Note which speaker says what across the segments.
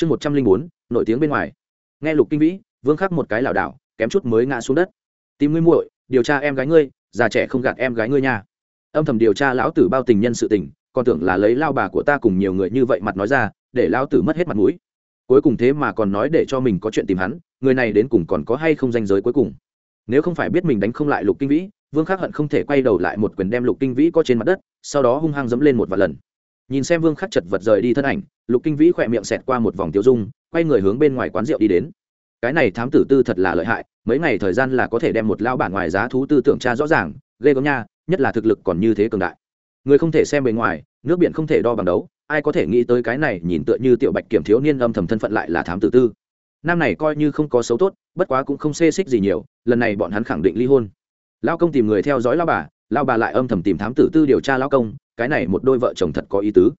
Speaker 1: chương một trăm linh bốn, nổi tiếng bên ngoài. Nghe lục kinh vĩ, vương khắc một cái lảo đảo, kém chút mới ngã xuống đất. Tìm ngươi muội, điều tra em gái ngươi, già trẻ không gạt em gái ngươi nha. Âm thầm điều tra lão tử bao tình nhân sự tình, còn tưởng là lấy lao bà của ta cùng nhiều người như vậy mặt nói ra, để lão tử mất hết mặt mũi. Cuối cùng thế mà còn nói để cho mình có chuyện tìm hắn, người này đến cùng còn có hay không danh giới cuối cùng. Nếu không phải biết mình đánh không lại lục kinh vĩ, vương khắc hận không thể quay đầu lại một quyền đem lục kinh vĩ có trên mặt đất, sau đó hung hăng dẫm lên một vài lần nhìn xem vương khắc chật vật rời đi thân ảnh, lục kinh vĩ khỏe miệng xẹt qua một vòng tiêu dung, quay người hướng bên ngoài quán rượu đi đến. Cái này thám tử tư thật là lợi hại, mấy ngày thời gian là có thể đem một lao bản ngoài giá thú tư tưởng tra rõ ràng, ghê gớm nha, nhất là thực lực còn như thế cường đại. Người không thể xem bề ngoài, nước biển không thể đo bằng đấu, ai có thể nghĩ tới cái này nhìn tựa như tiểu bạch kiểm thiếu niên âm thầm thân phận lại là thám tử tư. Nam này coi như không có xấu tốt, bất quá cũng không xê xích gì nhiều, lần này bọn hắn khẳng định ly hôn. Lao công tìm người theo dõi lao bà lao bà lại âm thầm tìm thám tử tư điều tra lao công cái này một đôi vợ chồng thật có ý tứ.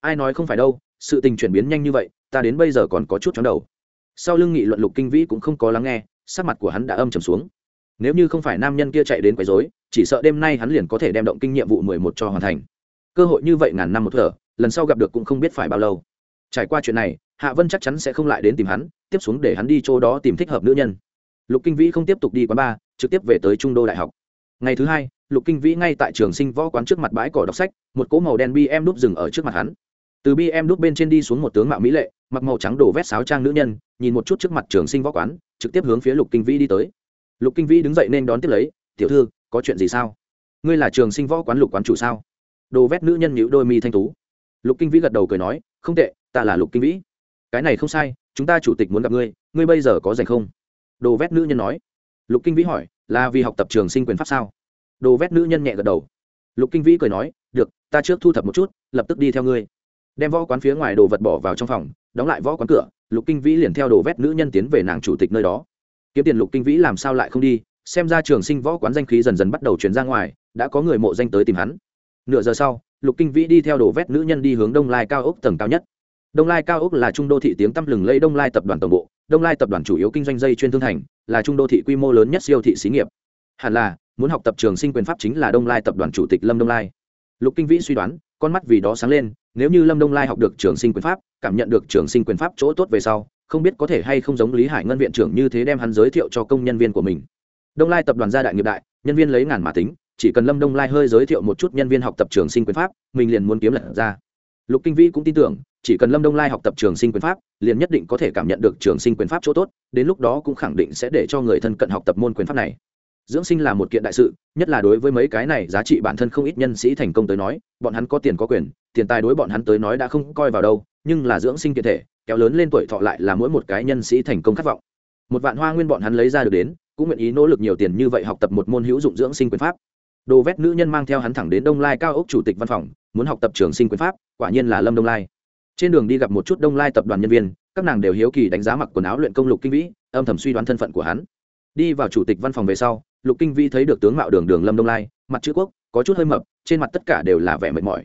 Speaker 1: Ai nói không phải đâu, sự tình chuyển biến nhanh như vậy, ta đến bây giờ còn có chút chóng đầu. Sau lưng nghị luận lục kinh vĩ cũng không có lắng nghe, sắc mặt của hắn đã âm trầm xuống. Nếu như không phải nam nhân kia chạy đến quấy rối, chỉ sợ đêm nay hắn liền có thể đem động kinh nhiệm vụ mười một cho hoàn thành. Cơ hội như vậy ngàn năm một thở, lần sau gặp được cũng không biết phải bao lâu. Trải qua chuyện này, hạ vân chắc chắn sẽ không lại đến tìm hắn, tiếp xuống để hắn đi chỗ đó tìm thích hợp nữ nhân. Lục kinh vĩ không tiếp tục đi quán bar, trực tiếp về tới trung đô đại học ngày thứ hai, lục kinh vĩ ngay tại trường sinh võ quán trước mặt bãi cỏ đọc sách, một cỗ màu đen bm đúc dừng ở trước mặt hắn. Từ bm đúc bên trên đi xuống một tướng mạo mỹ lệ, mặc màu trắng đổ vét sáo trang nữ nhân, nhìn một chút trước mặt trường sinh võ quán, trực tiếp hướng phía lục kinh vĩ đi tới. Lục kinh vĩ đứng dậy nên đón tiếp lấy, tiểu thư, có chuyện gì sao? Ngươi là trường sinh võ quán lục quán chủ sao? Đồ vét nữ nhân nhữ đôi mi thanh tú. Lục kinh vĩ gật đầu cười nói, không tệ, ta là lục kinh vĩ. Cái này không sai, chúng ta chủ tịch muốn gặp ngươi ngươi bây giờ có dành không? Đồ vét nữ nhân nói. Lục kinh vĩ hỏi là vì học tập trường sinh quyền pháp sao? Đồ vét nữ nhân nhẹ gật đầu. Lục kinh vĩ cười nói, được, ta trước thu thập một chút, lập tức đi theo ngươi. Đem võ quán phía ngoài đồ vật bỏ vào trong phòng, đóng lại võ quán cửa, lục kinh vĩ liền theo đồ vét nữ nhân tiến về nàng chủ tịch nơi đó. Kiếm tiền lục kinh vĩ làm sao lại không đi? Xem ra trường sinh võ quán danh khí dần dần bắt đầu chuyển ra ngoài, đã có người mộ danh tới tìm hắn. Nửa giờ sau, lục kinh vĩ đi theo đồ vét nữ nhân đi hướng đông lai cao ốc tầng cao nhất đông lai cao ốc là trung đô thị tiếng tăm lừng lây đông lai tập đoàn tổng bộ, đông lai tập đoàn chủ yếu kinh doanh dây chuyên thương thành, là trung đô thị quy mô lớn nhất siêu thị xí nghiệp. Hẳn là, muốn học tập trường sinh quyền pháp chính là đông lai tập đoàn chủ tịch lâm đông lai. Lục kinh vĩ suy đoán, con mắt vì đó sáng lên, nếu như lâm đông lai học được trường sinh quyền pháp, cảm nhận được trường sinh quyền pháp chỗ tốt về sau, không biết có thể hay không giống lý hải ngân viện trưởng như thế đem hắn giới thiệu cho công nhân viên của mình. Đông lai tập đoàn gia đại nghiệp đại, nhân viên lấy ngàn mà tính, chỉ cần lâm đông lai hơi giới thiệu một chút nhân viên học tập trường sinh quyền pháp, mình liền muốn kiếm lật ra. Lục kinh vĩ cũng tin tưởng chỉ cần lâm đông lai học tập trường sinh quyền pháp, liền nhất định có thể cảm nhận được trường sinh quyền pháp chỗ tốt, đến lúc đó cũng khẳng định sẽ để cho người thân cận học tập môn quyền pháp này. Dưỡng sinh là một kiện đại sự, nhất là đối với mấy cái này giá trị bản thân không ít nhân sĩ thành công tới nói, bọn hắn có tiền có quyền, tiền tài đối bọn hắn tới nói đã không coi vào đâu, nhưng là dưỡng sinh kiện thể, kéo lớn lên tuổi thọ lại là mỗi một cái nhân sĩ thành công khát vọng. Một vạn hoa nguyên bọn hắn lấy ra được đến, cũng nguyện ý nỗ lực nhiều tiền như vậy học tập một môn hữu dụng dưỡng sinh quyền pháp. Đồ vét nữ nhân mang theo hắn thẳng đến đông lai cao ốc chủ tịch văn phòng, muốn học tập trường sinh quyền pháp, quả nhiên là lâm đông lai trên đường đi gặp một chút đông lai tập đoàn nhân viên, các nàng đều hiếu kỳ đánh giá mặc quần áo luyện công lục kinh vĩ, âm thầm suy đoán thân phận của hắn. Đi vào chủ tịch văn phòng về sau, lục kinh vĩ thấy được tướng mạo đường đường lâm đông lai, mặt chữ quốc, có chút hơi mập, trên mặt tất cả đều là vẻ mệt mỏi.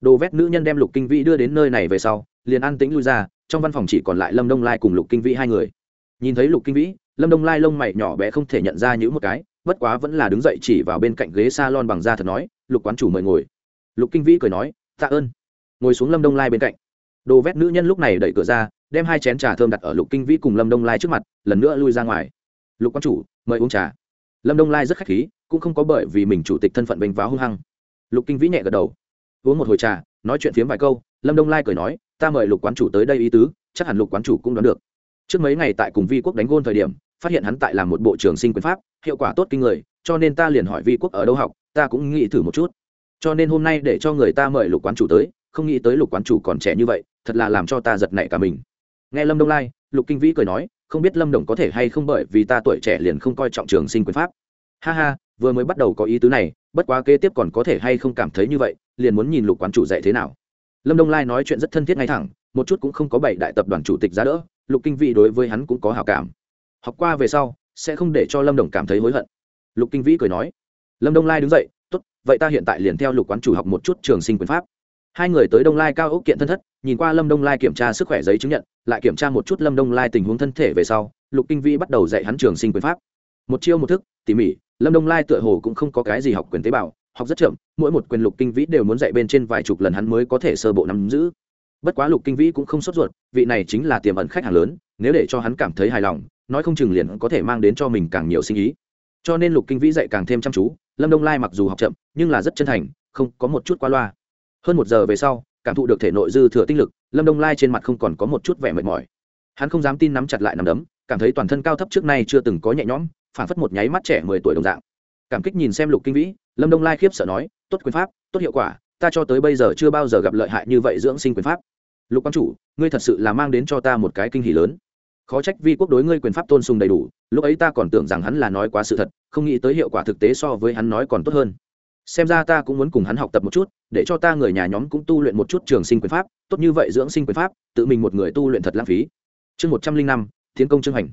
Speaker 1: Đồ vét nữ nhân đem lục kinh vĩ đưa đến nơi này về sau, liền an tĩnh lui ra, trong văn phòng chỉ còn lại lâm đông lai cùng lục kinh vĩ hai người. Nhìn thấy lục kinh vĩ, lâm đông lai lông mày nhỏ bé không thể nhận ra những một cái, bất quá vẫn là đứng dậy chỉ vào bên cạnh ghế s a lon bằng da thật nói, lục quán chủ mời ngồi. Lục kinh vĩ cười nói, tạ ơn. Ngồi xuống lâm đông lai bên cạnh đồ vét nữ nhân lúc này đẩy cửa ra, đem hai chén trà thơm đặt ở lục kinh vĩ cùng lâm đông lai trước mặt, lần nữa lui ra ngoài. Lục quan chủ, mời uống trà. Lâm đông lai rất khách khí, cũng không có bởi vì mình chủ tịch thân phận bênh váo hung hăng. Lục kinh vĩ nhẹ gật đầu. Uống một hồi trà, nói chuyện phiếm vài câu, lâm đông lai cười nói, ta mời lục quán chủ tới đây ý tứ, chắc hẳn lục quán chủ cũng đoán được. Trước mấy ngày tại cùng vi quốc đánh gôn thời điểm, phát hiện hắn tại làm một bộ trưởng sinh quyền pháp, hiệu quả tốt kinh người, cho nên ta liền hỏi vi quốc ở đâu học, ta cũng nghĩ thử một chút. Cho nên hôm nay để cho người ta mời lục quán chủ tới, không nghĩ tới lục quán chủ còn trẻ như vậy thật là làm cho ta giật nảy cả mình. Nghe lâm đông lai, lục kinh vĩ cười nói, không biết lâm đồng có thể hay không bởi vì ta tuổi trẻ liền không coi trọng trường sinh quyền pháp. Ha ha, vừa mới bắt đầu có ý tứ này, bất quá kế tiếp còn có thể hay không cảm thấy như vậy, liền muốn nhìn lục quán chủ dạy thế nào. Lâm đông lai nói chuyện rất thân thiết ngay thẳng, một chút cũng không có bảy đại tập đoàn chủ tịch giá đỡ, lục kinh vĩ đối với hắn cũng có hào cảm. Học qua về sau, sẽ không để cho lâm đồng cảm thấy hối hận. Lục kinh vĩ cười nói, lâm đông lai đứng dậy, tốt, vậy ta hiện tại liền theo lục quán chủ học một chút trường sinh quyền pháp. Hai người tới đông lai cao ốc kiện thân thất nhìn qua lâm đông lai kiểm tra sức khỏe giấy chứng nhận, lại kiểm tra một chút lâm đông lai tình huống thân thể về sau, lục kinh vĩ bắt đầu dạy hắn trường sinh quyền pháp. Một chiêu một thức, tỉ mỉ, lâm đông lai tựa hồ cũng không có cái gì học quyền tế bào, học rất chậm, mỗi một quyền lục kinh vĩ đều muốn dạy bên trên vài chục lần hắn mới có thể sơ bộ nắm giữ. Bất quá lục kinh vĩ cũng không sốt ruột, vị này chính là tiềm ẩn khách hàng lớn, nếu để cho hắn cảm thấy hài lòng, nói không chừng liền có thể mang đến cho mình càng nhiều sinh ý. Cho nên lục kinh vĩ dạy càng thêm chăm chú, lâm đông lai mặc dù học chậm, nhưng là rất chân thành, không có một chút qua loa. Hơn một giờ về sau cảm thụ được thể nội dư thừa tinh lực, lâm đông lai trên mặt không còn có một chút vẻ mệt mỏi. Hắn không dám tin nắm chặt lại nằm đấm, cảm thấy toàn thân cao thấp trước nay chưa từng có nhẹ nhõm phản phất một nháy mắt trẻ mười tuổi đồng dạng. Cảm kích nhìn xem lục kinh vĩ, lâm đông lai khiếp sợ nói, tốt quyền pháp, tốt hiệu quả, ta cho tới bây giờ chưa bao giờ gặp lợi hại như vậy dưỡng sinh quyền pháp. Lục quan chủ, ngươi thật sự là mang đến cho ta một cái kinh hỉ lớn. Khó trách vi quốc đối ngươi quyền pháp tôn sùng đầy đủ, lúc ấy ta còn tưởng rằng hắn là nói quá sự thật, không nghĩ tới hiệu quả thực tế so với hắn nói còn tốt hơn xem ra ta cũng muốn cùng hắn học tập một chút, để cho ta người nhà nhóm cũng tu luyện một chút trường sinh quyền pháp, tốt như vậy dưỡng sinh quyền pháp, tự mình một người tu luyện thật lãng phí. Chương một trăm linh năm, tiến công trương hành.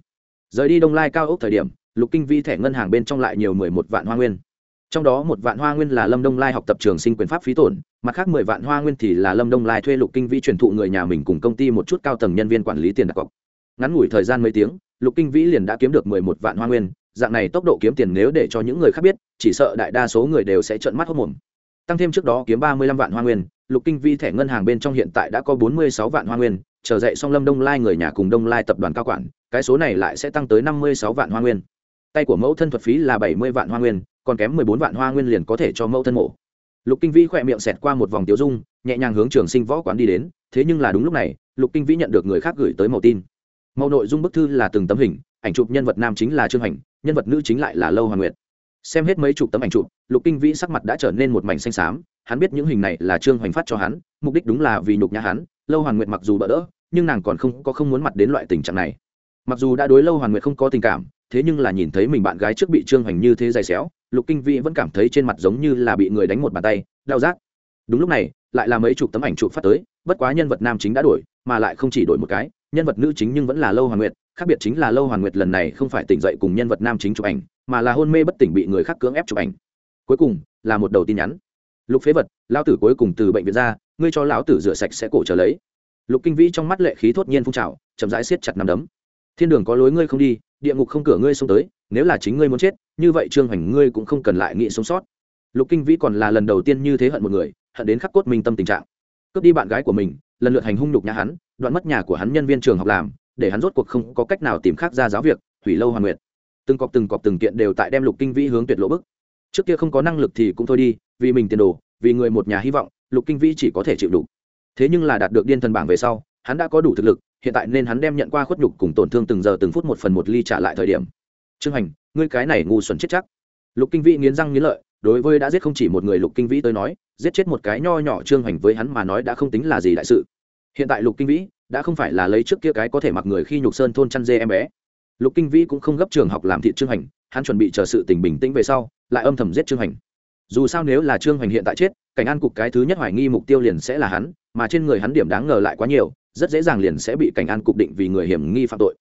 Speaker 1: Rời đi đông lai cao ốc thời điểm, lục kinh vi thẻ ngân hàng bên trong lại nhiều mười một vạn hoa nguyên. Trong đó một vạn hoa nguyên là lâm đông lai học tập trường sinh quyền pháp phí tổn, mặt khác mười vạn hoa nguyên thì là lâm đông lai thuê lục kinh vi truyền thụ người nhà mình cùng công ty một chút cao tầng nhân viên quản lý tiền đặt cọc. Ngắn ngủi thời gian mấy tiếng, lục kinh vĩ liền đã kiếm được mười một vạn hoa nguyên dạng này tốc độ kiếm tiền nếu để cho những người khác biết, chỉ sợ đại đa số người đều sẽ trợn mắt hốt mồm. Tăng thêm trước đó kiếm ba mươi lăm vạn hoa nguyên, lục kinh vi thẻ ngân hàng bên trong hiện tại đã có bốn mươi sáu vạn hoa nguyên, chờ dậy xong lâm đông lai người nhà cùng đông lai tập đoàn cao quản, cái số này lại sẽ tăng tới năm mươi sáu vạn hoa nguyên. Tay của mẫu thân thuật phí là bảy mươi vạn hoa nguyên, còn kém mười bốn vạn hoa nguyên liền có thể cho mẫu thân mổ. Lục kinh vĩ khỏe miệng xẹt qua một vòng tiêu dung, nhẹ nhàng hướng trường sinh võ quán đi đến, thế nhưng là đúng lúc này, lục kinh vĩ nhận được người khác gửi tới màu tin. Màu nội dung bức thư là từng tấm hình, ảnh chụp nhân vật nam chính là trương hành nhân vật nữ chính lại là lâu hoàng nguyệt. Xem hết mấy chục tấm ảnh chụp, lục kinh vĩ sắc mặt đã trở nên một mảnh xanh xám, hắn biết những hình này là trương hoành phát cho hắn, mục đích đúng là vì nhục nhã hắn, lâu hoàng nguyệt mặc dù bỡ đỡ, nhưng nàng còn không có không muốn mặt đến loại tình trạng này. Mặc dù đã đối lâu hoàng nguyệt không có tình cảm, thế nhưng là nhìn thấy mình bạn gái trước bị trương hoành như thế dày xéo, lục kinh vĩ vẫn cảm thấy trên mặt giống như là bị người đánh một bàn tay, đau rát. Đúng lúc này, lại là mấy chục tấm ảnh chụp phát tới, bất quá nhân vật nam chính đã đổi, mà lại không chỉ đổi một cái, nhân vật nữ chính nhưng vẫn là lâu hoàng nguyệt khác biệt chính là lâu hoàn nguyệt lần này không phải tỉnh dậy cùng nhân vật nam chính chụp ảnh, mà là hôn mê bất tỉnh bị người khác cưỡng ép chụp ảnh. Cuối cùng, là một đầu tin nhắn. Lục phế vật lao tử cuối cùng từ bệnh viện ra, ngươi cho lão tử rửa sạch sẽ cổ trở lấy. Lục kinh vĩ trong mắt lệ khí thốt nhiên phun trào, chậm rãi siết chặt nằm đấm. Thiên đường có lối ngươi không đi, địa ngục không cửa ngươi xông tới, nếu là chính ngươi muốn chết, như vậy trương hoành ngươi cũng không cần lại nghĩ sống sót. Lục kinh vĩ còn là lần đầu tiên như thế hận một người, hận đến khắc cốt minh tâm tình trạng. Cướp đi bạn gái của mình, lần lượt hành hung nhục nhà hắn, đoạn mất nhà của hắn nhân viên trường học làm để hắn rốt cuộc không có cách nào tìm khác ra giáo việc hủy lâu hoàn nguyện từng cọc từng cọc từng kiện đều tại đem lục kinh vĩ hướng tuyệt lộ bức. Trước kia không có năng lực thì cũng thôi đi, vì mình tiền đồ, vì người một nhà hy vọng, lục kinh vĩ chỉ có thể chịu đủ. Thế nhưng là đạt được điên thần bảng về sau, hắn đã có đủ thực lực, hiện tại nên hắn đem nhận qua khuất nhục cùng tổn thương từng giờ từng phút một phần một ly trả lại thời điểm. Trương hành, ngươi cái này ngu xuẩn chết chắc. Lục kinh vĩ nghiến răng nghiến lợi, đối với đã giết không chỉ một người lục kinh vĩ tới nói, giết chết một cái nho nhỏ trương hành với hắn mà nói đã không tính là gì đại sự. Hiện tại lục kinh vĩ đã không phải là lấy trước kia cái có thể mặc người khi nhục sơn thôn chăn dê em bé. Lục kinh vĩ cũng không gấp trường học làm thị trương hành hắn chuẩn bị chờ sự tình bình tĩnh về sau, lại âm thầm giết trương hành dù sao nếu là trương hành hiện tại chết, cảnh an cục cái thứ nhất hoài nghi mục tiêu liền sẽ là hắn, mà trên người hắn điểm đáng ngờ lại quá nhiều, rất dễ dàng liền sẽ bị cảnh an cục định vì người hiểm nghi phạm tội.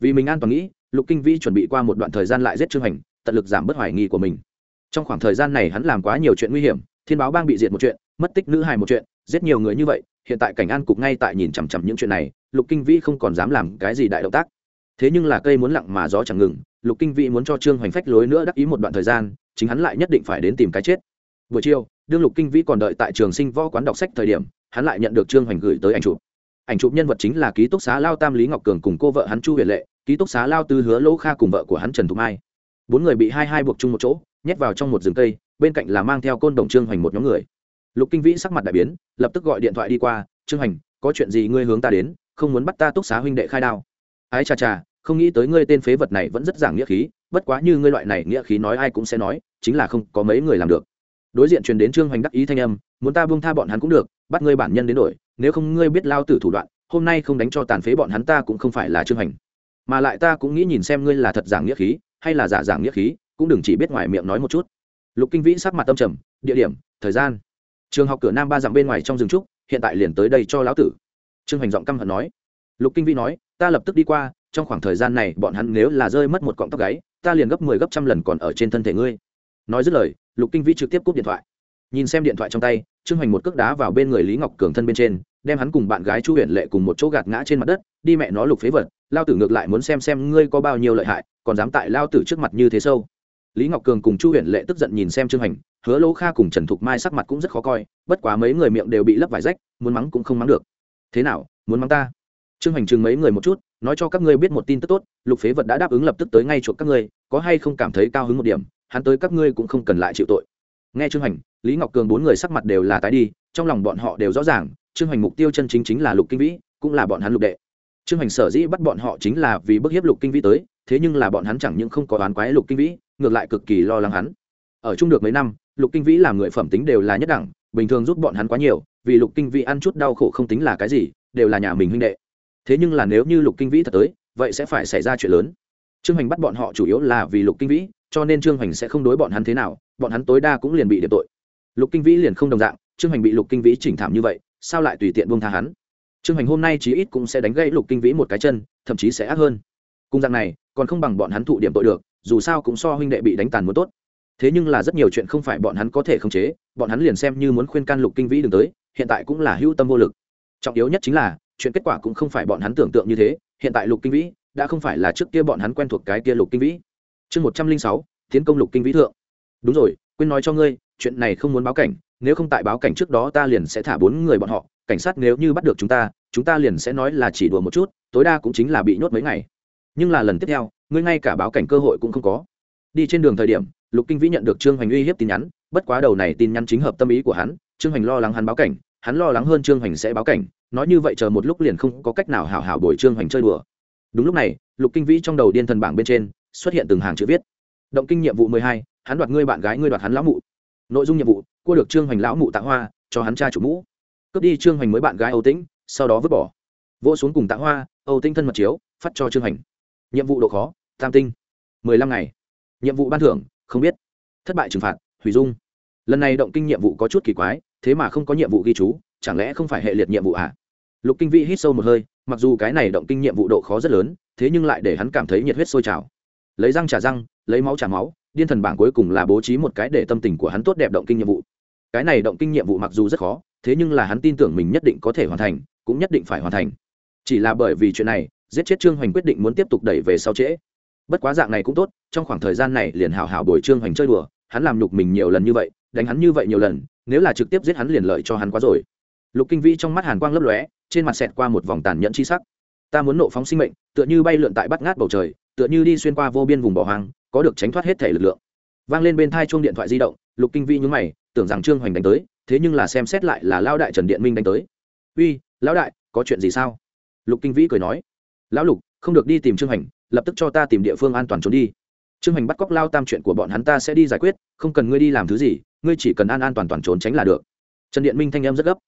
Speaker 1: Vì mình an toàn nghĩ, lục kinh vĩ chuẩn bị qua một đoạn thời gian lại giết trương hành tận lực giảm bớt hoài nghi của mình. Trong khoảng thời gian này hắn làm quá nhiều chuyện nguy hiểm, thiên báo bang bị diệt một chuyện, mất tích nữ hài một chuyện, giết nhiều người như vậy hiện tại cảnh an cục ngay tại nhìn chằm chằm những chuyện này, lục kinh vĩ không còn dám làm cái gì đại động tác. Thế nhưng là cây muốn lặng mà gió chẳng ngừng, lục kinh vĩ muốn cho trương hoành phách lối nữa đắc ý một đoạn thời gian, chính hắn lại nhất định phải đến tìm cái chết. Buổi chiều, đương lục kinh vĩ còn đợi tại trường sinh võ quán đọc sách thời điểm, hắn lại nhận được trương hoành gửi tới ảnh chụp. Ảnh chụp nhân vật chính là ký túc xá lao tam lý ngọc cường cùng cô vợ hắn chu huyền lệ, ký túc xá lao tư hứa lỗ kha cùng vợ của hắn trần thục mai. Bốn người bị hai hai buộc chung một chỗ, nhét vào trong một rừng cây, bên cạnh là mang theo côn đồng trương hoành một nhóm người. Lục kinh vĩ sắc mặt đại biến lập tức gọi điện thoại đi qua trương hành, có chuyện gì ngươi hướng ta đến không muốn bắt ta túc xá huynh đệ khai đao? Ái chà chà không nghĩ tới ngươi tên phế vật này vẫn rất giảng nghĩa khí bất quá như ngươi loại này nghĩa khí nói ai cũng sẽ nói chính là không có mấy người làm được. Đối diện truyền đến trương hoành đắc ý thanh âm muốn ta buông tha bọn hắn cũng được bắt ngươi bản nhân đến đổi nếu không ngươi biết lao tử thủ đoạn hôm nay không đánh cho tàn phế bọn hắn ta cũng không phải là trương hoành mà lại ta cũng nghĩ nhìn xem ngươi là thật giảng nghĩa khí hay là giả giảng nghĩa khí cũng đừng chỉ biết ngoài miệng nói một chút. Lục kinh vĩ sắc mặt tâm trầm địa điểm thời gian trường học cửa nam ba dặm bên ngoài trong rừng trúc, hiện tại liền tới đây cho lão tử. Trương hoành giọng căm hận nói. Lục kinh vĩ nói, ta lập tức đi qua, trong khoảng thời gian này bọn hắn nếu là rơi mất một cọng tóc gáy, ta liền gấp mười 10 gấp trăm lần còn ở trên thân thể ngươi. Nói dứt lời, lục kinh vĩ trực tiếp cúp điện thoại. Nhìn xem điện thoại trong tay, trương hoành một cước đá vào bên người lý ngọc cường thân bên trên, đem hắn cùng bạn gái chu huyện lệ cùng một chỗ gạt ngã trên mặt đất, đi mẹ nó lục phế vật, lao tử ngược lại muốn xem xem ngươi có bao nhiêu lợi hại, còn dám tại lao tử trước mặt như thế sâu lý ngọc cường cùng chu huyện lệ tức giận nhìn xem trương hành hứa lỗ kha cùng trần thục mai sắc mặt cũng rất khó coi, bất quá mấy người miệng đều bị lấp vải rách, muốn mắng cũng không mắng được. Thế nào, muốn mắng ta? Trương hành chừng mấy người một chút, nói cho các ngươi biết một tin tức tốt, lục phế vật đã đáp ứng lập tức tới ngay chuộc các ngươi, có hay không cảm thấy cao hứng một điểm, hắn tới các ngươi cũng không cần lại chịu tội. Nghe trương hành lý ngọc cường bốn người sắc mặt đều là tái đi, trong lòng bọn họ đều rõ ràng, trương hành mục tiêu chân chính chính là lục kinh vĩ, cũng là bọn hắn lục đệ. Trương hành sở dĩ bắt bọn họ chính là vì bức hiếp lục kinh vĩ tới, thế nhưng là bọn hắn chẳng những không có đoán quái lục kinh vĩ ngược lại cực kỳ lo lắng hắn. Ở chung được mấy năm, lục kinh vĩ làm người phẩm tính đều là nhất đẳng, bình thường giúp bọn hắn quá nhiều, vì lục kinh vĩ ăn chút đau khổ không tính là cái gì, đều là nhà mình huynh đệ. Thế nhưng là nếu như lục kinh vĩ thật tới, vậy sẽ phải xảy ra chuyện lớn. Trương hoành bắt bọn họ chủ yếu là vì lục kinh vĩ, cho nên trương hoành sẽ không đối bọn hắn thế nào, bọn hắn tối đa cũng liền bị điểm tội. Lục kinh vĩ liền không đồng dạng, trương hoành bị lục kinh vĩ chỉnh thảm như vậy, sao lại tùy tiện buông tha hắn? Trương hoành hôm nay chí ít cũng sẽ đánh gãy lục kinh vĩ một cái chân, thậm chí sẽ ác hơn. Cung dạng này, còn không bằng bọn hắn thụ điểm tội được dù sao cũng so huynh đệ bị đánh tàn muốn tốt. Thế nhưng là rất nhiều chuyện không phải bọn hắn có thể khống chế, bọn hắn liền xem như muốn khuyên can lục kinh vĩ đừng tới, hiện tại cũng là hữu tâm vô lực. Trọng yếu nhất chính là, chuyện kết quả cũng không phải bọn hắn tưởng tượng như thế, hiện tại lục kinh vĩ đã không phải là trước kia bọn hắn quen thuộc cái kia lục kinh vĩ. Chương một trăm linh sáu, tiến công lục kinh vĩ thượng. Đúng rồi, quên nói cho ngươi, chuyện này không muốn báo cảnh, nếu không tại báo cảnh trước đó ta liền sẽ thả bốn người bọn họ, cảnh sát nếu như bắt được chúng ta chúng ta liền sẽ nói là chỉ đùa một chút, tối đa cũng chính là bị nhốt mấy ngày. Nhưng là lần tiếp theo ngươi ngay cả báo cảnh cơ hội cũng không có. Đi trên đường thời điểm, lục kinh vĩ nhận được trương hoành uy hiếp tin nhắn, bất quá đầu này tin nhắn chính hợp tâm ý của hắn, trương hoành lo lắng hắn báo cảnh, hắn lo lắng hơn trương hoành sẽ báo cảnh, nói như vậy chờ một lúc liền không có cách nào hảo hảo bồi trương hoành chơi đùa. Đúng lúc này, lục kinh vĩ trong đầu điên thần bảng bên trên, xuất hiện từng hàng chữ viết. Động kinh nhiệm vụ mười hai, hắn đoạt ngươi bạn gái, ngươi đoạt hắn lão mụ. Nội dung nhiệm vụ, cua được trương hoành lão mụ tạ hoa, cho hắn cha chủ mũ. Cướp đi trương hoành mới bạn gái âu tĩnh, sau đó vứt bỏ. Vỗ xuống cùng tạ hoa, âu tĩnh thân mật chiếu, phát cho trương hoành. Nhiệm vụ độ khó tam tinh. mười lăm ngày. Nhiệm vụ ban thưởng, không biết. Thất bại trừng phạt, hủy dung. Lần này động kinh nhiệm vụ có chút kỳ quái, thế mà không có nhiệm vụ ghi chú, chẳng lẽ không phải hệ liệt nhiệm vụ à? lục kinh vĩ hít sâu một hơi, mặc dù cái này động kinh nhiệm vụ độ khó rất lớn, thế nhưng lại để hắn cảm thấy nhiệt huyết sôi trào. Lấy răng trả răng, lấy máu trả máu, điên thần bảng cuối cùng là bố trí một cái để tâm tình của hắn tốt đẹp động kinh nhiệm vụ. Cái này động kinh nhiệm vụ mặc dù rất khó, thế nhưng là hắn tin tưởng mình nhất định có thể hoàn thành, cũng nhất định phải hoàn thành. Chỉ là bởi vì chuyện này, giết chết trương hoành quyết định muốn tiếp tục đẩy về sau trễ bất quá dạng này cũng tốt, trong khoảng thời gian này liền hào hào bồi trương hoành chơi đùa, hắn làm nhục mình nhiều lần như vậy, đánh hắn như vậy nhiều lần, nếu là trực tiếp giết hắn liền lợi cho hắn quá rồi. Lục kinh vĩ trong mắt hàn quang lấp lóe, trên mặt xẹt qua một vòng tàn nhẫn chi sắc. Ta muốn nộ phóng sinh mệnh, tựa như bay lượn tại bắt ngát bầu trời, tựa như đi xuyên qua vô biên vùng bỏ hoang, có được tránh thoát hết thể lực lượng. Vang lên bên thai chuông điện thoại di động, lục kinh vĩ nhún mày, tưởng rằng trương hoành đánh tới, thế nhưng là xem xét lại là lao đại trần điện minh đánh tới. Uy, lão đại, có chuyện gì sao? Lục kinh vĩ cười nói. Lão lục, không được đi tìm trương hoành lập tức cho ta tìm địa phương an toàn trốn đi. Trương hoành bắt cóc lao tam chuyện của bọn hắn ta sẽ đi giải quyết, không cần ngươi đi làm thứ gì, ngươi chỉ cần an an toàn toàn trốn tránh là được. Trần điện minh thanh em rất gấp.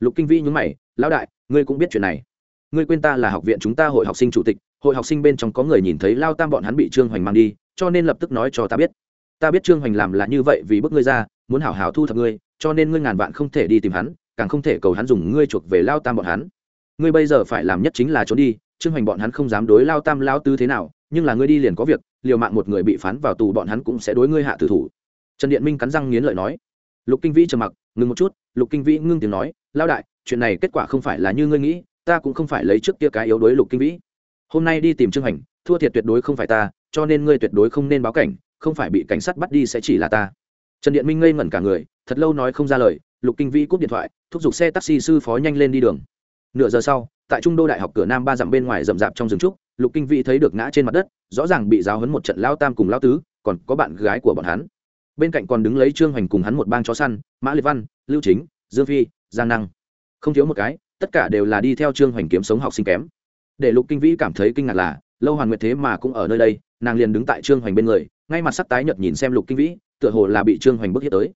Speaker 1: Lục kinh vĩ nhúng mày, lão đại, ngươi cũng biết chuyện này. Ngươi quên ta là học viện chúng ta hội học sinh chủ tịch, hội học sinh bên trong có người nhìn thấy lao tam bọn hắn bị trương hoành mang đi, cho nên lập tức nói cho ta biết. Ta biết trương hoành làm là như vậy vì bức ngươi ra, muốn hảo hảo thu thập ngươi, cho nên ngươi ngàn vạn không thể đi tìm hắn, càng không thể cầu hắn dùng ngươi chuộc về lao tam bọn hắn. Ngươi bây giờ phải làm nhất chính là trốn đi trương hoành bọn hắn không dám đối lao tam lao tư thế nào, nhưng là ngươi đi liền có việc, liều mạng một người bị phán vào tù bọn hắn cũng sẽ đối ngươi hạ tử thủ. Trần điện minh cắn răng nghiến lợi nói. Lục kinh vĩ trầm mặc, ngừng một chút, lục kinh vĩ ngưng tiếng nói, lao đại, chuyện này kết quả không phải là như ngươi nghĩ, ta cũng không phải lấy trước kia cái yếu đối lục kinh vĩ. Hôm nay đi tìm trương hành thua thiệt tuyệt đối không phải ta, cho nên ngươi tuyệt đối không nên báo cảnh, không phải bị cảnh sát bắt đi sẽ chỉ là ta. Trần điện minh ngây ngẩn cả người, thật lâu nói không ra lời, lục kinh vĩ cúp điện thoại, thúc giục xe taxi sư phó nhanh lên đi đường. Nửa giờ sau tại trung đô đại học cửa nam ba dặm bên ngoài rậm rạp trong rừng trúc, lục kinh vĩ thấy được ngã trên mặt đất, rõ ràng bị giáo hấn một trận lao tam cùng lao tứ, còn có bạn gái của bọn hắn. Bên cạnh còn đứng lấy trương hoành cùng hắn một bang chó săn, mã liệt văn, lưu chính, dương phi, giang năng. Không thiếu một cái, tất cả đều là đi theo trương hoành kiếm sống học sinh kém. Để lục kinh vĩ cảm thấy kinh ngạc là, lâu hoàn nguyệt thế mà cũng ở nơi đây, nàng liền đứng tại trương hoành bên người, ngay mặt sắc tái nhợt nhìn xem lục kinh vĩ, tựa hồ là bị trương hoành bức hiếp tới.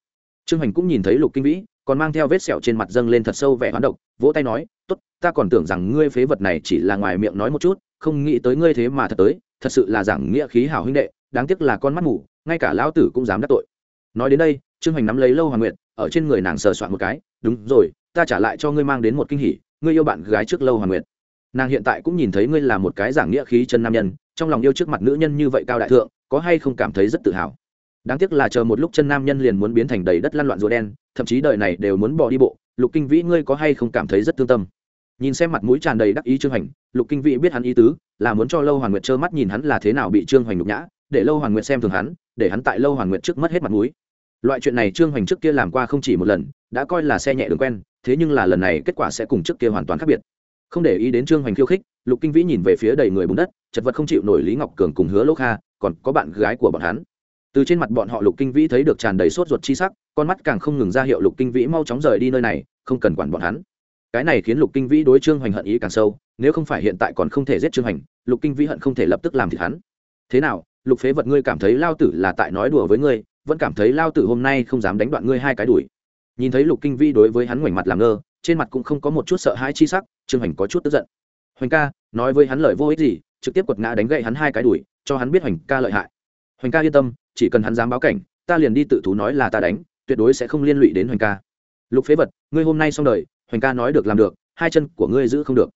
Speaker 1: Trương hoành cũng nhìn thấy lục kinh vĩ, còn mang theo vết sẹo trên mặt dâng lên thật sâu vẻ hoán độc, vỗ tay nói, tốt ta còn tưởng rằng ngươi phế vật này chỉ là ngoài miệng nói một chút, không nghĩ tới ngươi thế mà thật tới, thật sự là giảng nghĩa khí hảo huynh đệ, đáng tiếc là con mắt mù, ngay cả lão tử cũng dám đắc tội. Nói đến đây, trương hoành nắm lấy lâu hoàng nguyệt, ở trên người nàng sờ soạn một cái, đúng rồi, ta trả lại cho ngươi mang đến một kinh hỉ, ngươi yêu bạn gái trước lâu hoàng nguyệt. Nàng hiện tại cũng nhìn thấy ngươi là một cái giảng nghĩa khí chân nam nhân, trong lòng yêu trước mặt nữ nhân như vậy cao đại thượng, có hay không cảm thấy rất tự hào. Đáng tiếc là chờ một lúc chân nam nhân liền muốn biến thành đầy đất lăn loạn rùa đen, thậm chí đời này đều muốn bỏ đi bộ, lục kinh vĩ ngươi có hay không cảm thấy rất thương tâm? Nhìn xem mặt mũi tràn đầy đắc ý trương hoành, lục kinh vĩ biết hắn ý tứ, là muốn cho lâu hoàng nguyệt trơ mắt nhìn hắn là thế nào bị trương hoành nhục nhã, để lâu hoàng nguyệt xem thường hắn, để hắn tại lâu hoàng nguyệt trước mất hết mặt mũi. Loại chuyện này trương hoành trước kia làm qua không chỉ một lần, đã coi là xe nhẹ đường quen, thế nhưng là lần này kết quả sẽ cùng trước kia hoàn toàn khác biệt. Không để ý đến trương hoành khiêu khích, lục kinh vĩ nhìn về phía đầy người bùn đất, chật vật không chịu nổi lý ngọc cường cùng hứa lỗ kha, còn có bạn gái của bọn hắn. Từ trên mặt bọn họ lục kinh vĩ thấy được tràn đầy sốt ruột chi sắc, con mắt càng không ngừng ra hiệu lục kinh vĩ mau chóng rời đi nơi này, không cần quản bọn hắn cái này khiến lục kinh vĩ đối trương hoành hận ý càng sâu, nếu không phải hiện tại còn không thể giết trương hoành, lục kinh vĩ hận không thể lập tức làm thịt hắn. Thế nào, lục phế vật ngươi cảm thấy lao tử là tại nói đùa với ngươi, vẫn cảm thấy lao tử hôm nay không dám đánh đoạn ngươi hai cái đuổi. Nhìn thấy lục kinh vĩ đối với hắn ngoảnh mặt làm ngơ, trên mặt cũng không có một chút sợ hãi chi sắc, trương hoành có chút tức giận. Hoành ca, nói với hắn lời vô ích gì, trực tiếp quật ngã đánh gậy hắn hai cái đuổi, cho hắn biết hoành ca lợi hại. Hoành ca yên tâm, chỉ cần hắn dám báo cảnh, ta liền đi tự thú nói là ta đánh, tuyệt đối sẽ không liên lụy đến hoành ca. Lục phế vật, ngươi hôm nay xong đời hoành ca nói được làm được, hai chân của ngươi giữ không được.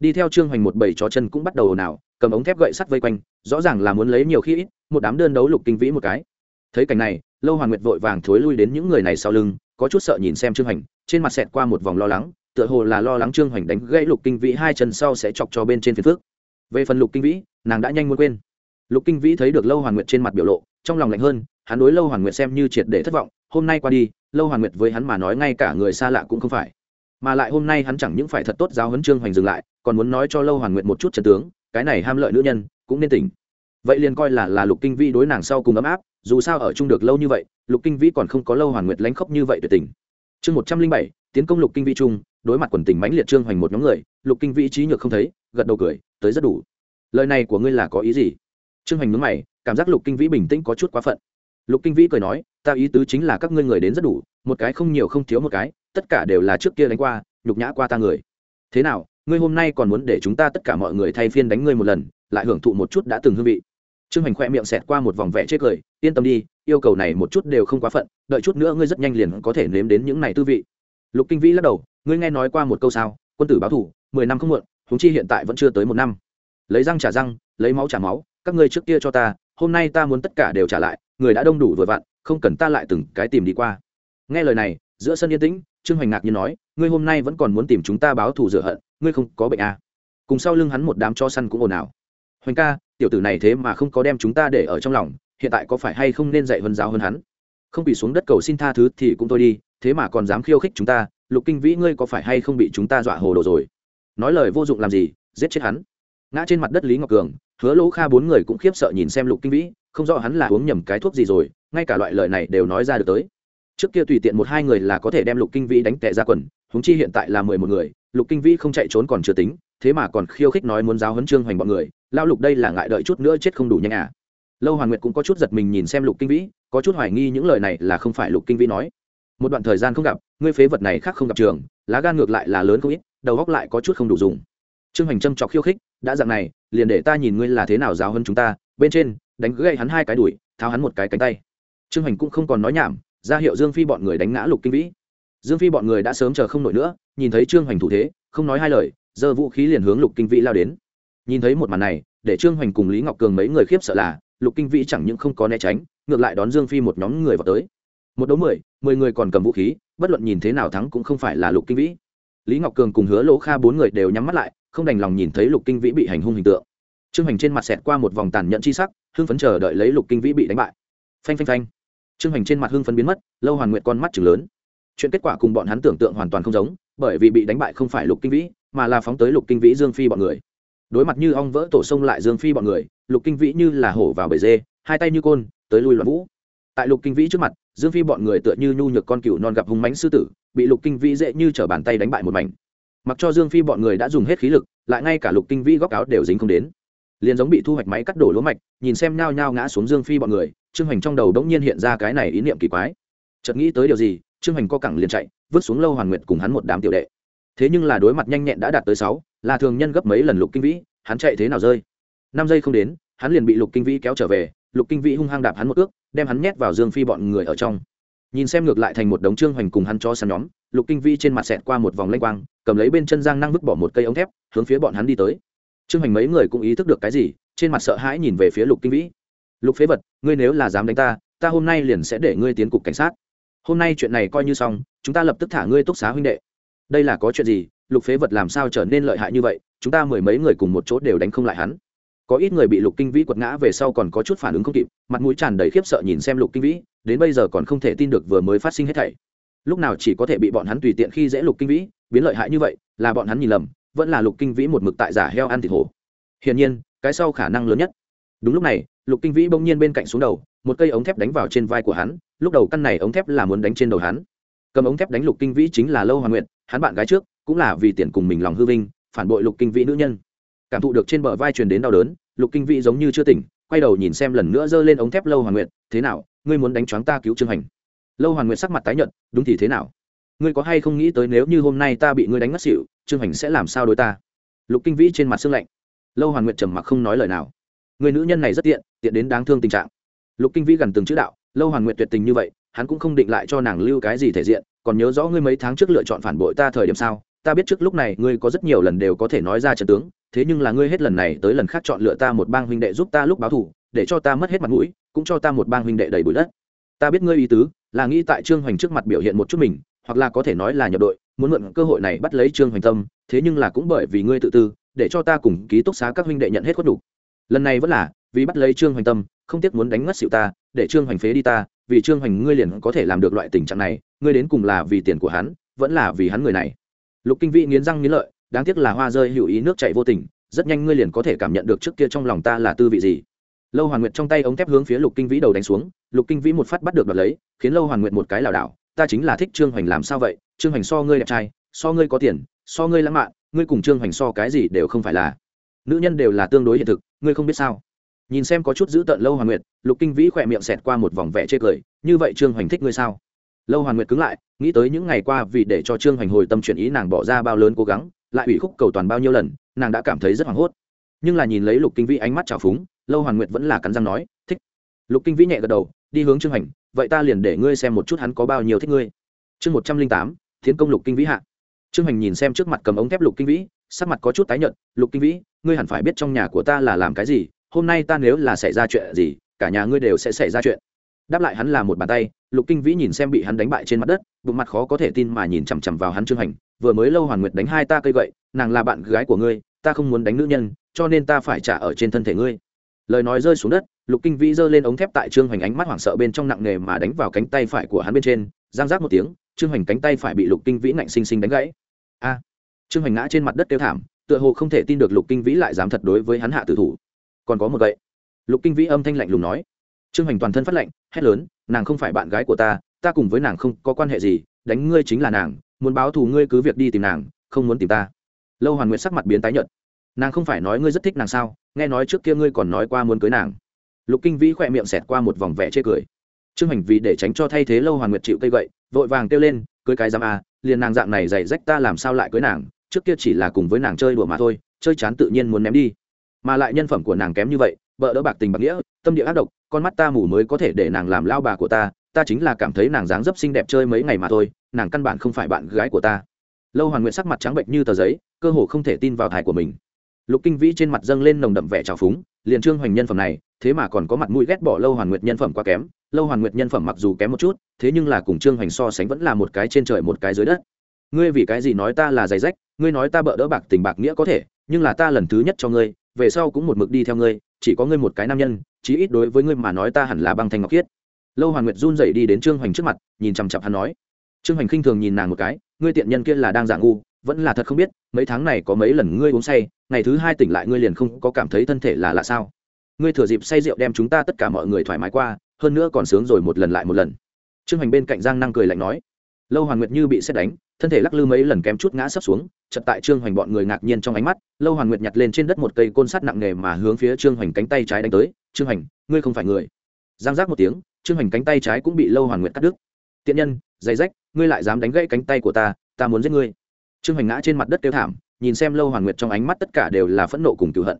Speaker 1: Đi theo trương hoành một bảy chó chân cũng bắt đầu ồn ào, cầm ống thép gậy sắt vây quanh, rõ ràng là muốn lấy nhiều khi ít, một đám đơn đấu lục kinh vĩ một cái. Thấy cảnh này, lâu hoàn nguyệt vội vàng thối lui đến những người này sau lưng, có chút sợ nhìn xem trương hoành, trên mặt xẹt qua một vòng lo lắng, tựa hồ là lo lắng trương hoành đánh gãy lục kinh vĩ hai chân sau sẽ chọc cho bên trên phiền phước về phần lục kinh vĩ, nàng đã nhanh muốn quên. Lục kinh vĩ thấy được lâu hoàn nguyệt trên mặt biểu lộ, trong lòng lạnh hơn, hắn đối lâu hoàn nguyệt xem như triệt để thất vọng, hôm nay qua đi, lâu hoàn nguyệt với hắn mà nói ngay cả người xa lạ cũng không phải mà lại hôm nay hắn chẳng những phải thật tốt giáo huấn trương hoành dừng lại, còn muốn nói cho lâu hoàn nguyện một chút trần tướng, cái này ham lợi nữ nhân, cũng nên tỉnh. Vậy liền coi là là lục kinh vĩ đối nàng sau cùng ấm áp, dù sao ở chung được lâu như vậy, lục kinh vĩ còn không có lâu hoàn nguyện lánh khóc như vậy tuyệt tình. Chương một trăm linh bảy, tiến công lục kinh vĩ trung đối mặt quần tình mãnh liệt trương hoành một nhóm người, lục kinh vĩ trí nhược không thấy, gật đầu cười, tới rất đủ. Lời này của ngươi là có ý gì? Trương hoành nhớ mày, cảm giác lục kinh vĩ bình tĩnh có chút quá phận lục kinh vĩ cười nói, ta ý tứ chính là các ngươi người đến rất đủ, một cái không nhiều không thiếu một cái, tất cả đều là trước kia đánh qua, nhục nhã qua ta người. Thế nào, ngươi hôm nay còn muốn để chúng ta tất cả mọi người thay phiên đánh ngươi một lần, lại hưởng thụ một chút đã từng hương vị? Trương hoành khoe miệng xẹt qua một vòng vẽ chết cười, yên tâm đi, yêu cầu này một chút đều không quá phận, đợi chút nữa ngươi rất nhanh liền có thể nếm đến những này tư vị. Lục kinh vĩ lắc đầu, ngươi nghe nói qua một câu sao, quân tử báo thủ, mười năm không muộn húng chi hiện tại vẫn chưa tới một năm. Lấy răng trả răng, lấy máu trả máu, các ngươi trước kia cho ta, hôm nay ta muốn tất cả đều trả lại người đã đông đủ vừa vặn, không cần ta lại từng cái tìm đi qua. Nghe lời này, giữa sân yên tĩnh, trương hoành ngạc như nói, ngươi hôm nay vẫn còn muốn tìm chúng ta báo thù rửa hận, ngươi không có bệnh à. cùng sau lưng hắn một đám cho săn cũng ồn ào. Hoành ca, tiểu tử này thế mà không có đem chúng ta để ở trong lòng, hiện tại có phải hay không nên dạy hơn giáo hơn hắn? Không bị xuống đất cầu xin tha thứ thì cũng thôi đi, thế mà còn dám khiêu khích chúng ta, lục kinh vĩ ngươi có phải hay không bị chúng ta dọa hồ đồ rồi? Nói lời vô dụng làm gì, giết chết hắn. Ngã trên mặt đất lý ngọc cường, hứa lỗ kha bốn người cũng khiếp sợ nhìn xem lục kinh vĩ không rõ hắn là uống nhầm cái thuốc gì rồi, ngay cả loại lời này đều nói ra được tới. Trước kia tùy tiện một hai người là có thể đem lục kinh vĩ đánh tệ ra quần húng chi hiện tại là mười một người, lục kinh vĩ không chạy trốn còn chưa tính, thế mà còn khiêu khích nói muốn giáo huấn trương hoành bọn người lao lục đây là ngại đợi chút nữa chết không đủ nhanh à. Lâu hoàn nguyệt cũng có chút giật mình nhìn xem lục kinh vĩ, có chút hoài nghi những lời này là không phải lục kinh vĩ nói. Một đoạn thời gian không gặp, ngươi phế vật này khác không gặp trường, lá gan ngược lại là lớn không ít, đầu góc lại có chút không đủ dùng. Trương hoành trâm trọc khiêu khích, đã dạng này, liền để ta nhìn ngươi là thế nào giáo hơn chúng ta, bên trên đánh gãy hắn hai cái đùi, tháo hắn một cái cánh tay. Trương hoành cũng không còn nói nhảm, ra hiệu dương phi bọn người đánh ngã lục kinh vĩ. Dương phi bọn người đã sớm chờ không nổi nữa, nhìn thấy trương hoành thủ thế, không nói hai lời, giơ vũ khí liền hướng lục kinh vĩ lao đến. Nhìn thấy một màn này, để trương hoành cùng lý ngọc cường mấy người khiếp sợ là, lục kinh vĩ chẳng những không có né tránh, ngược lại đón dương phi một nhóm người vào tới. Một đấu mười mười người còn cầm vũ khí, bất luận nhìn thế nào thắng cũng không phải là lục kinh vĩ. Lý ngọc cường cùng hứa lỗ kha bốn người đều nhắm mắt lại, không đành lòng nhìn thấy lục kinh vĩ bị hành hung hình tượng. Trương hoành trên mặt xẹt qua một vòng tàn nhẫn chi sắc hưng phấn chờ đợi lấy lục kinh vĩ bị đánh bại. Phanh phanh phanh. Trương hoành trên mặt hưng phấn biến mất, lâu hoàn nguyện con mắt chừng lớn. Chuyện kết quả cùng bọn hắn tưởng tượng hoàn toàn không giống, bởi vì bị đánh bại không phải lục kinh vĩ, mà là phóng tới lục kinh vĩ dương phi bọn người. Đối mặt như ong vỡ tổ sông lại dương phi bọn người, lục kinh vĩ như là hổ vào bể dê, hai tay như côn, tới lui loạn vũ. Tại lục kinh vĩ trước mặt, dương phi bọn người tựa như nhu nhược con cừu non gặp hung mánh sư tử, bị lục kinh vĩ dễ như t r ở bàn tay đánh bại một mảnh. Mặc cho dương phi bọn người đã dùng hết khí lực, lại ngay cả lục kinh vĩ góc áo đều dính không đến liền giống bị thu hoạch máy cắt đổ lúa mạch, nhìn xem nhao nhao ngã xuống dương phi bọn người, trương hoành trong đầu đống nhiên hiện ra cái này ý niệm kỳ quái. Chợt nghĩ tới điều gì, trương hoành co cẳng liền chạy, vứt xuống lâu hoàn nguyệt cùng hắn một đám tiểu đệ. Thế nhưng là đối mặt nhanh nhẹn đã đạt tới sáu, là thường nhân gấp mấy lần lục kinh vĩ, hắn chạy thế nào rơi? Năm giây không đến, hắn liền bị lục kinh vĩ kéo trở về, lục kinh vĩ hung hăng đạp hắn một ước, đem hắn nhét vào dương phi bọn người ở trong. Nhìn xem ngược lại thành một đống trương hoành cùng hắn cho săn nhóm, lục kinh vĩ trên mặt xẹt qua một vòng lanh quang, cầm lấy bên chân giang năng vứt bỏ một cây ống thép, hướng phía bọn hắn đi tới trương hành mấy người cũng ý thức được cái gì, trên mặt sợ hãi nhìn về phía lục kinh vĩ. Lục phế vật, ngươi nếu là dám đánh ta ta hôm nay liền sẽ để ngươi tiến cục cảnh sát. Hôm nay chuyện này coi như xong, chúng ta lập tức thả ngươi túc xá huynh đệ. Đây là có chuyện gì? Lục phế vật làm sao trở nên lợi hại như vậy? Chúng ta mười mấy người cùng một chỗ đều đánh không lại hắn. Có ít người bị lục kinh vĩ quật ngã về sau còn có chút phản ứng không kịp, mặt mũi tràn đầy khiếp sợ nhìn xem lục kinh vĩ, đến bây giờ còn không thể tin được vừa mới phát sinh hết thảy. Lúc nào chỉ có thể bị bọn hắn tùy tiện khi dễ lục kinh vĩ, biến lợi hại như vậy, là bọn hắn nhìn lầm vẫn là lục kinh vĩ một mực tại giả heo ăn thịt hổ. Hiển nhiên, cái sau khả năng lớn nhất. Đúng lúc này, lục kinh vĩ bỗng nhiên bên cạnh xuống đầu, một cây ống thép đánh vào trên vai của hắn, lúc đầu căn này ống thép là muốn đánh trên đầu hắn. Cầm ống thép đánh lục kinh vĩ chính là lâu hoàng nguyện hắn bạn gái trước, cũng là vì tiền cùng mình lòng hư vinh, phản bội lục kinh vĩ nữ nhân. Cảm thụ được trên bờ vai truyền đến đau đớn, lục kinh vĩ giống như chưa tỉnh, quay đầu nhìn xem lần nữa giơ lên ống thép lâu hoàng nguyện thế nào, ngươi muốn đánh choáng ta cứu trương hành? Lâu hoàng nguyện sắc mặt tái nhợt, đúng thì thế nào? Ngươi có hay không nghĩ tới nếu như hôm nay ta bị ngươi đánh ngất xỉu trương hành sẽ làm sao đối ta? Lục kinh vĩ trên mặt xương lạnh. Lâu hoàn nguyện trầm mặc không nói lời nào. Người nữ nhân này rất tiện tiện đến đáng thương tình trạng. Lục kinh vĩ gần từng chữ đạo, lâu hoàn nguyện tuyệt tình như vậy, hắn cũng không định lại cho nàng lưu cái gì thể diện, còn nhớ rõ ngươi mấy tháng trước lựa chọn phản bội ta thời điểm sao? Ta biết trước lúc này ngươi có rất nhiều lần đều có thể nói ra trận tướng, thế nhưng là ngươi hết lần này tới lần khác chọn lựa ta một bang huynh đệ giúp ta lúc báo thù, để cho ta mất hết mặt mũi, cũng cho ta một bang huynh đệ đầy bụi đất. Ta biết ngươi ý tứ, là nghĩ tại trương hoành trước mặt biểu hiện một chút mình, hoặc là có thể nói là nhập đội muốn mượn cơ hội này bắt lấy trương hoành tâm, thế nhưng là cũng bởi vì ngươi tự tư, để cho ta cùng ký túc xá các huynh đệ nhận hết khuất đủ lần này vẫn là, vì bắt lấy trương hoành tâm, không tiếc muốn đánh ngất xịu ta, để trương hoành phế đi ta, vì trương hoành ngươi liền có thể làm được loại tình trạng này, ngươi đến cùng là vì tiền của hắn, vẫn là vì hắn người này. Lục kinh vĩ nghiến răng nghiến lợi, đáng tiếc là hoa rơi hữu ý nước chạy vô tình, rất nhanh ngươi liền có thể cảm nhận được trước kia trong lòng ta là tư vị gì. Lâu hoàn nguyệt trong tay ống thép hướng phía lục kinh vĩ đầu đánh xuống, lục kinh vĩ một phát bắt được đoạt lấy, khiến lâu hoàn nguyệt một cái lảo đảo ta chính là thích trương hoành làm sao vậy? Trương hoành so ngươi đẹp trai, so ngươi có tiền, so ngươi lãng mạn, ngươi cùng trương hoành so cái gì đều không phải là. Nữ nhân đều là tương đối hiện thực, ngươi không biết sao? Nhìn xem có chút giữ tợn lâu hoàn nguyệt, lục kinh vĩ khỏe miệng xẹt qua một vòng vẽ chê cười, như vậy trương hoành thích ngươi sao? Lâu hoàn nguyệt cứng lại, nghĩ tới những ngày qua vì để cho trương hoành hồi tâm chuyển ý nàng bỏ ra bao lớn cố gắng, lại ủy khúc cầu toàn bao nhiêu lần, nàng đã cảm thấy rất hoảng hốt. Nhưng là nhìn lấy lục kinh vĩ ánh mắt trào phúng, lâu hoàn nguyệt vẫn là cắn răng nói, thích. Lục kinh vĩ nhẹ gật đầu, đi hướng trương hoành vậy ta liền để ngươi xem một chút hắn có bao nhiêu thích ngươi. Chương một trăm linh tám, thiến công lục kinh vĩ hạ. Trương hoành nhìn xem trước mặt cầm ống thép lục kinh vĩ, sắc mặt có chút tái nhợt, lục kinh vĩ, ngươi hẳn phải biết trong nhà của ta là làm cái gì, hôm nay ta nếu là xảy ra chuyện gì, cả nhà ngươi đều sẽ xảy ra chuyện. Đáp lại hắn là một bàn tay, lục kinh vĩ nhìn xem bị hắn đánh bại trên mặt đất, bụng mặt khó có thể tin mà nhìn chằm chằm vào hắn trương hành vừa mới lâu hoàn nguyệt đánh hai ta cây gậy, nàng là bạn gái của ngươi, ta không muốn đánh nữ nhân, cho nên ta phải trả ở trên thân thể ngươi. Lời nói rơi xuống đất lục kinh vĩ giơ lên ống thép tại trương hoành ánh mắt hoảng sợ bên trong nặng nề mà đánh vào cánh tay phải của hắn bên trên, giang giác một tiếng, trương hoành cánh tay phải bị lục kinh vĩ ngạnh xinh xinh đánh gãy. A! Trương hoành ngã trên mặt đất kêu thảm, tựa hồ không thể tin được lục kinh vĩ lại dám thật đối với hắn hạ tử thủ. Còn có một vậy lục kinh vĩ âm thanh lạnh lùng nói. Trương hoành toàn thân phát lạnh, hét lớn, nàng không phải bạn gái của ta ta cùng với nàng không có quan hệ gì, đánh ngươi chính là nàng, muốn báo thù ngươi cứ việc đi tìm nàng, không muốn tìm ta. Lâu hoàn nguyện sắc mặt biến tái nhợt. Nàng không phải nói ngươi rất thích nàng sao? Nghe nói trước kia ngươi còn nói qua muốn cưới nàng lục kinh vĩ khỏe miệng xẹt qua một vòng vẻ chê cười. Trương hành vì để tránh cho thay thế lâu hoàn nguyệt chịu cây gậy, vội vàng kêu lên, cưới cái giam à liền nàng dạng này dày rách ta làm sao lại cưới nàng? Trước kia chỉ là cùng với nàng chơi đùa mà thôi, chơi chán tự nhiên muốn ném đi. Mà lại nhân phẩm của nàng kém như vậy vợ đỡ bạc tình bạc nghĩa, tâm địa ác độc, con mắt ta mù mới có thể để nàng làm lao bà của ta ta chính là cảm thấy nàng dáng dấp xinh đẹp chơi mấy ngày mà thôi, nàng căn bản không phải bạn gái của ta. Lâu hoàn nguyện sắc mặt trắng bệnh như tờ giấy, cơ hồ không thể tin vào thải của mình. Lục kinh vĩ trên mặt dâng lên nồng đậm vẻ trào phúng liền trương hoành nhân phẩm này, thế mà còn có mặt mũi ghét bỏ lâu hoàn nguyệt nhân phẩm quá kém. Lâu hoàn nguyệt nhân phẩm mặc dù kém một chút, thế nhưng là cùng trương hoành so sánh vẫn là một cái trên trời một cái dưới đất. Ngươi vì cái gì nói ta là giày rách, ngươi nói ta bợ đỡ bạc tình bạc nghĩa có thể, nhưng là ta lần thứ nhất cho ngươi, về sau cũng một mực đi theo ngươi, chỉ có ngươi một cái nam nhân, chí ít đối với ngươi mà nói ta hẳn là băng thanh ngọc khiết. Lâu hoàn nguyệt run dậy đi đến trương hoành trước mặt, nhìn chằm chặp hắn nói. Trương hoành khinh thường nhìn nàng một cái, ngươi tiện nhân kia là đang giả ngu vẫn là thật không biết, mấy tháng này có mấy lần ngươi uống say, ngày thứ hai tỉnh lại ngươi liền không có cảm thấy thân thể là lạ sao? Ngươi thừa dịp say rượu đem chúng ta tất cả mọi người thoải mái qua, hơn nữa còn sướng rồi một lần lại một lần. Trương hoành bên cạnh giang năng cười lạnh nói. Lâu hoàn nguyệt như bị xét đánh, thân thể lắc lư mấy lần kém chút ngã sấp xuống chật tại trương hoành bọn người ngạc nhiên trong ánh mắt, lâu hoàn nguyệt nhặt lên trên đất một cây côn sắt nặng nề mà hướng phía trương hoành cánh tay trái đánh tới. Trương hoành, ngươi không phải người. Giang giác một tiếng, trương hoành cánh tay trái cũng bị lâu hoàn nguyệt cắt đứt. Tiện nhân, giày rách, ngươi lại dám đánh gãy cánh tay của ta ta muốn giết ngươi trương hoành ngã trên mặt đất kêu thảm, nhìn xem lâu hoàn nguyệt trong ánh mắt tất cả đều là phẫn nộ cùng cựu hận.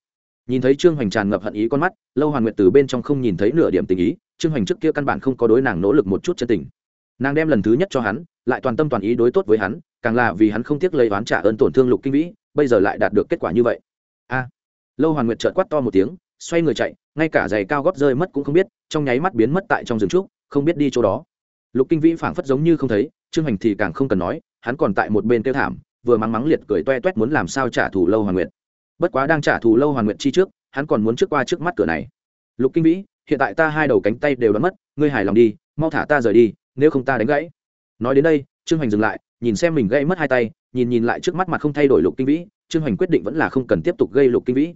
Speaker 1: Nhìn thấy trương hoành tràn ngập hận ý con mắt, lâu hoàn nguyệt từ bên trong không nhìn thấy nửa điểm tình ý, trương hoành trước kia căn bản không có đối nàng nỗ lực một chút chân tình. Nàng đem lần thứ nhất cho hắn, lại toàn tâm toàn ý đối tốt với hắn, càng là vì hắn không tiếc lấy oán trả ơn tổn thương lục kinh vĩ, bây giờ lại đạt được kết quả như vậy. A! Lâu hoàn nguyệt trợt quát to một tiếng, xoay người chạy, ngay cả giày cao gót rơi mất cũng không biết, trong nháy mắt biến mất tại trong rừng trúc, không biết đi chỗ đó. Lục kinh vĩ phảng phất giống như không thấy, trương hoành thì càng không cần nói, hắn còn tại một bên kêu thảm vừa mắng mắng liệt cười toe toét muốn làm sao trả thù lâu hoàn nguyệt. Bất quá đang trả thù lâu hoàn nguyệt chi trước, hắn còn muốn trước qua trước mắt cửa này. Lục kinh vĩ, hiện tại ta hai đầu cánh tay đều đã mất, ngươi hài lòng đi, mau thả ta rời đi, nếu không ta đánh gãy. Nói đến đây, trương hoành dừng lại, nhìn xem mình gãy mất hai tay, nhìn nhìn lại trước mắt mặt không thay đổi lục kinh vĩ, trương hoành quyết định vẫn là không cần tiếp tục gây lục kinh vĩ.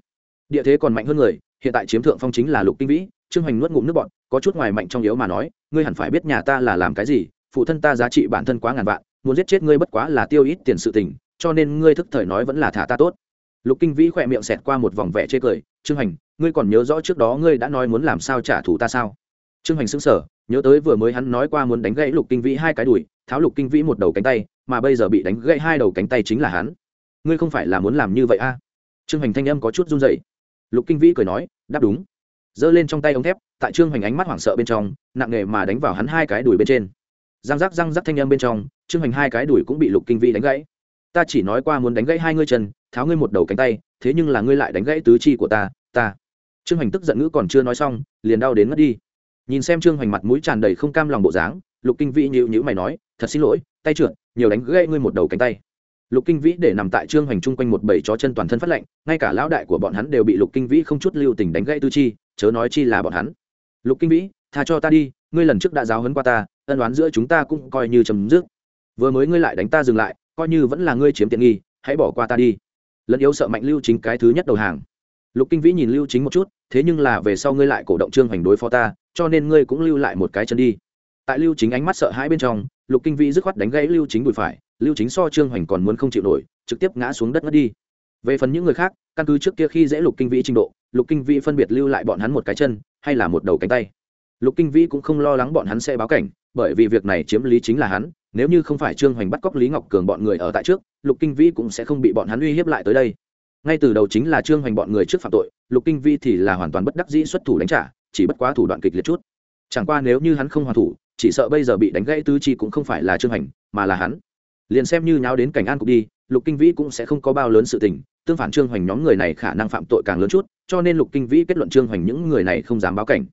Speaker 1: Địa thế còn mạnh hơn người, hiện tại chiếm thượng phong chính là lục kinh vĩ, trương hoành nuốt ngụm nước bọn có chút ngoài mạnh trong yếu mà nói, ngươi hẳn phải biết nhà ta là làm cái gì, phụ thân ta giá trị bản thân quá ngàn vạn muốn giết chết ngươi bất quá là tiêu ít tiền sự tình cho nên ngươi thức thời nói vẫn là thả ta tốt. Lục kinh vĩ khỏe miệng xẹt qua một vòng vẻ chê cười trương Hành, ngươi còn nhớ rõ trước đó ngươi đã nói muốn làm sao trả thù ta sao? Trương Hành xứng sở nhớ tới vừa mới hắn nói qua muốn đánh gãy lục kinh vĩ hai cái đùi tháo lục kinh vĩ một đầu cánh tay mà bây giờ bị đánh gãy hai đầu cánh tay chính là hắn. Ngươi không phải là muốn làm như vậy a à? trương Hành thanh âm có chút run dậy lục kinh vĩ cười nói đáp đúng. Giơ lên trong tay ống thép tại trương hoành ánh mắt hoảng sợ bên trong nặng nề mà đánh vào hắn hai cái đùi bên trên răng rắc răng rắc thanh âm bên trong, trương hoành hai cái đùi cũng bị lục kinh vĩ đánh gãy. Ta chỉ nói qua muốn đánh gãy hai ngươi chân, tháo ngươi một đầu cánh tay, thế nhưng là ngươi lại đánh gãy tứ chi của ta ta. Trương hoành tức giận ngữ còn chưa nói xong, liền đau đến mất đi. Nhìn xem trương hoành mặt mũi tràn đầy không cam lòng bộ dáng, lục kinh vĩ nhịu nhữ mày nói, thật xin lỗi, tay trượt, nhiều đánh gãy ngươi một đầu cánh tay. Lục kinh vĩ để nằm tại trương hoành chung quanh một bầy chó chân toàn thân phát lạnh, ngay cả lão đại của bọn hắn đều bị lục kinh vĩ không chút lưu tình đánh gãy tư chi, chớ nói chi là bọn hắn. Lục kinh vĩ, tha cho ta đi, ngươi lần trước đã giáo hấn qua ta ân đoán giữa chúng ta cũng coi như chấm dứt. Vừa mới ngươi lại đánh ta dừng lại, coi như vẫn là ngươi chiếm tiện nghi, hãy bỏ qua ta đi. Lẫn yếu sợ mạnh lưu chính cái thứ nhất đầu hàng. Lục kinh vĩ nhìn lưu chính một chút, thế nhưng là về sau ngươi lại cổ động trương hoành đối phó ta, cho nên ngươi cũng lưu lại một cái chân đi. Tại lưu chính ánh mắt sợ hãi bên trong, lục kinh vĩ dứt khoát đánh gãy lưu chính đùi phải, lưu chính so trương hoành còn muốn không chịu nổi, trực tiếp ngã xuống đất ngất đi. Về phần những người khác, căn cứ trước kia khi dễ lục kinh vĩ trình độ, lục kinh vĩ phân biệt lưu lại bọn hắn một cái chân, hay là một đầu cánh tay. Lục kinh vĩ cũng không lo lắng bọn hắn sẽ báo cảnh bởi vì việc này chiếm lý chính là hắn, nếu như không phải trương hoành bắt cóc lý ngọc cường bọn người ở tại trước, lục kinh vĩ cũng sẽ không bị bọn hắn uy hiếp lại tới đây. Ngay từ đầu chính là trương hoành bọn người trước phạm tội, lục kinh vĩ thì là hoàn toàn bất đắc dĩ xuất thủ đánh trả, chỉ bất quá thủ đoạn kịch liệt chút. Chẳng qua nếu như hắn không hoàn thủ, chỉ sợ bây giờ bị đánh gãy tứ chi cũng không phải là trương hoành, mà là hắn. Liền xem như nháo đến cảnh an cục đi, lục kinh vĩ cũng sẽ không có bao lớn sự tình, tương phản trương hoành nhóm người này khả năng phạm tội càng lớn chút, cho nên lục kinh vĩ kết luận trương hoành những người này không dám báo cảnh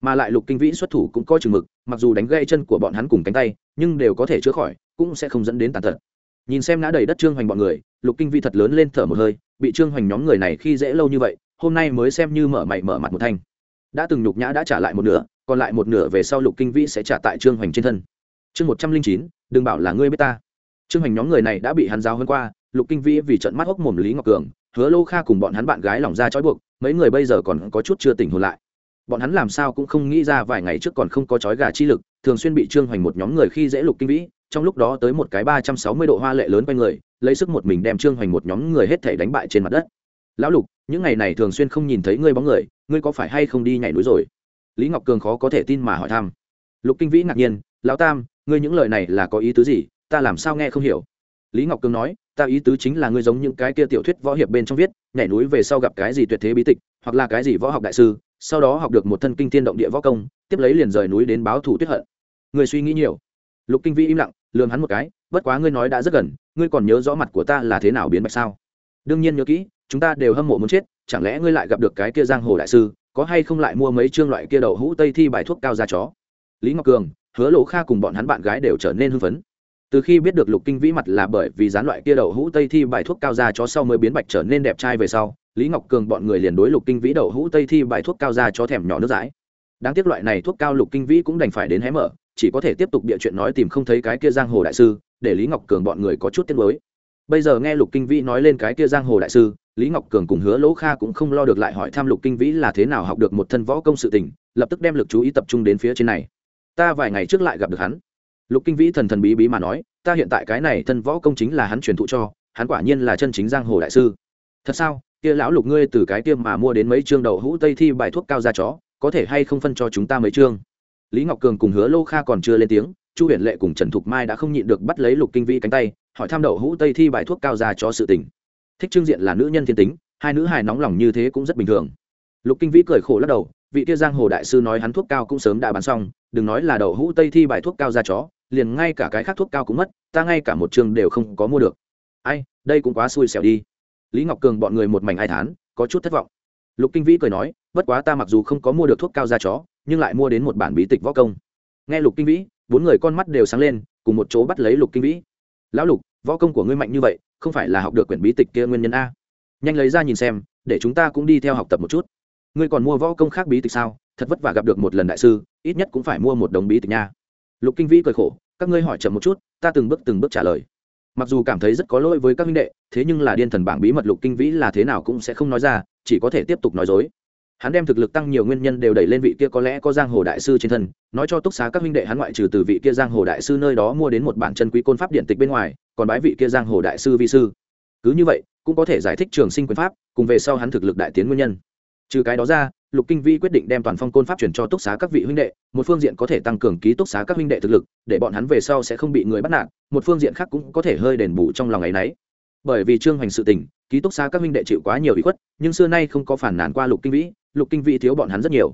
Speaker 1: mà lại lục kinh vĩ xuất thủ cũng có chừng mực, mặc dù đánh gây chân của bọn hắn cùng cánh tay, nhưng đều có thể chữa khỏi, cũng sẽ không dẫn đến tàn tật. Nhìn xem ngã đầy đất trương hoành bọn người, lục kinh vĩ thật lớn lên thở một hơi, bị trương hoành nhóm người này khi dễ lâu như vậy, hôm nay mới xem như mở mày mở mặt một thanh. Đã từng nhục nhã đã trả lại một nửa, còn lại một nửa về sau lục kinh vĩ sẽ trả tại trương hoành trên thân. Chương một trăm linh chín, đừng bảo là ngươi biết ta. Trương hoành nhóm người này đã bị hắn giao hơn qua, lục kinh vĩ vì trận mắt hốc mồm lý ngọc cường, hứa lô kha cùng bọn hắn bạn gái lỏng ra trói buộc, mấy người bây giờ còn có chút chưa tỉnh hồn lại bọn hắn làm sao cũng không nghĩ ra vài ngày trước còn không có chói gà chi lực, thường xuyên bị trương hoành một nhóm người khi dễ lục kinh vĩ, trong lúc đó tới một cái ba trăm sáu mươi độ hoa lệ lớn quanh người, lấy sức một mình đem trương hoành một nhóm người hết thể đánh bại trên mặt đất. Lão lục, những ngày này thường xuyên không nhìn thấy ngươi bóng người, ngươi có phải hay không đi nhảy núi rồi? Lý ngọc cường khó có thể tin mà hỏi thăm. Lục kinh vĩ ngạc nhiên, lão tam, ngươi những lời này là có ý tứ gì? Ta làm sao nghe không hiểu? Lý ngọc cường nói, ta ý tứ chính là ngươi giống những cái kia tiểu thuyết võ hiệp bên trong viết, nhảy núi về sau gặp cái gì tuyệt thế bí tịch, hoặc là cái gì võ học đại sư sau đó học được một thân kinh thiên động địa võ công, tiếp lấy liền rời núi đến báo thủ tuyết hận. Người suy nghĩ nhiều. Lục kinh vĩ im lặng lường hắn một cái, bất quá ngươi nói đã rất gần, ngươi còn nhớ rõ mặt của ta là thế nào biến bạch sao? Đương nhiên nhớ kỹ, chúng ta đều hâm mộ muốn chết, chẳng lẽ ngươi lại gặp được cái kia giang hồ đại sư, có hay không lại mua mấy chương loại kia đậu hũ tây thi bài thuốc cao ra chó? Lý ngọc cường, hứa lỗ kha cùng bọn hắn bạn gái đều trở nên hưng phấn từ khi biết được lục kinh vĩ mặt là bởi vì dán loại kia đậu hũ tây thi bài thuốc cao ra chó sau mới biến bạch trở nên đẹp trai về sau, lý ngọc cường bọn người liền đối lục kinh vĩ đậu hũ tây thi bài thuốc cao ra cho thèm nhỏ nước dãi. Đáng tiếc loại này thuốc cao lục kinh vĩ cũng đành phải đến hé mở, chỉ có thể tiếp tục bịa chuyện nói tìm không thấy cái kia giang hồ đại sư, để lý ngọc cường bọn người có chút tiếc mới bây giờ nghe lục kinh vĩ nói lên cái kia giang hồ đại sư, lý ngọc cường cùng hứa lỗ kha cũng không lo được lại hỏi thăm lục kinh vĩ là thế nào học được một thân võ công sự tình, lập tức đem lực chú ý tập trung đến phía trên này. Ta vài ngày trước lại gặp được hắn lục kinh vĩ thần thần bí bí mà nói, ta hiện tại cái này thân võ công chính là hắn truyền thụ cho, hắn quả nhiên là chân chính giang hồ đại sư. Thật sao? Kia lão lục ngươi từ cái tiêm mà mua đến mấy chương đậu hũ tây thi bài thuốc cao ra chó, có thể hay không phân cho chúng ta mấy chương? Lý ngọc cường cùng hứa lô kha còn chưa lên tiếng, chu huyền lệ cùng trần thục mai đã không nhịn được bắt lấy lục kinh vĩ cánh tay, hỏi thăm đậu hũ tây thi bài thuốc cao ra cho sự tình. Thích trương diện là nữ nhân thiên tính, hai nữ hài nóng lòng như thế cũng rất bình thường. Lục kinh vĩ cười khổ lắc đầu, vị kia giang hồ đại sư nói hắn thuốc cao cũng sớm đã bán xong, đừng nói là đậu hũ tây thi bài thuốc cao ra chó liền ngay cả cái khác thuốc cao cũng mất, ta ngay cả một trường đều không có mua được. Ai, đây cũng quá xui xẻo đi. Lý ngọc cường bọn người một mảnh ai thán, có chút thất vọng. Lục kinh vĩ cười nói, bất quá ta mặc dù không có mua được thuốc cao da chó, nhưng lại mua đến một bản bí tịch võ công. Nghe lục kinh vĩ, bốn người con mắt đều sáng lên, cùng một chỗ bắt lấy lục kinh vĩ. Lão lục, võ công của ngươi mạnh như vậy, không phải là học được quyển bí tịch kia nguyên nhân a. Nhanh lấy ra nhìn xem, để chúng ta cũng đi theo học tập một chút. Ngươi còn mua võ công khác bí tịch sao? Thật vất vả gặp được một lần đại sư, ít nhất cũng phải mua một đồng bí tịch nha lục kinh vĩ cười khổ, các ngươi hỏi chậm một chút, ta từng bước từng bước trả lời. Mặc dù cảm thấy rất có lỗi với các minh đệ, thế nhưng là điên thần bảng bí mật lục kinh vĩ là thế nào cũng sẽ không nói ra, chỉ có thể tiếp tục nói dối. Hắn đem thực lực tăng nhiều nguyên nhân đều đẩy lên vị kia có lẽ có giang hồ đại sư trên thân, nói cho túc xá các minh đệ hắn ngoại trừ từ vị kia giang hồ đại sư nơi đó mua đến một bản chân quý côn pháp điện tịch bên ngoài, còn bái vị kia giang hồ đại sư vi sư. Cứ như vậy, cũng có thể giải thích trường sinh quyền pháp, cùng về sau hắn thực lực đại tiến nguyên nhân trừ cái đó ra, lục kinh vi quyết định đem toàn phong côn pháp chuyển cho túc xá các vị huynh đệ, một phương diện có thể tăng cường ký túc xá các huynh đệ thực lực, để bọn hắn về sau sẽ không bị người bắt nạt, một phương diện khác cũng có thể hơi đền bù trong lòng ấ y n ấ y bởi vì trương hoành sự tình, ký túc xá các huynh đệ chịu quá nhiều ý khuất, nhưng xưa nay không có phản nản qua lục kinh vĩ, lục kinh vĩ thiếu bọn hắn rất nhiều.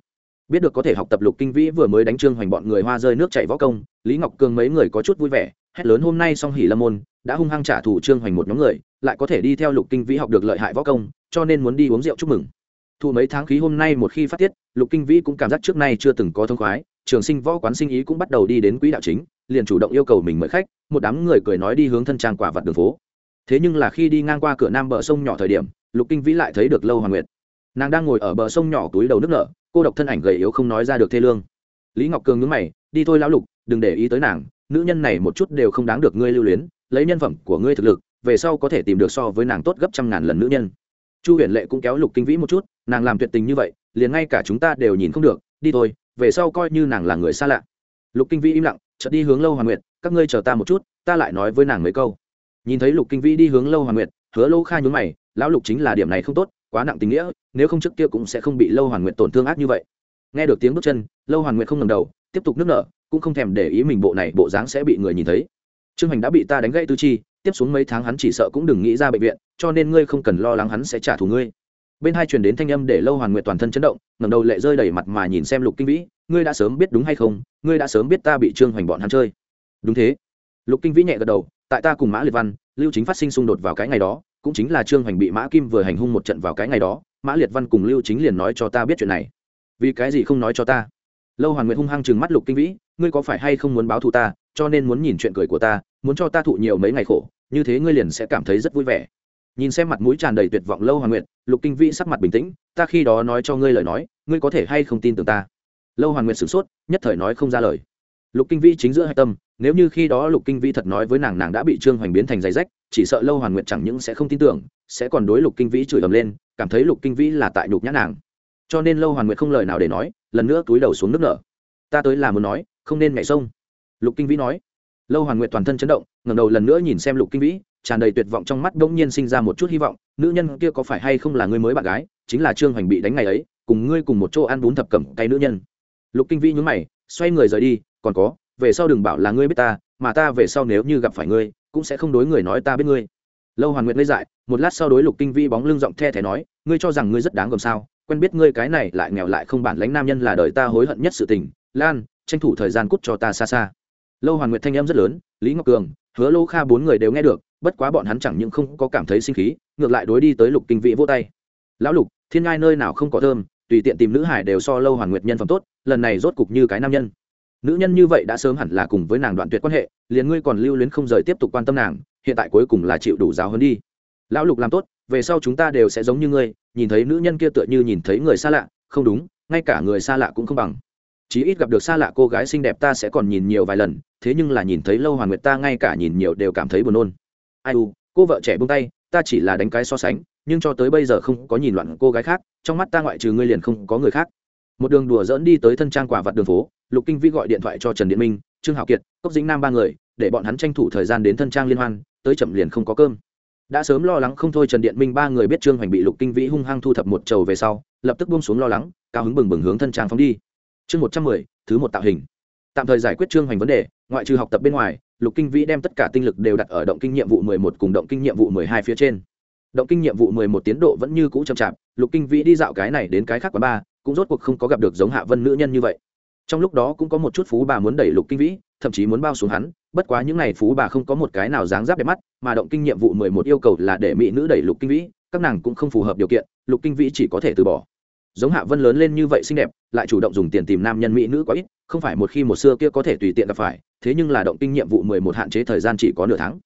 Speaker 1: Biết được có thể học tập lục kinh vĩ vừa mới đánh trương hoành bọn người hoa rơi nước chạy võ công, lý ngọc cường mấy người có chút vui vẻ, hét lớn hôm nay song hỉ lâm môn, đã hung hăng trả thù trương hoành một nhóm người, lại có thể đi theo lục kinh vĩ học được lợi hại võ công, cho nên muốn đi uống rượu chúc mừng thu mấy tháng khí hôm nay một khi phát tiết, lục kinh vĩ cũng cảm giác trước nay chưa từng có thông khoái, trường sinh võ quán sinh ý cũng bắt đầu đi đến quỹ đạo chính, liền chủ động yêu cầu mình mời khách, một đám người cười nói đi hướng thân trang quả vật đường phố. Thế nhưng là khi đi ngang qua cửa nam bờ sông nhỏ thời điểm, lục kinh vĩ lại thấy được lâu hoàng nguyệt. Nàng đang ngồi ở bờ sông nhỏ túi đầu nước nở, cô độc thân ảnh gầy yếu không nói ra được thê lương. Lý ngọc cường ngứng mày, đi thôi lão lục, đừng để ý tới nàng, nữ nhân này một chút đều không đáng được ngươi lưu luyến, lấy nhân phẩm của ngươi thực lực, về sau có thể tìm được so với nàng tốt gấp trăm ngàn lần nữ nhân. Chu huyền lệ cũng kéo lục kinh vĩ một chút nàng làm tuyệt tình như vậy, liền ngay cả chúng ta đều nhìn không được, đi thôi, về sau coi như nàng là người xa lạ. Lục kinh vĩ im lặng, chợt đi hướng lâu hoàng nguyệt, các ngươi chờ ta một chút, ta lại nói với nàng mấy câu. Nhìn thấy lục kinh vĩ đi hướng lâu hoàng nguyệt, hứa lô kha nhún mày, lão lục chính là điểm này không tốt, quá nặng tình nghĩa, nếu không trước kia cũng sẽ không bị lâu hoàn nguyệt tổn thương ác như vậy. Nghe được tiếng bước chân, lâu hoàn nguyệt không ngầm đầu, tiếp tục nước nở, cũng không thèm để ý mình bộ này bộ dáng sẽ bị người nhìn thấy. Trương hành đã bị ta đánh gãy tư chi, tiếp xuống mấy tháng hắn chỉ sợ cũng đừng nghĩ ra bệnh viện, cho nên ngươi không cần lo lắng hắn sẽ trả thù ngươi bên hai truyền đến thanh âm để lâu hoàn nguyện toàn thân chấn động ngẩng đầu lệ rơi đầy mặt mà nhìn xem lục kinh vĩ ngươi đã sớm biết đúng hay không ngươi đã sớm biết ta bị trương hoành bọn hắn chơi đúng thế lục kinh vĩ nhẹ gật đầu tại ta cùng mã liệt văn lưu chính phát sinh xung đột vào cái ngày đó cũng chính là trương hoành bị mã kim vừa hành hung một trận vào cái ngày đó mã liệt văn cùng lưu chính liền nói cho ta biết chuyện này vì cái gì không nói cho ta lâu hoàn nguyện hung hăng chừng mắt lục kinh vĩ ngươi có phải hay không muốn báo thù ta cho nên muốn nhìn chuyện cười của ta muốn cho ta thụ nhiều mấy ngày khổ như thế ngươi liền sẽ cảm thấy rất vui vẻ nhìn xem mặt mũi tràn đầy tuyệt vọng lâu hoàng nguyệt, lục kinh vĩ sắc mặt bình tĩnh, ta khi đó nói cho ngươi lời nói, ngươi có thể hay không tin tưởng ta? Lâu hoàng nguyệt sửng sốt, nhất thời nói không ra lời. Lục kinh vĩ chính giữa hai tâm, nếu như khi đó lục kinh vĩ thật nói với nàng nàng đã bị trương hoành biến thành giấy rách, chỉ sợ lâu hoàng nguyệt chẳng những sẽ không tin tưởng, sẽ còn đối lục kinh vĩ chửi ầm lên, cảm thấy lục kinh vĩ là tại nhục nhã nàng. Cho nên lâu hoàng nguyệt không lời nào để nói, lần nữa túi đầu xuống nước nở. Ta tới là muốn nói, không nên nhảy sông. Lục kinh vĩ nói. Lâu hoàng nguyệt toàn thân chấn động, ngẩng đầu lần nữa nhìn xem lục kinh vĩ tràn đầy tuyệt vọng trong mắt đông nhiên sinh ra một chút hy vọng, nữ nhân kia có phải hay không là ngươi mới bạn gái, chính là trương hoành bị đánh ngày ấy, cùng ngươi cùng một chỗ ăn bún thập cẩm cay nữ nhân. Lục kinh vĩ nhún mày, xoay người rời đi, còn có, về sau đừng bảo là ngươi biết ta, mà ta về sau nếu như gặp phải ngươi, cũng sẽ không đối người nói ta biết ngươi. Lâu hoàn nguyện lấy dại, một lát sau đối lục kinh vi bóng lưng giọng the thé nói, ngươi cho rằng ngươi rất đáng gồm sao, quen biết ngươi cái này lại nghèo lại không bản lãnh nam nhân là đời ta hối hận nhất sự tình, lan, tranh thủ thời gian cút cho ta xa xa. Lâu hoàn nguyện thanh em rất lớn, lý ngọc cường hứa lô kha bốn người đều nghe được, bất quá bọn hắn chẳng những không có cảm thấy sinh khí, ngược lại đối đi tới lục kinh vị vô tay. Lão lục, thiên ngai nơi nào không có thơm, tùy tiện tìm nữ hải đều so lâu hoàn nguyệt nhân phẩm tốt, lần này rốt cục như cái nam nhân. Nữ nhân như vậy đã sớm hẳn là cùng với nàng đoạn tuyệt quan hệ, liền ngươi còn lưu luyến không rời tiếp tục quan tâm nàng, hiện tại cuối cùng là chịu đủ giáo hơn đi. Lão lục làm tốt, về sau chúng ta đều sẽ giống như ngươi, nhìn thấy nữ nhân kia tựa như nhìn thấy người xa lạ, không đúng, ngay cả người xa lạ cũng không bằng. Chí ít gặp được xa lạ cô gái xinh đẹp ta sẽ còn nhìn nhiều vài lần thế nhưng là nhìn thấy lâu hoàn nguyệt ta ngay cả nhìn nhiều đều cảm thấy buồn nôn. Ai u, cô vợ trẻ buông tay, ta chỉ là đánh cái so sánh, nhưng cho tới bây giờ không có nhìn loạn cô gái khác, trong mắt ta ngoại trừ ngươi liền không có người khác. Một đường đùa dỡn đi tới thân trang quả vặt đường phố, lục kinh vĩ gọi điện thoại cho trần điện minh, trương hạo kiệt, cốc dĩnh nam ba người, để bọn hắn tranh thủ thời gian đến thân trang liên hoan, tới chậm liền không có cơm. Đã sớm lo lắng không thôi trần điện minh ba người biết trương hoành bị lục kinh vĩ hung hăng thu thập một trầu về sau, lập tức buông xuống lo lắng, cao hứng bừng bừng hướng thân trang phóng đi. Chương một trăm mười, thứ một tạo hình tạm thời giải quyết trương hoành vấn đề, ngoại trừ học tập bên ngoài, lục kinh vĩ đem tất cả tinh lực đều đặt ở động kinh nhiệm vụ mười một cùng động kinh nhiệm vụ mười hai phía trên. Động kinh nhiệm vụ mười một tiến độ vẫn như cũ chậm chạp, lục kinh vĩ đi dạo cái này đến cái khác quán ba cũng rốt cuộc không có gặp được giống hạ vân nữ nhân như vậy. Trong lúc đó cũng có một chút phú bà muốn đẩy lục kinh vĩ, thậm chí muốn bao xuống hắn, bất quá những n à y phú bà không có một cái nào dáng dấp đẹp mắt, mà động kinh nhiệm vụ mười một yêu cầu là để mỹ nữ đẩy lục kinh vĩ, các nàng cũng không phù hợp điều kiện, lục kinh vĩ chỉ có thể từ bỏ. Giống hạ vân lớn lên như vậy xinh đẹp, lại chủ động dùng tiền tìm nam nhân mỹ nữ quá ít không phải một khi một xưa kia có thể tùy tiện gặp phải, thế nhưng là động kinh nhiệm vụ mười một hạn chế thời gian chỉ có nửa tháng.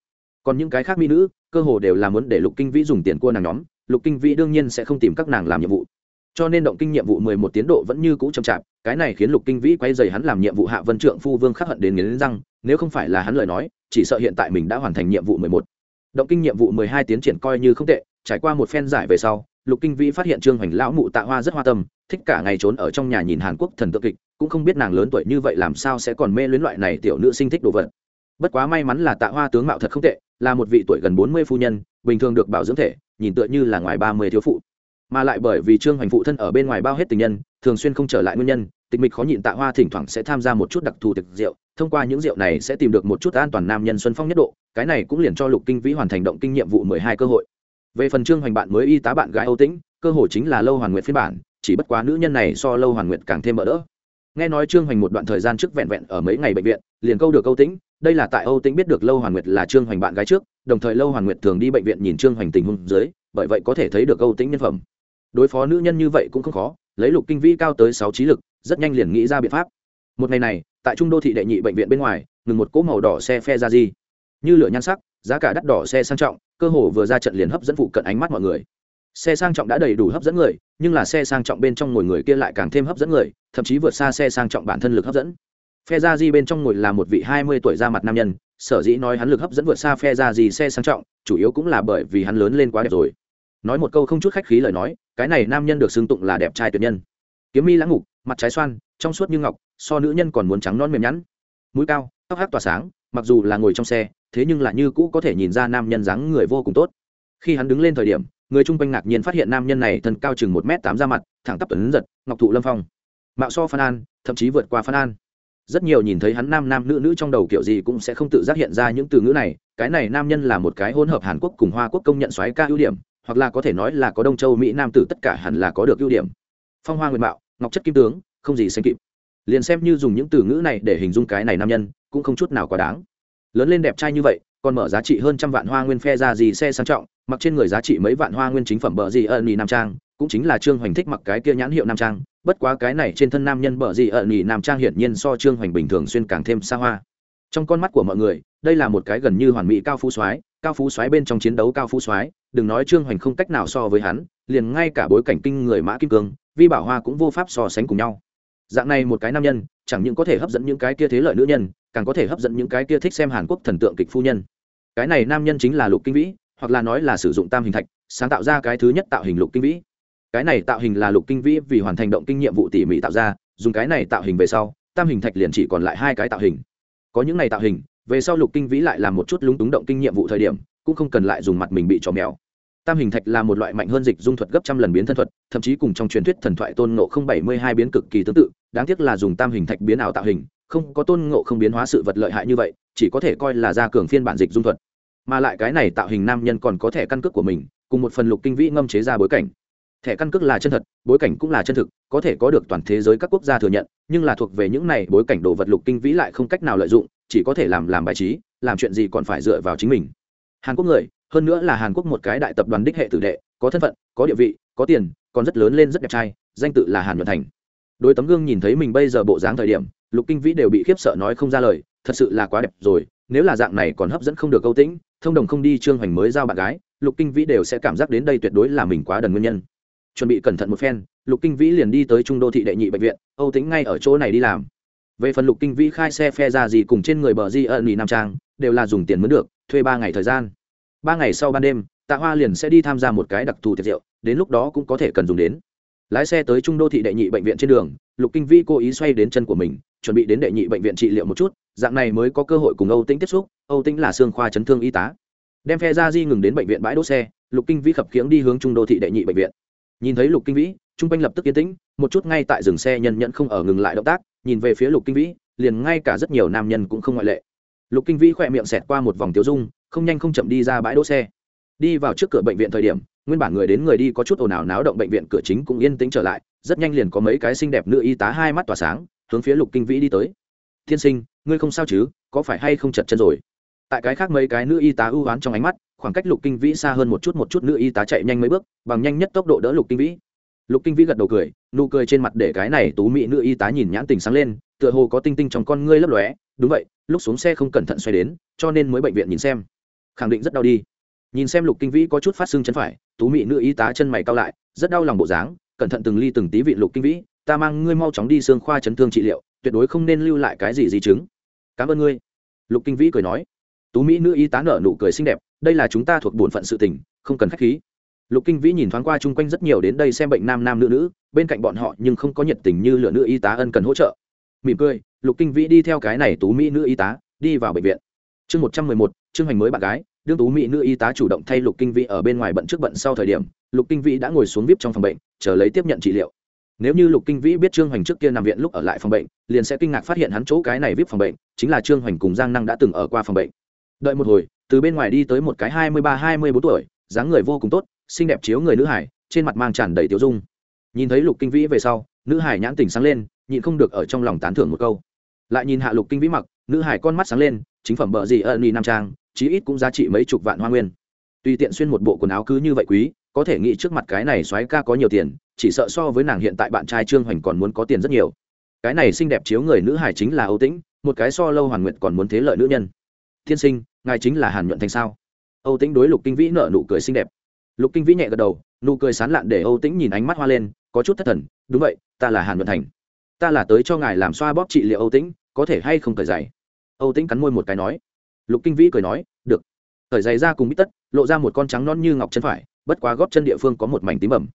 Speaker 1: Còn những cái khác mỹ nữ, cơ hồ đều là muốn để lục kinh vĩ dùng tiền cua nàng nhóm, lục kinh vĩ đương nhiên sẽ không tìm các nàng làm nhiệm vụ. Cho nên động kinh nhiệm vụ mười một tiến độ vẫn như cũ chậm chạp, cái này khiến lục kinh vĩ quay dày hắn làm nhiệm vụ hạ vân trượng phu vương khắc hận đến nghiến răng, nếu không phải là hắn lời nói, chỉ sợ hiện tại mình đã hoàn thành nhiệm vụ mười một. Động kinh nhiệm vụ mười hai tiến triển coi như không tệ, trải qua một phen giải về sau lục kinh vĩ phát hiện trương hoành lão mụ tạ hoa rất hoa tâm, thích cả ngày trốn ở trong nhà nhìn hàn quốc thần tượng kịch, cũng không biết nàng lớn tuổi như vậy làm sao sẽ còn mê luyến loại này tiểu nữ sinh thích đồ vật. Bất quá may mắn là tạ hoa tướng mạo thật không tệ, là một vị tuổi gần bốn mươi phu nhân, bình thường được bảo dưỡng thể, nhìn tựa như là ngoài ba mươi thiếu phụ. Mà lại bởi vì trương hoành phụ thân ở bên ngoài bao hết tình nhân, thường xuyên không trở lại nguyên nhân, tịch mịch khó nhịn tạ hoa thỉnh thoảng sẽ tham gia một chút đặc thù thực rượu, thông qua những rượu này sẽ tìm được một chút an toàn nam nhân xuân phong nhất độ, cái này cũng liền cho lục kinh vĩ hoàn thành động kinh nhiệm vụ mười hai cơ hội về phần trương hoành bạn mới y tá bạn gái âu tĩnh, cơ hội chính là lâu hoàn nguyện phiên bản, chỉ bất quá nữ nhân này so lâu hoàn nguyện càng thêm mỡ đỡ. Nghe nói trương hoành một đoạn thời gian trước vẹn vẹn ở mấy ngày bệnh viện, liền câu được âu tĩnh, đây là tại âu tĩnh biết được lâu hoàn nguyệt là trương hoành bạn gái trước, đồng thời lâu hoàn nguyệt thường đi bệnh viện nhìn trương hoành tình huống dưới, bởi vậy có thể thấy được âu tĩnh nhân phẩm. Đối phó nữ nhân như vậy cũng không khó, lấy lục kinh vĩ cao tới sáu trí lực, rất nhanh liền nghĩ ra biện pháp. Một ngày này, tại trung đô thị đệ nhị bệnh viện bên ngoài, ngừng một cỗ màu đỏ xe phe ra di như lửa nhan sắc, giá cả đắt đỏ xe sang trọng cơ hồ vừa ra trận liền hấp dẫn phụ cận ánh mắt mọi người. Xe sang trọng đã đầy đủ hấp dẫn người, nhưng là xe sang trọng bên trong ngồi người kia lại càng thêm hấp dẫn người, thậm chí vượt xa xe sang trọng bản thân lực hấp dẫn. Phe gia di bên trong ngồi là một vị hai mươi tuổi ra mặt nam nhân, sở dĩ nói hắn lực hấp dẫn vượt xa phe gia di xe sang trọng, chủ yếu cũng là bởi vì hắn lớn lên quá đẹp rồi. Nói một câu không chút khách khí lời nói, cái này nam nhân được xưng tụng là đẹp trai tuyệt nhân. Kiếm mi lãng ngục, mặt trái xoan, trong suốt như ngọc, so nữ nhân còn muốn trắng non mềm nhẵn. Mũi cao tóc hát tỏa sáng, mặc dù là ngồi trong xe thế nhưng là như cũ có thể nhìn ra nam nhân dáng người vô cùng tốt. Khi hắn đứng lên thời điểm, người chung quanh ngạc nhiên phát hiện nam nhân này thân cao chừng một m tám ra mặt, thẳng tắp tuấn giật, ngọc thụ lâm phong. Mạo so phan an, thậm chí vượt qua phan an. Rất nhiều nhìn thấy hắn nam nam nữ nữ trong đầu kiểu gì cũng sẽ không tự giác hiện ra những từ ngữ này, cái này nam nhân là một cái hỗn hợp hàn quốc cùng hoa quốc công nhận soái ca ưu điểm, hoặc là có thể nói là có đông châu mỹ nam tử tất cả hẳn là có được ưu điểm. Phong hoa nguyện mạo, ngọc chất kim tướng, không gì sánh kịp. Liền xem như dùng những từ ngữ này để hình dung cái này nam nhân, cũng không chút nào quá đáng lớn lên đẹp trai như vậy, còn mở giá trị hơn trăm vạn hoa nguyên phe ra gì xe sang trọng, mặc trên người giá trị mấy vạn hoa nguyên chính phẩm bờ gì ẩn nhì nam trang, cũng chính là trương hoành thích mặc cái kia nhãn hiệu nam trang, bất quá cái này trên thân nam nhân bờ gì ẩn nhì nam trang hiển nhiên so trương hoành bình thường xuyên càng thêm xa hoa. Trong con mắt của mọi người, đây là một cái gần như hoàn mỹ cao phú soái, cao phú soái bên trong chiến đấu cao phú soái, đừng nói trương hoành không cách nào so với hắn, liền ngay cả bối cảnh kinh người mã kim cương, vi bảo hoa cũng vô pháp so sánh cùng nhau dạng này một cái nam nhân, chẳng những có thể hấp dẫn những cái kia thế lợi nữ nhân, càng có thể hấp dẫn những cái kia thích xem hàn quốc thần tượng kịch phu nhân. Cái này nam nhân chính là lục kinh vĩ, hoặc là nói là sử dụng tam hình thạch, sáng tạo ra cái thứ nhất tạo hình lục kinh vĩ. Cái này tạo hình là lục kinh vĩ vì hoàn thành động kinh nhiệm vụ tỉ mỉ tạo ra, dùng cái này tạo hình về sau, tam hình thạch liền chỉ còn lại hai cái tạo hình. Có những này tạo hình, về sau lục kinh vĩ lại làm một chút lúng túng động kinh nhiệm vụ thời điểm, cũng không cần lại dùng mặt mình bị trò mèo tam hình thạch là một loại mạnh hơn dịch dung thuật gấp trăm lần biến thân thuật, thậm chí cùng trong truyền thuyết thần thoại tôn ngộ không bảy mươi hai biến cực kỳ tương tự, đáng tiếc là dùng tam hình thạch biến ảo tạo hình, không có tôn ngộ không biến hóa sự vật lợi hại như vậy, chỉ có thể coi là gia cường phiên bản dịch dung thuật. Mà lại cái này tạo hình nam nhân còn có thẻ căn cước của mình, cùng một phần lục kinh vĩ ngâm chế ra bối cảnh. Thẻ căn cước là chân thật, bối cảnh cũng là chân thực, có thể có được toàn thế giới các quốc gia thừa nhận, nhưng là thuộc về những này bối cảnh đồ vật lục kinh vĩ lại không cách nào lợi dụng, chỉ có thể làm làm bài trí, làm chuyện gì còn phải dựa vào chính mình. Hàn quốc người hơn nữa là hàn quốc một cái đại tập đoàn đích hệ tử đệ, có thân phận, có địa vị, có tiền, còn rất lớn lên rất đẹp trai, danh tự là hàn nhuận thành. Đôi tấm gương nhìn thấy mình bây giờ bộ dáng thời điểm, lục kinh vĩ đều bị khiếp sợ nói không ra lời, thật sự là quá đẹp rồi, nếu là dạng này còn hấp dẫn không được câu tĩnh, thông đồng không đi trương hoành mới giao bạn gái, lục kinh vĩ đều sẽ cảm giác đến đây tuyệt đối là mình quá đần nguyên nhân. Chuẩn bị cẩn thận một phen, lục kinh vĩ liền đi tới trung đô thị đệ nhị bệnh viện, âu tính ngay ở chỗ này đi làm. Về phần lục kinh vĩ khai xe phe ra gì cùng trên người bờ di ân nhì nam trang, đều là dùng tiền mới được, thuê ba ngày thời gian ba ngày sau ban đêm, tạ hoa liền sẽ đi tham gia một cái đặc thù tiệc rượu, đến lúc đó cũng có thể cần dùng đến. Lái xe tới trung đô thị đệ nhị bệnh viện trên đường, lục kinh vĩ cố ý xoay đến chân của mình, chuẩn bị đến đệ nhị bệnh viện trị liệu một chút, dạng này mới có cơ hội cùng âu tĩnh tiếp xúc, âu tĩnh là xương khoa chấn thương y tá. Đem phe ra di ngừng đến bệnh viện bãi đỗ xe, lục kinh vĩ khập khiễng đi hướng trung đô thị đệ nhị bệnh viện. Nhìn thấy lục kinh vĩ trung quanh lập tức yên tĩnh, một chút ngay tại dừng xe nhân nhận không ở ngừng lại động tác, nhìn về phía lục kinh vĩ liền ngay cả rất nhiều nam nhân cũng không ngoại lệ. Lục kinh vĩ khỏe miệng xẹt qua một vòng tiêu dung không nhanh không chậm đi ra bãi đỗ xe. Đi vào trước cửa bệnh viện thời điểm, nguyên bản người đến người đi có chút ồn ào náo động bệnh viện cửa chính cũng yên tĩnh trở lại, rất nhanh liền có mấy cái xinh đẹp nữ y tá hai mắt tỏa sáng, hướng phía lục kinh vĩ đi tới. Tiên sinh, ngươi không sao chứ? Có phải hay không chật chân rồi? Tại cái khác mấy cái nữ y tá ưu oán trong ánh mắt, khoảng cách lục kinh vĩ xa hơn một chút một chút nữ y tá chạy nhanh mấy bước, bằng nhanh nhất tốc độ đỡ lục kinh vĩ. Lục kinh vĩ gật đầu cười, nụ cười trên mặt để cái này tú mỹ nữ y tá nhìn nhãn tình sáng lên, tựa hồ có tinh tinh trong con ngươi lấp lóe. Đúng vậy, lúc xuống xe không cẩn thận xoay đến, cho nên mới bệnh viện nhìn xem khẳng định rất đau đi. Nhìn xem lục kinh vĩ có chút phát xương chân phải, tú mỹ nữ y tá chân mày cao lại, rất đau lòng bộ dáng, cẩn thận từng ly từng tí vị lục kinh vĩ, ta mang ngươi mau chóng đi xương khoa chấn thương trị liệu, tuyệt đối không nên lưu lại cái gì di chứng. Cảm ơn ngươi. Lục kinh vĩ cười nói. Tú mỹ nữ y tá nở nụ cười xinh đẹp, đây là chúng ta thuộc bổn phận sự tình, không cần khách khí. Lục kinh vĩ nhìn thoáng qua chung quanh rất nhiều đến đây xem bệnh nam nam nữ nữ, bên cạnh bọn họ nhưng không có nhiệt tình như lửa nữ y tá ân cần hỗ trợ. Mỉm cười, lục kinh vĩ đi theo cái này tú mỹ nữ y tá, đi vào bệnh viện. Chương một trăm mười một Trương hành mới bạn gái, đương tú mỹ nữ y tá chủ động thay lục kinh vĩ ở bên ngoài bận trước bận sau thời điểm, lục kinh vĩ đã ngồi xuống vip trong phòng bệnh, chờ lấy tiếp nhận trị liệu. Nếu như lục kinh vĩ biết trương hoành trước kia nằm viện lúc ở lại phòng bệnh, liền sẽ kinh ngạc phát hiện hắn chỗ cái này vip phòng bệnh, chính là trương hoành cùng giang năng đã từng ở qua phòng bệnh. Đợi một hồi, từ bên ngoài đi tới một cái hai mươi ba, hai mươi bốn tuổi, dáng người vô cùng tốt, xinh đẹp chiếu người nữ hải, trên mặt mang tràn đầy tiểu dung. Nhìn thấy lục kinh vĩ về sau, nữ hải nhãn tỉnh sáng lên, nhịn không được ở trong lòng tán thưởng một câu. Lại nhìn hạ lục kinh vĩ mặc, nữ hải con mắt sáng lên, chính phẩm bợ gì ân ni nam trang chí ít cũng giá trị mấy chục vạn hoa nguyên. Tùy tiện xuyên một bộ quần áo cứ như vậy quý, có thể nghĩ trước mặt cái này soái ca có nhiều tiền, chỉ sợ so với nàng hiện tại bạn trai trương hoành còn muốn có tiền rất nhiều. Cái này xinh đẹp chiếu người nữ hải chính là âu tĩnh, một cái so lâu hoàn nguyện còn muốn thế lợi nữ nhân. Thiên sinh, ngài chính là hàn nhuận thành sao? Âu tĩnh đối lục kinh vĩ nở nụ cười xinh đẹp. Lục kinh vĩ nhẹ gật đầu, nụ cười sán lạn để âu tĩnh nhìn ánh mắt hoa lên, có chút thất thần, đúng vậy, ta là hàn nhuận thành. Ta là tới cho ngài làm xoa bóp trị liệu âu tĩnh, có thể hay không cởi giày? Âu tĩnh cắn môi một cái nói lục kinh vĩ cười nói, được. Cởi giày ra cùng bít tất, lộ ra một con trắng non như ngọc chân phải, bất quá góp chân địa phương có một mảnh tím bẩm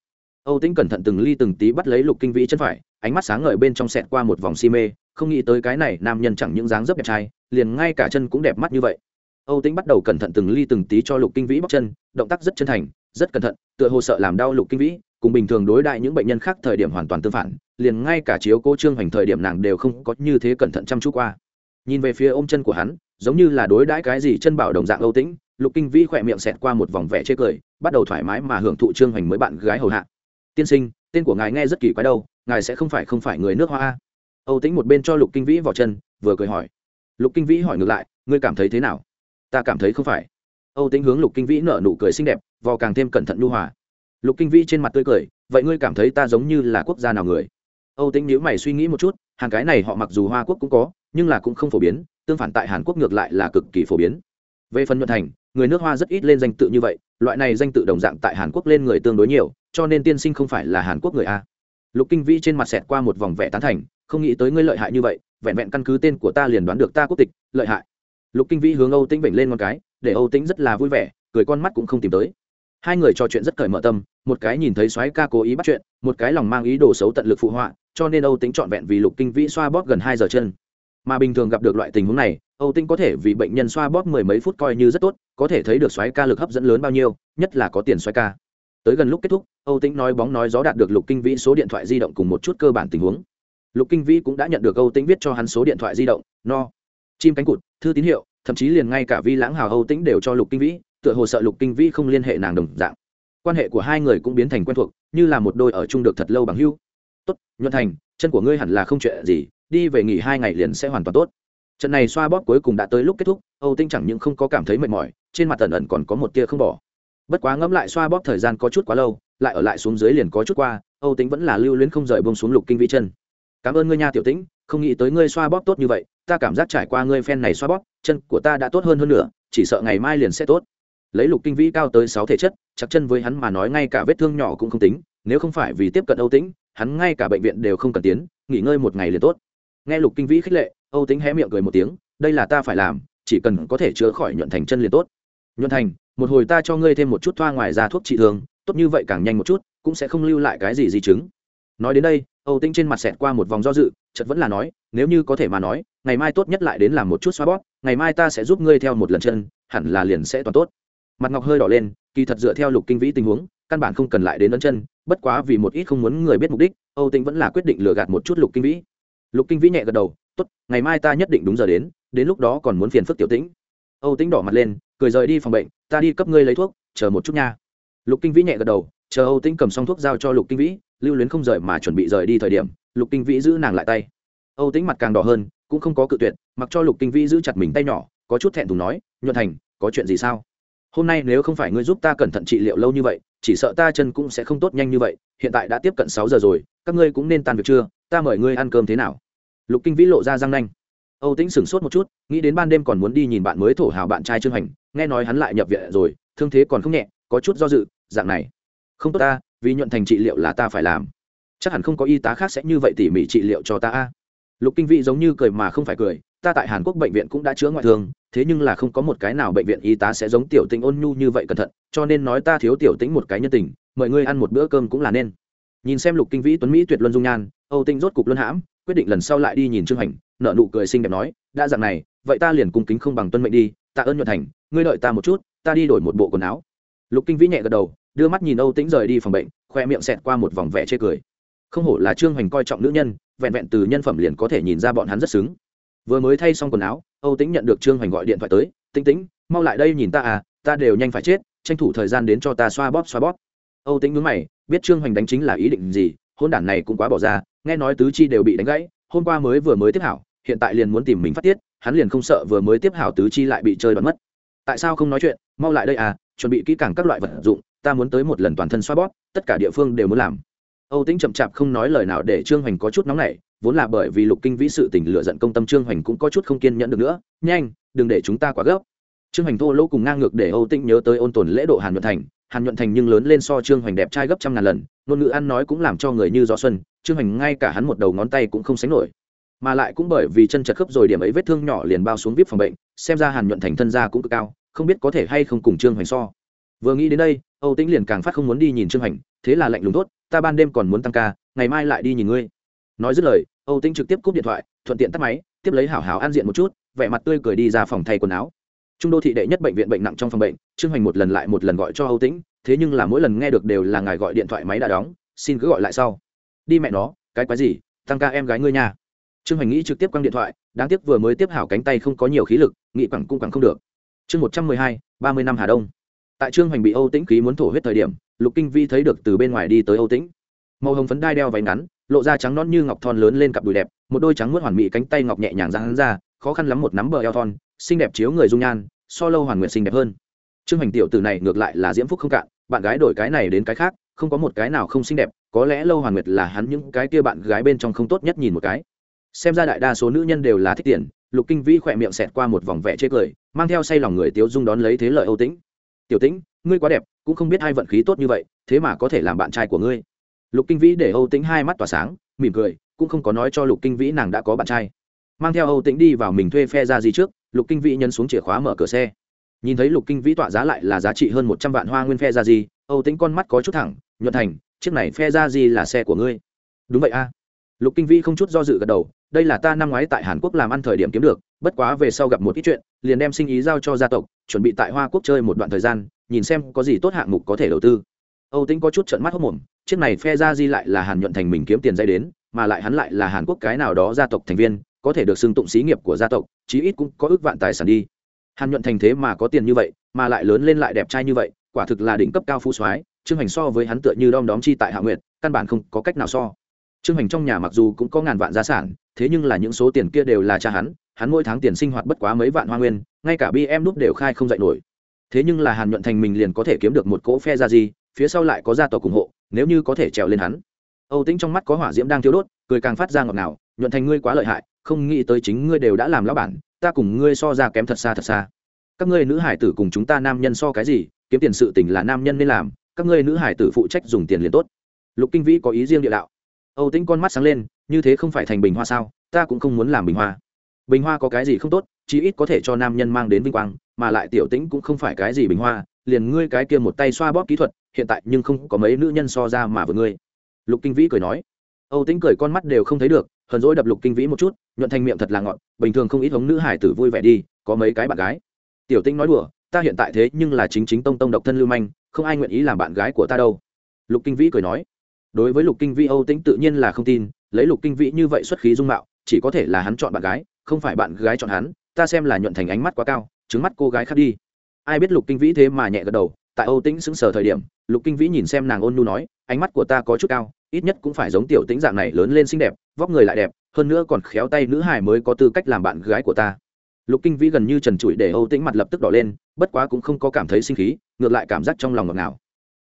Speaker 1: âu tĩnh cẩn thận từng ly từng tí bắt lấy lục kinh vĩ chân phải, ánh mắt sáng ngời bên trong sẹt qua một vòng si mê, không nghĩ tới cái này nam nhân chẳng những dáng dấp đẹp trai, liền ngay cả chân cũng đẹp mắt như vậy. Âu tĩnh bắt đầu cẩn thận từng ly từng tí cho lục kinh vĩ bóc chân, động tác rất chân thành, rất cẩn thận, tựa hồ sợ làm đau lục kinh vĩ, cùng bình thường đối đại những bệnh nhân khác thời điểm hoàn toàn tương phản, liền ngay cả chiếu cô trương hoành thời điểm nàng đều không có như thế cẩn thận chăm chú qua. Nhìn về phía ôm chân của hắn giống như là đối đãi cái gì chân bảo đồng dạng âu tĩnh, lục kinh vĩ khỏe miệng xẹt qua một vòng vẻ chê cười, bắt đầu thoải mái mà hưởng thụ trương hoành mới bạn gái hầu hạ. Tiên sinh, tên của ngài nghe rất kỳ quái đâu, ngài sẽ không phải không phải người nước hoa âu tĩnh một bên cho lục kinh vĩ vào chân, vừa cười hỏi. Lục kinh vĩ hỏi ngược lại, ngươi cảm thấy thế nào? Ta cảm thấy không phải. Âu tĩnh hướng lục kinh vĩ nở nụ cười xinh đẹp, vò càng thêm cẩn thận nhu hòa. Lục kinh vĩ trên mặt tươi cười, vậy ngươi cảm thấy ta giống như là quốc gia nào người? Âu tĩnh nhíu mày suy nghĩ một chút, hàng cái này họ mặc dù hoa quốc cũng có, nhưng là cũng không phổ biến tương phản tại hàn quốc ngược lại là cực kỳ phổ biến. Về phần nhuận thành, người nước hoa rất ít lên danh tự như vậy, loại này danh tự đồng dạng tại hàn quốc lên người tương đối nhiều, cho nên tiên sinh không phải là hàn quốc người a. Lục kinh vĩ trên mặt xẹt qua một vòng vẻ tán thành, không nghĩ tới ngươi lợi hại như vậy, vẹn vẹn căn cứ tên của ta liền đoán được ta quốc tịch, lợi hại. Lục kinh vĩ hướng âu tĩnh vểnh lên một cái, để âu tĩnh rất là vui vẻ, cười con mắt cũng không tìm tới. Hai người trò chuyện rất cởi mở tâm, một cái nhìn thấy soái ca cố ý bắt chuyện, một cái lòng mang ý đồ xấu tận lực phụ họa, cho nên âu tĩnh trọn vẹn vì lục kinh vĩ xoa bóp gần hai giờ chân mà bình thường gặp được loại tình huống này, âu tĩnh có thể vì bệnh nhân xoa bóp mười mấy phút coi như rất tốt, có thể thấy được xoáy ca lực hấp dẫn lớn bao nhiêu, nhất là có tiền xoáy ca. Tới gần lúc kết thúc, âu tĩnh nói bóng nói gió đạt được lục kinh vĩ số điện thoại di động cùng một chút cơ bản tình huống. Lục kinh vĩ cũng đã nhận được âu tĩnh viết cho hắn số điện thoại di động, no. Chim cánh cụt, thư tín hiệu, thậm chí liền ngay cả vi lãng hào âu tĩnh đều cho lục kinh vĩ, tựa hồ sợ lục kinh vĩ không liên hệ nàng đồng dạng. Quan hệ của hai người cũng biến thành quen thuộc, như là một đôi ở chung được thật lâu bằng hưu tốt, nhuận thành, chân của ngươi hẳn là không chuyện gì đi về nghỉ hai ngày liền sẽ hoàn toàn tốt. Trận này xoa bóp cuối cùng đã tới lúc kết thúc, âu tinh chẳng những không có cảm thấy mệt mỏi, trên mặt ẩn ẩn còn có một tia không bỏ. Bất quá ngẫm lại xoa bóp thời gian có chút quá lâu, lại ở lại xuống dưới liền có chút qua, âu tính vẫn là lưu luyến không rời bông xuống lục kinh vĩ chân. Cảm ơn ngươi nha, tiểu tĩnh, không nghĩ tới ngươi xoa bóp tốt như vậy, ta cảm giác trải qua ngươi phen này xoa bóp, chân của ta đã tốt hơn hơn nữa, chỉ sợ ngày mai liền sẽ tốt. Lấy lục kinh vĩ cao tới sáu thể chất, chắc chân với hắn mà nói ngay cả vết thương nhỏ cũng không tính, nếu không phải vì tiếp cận âu tĩnh, hắn ngay cả bệnh viện đều không cần tiến, nghỉ ngơi một ngày liền tốt nghe lục kinh vĩ khích lệ, âu tính hé miệng cười một tiếng, đây là ta phải làm, chỉ cần có thể chữa khỏi nhuận thành chân liền tốt. Nhuận thành, một hồi ta cho ngươi thêm một chút thoa ngoài ra thuốc trị thương, tốt như vậy càng nhanh một chút, cũng sẽ không lưu lại cái gì di chứng. Nói đến đây, âu tinh trên mặt xẹt qua một vòng do dự chật vẫn là nói, nếu như có thể mà nói, ngày mai tốt nhất lại đến làm một chút xoa bóp, ngày mai ta sẽ giúp ngươi theo một lần chân, hẳn là liền sẽ toàn tốt. Mặt ngọc hơi đỏ lên, kỳ thật dựa theo lục kinh vĩ tình huống, căn bản không cần lại đến ấn chân, bất quá vì một ít không muốn người biết mục đích, âu tinh vẫn là quyết định lừa gạt một chút lục kinh vĩ lục kinh vĩ nhẹ gật đầu, tốt, ngày mai ta nhất định đúng giờ đến đến lúc đó còn muốn phiền phức tiểu tĩnh. Âu tĩnh đỏ mặt lên, cười rời đi phòng bệnh, ta đi cấp ngươi lấy thuốc, chờ một chút nha. Lục kinh vĩ nhẹ gật đầu, chờ âu tĩnh cầm xong thuốc giao cho lục kinh vĩ, lưu luyến không rời mà chuẩn bị rời đi thời điểm, lục kinh vĩ giữ nàng lại tay. Âu tĩnh mặt càng đỏ hơn, cũng không có cự tuyệt, mặc cho lục kinh vĩ giữ chặt mình tay nhỏ, có chút thẹn thùng nói, nhuận thành, có chuyện gì sao? Hôm nay nếu không phải ngươi giúp ta cẩn thận trị liệu lâu như vậy, chỉ sợ ta chân cũng sẽ không tốt nhanh như vậy, hiện tại đã tiếp cận sáu giờ rồi, các ngươi cũng nên tan việc chưa ta mời ngươi ăn cơm thế nào? Lục kinh vĩ lộ ra răng nanh. Âu tĩnh sửng sốt một chút, nghĩ đến ban đêm còn muốn đi nhìn bạn mới thổ hào bạn trai trương hành, nghe nói hắn lại nhập viện rồi, thương thế còn không nhẹ, có chút do dự, dạng này. Không tốt ta, vì nhuận thành trị liệu là ta phải làm. Chắc hẳn không có y tá khác sẽ như vậy tỉ mỉ trị liệu cho ta a. Lục kinh vĩ giống như cười mà không phải cười ta tại hàn quốc bệnh viện cũng đã chữa ngoại thương, thế nhưng là không có một cái nào bệnh viện y tá sẽ giống tiểu tĩnh ôn nhu như vậy cẩn thận, cho nên nói ta thiếu tiểu tĩnh một cái nhân tình, mời ngươi ăn một bữa cơm cũng là nên. Nhìn xem lục kinh vĩ, tuấn mỹ, tuyệt luân, dung nhan, âu tinh rốt cục luân hãm, quyết định lần sau lại đi nhìn trương hành nợ nụ cười xinh đẹp nói, đã dạng này, vậy ta liền cung kính không bằng tuân mệnh đi, tạ ơn nhuận thành, ngươi đợi ta một chút, ta đi đổi một bộ quần áo. Lục kinh vĩ nhẹ gật đầu, đưa mắt nhìn âu tĩnh rời đi phòng bệnh, khoe miệng xẹt qua một vòng vẻ chê cười. Không hổ là trương hoành coi trọng nữ nhân, vẹn vẹn từ nhân phẩm liền có thể nhìn ra bọn hắn rất xứng vừa mới thay xong quần áo, âu tĩnh nhận được trương hoành gọi điện thoại tới, tĩnh tĩnh, mau lại đây nhìn ta à ta đều nhanh phải chết, tranh thủ thời gian đến cho ta xoa bóp xoa bóp. Âu tĩnh ngứng mày, biết trương hoành đánh chính là ý định gì, hôn đản này cũng quá bỏ ra, nghe nói tứ chi đều bị đánh gãy, hôm qua mới vừa mới tiếp hảo, hiện tại liền muốn tìm mình phát tiết, hắn liền không sợ vừa mới tiếp hảo tứ chi lại bị chơi đoán mất. Tại sao không nói chuyện, mau lại đây à chuẩn bị kỹ càng các loại vật dụng, ta muốn tới một lần toàn thân xoa bóp, tất cả địa phương đều muốn làm. Âu tĩnh chậm chạp không nói lời nào để trương hoành có chút nóng nảy vốn là bởi vì lục kinh vĩ sự tình lựa giận công tâm trương hoành cũng có chút không kiên nhẫn được nữa, nhanh, đừng để chúng ta quá gấp. Trương hoành thô lỗ cùng ngang ngược để âu tĩnh nhớ tới ôn tồn lễ độ hàn nhuận thành. Hàn nhuận thành nhưng lớn lên so trương hoành đẹp trai gấp trăm ngàn lần, ngôn ngữ ăn nói cũng làm cho người như gió xuân, trương hoành ngay cả hắn một đầu ngón tay cũng không sánh nổi. Mà lại cũng bởi vì chân chật khớp rồi điểm ấy vết thương nhỏ liền bao xuống vip phòng bệnh, xem ra hàn nhuận thành thân gia cũng cực cao, không biết có thể hay không cùng trương hoành so. Vừa nghĩ đến đây, âu tĩnh liền càng phát không muốn đi nhìn trương hoành, thế là lạnh lùng tốt ta ban đêm còn muốn tăng ca, ngày mai lại đi nhìn ngươi nói dứt lời, âu tĩnh trực tiếp cúp điện thoại, thuận tiện tắt máy, tiếp lấy hảo hảo an diện một chút, vẻ mặt tươi cười đi ra phòng thay quần áo. Trung đô thị đệ nhất bệnh viện bệnh nặng trong phòng bệnh, trương hoành một lần lại một lần gọi cho âu tĩnh, thế nhưng là mỗi lần nghe được đều là ngài gọi điện thoại máy đã đóng, xin cứ gọi lại sau. Đi mẹ nó, cái quái gì, tăng ca em gái ngươi nha. Trương hoành nghĩ trực tiếp quăng điện thoại, đáng tiếc vừa mới tiếp hảo cánh tay không có nhiều khí lực nghị quẳng cung quẳng không được. Chương một trăm mười hai, ba mươi năm hà đông. Tại trương hoành bị âu tĩnh khí muốn thổ huyết thời điểm, lục kinh vi thấy được từ bên ngoài đi tới âu tĩnh màu hồng phấn đai đeo váy ngắn, lộ ra trắng non như ngọc thon lớn lên cặp đùi đẹp, một đôi trắng mướt hoàn mỹ cánh tay ngọc nhẹ nhàng ra hắn ra, khó khăn lắm một nắm bờ eo thon, xinh đẹp chiếu người dung nhan, so lâu hoàn nguyện xinh đẹp hơn. Trương hoành tiểu tử này ngược lại là diễm phúc không cạn, bạn gái đổi cái này đến cái khác, không có một cái nào không xinh đẹp, có lẽ lâu hoàn nguyệt là hắn những cái kia bạn gái bên trong không tốt nhất nhìn một cái. Xem ra đại đa số nữ nhân đều là thích tiền, lục kinh vĩ khỏe miệng xẹt qua một vòng vẽ chê cười, mang theo say lòng người tiếu dung đón lấy thế lợi âu tĩnh. Tiểu tĩnh, ngươi quá đẹp, cũng không biết hai vận khí tốt như vậy, thế mà có thể làm bạn trai của ngươi lục kinh vĩ để âu tĩnh hai mắt tỏa sáng, mỉm cười, cũng không có nói cho lục kinh vĩ nàng đã có bạn trai. Mang theo âu tĩnh đi vào mình thuê phe ra gì trước, lục kinh vĩ nhân xuống chìa khóa mở cửa xe. Nhìn thấy lục kinh vĩ tọa giá lại là giá trị hơn một trăm vạn hoa nguyên phe ra gì, âu tĩnh con mắt có chút thẳng, nhuận thành, chiếc này phe ra gì là xe của ngươi? Đúng vậy a. Lục kinh vĩ không chút do dự gật đầu, đây là ta năm ngoái tại hàn quốc làm ăn thời điểm kiếm được, bất quá về sau gặp một ít chuyện, liền đem sinh ý giao cho gia tộc, chuẩn bị tại hoa quốc chơi một đoạn thời gian, nhìn xem có gì tốt hạng mục có thể đầu tư. Âu tĩnh có chút trận mắt hốc mồm chiếc này phe ra di lại là hàn nhuận thành mình kiếm tiền dây đến, mà lại hắn lại là hàn quốc cái nào đó gia tộc thành viên, có thể được xưng tụng xí nghiệp của gia tộc, chí ít cũng có ước vạn tài sản đi. Hàn nhuận thành thế mà có tiền như vậy, mà lại lớn lên lại đẹp trai như vậy, quả thực là đỉnh cấp cao phú soái, trương hành so với hắn tựa như đom đóm chi tại hạ nguyệt, căn bản không có cách nào so. Trương hành trong nhà mặc dù cũng có ngàn vạn gia sản, thế nhưng là những số tiền kia đều là cha hắn hắn mỗi tháng tiền sinh hoạt bất quá mấy vạn hoa nguyên, ngay cả bm đúc đều khai không dạy nổi. Thế nhưng là hàn nhuận thành mình liền có thể kiếm được một cỗ phe ra gì phía sau lại có gia tộc ủng hộ nếu như có thể trèo lên hắn. Âu tĩnh trong mắt có hỏa diễm đang thiếu đốt, cười càng phát ra ngọt ngào, nhuận thành ngươi quá lợi hại, không nghĩ tới chính ngươi đều đã làm lão bản, ta cùng ngươi so ra kém thật xa thật xa. Các ngươi nữ hải tử cùng chúng ta nam nhân so cái gì, kiếm tiền sự tình là nam nhân nên làm, các ngươi nữ hải tử phụ trách dùng tiền liền tốt. Lục kinh vĩ có ý riêng địa đạo. Âu tĩnh con mắt sáng lên, như thế không phải thành bình hoa sao, ta cũng không muốn làm bình hoa. Bình hoa có cái gì không tốt, chí ít có thể cho nam nhân mang đến vinh quang, mà lại tiểu tĩnh cũng không phải cái gì bình hoa, liền ngươi cái kia một tay xoa bóp kỹ thuật hiện tại nhưng không có mấy nữ nhân so ra mà với ngươi. Lục kinh vĩ cười nói. Âu tĩnh cười con mắt đều không thấy được, hờn dỗi đập lục kinh vĩ một chút, nhuận thành miệng thật là ngọn bình thường không ít hống nữ hải tử vui vẻ đi, có mấy cái bạn gái. Tiểu Tinh nói đùa, ta hiện tại thế nhưng là chính chính tông tông độc thân lưu manh, không ai nguyện ý làm bạn gái của ta đâu. Lục kinh vĩ cười nói. Đối với lục kinh vĩ, âu tĩnh tự nhiên là không tin, lấy lục kinh vĩ như vậy xuất khí dung mạo, chỉ có thể là hắn chọn bạn gái, không phải bạn gái chọn hắn, ta xem là nhuận thành ánh mắt quá cao, trứng mắt cô gái khác đi. Ai biết lục kinh vĩ thế mà nhẹ gật đầu tại âu tĩnh sững sờ thời điểm, lục kinh vĩ nhìn xem nàng ôn nhu nói, ánh mắt của ta có chút cao, ít nhất cũng phải giống tiểu tĩnh dạng này lớn lên xinh đẹp, vóc người lại đẹp, hơn nữa còn khéo tay nữ hài mới có tư cách làm bạn gái của ta. Lục kinh vĩ gần như trần trụi để âu tĩnh mặt lập tức đỏ lên, bất quá cũng không có cảm thấy sinh khí, ngược lại cảm giác trong lòng ngọt ngào.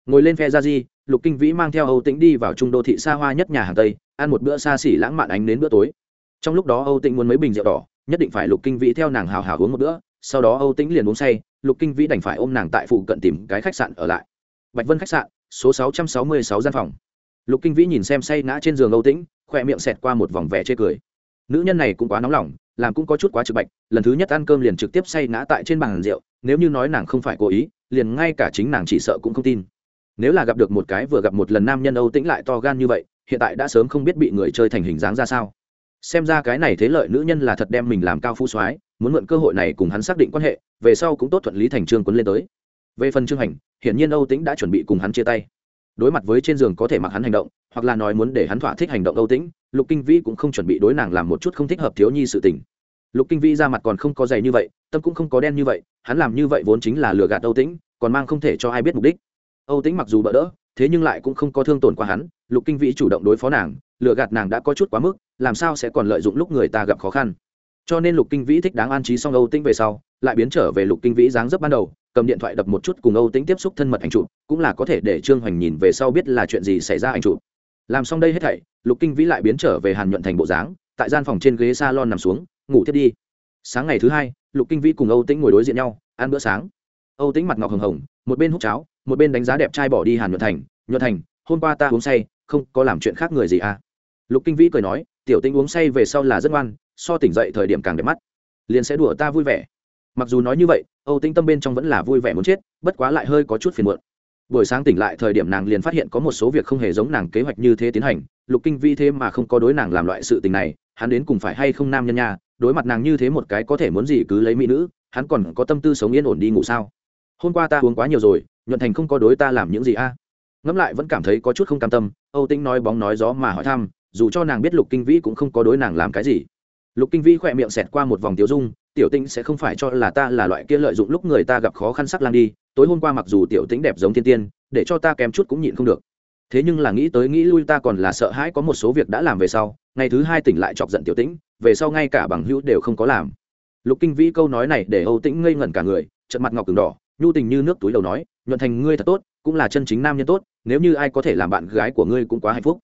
Speaker 1: Ngồi lên phe ra di, lục kinh vĩ mang theo âu tĩnh đi vào trung đô thị xa hoa nhất nhà hàng tây, ăn một bữa xa xỉ lãng mạn ánh đến bữa tối. Trong lúc đó âu tĩnh muốn mấy bình rượu đỏ, nhất định phải lục kinh vĩ theo nàng hào hào uống một bữa sau đó âu tĩnh liền uống say, lục kinh vĩ đành phải ôm nàng tại phụ cận tìm cái khách sạn ở lại. Bạch vân khách sạn, số sáu trăm sáu mươi sáu gian phòng. Lục kinh vĩ nhìn xem say ngã trên giường âu tĩnh khoe miệng xẹt qua một vòng vẻ chê cười. Nữ nhân này cũng quá nóng lòng, làm cũng có chút quá trực bạch, lần thứ nhất ăn cơm liền trực tiếp say ngã tại trên bàn rượu, nếu như nói nàng không phải cố ý, liền ngay cả chính nàng chỉ sợ cũng không tin. Nếu là gặp được một cái vừa gặp một lần nam nhân âu tĩnh lại to gan như vậy, hiện tại đã sớm không biết bị người chơi thành hình dáng ra sao. Xem ra cái này thế lợi nữ nhân là thật đem mình làm cao phu soái muốn mượn cơ hội này cùng hắn xác định quan hệ, về sau cũng tốt thuận lý thành trương quấn lên tới. Về phần trương hành, hiển nhiên âu tĩnh đã chuẩn bị cùng hắn chia tay. Đối mặt với trên giường có thể mặc hắn hành động, hoặc là nói muốn để hắn thỏa thích hành động âu tĩnh, lục kinh vĩ cũng không chuẩn bị đối nàng làm một chút không thích hợp thiếu nhi sự tình. Lục kinh vĩ ra mặt còn không có dày như vậy, tâm cũng không có đen như vậy, hắn làm như vậy vốn chính là lừa gạt âu tĩnh, còn mang không thể cho ai biết mục đích. Âu tĩnh mặc dù bỡ đỡ, thế nhưng lại cũng không có thương tổn qua hắn, lục kinh vĩ chủ động đối phó nàng, lừa gạt nàng đã có chút quá mức, làm sao sẽ còn lợi dụng lúc người ta gặp khó khăn cho nên lục kinh vĩ thích đáng an trí xong âu tĩnh về sau, lại biến trở về lục kinh vĩ dáng dấp ban đầu, cầm điện thoại đập một chút cùng âu tĩnh tiếp xúc thân mật ảnh chụp, cũng là có thể để trương hoành nhìn về sau biết là chuyện gì xảy ra ảnh chụp. Làm xong đây hết thảy, lục kinh vĩ lại biến trở về hàn nhuận thành bộ dáng, tại gian phòng trên ghế s a lon nằm xuống, ngủ thiết đi. Sáng ngày thứ hai, lục kinh vĩ cùng âu tĩnh ngồi đối diện nhau, ăn bữa sáng. Âu tĩnh mặt ngọc hồng hồng, một bên hút cháo, một bên đánh giá đẹp trai bỏ đi hàn nhuận thành nhuận thành, hôm qua ta uống say, không có làm chuyện khác người gì à? Lục kinh vĩ cười nói, tiểu tĩnh uống say về sau là rất ngoan so tỉnh dậy thời điểm càng đẹp mắt. Liền sẽ đùa ta vui vẻ. Mặc dù nói như vậy, âu tĩnh tâm bên trong vẫn là vui vẻ muốn chết, bất quá lại hơi có chút phiền muộn. Buổi sáng tỉnh lại thời điểm nàng liền phát hiện có một số việc không hề giống nàng kế hoạch như thế tiến hành, lục kinh vi thế mà không có đối nàng làm loại sự tình này, hắn đến cùng phải hay không nam nhân nha, đối mặt nàng như thế một cái có thể muốn gì cứ lấy mỹ nữ, hắn còn có tâm tư sống yên ổn đi ngủ sao? Hôm qua ta uống quá nhiều rồi, nhuận thành không có đối ta làm những gì a? À? ngẫm lại vẫn cảm thấy có chút không cam tâm, âu tĩnh nói bóng nói gió mà hỏi thăm, dù cho nàng biết lục kinh vĩ cũng không có đối nàng làm cái gì lục kinh vĩ khỏe miệng xẹt qua một vòng tiểu dung, tiểu tĩnh sẽ không phải cho là ta là loại kia lợi dụng lúc người ta gặp khó khăn sắc lang đi, tối hôm qua mặc dù tiểu tĩnh đẹp giống thiên tiên, để cho ta kém chút cũng nhịn không được. Thế nhưng là nghĩ tới nghĩ lui ta còn là sợ hãi có một số việc đã làm về sau, ngày thứ hai tỉnh lại chọc giận tiểu tĩnh, về sau ngay cả bằng hữu đều không có làm. Lục kinh vĩ câu nói này để âu tĩnh ngây ngẩn cả người trận mặt ngọc cứng đỏ, nhu tình như nước túi đầu nói, nhuận thành ngươi thật tốt, cũng là chân chính nam nhân tốt, nếu như ai có thể làm bạn gái của ngươi cũng quá hạnh phúc.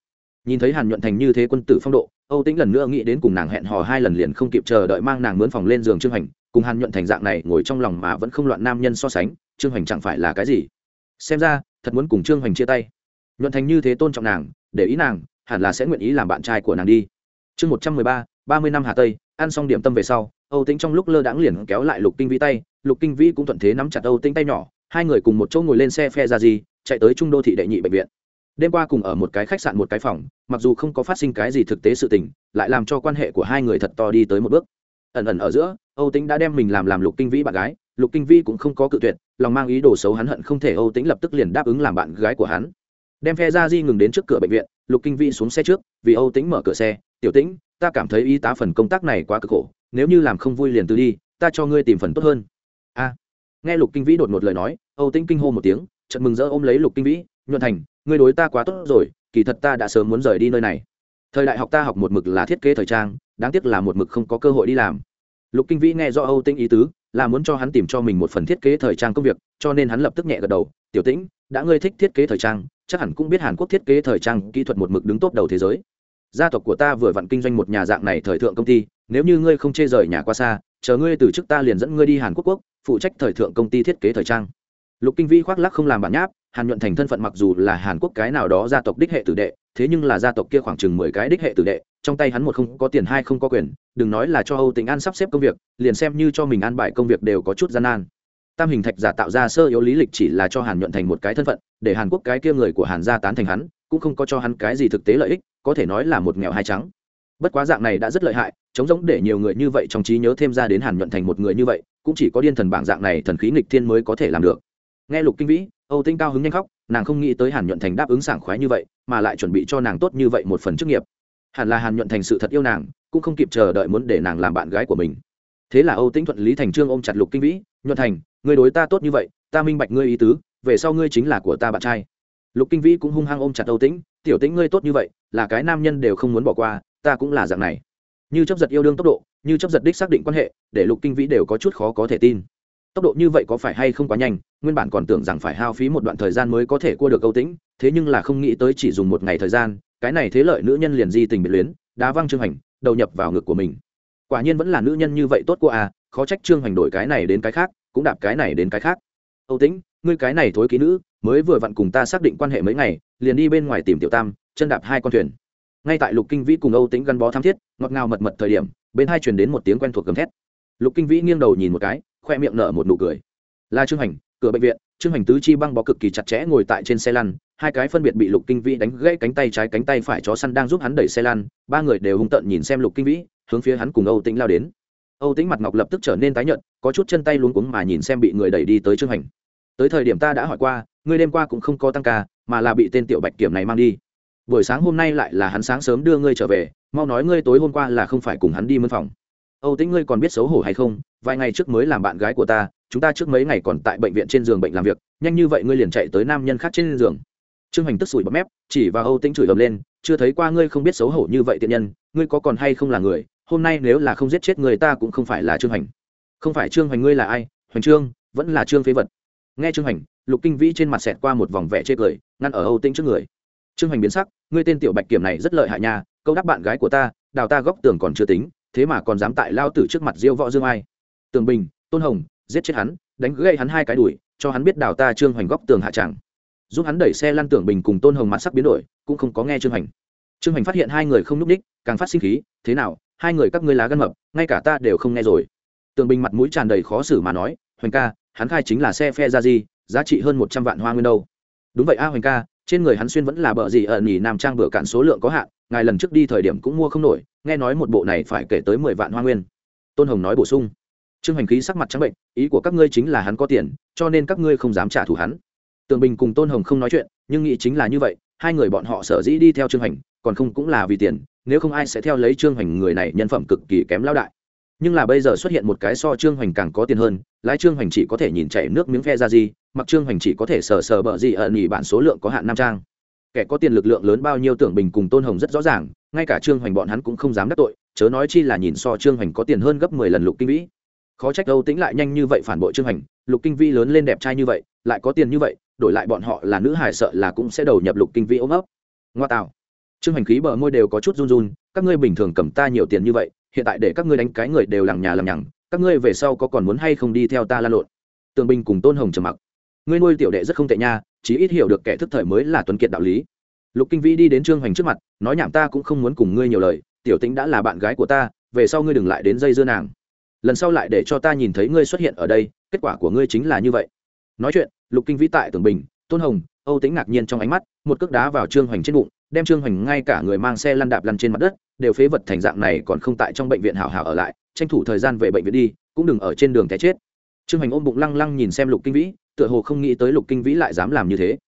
Speaker 1: Nhìn thấy hàn nhuận thành như thế quân tử phong độ âu tĩnh lần nữa nghĩ đến cùng nàng hẹn hò hai lần liền không kịp chờ đợi mang nàng mướn phòng lên giường trương hành cùng hàn nhuận thành dạng này ngồi trong lòng mà vẫn không loạn nam nhân so sánh, trương hoành chẳng phải là cái gì? Xem ra, thật muốn cùng trương hoành chia tay. Nhuận thành như thế tôn trọng nàng, để ý nàng, hẳn là sẽ nguyện ý làm bạn trai của nàng đi. Chương một trăm mười ba ba mươi năm hà tây, ăn xong điểm tâm về sau, âu tĩnh trong lúc lơ đãng liền kéo lại lục kinh vĩ tay, lục kinh vĩ cũng thuận thế nắm chặt âu tĩnh tay nhỏ, hai người cùng một chỗ ngồi lên xe phe ra gì, chạy tới trung đô thị đệ nhị bệnh viện đêm qua cùng ở một cái khách sạn một cái phòng, mặc dù không có phát sinh cái gì thực tế sự tình, lại làm cho quan hệ của hai người thật to đi tới một bước. Ẩn ẩn ở giữa, âu tĩnh đã đem mình làm làm lục kinh vĩ bạn gái, lục kinh vĩ cũng không có cự tuyệt, lòng mang ý đồ xấu hắn hận không thể âu tĩnh lập tức liền đáp ứng làm bạn gái của hắn. Đem phe ra di ngừng đến trước cửa bệnh viện, lục kinh vĩ xuống xe trước, vì âu tĩnh mở cửa xe, tiểu tĩnh, ta cảm thấy y tá phần công tác này quá cực khổ, nếu như làm không vui liền từ đi, ta cho ngươi tìm phần tốt hơn. A. Nghe lục kinh vĩ đột một lời nói, âu tĩnh kinh hô một tiếng, chợt mừng rỡ ôm lấy lục kinh vĩ nhuận thành, ngươi đối ta quá tốt rồi, kỳ thật ta đã sớm muốn rời đi nơi này. Thời đại học ta học một mực là thiết kế thời trang, đáng tiếc là một mực không có cơ hội đi làm. Lục kinh vĩ nghe do âu tĩnh ý tứ, là muốn cho hắn tìm cho mình một phần thiết kế thời trang công việc, cho nên hắn lập tức nhẹ gật đầu, tiểu tĩnh, đã ngươi thích thiết kế thời trang, chắc hẳn cũng biết hàn quốc thiết kế thời trang kỹ thuật một mực đứng tốt đầu thế giới. Gia tộc của ta vừa vặn kinh doanh một nhà dạng này thời thượng công ty, nếu như ngươi không chê rời nhà qua xa, chờ ngươi từ chức ta liền dẫn ngươi đi hàn quốc quốc, phụ trách thời thượng công ty thiết kế thời trang lục kinh vĩ khoác lắc không làm bản nháp, hàn nhuận thành thân phận mặc dù là hàn quốc cái nào đó gia tộc đích hệ tử đệ, thế nhưng là gia tộc kia khoảng chừng mười cái đích hệ tử đệ, trong tay hắn một không có tiền hai không có quyền, đừng nói là cho âu tình an sắp xếp công việc, liền xem như cho mình an bài công việc đều có chút gian nan. Tam hình thạch giả tạo ra sơ yếu lý lịch chỉ là cho hàn nhuận thành một cái thân phận, để hàn quốc cái kia người của hàn gia tán thành hắn, cũng không có cho hắn cái gì thực tế lợi ích, có thể nói là một nghèo hai trắng. Bất quá dạng này đã rất lợi hại, chống giống để nhiều người như vậy trong trí nhớ thêm ra đến hàn nhuận thành một người như vậy, cũng chỉ có điên thần bảng dạng này thần khí nghịch thiên mới có thể làm được nghe lục kinh vĩ, âu tinh cao hứng nhanh khóc, nàng không nghĩ tới hàn nhuận thành đáp ứng sảng khoái như vậy, mà lại chuẩn bị cho nàng tốt như vậy một phần chức nghiệp. Hẳn là hàn nhuận thành sự thật yêu nàng, cũng không kịp chờ đợi muốn để nàng làm bạn gái của mình. Thế là âu tĩnh thuận lý thành trương ôm chặt lục kinh vĩ, nhuận thành, ngươi đối ta tốt như vậy, ta minh bạch ngươi ý tứ, về sau ngươi chính là của ta bạn trai. Lục kinh vĩ cũng hung hăng ôm chặt âu tĩnh, tiểu tĩnh ngươi tốt như vậy, là cái nam nhân đều không muốn bỏ qua, ta cũng là dạng này. Như chấp giật yêu đương tốc độ, như chấp giật đích xác định quan hệ, để lục kinh vĩ đều có chút khó có thể tin tốc độ như vậy có phải hay không quá nhanh, nguyên bản còn tưởng rằng phải hao phí một đoạn thời gian mới có thể cua được âu tĩnh, thế nhưng là không nghĩ tới chỉ dùng một ngày thời gian, cái này thế lợi nữ nhân liền di tình biệt luyến, đá văng trương hành đầu nhập vào ngực của mình. Quả nhiên vẫn là nữ nhân như vậy tốt cô à khó trách trương hành đổi cái này đến cái khác, cũng đạp cái này đến cái khác. Âu tĩnh, ngươi cái này thối ký nữ, mới vừa vặn cùng ta xác định quan hệ mấy ngày, liền đi bên ngoài tìm tiểu tam, chân đạp hai con thuyền. Ngay tại lục kinh vĩ cùng âu tĩnh gắn bó tham thiết, ngọt ngào mật mật thời điểm, bên hai truyền đến một tiếng quen thuộc gầm thét. Lục kinh vĩ nghiêng đầu nhìn một cái khoe miệng nở một nụ cười. Là trương hành, cửa bệnh viện, trương hành tứ chi băng bó cực kỳ chặt chẽ ngồi tại trên xe lăn, hai cái phân biệt bị lục kinh vĩ đánh gãy cánh tay trái cánh tay phải chó săn đang giúp hắn đẩy xe lăn, ba người đều hung tợn nhìn xem lục kinh vĩ, hướng phía hắn cùng âu tĩnh lao đến. Âu tĩnh mặt ngọc lập tức trở nên tái nhợt, có chút chân tay luống cuống mà nhìn xem bị người đẩy đi tới trương hành. Tới thời điểm ta đã hỏi qua, ngươi đêm qua cũng không có tăng ca, mà là bị tên tiểu bạch kiểm này mang đi. Buổi sáng hôm nay lại là hắn sáng sớm đưa ngươi trở về, mau nói ngươi tối hôm qua là không phải cùng hắn đi mân phòng. Âu tĩnh ngươi còn biết xấu hổ hay không? Vài ngày trước mới làm bạn gái của ta, chúng ta trước mấy ngày còn tại bệnh viện trên giường bệnh làm việc, nhanh như vậy ngươi liền chạy tới nam nhân khác trên giường. Trương hành tức sủi bọt mép, chỉ vào âu tĩnh chửi ầm lên, chưa thấy qua ngươi không biết xấu hổ như vậy tiện nhân, ngươi có còn hay không là người, hôm nay nếu là không giết chết người ta cũng không phải là trương hành. Không phải trương hành ngươi là ai, hoành trương, vẫn là trương phế vật. Nghe trương hành lục kinh vĩ trên mặt xẹt qua một vòng vẻ chê cười, ngăn ở âu tĩnh trước người. Trương hành biến sắc, ngươi tên tiểu bạch kiểm này rất lợi hại nha, câu đáp bạn gái của ta, đào ta góc tường còn chưa tính, thế mà còn dám tại lao tử trước mặt diêu võ dương ai tường bình, tôn hồng, giết chết hắn, đánh gãy hắn hai cái đuổi cho hắn biết đào ta trương hoành góc tường hạ tràng. Giúp hắn đẩy xe lăn tưởng bình cùng tôn hồng mặt sắc biến đổi, cũng không có nghe trương hoành. Trương hoành phát hiện hai người không núp ních càng phát sinh khí, thế nào, hai người các ngươi lá gân mập, ngay cả ta đều không nghe rồi. Tường bình mặt mũi tràn đầy khó xử mà nói, hoành ca, hắn khai chính là xe phe ra gì, giá trị hơn một trăm vạn hoa nguyên đâu. Đúng vậy a, hoành ca, trên người hắn xuyên vẫn là bợ gì ở nhỉ nam trang bừa cạn số lượng có hạn, ngài lần trước đi thời điểm cũng mua không nổi, nghe nói một bộ này phải kể tới mười vạn hoa nguyên. Tôn hồng nói bổ sung trương hành khí sắc mặt trắng bệnh, ý của các ngươi chính là hắn có tiền, cho nên các ngươi không dám trả thù hắn. Tường bình cùng tôn hồng không nói chuyện, nhưng nghĩ chính là như vậy, hai người bọn họ sở dĩ đi theo trương hành còn không cũng là vì tiền, nếu không ai sẽ theo lấy trương hành người này nhân phẩm cực kỳ kém lao đại. Nhưng là bây giờ xuất hiện một cái so trương hoành càng có tiền hơn, lái trương hoành chỉ có thể nhìn chảy nước miếng phe ra gì, mặc trương hoành chỉ có thể sờ sờ bợ gì ẩn nhỉ bản số lượng có hạn nam trang. Kẻ có tiền lực lượng lớn bao nhiêu tưởng bình cùng tôn hồng rất rõ ràng, ngay cả trương hoành bọn hắn cũng không dám đắc tội, chớ nói chi là nhìn so trương hoành có tiền hơn gấp mười lần lục kinh vĩ khó trách Âu tĩnh lại nhanh như vậy phản bội trương Hành, lục kinh Vi lớn lên đẹp trai như vậy lại có tiền như vậy đổi lại bọn họ là nữ hài sợ là cũng sẽ đầu nhập lục kinh Vi ôm ấp. Ngoa tạo. Trương Hành khí bờ môi đều có chút run run các ngươi bình thường cầm ta nhiều tiền như vậy hiện tại để các ngươi đánh cái người đều lằng nhà lằng nhằng các ngươi về sau có còn muốn hay không đi theo ta la lộn? Tường bình cùng tôn hồng trầm mặc. Ngươi nuôi tiểu đệ rất không tệ nha chỉ ít hiểu được kẻ thức thời mới là tuấn kiệt đạo lý. Lục kinh vĩ đi đến trương hoành trước mặt nói nhảm ta cũng không muốn cùng ngươi nhiều lời tiểu tĩnh đã là bạn gái của ta về sau ngươi đừng lại đến dây dưa nàng lần sau lại để cho ta nhìn thấy ngươi xuất hiện ở đây, kết quả của ngươi chính là như vậy. Nói chuyện, lục kinh vĩ tại tường bình, tôn hồng, âu tính ngạc nhiên trong ánh mắt, một cước đá vào trương hoành trên bụng, đem trương hoành ngay cả người mang xe lăn đạp lăn trên mặt đất, đều phế vật thành dạng này còn không tại trong bệnh viện hảo hảo ở lại, tranh thủ thời gian về bệnh viện đi, cũng đừng ở trên đường té chết. Trương hoành ôm bụng lăng lăng nhìn xem lục kinh vĩ, tựa hồ không nghĩ tới lục kinh vĩ lại dám làm như thế.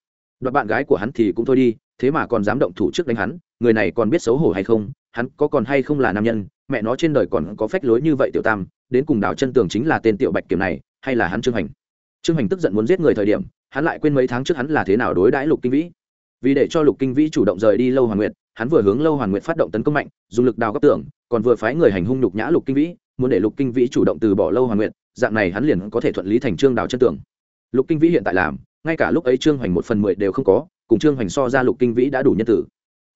Speaker 1: Đoạt bạn gái của hắn thì cũng thôi đi, thế mà còn dám động thủ trước đánh hắn, người này còn biết xấu hổ hay không, hắn có còn hay không là nam nhân, mẹ nó trên đời còn có phách lối như vậy tiểu tam đến cùng đào chân tường chính là tên tiểu bạch kiểm này, hay là hắn trương hành? Trương hành tức giận muốn giết người thời điểm, hắn lại quên mấy tháng trước hắn là thế nào đối đãi lục kinh vĩ. Vì để cho lục kinh vĩ chủ động rời đi lâu hoàng nguyệt, hắn vừa hướng lâu hoàng nguyệt phát động tấn công mạnh, dùng lực đào góc tưởng còn vừa phái người hành hung lục nhã lục kinh vĩ, muốn để lục kinh vĩ chủ động từ bỏ lâu hoàng nguyệt, dạng này hắn liền có thể thuận lý thành trương đào chân tường. Lục kinh vĩ hiện tại làm, ngay cả lúc ấy trương hoành một phần mười đều không có, cùng trương hoành so ra lục kinh vĩ đã đủ nhân tử.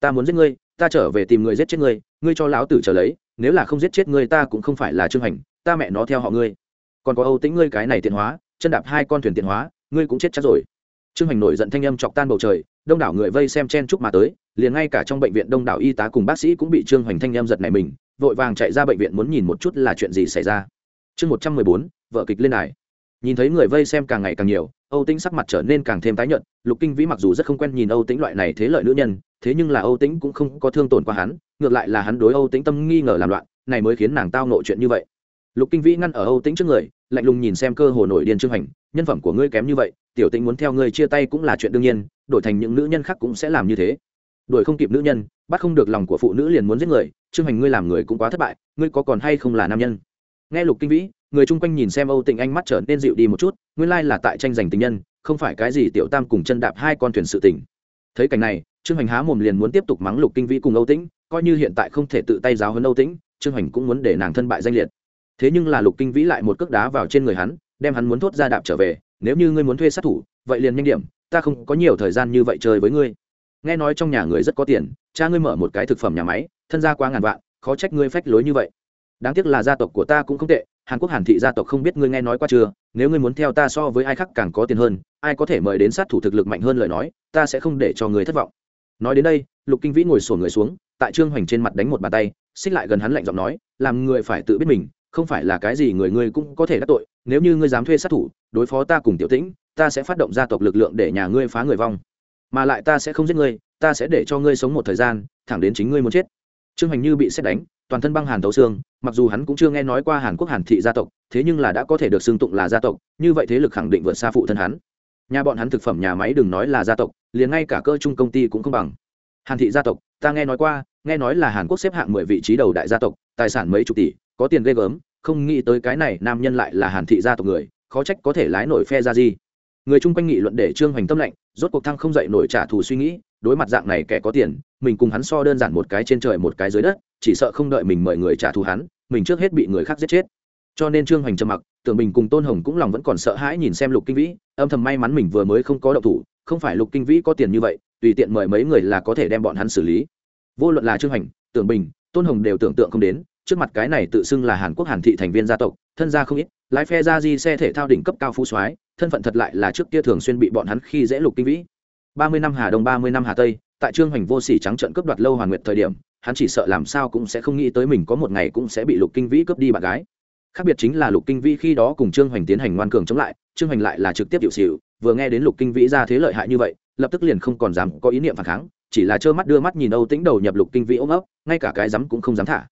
Speaker 1: Ta muốn giết ngươi, ta trở về tìm người giết chết ngươi ngươi cho lão tử trở lấy, nếu là không giết chết ngươi ta cũng không phải là trương hoành ta mẹ nó theo họ ngươi. Còn có âu tĩnh ngươi cái này tiện hóa, chân đạp hai con thuyền tiện hóa, ngươi cũng chết chắc rồi. Trương hoành nổi giận thanh âm chọc tan bầu trời, đông đảo người vây xem chen chúc mà tới, liền ngay cả trong bệnh viện đông đảo y tá cùng bác sĩ cũng bị trương hoành thanh âm giật này mình, vội vàng chạy ra bệnh viện muốn nhìn một chút là chuyện gì xảy ra. Chương một trăm mười bốn, vợ kịch lên đài. Nhìn thấy người vây xem càng ngày càng nhiều, âu tĩnh sắc mặt trở nên càng thêm tái nhợt, lục kinh vĩ mặc dù rất không quen nhìn âu tĩnh loại này thế lợi nữ nhân, thế nhưng là âu tĩnh cũng không có thương tổn qua hắn, ngược lại là hắn đối âu tĩnh tâm nghi ngờ làm loạn, này mới khiến nàng tao nộ chuyện như vậy lục kinh vĩ ngăn ở âu tĩnh trước người, lạnh lùng nhìn xem cơ hồ nổi điên trương hành nhân phẩm của ngươi kém như vậy, tiểu tĩnh muốn theo ngươi chia tay cũng là chuyện đương nhiên, đổi thành những nữ nhân khác cũng sẽ làm như thế. Đuổi không kịp nữ nhân, bắt không được lòng của phụ nữ liền muốn giết người, trương hành ngươi làm người cũng quá thất bại, ngươi có còn hay không là nam nhân? Nghe lục kinh vĩ, người chung quanh nhìn xem âu Tĩnh anh mắt trở nên dịu đi một chút, nguyên lai là tại tranh giành tình nhân, không phải cái gì tiểu tam cùng chân đạp hai con thuyền sự tình. Thấy cảnh này, trương hành há mồm liền muốn tiếp tục mắng lục kinh vĩ cùng âu tĩnh, coi như hiện tại không thể tự tay giáo hơn âu tĩnh, trương hành cũng muốn để nàng thân bại danh liệt thế nhưng là lục kinh vĩ lại một cước đá vào trên người hắn, đem hắn muốn thốt ra đạp trở về, nếu như ngươi muốn thuê sát thủ, vậy liền nhanh điểm, ta không có nhiều thời gian như vậy chơi với ngươi. Nghe nói trong nhà người rất có tiền, cha ngươi mở một cái thực phẩm nhà máy, thân gia quá ngàn vạn, khó trách ngươi phách lối như vậy. Đáng tiếc là gia tộc của ta cũng không tệ, hàn quốc hàn thị gia tộc không biết ngươi nghe nói qua chưa, nếu ngươi muốn theo ta so với ai khác càng có tiền hơn, ai có thể mời đến sát thủ thực lực mạnh hơn lời nói, ta sẽ không để cho người thất vọng. Nói đến đây, lục kinh vĩ ngồi sổn người xuống, tại trương hoành trên mặt đánh một bàn tay, xích lại gần hắn lạnh giọng nói, làm người phải tự biết mình không phải là cái gì người ngươi cũng có thể đắc tội, nếu như ngươi dám thuê sát thủ, đối phó ta cùng tiểu tĩnh, ta sẽ phát động gia tộc lực lượng để nhà ngươi phá người vong. Mà lại ta sẽ không giết ngươi, ta sẽ để cho ngươi sống một thời gian, thẳng đến chính ngươi muốn chết. Trương hành như bị xét đánh, toàn thân băng hàn tấu xương, mặc dù hắn cũng chưa nghe nói qua hàn quốc hàn thị gia tộc, thế nhưng là đã có thể được xưng tụng là gia tộc, như vậy thế lực khẳng định vượt xa phụ thân hắn. Nhà bọn hắn thực phẩm nhà máy đừng nói là gia tộc, liền ngay cả cơ chung công ty cũng không bằng. Hàn thị gia tộc, ta nghe nói qua, nghe nói là hàn quốc xếp hạng mười vị trí đầu đại gia tộc, tài sản mấy chục tỷ có tiền ghê gớm, không nghĩ tới cái này nam nhân lại là hàn thị gia tộc người, khó trách có thể lái nổi phe ra gì. Người chung quanh nghị luận để trương hoành tâm lệnh rốt cuộc thăng không dậy nổi trả thù suy nghĩ, đối mặt dạng này kẻ có tiền, mình cùng hắn so đơn giản một cái trên trời một cái dưới đất, chỉ sợ không đợi mình mời người trả thù hắn, mình trước hết bị người khác giết chết. Cho nên trương hoành trầm mặc, tưởng mình cùng tôn hồng cũng lòng vẫn còn sợ hãi nhìn xem lục kinh vĩ, âm thầm may mắn mình vừa mới không có động thủ, không phải lục kinh vĩ có tiền như vậy, tùy tiện mời mấy người là có thể đem bọn hắn xử lý. Vô luận là trương hoành, tưởng bình, tôn hồng đều tưởng tượng không đến trước mặt cái này tự xưng là hàn quốc hàn thị thành viên gia tộc, thân gia không ít, lái phe ra di xe thể thao đỉnh cấp cao phú soái, thân phận thật lại là trước kia thường xuyên bị bọn hắn khi dễ lục kinh vĩ. Ba mươi năm hà đông, ba mươi năm hà tây, tại trương hoành vô sỉ trắng trận cướp đoạt lâu hoàn nguyệt thời điểm, hắn chỉ sợ làm sao cũng sẽ không nghĩ tới mình có một ngày cũng sẽ bị lục kinh vĩ cướp đi bạn gái. Khác biệt chính là lục kinh vĩ khi đó cùng trương hoành tiến hành ngoan cường chống lại, trương hoành lại là trực tiếp hiệu xịu vừa nghe đến lục kinh vĩ ra thế lợi hại như vậy, lập tức liền không còn dám có ý niệm phản kháng, chỉ là trơ mắt đưa mắt nhìn âu tĩnh đầu nhập lục kinh vĩ ôm ấp, ngay cả cái dám cũng không dám thả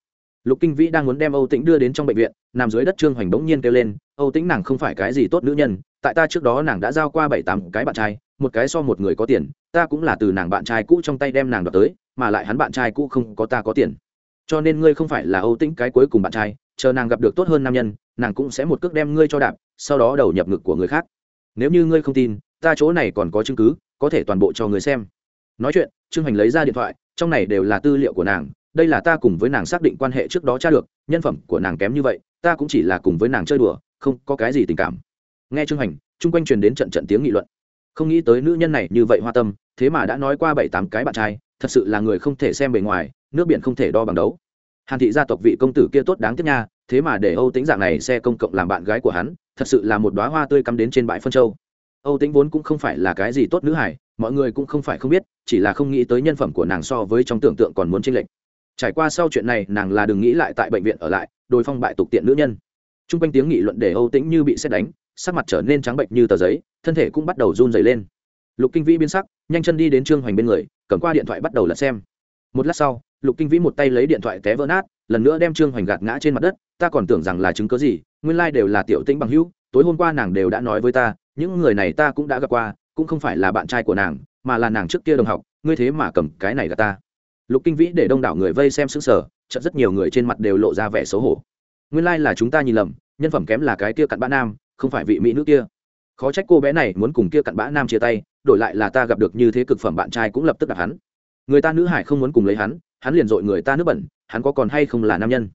Speaker 1: lục kinh vĩ đang muốn đem âu tĩnh đưa đến trong bệnh viện, nằm dưới đất trương hoành bỗng nhiên kêu lên, âu tĩnh nàng không phải cái gì tốt nữ nhân, tại ta trước đó nàng đã giao qua bảy tám cái bạn trai, một cái so một người có tiền, ta cũng là từ nàng bạn trai cũ trong tay đem nàng đoạt tới, mà lại hắn bạn trai cũ không có ta có tiền. Cho nên ngươi không phải là âu tĩnh cái cuối cùng bạn trai, chờ nàng gặp được tốt hơn nam nhân, nàng cũng sẽ một cước đem ngươi cho đạp, sau đó đầu nhập ngực của người khác. Nếu như ngươi không tin, ta chỗ này còn có chứng cứ, có thể toàn bộ cho người xem. Nói chuyện, trương Hoành lấy ra điện thoại, trong này đều là tư liệu của nàng đây là ta cùng với nàng xác định quan hệ trước đó tra được, nhân phẩm của nàng kém như vậy, ta cũng chỉ là cùng với nàng chơi đùa, không có cái gì tình cảm. Nghe trương hành chung quanh truyền đến trận trận tiếng nghị luận. Không nghĩ tới nữ nhân này như vậy hoa tâm, thế mà đã nói qua bảy tám cái bạn trai, thật sự là người không thể xem bề ngoài, nước biển không thể đo bằng đấu. Hàn thị gia tộc vị công tử kia tốt đáng tiếc nha, thế mà để âu tính dạng này xe công cộng làm bạn gái của hắn, thật sự là một đoá hoa tươi cắm đến trên bãi phân châu. Âu tính vốn cũng không phải là cái gì tốt nữ hải, mọi người cũng không phải không biết, chỉ là không nghĩ tới nhân phẩm của nàng so với trong tưởng tượng còn muốn tranh lệch trải qua sau chuyện này, nàng là đừng nghĩ lại tại bệnh viện ở lại đôi phong bại tục tiện nữ nhân. T r u n g quanh tiếng nghị luận để âu tĩnh như bị xét đánh, sắc mặt trở nên trắng bệnh như tờ giấy, thân thể cũng bắt đầu run dày lên. Lục kinh vĩ biến sắc, nhanh chân đi đến trương hoành bên người, cầm qua điện thoại bắt đầu lật xem. Một lát sau, lục kinh vĩ một tay lấy điện thoại té vỡ nát, lần nữa đem trương hoành gạt ngã trên mặt đất, ta còn tưởng rằng là chứng cớ gì, nguyên lai、like、đều là tiểu tĩnh bằng hữu, tối hôm qua nàng đều đã nói với ta, những người này ta cũng đã gặp qua, cũng không phải là bạn trai của nàng, mà là nàng trước kia đồng học, ngươi thế mà cầm cái này gạt ta lục kinh vĩ để đông đảo người vây xem xứng sở chợt rất nhiều người trên mặt đều lộ ra vẻ xấu hổ. Nguyên lai、like、là chúng ta nhìn lầm, nhân phẩm kém là cái kia cặn bã nam, không phải vị mỹ nữ kia. Khó trách cô bé này muốn cùng kia cặn bã nam chia tay, đổi lại là ta gặp được như thế cực phẩm bạn trai cũng lập tức đặt hắn. Người ta nữ hải không muốn cùng lấy hắn hắn liền dội người ta nước bẩn, hắn có còn hay không là nam nhân.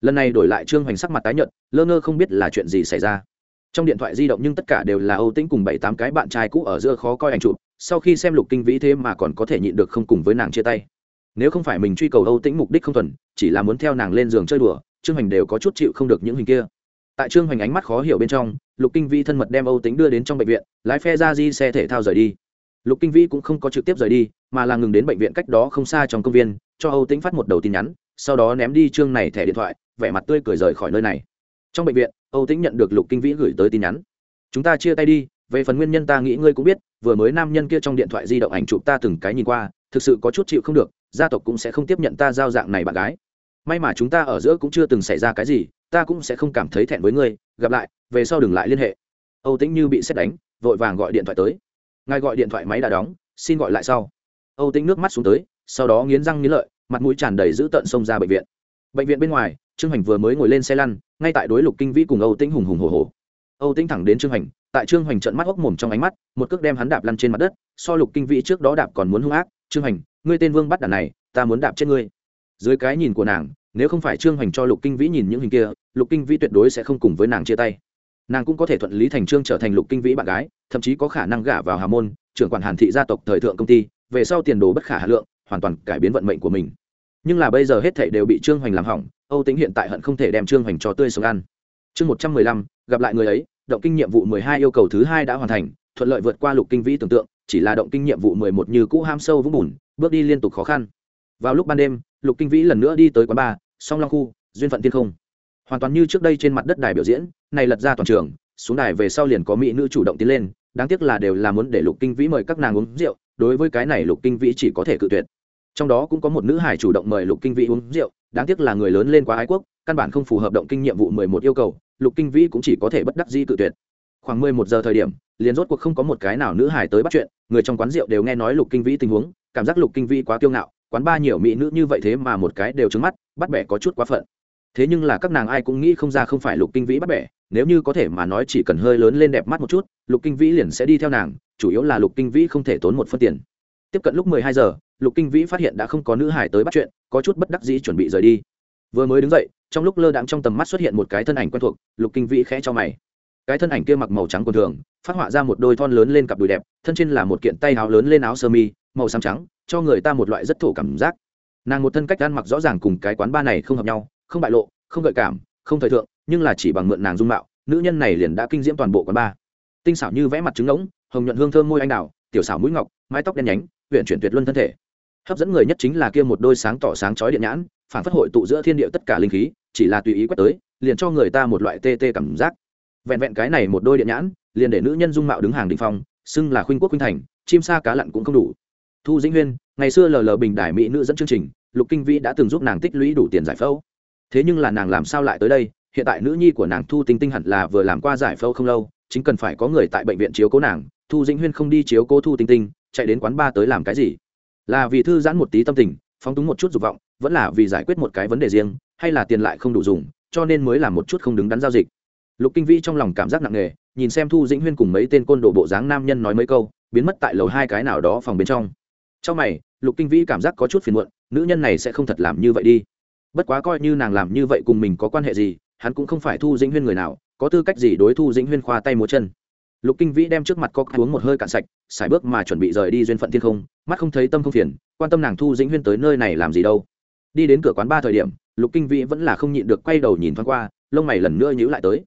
Speaker 1: Lần này đổi lại trương hoành sắc mặt tái nhợt, lơ ngơ không biết là chuyện gì xảy ra. Trong điện thoại di động nhưng tất cả đều là âu tĩnh cùng bảy tám cái bạn trai cũ ở giữa khó coi ảnh chụp, sau khi xem lục kinh vĩ thế mà còn có thể nhịn được không cùng với nàng chia tay nếu không phải mình truy cầu âu tĩnh mục đích không thuần, chỉ là muốn theo nàng lên giường chơi đùa, trương hoành đều có chút chịu không được những hình kia. Tại trương hoành ánh mắt khó hiểu bên trong, lục kinh vi thân mật đem âu tĩnh đưa đến trong bệnh viện, lái phe ra di xe thể thao rời đi. Lục kinh vi cũng không có trực tiếp rời đi, mà là ngừng đến bệnh viện cách đó không xa trong công viên, cho âu tĩnh phát một đầu tin nhắn, sau đó ném đi trương này thẻ điện thoại, vẻ mặt tươi cười rời khỏi nơi này. Trong bệnh viện, âu tĩnh nhận được lục kinh vĩ gửi tới tin nhắn. Chúng ta chia tay đi, về phần nguyên nhân ta nghĩ ngươi cũng biết, vừa mới nam nhân kia trong điện thoại di động ảnh chụp ta từng cái nhìn qua thực sự có chút chịu không được, gia tộc cũng sẽ không tiếp nhận ta giao dạng này bạn gái. May mà chúng ta ở giữa cũng chưa từng xảy ra cái gì, ta cũng sẽ không cảm thấy thẹn với ngươi, gặp lại, về sau đừng lại liên hệ. Âu tĩnh như bị xét đánh, vội vàng gọi điện thoại tới. Ngài gọi điện thoại máy đã đóng, xin gọi lại sau. Âu tĩnh nước mắt xuống tới, sau đó nghiến răng nghiến lợi, mặt mũi tràn đầy giữ tận xông ra bệnh viện. Bệnh viện bên ngoài, trương hành vừa mới ngồi lên xe lăn, ngay tại đối lục kinh vĩ cùng âu tĩnh hùng hùng hồ hồ âu tĩnh thẳng đến trương hành tại trương hành trận mắt hốc mồm trong ánh mắt, một cước đem hắn đạp lăn trên mặt đất, so lục kinh vĩ trước đó đạp còn muốn hung ác trương hành ngươi tên vương bắt đàn này, ta muốn đạp chết ngươi. Dưới cái nhìn của nàng, nếu không phải trương Hành cho lục kinh vĩ nhìn những hình kia, lục kinh vĩ tuyệt đối sẽ không cùng với nàng chia tay. Nàng cũng có thể thuận lý thành trương trở thành lục kinh vĩ bạn gái, thậm chí có khả năng gả vào hà môn, trưởng quản hàn thị gia tộc thời thượng công ty, về sau tiền đồ bất khả hà lượng, hoàn toàn cải biến vận mệnh của mình. Nhưng là bây giờ hết thảy đều bị trương hoành làm hỏng, âu tính hiện tại hận không thể đem trương hoành cho tươi sống ăn. Chương một trăm mười lăm, gặp lại người ấy, động kinh nhiệm vụ mười hai yêu cầu thứ hai đã hoàn thành, thuận lợi vượt qua lục kinh vĩ tưởng tượng chỉ là động kinh nhiệm vụ mười một như cũ ham sâu vũng bùn, bước đi liên tục khó khăn. Vào lúc ban đêm, lục kinh vĩ lần nữa đi tới quán bar, song long khu, duyên phận tiên không. Hoàn toàn như trước đây trên mặt đất đài biểu diễn, này lật ra toàn trường, xuống đài về sau liền có mỹ nữ chủ động tiến lên, đáng tiếc là đều là muốn để lục kinh vĩ mời các nàng uống rượu, đối với cái này lục kinh vĩ chỉ có thể cự tuyệt. Trong đó cũng có một nữ hải chủ động mời lục kinh vĩ uống rượu, đáng tiếc là người lớn lên quá ái quốc, căn bản không phù hợp động kinh nhiệm vụ mười một yêu cầu, lục kinh vĩ cũng chỉ có thể bất đắc dĩ cự tuyệt. Khoảng mười một giờ thời điểm liền rốt cuộc không có một cái nào nữ hải tới bắt chuyện, người trong quán rượu đều nghe nói lục kinh vĩ tình huống, cảm giác lục kinh vĩ quá kiêu ngạo, quán ba nhiều mỹ nữ như vậy thế mà một cái đều trứng mắt, bắt bẻ có chút quá phận. Thế nhưng là các nàng ai cũng nghĩ không ra không phải lục kinh vĩ bắt bẻ, nếu như có thể mà nói chỉ cần hơi lớn lên đẹp mắt một chút, lục kinh vĩ liền sẽ đi theo nàng, chủ yếu là lục kinh vĩ không thể tốn một phân tiền. Tiếp cận lúc mười hai giờ, lục kinh vĩ phát hiện đã không có nữ hải tới bắt chuyện, có chút bất đắc dĩ chuẩn bị rời đi. Vừa mới đứng dậy, trong lúc lơ đãng trong tầm mắt xuất hiện một cái thân ảnh quen thuộc, lục kinh vĩ khẽ cho mày cái thân ảnh kia mặc màu trắng quần thường, phát họa ra một đôi thon lớn lên cặp đùi đẹp, thân trên là một kiện tay áo lớn lên áo sơ mi, màu xám trắng, cho người ta một loại rất thổ cảm giác. Nàng một thân cách ăn mặc rõ ràng cùng cái quán ba này không hợp nhau, không bại lộ, không gợi cảm, không thời thượng, nhưng là chỉ bằng mượn nàng dung mạo, nữ nhân này liền đã kinh diễm toàn bộ quán ba. Tinh xảo như vẽ mặt trứng ngỗng, hồng nhuận hương thơm môi anh đào, tiểu xảo mũi ngọc, mái tóc đen nhánh huyện chuyển tuyệt luân thân thể. Hấp dẫn người nhất chính là kia một đôi sáng tỏ sáng chói điện nhãn, phản phất hội tụ giữa thiên địa tất cả linh khí, chỉ là tùy ý quét tới, liền cho người ta một loại tê tê cảm giác vẹn vẹn cái này một đôi điện nhãn, liền để nữ nhân dung mạo đứng hàng đình phong, xưng là khuynh quốc khuynh thành, chim sa cá lặn cũng không đủ. Thu dĩnh huyên, ngày xưa lờ lờ bình đài mỹ nữ dẫn chương trình, lục kinh vĩ đã từng giúp nàng tích lũy đủ tiền giải phẫu. Thế nhưng là nàng làm sao lại tới đây? Hiện tại nữ nhi của nàng thu tinh tinh hẳn là vừa làm qua giải phẫu không lâu, chính cần phải có người tại bệnh viện chiếu cố nàng. Thu dĩnh huyên không đi chiếu cố thu tinh tinh, chạy đến quán ba tới làm cái gì? Là vì thư giãn một tí tâm tình, phóng túng một chút dục vọng, vẫn là vì giải quyết một cái vấn đề riêng, hay là tiền lại không đủ dùng, cho nên mới làm một chút không đứng đắn giao dịch lục kinh vĩ trong lòng cảm giác nặng nề, nhìn xem thu dĩnh huyên cùng mấy tên côn đồ bộ dáng nam nhân nói mấy câu, biến mất tại lầu hai cái nào đó phòng bên trong. Trong mày, lục kinh vĩ cảm giác có chút phiền muộn, nữ nhân này sẽ không thật làm như vậy đi. Bất quá coi như nàng làm như vậy cùng mình có quan hệ gì, hắn cũng không phải thu dĩnh huyên người nào, có tư cách gì đối thu dĩnh huyên khoa tay múa chân. Lục kinh vĩ đem trước mặt có uống một hơi cạn sạch xài bước mà chuẩn bị rời đi duyên phận thiên không, mắt không thấy tâm không phiền, quan tâm nàng thu dĩnh huyên tới nơi này làm gì đâu. Đi đến cửa quán ba thời điểm, lục kinh vĩ vẫn là không nhịn được quay đầu nhìn thoáng qua, lông mày lần nữa nhữ lại tới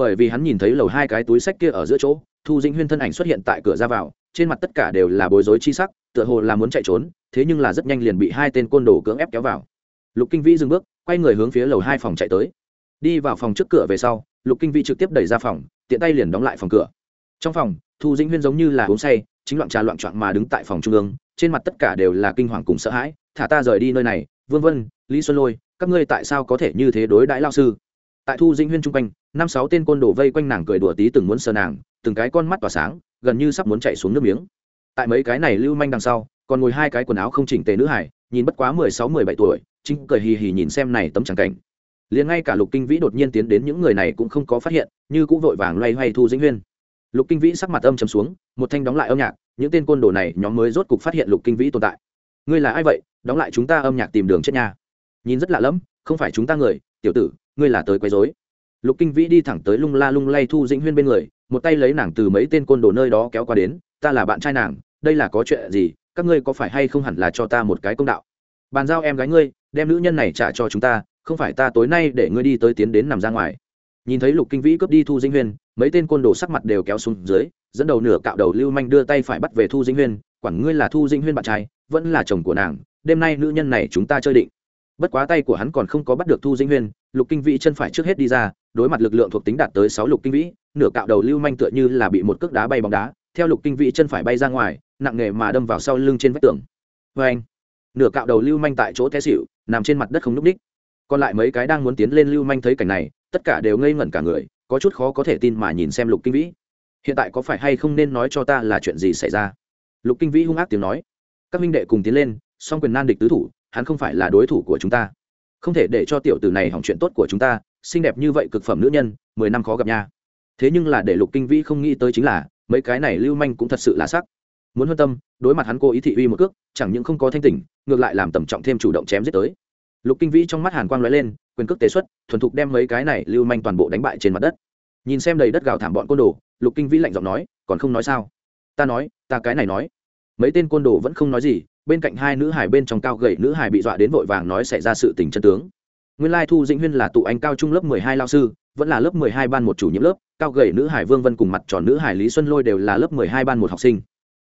Speaker 1: bởi vì hắn nhìn thấy lầu hai cái túi sách kia ở giữa chỗ, thu dĩnh huyên thân ảnh xuất hiện tại cửa ra vào, trên mặt tất cả đều là bối rối chi sắc, tựa hồ là muốn chạy trốn, thế nhưng là rất nhanh liền bị hai tên côn đồ cưỡng ép kéo vào. Lục kinh vĩ dừng bước, quay người hướng phía lầu hai phòng chạy tới. Đi vào phòng trước cửa về sau, lục kinh vĩ trực tiếp đẩy ra phòng, tiện tay liền đóng lại phòng cửa. Trong phòng, thu dĩnh huyên giống như là uống say, chính loạn trà loạn trọn mà đứng tại phòng trung ương, trên mặt tất cả đều là kinh hoàng cùng sợ hãi, thả ta rời đi nơi này, vương vân, lý xuân lôi, các ngươi tại sao có thể như thế đối đãi lao sư? Tại thu dĩnh huyên chung quanh năm sáu tên côn đồ vây quanh nàng cười đùa tí từng muốn sờ nàng, từng cái con mắt tỏa sáng, gần như sắp muốn chạy xuống nước miếng. Tại mấy cái này lưu manh đằng sau, còn ngồi hai cái quần áo không chỉnh tề nữ hải, nhìn bất quá mười sáu, mười bảy tuổi, chính cười hì hì nhìn xem này tấm tràng cảnh. Liền ngay cả lục kinh vĩ đột nhiên tiến đến những người này cũng không có phát hiện, như cũng vội vàng loay hoay thu dĩnh huyên. Lục kinh vĩ sắc mặt âm trầm xuống, một thanh đóng lại âm nhạc, những tên côn đồ này nhóm mới rốt cục phát hiện lục kinh vĩ tồn tại. Ngươi là ai vậy? Đóng lại chúng ta âm nhạc tìm đường chết nhà nhìn rất lạ lẫm, không phải chúng ta người, tiểu tử, ngươi là tới quấy rối lục kinh vĩ đi thẳng tới lung la lung lay thu dĩnh huyên bên người, một tay lấy nàng từ mấy tên côn đồ nơi đó kéo qua đến, ta là bạn trai nàng, đây là có chuyện gì, các ngươi có phải hay không hẳn là cho ta một cái công đạo? Bàn giao em gái ngươi, đem nữ nhân này trả cho chúng ta, không phải ta tối nay để ngươi đi tới tiến đến nằm ra ngoài. Nhìn thấy lục kinh vĩ cướp đi thu dĩnh huyên, mấy tên côn đồ sắc mặt đều kéo xuống dưới, dẫn đầu nửa cạo đầu lưu manh đưa tay phải bắt về thu dĩnh huyên, quản ngươi là thu dĩnh huyên bạn trai, vẫn là chồng của nàng, đêm nay nữ nhân này chúng ta chơi định. Bất quá tay của hắn còn không có bắt được thu dĩnh huyên, lục kinh vĩ chân phải trước hết đi ra đối mặt lực lượng thuộc tính đạt tới sáu lục kinh vĩ, nửa cạo đầu lưu manh tựa như là bị một cước đá bay bóng đá, theo lục kinh vĩ chân phải bay ra ngoài, nặng nghề mà đâm vào sau lưng trên vách tường. Vê anh, nửa cạo đầu lưu manh tại chỗ té xịu nằm trên mặt đất không n ú c ních. Còn lại mấy cái đang muốn tiến lên lưu manh thấy cảnh này, tất cả đều ngây ngẩn cả người, có chút khó có thể tin mà nhìn xem lục kinh vĩ. Hiện tại có phải hay không nên nói cho ta là chuyện gì xảy ra? Lục kinh vĩ hung ác tiếng nói. Các minh đệ cùng tiến lên, song quyền nan địch tứ thủ, hắn không phải là đối thủ của chúng ta. Không thể để cho tiểu tử này hỏng chuyện tốt của chúng ta xinh đẹp như vậy cực phẩm nữ nhân, mười năm khó gặp nha. Thế nhưng là để lục kinh vĩ không nghĩ tới chính là, mấy cái này lưu manh cũng thật sự là sắc. Muốn hơn tâm, đối mặt hắn cô ý thị uy một cước, chẳng những không có thanh tỉnh, ngược lại làm tầm trọng thêm chủ động chém giết tới. Lục kinh vĩ trong mắt hàn quang lóe lên, quyền cước tế xuất, thuần thục đem mấy cái này lưu manh toàn bộ đánh bại trên mặt đất. Nhìn xem đầy đất gào thảm bọn côn đồ, lục kinh vĩ lạnh giọng nói, còn không nói sao? Ta nói, ta cái này nói. Mấy tên côn đồ vẫn không nói gì, bên cạnh hai nữ hải bên trong cao gầy nữ hải bị dọa đến vội vàng nói xảy ra sự tình chân tướng nguyên lai thu dĩnh huyên là tụ anh cao trung lớp mười hai lao sư, vẫn là lớp mười hai ban một chủ nhiệm lớp, cao gầy nữ hải vương vân cùng mặt tròn nữ hải lý xuân lôi đều là lớp mười hai ban một học sinh.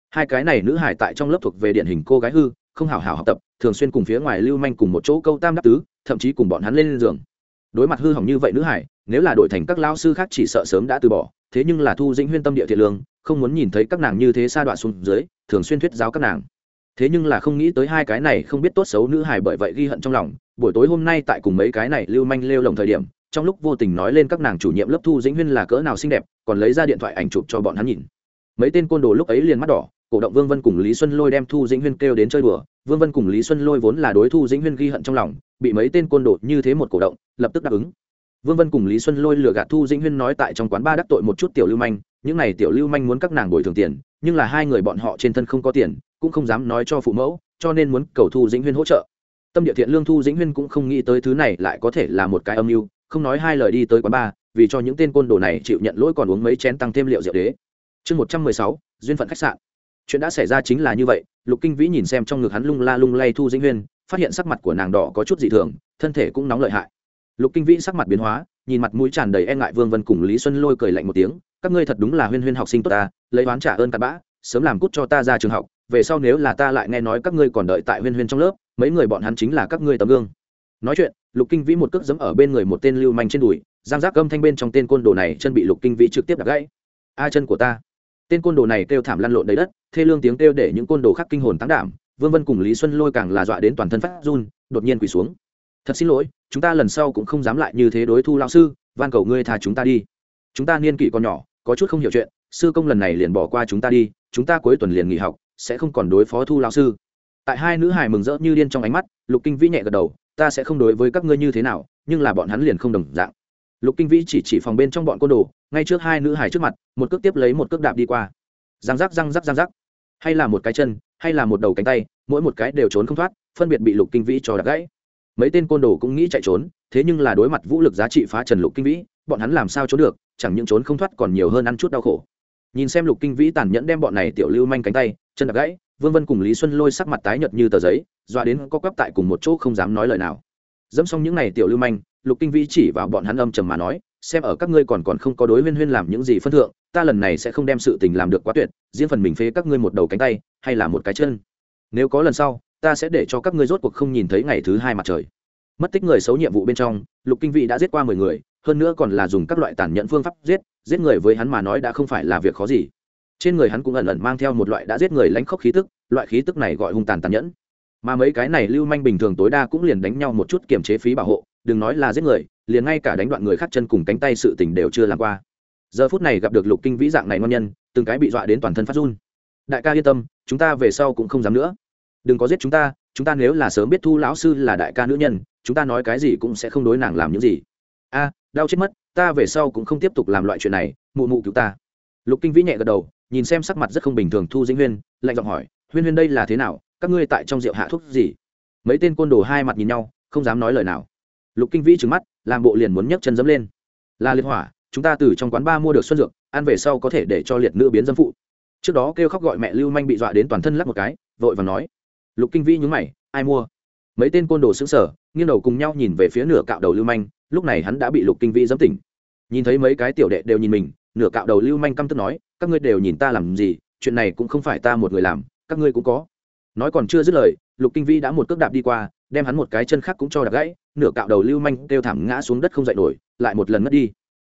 Speaker 1: Hai cái này nữ hải tại trong lớp thuộc về điển hình cô gái hư, không hảo hảo học tập, thường xuyên cùng phía ngoài lưu manh cùng một chỗ câu tam đắc tứ, thậm chí cùng bọn hắn lên giường. Đối mặt hư hỏng như vậy nữ hải, nếu là đổi thành các lao sư khác chỉ sợ sớm đã từ bỏ, thế nhưng là thu dĩnh huyên tâm địa thiện lương, không muốn nhìn thấy các nàng như thế sa đoạn xuống dưới, thường xuyên thuyết giáo các nàng. Thế nhưng là không nghĩ tới hai cái này không biết tốt xấu nữ hải bởi vậy ghi hận trong lòng buổi tối hôm nay tại cùng mấy cái này lưu manh lêu lồng thời điểm, trong lúc vô tình nói lên các nàng chủ nhiệm lớp thu dĩnh huyên là cỡ nào xinh đẹp, còn lấy ra điện thoại ảnh chụp cho bọn hắn nhìn. Mấy tên côn đồ lúc ấy liền mắt đỏ, cổ động vương vân cùng lý xuân lôi đem thu dĩnh huyên kêu đến chơi đùa, vương vân cùng lý xuân lôi vốn là đối thu dĩnh huyên ghi hận trong lòng, bị mấy tên côn đồ như thế một cổ động, lập tức đáp ứng. Vương vân cùng lý xuân lôi lừa gạt thu dĩnh huyên nói tại trong quán ba đắc tội một chút tiểu lưu manh, những n à y tiểu lưu manh muốn các nàng bồi thường tiền, nhưng là hai người bọn họ trên thân không có tiền, cũng không dám nói cho phụ mẫu, cho nên muốn cầu thu dĩnh huyên hỗ trợ tâm địa thiện lương thu dĩnh huyên cũng không nghĩ tới thứ này lại có thể là một cái âm mưu, không nói hai lời đi tới quán ba, vì cho những tên côn đồ này chịu nhận lỗi còn uống mấy chén tăng thêm liệu rượu đế. Chương một trăm mười sáu, duyên phận khách sạn. Chuyện đã xảy ra chính là như vậy, lục kinh vĩ nhìn xem trong ngực hắn lung la lung lay thu dĩnh huyên, phát hiện sắc mặt của nàng đỏ có chút dị thường, thân thể cũng nóng lợi hại. Lục kinh vĩ sắc mặt biến hóa, nhìn mặt mũi tràn đầy e ngại vương vân cùng lý xuân lôi cười lạnh một tiếng, các ngươi thật đúng là huyên huyên học sinh tốt ta, lấy oán trả ơn cặn bã, sớm làm cút cho ta ra trường học về sau nếu là ta lại nghe nói các ngươi còn đợi tại huyên huyên trong lớp, mấy người bọn hắn chính là các ngươi tấm gương. Nói chuyện, lục kinh vĩ một cước dẫm ở bên người một tên lưu manh trên đùi, giang giác gâm thanh bên trong tên côn đồ này chân bị lục kinh vĩ trực tiếp đặt gãy. A chân của ta. Tên côn đồ này kêu thảm lăn lộn đầy đất, thê lương tiếng kêu để những côn đồ khác kinh hồn tán đảm, vương vân cùng lý xuân lôi càng là dọa đến toàn thân phát run, đột nhiên quỳ xuống. Thật xin lỗi, chúng ta lần sau cũng không dám lại như thế đối thu lão sư, van cầu ngươi thà chúng ta đi. Chúng ta niên kỷ còn nhỏ, có chút không hiểu chuyện, sư công lần này liền bỏ qua chúng ta đi, chúng ta cuối tuần liền nghỉ học sẽ không còn đối phó thu lão sư. Tại hai nữ hài mừng rỡ như điên trong ánh mắt, lục kinh vĩ nhẹ gật đầu, ta sẽ không đối với các ngươi như thế nào, nhưng là bọn hắn liền không đồng dạng. Lục kinh vĩ chỉ chỉ phòng bên trong bọn côn đồ, ngay trước hai nữ hài trước mặt, một cước tiếp lấy một cước đạp đi qua. Răng rắc răng rắc răng rắc. Hay là một cái chân, hay là một đầu cánh tay, mỗi một cái đều trốn không thoát, phân biệt bị lục kinh vĩ cho đạp gãy. Mấy tên côn đồ cũng nghĩ chạy trốn, thế nhưng là đối mặt vũ lực giá trị phá trần lục kinh vĩ, bọn hắn làm sao trốn được, chẳng những trốn không thoát còn nhiều hơn ăn chút đau khổ. Nhìn xem lục kinh vĩ tàn nhẫn đem bọn này tiểu lưu manh cánh tay chân đạp gãy, vương vân cùng lý xuân lôi sắc mặt tái nhợt như tờ giấy, dọa đến có quắp tại cùng một chỗ không dám nói lời nào. Dẫm xong những n à y tiểu lưu manh, lục kinh vĩ chỉ vào bọn hắn âm trầm mà nói, xem ở các ngươi còn còn không có đối huyên huyên làm những gì phân thượng, ta lần này sẽ không đem sự tình làm được quá tuyệt, diễn phần mình phế các ngươi một đầu cánh tay, hay là một cái chân. Nếu có lần sau, ta sẽ để cho các ngươi rốt cuộc không nhìn thấy ngày thứ hai mặt trời. Mất tích người xấu nhiệm vụ bên trong, lục kinh vị đã giết qua mười người, hơn nữa còn là dùng các loại tàn nhẫn phương pháp giết giết người với hắn mà nói đã không phải là việc khó gì trên người hắn cũng ẩn ẩn mang theo một loại đã giết người lánh khóc khí tức, loại khí tức này gọi hung tàn tàn nhẫn. Mà mấy cái này lưu manh bình thường tối đa cũng liền đánh nhau một chút kiềm chế phí bảo hộ, đừng nói là giết người, liền ngay cả đánh đoạn người khác chân cùng cánh tay sự tình đều chưa làm qua. Giờ phút này gặp được lục kinh vĩ dạng này ngon nhân, từng cái bị dọa đến toàn thân phát run. Đại ca yên tâm, chúng ta về sau cũng không dám nữa. Đừng có giết chúng ta chúng ta nếu là sớm biết thu lão sư là đại ca nữ nhân, chúng ta nói cái gì cũng sẽ không đối nàng làm những gì. A, đau chết mất, ta về sau cũng không tiếp tục làm loại chuyện này, mụ mụ cứu ta. Lục kinh vĩ nhẹ gật đầu nhìn xem sắc mặt rất không bình thường thu dĩnh huyên, lạnh giọng hỏi, huyên huyên đây là thế nào? Các ngươi tại trong rượu hạ thuốc gì? Mấy tên côn đồ hai mặt nhìn nhau, không dám nói lời nào. Lục kinh vĩ trừng mắt, làm bộ liền muốn nhấc chân dẫm lên. Là liệt hỏa, chúng ta từ trong quán ba mua được xuân dược, ăn về sau có thể để cho liệt nữ biến dâm phụ. Trước đó kêu khóc gọi mẹ lưu manh bị dọa đến toàn thân lắc một cái, vội và nói. Lục kinh vĩ nhúng mày, ai mua? Mấy tên côn đồ xứng sở nghiêng đầu cùng nhau nhìn về phía nửa cạo đầu lưu manh, lúc này hắn đã bị lục kinh vĩ dẫm tỉnh. Nhìn thấy mấy cái tiểu đệ đều nhìn mình nửa cạo đầu lưu manh căm tức nói, các ngươi đều nhìn ta làm gì, chuyện này cũng không phải ta một người làm, các ngươi cũng có. Nói còn chưa dứt lời, lục kinh vĩ đã một cước đạp đi qua, đem hắn một cái chân khác cũng cho đạp gãy, nửa cạo đầu lưu manh kêu thảm ngã xuống đất không dậy nổi, lại một lần mất đi.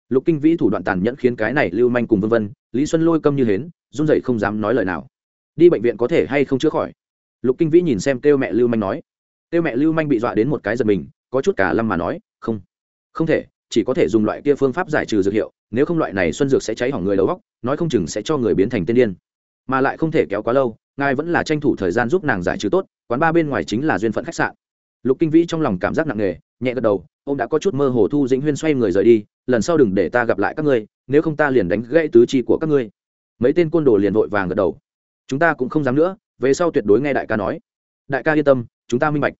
Speaker 1: Lục kinh vĩ thủ đoạn tàn nhẫn khiến cái này lưu manh cùng vân vân, lý xuân lôi câm như hến, run dậy không dám nói lời nào. Đi bệnh viện có thể hay không chữa khỏi? Lục kinh vĩ nhìn xem kêu mẹ lưu manh nói. Kêu mẹ lưu manh bị dọa đến một cái giật mình, có chút cả lâm mà nói, không không thể chỉ có thể dùng loại kia phương pháp giải trừ dược hiệu, nếu không loại này xuân dược sẽ cháy hỏng người đầu góc, nói không chừng sẽ cho người biến thành tiên điên. Mà lại không thể kéo quá lâu, ngài vẫn là tranh thủ thời gian giúp nàng giải trừ tốt, quán ba bên ngoài chính là duyên phận khách sạn. Lục kinh vĩ trong lòng cảm giác nặng nề, nhẹ gật đầu, ông đã có chút mơ hồ thu dĩnh huyên xoay người rời đi, lần sau đừng để ta gặp lại các ngươi, nếu không ta liền đánh gãy tứ chi của các ngươi. Mấy tên côn đồ liền vội vàng gật đầu. Chúng ta cũng không dám nữa, về sau tuyệt đối nghe đại ca nói. Đại ca yên tâm, chúng ta minh bạch.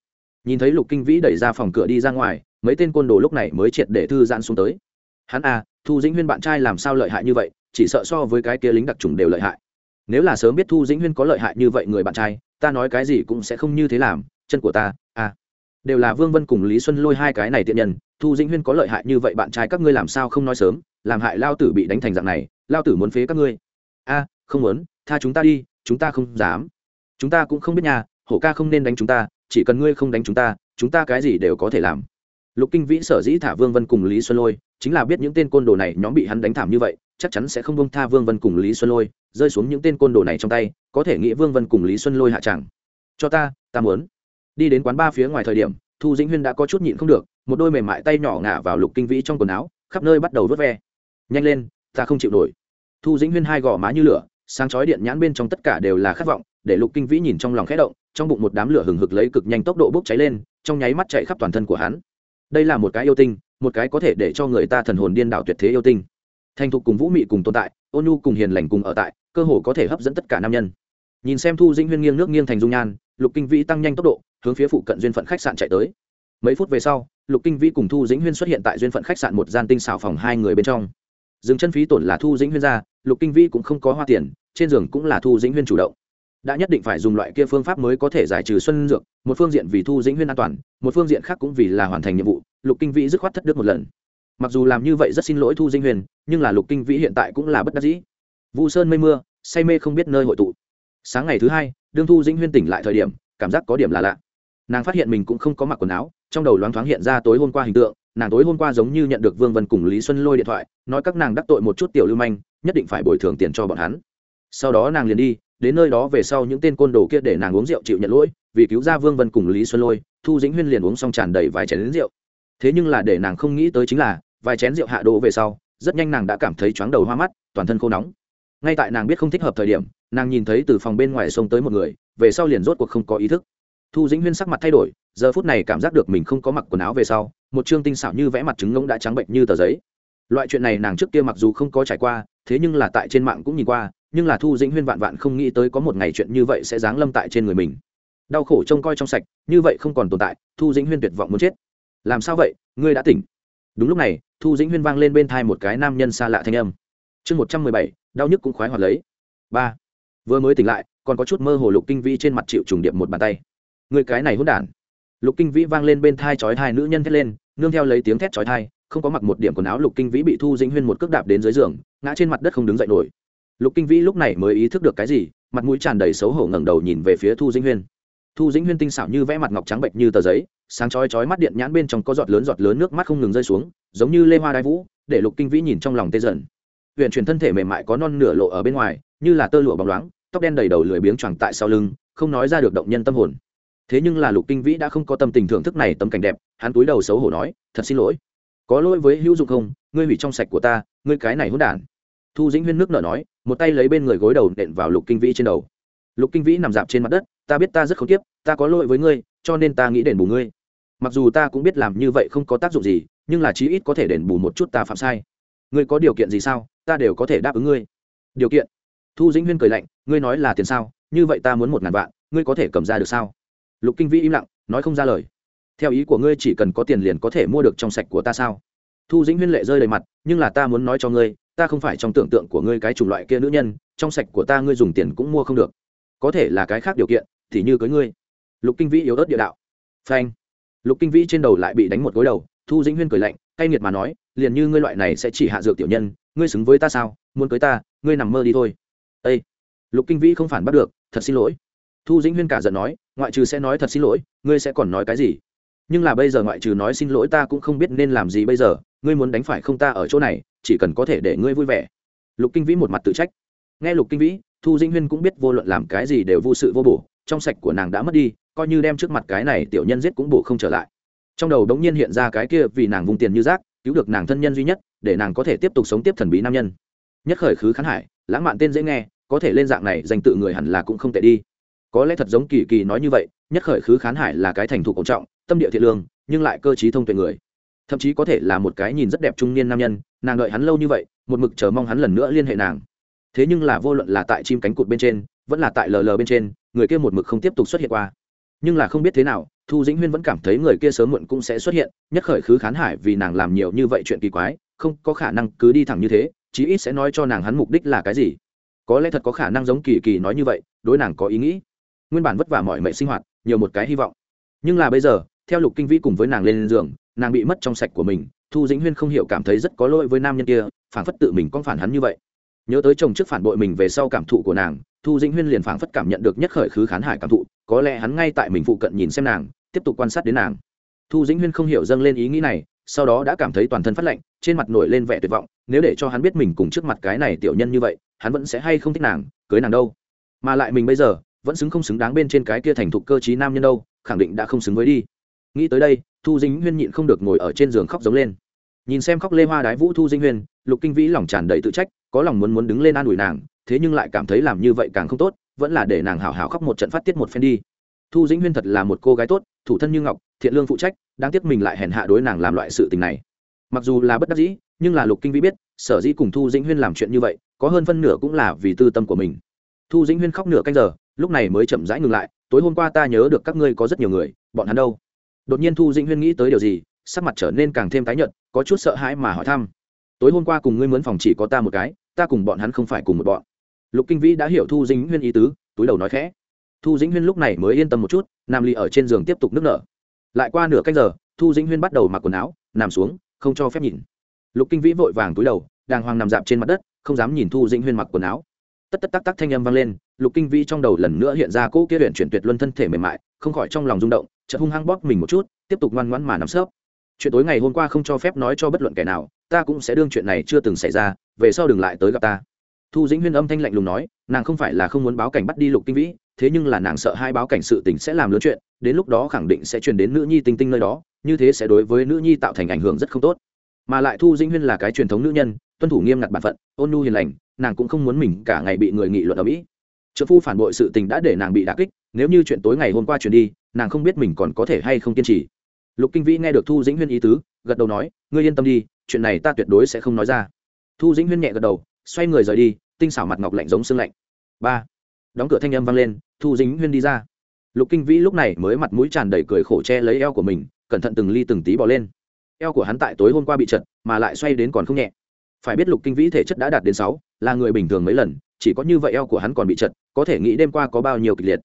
Speaker 1: Nhìn thấy lục kinh vĩ đẩy ra phòng cửa đi ra ngoài mấy tên côn đồ lúc này mới triệt để thư giãn xuống tới. Hắn à thu dĩnh huyên bạn trai làm sao lợi hại như vậy, chỉ sợ so với cái kia lính đặc trùng đều lợi hại. Nếu là sớm biết thu dĩnh huyên có lợi hại như vậy người bạn trai, ta nói cái gì cũng sẽ không như thế làm, chân của ta à. Đều là vương vân cùng lý xuân lôi hai cái này tiện nhân, thu dĩnh huyên có lợi hại như vậy bạn trai các ngươi làm sao không nói sớm, làm hại lao tử bị đánh thành dạng này, lao tử muốn phế các ngươi. A không muốn, tha chúng ta đi, chúng ta không dám. Chúng ta cũng không biết nhà hổ ca không nên đánh chúng ta, chỉ cần ngươi không đánh chúng ta chúng ta cái gì đều có thể làm lục kinh vĩ sở dĩ thả vương vân cùng lý xuân lôi, chính là biết những tên côn đồ này nhóm bị hắn đánh thảm như vậy, chắc chắn sẽ không bông tha vương vân cùng lý xuân lôi, rơi xuống những tên côn đồ này trong tay, có thể nghĩ vương vân cùng lý xuân lôi hạ chẳng. Cho ta ta muốn. Đi đến quán ba phía ngoài thời điểm, thu dĩnh huyên đã có chút nhịn không được, một đôi mềm mại tay nhỏ ngả vào lục kinh vĩ trong quần áo, khắp nơi bắt đầu vớt ve. Nhanh lên, ta không chịu nổi. Thu dĩnh huyên hai gò má như lửa, sáng chói điện nhãn bên trong tất cả đều là khát vọng, để lục kinh vĩ nhìn trong lòng khẽ động, trong bụng một đám lửa hừng hực lấy cực nhanh tốc độ bốc cháy lên, trong nháy mắt chạy khắp toàn thân của hắn đây là một cái yêu tinh, một cái có thể để cho người ta thần hồn điên đảo tuyệt thế yêu tinh. Thành thục cùng vũ mị cùng tồn tại, ôn nhu cùng hiền lành cùng ở tại, cơ hồ có thể hấp dẫn tất cả nam nhân. Nhìn xem thu dĩnh huyên nghiêng nước nghiêng thành dung nhan, lục kinh vĩ tăng nhanh tốc độ, hướng phía phụ cận duyên phận khách sạn chạy tới. Mấy phút về sau, lục kinh vĩ cùng thu dĩnh huyên xuất hiện tại duyên phận khách sạn một gian tinh xào phòng hai người bên trong. Dừng chân phí tổn là thu dĩnh huyên ra, lục kinh vĩ cũng không có hoa tiền, trên giường cũng là thu dĩnh huyên chủ động đã nhất định phải dùng loại kia phương pháp mới có thể giải trừ xuân dược, một phương diện vì thu dĩnh huyên an toàn, một phương diện khác cũng vì là hoàn thành nhiệm vụ, lục kinh vĩ dứt khoát thất đức một lần. Mặc dù làm như vậy rất xin lỗi thu dĩnh huyền nhưng là lục kinh vĩ hiện tại cũng là bất đắc dĩ. Vu sơn mây mưa, say mê không biết nơi hội tụ. Sáng ngày thứ hai, đương thu dĩnh huyên tỉnh lại thời điểm, cảm giác có điểm là lạ. Nàng phát hiện mình cũng không có mặc quần áo, trong đầu loáng thoáng hiện ra tối hôm qua hình tượng, nàng tối hôm qua giống như nhận được vương vân cùng lý xuân lôi điện thoại, nói các nàng đắc tội một chút tiểu lưu manh, nhất định phải bồi thường tiền cho bọn hắn. Sau đó nàng liền đi đến nơi đó về sau những tên côn đồ kia để nàng uống rượu chịu nhận lỗi, vì cứu ra vương vân cùng lý xuân lôi, thu dĩnh huyên liền uống xong tràn đầy vài chén lính rượu. Thế nhưng là để nàng không nghĩ tới chính là, vài chén rượu hạ đỗ về sau, rất nhanh nàng đã cảm thấy chóng đầu hoa mắt, toàn thân khô nóng. Ngay tại nàng biết không thích hợp thời điểm, nàng nhìn thấy từ phòng bên ngoài sông tới một người, về sau liền rốt cuộc không có ý thức. Thu dĩnh huyên sắc mặt thay đổi, giờ phút này cảm giác được mình không có mặc quần áo về sau, một chương tinh xảo như vẽ mặt trứng ngỗng đã trắng bệnh như tờ giấy. Loại chuyện này nàng trước kia mặc dù không có trải qua, thế nhưng là tại trên mạng cũng nhìn qua nhưng là thu dĩnh huyên vạn vạn không nghĩ tới có một ngày chuyện như vậy sẽ giáng lâm tại trên người mình. Đau khổ trông coi trong sạch, như vậy không còn tồn tại, thu dĩnh huyên tuyệt vọng muốn chết. Làm sao vậy? Ngươi đã tỉnh. Đúng lúc này, thu dĩnh huyên vang lên bên thai một cái nam nhân xa lạ thanh âm. Chương một trăm mười bảy, đau nhức cũng khoái hoạt lấy. Ba. Vừa mới tỉnh lại, còn có chút mơ hồ lục kinh vĩ trên mặt chịu trùng điệp một bàn tay. Người cái này hôn đản. Lục kinh vĩ vang lên bên thai chói hai nữ nhân thét lên, nương theo lấy tiếng thét chói thai không có mặc một điểm quần áo lục kinh vĩ bị thu dĩnh huyên một cước đạp đến dưới giường, ngã trên mặt đất không đứng dậy nổi lục kinh vĩ lúc này mới ý thức được cái gì, mặt mũi tràn đầy xấu hổ ngẩng đầu nhìn về phía thu dĩnh huyên. Thu dĩnh huyên tinh xảo như vẽ mặt ngọc trắng bệnh như tờ giấy, sáng chói chói mắt điện nhãn bên trong có giọt lớn giọt lớn nước mắt không ngừng rơi xuống, giống như lê hoa đai vũ, để lục kinh vĩ nhìn trong lòng tê dần. Huyện chuyển thân thể mềm mại có non nửa lộ ở bên ngoài, như là tơ lụa bóng loáng, tóc đen đầy đầu lười biếng choàng tại sau lưng, không nói ra được động nhân tâm hồn. Thế nhưng là lục kinh vĩ đã không có tâm tình thưởng thức này tấm cảnh đẹp, hắn túi đầu xấu hổ nói, thật xin lỗi. Có lỗi với hữu dụng không? Ngươi hủy trong sạch của ta, ngươi cái này hỗn đản. Thu dĩnh huyên nước nở nói một tay lấy bên người gối đầu nện vào lục kinh vĩ trên đầu. Lục kinh vĩ nằm dạp trên mặt đất, ta biết ta rất không tiếp ta có lỗi với ngươi, cho nên ta nghĩ đền bù ngươi. Mặc dù ta cũng biết làm như vậy không có tác dụng gì, nhưng là chí ít có thể đền bù một chút ta phạm sai. Ngươi có điều kiện gì sao? Ta đều có thể đáp ứng ngươi. Điều kiện? Thu dĩnh huyên cười lạnh, ngươi nói là tiền sao? Như vậy ta muốn một ngàn vạn, ngươi có thể cầm ra được sao? Lục kinh vĩ im lặng, nói không ra lời. Theo ý của ngươi chỉ cần có tiền liền có thể mua được trong sạch của ta sao? Thu dĩnh huyên lệ rơi đầy mặt, nhưng là ta muốn nói cho ngươi ta không phải trong tưởng tượng của ngươi cái chủng loại kia nữ nhân, trong sạch của ta ngươi dùng tiền cũng mua không được. Có thể là cái khác điều kiện, thì như cưới ngươi. Lục kinh vĩ yếu ớt địa đạo. Phanh. Lục kinh vĩ trên đầu lại bị đánh một gối đầu, thu dĩnh huyên cười lạnh, cay nghiệt mà nói, liền như ngươi loại này sẽ chỉ hạ dược tiểu nhân, ngươi xứng với ta sao? Muốn cưới ta, ngươi nằm mơ đi thôi. Â lục kinh vĩ không phản bắt được, thật xin lỗi. Thu dĩnh huyên cả giận nói, ngoại trừ sẽ nói thật xin lỗi, ngươi sẽ còn nói cái gì? Nhưng là bây giờ ngoại trừ nói xin lỗi ta cũng không biết nên làm gì bây giờ, ngươi muốn đánh phải không ta ở chỗ này chỉ cần có thể để ngươi vui vẻ. Lục kinh vĩ một mặt tự trách. Nghe lục kinh vĩ, thu dĩnh huyên cũng biết vô luận làm cái gì đều vô sự vô bổ, trong sạch của nàng đã mất đi, coi như đem trước mặt cái này tiểu nhân giết cũng bổ không trở lại. Trong đầu đống nhiên hiện ra cái kia vì nàng vung tiền như rác, cứu được nàng thân nhân duy nhất, để nàng có thể tiếp tục sống tiếp thần bí nam nhân. Nhất khởi khứ khán hải, lãng mạn tên dễ nghe, có thể lên dạng này danh tự người hẳn là cũng không tệ đi. Có lẽ thật giống kỳ kỳ nói như vậy, nhất khởi khứ khán hải là cái thành thục ổn trọng, tâm địa thiện lương, nhưng lại cơ t thông tuệ người thậm chí có thể là một cái nhìn rất đẹp trung niên nam nhân, nàng đợi hắn lâu như vậy, một mực chờ mong hắn lần nữa liên hệ nàng. Thế nhưng là vô luận là tại chim cánh cụt bên trên, vẫn là tại lờ lờ bên trên, người kia một mực không tiếp tục xuất hiện qua. Nhưng là không biết thế nào, thu dĩnh huyên vẫn cảm thấy người kia sớm muộn cũng sẽ xuất hiện, nhất khởi khứ khán hải vì nàng làm nhiều như vậy chuyện kỳ quái, không có khả năng cứ đi thẳng như thế, chí ít sẽ nói cho nàng hắn mục đích là cái gì. Có lẽ thật có khả năng giống kỳ kỳ nói như vậy, đối nàng có ý nghĩ. Nguyên bản vất vả mọi mệnh sinh hoạt, nhiều một cái hy vọng. Nhưng là bây giờ, theo lục kinh vĩ cùng với nàng lên giường nàng bị mất trong sạch của mình, thu dĩnh huyên không hiểu cảm thấy rất có lỗi với nam nhân kia phản phất tự mình con phản hắn như vậy. Nhớ tới chồng trước phản bội mình về sau cảm thụ của nàng, thu dĩnh huyên liền phản phất cảm nhận được nhất khởi khứ khán hải cảm thụ, có lẽ hắn ngay tại mình phụ cận nhìn xem nàng, tiếp tục quan sát đến nàng. Thu dĩnh huyên không hiểu dâng lên ý nghĩ này, sau đó đã cảm thấy toàn thân phát lạnh, trên mặt nổi lên vẻ tuyệt vọng, nếu để cho hắn biết mình cùng trước mặt cái này tiểu nhân như vậy, hắn vẫn sẽ hay không thích nàng, cưới nàng đâu? Mà lại mình bây giờ, vẫn xứng không xứng đáng bên trên cái kia thành thục cơ t nam nhân đâu, khẳng định đã không xứng với đi. Nghĩ tới đây thu dĩnh huyên nhịn không được ngồi ở trên giường khóc giống lên. Nhìn xem khóc lê hoa đái vũ thu dĩnh huyên, lục kinh vĩ lòng tràn đầy tự trách, có lòng muốn muốn đứng lên an ủi nàng, thế nhưng lại cảm thấy làm như vậy càng không tốt, vẫn là để nàng hào hào khóc một trận phát tiết một phen đi. Thu dĩnh huyên thật là một cô gái tốt, thủ thân như ngọc, thiện lương phụ trách, đáng tiếc mình lại hèn hạ đối nàng làm loại sự tình này. Mặc dù là bất đắc dĩ, nhưng là lục kinh vĩ biết, sở dĩ cùng thu dĩnh huyên làm chuyện như vậy, có hơn phân nửa cũng là vì tư tâm của mình. Thu dĩnh huyên khóc nửa canh giờ, lúc này mới chậm rãi ngừng lại, tối hôm qua ta nhớ được các ngươi có rất nhiều người, bọn hắn đâu? Đột nhiên thu dĩnh huyên nghĩ tới điều gì, sắc mặt trở nên càng thêm tái nhợt, có chút sợ hãi mà hỏi thăm. Tối hôm qua cùng ngươi mướn phòng chỉ có ta một cái, ta cùng bọn hắn không phải cùng một bọn. Lục kinh vĩ đã hiểu thu dĩnh huyên ý tứ, túi đầu nói khẽ. Thu dĩnh huyên lúc này mới yên tâm một chút nằm lì ở trên giường tiếp tục nước nở. Lại qua nửa canh giờ, thu dĩnh huyên bắt đầu mặc quần áo, nằm xuống, không cho phép nhìn. Lục kinh vĩ vội vàng túi đầu, đàng hoàng nằm dạp trên mặt đất, không dám nhìn thu dĩnh huyên mặc quần áo. Tất tất tắc tắc thanh âm vang lên lục kinh vĩ trong đầu lần nữa hiện ra cỗ kia huyện chuyển tuyệt luân thân thể mềm mại, không khỏi trong lòng rung động, chợt hung hăng bóp mình một chút, tiếp tục ngoan ngoãn mà nằm sấp. Chuyện tối ngày hôm qua không cho phép nói cho bất luận kẻ nào, ta cũng sẽ đương chuyện này chưa từng xảy ra, về sau đừng lại tới gặp ta. Thu dĩnh huyên âm thanh lạnh lùng nói, nàng không phải là không muốn báo cảnh bắt đi lục kinh vĩ, thế nhưng là nàng sợ hai báo cảnh sự tình sẽ làm lớn chuyện, đến lúc đó khẳng định sẽ truyền đến nữ nhi tinh tinh nơi đó, như thế sẽ đối với nữ nhi tạo thành ảnh hưởng rất không tốt. Mà lại thu dĩnh huyên là cái truyền thống nữ nhân, tuân thủ nghiêm ngặt bản phận, ôn nhu hiền lành, nàng cũng không muốn mình cả ngày bị người nghị luận ở mỹ trợ phu phản bội sự tình đã để nàng bị đà kích, nếu như chuyện tối ngày hôm qua chuyển đi, nàng không biết mình còn có thể hay không kiên trì. Lục kinh vĩ nghe được thu dĩnh huyên ý tứ, gật đầu nói, ngươi yên tâm đi, chuyện này ta tuyệt đối sẽ không nói ra. Thu dĩnh huyên nhẹ gật đầu, xoay người rời đi, tinh xảo mặt ngọc lạnh giống xương lạnh. Ba. Đóng cửa thanh âm vang lên, thu dĩnh huyên đi ra. Lục kinh vĩ lúc này mới mặt mũi tràn đầy cười khổ che lấy eo của mình, cẩn thận từng ly từng tí bỏ lên. Eo của hắn tại tối hôm qua bị chật, mà lại xoay đến còn không nhẹ. Phải biết lục kinh vĩ thể chất đã đạt đến sáu, là người bình thường mấy lần chỉ có như vậy eo của hắn còn bị chật, có thể nghĩ đêm qua có bao nhiêu kịch liệt.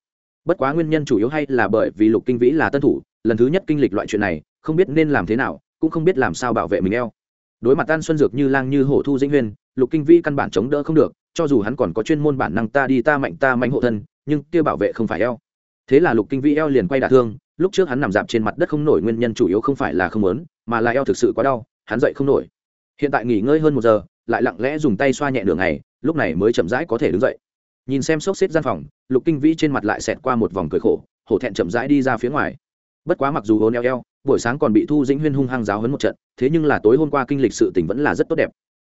Speaker 1: Bất quá nguyên nhân chủ yếu hay là bởi vì lục kinh vĩ là tân thủ, lần thứ nhất kinh lịch loại chuyện này, không biết nên làm thế nào, cũng không biết làm sao bảo vệ mình eo. Đối mặt tan xuân dược như lang như hổ thu dĩnh huyên, lục kinh vĩ căn bản chống đỡ không được, cho dù hắn còn có chuyên môn bản năng ta đi ta mạnh ta mạnh hộ thân, nhưng kia bảo vệ không phải eo. Thế là lục kinh vĩ eo liền quay đả thương, lúc trước hắn nằm dạp trên mặt đất không nổi nguyên nhân chủ yếu không phải là không lớn mà là eo thực sự quá đau, hắn dậy không nổi. Hiện tại nghỉ ngơi hơn một giờ, lại lặng lẽ dùng tay xoa nhẹ đường này lúc này mới chậm rãi có thể đứng dậy. Nhìn xem sốc xếp gian phòng, lục kinh vĩ trên mặt lại xẹt qua một vòng cười khổ, hổ thẹn chậm rãi đi ra phía ngoài. Bất quá mặc dù hôn eo eo, buổi sáng còn bị thu dĩnh huyên hung hăng giáo hấn một trận, thế nhưng là tối hôm qua kinh lịch sự tình vẫn là rất tốt đẹp.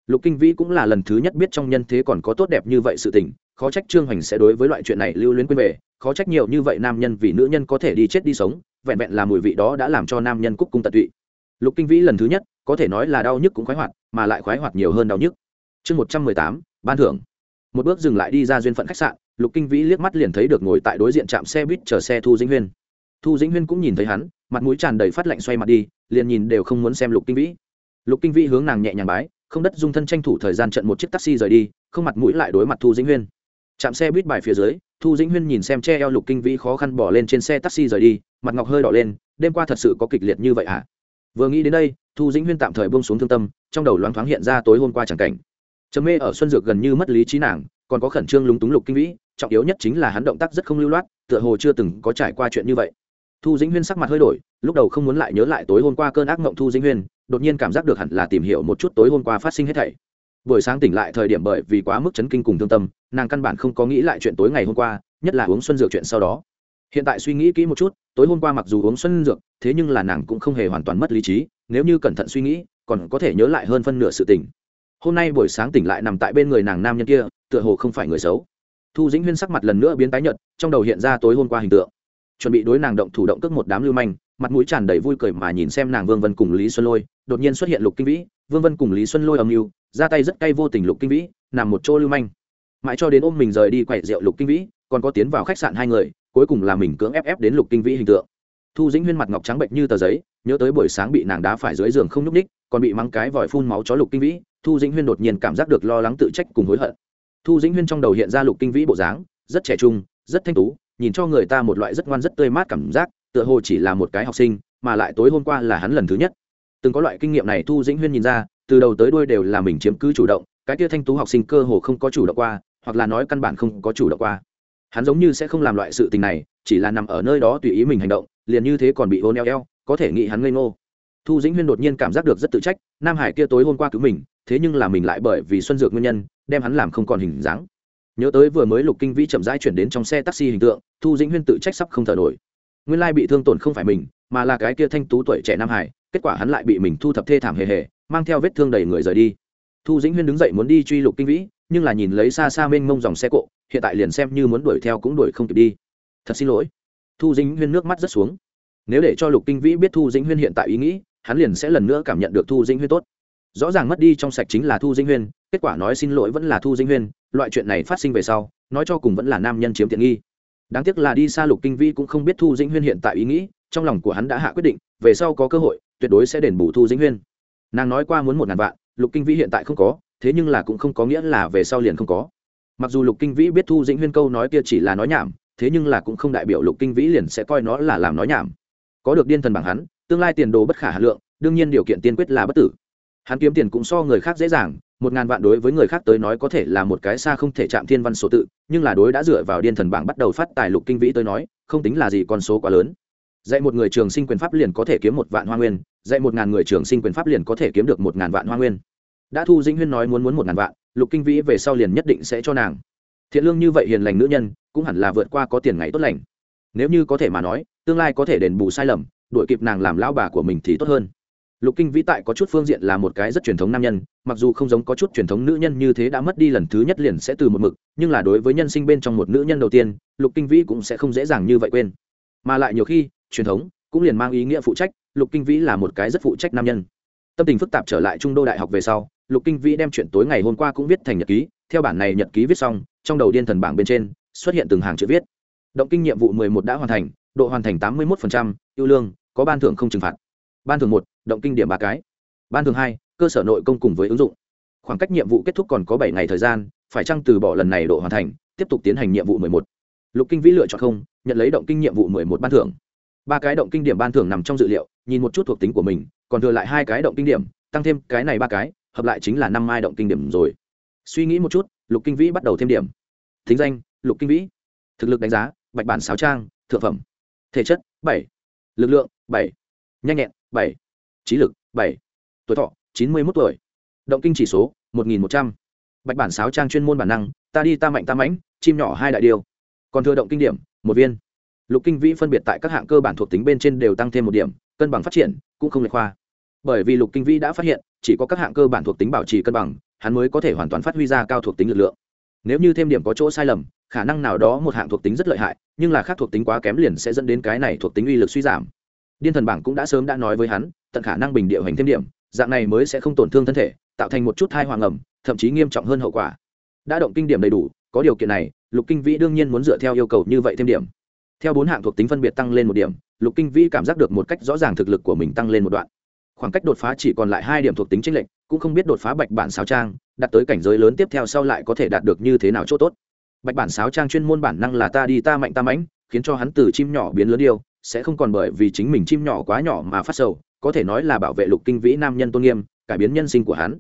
Speaker 1: Lục kinh vĩ cũng là lần thứ nhất biết trong nhân thế còn có tốt đẹp như vậy sự tình, khó trách trương hoành sẽ đối với loại chuyện này lưu luyến quên về, khó trách nhiều như vậy nam nhân vì nữ nhân có thể đi chết đi sống, vẹn vẹn là mùi vị đó đã làm cho nam nhân cúc cung tận tụy. Lục kinh vĩ lần thứ nhất, có thể nói là đau nhức cũng khoái hoạt, mà lại khoái hoạt nhiều hơn đau nhức. Chương một trăm mười tám ban thưởng. Một bước dừng lại đi ra duyên phận khách sạn, lục kinh vĩ liếc mắt liền thấy được ngồi tại đối diện trạm xe buýt chờ xe thu dĩnh huyên. Thu dĩnh huyên cũng nhìn thấy hắn, mặt mũi tràn đầy phát lạnh xoay mặt đi, liền nhìn đều không muốn xem lục kinh vĩ. Lục kinh vĩ hướng nàng nhẹ nhàng bái, không đất dung thân tranh thủ thời gian trận một chiếc taxi rời đi, không mặt mũi lại đối mặt thu dĩnh huyên. Chạm xe buýt bài phía dưới, thu dĩnh huyên nhìn xem che eo lục kinh vĩ khó khăn bỏ lên trên xe taxi rời đi, mặt ngọc hơi đỏ lên, đêm qua thật sự có kịch liệt như vậy hả à? vừa nghĩ đến đây, thu dĩnh huyên tạm thời buông xuống thương tâm, trong đầu loáng thoáng hiện ra tối hôm qua chẳng cảnh trầm mê ở xuân dược gần như mất lý trí nàng, còn có khẩn trương lúng túng lục kinh vĩ, trọng yếu nhất chính là hắn động tác rất không lưu loát, tựa hồ chưa từng có trải qua chuyện như vậy. Thu dĩnh huyên sắc mặt hơi đổi, lúc đầu không muốn lại nhớ lại tối hôm qua cơn ác mộng thu dĩnh huyên, đột nhiên cảm giác được hẳn là tìm hiểu một chút tối hôm qua phát sinh hết thảy. Buổi sáng tỉnh lại thời điểm bởi vì quá mức chấn kinh cùng thương tâm, nàng căn bản không có nghĩ lại chuyện tối ngày hôm qua, nhất là uống xuân dược chuyện sau đó. Hiện tại suy nghĩ kỹ một chút, tối hôm qua mặc dù uống xuân dược, thế nhưng là nàng cũng không hề hoàn toàn mất lý trí, nếu như cẩn thận suy nghĩ, còn có thể nhớ lại hơn phân nửa sự tình hôm nay buổi sáng tỉnh lại nằm tại bên người nàng nam nhân kia, tựa hồ không phải người xấu. Thu dĩnh huyên sắc mặt lần nữa biến tái nhợt, trong đầu hiện ra tối hôm qua hình tượng. Chuẩn bị đối nàng động thủ động cước một đám lưu manh, mặt mũi tràn đầy vui cười mà nhìn xem nàng vương vân cùng lý xuân lôi, đột nhiên xuất hiện lục kinh vĩ, vương vân cùng lý xuân lôi âm mưu, ra tay rất cay vô tình lục kinh vĩ, nằm một chỗ lưu manh. Mãi cho đến ôm mình rời đi quậy rượu lục kinh vĩ, còn có tiến vào khách sạn hai người, cuối cùng là mình cưỡng ép ép đến lục kinh vĩ hình tượng. Thu dĩnh huyên mặt ngọc trắng bệnh như tờ giấy, nhớ tới buổi sáng bị nàng đá phải dưới giường không nhúc ních còn bị mắng cái vòi phun máu chó lục kinh vĩ thu dĩnh huyên đột nhiên cảm giác được lo lắng tự trách cùng hối hận. Thu dĩnh huyên trong đầu hiện ra lục kinh vĩ bộ dáng, rất trẻ trung, rất thanh tú, nhìn cho người ta một loại rất ngoan rất tươi mát cảm giác, tựa hồ chỉ là một cái học sinh, mà lại tối hôm qua là hắn lần thứ nhất. Từng có loại kinh nghiệm này thu dĩnh huyên nhìn ra, từ đầu tới đuôi đều là mình chiếm cứ chủ động, cái kia thanh tú học sinh cơ hồ không có chủ động qua, hoặc là nói căn bản không có chủ động qua. Hắn giống như sẽ không làm loại sự tình này, chỉ là nằm ở nơi đó tùy ý mình hành động, liền như thế còn bị hôn eo eo, có thể nghĩ hắn ngây ngô. Thu dĩnh huyên đột nhiên cảm giác được rất tự trách, nam hải kia tối hôm qua cứu mình thế nhưng là mình lại bởi vì xuân dược nguyên nhân, đem hắn làm không còn hình dáng. Nhớ tới vừa mới lục kinh vĩ chậm rãi chuyển đến trong xe taxi hình tượng, thu dĩnh huyên tự trách sắp không thở nổi. Nguyên lai bị thương tổn không phải mình, mà là cái kia thanh tú tuổi trẻ nam hải, kết quả hắn lại bị mình thu thập thê thảm hề hề, mang theo vết thương đầy người rời đi. Thu dĩnh huyên đứng dậy muốn đi truy lục kinh vĩ, nhưng là nhìn lấy xa xa mênh mông dòng xe cộ, hiện tại liền xem như muốn đuổi theo cũng đuổi không kịp đi. Thật xin lỗi. Thu dĩnh huyên nước mắt rất xuống. Nếu để cho lục kinh vĩ biết thu dĩnh huyên hiện tại ý nghĩ, hắn liền sẽ lần nữa cảm nhận được thu dĩnh huyên tốt rõ ràng mất đi trong sạch chính là thu dinh huyên, kết quả nói xin lỗi vẫn là thu dinh huyên, loại chuyện này phát sinh về sau, nói cho cùng vẫn là nam nhân chiếm tiện nghi. Đáng tiếc là đi xa lục kinh vi cũng không biết thu dinh huyên hiện tại ý nghĩ, trong lòng của hắn đã hạ quyết định, về sau có cơ hội, tuyệt đối sẽ đền bù thu dinh huyên. Nàng nói qua muốn một ngàn vạn, lục kinh vi hiện tại không có, thế nhưng là cũng không có nghĩa là về sau liền không có. Mặc dù lục kinh vĩ biết thu dĩnh huyên câu nói kia chỉ là nói nhảm, thế nhưng là cũng không đại biểu lục kinh vĩ liền sẽ coi nó là làm nói nhảm. Có được điên thần bằng hắn, tương lai tiền đồ bất khả hà lượng, đương nhiên điều kiện tiên quyết là bất tử hắn kiếm tiền cũng so người khác dễ dàng, một ngàn vạn đối với người khác tới nói có thể là một cái xa không thể chạm thiên văn số tự, nhưng là đối đã dựa vào điên thần bảng bắt đầu phát tài lục kinh vĩ tới nói, không tính là gì con số quá lớn. Dạy một người trường sinh quyền pháp liền có thể kiếm một vạn hoa nguyên, dạy một ngàn người trường sinh quyền pháp liền có thể kiếm được một ngàn vạn hoa nguyên. Đã thu dĩnh huyên nói muốn muốn một ngàn vạn, lục kinh vĩ về sau liền nhất định sẽ cho nàng. Thiện lương như vậy hiền lành nữ nhân, cũng hẳn là vượt qua có tiền ngày tốt lành. Nếu như có thể mà nói, tương lai có thể đền bù sai lầm, đuổi kịp nàng làm lão bà của mình thì tốt hơn lục kinh vĩ tại có chút phương diện là một cái rất truyền thống nam nhân, mặc dù không giống có chút truyền thống nữ nhân như thế đã mất đi lần thứ nhất liền sẽ từ một mực, nhưng là đối với nhân sinh bên trong một nữ nhân đầu tiên, lục kinh vĩ cũng sẽ không dễ dàng như vậy quên. Mà lại nhiều khi, truyền thống cũng liền mang ý nghĩa phụ trách, lục kinh vĩ là một cái rất phụ trách nam nhân. Tâm tình phức tạp trở lại trung đô đại học về sau, lục kinh vĩ đem chuyện tối ngày hôm qua cũng viết thành nhật ký, theo bản này nhật ký viết xong, trong đầu điên thần bảng bên trên, xuất hiện từng hàng chữ viết. Động kinh nhiệm vụ mười một đã hoàn thành, độ hoàn thành tám mươi một ưu lương, có ban thưởng không trừng phạt. Ban thưởng một động kinh điểm ba cái. Ban thưởng hai, cơ sở nội công cùng với ứng dụng. Khoảng cách nhiệm vụ kết thúc còn có bảy ngày thời gian, phải chăng từ bỏ lần này độ hoàn thành, tiếp tục tiến hành nhiệm vụ mười một. Lục kinh vĩ lựa chọn không, nhận lấy động kinh nhiệm vụ mười một ban thưởng. Ba cái động kinh điểm ban thưởng nằm trong dự liệu, nhìn một chút thuộc tính của mình, còn thừa lại hai cái động kinh điểm, tăng thêm cái này ba cái, hợp lại chính là năm mai động kinh điểm rồi. Suy nghĩ một chút, lục kinh vĩ bắt đầu thêm điểm. Thính danh, lục kinh vĩ. Thực lực đánh giá, bạch bản sáo trang, thượng phẩm. Thể chất, bảy. Lực lượng, bảy. Nhanh nhẹn, bảy trí lực, bảy. Tuổi thọ, chín mươi một tuổi. Động kinh chỉ số, một nghìn một trăm. Bạch bản sáo trang chuyên môn bản năng, ta đi ta mạnh ta mãnh, chim nhỏ hai đại điều. Còn thừa động kinh điểm, một viên. Lục kinh vĩ phân biệt tại các hạng cơ bản thuộc tính bên trên đều tăng thêm một điểm, cân bằng phát triển, cũng không lệch khoa. Bởi vì lục kinh vĩ đã phát hiện, chỉ có các hạng cơ bản thuộc tính bảo trì cân bằng, hắn mới có thể hoàn toàn phát huy ra cao thuộc tính lực lượng. Nếu như thêm điểm có chỗ sai lầm, khả năng nào đó một hạng thuộc tính rất lợi hại, nhưng là khác thuộc tính quá kém liền sẽ dẫn đến cái này thuộc tính uy lực suy giảm điên thần bảng cũng đã sớm đã nói với hắn, tận khả năng bình địa hành thêm điểm, dạng này mới sẽ không tổn thương thân thể, tạo thành một chút thai hoàng ẩm, thậm chí nghiêm trọng hơn hậu quả. Đã động kinh điểm đầy đủ, có điều kiện này, lục kinh vĩ đương nhiên muốn dựa theo yêu cầu như vậy thêm điểm. Theo bốn hạng thuộc tính phân biệt tăng lên một điểm, lục kinh vĩ cảm giác được một cách rõ ràng thực lực của mình tăng lên một đoạn. Khoảng cách đột phá chỉ còn lại hai điểm thuộc tính tranh lệch, cũng không biết đột phá bạch bản sáo trang, đạt tới cảnh giới lớn tiếp theo sau lại có thể đạt được như thế nào chỗ tốt. Bạch bản sáo trang chuyên môn bản năng là ta đi ta mạnh ta mãnh, khiến cho hắn từ chim nhỏ biến lớn điêu sẽ không còn bởi vì chính mình chim nhỏ quá nhỏ mà phát sầu, có thể nói là bảo vệ lục kinh vĩ nam nhân tôn nghiêm, cải biến nhân sinh của hắn.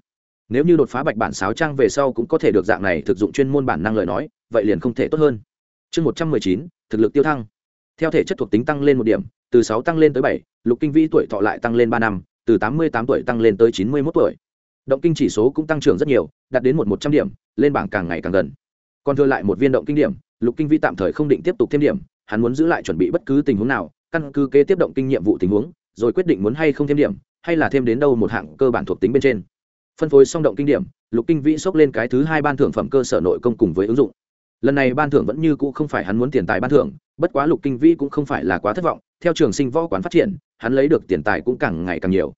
Speaker 1: Nếu như đột phá bạch bản sáo trang về sau cũng có thể được dạng này thực dụng chuyên môn bản năng lời nói, vậy liền không thể tốt hơn. Chương một trăm mười chín, thực lực tiêu thăng. Theo thể chất thuộc tính tăng lên một điểm, từ sáu tăng lên tới bảy, lục kinh vĩ tuổi thọ lại tăng lên ba năm, từ tám mươi tám tuổi tăng lên tới chín mươi một tuổi. Động kinh chỉ số cũng tăng trưởng rất nhiều, đạt đến một một trăm điểm, lên bảng càng ngày càng gần. Còn thừa lại một viên động kinh điểm, lục kinh vĩ tạm thời không định tiếp tục thêm điểm, hắn muốn giữ lại chuẩn bị bất cứ tình huống nào căn cứ kế tiếp động kinh nhiệm vụ tình huống, rồi quyết định muốn hay không thêm điểm, hay là thêm đến đâu một hạng cơ bản thuộc tính bên trên. Phân phối xong động kinh điểm, lục kinh vĩ xốc lên cái thứ hai ban thưởng phẩm cơ sở nội công cùng với ứng dụng. Lần này ban thưởng vẫn như cũ không phải hắn muốn tiền tài ban thưởng, bất quá lục kinh vĩ cũng không phải là quá thất vọng, theo trường sinh võ quán phát triển, hắn lấy được tiền tài cũng càng ngày càng nhiều.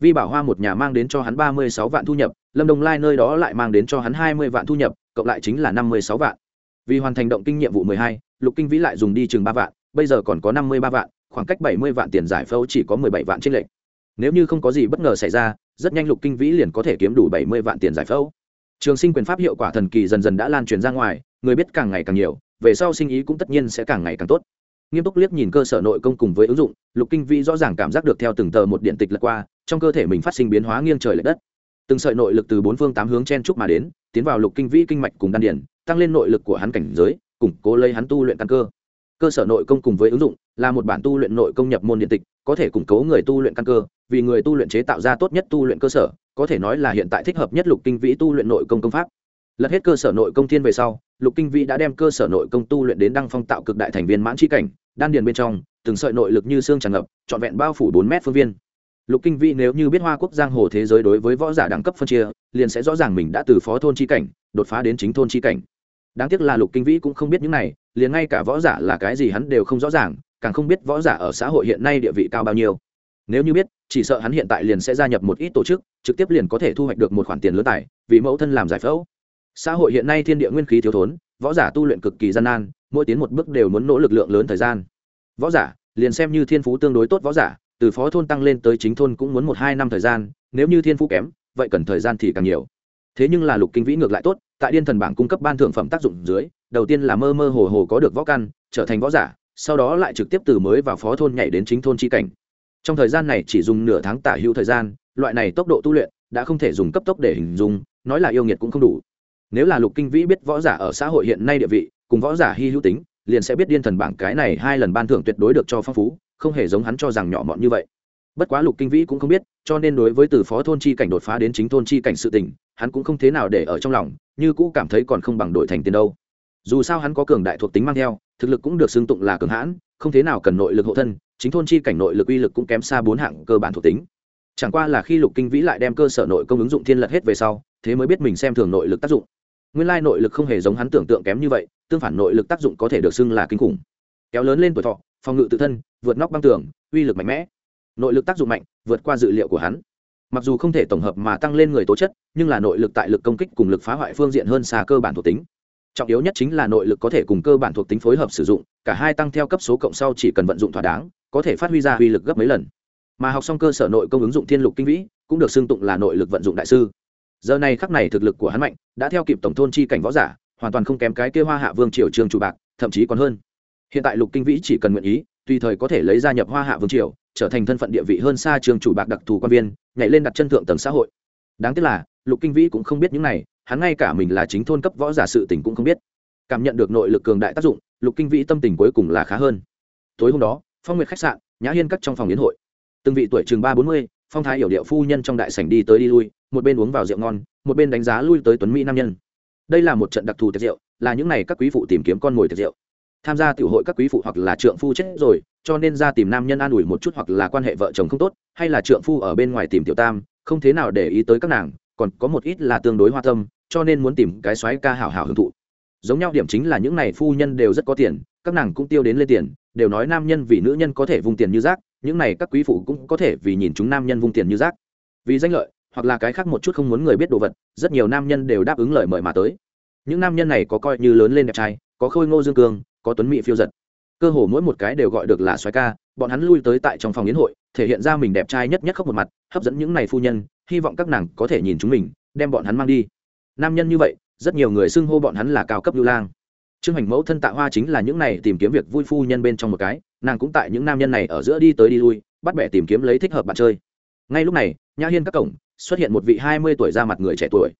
Speaker 1: Vi bảo hoa một nhà mang đến cho hắn ba mươi sáu vạn thu nhập, lâm đồng lai nơi đó lại mang đến cho hắn hai mươi vạn thu nhập, cộng lại chính là năm mươi sáu vạn. Vì hoàn thành động kinh nhiệm vụ mười hai, lục kinh vĩ lại dùng đi chừng ba vạn bây giờ còn có năm mươi ba vạn, khoảng cách bảy mươi vạn tiền giải phẫu chỉ có mười bảy vạn trên lệnh nếu như không có gì bất ngờ xảy ra, rất nhanh lục kinh vĩ liền có thể kiếm đủ bảy mươi vạn tiền giải phẫu. Trường sinh quyền pháp hiệu quả thần kỳ dần dần đã lan truyền ra ngoài, người biết càng ngày càng nhiều, về sau sinh ý cũng tất nhiên sẽ càng ngày càng tốt. Nghiêm túc liếc nhìn cơ sở nội công cùng với ứng dụng, lục kinh vĩ rõ ràng cảm giác được theo từng tờ một điện tịch lật qua, trong cơ thể mình phát sinh biến hóa nghiêng trời l ệ đất. Từng sợi nội lực từ bốn phương tám hướng chen trúc mà đến, tiến vào lục kinh vĩ kinh mạch cùng đan điển tăng lên nội lực của hắn cảnh giới, củng cố lấy hắn tu luyện căn cơ cơ sở nội công cùng với ứng dụng là một bản tu luyện nội công nhập môn điện tịch, có thể củng cố người tu luyện căn cơ, vì người tu luyện chế tạo ra tốt nhất tu luyện cơ sở, có thể nói là hiện tại thích hợp nhất lục kinh vĩ tu luyện nội công công pháp. Lật hết cơ sở nội công thiên về sau, lục kinh vĩ đã đem cơ sở nội công tu luyện đến đăng phong tạo cực đại thành viên mãn chi cảnh, đan điền bên trong, từng sợi nội lực như xương tràn ngập, trọn vẹn bao phủ bốn mét phương viên. Lục kinh vĩ nếu như biết hoa quốc giang hồ thế giới đối với võ giả đẳng cấp phân chia, liền sẽ rõ ràng mình đã từ phó thôn chi cảnh, đột phá đến chính thôn chi cảnh. Đáng tiếc là lục kinh vĩ cũng không biết những này liền ngay cả võ giả là cái gì hắn đều không rõ ràng, càng không biết võ giả ở xã hội hiện nay địa vị cao bao nhiêu. Nếu như biết, chỉ sợ hắn hiện tại liền sẽ gia nhập một ít tổ chức, trực tiếp liền có thể thu hoạch được một khoản tiền lớn tài, vì mẫu thân làm giải phẫu. Xã hội hiện nay thiên địa nguyên khí thiếu thốn, võ giả tu luyện cực kỳ gian nan, mỗi tiến một bước đều muốn nỗ lực lượng lớn thời gian. Võ giả, liền xem như thiên phú tương đối tốt võ giả, từ phó thôn tăng lên tới chính thôn cũng muốn một hai năm thời gian, nếu như thiên phú kém, vậy cần thời gian thì càng nhiều thế nhưng là lục kinh vĩ ngược lại tốt, tại điên thần bảng cung cấp ban thượng phẩm tác dụng dưới, đầu tiên là mơ mơ hồ hồ có được võ căn, trở thành võ giả, sau đó lại trực tiếp từ mới vào phó thôn nhảy đến chính thôn chi cảnh. Trong thời gian này chỉ dùng nửa tháng tả hữu thời gian, loại này tốc độ tu luyện đã không thể dùng cấp tốc để hình dung, nói là yêu nghiệt cũng không đủ. Nếu là lục kinh vĩ biết võ giả ở xã hội hiện nay địa vị, cùng võ giả hy hữu tính, liền sẽ biết điên thần bảng cái này hai lần ban thưởng tuyệt đối được cho phong phú, không hề giống hắn cho rằng nhỏ mọn như vậy. Bất quá lục kinh vĩ cũng không biết, cho nên đối với từ phó thôn chi cảnh đột phá đến chính thôn chi cảnh sự tình hắn cũng không thế nào để ở trong lòng, như cũ cảm thấy còn không bằng đổi thành tiền đâu. Dù sao hắn có cường đại thuộc tính mang theo, thực lực cũng được xưng tụng là cường hãn, không thế nào cần nội lực hộ thân, chính thôn chi cảnh nội lực uy lực cũng kém xa bốn hạng cơ bản thuộc tính. Chẳng qua là khi lục kinh vĩ lại đem cơ sở nội công ứng dụng thiên lật hết về sau, thế mới biết mình xem thường nội lực tác dụng. Nguyên lai nội lực không hề giống hắn tưởng tượng kém như vậy, tương phản nội lực tác dụng có thể được xưng là kinh khủng. Kéo lớn lên tuổi thọ, phòng ngự tự thân, vượt nóc băng tường, uy lực mạnh mẽ. Nội lực tác dụng mạnh, vượt qua dự liệu của hắn mặc dù không thể tổng hợp mà tăng lên người tố chất, nhưng là nội lực tại lực công kích cùng lực phá hoại phương diện hơn xa cơ bản thuộc tính. Trọng yếu nhất chính là nội lực có thể cùng cơ bản thuộc tính phối hợp sử dụng, cả hai tăng theo cấp số cộng sau chỉ cần vận dụng thỏa đáng, có thể phát huy ra uy lực gấp mấy lần. Mà học xong cơ sở nội công ứng dụng thiên lục kinh vĩ, cũng được xưng tụng là nội lực vận dụng đại sư. Giờ này khắc này thực lực của hắn mạnh, đã theo kịp tổng thôn chi cảnh võ giả, hoàn toàn không kém cái kêu hoa hạ vương triều trường chủ bạc, thậm chí còn hơn. Hiện tại lục kinh vĩ chỉ cần nguyện ý tùy thời có thể lấy gia nhập hoa hạ vương triều, trở thành thân phận địa vị hơn xa trường chủ bạc đặc thù quan viên, nhảy lên đặt chân thượng tầng xã hội. Đáng tiếc là, lục kinh vĩ cũng không biết những này, hắn ngay cả mình là chính thôn cấp võ giả sự tình cũng không biết. Cảm nhận được nội lực cường đại tác dụng, lục kinh vĩ tâm tình cuối cùng là khá hơn. Tối hôm đó, phong nguyệt khách sạn, nhã hiên cắt trong phòng yến hội. Từng vị tuổi chừng ba bốn mươi, phong thái hiểu điệu phu nhân trong đại sảnh đi tới đi lui, một bên uống vào rượu ngon, một bên đánh giá lui tới tuấn mỹ nam nhân. Đây là một trận đặc thù tiệc rượu, là những n à y các quý phụ tìm kiếm con mồi tiệc rượu tham gia tiểu hội các quý phụ hoặc là trượng phu chết rồi, cho nên ra tìm nam nhân an ủi một chút hoặc là quan hệ vợ chồng không tốt, hay là trượng phu ở bên ngoài tìm tiểu tam, không thế nào để ý tới các nàng, còn có một ít là tương đối hoa tâm, cho nên muốn tìm cái xoáy ca hảo hảo hưởng thụ. Giống nhau điểm chính là những này phu nhân đều rất có tiền, các nàng cũng tiêu đến lên tiền, đều nói nam nhân vì nữ nhân có thể vung tiền như rác, những này các quý phụ cũng có thể vì nhìn chúng nam nhân vung tiền như rác. Vì danh lợi, hoặc là cái khác một chút không muốn người biết đồ vật, rất nhiều nam nhân đều đáp ứng lời mời mà tới. Những nam nhân này có coi như lớn lên đẹp trai, có khôi ngô dương cương có tuấn mỹ phiêu giật. Cơ hồ mỗi một cái đều gọi được là xoáy ca, bọn hắn lui tới tại trong phòng yến hội, thể hiện ra mình đẹp trai nhất nhất khóc một mặt, hấp dẫn những này phu nhân, hy vọng các nàng có thể nhìn chúng mình, đem bọn hắn mang đi. Nam nhân như vậy, rất nhiều người xưng hô bọn hắn là cao cấp lưu lang. Trương hành mẫu thân tạ hoa chính là những này tìm kiếm việc vui phu nhân bên trong một cái, nàng cũng tại những nam nhân này ở giữa đi tới đi lui, bắt bẻ tìm kiếm lấy thích hợp bạn chơi. Ngay lúc này, nhã hiên các cổng, xuất hiện một vị hai mươi tuổi ra mặt người trẻ tuổi.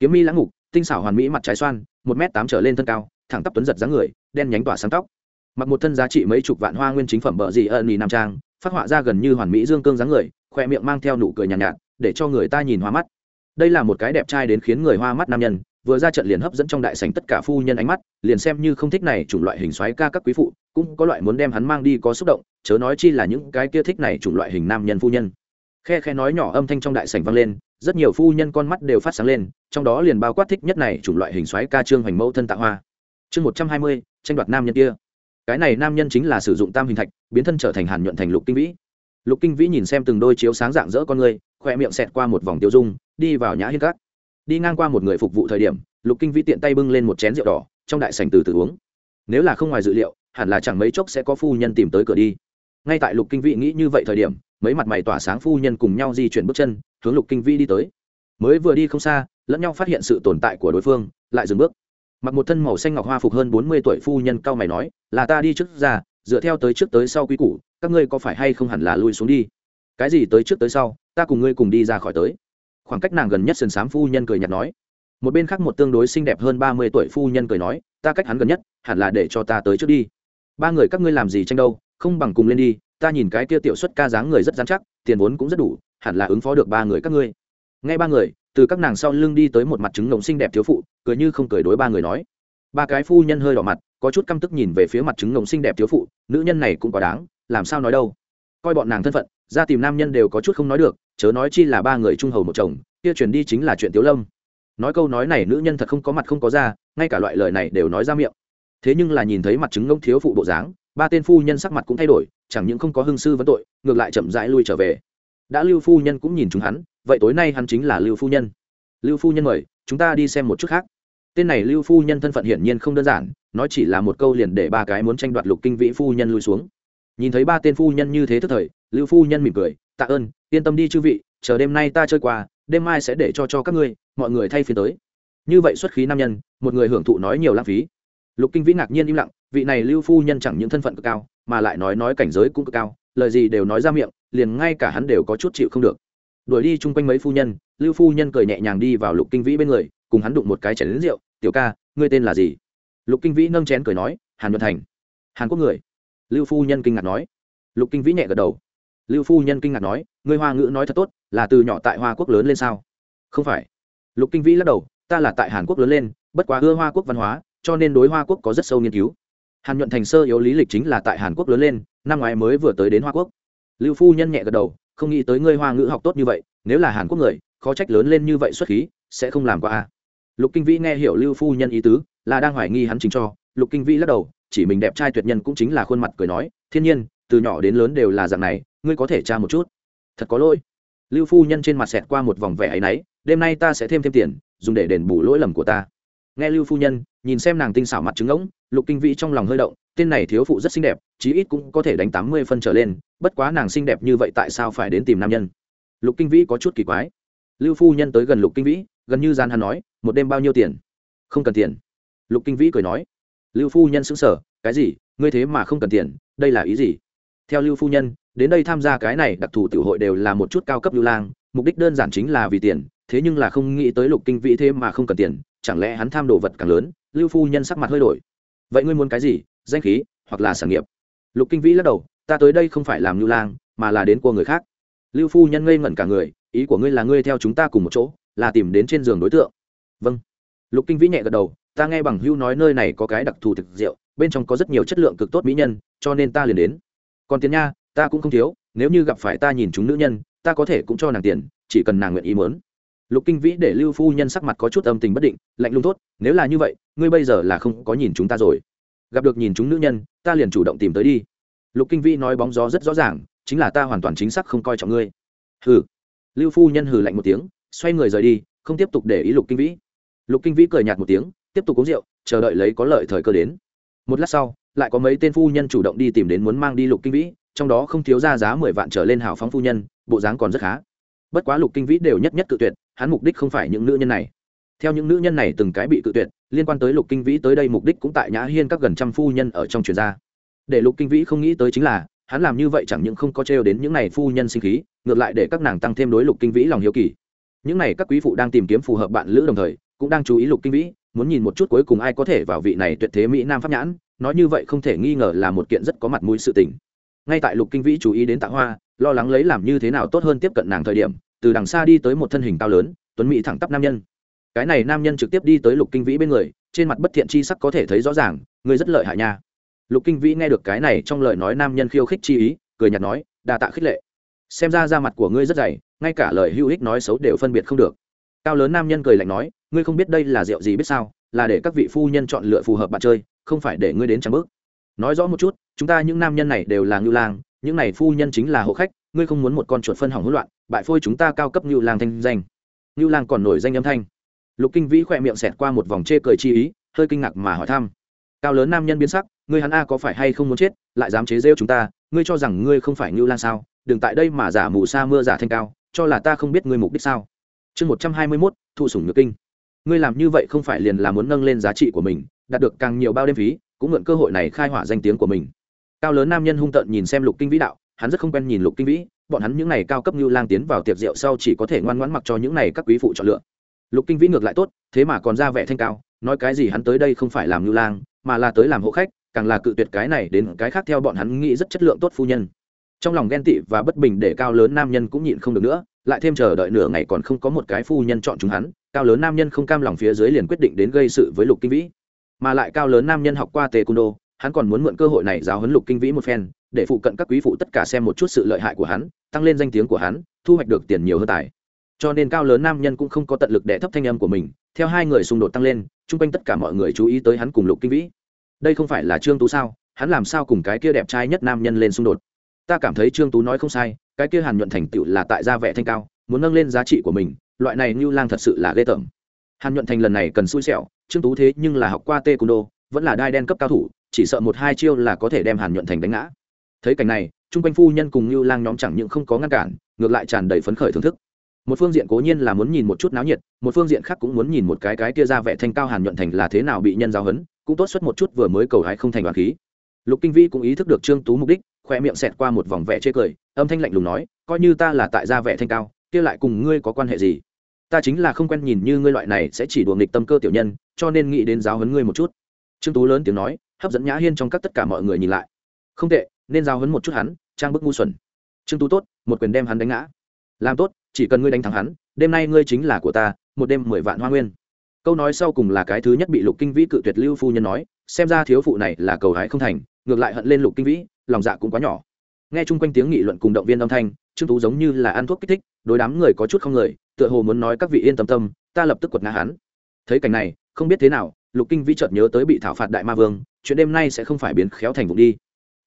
Speaker 1: Kiếm mi lãng ngục, tinh xảo hoàn mỹ mặt trái xoan, một m tám trở lên thân cao thẳng tắp tuấn giật dáng người đen nhánh tỏa sáng tóc. Mặc một thân giá trị mấy chục vạn hoa nguyên chính phẩm bờ dị ân nì nam trang phát họa ra gần như hoàn mỹ dương cương dáng người khoe miệng mang theo nụ cười nhàn nhạt, nhạt để cho người ta nhìn hoa mắt. Đây là một cái đẹp trai đến khiến người hoa mắt nam nhân vừa ra trận liền hấp dẫn trong đại sảnh tất cả phu nhân ánh mắt liền xem như không thích này chủng loại hình xoáy ca các quý phụ cũng có loại muốn đem hắn mang đi có xúc động chớ nói chi là những cái kia thích này chủng loại hình nam nhân phu nhân. Khe khe nói nhỏ âm thanh trong đại sảnh vang lên rất nhiều phu nhân con mắt đều phát sáng lên trong đó liền bao quát thích nhất này chủng loại hình xoáy ca trương hoành mẫu thân tạ hoa chương một trăm hai mươi, tranh đoạt nam nhân kia. Cái này nam nhân chính là sử dụng tam hình thạch, biến thân trở thành hàn nhuận thành lục kinh vĩ. Lục kinh vĩ nhìn xem từng đôi chiếu sáng dạng dỡ con người, khoe miệng xẹt qua một vòng tiêu dung, đi vào nhã hiên cát đi ngang qua một người phục vụ thời điểm, lục kinh vĩ tiện tay bưng lên một chén rượu đỏ, trong đại sành từ từ uống. Nếu là không ngoài dự liệu, hẳn là chẳng mấy chốc sẽ có phu nhân tìm tới cửa đi. Ngay tại lục kinh vĩ nghĩ như vậy thời điểm, mấy mặt mày tỏa sáng phu nhân cùng nhau di chuyển bước chân, hướng lục kinh vĩ đi tới. Mới vừa đi không xa, lẫn nhau phát hiện sự tồn tại của đối phương, lại dừng bước mặc một thân màu xanh ngọc hoa phục hơn bốn mươi tuổi phu nhân cao mày nói, là ta đi trước ra, dựa theo tới trước tới sau quý củ, các ngươi có phải hay không hẳn là lui xuống đi? Cái gì tới trước tới sau, ta cùng ngươi cùng đi ra khỏi tới. Khoảng cách nàng gần nhất sườn s á m phu nhân cười nhạt nói. Một bên khác một tương đối xinh đẹp hơn ba mươi tuổi phu nhân cười nói, ta cách hắn gần nhất, hẳn là để cho ta tới trước đi. Ba người các ngươi làm gì tranh đâu, không bằng cùng lên đi, ta nhìn cái kia tiểu xuất ca dáng người rất dán chắc, tiền vốn cũng rất đủ, hẳn là ứng phó được ba người các ngươi. Ngay ba người từ các nàng sau lưng đi tới một mặt trứng ngỗng xinh đẹp thiếu phụ, cười như không cười đối ba người nói. Ba cái phu nhân hơi đỏ mặt, có chút căm tức nhìn về phía mặt trứng ngỗng xinh đẹp thiếu phụ, nữ nhân này cũng quá đáng, làm sao nói đâu. Coi bọn nàng thân phận, ra tìm nam nhân đều có chút không nói được, chớ nói chi là ba người trung hầu một chồng, kia chuyển đi chính là chuyện tiếu lâm. Nói câu nói này nữ nhân thật không có mặt không có da, ngay cả loại lời này đều nói ra miệng. Thế nhưng là nhìn thấy mặt trứng ngông thiếu phụ bộ dáng, ba tên phu nhân sắc mặt cũng thay đổi, chẳng những không có hưng sư vấn tội, ngược lại chậm rãi lui trở về. Đã lưu phu nhân cũng nhìn chúng hắn vậy tối nay hắn chính là lưu phu nhân. Lưu phu nhân mời, chúng ta đi xem một chút khác. Tên này lưu phu nhân thân phận hiển nhiên không đơn giản nói chỉ là một câu liền để ba cái muốn tranh đoạt lục kinh vĩ phu nhân lui xuống. Nhìn thấy ba tên phu nhân như thế thức thời, lưu phu nhân mỉm cười, tạ ơn, yên tâm đi chư vị, chờ đêm nay ta chơi qua, đêm mai sẽ để cho cho các ngươi, mọi người thay phiên tới. Như vậy xuất khí nam nhân, một người hưởng thụ nói nhiều lãng phí. Lục kinh vĩ ngạc nhiên im lặng, vị này lưu phu nhân chẳng những thân phận cực cao, mà lại nói nói cảnh giới cũng cực cao, lời gì đều nói ra miệng, liền ngay cả hắn đều có chút chịu không được đuổi đi chung quanh mấy phu nhân, lưu phu nhân cười nhẹ nhàng đi vào lục kinh vĩ bên người, cùng hắn đụng một cái chén lính rượu, tiểu ca, ngươi tên là gì? Lục kinh vĩ nâng chén cười nói, hàn nhuận thành. Hàn quốc người? Lưu phu nhân kinh ngạc nói. Lục kinh vĩ nhẹ gật đầu. Lưu phu nhân kinh ngạc nói, ngươi hoa ngữ nói thật tốt, là từ nhỏ tại hoa quốc lớn lên sao? Không phải. Lục kinh vĩ lắc đầu, ta là tại hàn quốc lớn lên, bất quá ưa hoa quốc văn hóa, cho nên đối hoa quốc có rất sâu nghiên cứu. Hàn nhuận thành sơ yếu lý lịch chính là tại hàn quốc lớn lên, năm ngoái mới vừa tới đến hoa quốc. Lưu phu nhân nhẹ gật đầu không nghĩ tới ngươi hoa ngữ học tốt như vậy, nếu là hàn quốc người, khó trách lớn lên như vậy xuất khí, sẽ không làm qua a à. lục kinh vĩ nghe hiểu lưu phu nhân ý tứ, là đang hoài nghi hắn chính cho. Lục kinh vĩ lắc đầu, chỉ mình đẹp trai tuyệt nhân cũng chính là khuôn mặt cười nói, thiên nhiên, từ nhỏ đến lớn đều là dạng này, ngươi có thể tra một chút. Thật có lỗi. Lưu phu nhân trên mặt xẹt qua một vòng vẻ áy náy, đêm nay ta sẽ thêm thêm tiền, dùng để đền bù lỗi lầm của ta. Nghe lưu phu nhân, nhìn xem nàng tinh xảo mặt trứng ngỗng lục kinh vĩ trong lòng hơi động, tên này thiếu phụ rất xinh đẹp, chí ít cũng có thể đánh tám mươi phân trở lên, bất quá nàng xinh đẹp như vậy tại sao phải đến tìm nam nhân? Lục kinh vĩ có chút kỳ quái. Lưu phu nhân tới gần lục kinh vĩ, gần như gian hắn nói, một đêm bao nhiêu tiền? Không cần tiền. Lục kinh vĩ cười nói. Lưu phu nhân xứng sở cái gì? Ngươi thế mà không cần tiền, đây là ý gì? Theo lưu phu nhân, đến đây tham gia cái này đặc thù tiểu hội đều là một chút cao cấp lưu lang, mục đích đơn giản chính là vì tiền, thế nhưng là không nghĩ tới lục kinh vĩ thế mà không cần tiền, chẳng lẽ hắn tham đồ vật càng lớn? Lưu phu nhân sắc mặt hơi đổi vậy ngươi muốn cái gì? Danh khí, hoặc là sản nghiệp? Lục kinh vĩ lắc đầu, ta tới đây không phải làm lưu lang, mà là đến của người khác. Lưu phu nhân ngây ngẩn cả người, ý của ngươi là ngươi theo chúng ta cùng một chỗ, là tìm đến trên giường đối tượng. Vâng. Lục kinh vĩ nhẹ gật đầu, ta nghe bằng hưu nói nơi này có cái đặc thù thực rượu, bên trong có rất nhiều chất lượng cực tốt mỹ nhân, cho nên ta liền đến. Còn tiền nha, ta cũng không thiếu, nếu như gặp phải ta nhìn chúng nữ nhân, ta có thể cũng cho nàng tiền, chỉ cần nàng nguyện ý mớn lục kinh vĩ để lưu phu nhân sắc mặt có chút âm tình bất định, lạnh lùng tốt nếu là như vậy, ngươi bây giờ là không có nhìn chúng ta rồi. Gặp được nhìn chúng nữ nhân, ta liền chủ động tìm tới đi. Lục kinh vĩ nói bóng gió rất rõ ràng, chính là ta hoàn toàn chính xác không coi trọng ngươi. Hừ. Lưu phu nhân hừ lạnh một tiếng, xoay người rời đi, không tiếp tục để ý lục kinh vĩ. Lục kinh vĩ cười nhạt một tiếng, tiếp tục uống rượu, chờ đợi lấy có lợi thời cơ đến. Một lát sau, lại có mấy tên phu nhân chủ động đi tìm đến muốn mang đi lục kinh vĩ, trong đó không thiếu ra giá mười vạn trở lên hào phóng phu nhân, bộ dáng còn rất khá. Bất quá lục kinh vĩ đều nhất nhất cự tuyệt hắn mục đích không phải những nữ nhân này. Theo những nữ nhân này từng cái bị cự tuyệt, liên quan tới lục kinh vĩ tới đây mục đích cũng tại nhã hiên các gần trăm phu nhân ở trong truyền gia. Để lục kinh vĩ không nghĩ tới chính là, hắn làm như vậy chẳng những không có trêu đến những này phu nhân sinh khí, ngược lại để các nàng tăng thêm đối lục kinh vĩ lòng hiếu kỳ. Những này các quý phụ đang tìm kiếm phù hợp bạn lữ đồng thời, cũng đang chú ý lục kinh vĩ, muốn nhìn một chút cuối cùng ai có thể vào vị này tuyệt thế mỹ nam pháp nhãn, nói như vậy không thể nghi ngờ là một kiện rất có mặt mũi sự tình. Ngay tại lục kinh vĩ chú ý đến tạ hoa, lo lắng lấy làm như thế nào tốt hơn tiếp cận nàng thời điểm từ đằng xa đi tới một thân hình cao lớn, tuấn mỹ thẳng tắp nam nhân. Cái này nam nhân trực tiếp đi tới lục kinh vĩ bên người, trên mặt bất thiện chi sắc có thể thấy rõ ràng ngươi rất lợi hại nha. Lục kinh vĩ nghe được cái này trong lời nói nam nhân khiêu khích chi ý, cười nhạt nói, đa tạ khích lệ. Xem ra da mặt của ngươi rất dày, ngay cả lời hữu ích nói xấu đều phân biệt không được. Cao lớn nam nhân cười lạnh nói, ngươi không biết đây là rượu gì biết sao, là để các vị phu nhân chọn lựa phù hợp bạn chơi, không phải để ngươi đến trắng bước. Nói rõ một chút, chúng ta những nam nhân này đều là ngưu lang, những này phu nhân chính là hộ khách, ngươi không muốn một con chuột phân hỏng hỗn loạn bại phôi chúng ta cao cấp như lang thanh danh. Như lang còn nổi danh âm thanh. Lục kinh vĩ khỏe miệng xẹt qua một vòng chê cười chi ý, hơi kinh ngạc mà hỏi thăm. Cao lớn nam nhân biến sắc, ngươi hắn a có phải hay không muốn chết, lại dám chế rêu chúng ta, ngươi cho rằng ngươi không phải Như lang sao? Đừng tại đây mà giả mù sa mưa giả thanh cao, cho là ta không biết ngươi mục đích sao? Chương một trăm hai mươi mốt thụ sủng nhược kinh. Ngươi làm như vậy không phải liền là muốn nâng lên giá trị của mình, đạt được càng nhiều bao đêm phí, cũng mượn cơ hội này khai hỏa danh tiếng của mình. Cao lớn nam nhân hung tợn nhìn xem lục kinh vĩ đạo, hắn rất không quen nhìn lục kinh vĩ bọn hắn những này cao cấp như lang tiến vào tiệc rượu sau chỉ có thể ngoan ngoãn mặc cho những này các quý phụ chọn lựa. Lục kinh vĩ ngược lại tốt, thế mà còn ra vẻ thanh cao, nói cái gì hắn tới đây không phải làm như lang, mà là tới làm hộ khách, càng là cự tuyệt cái này đến cái khác theo bọn hắn nghĩ rất chất lượng tốt phu nhân. Trong lòng ghen tị và bất bình để cao lớn nam nhân cũng nhịn không được nữa, lại thêm chờ đợi nửa ngày còn không có một cái phu nhân chọn chúng hắn, cao lớn nam nhân không cam lòng phía dưới liền quyết định đến gây sự với lục kinh vĩ. Mà lại cao lớn nam nhân học qua tề cung đô hắn còn muốn mượn cơ hội này giáo huấn lục kinh vĩ một phen để phụ cận các quý phụ tất cả xem một chút sự lợi hại của hắn, tăng lên danh tiếng của hắn, thu hoạch được tiền nhiều hơn tài. Cho nên cao lớn nam nhân cũng không có tận lực đẻ thấp thanh âm của mình, theo hai người xung đột tăng lên, chung quanh tất cả mọi người chú ý tới hắn cùng lục kinh vĩ. Đây không phải là trương tú sao? Hắn làm sao cùng cái kia đẹp trai nhất nam nhân lên xung đột? Ta cảm thấy trương tú nói không sai, cái kia hàn nhuận thành tựu là tại gia vẻ thanh cao, muốn nâng lên giá trị của mình, loại này như lang thật sự là ghê tởm. Hàn nhuận thành lần này cần xui xẻo, trương tú thế nhưng là học qua tê cung đô vẫn là đai đen cấp cao thủ, chỉ sợ một hai chiêu là có thể đem hàn nhuận thành đánh ngã thấy cảnh này, chung quanh phu nhân cùng như lang nhóm chẳng những không có ngăn cản, ngược lại tràn đầy phấn khởi thưởng thức. Một phương diện cố nhiên là muốn nhìn một chút náo nhiệt, một phương diện khác cũng muốn nhìn một cái cái kia ra vẻ thanh cao hàn nhuận thành là thế nào bị nhân giao hấn, cũng tốt xuất một chút vừa mới cầu hái không thành đoàn khí. Lục kinh vi cũng ý thức được trương tú mục đích, khoe miệng xẹt qua một vòng vẻ chê cười, âm thanh lạnh lùng nói, coi như ta là tại gia vẻ thanh cao, kia lại cùng ngươi có quan hệ gì? Ta chính là không quen nhìn như ngươi loại này sẽ chỉ đùa nghịch tâm cơ tiểu nhân, cho nên nghĩ đến giáo hấn ngươi một chút. Trương tú lớn tiếng nói, hấp dẫn nhã hiên trong các tất cả mọi người nhìn lại. Không tệ nên giao huấn một chút hắn, trang bức ngu xuẩn. Trương tú tốt, một quyền đem hắn đánh ngã. Làm tốt, chỉ cần ngươi đánh thắng hắn, đêm nay ngươi chính là của ta, một đêm mười vạn hoa nguyên. Câu nói sau cùng là cái thứ nhất bị lục kinh vĩ cự tuyệt lưu phu nhân nói, xem ra thiếu phụ này là cầu hái không thành, ngược lại hận lên lục kinh vĩ, lòng dạ cũng quá nhỏ. Nghe chung quanh tiếng nghị luận cùng động viên âm thanh, trương tú giống như là ăn thuốc kích thích, đối đám người có chút không người tựa hồ muốn nói các vị yên tâm tâm, ta lập tức quật ngã hắn. Thấy cảnh này, không biết thế nào, lục kinh vĩ chợt nhớ tới bị thảo phạt đại ma vương, chuyện đêm nay sẽ không phải biến khéo thành vụ đi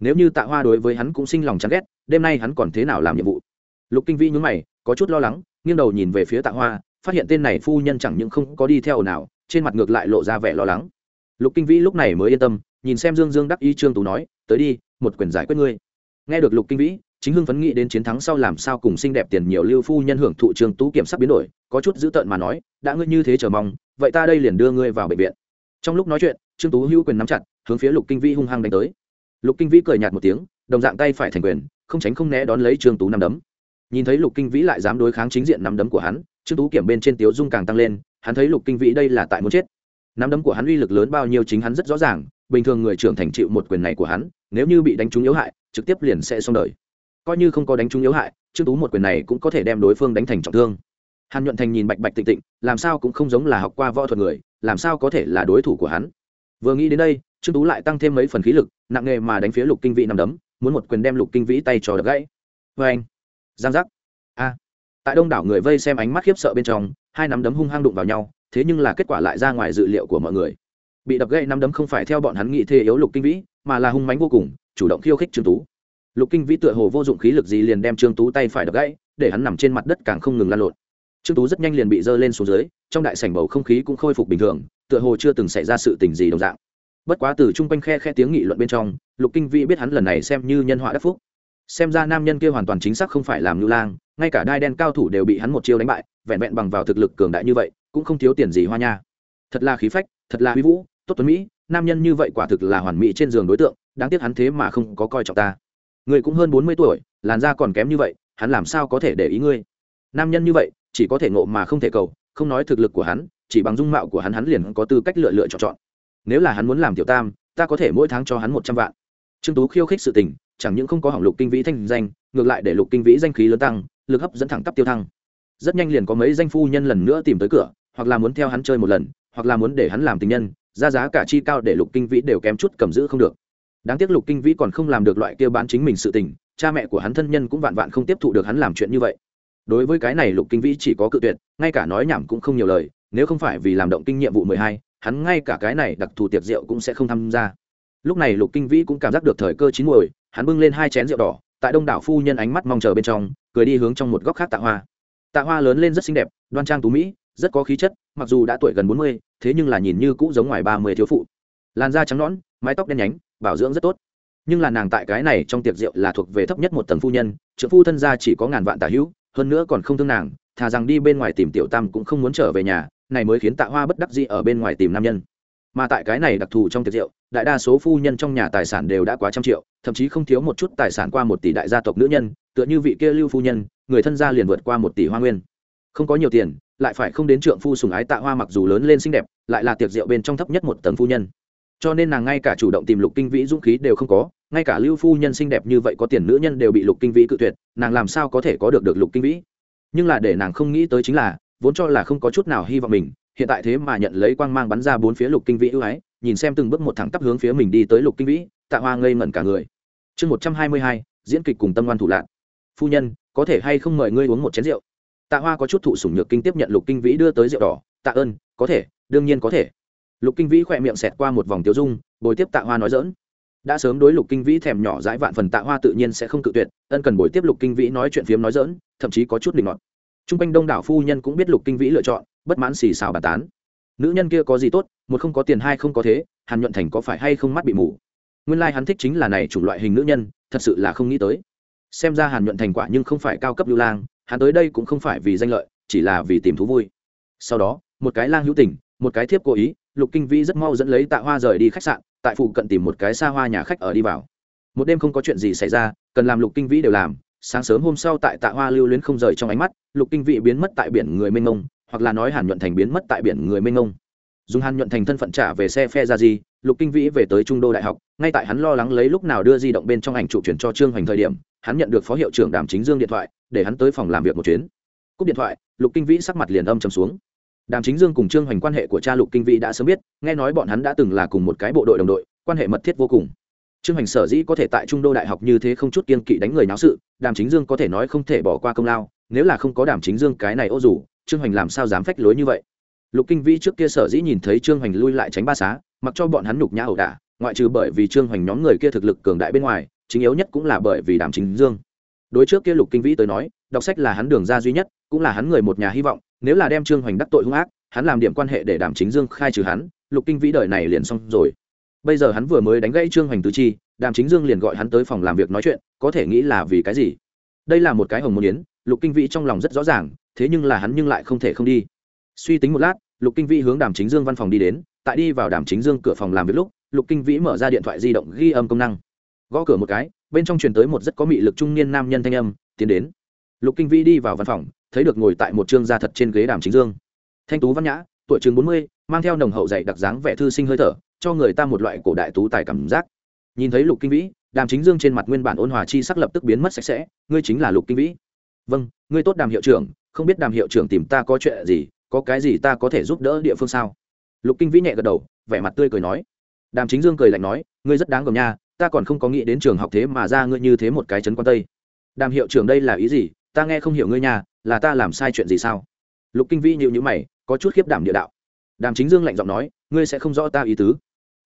Speaker 1: nếu như tạ hoa đối với hắn cũng sinh lòng chán ghét đêm nay hắn còn thế nào làm nhiệm vụ? Lục kinh vĩ nhún mày có chút lo lắng nghiêng đầu nhìn về phía tạ hoa phát hiện tên này phu nhân chẳng những không có đi theo nào, trên mặt ngược lại lộ ra vẻ lo lắng. Lục kinh vĩ lúc này mới yên tâm nhìn xem dương dương đắc ý trương tú nói tới đi một quyền giải quyết ngươi. Nghe được lục kinh vĩ chính hưng phấn nghĩ đến chiến thắng sau làm sao cùng xinh đẹp tiền nhiều lưu phu nhân hưởng thụ trương tú kiểm sắc biến đổi có chút dữ tợn mà nói đã ngươi như thế chờ mong vậy ta đây liền đưa ngươi vào bệnh viện. Trong lúc nói chuyện trương tú hữu quyền nắm chặt hướng phía lục kinh vĩ hung hăng đánh tới lục kinh vĩ cười nhạt một tiếng, đồng dạng tay phải thành quyền, không tránh không né đón lấy trương tú nắm đấm. Nhìn thấy lục kinh vĩ lại dám đối kháng chính diện nắm đấm của hắn, trương tú kiểm bên trên tiếu dung càng tăng lên, hắn thấy lục kinh vĩ đây là tại muốn chết. Nắm đấm của hắn uy lực lớn bao nhiêu chính hắn rất rõ ràng, bình thường người trưởng thành chịu một quyền này của hắn, nếu như bị đánh trúng yếu hại, trực tiếp liền sẽ xong đời. Coi như không có đánh trúng yếu hại, trương tú một quyền này cũng có thể đem đối phương đánh thành trọng thương. Hàn nhuận thành nhìn bạch bạch tịnh tịnh, làm sao cũng không giống là học qua võ thuật người, làm sao có thể là đối thủ của hắn? Vừa nghĩ đến đây, trương tú lại tăng thêm mấy phần khí lực nặng nghề mà đánh phía lục kinh vĩ nằm đấm, muốn một quyền đem lục kinh vĩ tay trò đập gãy. Vê anh, giang giác. A. Tại đông đảo người vây xem ánh mắt khiếp sợ bên trong, hai nắm đấm hung hăng đụng vào nhau, thế nhưng là kết quả lại ra ngoài dự liệu của mọi người. Bị đập gãy nắm đấm không phải theo bọn hắn nghĩ thê yếu lục kinh vĩ, mà là hung mánh vô cùng, chủ động khiêu khích trương tú. Lục kinh vĩ tựa hồ vô dụng khí lực gì liền đem trương tú tay phải đập gãy, để hắn nằm trên mặt đất càng không ngừng lan lộn. Trương tú rất nhanh liền bị dơ lên xuống dưới, trong đại sảnh bầu không khí cũng khôi phục bình thường, tựa hồ chưa từng xảy ra sự tình gì đồng dạng bất quá từ chung quanh khe khe tiếng nghị luận bên trong, lục kinh vĩ biết hắn lần này xem như nhân họa đắc phúc. Xem ra nam nhân kia hoàn toàn chính xác không phải làm lưu lang, ngay cả đai đen cao thủ đều bị hắn một chiêu đánh bại, vẹn vẹn bằng vào thực lực cường đại như vậy, cũng không thiếu tiền gì hoa nha. Thật là khí phách, thật là huy vũ, tốt tuấn mỹ, nam nhân như vậy quả thực là hoàn mỹ trên giường đối tượng, đáng tiếc hắn thế mà không có coi trọng ta. Người cũng hơn bốn mươi tuổi, làn da còn kém như vậy, hắn làm sao có thể để ý ngươi? Nam nhân như vậy, chỉ có thể ngộ mà không thể cầu, không nói thực lực của hắn, chỉ bằng dung mạo của hắn hắn liền có tư cách lựa lựa chọn chọn nếu là hắn muốn làm tiểu tam, ta có thể mỗi tháng cho hắn một trăm vạn. Trương tú khiêu khích sự tình, chẳng những không có hỏng lục kinh vĩ thanh danh, ngược lại để lục kinh vĩ danh khí lớn tăng, lực hấp dẫn thẳng tắp tiêu thăng. Rất nhanh liền có mấy danh phu nhân lần nữa tìm tới cửa, hoặc là muốn theo hắn chơi một lần, hoặc là muốn để hắn làm tình nhân, ra giá cả chi cao để lục kinh vĩ đều kém chút cầm giữ không được. Đáng tiếc lục kinh vĩ còn không làm được loại kia bán chính mình sự tình, cha mẹ của hắn thân nhân cũng vạn vạn không tiếp thụ được hắn làm chuyện như vậy. Đối với cái này lục kinh vĩ chỉ có cự tuyệt, ngay cả nói nhảm cũng không nhiều lời, nếu không phải vì làm động kinh nhiệm vụ mười hai hắn ngay cả cái này đặc thù tiệc rượu cũng sẽ không tham gia. Lúc này lục kinh vĩ cũng cảm giác được thời cơ chín muồi, hắn bưng lên hai chén rượu đỏ, tại đông đảo phu nhân ánh mắt mong chờ bên trong, cười đi hướng trong một góc khác tạ hoa. Tạ hoa lớn lên rất xinh đẹp, đoan trang tú mỹ, rất có khí chất, mặc dù đã tuổi gần bốn mươi, thế nhưng là nhìn như cũ giống ngoài ba mươi thiếu phụ. Làn da trắng nõn, mái tóc đen nhánh, bảo dưỡng rất tốt. Nhưng là nàng tại cái này trong tiệc rượu là thuộc về thấp nhất một tầng phu nhân trợ phu thân gia chỉ có ngàn vạn tà hữu, hơn nữa còn không thương nàng, thà rằng đi bên ngoài tìm tiểu tam cũng không muốn trở về nhà này mới khiến tạ hoa bất đắc dĩ ở bên ngoài tìm nam nhân. Mà tại cái này đặc thù trong tiệc rượu, đại đa số phu nhân trong nhà tài sản đều đã quá trăm triệu, thậm chí không thiếu một chút tài sản qua một tỷ đại gia tộc nữ nhân, tựa như vị kia lưu phu nhân, người thân gia liền vượt qua một tỷ hoa nguyên. Không có nhiều tiền, lại phải không đến trượng phu sùng ái tạ hoa mặc dù lớn lên xinh đẹp, lại là tiệc rượu bên trong thấp nhất một tầng phu nhân. Cho nên nàng ngay cả chủ động tìm lục kinh vĩ dũng khí đều không có, ngay cả lưu phu nhân xinh đẹp như vậy có tiền nữ nhân đều bị lục kinh vĩ cự tuyệt, nàng làm sao có thể có được được lục kinh vĩ? Nhưng là để nàng không nghĩ tới chính là vốn cho là không có chút nào hy vọng mình, hiện tại thế mà nhận lấy quang mang bắn ra bốn phía lục kinh vĩ ưu ái, nhìn xem từng bước một thẳng tắp hướng phía mình đi tới lục kinh vĩ, tạ hoa ngây ngẩn cả người. Chương một trăm hai mươi hai, diễn kịch cùng tâm oan thủ lạc phu nhân, có thể hay không mời ngươi uống một chén rượu? Tạ hoa có chút thụ sủng nhược kinh tiếp nhận lục kinh vĩ đưa tới rượu đỏ, tạ ơn, có thể, đương nhiên có thể. Lục kinh vĩ khỏe miệng xẹt qua một vòng tiêu dung, bồi tiếp tạ hoa nói dỡn đã sớm đối lục kinh vĩ thèm nhỏ dãi vạn phần tạ hoa tự nhiên sẽ không cự tuyệt, ân cần bồi tiếp lục kinh vĩ nói chuyện phiếm nói dỡn thậm chí có chút định ngọt t r u n g quanh đông đảo phu nhân cũng biết lục kinh vĩ lựa chọn, bất mãn xì xào bàn tán. Nữ nhân kia có gì tốt, một không có tiền, hai không có thế, hàn nhuận thành có phải hay không mắt bị mù? Nguyên lai、like、hắn thích chính là này chủng loại hình nữ nhân, thật sự là không nghĩ tới. Xem ra hàn nhuận thành quả nhưng không phải cao cấp lưu lang, hắn tới đây cũng không phải vì danh lợi, chỉ là vì tìm thú vui. Sau đó, một cái lang hữu tình, một cái thiếp cố ý, lục kinh vĩ rất mau dẫn lấy tạ hoa rời đi khách sạn, tại phụ cận tìm một cái xa hoa nhà khách ở đi vào. Một đêm không có chuyện gì xảy ra, cần làm lục kinh vĩ đều làm, sáng sớm hôm sau tại tạ hoa lưu luyến không rời trong ánh mắt lục kinh vĩ biến mất tại biển người mênh mông, hoặc là nói hàn nhuận thành biến mất tại biển người mênh mông. Dùng hàn nhuận thành thân phận trả về xe phe ra gì lục kinh vĩ về tới trung đô đại học, ngay tại hắn lo lắng lấy lúc nào đưa di động bên trong ảnh chụp chuyển cho trương hoành thời điểm, hắn nhận được phó hiệu trưởng đàm chính dương điện thoại, để hắn tới phòng làm việc một chuyến. Cúp điện thoại, lục kinh vĩ sắc mặt liền âm trầm xuống. Đàm chính dương cùng trương hoành quan hệ của cha lục kinh vĩ đã sớm biết, nghe nói bọn hắn đã từng là cùng một cái bộ đội đồng đội, quan hệ mật thiết vô cùng. Trương hoành sở dĩ có thể tại trung đô đại học như thế không chút kiên kỵ đánh người náo sự, đàm chính dương có thể nói không thể bỏ qua công lao nếu là không có đàm chính dương cái này ô dù trương hoành làm sao dám phách lối như vậy? Lục kinh vĩ trước kia sở dĩ nhìn thấy trương hoành lui lại tránh ba xá, mặc cho bọn hắn nhục nhã ẩu đả, ngoại trừ bởi vì trương hoành nhóm người kia thực lực cường đại bên ngoài, chính yếu nhất cũng là bởi vì đàm chính dương. Đối trước kia lục kinh vĩ tới nói, đọc sách là hắn đường ra duy nhất, cũng là hắn người một nhà hy vọng, nếu là đem trương hoành đắc tội hung ác, hắn làm điểm quan hệ để đàm chính dương khai trừ hắn, lục kinh vĩ đời này liền xong rồi. Bây giờ hắn vừa mới đánh gãy trương hoành tứ chi, đàm chính dương liền gọi hắn tới phòng làm việc nói chuyện, có thể nghĩ là vì cái gì? Đây là một cái hồng môn yến lục kinh vĩ trong lòng rất rõ ràng, thế nhưng là hắn nhưng lại không thể không đi. Suy tính một lát, lục kinh vĩ hướng đàm chính dương văn phòng đi đến, tại đi vào đàm chính dương cửa phòng làm việc lúc, lục kinh vĩ mở ra điện thoại di động ghi âm công năng. Gõ cửa một cái, bên trong truyền tới một rất có mị lực trung niên nam nhân thanh âm, tiến đến. Lục kinh vĩ đi vào văn phòng, thấy được ngồi tại một trương gia thật trên ghế đàm chính dương. Thanh tú văn nhã, tuổi chừng bốn mươi, mang theo nồng hậu dạy đặc dáng vẻ thư sinh hơi thở, cho người ta một loại cổ đại tú tài cảm giác. Nhìn thấy lục kinh vĩ, đàm chính dương trên mặt nguyên bản ôn hòa chi sắc lập tức biến mất sạch sẽ, ngươi chính là lục kinh vĩ vâng ngươi tốt đàm hiệu trưởng, không biết đàm hiệu trưởng tìm ta có chuyện gì, có cái gì ta có thể giúp đỡ địa phương sao? Lục kinh vĩ nhẹ gật đầu, vẻ mặt tươi cười nói. Đàm chính dương cười lạnh nói, ngươi rất đáng gờm nha, ta còn không có nghĩ đến trường học thế mà ra ngươi như thế một cái chấn quan tây. Đàm hiệu trưởng đây là ý gì? Ta nghe không hiểu ngươi nhà là ta làm sai chuyện gì sao? Lục kinh vĩ nhịu nhữ mày, có chút khiếp đảm địa đạo. Đàm chính dương lạnh giọng nói, ngươi sẽ không rõ ta ý tứ.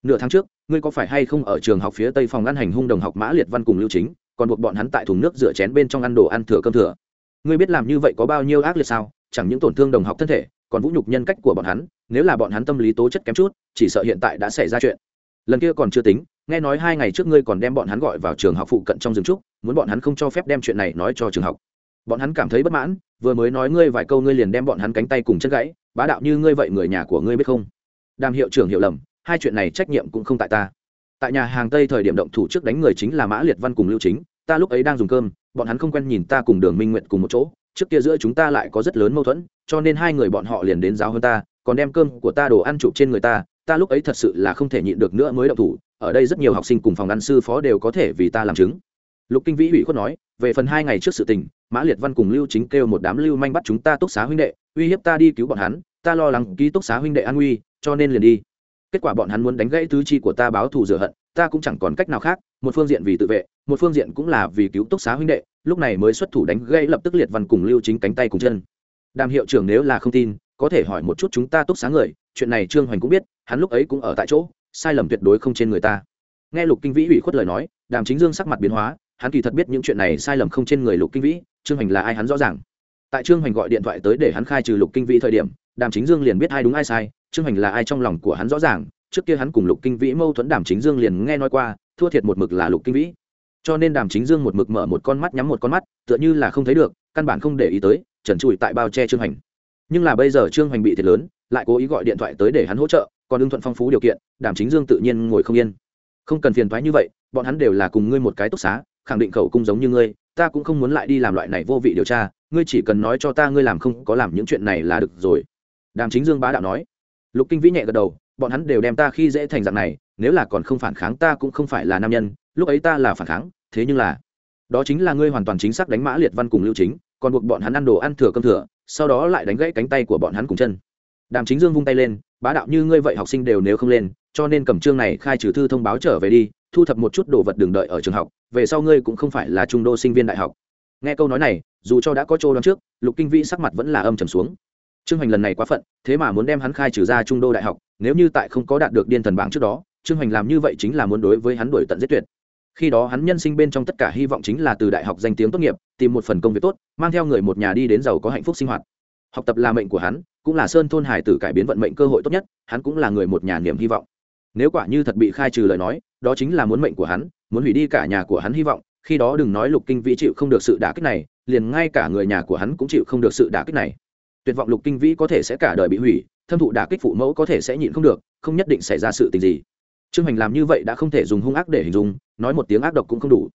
Speaker 1: Nửa tháng trước, ngươi có phải hay không ở trường học phía tây phòng ăn hành hung đồng học mã liệt văn cùng lưu chính, còn buộc bọn hắn tại thùng nước rửa chén bên trong ăn đồ ăn thừa cơm thừa? Ngươi biết làm như vậy có bao nhiêu ác liệt sao? Chẳng những tổn thương đồng học thân thể, còn vũ nhục nhân cách của bọn hắn. Nếu là bọn hắn tâm lý tố chất kém chút, chỉ sợ hiện tại đã xảy ra chuyện. Lần kia còn chưa tính, nghe nói hai ngày trước ngươi còn đem bọn hắn gọi vào trường học phụ cận trong rừng trúc, muốn bọn hắn không cho phép đem chuyện này nói cho trường học. Bọn hắn cảm thấy bất mãn, vừa mới nói ngươi vài câu ngươi liền đem bọn hắn cánh tay cùng chân gãy, bá đạo như ngươi vậy người nhà của ngươi biết không? Đàm hiệu trưởng hiểu lầm, hai chuyện này trách nhiệm cũng không tại ta. Tại nhà hàng tây thời điểm động thủ trước đánh người chính là mã liệt văn cùng lưu chính, ta lúc ấy đang dùng cơm bọn hắn không quen nhìn ta cùng đường minh nguyệt cùng một chỗ, trước kia giữa chúng ta lại có rất lớn mâu thuẫn, cho nên hai người bọn họ liền đến giáo hơn ta, còn đem cơm của ta đồ ăn chụp trên người ta ta lúc ấy thật sự là không thể nhịn được nữa mới động thủ, ở đây rất nhiều học sinh cùng phòng ăn sư phó đều có thể vì ta làm chứng. Lục kinh vĩ ủy khuất nói, về phần hai ngày trước sự tình, mã liệt văn cùng lưu chính kêu một đám lưu manh bắt chúng ta túc xá huynh đệ, uy hiếp ta đi cứu bọn hắn, ta lo lắng ký túc xá huynh đệ an nguy, cho nên liền đi. Kết quả bọn hắn muốn đánh gãy tứ chi của ta báo thù rửa hận, ta cũng chẳng còn cách nào khác, một phương diện vì tự vệ một phương diện cũng là vì cứu túc xá huynh đệ, lúc này mới xuất thủ đánh gây lập tức liệt văn cùng lưu chính cánh tay cùng chân. Đàm hiệu trưởng nếu là không tin, có thể hỏi một chút chúng ta túc xá người, chuyện này trương hoành cũng biết, hắn lúc ấy cũng ở tại chỗ, sai lầm tuyệt đối không trên người ta. Nghe lục kinh vĩ ủy khuất lời nói, đàm chính dương sắc mặt biến hóa, hắn kỳ thật biết những chuyện này sai lầm không trên người lục kinh vĩ, trương hoành là ai hắn rõ ràng. Tại trương hoành gọi điện thoại tới để hắn khai trừ lục kinh vĩ thời điểm, đàm chính dương liền biết ai đúng ai sai, trương hoành là ai trong lòng của hắn rõ ràng, trước kia hắn cùng lục kinh vĩ mâu thuẫn đàm chính dương liền nghe nói qua, thua thiệt một mực là lục kinh vĩ cho nên đàm chính dương một mực mở một con mắt nhắm một con mắt, tựa như là không thấy được, căn bản không để ý tới, trần trụi tại bao che trương Hành. nhưng là bây giờ trương Hành bị thiệt lớn, lại cố ý gọi điện thoại tới để hắn hỗ trợ, còn ưng thuận phong phú điều kiện, đàm chính dương tự nhiên ngồi không yên. Không cần phiền thoái như vậy, bọn hắn đều là cùng ngươi một cái túc xá, khẳng định khẩu cung giống như ngươi, ta cũng không muốn lại đi làm loại này vô vị điều tra, ngươi chỉ cần nói cho ta ngươi làm không có làm những chuyện này là được rồi. Đàm chính dương bá đạo nói. Lục kinh vĩ nhẹ gật đầu, bọn hắn đều đem ta khi dễ thành dạng này, nếu là còn không phản kháng ta cũng không phải là nam nhân, lúc ấy ta là phản kháng thế nhưng là, đó chính là ngươi hoàn toàn chính xác đánh mã liệt văn cùng lưu chính, còn buộc bọn hắn ăn đồ ăn thừa cơm thừa, sau đó lại đánh gãy cánh tay của bọn hắn cùng chân. Đàm chính dương vung tay lên, bá đạo như ngươi vậy học sinh đều nếu không lên, cho nên cầm chương này khai trừ thư thông báo trở về đi, thu thập một chút đồ vật đường đợi ở trường học, về sau ngươi cũng không phải là trung đô sinh viên đại học. Nghe câu nói này, dù cho đã có chỗ đón trước, lục kinh vĩ sắc mặt vẫn là âm trầm xuống. Trương hoành lần này quá phận, thế mà muốn đem hắn khai trừ ra trung đô đại học, nếu như tại không có đạt được điên thần bảng trước đó trương hoành làm như vậy chính là muốn đối với hắn đuổi tận giết tuyệt khi đó hắn nhân sinh bên trong tất cả hy vọng chính là từ đại học danh tiếng tốt nghiệp, tìm một phần công việc tốt, mang theo người một nhà đi đến giàu có hạnh phúc sinh hoạt. Học tập là mệnh của hắn, cũng là sơn thôn hải tử cải biến vận mệnh cơ hội tốt nhất, hắn cũng là người một nhà niềm hy vọng. Nếu quả như thật bị khai trừ lời nói, đó chính là muốn mệnh của hắn, muốn hủy đi cả nhà của hắn hy vọng, khi đó đừng nói lục kinh vĩ chịu không được sự đả kích này, liền ngay cả người nhà của hắn cũng chịu không được sự đả kích này. Tuyệt vọng lục kinh vĩ có thể sẽ cả đời bị hủy, thâm thụ đả kích phụ mẫu có thể sẽ nhịn không được, không nhất định xảy ra sự tình gì. Trương hoành làm như vậy đã không thể dùng hung ác để hình dung nói một tiếng ác độc cũng không đủ.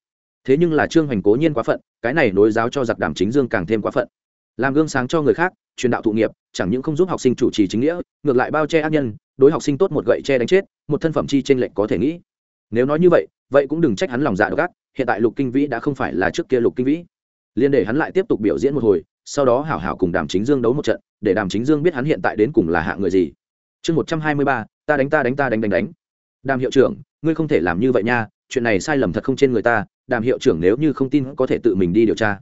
Speaker 1: Thế nhưng là trương hoành cố nhiên quá phận, cái này nối giáo cho giặc đàm chính dương càng thêm quá phận. Làm gương sáng cho người khác, truyền đạo thụ nghiệp, chẳng những không giúp học sinh chủ trì chính nghĩa, ngược lại bao che ác nhân, đối học sinh tốt một gậy che đánh chết, một thân phẩm chi trên lệch có thể nghĩ. Nếu nói như vậy vậy cũng đừng trách hắn lòng dạ độc ác, hiện tại lục kinh vĩ đã không phải là trước kia lục kinh vĩ. Liên để hắn lại tiếp tục biểu diễn một hồi, sau đó hảo hảo cùng đàm chính dương đấu một trận, để đàm chính dương biết hắn hiện tại đến cùng là hạ người gì. Chương một trăm hai mươi ba, ta đánh ta đánh ta đánh đánh đánh. Đàm hiệu trưởng, ngươi không thể làm như vậy nha chuyện này sai lầm thật không trên người ta, đàm hiệu trưởng nếu như không tin có thể tự mình đi điều tra.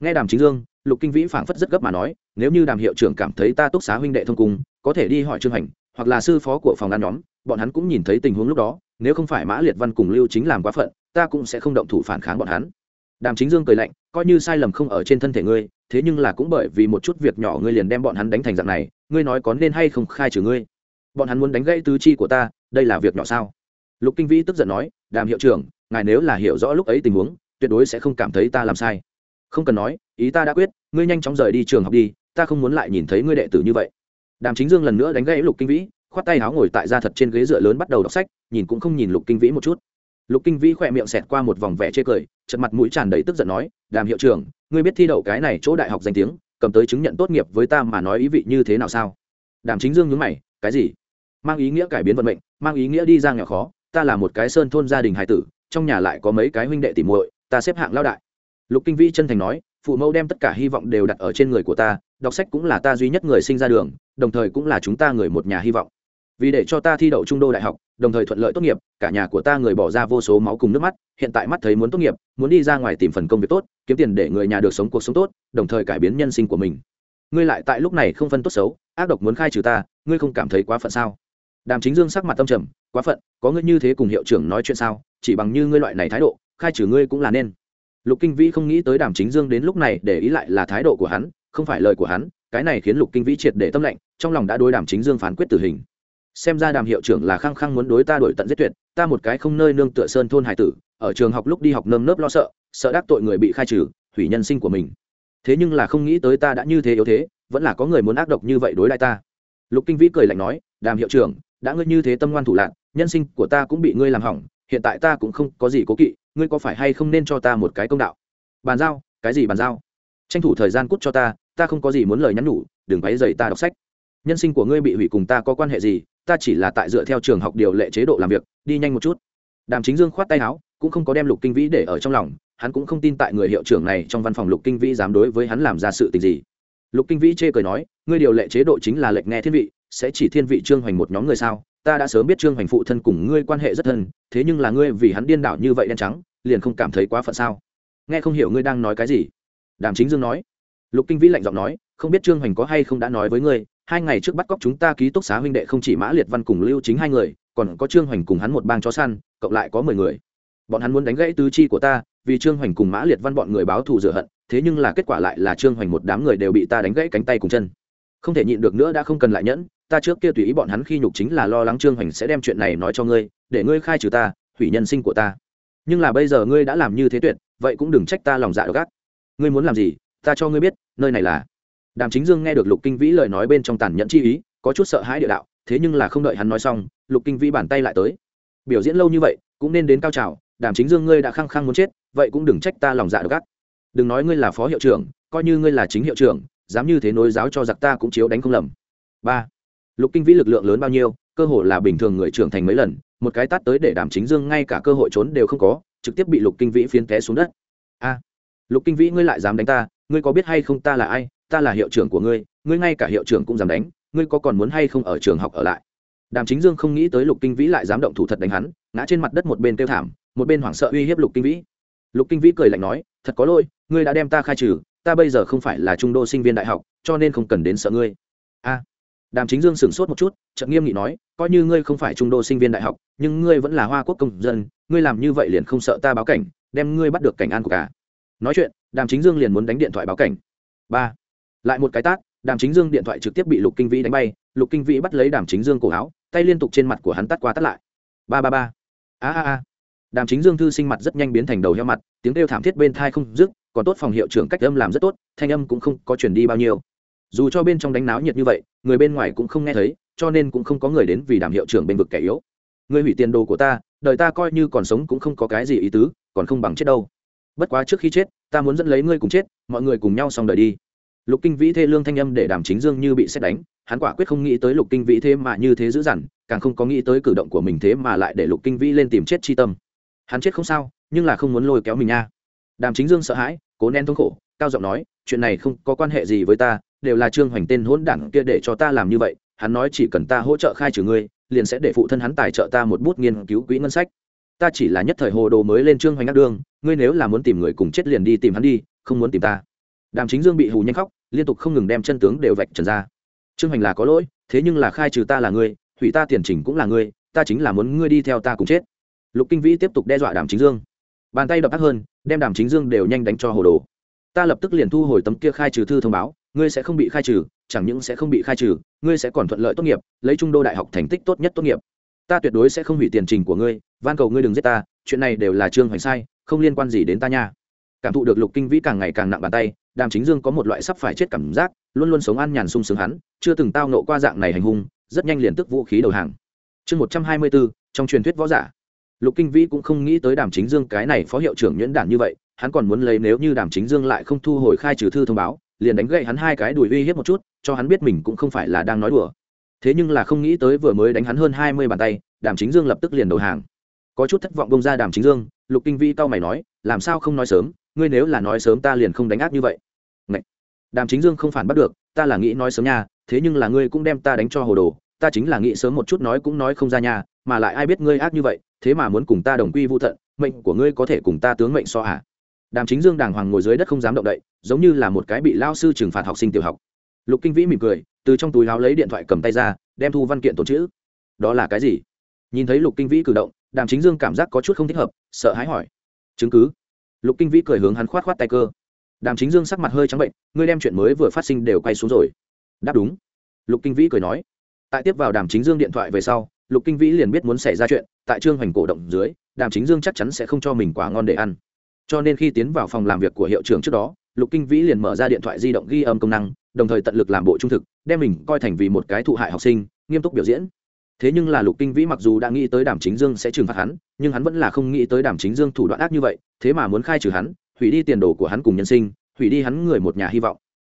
Speaker 1: Nghe đàm chính dương, lục kinh vĩ phảng phất rất gấp mà nói, nếu như đàm hiệu trưởng cảm thấy ta túc xá huynh đệ thông cung có thể đi hỏi trương hành, hoặc là sư phó của phòng ăn nhóm, bọn hắn cũng nhìn thấy tình huống lúc đó, nếu không phải mã liệt văn cùng lưu chính làm quá phận, ta cũng sẽ không động thủ phản kháng bọn hắn. Đàm chính dương cười lạnh, coi như sai lầm không ở trên thân thể ngươi, thế nhưng là cũng bởi vì một chút việc nhỏ ngươi liền đem bọn hắn đánh thành dạng này, ngươi nói có nên hay không khai trừ ngươi? Bọn hắn muốn đánh gãy tứ chi của ta, đây là việc nhỏ sao? Lục kinh vĩ tức giận nói đàm hiệu trưởng, ngài nếu là hiểu rõ lúc ấy tình huống, tuyệt đối sẽ không cảm thấy ta làm sai. Không cần nói, ý ta đã quyết, ngươi nhanh chóng rời đi trường học đi, ta không muốn lại nhìn thấy ngươi đệ tử như vậy. Đàm chính dương lần nữa đánh gãy lục kinh vĩ, khoát tay áo ngồi tại ra thật trên ghế dựa lớn bắt đầu đọc sách, nhìn cũng không nhìn lục kinh vĩ một chút. Lục kinh vĩ khỏe miệng xẹt qua một vòng vẻ chê cười chật mặt mũi tràn đầy tức giận nói, đàm hiệu trưởng, ngươi biết thi đậu cái này chỗ đại học danh tiếng, cầm tới chứng nhận tốt nghiệp với ta mà nói ý vị như thế nào sao? Đàm chính dương nhớ mày, cái gì? Mang ý nghĩa cải biến vận mệnh, mang ý nghĩa đi ra nghèo khó ta là một cái sơn thôn gia đình hải tử, trong nhà lại có mấy cái huynh đệ tỉ muội, ta xếp hạng lao đại. Lục kinh vĩ chân thành nói, phụ mẫu đem tất cả hy vọng đều đặt ở trên người của ta, đọc sách cũng là ta duy nhất người sinh ra đường, đồng thời cũng là chúng ta người một nhà hy vọng. Vì để cho ta thi đậu trung đô đại học, đồng thời thuận lợi tốt nghiệp, cả nhà của ta người bỏ ra vô số máu cùng nước mắt, hiện tại mắt thấy muốn tốt nghiệp, muốn đi ra ngoài tìm phần công việc tốt, kiếm tiền để người nhà được sống cuộc sống tốt, đồng thời cải biến nhân sinh của mình. Ngươi lại tại lúc này không phân tốt xấu, ác độc muốn khai trừ ta, ngươi không cảm thấy quá phận sao? Đàm chính dương sắc mặt tâm trầm quá phận, có ngươi như thế cùng hiệu trưởng nói chuyện sao? Chỉ bằng như ngươi loại này thái độ, khai trừ ngươi cũng là nên. Lục kinh vĩ không nghĩ tới đàm chính dương đến lúc này để ý lại là thái độ của hắn, không phải lời của hắn, cái này khiến lục kinh vĩ triệt để tâm lệnh, trong lòng đã đối đàm chính dương phán quyết tử hình. Xem ra đàm hiệu trưởng là khăng khăng muốn đối ta đổi tận giết tuyệt, ta một cái không nơi nương tựa sơn thôn hải tử, ở trường học lúc đi học nơm nớp lo sợ sợ đắc tội người bị khai trừ hủy nhân sinh của mình. Thế nhưng là không nghĩ tới ta đã như thế yếu thế, vẫn là có người muốn ác độc như vậy đối lại ta. Lục kinh vĩ cười lạnh nói, đàm hiệu trưởng, đã ngươi như thế tâm ngoan thủ lạc nhân sinh của ta cũng bị ngươi làm hỏng, hiện tại ta cũng không có gì cố kỵ, ngươi có phải hay không nên cho ta một cái công đạo? Bàn giao, cái gì bàn giao? Tranh thủ thời gian cút cho ta ta không có gì muốn lời nhắn nhủ, đừng váy dày ta đọc sách. Nhân sinh của ngươi bị hủy cùng ta có quan hệ gì? Ta chỉ là tại dựa theo trường học điều lệ chế độ làm việc, đi nhanh một chút. Đàm chính dương khoát tay áo, cũng không có đem lục kinh vĩ để ở trong lòng, hắn cũng không tin tại người hiệu trưởng này trong văn phòng lục kinh vĩ dám đối với hắn làm ra sự tình gì. Lục kinh vĩ chê cười nói, ngươi điều lệ chế độ chính là lệnh nghe thiên vị, sẽ chỉ thiên vị trương hoành một nhóm người sao? Ta đã sớm biết trương hoành phụ thân cùng ngươi quan hệ rất thân, thế nhưng là ngươi vì hắn điên đảo như vậy đen trắng, liền không cảm thấy quá phận sao? Nghe không hiểu ngươi đang nói cái gì. Đàm chính dương nói. Lục kinh vĩ lạnh giọng nói, không biết trương hoành có hay không đã nói với ngươi, hai ngày trước bắt cóc chúng ta ký túc xá huynh đệ không chỉ mã liệt văn cùng lưu chính hai người, còn có trương hoành cùng hắn một bang chó săn, cộng lại có mười người. Bọn hắn muốn đánh gãy tứ chi của ta, vì trương hoành cùng mã liệt văn bọn người báo thù rửa hận, thế nhưng là kết quả lại là trương hoành một đám người đều bị ta đánh gãy cánh tay cùng chân. Không thể nhịn được nữa đã không cần lại nhẫn ta trước kia tùy ý bọn hắn khi nhục chính là lo lắng trương hoành sẽ đem chuyện này nói cho ngươi, để ngươi khai trừ ta, hủy nhân sinh của ta. Nhưng là bây giờ ngươi đã làm như thế tuyệt, vậy cũng đừng trách ta lòng dạ gác ngươi muốn làm gì, ta cho ngươi biết, nơi này là. Đàm chính dương nghe được lục kinh vĩ lời nói bên trong tàn nhẫn chi ý, có chút sợ hãi địa đạo, thế nhưng là không đợi hắn nói xong, lục kinh vĩ bàn tay lại tới. Biểu diễn lâu như vậy, cũng nên đến cao trào, đàm chính dương ngươi đã khăng khăng muốn chết, vậy cũng đừng trách ta lòng dạ gác đừng nói ngươi là phó hiệu trưởng, coi như ngươi là chính hiệu trưởng, dám như thế nối giáo cho giặc ta cũng chiếu đánh không lầm. Ba lục kinh vĩ lực lượng lớn bao nhiêu, cơ hội là bình thường người trưởng thành mấy lần, một cái tát tới để đàm chính dương ngay cả cơ hội trốn đều không có, trực tiếp bị lục kinh vĩ phiến té xuống đất. A, lục kinh vĩ ngươi lại dám đánh ta, ngươi có biết hay không ta là ai, ta là hiệu trưởng của ngươi ngươi ngay cả hiệu trưởng cũng dám đánh, ngươi có còn muốn hay không ở trường học ở lại? Đàm chính dương không nghĩ tới lục kinh vĩ lại dám động thủ thật đánh hắn, ngã trên mặt đất một bên kêu thảm, một bên hoảng sợ uy hiếp lục kinh vĩ. Lục kinh vĩ cười lạnh nói, thật có lỗi, ngươi đã đem ta khai trừ, ta bây giờ không phải là trung đô sinh viên đại học, cho nên không cần đến sợ ngươi. A đàm chính dương sửng sốt một chút, chợt nghiêm nghị nói, coi như ngươi không phải trung đô sinh viên đại học, nhưng ngươi vẫn là hoa quốc công dân, ngươi làm như vậy liền không sợ ta báo cảnh, đem ngươi bắt được cảnh an của cả. Nói chuyện, đàm chính dương liền muốn đánh điện thoại báo cảnh. Ba. Lại một cái tát, đàm chính dương điện thoại trực tiếp bị lục kinh vĩ đánh bay, lục kinh vĩ bắt lấy đàm chính dương cổ áo, tay liên tục trên mặt của hắn tắt qua tắt lại. Ba ba ba. A a a. Đàm chính dương thư sinh mặt rất nhanh biến thành đầu heo mặt, tiếng kêu thảm thiết bên thai không dứt, còn tốt phòng hiệu trưởng cách âm làm rất tốt, thanh âm cũng không có chuyển đi bao nhiêu dù cho bên trong đánh náo nhiệt như vậy, người bên ngoài cũng không nghe thấy, cho nên cũng không có người đến vì đảm hiệu trưởng bên vực kẻ yếu. Người hủy tiền đồ của ta, đời ta coi như còn sống cũng không có cái gì ý tứ, còn không bằng chết đâu. Bất quá trước khi chết, ta muốn dẫn lấy ngươi cùng chết, mọi người cùng nhau xong đời đi. Lục kinh vĩ thê lương thanh âm để đàm chính dương như bị xét đánh, hắn quả quyết không nghĩ tới lục kinh vĩ thế mà như thế dữ dằn, càng không có nghĩ tới cử động của mình thế mà lại để lục kinh vĩ lên tìm chết chi tâm. Hắn chết không sao, nhưng là không muốn lôi kéo mình nha. Đàm chính dương sợ hãi, cố nén thống khổ, cao giọng nói, chuyện này không có quan hệ gì với ta đều là trương hoành tên hỗn đảng kia để cho ta làm như vậy, hắn nói chỉ cần ta hỗ trợ khai trừ ngươi, liền sẽ để phụ thân hắn tài trợ ta một bút nghiên cứu quỹ ngân sách. Ta chỉ là nhất thời hồ đồ mới lên trương hoành ác đương ngươi nếu là muốn tìm người cùng chết liền đi tìm hắn đi, không muốn tìm ta. Đàm chính dương bị hù nhanh khóc, liên tục không ngừng đem chân tướng đều vạch trần ra. Trương hoành là có lỗi, thế nhưng là khai trừ ta là ngươi, hủy ta tiền trình cũng là ngươi, ta chính là muốn ngươi đi theo ta cùng chết. Lục kinh vĩ tiếp tục đe dọa đàm chính dương. Bàn tay đập ác hơn, đem đàm chính dương đều nhanh đánh cho hồ đồ. Ta lập tức liền thu hồi tấm kia khai trừ thư thông báo ngươi sẽ không bị khai trừ, chẳng những sẽ không bị khai trừ, ngươi sẽ còn thuận lợi tốt nghiệp, lấy trung đô đại học thành tích tốt nhất tốt nghiệp. Ta tuyệt đối sẽ không hủy tiền trình của ngươi, van cầu ngươi đừng giết ta, chuyện này đều là trương hoành sai, không liên quan gì đến ta nha. Cảm thụ được lục kinh vĩ càng ngày càng nặng bàn tay, đàm chính dương có một loại sắp phải chết cảm giác, luôn luôn sống an nhàn sung sướng hắn, chưa từng tao nộ qua dạng này hành hung, rất nhanh liền tức vũ khí đầu hàng. Chương một trăm hai mươi bốn, trong truyền thuyết võ giả. Lục kinh vĩ cũng không nghĩ tới đàm chính dương cái này phó hiệu trưởng nhuyễn đản như vậy, hắn còn muốn lấy nếu như đàm chính dương lại không thu hồi khai trừ thư thông báo liền đánh gậy hắn hai cái đùi uy hiếp một chút, cho hắn biết mình cũng không phải là đang nói đùa. Thế nhưng là không nghĩ tới vừa mới đánh hắn hơn hai mươi bàn tay, đàm chính dương lập tức liền đầu hàng. Có chút thất vọng bông ra đàm chính dương, lục kinh vi cau mày nói, làm sao không nói sớm? Ngươi nếu là nói sớm ta liền không đánh ác như vậy. Ngậy! đàm chính dương không phản bắt được, ta là nghĩ nói sớm nha, thế nhưng là ngươi cũng đem ta đánh cho hồ đồ, ta chính là nghĩ sớm một chút nói cũng nói không ra nhà mà lại ai biết ngươi ác như vậy, thế mà muốn cùng ta đồng quy vô thận mệnh của ngươi có thể cùng ta tướng mệnh so hả? Đàm chính dương đàng hoàng ngồi dưới đất không dám động đậy, giống như là một cái bị lao sư trừng phạt học sinh tiểu học. Lục kinh vĩ mỉm cười, từ trong túi áo lấy điện thoại cầm tay ra, đem thu văn kiện tổ chữ. Đó là cái gì? Nhìn thấy lục kinh vĩ cử động, đàm chính dương cảm giác có chút không thích hợp, sợ hãi hỏi. Chứng cứ? Lục kinh vĩ cười hướng hắn khoát khoát tay cơ. Đàm chính dương sắc mặt hơi trắng bệnh, ngươi đem chuyện mới vừa phát sinh đều quay xuống rồi. Đáp đúng. Lục kinh vĩ cười nói. Tại tiếp vào đàm chính dương điện thoại về sau, lục kinh vĩ liền biết muốn xảy ra chuyện, tại trương hoành cổ động dưới, đàm chính dương chắc chắn sẽ không cho mình quá ngon để ăn cho nên khi tiến vào phòng làm việc của hiệu trưởng trước đó, lục kinh vĩ liền mở ra điện thoại di động ghi âm công năng, đồng thời tận lực làm bộ trung thực, đem mình coi thành vì một cái thụ hại học sinh, nghiêm túc biểu diễn. Thế nhưng là lục kinh vĩ mặc dù đã nghĩ tới đàm chính dương sẽ trừng phạt hắn, nhưng hắn vẫn là không nghĩ tới đàm chính dương thủ đoạn ác như vậy, thế mà muốn khai trừ hắn, hủy đi tiền đồ của hắn cùng nhân sinh, hủy đi hắn người một nhà hy vọng.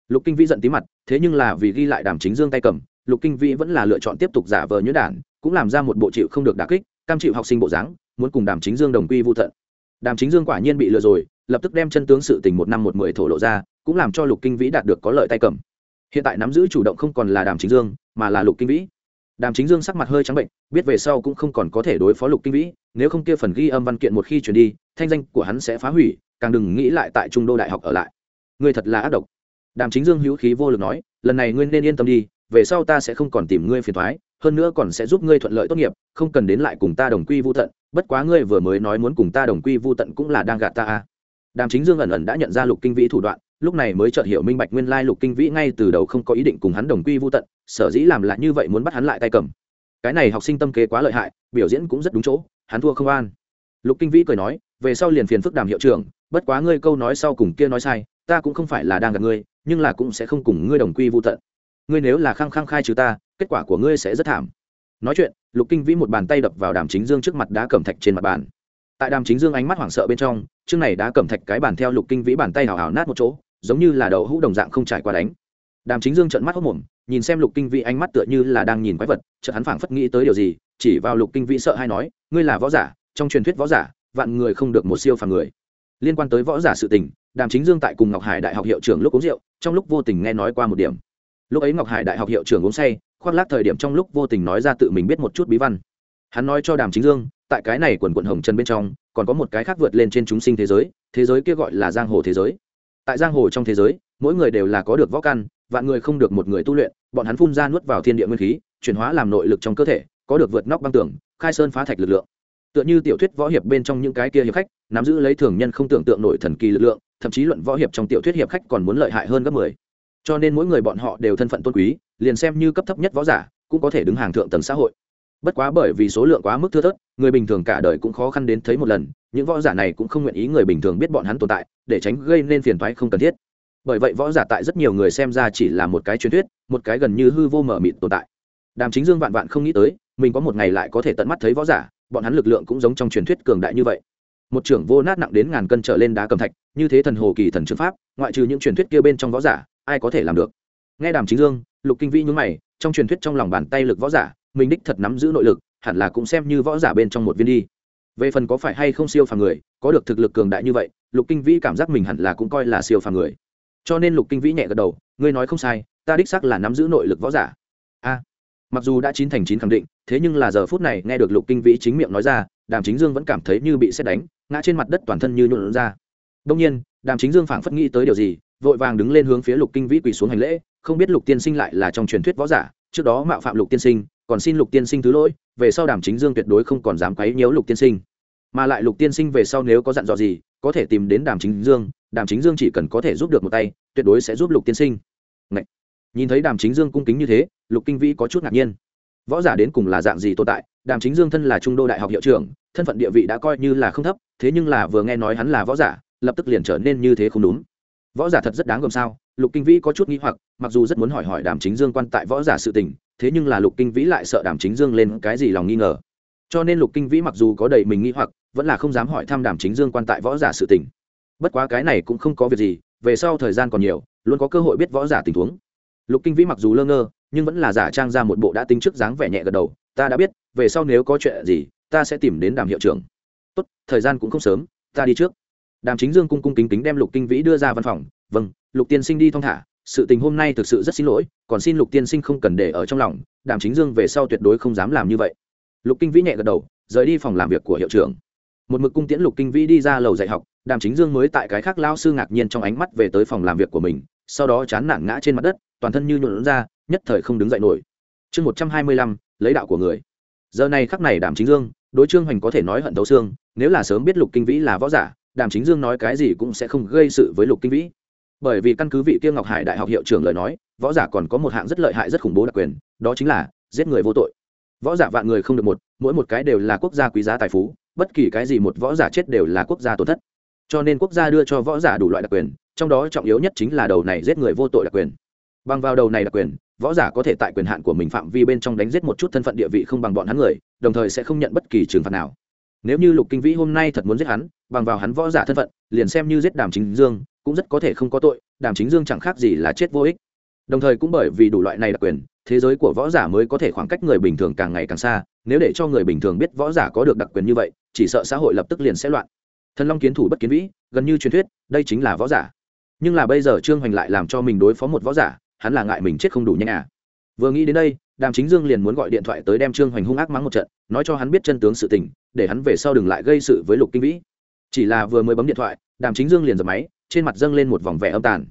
Speaker 1: Lục kinh vĩ giận tí mặt, thế nhưng là vì ghi lại đàm chính dương tay cầm, lục kinh vĩ vẫn là lựa chọn tiếp tục giả vờ nhuyễn đản, cũng làm ra một bộ chịu không được đà kích, cam chịu học sinh bộ dáng, muốn cùng đàm chính dương đồng quy vô thận đàm chính dương quả nhiên bị lừa rồi, lập tức đem chân tướng sự tình một năm một mười thổ lộ ra, cũng làm cho lục kinh vĩ đạt được có lợi tay cầm. Hiện tại nắm giữ chủ động không còn là đàm chính dương, mà là lục kinh vĩ. Đàm chính dương sắc mặt hơi trắng bệnh, biết về sau cũng không còn có thể đối phó lục kinh vĩ, nếu không kia phần ghi âm văn kiện một khi chuyển đi, thanh danh của hắn sẽ phá hủy, càng đừng nghĩ lại tại trung đô đại học ở lại. Ngươi thật là ác độc. Đàm chính dương hữu khí vô lực nói, lần này ngươi nên yên tâm đi về sau ta sẽ không còn tìm ngươi phiền thoái, hơn nữa còn sẽ giúp ngươi thuận lợi tốt nghiệp, không cần đến lại cùng ta đồng quy vô tận, bất quá ngươi vừa mới nói muốn cùng ta đồng quy vô tận cũng là đang gạt ta à. đàm chính dương ẩn ẩn đã nhận ra lục kinh vĩ thủ đoạn, lúc này mới chợt hiểu minh bạch nguyên lai lục kinh vĩ ngay từ đầu không có ý định cùng hắn đồng quy vô tận, sở dĩ làm lại như vậy muốn bắt hắn lại tay cầm. Cái này học sinh tâm kế quá lợi hại, biểu diễn cũng rất đúng chỗ, hắn thua không an. Lục kinh vĩ cười nói, về sau liền phiền phức đàm hiệu trưởng, bất quá ngươi câu nói sau cùng kia nói sai, ta cũng không phải là đang gặp ngươi, nhưng là cũng sẽ không cùng ngươi đồng quy vô tận ngươi nếu là khăng khăng khai trừ ta, kết quả của ngươi sẽ rất thảm. Nói chuyện, lục kinh vĩ một bàn tay đập vào đàm chính dương trước mặt đá cẩm thạch trên mặt bàn. Tại đàm chính dương ánh mắt hoảng sợ bên trong, chương này đá cẩm thạch cái bàn theo lục kinh vĩ bàn tay hào hào nát một chỗ, giống như là đầu hũ đồng dạng không trải qua đánh. Đàm chính dương trợn mắt hốc mồm nhìn xem lục kinh vĩ ánh mắt tựa như là đang nhìn quái vật, chợt hắn phảng phất nghĩ tới điều gì, chỉ vào lục kinh vĩ sợ hay nói, ngươi là võ giả, trong truyền thuyết võ giả, vạn người không được một siêu phàm người. Liên quan tới võ giả sự tình, đàm chính dương tại cùng ngọc hải đại học hiệu trưởng lúc uống rượu, trong lúc vô tình nghe nói qua một điểm lúc ấy ngọc hải đại học hiệu trưởng uống say, khoác lác thời điểm trong lúc vô tình nói ra tự mình biết một chút bí văn. Hắn nói cho đàm chính dương, tại cái này quần quận hồng trần bên trong, còn có một cái khác vượt lên trên chúng sinh thế giới thế giới kia gọi là giang hồ thế giới. Tại giang hồ trong thế giới, mỗi người đều là có được võ căn, vạn người không được một người tu luyện, bọn hắn phun ra nuốt vào thiên địa nguyên khí, chuyển hóa làm nội lực trong cơ thể, có được vượt nóc băng tường, khai sơn phá thạch lực lượng. Tựa như tiểu thuyết võ hiệp bên trong những cái kia hiệp khách, nắm giữ lấy thường nhân không tưởng tượng nổi thần kỳ lực lượng, thậm chí luận võ hiệp trong tiểu thuyết hiệp khách còn muốn lợi hại hơn gấp mười cho nên mỗi người bọn họ đều thân phận tôn quý, liền xem như cấp thấp nhất võ giả, cũng có thể đứng hàng thượng tầng xã hội. Bất quá bởi vì số lượng quá mức thưa thớt, người bình thường cả đời cũng khó khăn đến thấy một lần, những võ giả này cũng không nguyện ý người bình thường biết bọn hắn tồn tại, để tránh gây nên phiền toái không cần thiết. Bởi vậy võ giả tại rất nhiều người xem ra chỉ là một cái truyền thuyết, một cái gần như hư vô mở mịt tồn tại. Đàm chính dương vạn vạn không nghĩ tới, mình có một ngày lại có thể tận mắt thấy võ giả, bọn hắn lực lượng cũng giống trong truyền thuyết cường đại như vậy. Một trưởng vô nát nặng đến ngàn cân trở lên đá cầm thạch, như thế thần hồ kỳ thần chứng pháp, ngoại trừ những truyền thuyết kia bên trong võ giả ai có thể làm được? Nghe đàm chính dương, lục kinh vĩ nhún mày, trong truyền thuyết trong lòng bàn tay lực võ giả, mình đích thật nắm giữ nội lực, hẳn là cũng xem như võ giả bên trong một viên đi. Về phần có phải hay không siêu phàm người, có được thực lực cường đại như vậy, lục kinh vĩ cảm giác mình hẳn là cũng coi là siêu phàm người. Cho nên lục kinh vĩ nhẹ gật đầu, ngươi nói không sai, ta đích xác là nắm giữ nội lực võ giả. A. Mặc dù đã chín thành chín khẳng định, thế nhưng là giờ phút này nghe được lục kinh vĩ chính miệng nói ra, đàm chính dương vẫn cảm thấy như bị xét đánh, ngã trên mặt đất toàn thân như nhuộn ra. Đông nhiên, đàm chính dương phảng phất nghĩ tới điều gì vội vàng đứng lên hướng phía lục kinh vĩ quỳ xuống hành lễ, không biết lục tiên sinh lại là trong truyền thuyết võ giả, trước đó mạo phạm lục tiên sinh, còn xin lục tiên sinh thứ lỗi, về sau đàm chính dương tuyệt đối không còn dám quấy nhiễu lục tiên sinh. Mà lại lục tiên sinh về sau nếu có dặn dò gì, có thể tìm đến đàm chính dương, đàm chính dương chỉ cần có thể giúp được một tay, tuyệt đối sẽ giúp lục tiên sinh. Ngậy! nhìn thấy đàm chính dương cung kính như thế, lục kinh vĩ có chút ngạc nhiên. Võ giả đến cùng là dạng gì tồn tại? Đàm chính dương thân là trung đô đại học hiệu trưởng, thân phận địa vị đã coi như là không thấp, thế nhưng là vừa nghe nói hắn là võ giả, lập tức liền trở nên như thế không đúng võ giả thật rất đáng gồm sao? Lục kinh vĩ có chút nghĩ hoặc, mặc dù rất muốn hỏi hỏi đàm chính dương quan tại võ giả sự tình, thế nhưng là lục kinh vĩ lại sợ đàm chính dương lên cái gì lòng nghi ngờ. Cho nên lục kinh vĩ mặc dù có đầy mình nghĩ hoặc, vẫn là không dám hỏi thăm đàm chính dương quan tại võ giả sự tình. Bất quá cái này cũng không có việc gì, về sau thời gian còn nhiều, luôn có cơ hội biết võ giả tình huống. Lục kinh vĩ mặc dù lơ ngơ, nhưng vẫn là giả trang ra một bộ đã tính trước dáng vẻ nhẹ gật đầu, ta đã biết, về sau nếu có chuyện gì, ta sẽ tìm đến đàm hiệu trưởng. Tốt, thời gian cũng không sớm, ta đi trước đàm chính dương cung cung kính kính đem lục kinh vĩ đưa ra văn phòng. Vâng lục tiên sinh đi thong thả. Sự tình hôm nay thực sự rất xin lỗi, còn xin lục tiên sinh không cần để ở trong lòng. Đàm chính dương về sau tuyệt đối không dám làm như vậy. Lục kinh vĩ nhẹ gật đầu, rời đi phòng làm việc của hiệu trưởng. Một mực cung tiễn lục kinh vĩ đi ra lầu dạy học, đàm chính dương mới tại cái khác lao sư ngạc nhiên trong ánh mắt về tới phòng làm việc của mình, sau đó chán nản ngã trên mặt đất, toàn thân như nhuộn ra nhất thời không đứng dậy nổi. Chương một trăm hai mươi lăm, lấy đạo của người. Giờ này khắc này đàm chính dương, đối trương hoành có thể nói hận thấu xương, nếu là sớm biết lục kinh vĩ là võ giả đàm chính dương nói cái gì cũng sẽ không gây sự với lục kinh vĩ. Bởi vì căn cứ vị kia ngọc hải đại học hiệu trưởng lời nói, võ giả còn có một hạng rất lợi hại rất khủng bố đặc quyền, đó chính là giết người vô tội. Võ giả vạn người không được một, mỗi một cái đều là quốc gia quý giá tài phú, bất kỳ cái gì một võ giả chết đều là quốc gia tổn thất. Cho nên quốc gia đưa cho võ giả đủ loại đặc quyền, trong đó trọng yếu nhất chính là đầu này giết người vô tội đặc quyền. Bằng vào đầu này đặc quyền, võ giả có thể tại quyền hạn của mình phạm vi bên trong đánh giết một chút thân phận địa vị không bằng bọn hắn người, đồng thời sẽ không nhận bất kỳ trừng phạt nào nếu như lục kinh vĩ hôm nay thật muốn giết hắn, bằng vào hắn võ giả thân phận, liền xem như giết đàm chính dương, cũng rất có thể không có tội, đàm chính dương chẳng khác gì là chết vô ích. Đồng thời cũng bởi vì đủ loại này đặc quyền, thế giới của võ giả mới có thể khoảng cách người bình thường càng ngày càng xa, nếu để cho người bình thường biết võ giả có được đặc quyền như vậy, chỉ sợ xã hội lập tức liền sẽ loạn. Thần long kiến thủ bất kiến vĩ, gần như truyền thuyết, đây chính là võ giả. Nhưng là bây giờ trương hoành lại làm cho mình đối phó một võ giả, hắn là ngại mình chết không đủ nhanh à. Vừa nghĩ đến đây, đàm chính dương liền muốn gọi điện thoại tới đem trương hoành hung ác mắng một trận, nói cho hắn biết chân tướng sự tình để hắn về sau đừng lại gây sự với lục kinh vĩ. Chỉ là vừa mới bấm điện thoại, đàm chính dương liền dập máy, trên mặt dâng lên một vòng vẻ âm tàn.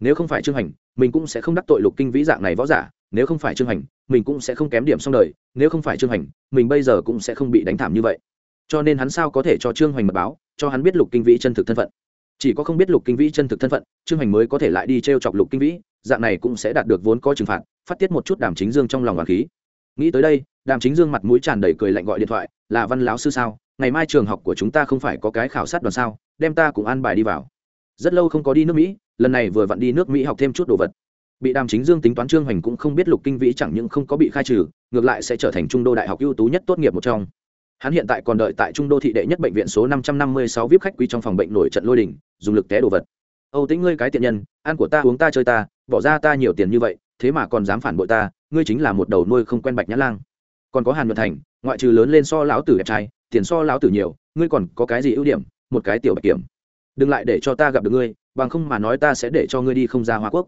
Speaker 1: Nếu không phải trương hành, mình cũng sẽ không đắc tội lục kinh vĩ dạng này võ giả. Nếu không phải trương hành, mình cũng sẽ không kém điểm xong đời. Nếu không phải trương hành, mình bây giờ cũng sẽ không bị đánh thảm như vậy. Cho nên hắn sao có thể cho trương hoành mật báo, cho hắn biết lục kinh vĩ chân thực thân phận? Chỉ có không biết lục kinh vĩ chân thực thân phận, trương hành mới có thể lại đi t r e o chọc lục kinh vĩ, dạng này cũng sẽ đạt được vốn có trừng phạt, phát tiết một chút đàm chính dương trong lòng hoàng khí nghĩ tới đây, đàm chính dương mặt mũi tràn đầy cười lạnh gọi điện thoại, là văn lão sư sao? Ngày mai trường học của chúng ta không phải có cái khảo sát đoàn sao? Đem ta cùng an bài đi vào. Rất lâu không có đi nước mỹ, lần này vừa vặn đi nước mỹ học thêm chút đồ vật. Bị đàm chính dương tính toán trương hoành cũng không biết lục kinh vĩ chẳng những không có bị khai trừ, ngược lại sẽ trở thành trung đô đại học ưu tú nhất tốt nghiệp một trong. Hắn hiện tại còn đợi tại trung đô thị đệ nhất bệnh viện số năm trăm năm mươi sáu vip khách quý trong phòng bệnh nổi trận lôi đình, dùng lực té đồ vật. Âu tính ngươi cái tiện nhân, ăn của ta uống ta chơi ta, bỏ ra ta nhiều tiền như vậy, thế mà còn dám phản bội ta ngươi chính là một đầu nuôi không quen bạch nhã lang. Còn có hàn nhuận thành, ngoại trừ lớn lên so lão tử đẹp trai, tiền so lão tử nhiều, ngươi còn có cái gì ưu điểm? Một cái tiểu bạch kiểm. Đừng lại để cho ta gặp được ngươi, bằng không mà nói ta sẽ để cho ngươi đi không ra hoa quốc.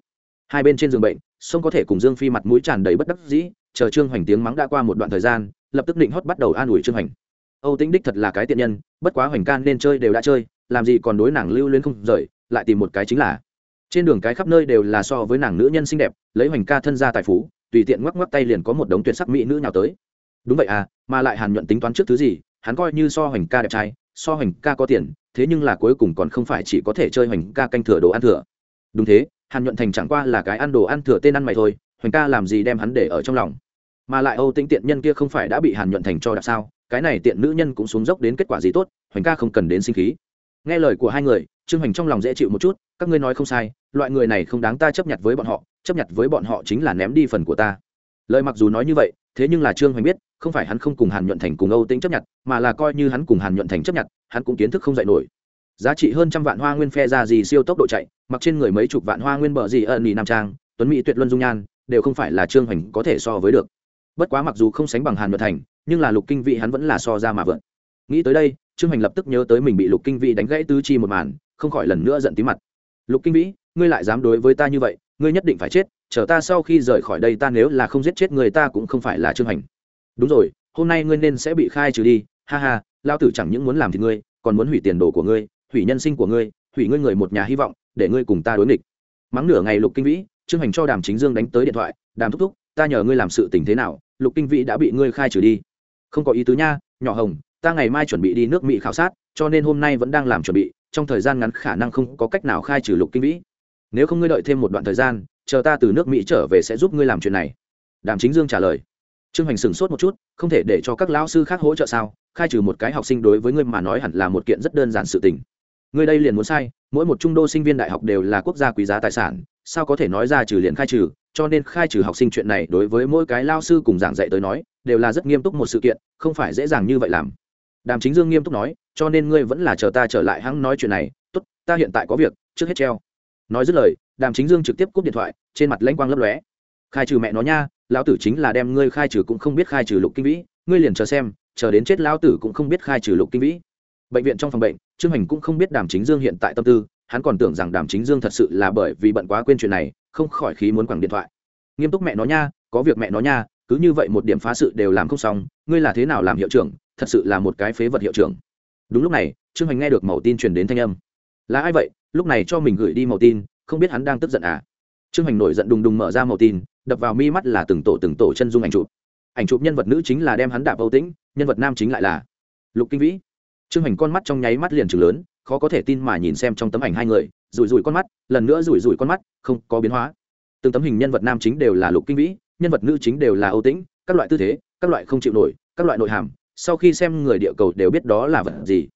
Speaker 1: Hai bên trên giường bệnh, sông có thể cùng dương phi mặt mũi tràn đầy bất đắc dĩ, chờ trương hoành tiếng mắng đã qua một đoạn thời gian, lập tức định hót bắt đầu an ủi trương hoành. Âu tĩnh đích thật là cái tiện nhân, bất quá hoành can nên chơi đều đã chơi, làm gì còn đối nàng lưu luyến không rời, lại tìm một cái chính là. Trên đường cái khắp nơi đều là so với nàng nữ nhân xinh đẹp, lấy hoành ca thân ra tài phú tùy tiện ngoắc ngoắc tay liền có một đống tuyệt sắc mỹ nữ nào tới. Đúng vậy à mà lại hàn nhuận tính toán trước thứ gì, hắn coi như so hoành ca đẹp trai, so hoành ca có tiền, thế nhưng là cuối cùng còn không phải chỉ có thể chơi hoành ca canh thừa đồ ăn thừa. Đúng thế, hàn nhuận thành chẳng qua là cái ăn đồ ăn thừa tên ăn mày thôi, hoành ca làm gì đem hắn để ở trong lòng. Mà lại âu tĩnh tiện nhân kia không phải đã bị hàn nhuận thành cho đạp sao, cái này tiện nữ nhân cũng xuống dốc đến kết quả gì tốt, hoành ca không cần đến sinh khí. Nghe lời của hai người, trương hoành trong lòng dễ chịu một chút, các ngươi nói không sai, loại người này không đáng ta chấp nhận với bọn họ chấp nhận với bọn họ chính là ném đi phần của ta. Lời mặc dù nói như vậy, thế nhưng là trương hoành biết, không phải hắn không cùng hàn nhuận thành cùng âu tĩnh chấp nhận, mà là coi như hắn cùng hàn nhuận thành chấp nhận, hắn cũng kiến thức không dạy nổi. Giá trị hơn trăm vạn hoa nguyên phe ra gì siêu tốc độ chạy, mặc trên người mấy chục vạn hoa nguyên bờ gì ẩn nỉ nam trang, tuấn mỹ tuyệt luân dung nhan, đều không phải là trương hoành có thể so với được. Bất quá mặc dù không sánh bằng hàn nhuận thành, nhưng là lục kinh vị hắn vẫn là so ra mà vượn nghĩ tới đây, trương hoành lập tức nhớ tới mình bị lục kinh vị đánh gãy tứ chi một màn, không khỏi lần nữa giận tí mặt. Lục kinh vĩ, ngươi lại dám đối với ta như vậy ngươi nhất định phải chết, chờ ta sau khi rời khỏi đây ta nếu là không giết chết người ta cũng không phải là trương hành. Đúng rồi, hôm nay ngươi nên sẽ bị khai trừ đi, ha ha lao tử chẳng những muốn làm thì ngươi, còn muốn hủy tiền đồ của ngươi, hủy nhân sinh của ngươi, hủy ngươi người một nhà hy vọng, để ngươi cùng ta đối nghịch. Mắng nửa ngày lục kinh vĩ, trương hành cho đàm chính dương đánh tới điện thoại, đàm thúc thúc, ta nhờ ngươi làm sự tình thế nào, lục kinh vĩ đã bị ngươi khai trừ đi. Không có ý tứ nha, nhỏ hồng, ta ngày mai chuẩn bị đi nước mỹ khảo sát, cho nên hôm nay vẫn đang làm chuẩn bị, trong thời gian ngắn khả năng không có cách nào khai trừ lục kinh vĩ nếu không ngươi đợi thêm một đoạn thời gian, chờ ta từ nước mỹ trở về sẽ giúp ngươi làm chuyện này. Đàm chính dương trả lời. Trương hoành sửng sốt một chút, không thể để cho các lão sư khác hỗ trợ sao? Khai trừ một cái học sinh đối với ngươi mà nói hẳn là một kiện rất đơn giản sự tình. Ngươi đây liền muốn sai, mỗi một trung đô sinh viên đại học đều là quốc gia quý giá tài sản, sao có thể nói ra trừ liền khai trừ? Cho nên khai trừ học sinh chuyện này đối với mỗi cái lao sư cùng giảng dạy tới nói, đều là rất nghiêm túc một sự kiện, không phải dễ dàng như vậy làm. Đàm chính dương nghiêm túc nói, cho nên ngươi vẫn là chờ ta trở lại hãng nói chuyện này. Tốt, ta hiện tại có việc, trước hết treo nói dứt lời, đàm chính dương trực tiếp cúp điện thoại, trên mặt lãnh quang lấp lóe. Khai trừ mẹ nó nha, lão tử chính là đem ngươi khai trừ cũng không biết khai trừ lục kinh vĩ, ngươi liền chờ xem, chờ đến chết lão tử cũng không biết khai trừ lục kinh vĩ. Bệnh viện trong phòng bệnh, trương hành cũng không biết đàm chính dương hiện tại tâm tư, hắn còn tưởng rằng đàm chính dương thật sự là bởi vì bận quá quên chuyện này, không khỏi khí muốn quẳng điện thoại. Nghiêm túc mẹ nó nha, có việc mẹ nó nha, cứ như vậy một điểm phá sự đều làm không xong, ngươi là thế nào làm hiệu trưởng, thật sự là một cái phế vật hiệu trưởng. Đúng lúc này, trương hành nghe được màu tin truyền đến thanh âm. Là ai vậy? Lúc này cho mình gửi đi màu tin, không biết hắn đang tức giận à. Trương hoành nổi giận đùng đùng mở ra màu tin, đập vào mi mắt là từng tổ từng tổ chân dung ảnh chụp. Ảnh chụp nhân vật nữ chính là đem hắn đạp âu tĩnh, nhân vật nam chính lại là lục kinh vĩ. Trương hoành con mắt trong nháy mắt liền trừng lớn, khó có thể tin mà nhìn xem trong tấm ảnh hai người, rủi rủi con mắt, lần nữa rủi rủi con mắt, không có biến hóa. Từng tấm hình nhân vật nam chính đều là lục kinh vĩ, nhân vật nữ chính đều là âu tĩnh, các loại tư thế, các loại không chịu nổi, các loại nội hàm, sau khi xem người địa cầu đều biết đó là vật gì.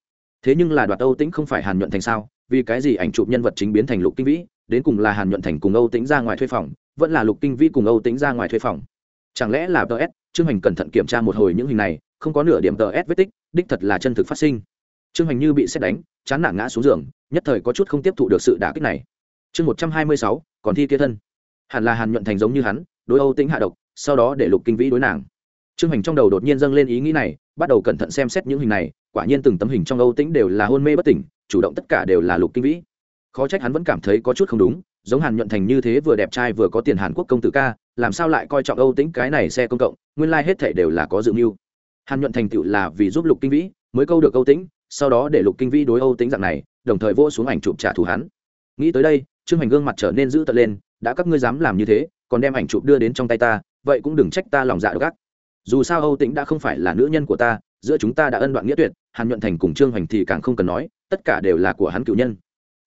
Speaker 1: Thế nhưng là đoạt âu tĩnh không phải hàn nhuận thành sao vì cái gì ảnh chụp nhân vật chính biến thành lục kinh vĩ, đến cùng là hàn nhuận thành cùng âu tĩnh ra ngoài thuê phòng, vẫn là lục kinh vĩ cùng âu tĩnh ra ngoài thuê phòng? Chẳng lẽ là ts trương hành cẩn thận kiểm tra một hồi những hình này, không có nửa điểm ts vết tích, đích thật là chân thực phát sinh. Trương hành như bị xét đánh, chán nản ngã xuống giường, nhất thời có chút không tiếp thụ được sự đả kích này. Chương một trăm hai mươi sáu, còn thi kia thân. Hẳn là hàn nhuận thành giống như hắn, đối âu tĩnh hạ độc, sau đó để lục kinh vĩ đối nàng. Trương hành trong đầu đột nhiên dâng lên ý nghĩ này, bắt đầu cẩn thận xem xét những hình này, quả nhiên từng tấm hình trong âu tĩnh đều là hôn mê bất tỉnh chủ động tất cả đều là lục kinh vĩ. Khó trách hắn vẫn cảm thấy có chút không đúng, giống hàn nhuận thành như thế vừa đẹp trai vừa có tiền hàn quốc công tử ca, làm sao lại coi trọng âu tĩnh cái này xe công cộng, nguyên lai、like、hết thể đều là có dự mưu. Hàn nhuận thành tựu là vì giúp lục kinh vĩ mới câu được âu tĩnh, sau đó để lục kinh vĩ đối âu tĩnh dạng này, đồng thời vô xuống ảnh chụp trả thù hắn. Nghĩ tới đây, trương hành gương mặt trở nên dữ tợn lên, đã các ngươi dám làm như thế, còn đem ảnh chụp đưa đến trong tay ta, vậy cũng đừng trách ta lòng dạ gác dù sao âu tĩnh đã không phải là nữ nhân của ta giữa chúng ta đã ân đoạn nghĩa tuyệt, hàn nhuận thành cùng trương hoành thì càng không cần nói, tất cả đều là của hắn cựu nhân.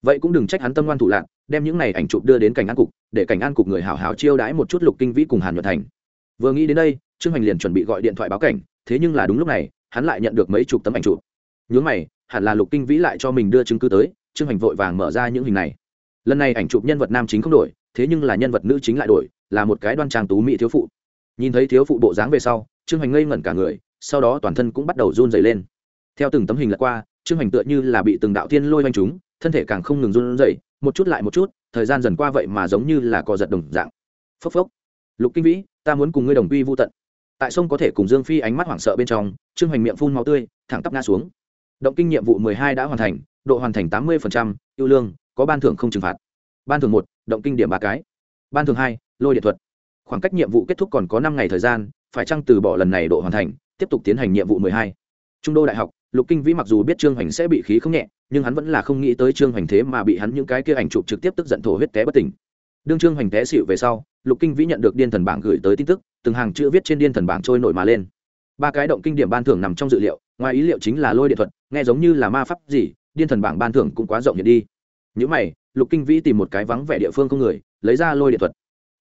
Speaker 1: Vậy cũng đừng trách hắn tâm ngoan thủ lạc đem những này ảnh chụp đưa đến cảnh an cục, để cảnh an cục người hào hào chiêu đãi một chút lục kinh vĩ cùng hàn nhuận thành. Vừa nghĩ đến đây, trương hoành liền chuẩn bị gọi điện thoại báo cảnh, thế nhưng là đúng lúc này, hắn lại nhận được mấy chục tấm ảnh chụp. Nhớ mày, hẳn là lục kinh vĩ lại cho mình đưa chứng cứ tới, trương hoành vội vàng mở ra những hình này. Lần này ảnh chụp nhân vật nam chính không đổi, thế nhưng là nhân vật nữ chính lại đổi, là một cái đoan trang tú mỹ thiếu phụ. Nhìn thấy thiếu phụ bộ dáng về sau, trương hoành ngây ngẩn cả người sau đó toàn thân cũng bắt đầu run dày lên. Theo từng tấm hình lật qua trương hoành tựa như là bị từng đạo thiên lôi oanh chúng, thân thể càng không ngừng run dày một chút lại một chút, thời gian dần qua vậy mà giống như là cò giật đồng dạng. Phốc phốc. Lục kinh vĩ, ta muốn cùng ngươi đồng quy vô tận. Tại sông có thể cùng dương phi ánh mắt hoảng sợ bên trong trương hoành miệng phun máu tươi, thẳng tắp ngã xuống. Động kinh nhiệm vụ mười hai đã hoàn thành, độ hoàn thành tám mươi ưu lương, có ban thưởng không trừng phạt. Ban thưởng một, động kinh điểm ba cái. Ban thưởng hai, lôi điện thuật. Khoảng cách nhiệm vụ kết thúc còn có năm ngày thời gian, phải chăng từ bỏ lần này độ hoàn thành tiếp tục tiến hành nhiệm vụ mười hai. Trung đô đại học, lục kinh vĩ mặc dù biết trương hoành sẽ bị khí không nhẹ, nhưng hắn vẫn là không nghĩ tới trương hoành thế mà bị hắn những cái kia ảnh chụp trực tiếp tức giận thổ huyết té bất tỉnh. Đương trương hoành té xịu về sau, lục kinh vĩ nhận được điên thần bảng gửi tới tin tức, từng hàng chữ viết trên điên thần bảng trôi nổi mà lên. Ba cái động kinh điểm ban thưởng nằm trong dự liệu, ngoài ý liệu chính là lôi điện thuật, nghe giống như là ma pháp gì, điên thần bảng ban thưởng cũng quá rộng nhiệt đi. Những mày, lục kinh vĩ tìm một cái vắng vẻ địa phương không người, lấy ra lôi điện thuật.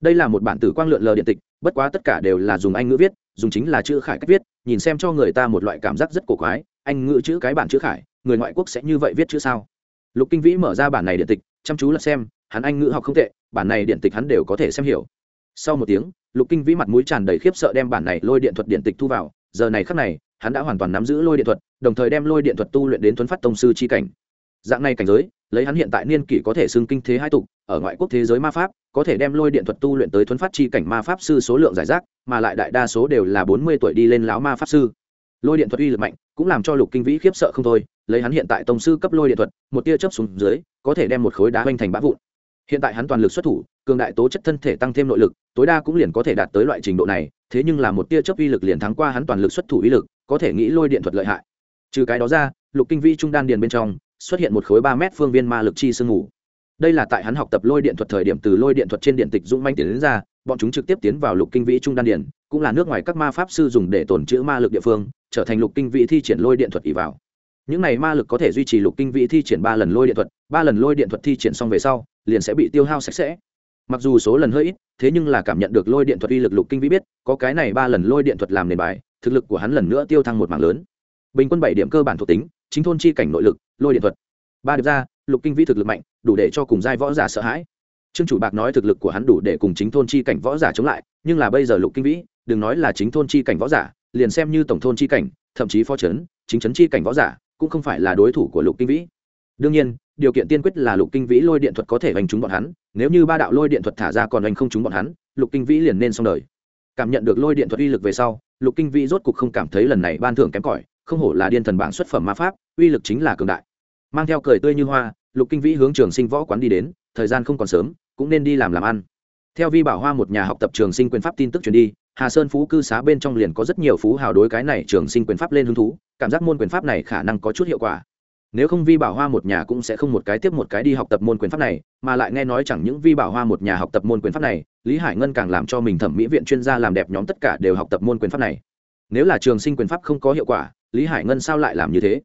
Speaker 1: Đây là một bản tử quang lượn lờ điện tịch, bất quá tất cả đều là dùng anh ngữ viết dùng chính là chữ khải cách viết, nhìn xem cho người ta một loại cảm giác rất cổ quái, anh ngữ chữ cái bản chữ khải, người ngoại quốc sẽ như vậy viết chữ sao? Lục kinh vĩ mở ra bản này điện tịch, chăm chú là xem, hắn anh ngữ học không tệ, bản này điện tịch hắn đều có thể xem hiểu. Sau một tiếng, lục kinh vĩ mặt mũi tràn đầy khiếp sợ đem bản này lôi điện thuật điện tịch thu vào, giờ này khắc này, hắn đã hoàn toàn nắm giữ lôi điện thuật, đồng thời đem lôi điện thuật tu luyện đến thuấn phát tông sư c h i cảnh. Dạng này cảnh giới, lấy hắn hiện tại niên kỷ có thể xưng kinh thế hai tục, ở ngoại quốc thế giới ma pháp có thể đem lôi điện thuật tu luyện tới thuấn phát chi cảnh ma pháp sư số lượng giải rác, mà lại đại đa số đều là bốn mươi tuổi đi lên lão ma pháp sư. Lôi điện thuật uy lực mạnh, cũng làm cho lục kinh vĩ khiếp sợ không thôi, lấy hắn hiện tại tông sư cấp lôi điện thuật, một tia chớp xuống dưới, có thể đem một khối đá hoành thành bã vụn. Hiện tại hắn toàn lực xuất thủ, cường đại tố chất thân thể tăng thêm nội lực, tối đa cũng liền có thể đạt tới loại trình độ này, thế nhưng là một tia chớp uy lực liền thắng qua hắn toàn lực xuất thủ uy lực, có thể nghĩ lôi điện thuật lợi hại. Trừ cái đó ra, lục kinh vĩ trung đan điền bên trong, xuất hiện một khối ba mét phương viên ma lực chi sương ngủ đây là tại hắn học tập lôi điện thuật thời điểm từ lôi điện thuật trên điện tịch dũng manh tiến đến ra, bọn chúng trực tiếp tiến vào lục kinh vĩ trung đan điển cũng là nước ngoài các ma pháp sư dùng để tồn chữ ma lực địa phương, trở thành lục kinh vĩ thi triển lôi điện thuật ỉ vào. Những này ma lực có thể duy trì lục kinh vĩ thi triển ba lần lôi điện thuật, ba lần lôi điện thuật thi triển xong về sau, liền sẽ bị tiêu hao sạch sẽ. Mặc dù số lần hơi ít, thế nhưng là cảm nhận được lôi điện thuật uy lực lục kinh vĩ biết, có cái này ba lần lôi điện thuật làm nền bài, thực lực của hắn lần nữa tiêu thăng một mảng lớn. Bình quân bảy điểm cơ bản thuộc tính, chính thôn chi cảnh nội lực, lôi điện thuật. Ba điệp ra, lục kinh vĩ thực lực mạnh đủ để cho cùng giai võ giả sợ hãi. Trương chủ bạc nói thực lực của hắn đủ để cùng chính thôn chi cảnh võ giả chống lại, nhưng là bây giờ lục kinh vĩ, đừng nói là chính thôn chi cảnh võ giả, liền xem như tổng thôn chi cảnh, thậm chí phó trấn, chính trấn chi cảnh võ giả, cũng không phải là đối thủ của lục kinh vĩ. Đương nhiên, điều kiện tiên quyết là lục kinh vĩ lôi điện thuật có thể đánh trúng bọn hắn, nếu như ba đạo lôi điện thuật thả ra còn hành không trúng bọn hắn, lục kinh vĩ liền nên xong đời. Cảm nhận được lôi điện thuật uy lực về sau, lục kinh vĩ rốt cục không cảm thấy lần này ban thưởng kém cỏi, không hổ là điên thần bảng xuất phẩm ma pháp, uy lực chính là cường đại. Mang theo cười tươi như hoa lục kinh vĩ hướng trường sinh võ quán đi đến, thời gian không còn sớm, cũng nên đi làm làm ăn. Theo vi bảo hoa một nhà học tập trường sinh quyền pháp tin tức truyền đi, hà sơn phú cư xá bên trong liền có rất nhiều phú hào đối cái này trường sinh quyền pháp lên hứng thú, cảm giác môn quyền pháp này khả năng có chút hiệu quả. Nếu không vi bảo hoa một nhà cũng sẽ không một cái tiếp một cái đi học tập môn quyền pháp này, mà lại nghe nói chẳng những vi bảo hoa một nhà học tập môn quyền pháp này, lý hải ngân càng làm cho mình thẩm mỹ viện chuyên gia làm đẹp nhóm tất cả đều học tập môn quyền pháp này. Nếu là trường sinh quyền pháp không có hiệu quả, lý hải ngân sao lại làm như thế?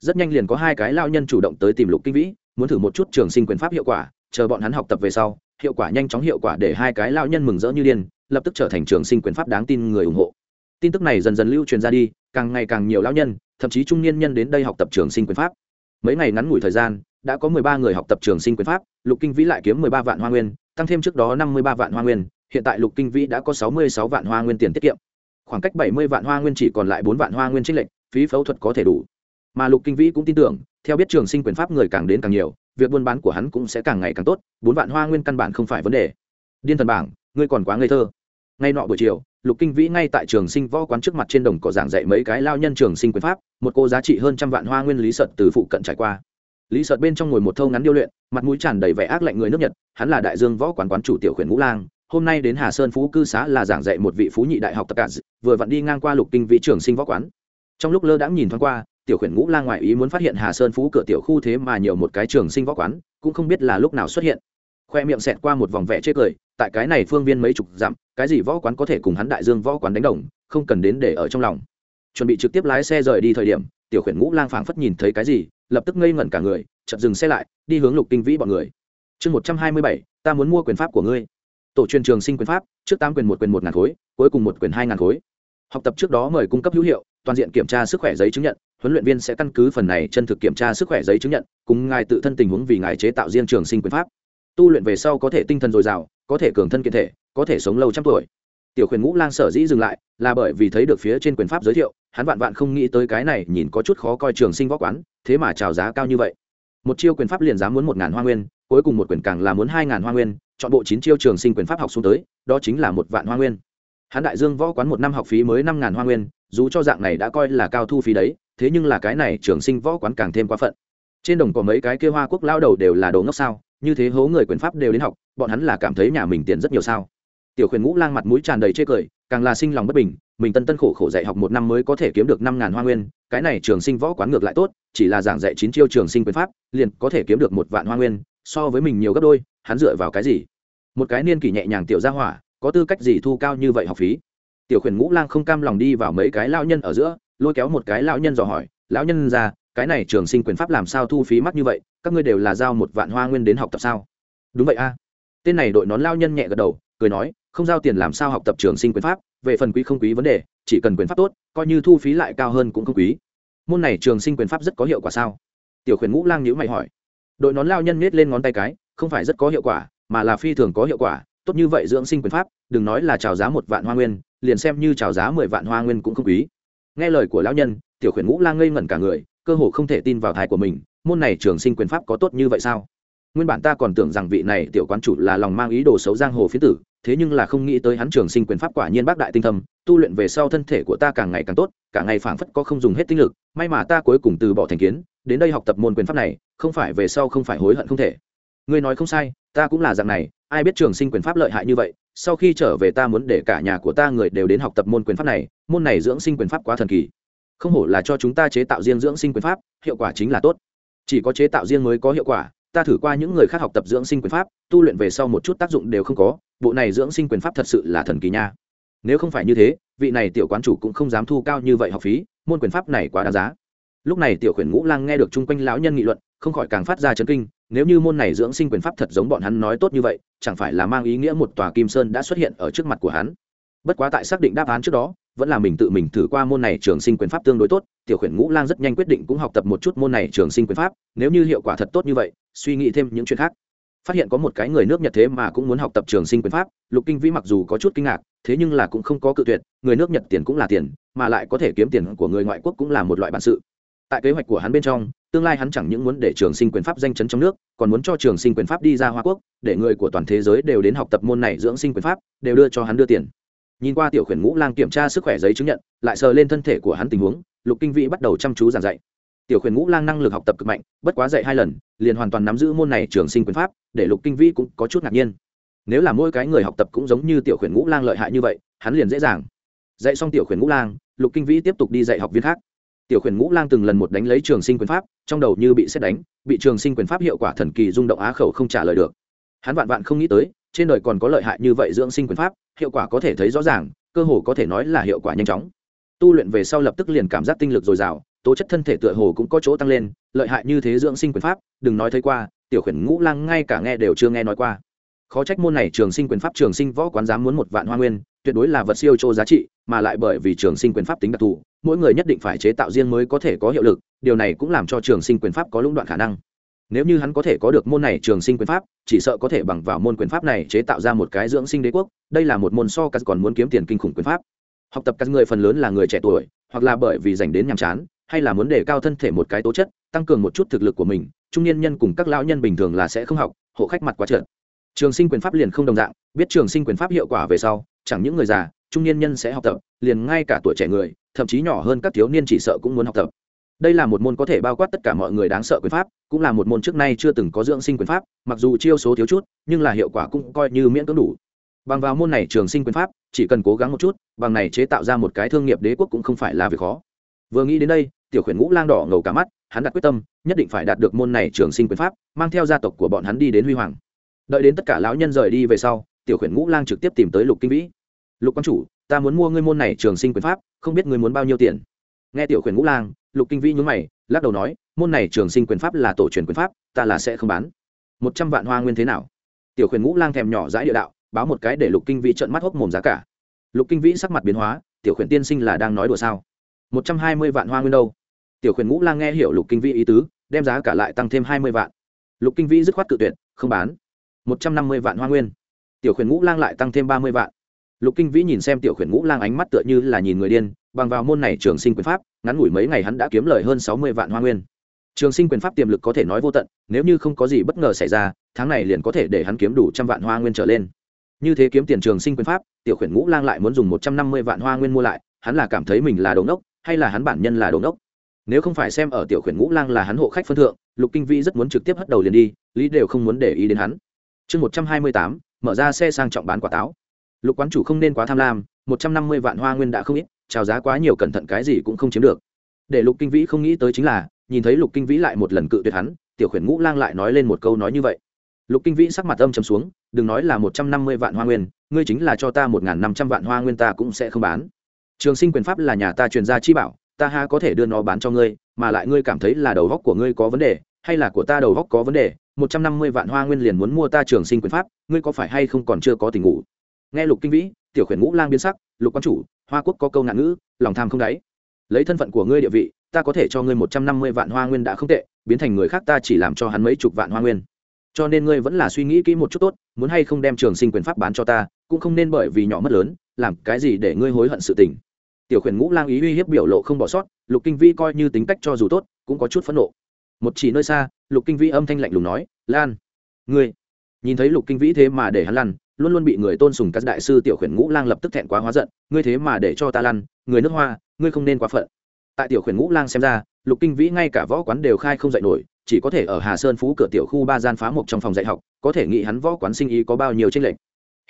Speaker 1: Rất nhanh liền có hai cái lao nhân chủ động tới tìm lục kinh vĩ muốn thử một chút trường sinh quyền pháp hiệu quả, chờ bọn hắn học tập về sau, hiệu quả nhanh chóng hiệu quả để hai cái lao nhân mừng rỡ như điên, lập tức trở thành trường sinh quyền pháp đáng tin người ủng hộ. Tin tức này dần dần lưu truyền ra đi, càng ngày càng nhiều lao nhân, thậm chí trung niên nhân đến đây học tập trường sinh quyền pháp. Mấy ngày ngắn ngủi thời gian, đã có mười ba người học tập trường sinh quyền pháp, lục kinh vĩ lại kiếm mười ba vạn hoa nguyên, tăng thêm trước đó năm mươi ba vạn hoa nguyên, hiện tại lục kinh vĩ đã có sáu mươi sáu vạn hoa nguyên tiền tiết kiệm. Khoảng cách bảy mươi vạn hoa nguyên chỉ còn lại bốn vạn hoa nguyên trích lệnh phí phẫu thuật có thể đủ mà lục kinh vĩ cũng tin tưởng, theo biết trường sinh quyền pháp người càng đến càng nhiều, việc buôn bán của hắn cũng sẽ càng ngày càng tốt, bốn vạn hoa nguyên căn bản không phải vấn đề. Điên thần bảng, ngươi còn quá ngây thơ. Ngay nọ buổi chiều, lục kinh vĩ ngay tại trường sinh võ quán trước mặt trên đồng cỏ giảng dạy mấy cái lao nhân trường sinh quyền pháp, một cô giá trị hơn trăm vạn hoa nguyên lý sợt từ phụ cận trải qua. Lý sợt bên trong ngồi một thâu ngắn điêu luyện, mặt mũi tràn đầy vẻ ác lạnh người nước nhật, hắn là đại dương võ quán quán chủ tiểu khuyển ngũ lang, hôm nay đến hà sơn phú cư xá là giảng dạy một vị phú nhị đại học tập cả vừa vặn đi ngang qua lục kinh vĩ trường sinh võ quán. Trong lúc lơ đãng nhìn thoáng qua tiểu khuyển ngũ lang ngoại ý muốn phát hiện hà sơn phú cửa tiểu khu thế mà nhiều một cái trường sinh võ quán, cũng không biết là lúc nào xuất hiện. Khoe miệng xẹt qua một vòng vẽ chê cười, tại cái này phương viên mấy chục dặm, cái gì võ quán có thể cùng hắn đại dương võ quán đánh đồng, không cần đến để ở trong lòng. Chuẩn bị trực tiếp lái xe rời đi thời điểm, tiểu khuyển ngũ lang phảng phất nhìn thấy cái gì, lập tức ngây ngẩn cả người, chợt dừng xe lại, đi hướng lục kinh vĩ bọn người. Chương một trăm hai mươi bảy, ta muốn mua quyền pháp của ngươi. Tổ truyền trường sinh quyền pháp, trước tám quyền một quyền một ngàn khối, cuối cùng một quyền hai ngàn khối. Học tập trước đó mời cung cấp hữu hiệu, toàn diện kiểm tra sức khỏe giấy chứng nhận huấn luyện viên sẽ căn cứ phần này chân thực kiểm tra sức khỏe giấy chứng nhận, cùng ngài tự thân tình huống vì ngài chế tạo riêng trường sinh quyền pháp. Tu luyện về sau có thể tinh thần dồi dào, có thể cường thân kiện thể, có thể sống lâu trăm tuổi. Tiểu khuyển ngũ lang sở dĩ dừng lại, là bởi vì thấy được phía trên quyền pháp giới thiệu, hắn vạn vạn không nghĩ tới cái này nhìn có chút khó coi trường sinh võ quán, thế mà trào giá cao như vậy. Một chiêu quyền pháp liền giá muốn một ngàn hoa nguyên, cuối cùng một quyền càng là muốn hai ngàn hoa nguyên, chọn bộ chín chiêu trường sinh quyền pháp học xuống tới, đó chính là một vạn hoa nguyên. Hắn đại dương võ quán một năm học phí mới năm ngàn hoa nguyên, dù cho dạng này đã coi là cao thu phí đấy thế nhưng là cái này trường sinh võ quán càng thêm quá phận. Trên đồng có mấy cái kia hoa quốc lao đầu đều là đồ ngốc sao, như thế hố người quyền pháp đều đến học, bọn hắn là cảm thấy nhà mình tiền rất nhiều sao? Tiểu khuyển ngũ lang mặt mũi tràn đầy chê cười, càng là sinh lòng bất bình, mình tân tân khổ khổ dạy học một năm mới có thể kiếm được năm ngàn hoa nguyên, cái này trường sinh võ quán ngược lại tốt, chỉ là giảng dạy chín chiêu trường sinh quyền pháp, liền có thể kiếm được một vạn hoa nguyên, so với mình nhiều gấp đôi, hắn dựa vào cái gì? Một cái niên kỷ nhẹ nhàng tiểu gia hỏa, có tư cách gì thu cao như vậy học phí? Tiểu khuyển ngũ lang không cam lòng đi vào mấy cái lao nhân ở giữa lôi kéo một cái lão nhân dò hỏi, lão nhân ra, cái này trường sinh quyền pháp làm sao thu phí mắc như vậy? Các ngươi đều là giao một vạn hoa nguyên đến học tập sao? Đúng vậy a. Tên này đội nón lao nhân nhẹ gật đầu, cười nói, không giao tiền làm sao học tập trường sinh quyền pháp, về phần quý không quý vấn đề, chỉ cần quyền pháp tốt, coi như thu phí lại cao hơn cũng không quý. Môn này trường sinh quyền pháp rất có hiệu quả sao? Tiểu khuyển ngũ lang nhữ mày hỏi. Đội nón lao nhân nhét lên ngón tay cái, không phải rất có hiệu quả, mà là phi thường có hiệu quả, tốt như vậy dưỡng sinh quyền pháp, đừng nói là trào giá một vạn hoa nguyên, liền xem như trào giá mười vạn hoa nguyên cũng không quý nghe lời của lão nhân, tiểu khuyển ngũ lang ngây ngẩn cả người, cơ hồ không thể tin vào thai của mình, môn này trường sinh quyền pháp có tốt như vậy sao? Nguyên bản ta còn tưởng rằng vị này tiểu quán chủ là lòng mang ý đồ xấu giang hồ phía tử, thế nhưng là không nghĩ tới hắn trường sinh quyền pháp quả nhiên bác đại tinh thâm, tu luyện về sau thân thể của ta càng ngày càng tốt, cả ngày phảng phất có không dùng hết tinh lực, may mà ta cuối cùng từ bỏ thành kiến, đến đây học tập môn quyền pháp này, không phải về sau không phải hối hận không thể. Ngươi nói không sai, ta cũng là dạng này ai biết trường sinh quyền pháp lợi hại như vậy, sau khi trở về ta muốn để cả nhà của ta người đều đến học tập môn quyền pháp này, môn này dưỡng sinh quyền pháp quá thần kỳ. Không hổ là cho chúng ta chế tạo riêng dưỡng sinh quyền pháp, hiệu quả chính là tốt. Chỉ có chế tạo riêng mới có hiệu quả, ta thử qua những người khác học tập dưỡng sinh quyền pháp, tu luyện về sau một chút tác dụng đều không có, bộ này dưỡng sinh quyền pháp thật sự là thần kỳ nha. Nếu không phải như thế, vị này tiểu quán chủ cũng không dám thu cao như vậy học phí, môn quyền pháp này quá đáng giá. Lúc này tiểu khuyển ngũ lang nghe được chung quanh lão nhân nghị luận không khỏi càng phát ra chấn kinh, nếu như môn này dưỡng sinh quyền pháp thật giống bọn hắn nói tốt như vậy, chẳng phải là mang ý nghĩa một tòa kim sơn đã xuất hiện ở trước mặt của hắn? Bất quá tại xác định đáp án trước đó, vẫn là mình tự mình thử qua môn này trường sinh quyền pháp tương đối tốt, tiểu khuyển ngũ lang rất nhanh quyết định cũng học tập một chút môn này trường sinh quyền pháp, nếu như hiệu quả thật tốt như vậy, suy nghĩ thêm những chuyện khác. Phát hiện có một cái người nước nhật thế mà cũng muốn học tập trường sinh quyền pháp, lục kinh vĩ mặc dù có chút kinh ngạc, thế nhưng là cũng không có cự tuyệt, người nước nhật tiền cũng là tiền, mà lại có thể kiếm tiền của người ngoại quốc cũng là một loại bản sự. Tại kế hoạch của hắn bên trong tương lai hắn chẳng những muốn để trường sinh quyền pháp danh chấn trong nước, còn muốn cho trường sinh quyền pháp đi ra hoa quốc, để người của toàn thế giới đều đến học tập môn này dưỡng sinh quyền pháp, đều đưa cho hắn đưa tiền. Nhìn qua tiểu khuyển ngũ lang kiểm tra sức khỏe giấy chứng nhận, lại sờ lên thân thể của hắn tình huống, lục kinh vĩ bắt đầu chăm chú giảng dạy. Tiểu khuyển ngũ lang năng lực học tập cực mạnh, bất quá dạy hai lần, liền hoàn toàn nắm giữ môn này trường sinh quyền pháp, để lục kinh vĩ cũng có chút ngạc nhiên. Nếu là mỗi cái người học tập cũng giống như tiểu khuyển ngũ lang lợi hại như vậy, hắn liền dễ dàng. Dạy xong tiểu khuyển ngũ lang, lục kinh vĩ tiếp tục đi dạy học viên khác tiểu khuyển ngũ lang từng lần một đánh lấy trường sinh quyền pháp, trong đầu như bị xét đánh, bị trường sinh quyền pháp hiệu quả thần kỳ rung động á khẩu không trả lời được. Hắn vạn vạn không nghĩ tới, trên đời còn có lợi hại như vậy dưỡng sinh quyền pháp, hiệu quả có thể thấy rõ ràng, cơ hồ có thể nói là hiệu quả nhanh chóng. Tu luyện về sau lập tức liền cảm giác tinh lực dồi dào, tố chất thân thể tựa hồ cũng có chỗ tăng lên, lợi hại như thế dưỡng sinh quyền pháp, đừng nói thấy qua, tiểu khuyển ngũ lang ngay cả nghe đều chưa nghe nói qua. Khó trách môn này trường sinh quyền pháp trường sinh võ quán giám muốn một vạn hoa nguyên tuyệt đối là vật siêu châu giá trị, mà lại bởi vì trường sinh quyền pháp tính đặc thù, mỗi người nhất định phải chế tạo riêng mới có thể có hiệu lực, điều này cũng làm cho trường sinh quyền pháp có lũng đoạn khả năng. Nếu như hắn có thể có được môn này trường sinh quyền pháp, chỉ sợ có thể bằng vào môn quyền pháp này chế tạo ra một cái dưỡng sinh đế quốc, đây là một môn so cắt còn muốn kiếm tiền kinh khủng quyền pháp. Học tập các người phần lớn là người trẻ tuổi, hoặc là bởi vì dành đến nhàm chán, hay là muốn đề cao thân thể một cái tố chất, tăng cường một chút thực lực của mình, trung niên nhân cùng các lão nhân bình thường là sẽ không học, hộ khách mặt quá trượt trường sinh quyền pháp liền không đồng dạng, biết trường sinh quyền pháp hiệu quả về sau chẳng những người già, trung niên nhân sẽ học tập, liền ngay cả tuổi trẻ người, thậm chí nhỏ hơn các thiếu niên chỉ sợ cũng muốn học tập. Đây là một môn có thể bao quát tất cả mọi người đáng sợ quyền pháp, cũng là một môn trước nay chưa từng có dưỡng sinh quyền pháp, mặc dù chiêu số thiếu chút, nhưng là hiệu quả cũng coi như miễn cưỡng đủ. Bằng vào môn này trường sinh quyền pháp, chỉ cần cố gắng một chút, bằng này chế tạo ra một cái thương nghiệp đế quốc cũng không phải là việc khó. Vừa nghĩ đến đây, tiểu khuyển ngũ lang đỏ ngầu cả mắt, hắn đặt quyết tâm, nhất định phải đạt được môn này trường sinh quyền pháp, mang theo gia tộc của bọn hắn đi đến huy hoàng. Đợi đến tất cả lão nhân rời đi về sau tiểu khuyển ngũ lang trực tiếp tìm tới lục kinh vĩ. Lục quan chủ, ta muốn mua ngươi môn này trường sinh quyền pháp, không biết ngươi muốn bao nhiêu tiền? Nghe tiểu khuyển ngũ lang, lục kinh vĩ nhún mày, lắc đầu nói, môn này trường sinh quyền pháp là tổ truyền quyền pháp, ta là sẽ không bán. Một trăm vạn hoa nguyên thế nào? Tiểu khuyển ngũ lang thèm nhỏ dãi địa đạo, báo một cái để lục kinh vĩ trợn mắt hốc mồm giá cả. Lục kinh vĩ sắc mặt biến hóa, tiểu khuyển tiên sinh là đang nói đùa sao? Một trăm hai mươi vạn hoa nguyên đâu? Tiểu khuyển ngũ lang nghe hiểu lục kinh vĩ ý tứ, đem giá cả lại tăng thêm hai mươi vạn. Lục kinh vĩ dứt khoát cự tuyệt, không bán. Một trăm năm mươi vạn hoa nguyên tiểu khuyển ngũ lang lại tăng thêm ba mươi vạn. Lục kinh vĩ nhìn xem tiểu khuyển ngũ lang ánh mắt tựa như là nhìn người điên, bằng vào môn này trường sinh quyền pháp, ngắn ngủi mấy ngày hắn đã kiếm lời hơn sáu mươi vạn hoa nguyên. Trường sinh quyền pháp tiềm lực có thể nói vô tận, nếu như không có gì bất ngờ xảy ra, tháng này liền có thể để hắn kiếm đủ trăm vạn hoa nguyên trở lên. Như thế kiếm tiền trường sinh quyền pháp, tiểu khuyển ngũ lang lại muốn dùng một trăm năm mươi vạn hoa nguyên mua lại, hắn là cảm thấy mình là đồ ốc hay là hắn bản nhân là đồ ốc nếu không phải xem ở tiểu khuyển ngũ lang là hắn hộ khách phân thượng, lục kinh vĩ rất muốn trực tiếp hất đầu liền đi, lý đều không muốn để ý đến hắn. Chương một trăm hai mươi tám mở ra xe sang trọng bán quả táo. Lục quán chủ không nên quá tham lam, một trăm năm mươi vạn hoa nguyên đã không ít trào giá quá nhiều cẩn thận cái gì cũng không chiếm được. Để lục kinh vĩ không nghĩ tới chính là, nhìn thấy lục kinh vĩ lại một lần cự tuyệt hắn, tiểu khuyển ngũ lang lại nói lên một câu nói như vậy. Lục kinh vĩ sắc mặt âm trầm xuống, đừng nói là một trăm năm mươi vạn hoa nguyên, ngươi chính là cho ta một n g h n năm trăm vạn hoa nguyên ta cũng sẽ không bán. Trường sinh quyền pháp là nhà ta truyền gia chi bảo, ta ha có thể đưa nó bán cho ngươi, mà lại ngươi cảm thấy là đầu góc của ngươi có vấn đề, hay là của ta đầu góc có vấn đề một trăm năm mươi vạn hoa nguyên liền muốn mua ta trường sinh quyền pháp, ngươi có phải hay không còn chưa có tình ngủ? Nghe lục kinh vĩ, tiểu khuyển ngũ lang biến sắc, lục quan chủ, hoa quốc có câu ngạn ngữ, lòng tham không đáy. Lấy thân phận của ngươi địa vị, ta có thể cho ngươi một trăm năm mươi vạn hoa nguyên đã không tệ, biến thành người khác ta chỉ làm cho hắn mấy chục vạn hoa nguyên. Cho nên ngươi vẫn là suy nghĩ kỹ một chút tốt, muốn hay không đem trường sinh quyền pháp bán cho ta, cũng không nên bởi vì nhỏ mất lớn, làm cái gì để ngươi hối hận sự tình. Tiểu khuyển ngũ lang ý uy hiếp biểu lộ không bỏ sót, lục kinh vĩ coi như tính cách cho dù tốt, cũng có chút phẫn nộ một chỉ nơi xa, lục kinh vĩ âm thanh lạnh lùng nói, lan, ngươi. Nhìn thấy lục kinh vĩ thế mà để hắn lăn, luôn luôn bị người tôn sùng các đại sư tiểu khuyển ngũ lang lập tức thẹn quá hóa giận, ngươi thế mà để cho ta lăn, người nước hoa, ngươi không nên quá phận. Tại tiểu khuyển ngũ lang xem ra, lục kinh vĩ ngay cả võ quán đều khai không dạy nổi, chỉ có thể ở hà sơn phú cửa tiểu khu ba gian phá một trong phòng dạy học, có thể nghĩ hắn võ quán sinh ý có bao nhiêu tranh lệch.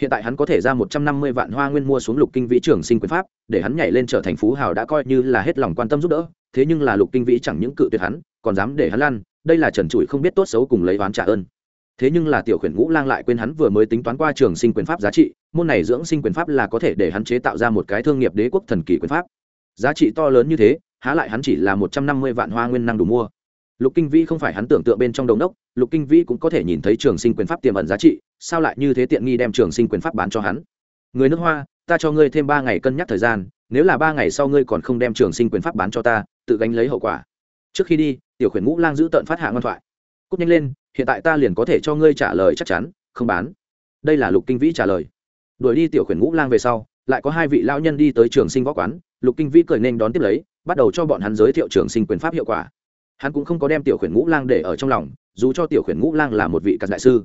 Speaker 1: Hiện tại hắn có thể ra một trăm năm mươi vạn hoa nguyên mua xuống lục kinh vĩ trưởng sinh quyền pháp, để hắn nhảy lên trở thành phú hào đã coi như là hết lòng quan tâm giúp đỡ, thế nhưng là lục kinh vĩ chẳng những cự tuyệt hắn còn dám để hắn lăn, đây là trần trụi không biết tốt xấu cùng lấy oán trả ơn. Thế nhưng là tiểu khuyển ngũ lang lại quên hắn vừa mới tính toán qua trường sinh quyền pháp giá trị, môn này dưỡng sinh quyền pháp là có thể để hắn chế tạo ra một cái thương nghiệp đế quốc thần kỳ quyền pháp. Giá trị to lớn như thế, há lại hắn chỉ là một trăm năm mươi vạn hoa nguyên năng đủ mua. Lục kinh vĩ không phải hắn tưởng tượng bên trong đồng đốc, lục kinh vĩ cũng có thể nhìn thấy trường sinh quyền pháp tiềm ẩn giá trị, sao lại như thế tiện nghi đem trường sinh quyền pháp bán cho hắn? Người nước hoa, ta cho ngươi thêm ba ngày cân nhắc thời gian, nếu là ba ngày sau ngươi còn không đem trường sinh quyền pháp bán cho ta, tự gánh lấy hậu quả trước khi đi, tiểu khuyển ngũ lang giữ tận phát hạ ngoan thoại. Cúc nhanh lên, hiện tại ta liền có thể cho ngươi trả lời chắc chắn, không bán. Đây là lục kinh vĩ trả lời. Đuổi đi tiểu khuyển ngũ lang về sau, lại có hai vị lão nhân đi tới trường sinh võ quán, lục kinh vĩ cười nên đón tiếp lấy, bắt đầu cho bọn hắn giới thiệu trường sinh quyền pháp hiệu quả. Hắn cũng không có đem tiểu khuyển ngũ lang để ở trong lòng, dù cho tiểu khuyển ngũ lang là một vị cặn đại sư.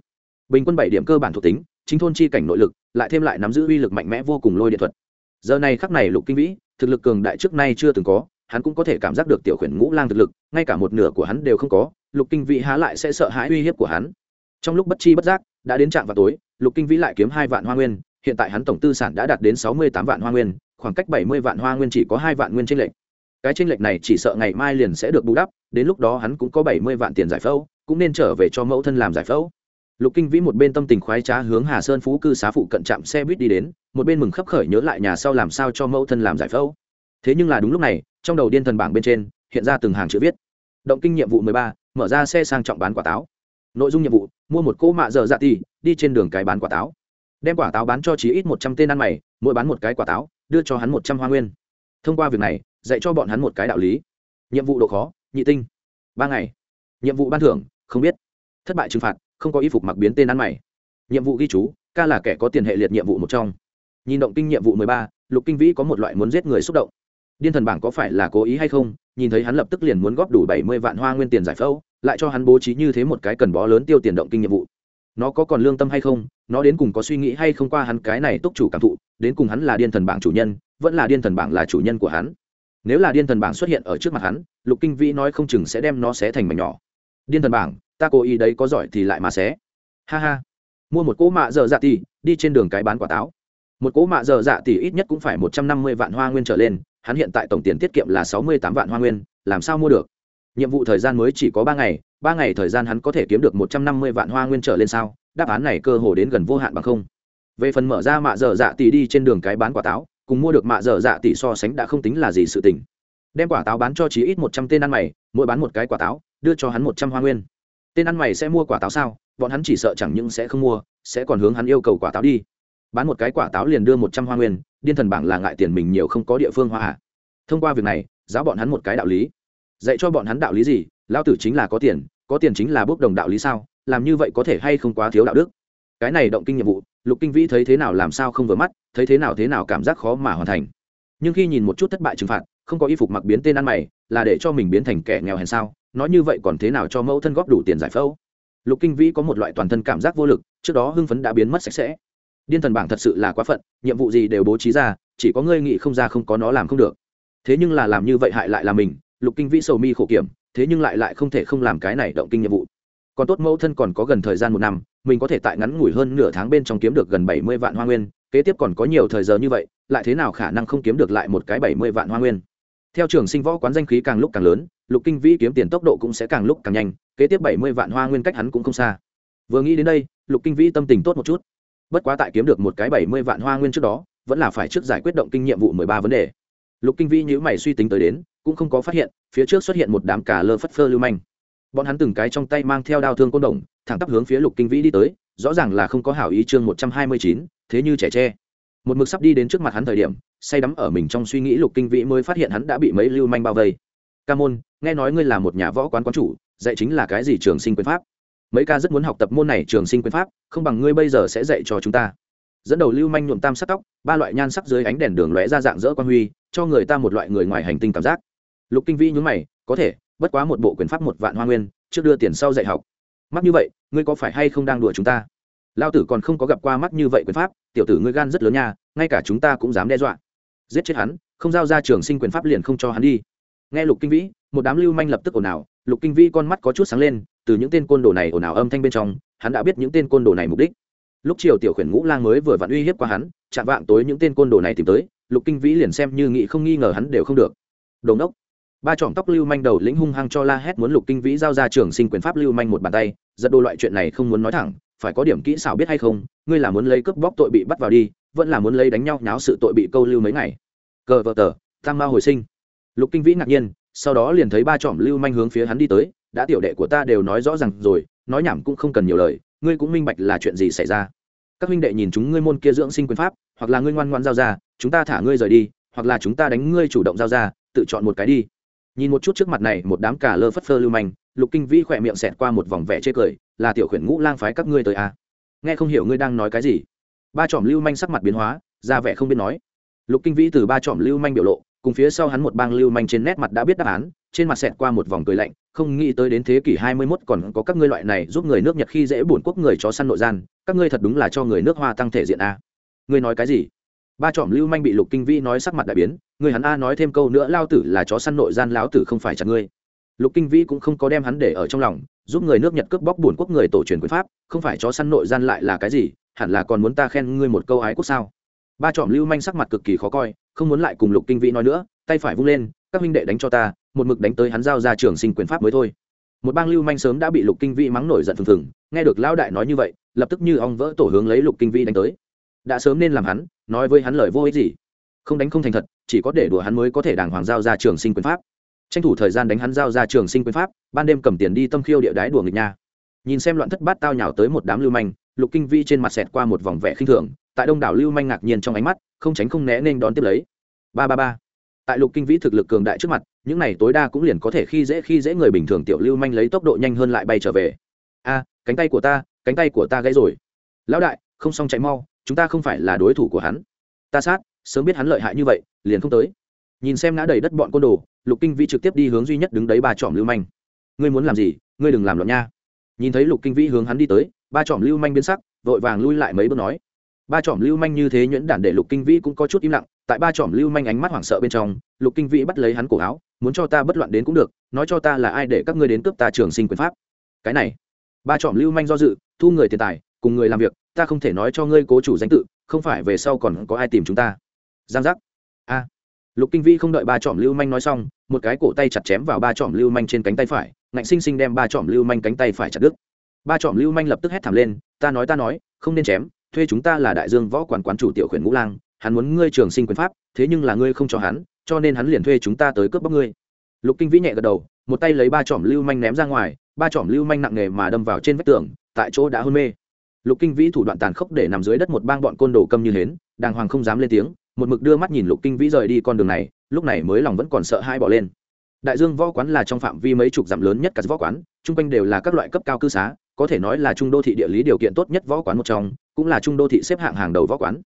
Speaker 1: Bình quân bảy điểm cơ bản thuộc tính, chính thôn chi cảnh nội lực, lại thêm lại nắm giữ uy lực mạnh mẽ vô cùng lôi điện thuật. Giờ này khắc này lục kinh vĩ, thực lực cường đại trước nay chưa từng có hắn cũng có thể cảm giác được tiểu khuyển ngũ lang thực lực, ngay cả một nửa của hắn đều không có, lục kinh vĩ há lại sẽ sợ hãi uy hiếp của hắn. Trong lúc bất chi bất giác, đã đến trạm vào tối, lục kinh vĩ lại kiếm hai vạn hoa nguyên, hiện tại hắn tổng tư sản đã đạt đến sáu mươi tám vạn hoa nguyên, khoảng cách bảy mươi vạn hoa nguyên chỉ có hai vạn nguyên tranh lệch. Cái tranh lệch này chỉ sợ ngày mai liền sẽ được bù đắp, đến lúc đó hắn cũng có bảy mươi vạn tiền giải phẫu, cũng nên trở về cho mẫu thân làm giải phẫu. Lục kinh vĩ một bên tâm tình khoái trá hướng hà sơn phú cư xá phụ cận trạm xe buýt đi đến, một bên mừng khấp khởi nhớ lại nhà sau làm sao cho mẫu thân làm giải phẫu thế nhưng là đúng lúc này, trong đầu điên thần bảng bên trên, hiện ra từng hàng chữ viết. Động kinh nhiệm vụ mười ba, mở ra xe sang trọng bán quả táo. Nội dung nhiệm vụ, mua một cỗ mạ dở dạ ti đi trên đường cái bán quả táo. Đem quả táo bán cho chí ít một trăm tên ăn mày, mỗi bán một cái quả táo, đưa cho hắn một trăm hoa nguyên. Thông qua việc này, dạy cho bọn hắn một cái đạo lý. Nhiệm vụ độ khó, nhị tinh. Ba ngày. Nhiệm vụ ban thưởng, không biết. Thất bại trừng phạt, không có y phục mặc biến tên ăn mày. Nhiệm vụ ghi chú, ca là kẻ có tiền hệ liệt nhiệm vụ một trong. Nhìn động kinh nhiệm vụ mười ba, lục kinh vĩ có một loại muốn giết người xúc động điên thần bảng có phải là cố ý hay không? Nhìn thấy hắn lập tức liền muốn góp đủ bảy mươi vạn hoa nguyên tiền giải phẫu, lại cho hắn bố trí như thế một cái cần bó lớn tiêu tiền động kinh nhiệm vụ. Nó có còn lương tâm hay không? Nó đến cùng có suy nghĩ hay không qua hắn cái này túc chủ cảm thụ? Đến cùng hắn là điên thần bảng chủ nhân, vẫn là điên thần bảng là chủ nhân của hắn? Nếu là điên thần bảng xuất hiện ở trước mặt hắn, lục kinh vĩ nói không chừng sẽ đem nó xé thành mảnh nhỏ. Điên thần bảng, ta cố ý đấy có giỏi thì lại mà xé. Ha ha. Mua một cỗ mạ dở dạ tỷ đi trên đường cái bán quả táo. Một cỗ mạ dở dạ tỷ ít nhất cũng phải một trăm năm mươi vạn hoa nguyên trở lên hắn hiện tại tổng tiền tiết kiệm là sáu mươi tám vạn hoa nguyên, làm sao mua được? Nhiệm vụ thời gian mới chỉ có ba ngày ba ngày thời gian hắn có thể kiếm được một trăm năm mươi vạn hoa nguyên trở lên sao? Đáp án này cơ hồ đến gần vô hạn bằng không. Về phần mở ra mạ dở dạ tỷ đi trên đường cái bán quả táo, cùng mua được mạ dở dạ tỷ so sánh đã không tính là gì sự tình. Đem quả táo bán cho chí ít một trăm tên ăn mày, mỗi bán một cái quả táo, đưa cho hắn một trăm hoa nguyên. Tên ăn mày sẽ mua quả táo sao? Bọn hắn chỉ sợ chẳng những sẽ không mua, sẽ còn hướng hắn yêu cầu quả táo đi bán một cái quả táo liền đưa một trăm hoa nguyên, điên thần bảng là ngại tiền mình nhiều không có địa phương hoa hạ thông qua việc này, giáo bọn hắn một cái đạo lý. Dạy cho bọn hắn đạo lý gì lao tử chính là có tiền có tiền chính là bốc đồng đạo lý sao? Làm như vậy có thể hay không quá thiếu đạo đức? Cái này động kinh nhiệm vụ, lục kinh vĩ thấy thế nào làm sao không vừa mắt, thấy thế nào thế nào cảm giác khó mà hoàn thành. Nhưng khi nhìn một chút thất bại trừng phạt, không có y phục mặc biến tên ăn mày, là để cho mình biến thành kẻ nghèo hèn sao? Nói như vậy còn thế nào cho mẫu thân góp đủ tiền giải phẫu? Lục kinh vĩ có một loại toàn thân cảm giác vô lực, trước đó hưng phấn đã biến mất sạch sẽ điên thần bảng thật sự là quá phận, nhiệm vụ gì đều bố trí ra, chỉ có ngươi nghĩ không ra không có nó làm không được. Thế nhưng là làm như vậy hại lại là mình, lục kinh vĩ sầu mi khổ kiểm, thế nhưng lại lại không thể không làm cái này động kinh nhiệm vụ. Còn tốt mẫu thân còn có gần thời gian một năm, mình có thể tại ngắn ngủi hơn nửa tháng bên trong kiếm được gần bảy mươi vạn hoa nguyên, kế tiếp còn có nhiều thời giờ như vậy, lại thế nào khả năng không kiếm được lại một cái bảy mươi vạn hoa nguyên? Theo trường sinh võ quán danh khí càng lúc càng lớn, lục kinh vĩ kiếm tiền tốc độ cũng sẽ càng lúc càng nhanh, kế tiếp bảy mươi vạn hoa nguyên cách hắn cũng không xa. Vừa nghĩ đến đây, lục kinh vĩ tâm tình tốt một chút bất quá tại kiếm được một cái bảy mươi vạn hoa nguyên trước đó, vẫn là phải trước giải quyết động kinh nhiệm vụ mười ba vấn đề. Lục kinh vĩ nhữ mày suy tính tới đến, cũng không có phát hiện, phía trước xuất hiện một đám cả lơ phất phơ lưu manh. Bọn hắn từng cái trong tay mang theo đao thương côn đồng, thẳng tắp hướng phía lục kinh vĩ đi tới, rõ ràng là không có hảo ý chương một trăm hai mươi chín, thế như trẻ tre. Một mực sắp đi đến trước mặt hắn thời điểm, say đắm ở mình trong suy nghĩ lục kinh vĩ mới phát hiện hắn đã bị mấy lưu manh bao vây. Ca môn, nghe nói ngươi là một nhà võ quán quán chủ, dạy chính là cái gì trường sinh quyền pháp? Mấy ca rất muốn học tập môn này trường sinh quyền pháp, không bằng ngươi bây giờ sẽ dạy cho chúng ta. Dẫn đầu lưu manh nhuộm tam sắc tóc, ba loại nhan sắc dưới ánh đèn đường lóe ra dạng dỡ quan huy, cho người ta một loại người ngoài hành tinh cảm giác. Lục kinh vĩ nhún mày, có thể, bất quá một bộ quyền pháp một vạn hoa nguyên, trước đưa tiền sau dạy học. Mắc như vậy, ngươi có phải hay không đang đùa chúng ta? Lao tử còn không có gặp qua mắt như vậy quyền pháp, tiểu tử ngươi gan rất lớn nha, ngay cả chúng ta cũng dám đe dọa. Giết chết hắn, không giao ra trường sinh quyền pháp liền không cho hắn đi. Nghe lục kinh vĩ, một đám lưu manh lập tức ồn ào, lục kinh vĩ con mắt có chút sáng lên từ những tên côn đồ này ồn ào âm thanh bên trong, hắn đã biết những tên côn đồ này mục đích. Lúc chiều tiểu khuyển ngũ lang mới vừa vặn uy hiếp qua hắn, chạm vạng tối những tên côn đồ này tìm tới, lục kinh vĩ liền xem như nghị không nghi ngờ hắn đều không được. Đồ ngốc. Ba trọm tóc lưu manh đầu lĩnh hung hăng cho la hét muốn lục kinh vĩ giao ra trường sinh quyền pháp lưu manh một bàn tay, giật đồ loại chuyện này không muốn nói thẳng, phải có điểm kỹ xảo biết hay không, ngươi là muốn lấy cướp bóc tội bị bắt vào đi, vẫn là muốn lấy đánh nhau nháo sự tội bị câu lưu mấy ngày. Cờ vợ tờ, tam ma hồi sinh. Lục kinh vĩ ngạc nhiên, sau đó liền thấy ba trọm lưu manh hướng phía hắn đi tới đã tiểu đệ của ta đều nói rõ ràng rồi, nói nhảm cũng không cần nhiều lời, ngươi cũng minh bạch là chuyện gì xảy ra. Các huynh đệ nhìn chúng ngươi môn kia dưỡng sinh quyền pháp, hoặc là ngươi ngoan ngoan giao ra, chúng ta thả ngươi rời đi, hoặc là chúng ta đánh ngươi chủ động giao ra, tự chọn một cái đi. Nhìn một chút trước mặt này, một đám cả lơ phất phơ lưu manh, lục kinh vĩ khỏe miệng xẹt qua một vòng vẻ chê cười, là tiểu khuyển ngũ lang phái các ngươi tới à. nghe không hiểu ngươi đang nói cái gì. Ba trọm lưu manh sắc mặt biến hóa, ra vẻ không biết nói. Lục kinh vĩ từ ba trọm lưu manh biểu lộ cùng phía sau hắn một bang lưu manh trên nét mặt đã biết đáp án, trên mặt xẹt qua một vòng cười lạnh, không nghĩ tới đến thế kỷ hai mươi 21 còn có các ngươi loại này giúp người nước nhật khi dễ buồn quốc người chó săn nội gian, các ngươi thật đúng là cho người nước hoa tăng thể diện a. Ngươi nói cái gì? Ba trọm lưu manh bị lục kinh vĩ nói sắc mặt đại biến, người hắn a nói thêm câu nữa, lao tử là chó săn nội gian, lão tử không phải chặt ngươi. Lục kinh vĩ cũng không có đem hắn để ở trong lòng, giúp người nước nhật cướp bóc buồn quốc người tổ truyền quyền pháp, không phải chó săn nội gian lại là cái gì, hẳn là còn muốn ta khen ngươi một câu ái quốc sao? Ba trọm lưu manh sắc mặt cực kỳ khó coi không muốn lại cùng lục kinh vĩ nói nữa, tay phải vung lên, các huynh đệ đánh cho ta, một mực đánh tới hắn giao ra trường sinh quyền pháp mới thôi. Một bang lưu manh sớm đã bị lục kinh vĩ mắng nổi giận phừng phừng, nghe được lão đại nói như vậy, lập tức như ong vỡ tổ hướng lấy lục kinh vĩ đánh tới. Đã sớm nên làm hắn, nói với hắn lời vô ích gì. Không đánh không thành thật, chỉ có để đùa hắn mới có thể đàng hoàng giao ra trường sinh quyền pháp. Tranh thủ thời gian đánh hắn giao ra trường sinh quyền pháp, ban đêm cầm tiền đi tâm khiêu địa đái đùa nghịch nha. Nhìn xem loạn thất bát tao nhào tới một đám lưu manh, lục kinh vi trên mặt xẹt qua một vòng vẻ khinh thường tại đông đảo lưu manh ngạc nhiên trong ánh mắt, không tránh không né nên đón tiếp lấy. Ba ba ba. Tại lục kinh vĩ thực lực cường đại trước mặt, những này tối đa cũng liền có thể khi dễ khi dễ người bình thường tiểu lưu manh lấy tốc độ nhanh hơn lại bay trở về. A, cánh tay của ta, cánh tay của ta gãy rồi. Lão đại, không xong chạy mau, chúng ta không phải là đối thủ của hắn. Ta sát, sớm biết hắn lợi hại như vậy, liền không tới. Nhìn xem ngã đầy đất bọn côn đồ, lục kinh vĩ trực tiếp đi hướng duy nhất đứng đấy ba trọm lưu manh. Ngươi muốn làm gì? Ngươi đừng làm loạn nha. Nhìn thấy lục kinh vĩ hướng hắn đi tới, ba trọm lưu manh biến sắc, vội vàng lui lại mấy bước nói ba trọm lưu manh như thế nhuyễn đản để lục kinh vĩ cũng có chút im lặng, tại ba trọm lưu manh ánh mắt hoảng sợ bên trong, lục kinh vĩ bắt lấy hắn cổ áo, muốn cho ta bất loạn đến cũng được, nói cho ta là ai để các ngươi đến cướp ta trường sinh quyền pháp. Cái này. Ba trọm lưu manh do dự, thu người tiền tài, cùng người làm việc, ta không thể nói cho ngươi cố chủ danh tự, không phải về sau còn có ai tìm chúng ta. Giang giác. A. Lục kinh vĩ không đợi ba trọm lưu manh nói xong, một cái cổ tay chặt chém vào ba trọm lưu manh trên cánh tay phải, ngạnh sinh sinh đem ba trọm lưu manh cánh tay phải chặt đứt. Ba trọm lưu manh lập tức hét thảm lên, ta nói ta nói, không nên chém thuê chúng ta là đại dương võ quản quán chủ tiểu khuyển ngũ lang, hắn muốn ngươi trường sinh quyền pháp, thế nhưng là ngươi không cho hắn, cho nên hắn liền thuê chúng ta tới cướp bóc ngươi. Lục kinh vĩ nhẹ gật đầu, một tay lấy ba chỏm lưu manh ném ra ngoài, ba chỏm lưu manh nặng nề mà đâm vào trên vách tường, tại chỗ đã hôn mê. Lục kinh vĩ thủ đoạn tàn khốc để nằm dưới đất một bang bọn côn đồ câm như hến, đàng hoàng không dám lên tiếng, một mực đưa mắt nhìn lục kinh vĩ rời đi con đường này, lúc này mới lòng vẫn còn sợ hai bỏ lên. Đại dương võ quán là trong phạm vi mấy chục dặm lớn nhất cả võ quán, chung quanh đều là các loại cấp cao cư xá, có thể nói là trung đô thị địa lý điều kiện tốt nhất võ quán một trong cũng là trung đô thị xếp hạng hàng đầu võ quán.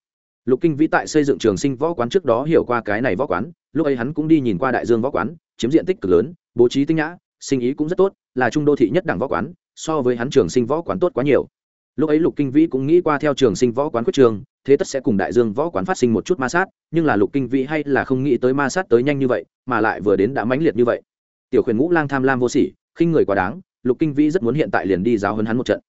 Speaker 1: Lục kinh vĩ tại xây dựng trường sinh võ quán trước đó hiểu qua cái này võ quán, lúc ấy hắn cũng đi nhìn qua đại dương võ quán, chiếm diện tích cực lớn, bố trí tinh nhã, sinh ý cũng rất tốt, là trung đô thị nhất đẳng võ quán, so với hắn trường sinh võ quán tốt quá nhiều. Lúc ấy lục kinh vĩ cũng nghĩ qua theo trường sinh võ quán quyết trường, thế tất sẽ cùng đại dương võ quán phát sinh một chút ma sát, nhưng là lục kinh vĩ hay là không nghĩ tới ma sát tới nhanh như vậy, mà lại vừa đến đã mãnh liệt như vậy. Tiểu khuyển ngũ lang tham lam vô sỉ, khinh người quá đáng, lục kinh vĩ rất muốn hiện tại liền đi giáo huấn hắn một trận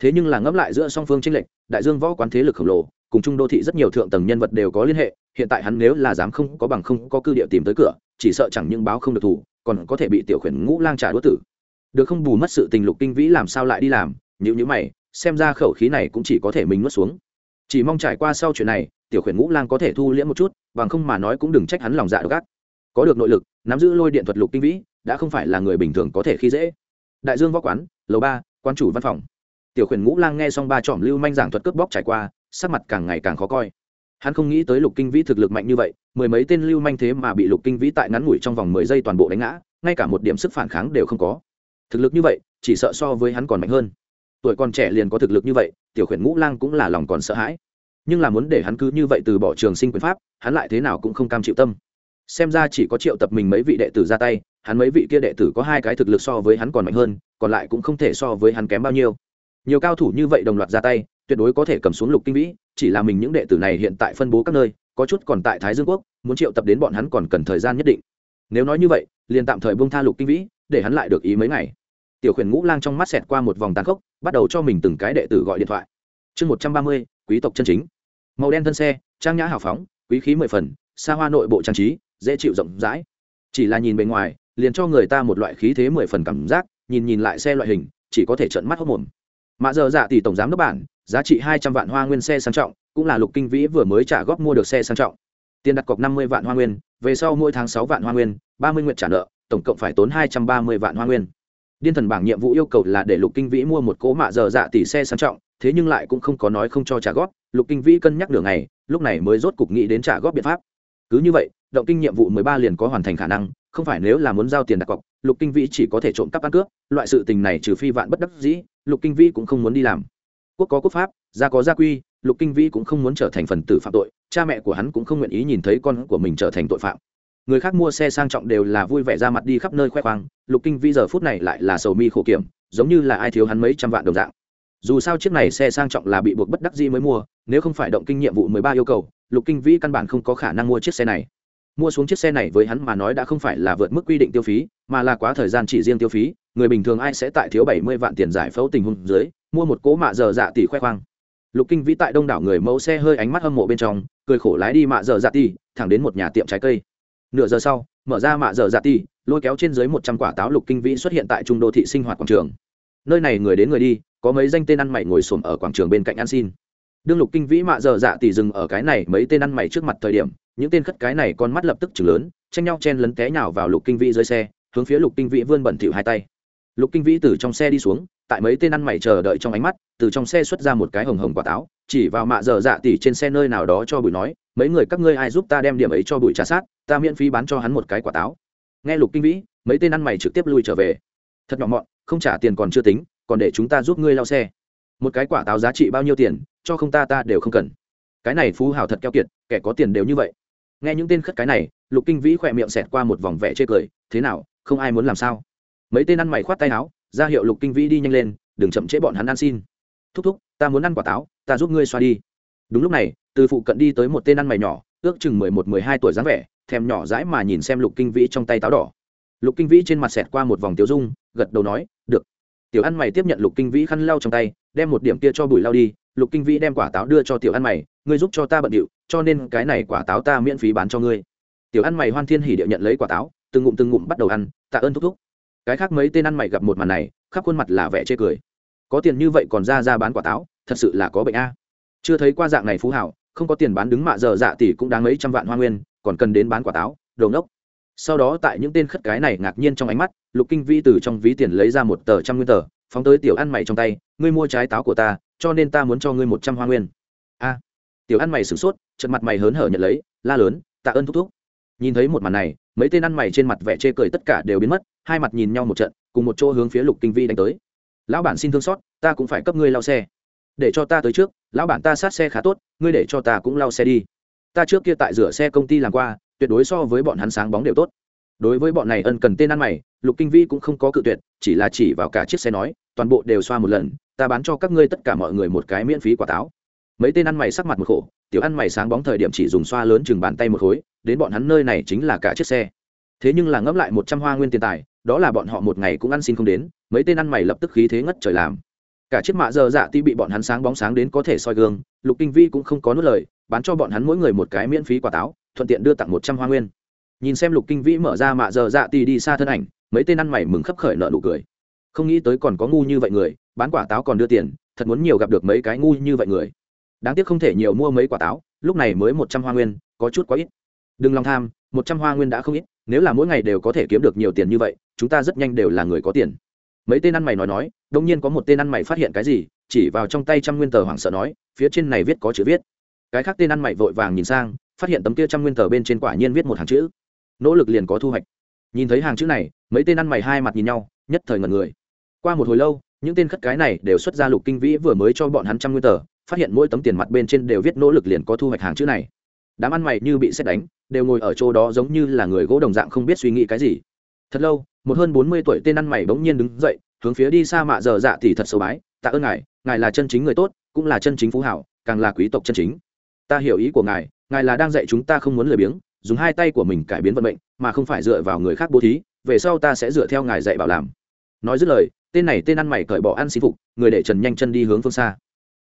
Speaker 1: thế nhưng là ngẫm lại giữa song phương tranh lệch, đại dương võ quán thế lực khổng lồ, cùng trung đô thị rất nhiều thượng tầng nhân vật đều có liên hệ, hiện tại hắn nếu là dám không có bằng không có cư địa tìm tới cửa, chỉ sợ chẳng những báo không được thủ, còn có thể bị tiểu khuyển ngũ lang trả đũa tử. Được không bù mất sự tình lục kinh vĩ làm sao lại đi làm, nhữ nhữ mày, xem ra khẩu khí này cũng chỉ có thể mình nuốt xuống. Chỉ mong trải qua sau chuyện này, tiểu khuyển ngũ lang có thể thu liễm một chút, bằng không mà nói cũng đừng trách hắn lòng dạ gác có được nội lực, nắm giữ lôi điện thuật lục kinh vĩ, đã không phải là người bình thường có thể khi dễ. Đại dương võ quán, lầu ba quan chủ văn phòng tiểu khuyển ngũ lang nghe xong ba trọm lưu manh giảng thuật cướp bóc trải qua, sắc mặt càng ngày càng khó coi. Hắn không nghĩ tới lục kinh vĩ thực lực mạnh như vậy, mười mấy tên lưu manh thế mà bị lục kinh vĩ tại ngắn ngủi trong vòng mười giây toàn bộ đánh ngã, ngay cả một điểm sức phản kháng đều không có. Thực lực như vậy, chỉ sợ so với hắn còn mạnh hơn. Tuổi còn trẻ liền có thực lực như vậy, tiểu khuyển ngũ lang cũng là lòng còn sợ hãi. Nhưng là muốn để hắn cứ như vậy từ bỏ trường sinh quyền pháp, hắn lại thế nào cũng không cam chịu tâm. Xem ra chỉ có triệu tập mình mấy vị đệ tử ra tay, hắn mấy vị kia đệ tử có hai cái thực lực so với hắn còn mạnh hơn, còn lại cũng không thể so với hắn kém bao nhiêu nhiều cao thủ như vậy đồng loạt ra tay, tuyệt đối có thể cầm xuống lục kinh vĩ, chỉ là mình những đệ tử này hiện tại phân bố các nơi, có chút còn tại thái dương quốc, muốn triệu tập đến bọn hắn còn cần thời gian nhất định. Nếu nói như vậy, liền tạm thời bông tha lục kinh vĩ, để hắn lại được ý mấy ngày. Tiểu khuyển ngũ lang trong mắt xẹt qua một vòng tàn khốc, bắt đầu cho mình từng cái đệ tử gọi điện thoại. Chương một trăm ba mươi, quý tộc chân chính. Màu đen thân xe, trang nhã hào phóng, quý khí mười phần, xa hoa nội bộ trang trí, dễ chịu rộng rãi. Chỉ là nhìn bề ngoài, liền cho người ta một loại khí thế mười phần cảm giác, nhìn nhìn lại xe loại hình, chỉ có thể trận mắt hốc mồm mạ giờ dạ tỷ tổng giám đốc bản, giá trị hai trăm vạn hoa nguyên xe sang trọng, cũng là lục kinh vĩ vừa mới trả góp mua được xe sang trọng. Tiền đặt cọc năm mươi vạn hoa nguyên, về sau mỗi tháng sáu vạn hoa nguyên, ba mươi nguyện trả nợ, tổng cộng phải tốn hai trăm ba mươi vạn hoa nguyên. Điên thần bảng nhiệm vụ yêu cầu là để lục kinh vĩ mua một cỗ mạ giờ dạ tỷ xe sang trọng, thế nhưng lại cũng không có nói không cho trả góp, lục kinh vĩ cân nhắc đường này lúc này mới rốt cục nghĩ đến trả góp biện pháp. Cứ như vậy, động kinh nhiệm vụ mười ba liền có hoàn thành khả năng, không phải nếu là muốn giao tiền đặt cọc, lục kinh vĩ chỉ có thể trộm cắp ăn cướp, loại sự tình này trừ phi vạn bất đắc dĩ lục kinh vĩ cũng không muốn đi làm. Quốc có quốc pháp, gia có gia quy, lục kinh vĩ cũng không muốn trở thành phần tử phạm tội, cha mẹ của hắn cũng không nguyện ý nhìn thấy con của mình trở thành tội phạm. Người khác mua xe sang trọng đều là vui vẻ ra mặt đi khắp nơi khoe khoang, lục kinh vĩ giờ phút này lại là sầu mi khổ kiểm, giống như là ai thiếu hắn mấy trăm vạn đồng dạng. Dù sao chiếc này xe sang trọng là bị buộc bất đắc dĩ mới mua, nếu không phải động kinh nhiệm vụ mười ba yêu cầu, lục kinh vĩ căn bản không có khả năng mua chiếc xe này. Mua xuống chiếc xe này với hắn mà nói đã không phải là vượt mức quy định tiêu phí, mà là quá thời gian chỉ riêng tiêu phí người bình thường ai sẽ tại thiếu bảy mươi vạn tiền giải phẫu tình huống dưới, mua một cỗ mạ giờ dạ tỷ khoe khoang. Lục kinh vĩ tại đông đảo người mẫu xe hơi ánh mắt hâm mộ bên trong, cười khổ lái đi mạ giờ dạ tỷ thẳng đến một nhà tiệm trái cây. Nửa giờ sau, mở ra mạ giờ dạ tỷ lôi kéo trên dưới một trăm quả táo lục kinh vĩ xuất hiện tại trung đô thị sinh hoạt quảng trường. Nơi này người đến người đi, có mấy danh tên ăn mày ngồi xổm ở quảng trường bên cạnh ăn xin. Đương lục kinh vĩ mạ giờ dạ tỷ dừng ở cái này mấy tên ăn mày trước mặt thời điểm, những tên khất cái này con mắt lập tức chừng lớn, tranh nhau chen lấn té nhào vào lục kinh vĩ dưới xe, hướng phía lục kinh vĩ vươn bẩn thỉu hai tay lục kinh vĩ từ trong xe đi xuống, tại mấy tên ăn mày chờ đợi trong ánh mắt, từ trong xe xuất ra một cái hồng hồng quả táo, chỉ vào mạ dở dạ tỉ trên xe nơi nào đó cho bụi nói, mấy người các ngươi ai giúp ta đem điểm ấy cho bụi trà sát, ta miễn phí bán cho hắn một cái quả táo. Nghe lục kinh vĩ, mấy tên ăn mày trực tiếp lui trở về. Thật nhỏ mọn, không trả tiền còn chưa tính, còn để chúng ta giúp ngươi lao xe. Một cái quả táo giá trị bao nhiêu tiền, cho không ta ta đều không cần. Cái này phú hào thật keo kiệt, kẻ có tiền đều như vậy. Nghe những tên khất cái này, lục kinh vĩ khỏe miệng xẹt qua một vòng vẻ chê cười, thế nào, không ai muốn làm sao? Mấy tên ăn mày khoát tay áo, ra hiệu lục kinh vĩ đi nhanh lên, đừng chậm trễ bọn hắn ăn xin. Thúc thúc, ta muốn ăn quả táo, ta giúp ngươi xoa đi. Đúng lúc này, từ phụ cận đi tới một tên ăn mày nhỏ, ước chừng mười một, mười hai tuổi dáng vẻ, thèm nhỏ dãi mà nhìn xem lục kinh vĩ trong tay táo đỏ. Lục kinh vĩ trên mặt xẹt qua một vòng tiêu dung, gật đầu nói, được. Tiểu ăn mày tiếp nhận lục kinh vĩ khăn lau trong tay, đem một điểm kia cho bùi lau đi. Lục kinh vĩ đem quả táo đưa cho tiểu ăn mày, ngươi giúp cho ta bận điệu, cho nên cái này quả táo ta miễn phí bán cho ngươi. Tiểu ăn mày hoan thiên hỉ điệu nhận lấy quả táo, từng ngụm từng ngụm bắt đầu ăn, tạ ơn thúc thúc cái khác mấy tên ăn mày gặp một màn này, khắp khuôn mặt là vẻ chê cười. Có tiền như vậy còn ra ra bán quả táo, thật sự là có bệnh a. Chưa thấy qua dạng này phú hảo, không có tiền bán đứng mạ giờ dạ tỷ cũng đáng mấy trăm vạn hoa nguyên, còn cần đến bán quả táo, đồ ngốc. Sau đó tại những tên khất cái này ngạc nhiên trong ánh mắt, lục kinh vĩ từ trong ví tiền lấy ra một tờ trăm nguyên tờ, phóng tới tiểu ăn mày trong tay, ngươi mua trái táo của ta, cho nên ta muốn cho ngươi một trăm hoa nguyên. A. Tiểu ăn mày sửng sốt trận mặt mày hớn hở nhận lấy, la lớn, tạ ơn thúc thúc. Nhìn thấy một màn này, mấy tên ăn mày trên mặt vẻ chê cười tất cả đều biến mất hai mặt nhìn nhau một trận, cùng một chỗ hướng phía lục kinh vi đánh tới. Lão bản xin thương xót, ta cũng phải cấp ngươi lao xe. Để cho ta tới trước, lão bản ta sát xe khá tốt, ngươi để cho ta cũng lao xe đi. Ta trước kia tại rửa xe công ty làm qua, tuyệt đối so với bọn hắn sáng bóng đều tốt. Đối với bọn này ân cần tên ăn mày, lục kinh vi cũng không có cự tuyệt, chỉ là chỉ vào cả chiếc xe nói, toàn bộ đều xoa một lần, ta bán cho các ngươi tất cả mọi người một cái miễn phí quả táo. Mấy tên ăn mày sắc mặt một khổ, tiểu ăn mày sáng bóng thời điểm chỉ dùng xoa lớn chừng bàn tay một khối, đến bọn hắn nơi này chính là cả chiếc xe. Thế nhưng là ngẫm lại một trăm hoa nguyên tiền tài đó là bọn họ một ngày cũng ăn xin không đến, mấy tên ăn mày lập tức khí thế ngất trời làm. Cả chiếc mạ giờ dạ ti bị bọn hắn sáng bóng sáng đến có thể soi gương, lục kinh vi cũng không có nuốt lời, bán cho bọn hắn mỗi người một cái miễn phí quả táo, thuận tiện đưa tặng một trăm hoa nguyên. Nhìn xem lục kinh vĩ mở ra mạ giờ dạ ti đi xa thân ảnh, mấy tên ăn mày mừng khấp khởi nợ nụ cười. Không nghĩ tới còn có ngu như vậy người, bán quả táo còn đưa tiền, thật muốn nhiều gặp được mấy cái ngu như vậy người. Đáng tiếc không thể nhiều mua mấy quả táo, lúc này mới một trăm hoa nguyên, có chút quá ít. Đừng lòng tham một trăm hoa nguyên đã không ít, nếu là mỗi ngày đều có thể kiếm được nhiều tiền như vậy, chúng ta rất nhanh đều là người có tiền. Mấy tên ăn mày nói nói, đông nhiên có một tên ăn mày phát hiện cái gì, chỉ vào trong tay trăm nguyên tờ hoảng sợ nói, phía trên này viết có chữ viết. Cái khác tên ăn mày vội vàng nhìn sang, phát hiện tấm kia trăm nguyên tờ bên trên quả nhiên viết một hàng chữ. Nỗ lực liền có thu hoạch. Nhìn thấy hàng chữ này, mấy tên ăn mày hai mặt nhìn nhau, nhất thời ngần người. Qua một hồi lâu, những tên khất cái này đều xuất ra lục kinh vĩ vừa mới cho bọn hắn trăm nguyên tờ, phát hiện mỗi tấm tiền mặt bên trên đều viết nỗ lực liền có thu hoạch hàng chữ này đám ăn mày như bị xét đánh, đều ngồi ở chỗ đó giống như là người gỗ đồng dạng không biết suy nghĩ cái gì. Thật lâu, một hơn bốn mươi tuổi tên ăn mày bỗng nhiên đứng dậy, hướng phía đi xa mạ giờ dạ thì thật sâu bái, tạ ơn ngài ngài là chân chính người tốt, cũng là chân chính phú hảo, càng là quý tộc chân chính. Ta hiểu ý của ngài ngài là đang dạy chúng ta không muốn lười biếng, dùng hai tay của mình cải biến vận mệnh, mà không phải dựa vào người khác bố thí, về sau ta sẽ dựa theo ngài dạy bảo làm. Nói dứt lời, tên này tên ăn mày cởi bỏ ăn xin phục, người để trần nhanh chân đi hướng phương xa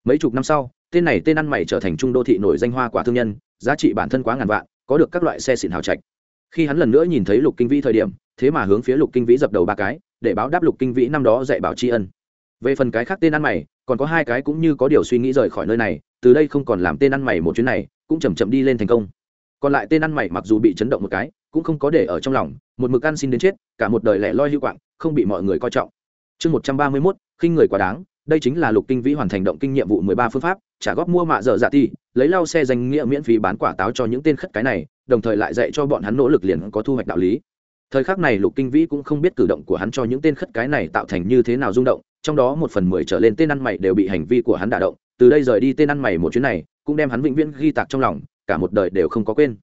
Speaker 1: mấy chục năm sau, tên này tên ăn mày trở thành trung đô thị nổi danh hoa quả thương nhân, giá trị bản thân quá ngàn vạn, có được các loại xe xịn hào trạch. Khi hắn lần nữa nhìn thấy lục kinh vĩ thời điểm, thế mà hướng phía lục kinh vĩ dập đầu ba cái, để báo đáp lục kinh vĩ năm đó dạy bảo tri ân. Về phần cái khác tên ăn mày, còn có hai cái cũng như có điều suy nghĩ rời khỏi nơi này, từ đây không còn làm tên ăn mày một chuyến này, cũng chầm chậm đi lên thành công. Còn lại tên ăn mày mặc dù bị chấn động một cái, cũng không có để ở trong lòng, một mực ăn xin đến chết, cả một đời lẻ loi hữu quạng, không bị mọi người coi trọng. Chương một trăm ba mươi mốt, khinh người quá đáng đây chính là lục kinh vĩ hoàn thành động kinh nhiệm vụ mười ba phương pháp, trả góp mua mạ dở dạ ti lấy lau xe danh nghĩa miễn phí bán quả táo cho những tên khất cái này, đồng thời lại dạy cho bọn hắn nỗ lực liền có thu hoạch đạo lý. Thời khắc này lục kinh vĩ cũng không biết cử động của hắn cho những tên khất cái này tạo thành như thế nào rung động, trong đó một phần mười trở lên tên ăn mày đều bị hành vi của hắn đả động, từ đây rời đi tên ăn mày một chuyến này, cũng đem hắn vĩnh viễn ghi tạc trong lòng, cả một đời đều không có quên.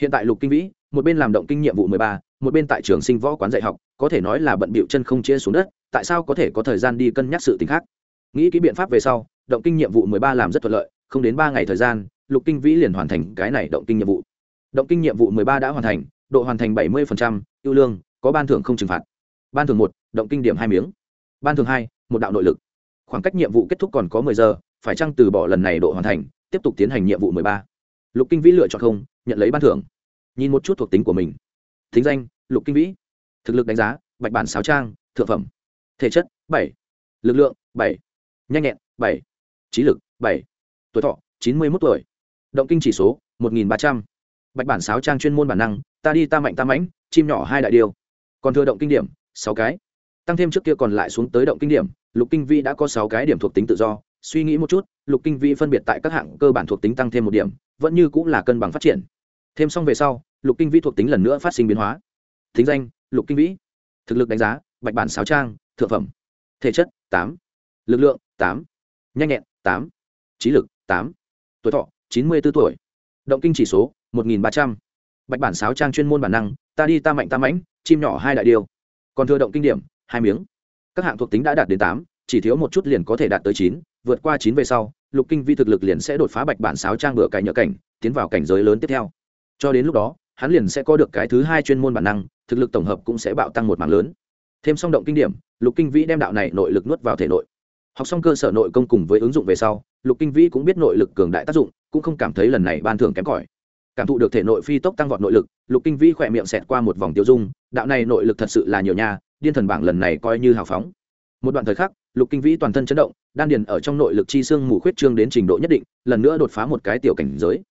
Speaker 1: Hiện tại lục kinh vĩ, một bên làm động kinh nhiệm vụ mười ba, một bên tại trường sinh võ quán dạy học, có thể nói là bận bịu chân không chia xuống đất, tại sao có thể có thời gian đi cân nhắc sự t khác? Nghĩ kỹ biện pháp về sau, động kinh nhiệm vụ mười ba làm rất thuận lợi, không đến ba ngày thời gian, lục kinh vĩ liền hoàn thành cái này động kinh nhiệm vụ. Động kinh nhiệm vụ mười ba đã hoàn thành, độ hoàn thành bảy mươi ưu lương, có ban thưởng không trừng phạt. Ban thưởng một, động kinh điểm hai miếng. Ban thưởng hai, một đạo nội lực. Khoảng cách nhiệm vụ kết thúc còn có mười giờ, phải chăng từ bỏ lần này độ hoàn thành, tiếp tục tiến hành nhiệm vụ mười ba? Lục kinh vĩ lựa chọn không, nhận lấy ban thưởng. Nhìn một chút thuộc tính của mình. Thính danh, lục kinh vĩ. Thực lực đánh giá, bạch bản sáo trang, thượng phẩm. Thể chất, bảy. Lực lượng, bảy nhanh nhẹn, bảy. Trí lực, bảy. Tuổi thọ, chín mươi một tuổi. Động kinh chỉ số, một nghìn ba trăm. Bạch bản sáo trang chuyên môn bản năng, ta đi ta mạnh ta mãnh, chim nhỏ hai đại điều. Còn thừa động kinh điểm, sáu cái. Tăng thêm trước kia còn lại xuống tới động kinh điểm, lục kinh vi đã có sáu cái điểm thuộc tính tự do. Suy nghĩ một chút, lục kinh vi phân biệt tại các hạng cơ bản thuộc tính tăng thêm một điểm, vẫn như cũng là cân bằng phát triển. Thêm xong về sau, lục kinh vi thuộc tính lần nữa phát sinh biến hóa. Thính danh, lục kinh vĩ thực lực đánh giá, bạch bản sáo trang, thượng phẩm. Thể chất, tám lực lượng, tám. Nhanh nhẹn, tám. Trí lực, tám. Tuổi thọ, chín mươi b ố tuổi. Động kinh chỉ số, một nghìn ba trăm. Bạch bản sáo trang chuyên môn bản năng, ta đi ta mạnh ta mãnh, chim nhỏ hai đại điều. Còn thừa động kinh điểm, hai miếng. Các hạng thuộc tính đã đạt đến tám, chỉ thiếu một chút liền có thể đạt tới chín, vượt qua chín về sau, lục kinh vi thực lực liền sẽ đột phá bạch bản sáo trang bựa cải nhựa cảnh, tiến vào cảnh giới lớn tiếp theo. Cho đến lúc đó, hắn liền sẽ có được cái thứ hai chuyên môn bản năng, thực lực tổng hợp cũng sẽ bạo tăng một mảng lớn. Thêm song động kinh điểm, lục kinh vĩ đem đạo này nội lực nuốt vào thể nội học xong cơ sở nội công cùng với ứng dụng về sau, lục kinh vĩ cũng biết nội lực cường đại tác dụng, cũng không cảm thấy lần này ban thưởng kém cỏi. Cảm thụ được thể nội phi tốc tăng vọt nội lực, lục kinh vĩ khỏe miệng xẹt qua một vòng tiêu dung, đạo này nội lực thật sự là nhiều nha, điên thần bảng lần này coi như hào phóng. Một đoạn thời khắc, lục kinh vĩ toàn thân chấn động, đan điền ở trong nội lực chi xương mù khuyết trương đến trình độ nhất định, lần nữa đột phá một cái tiểu cảnh giới.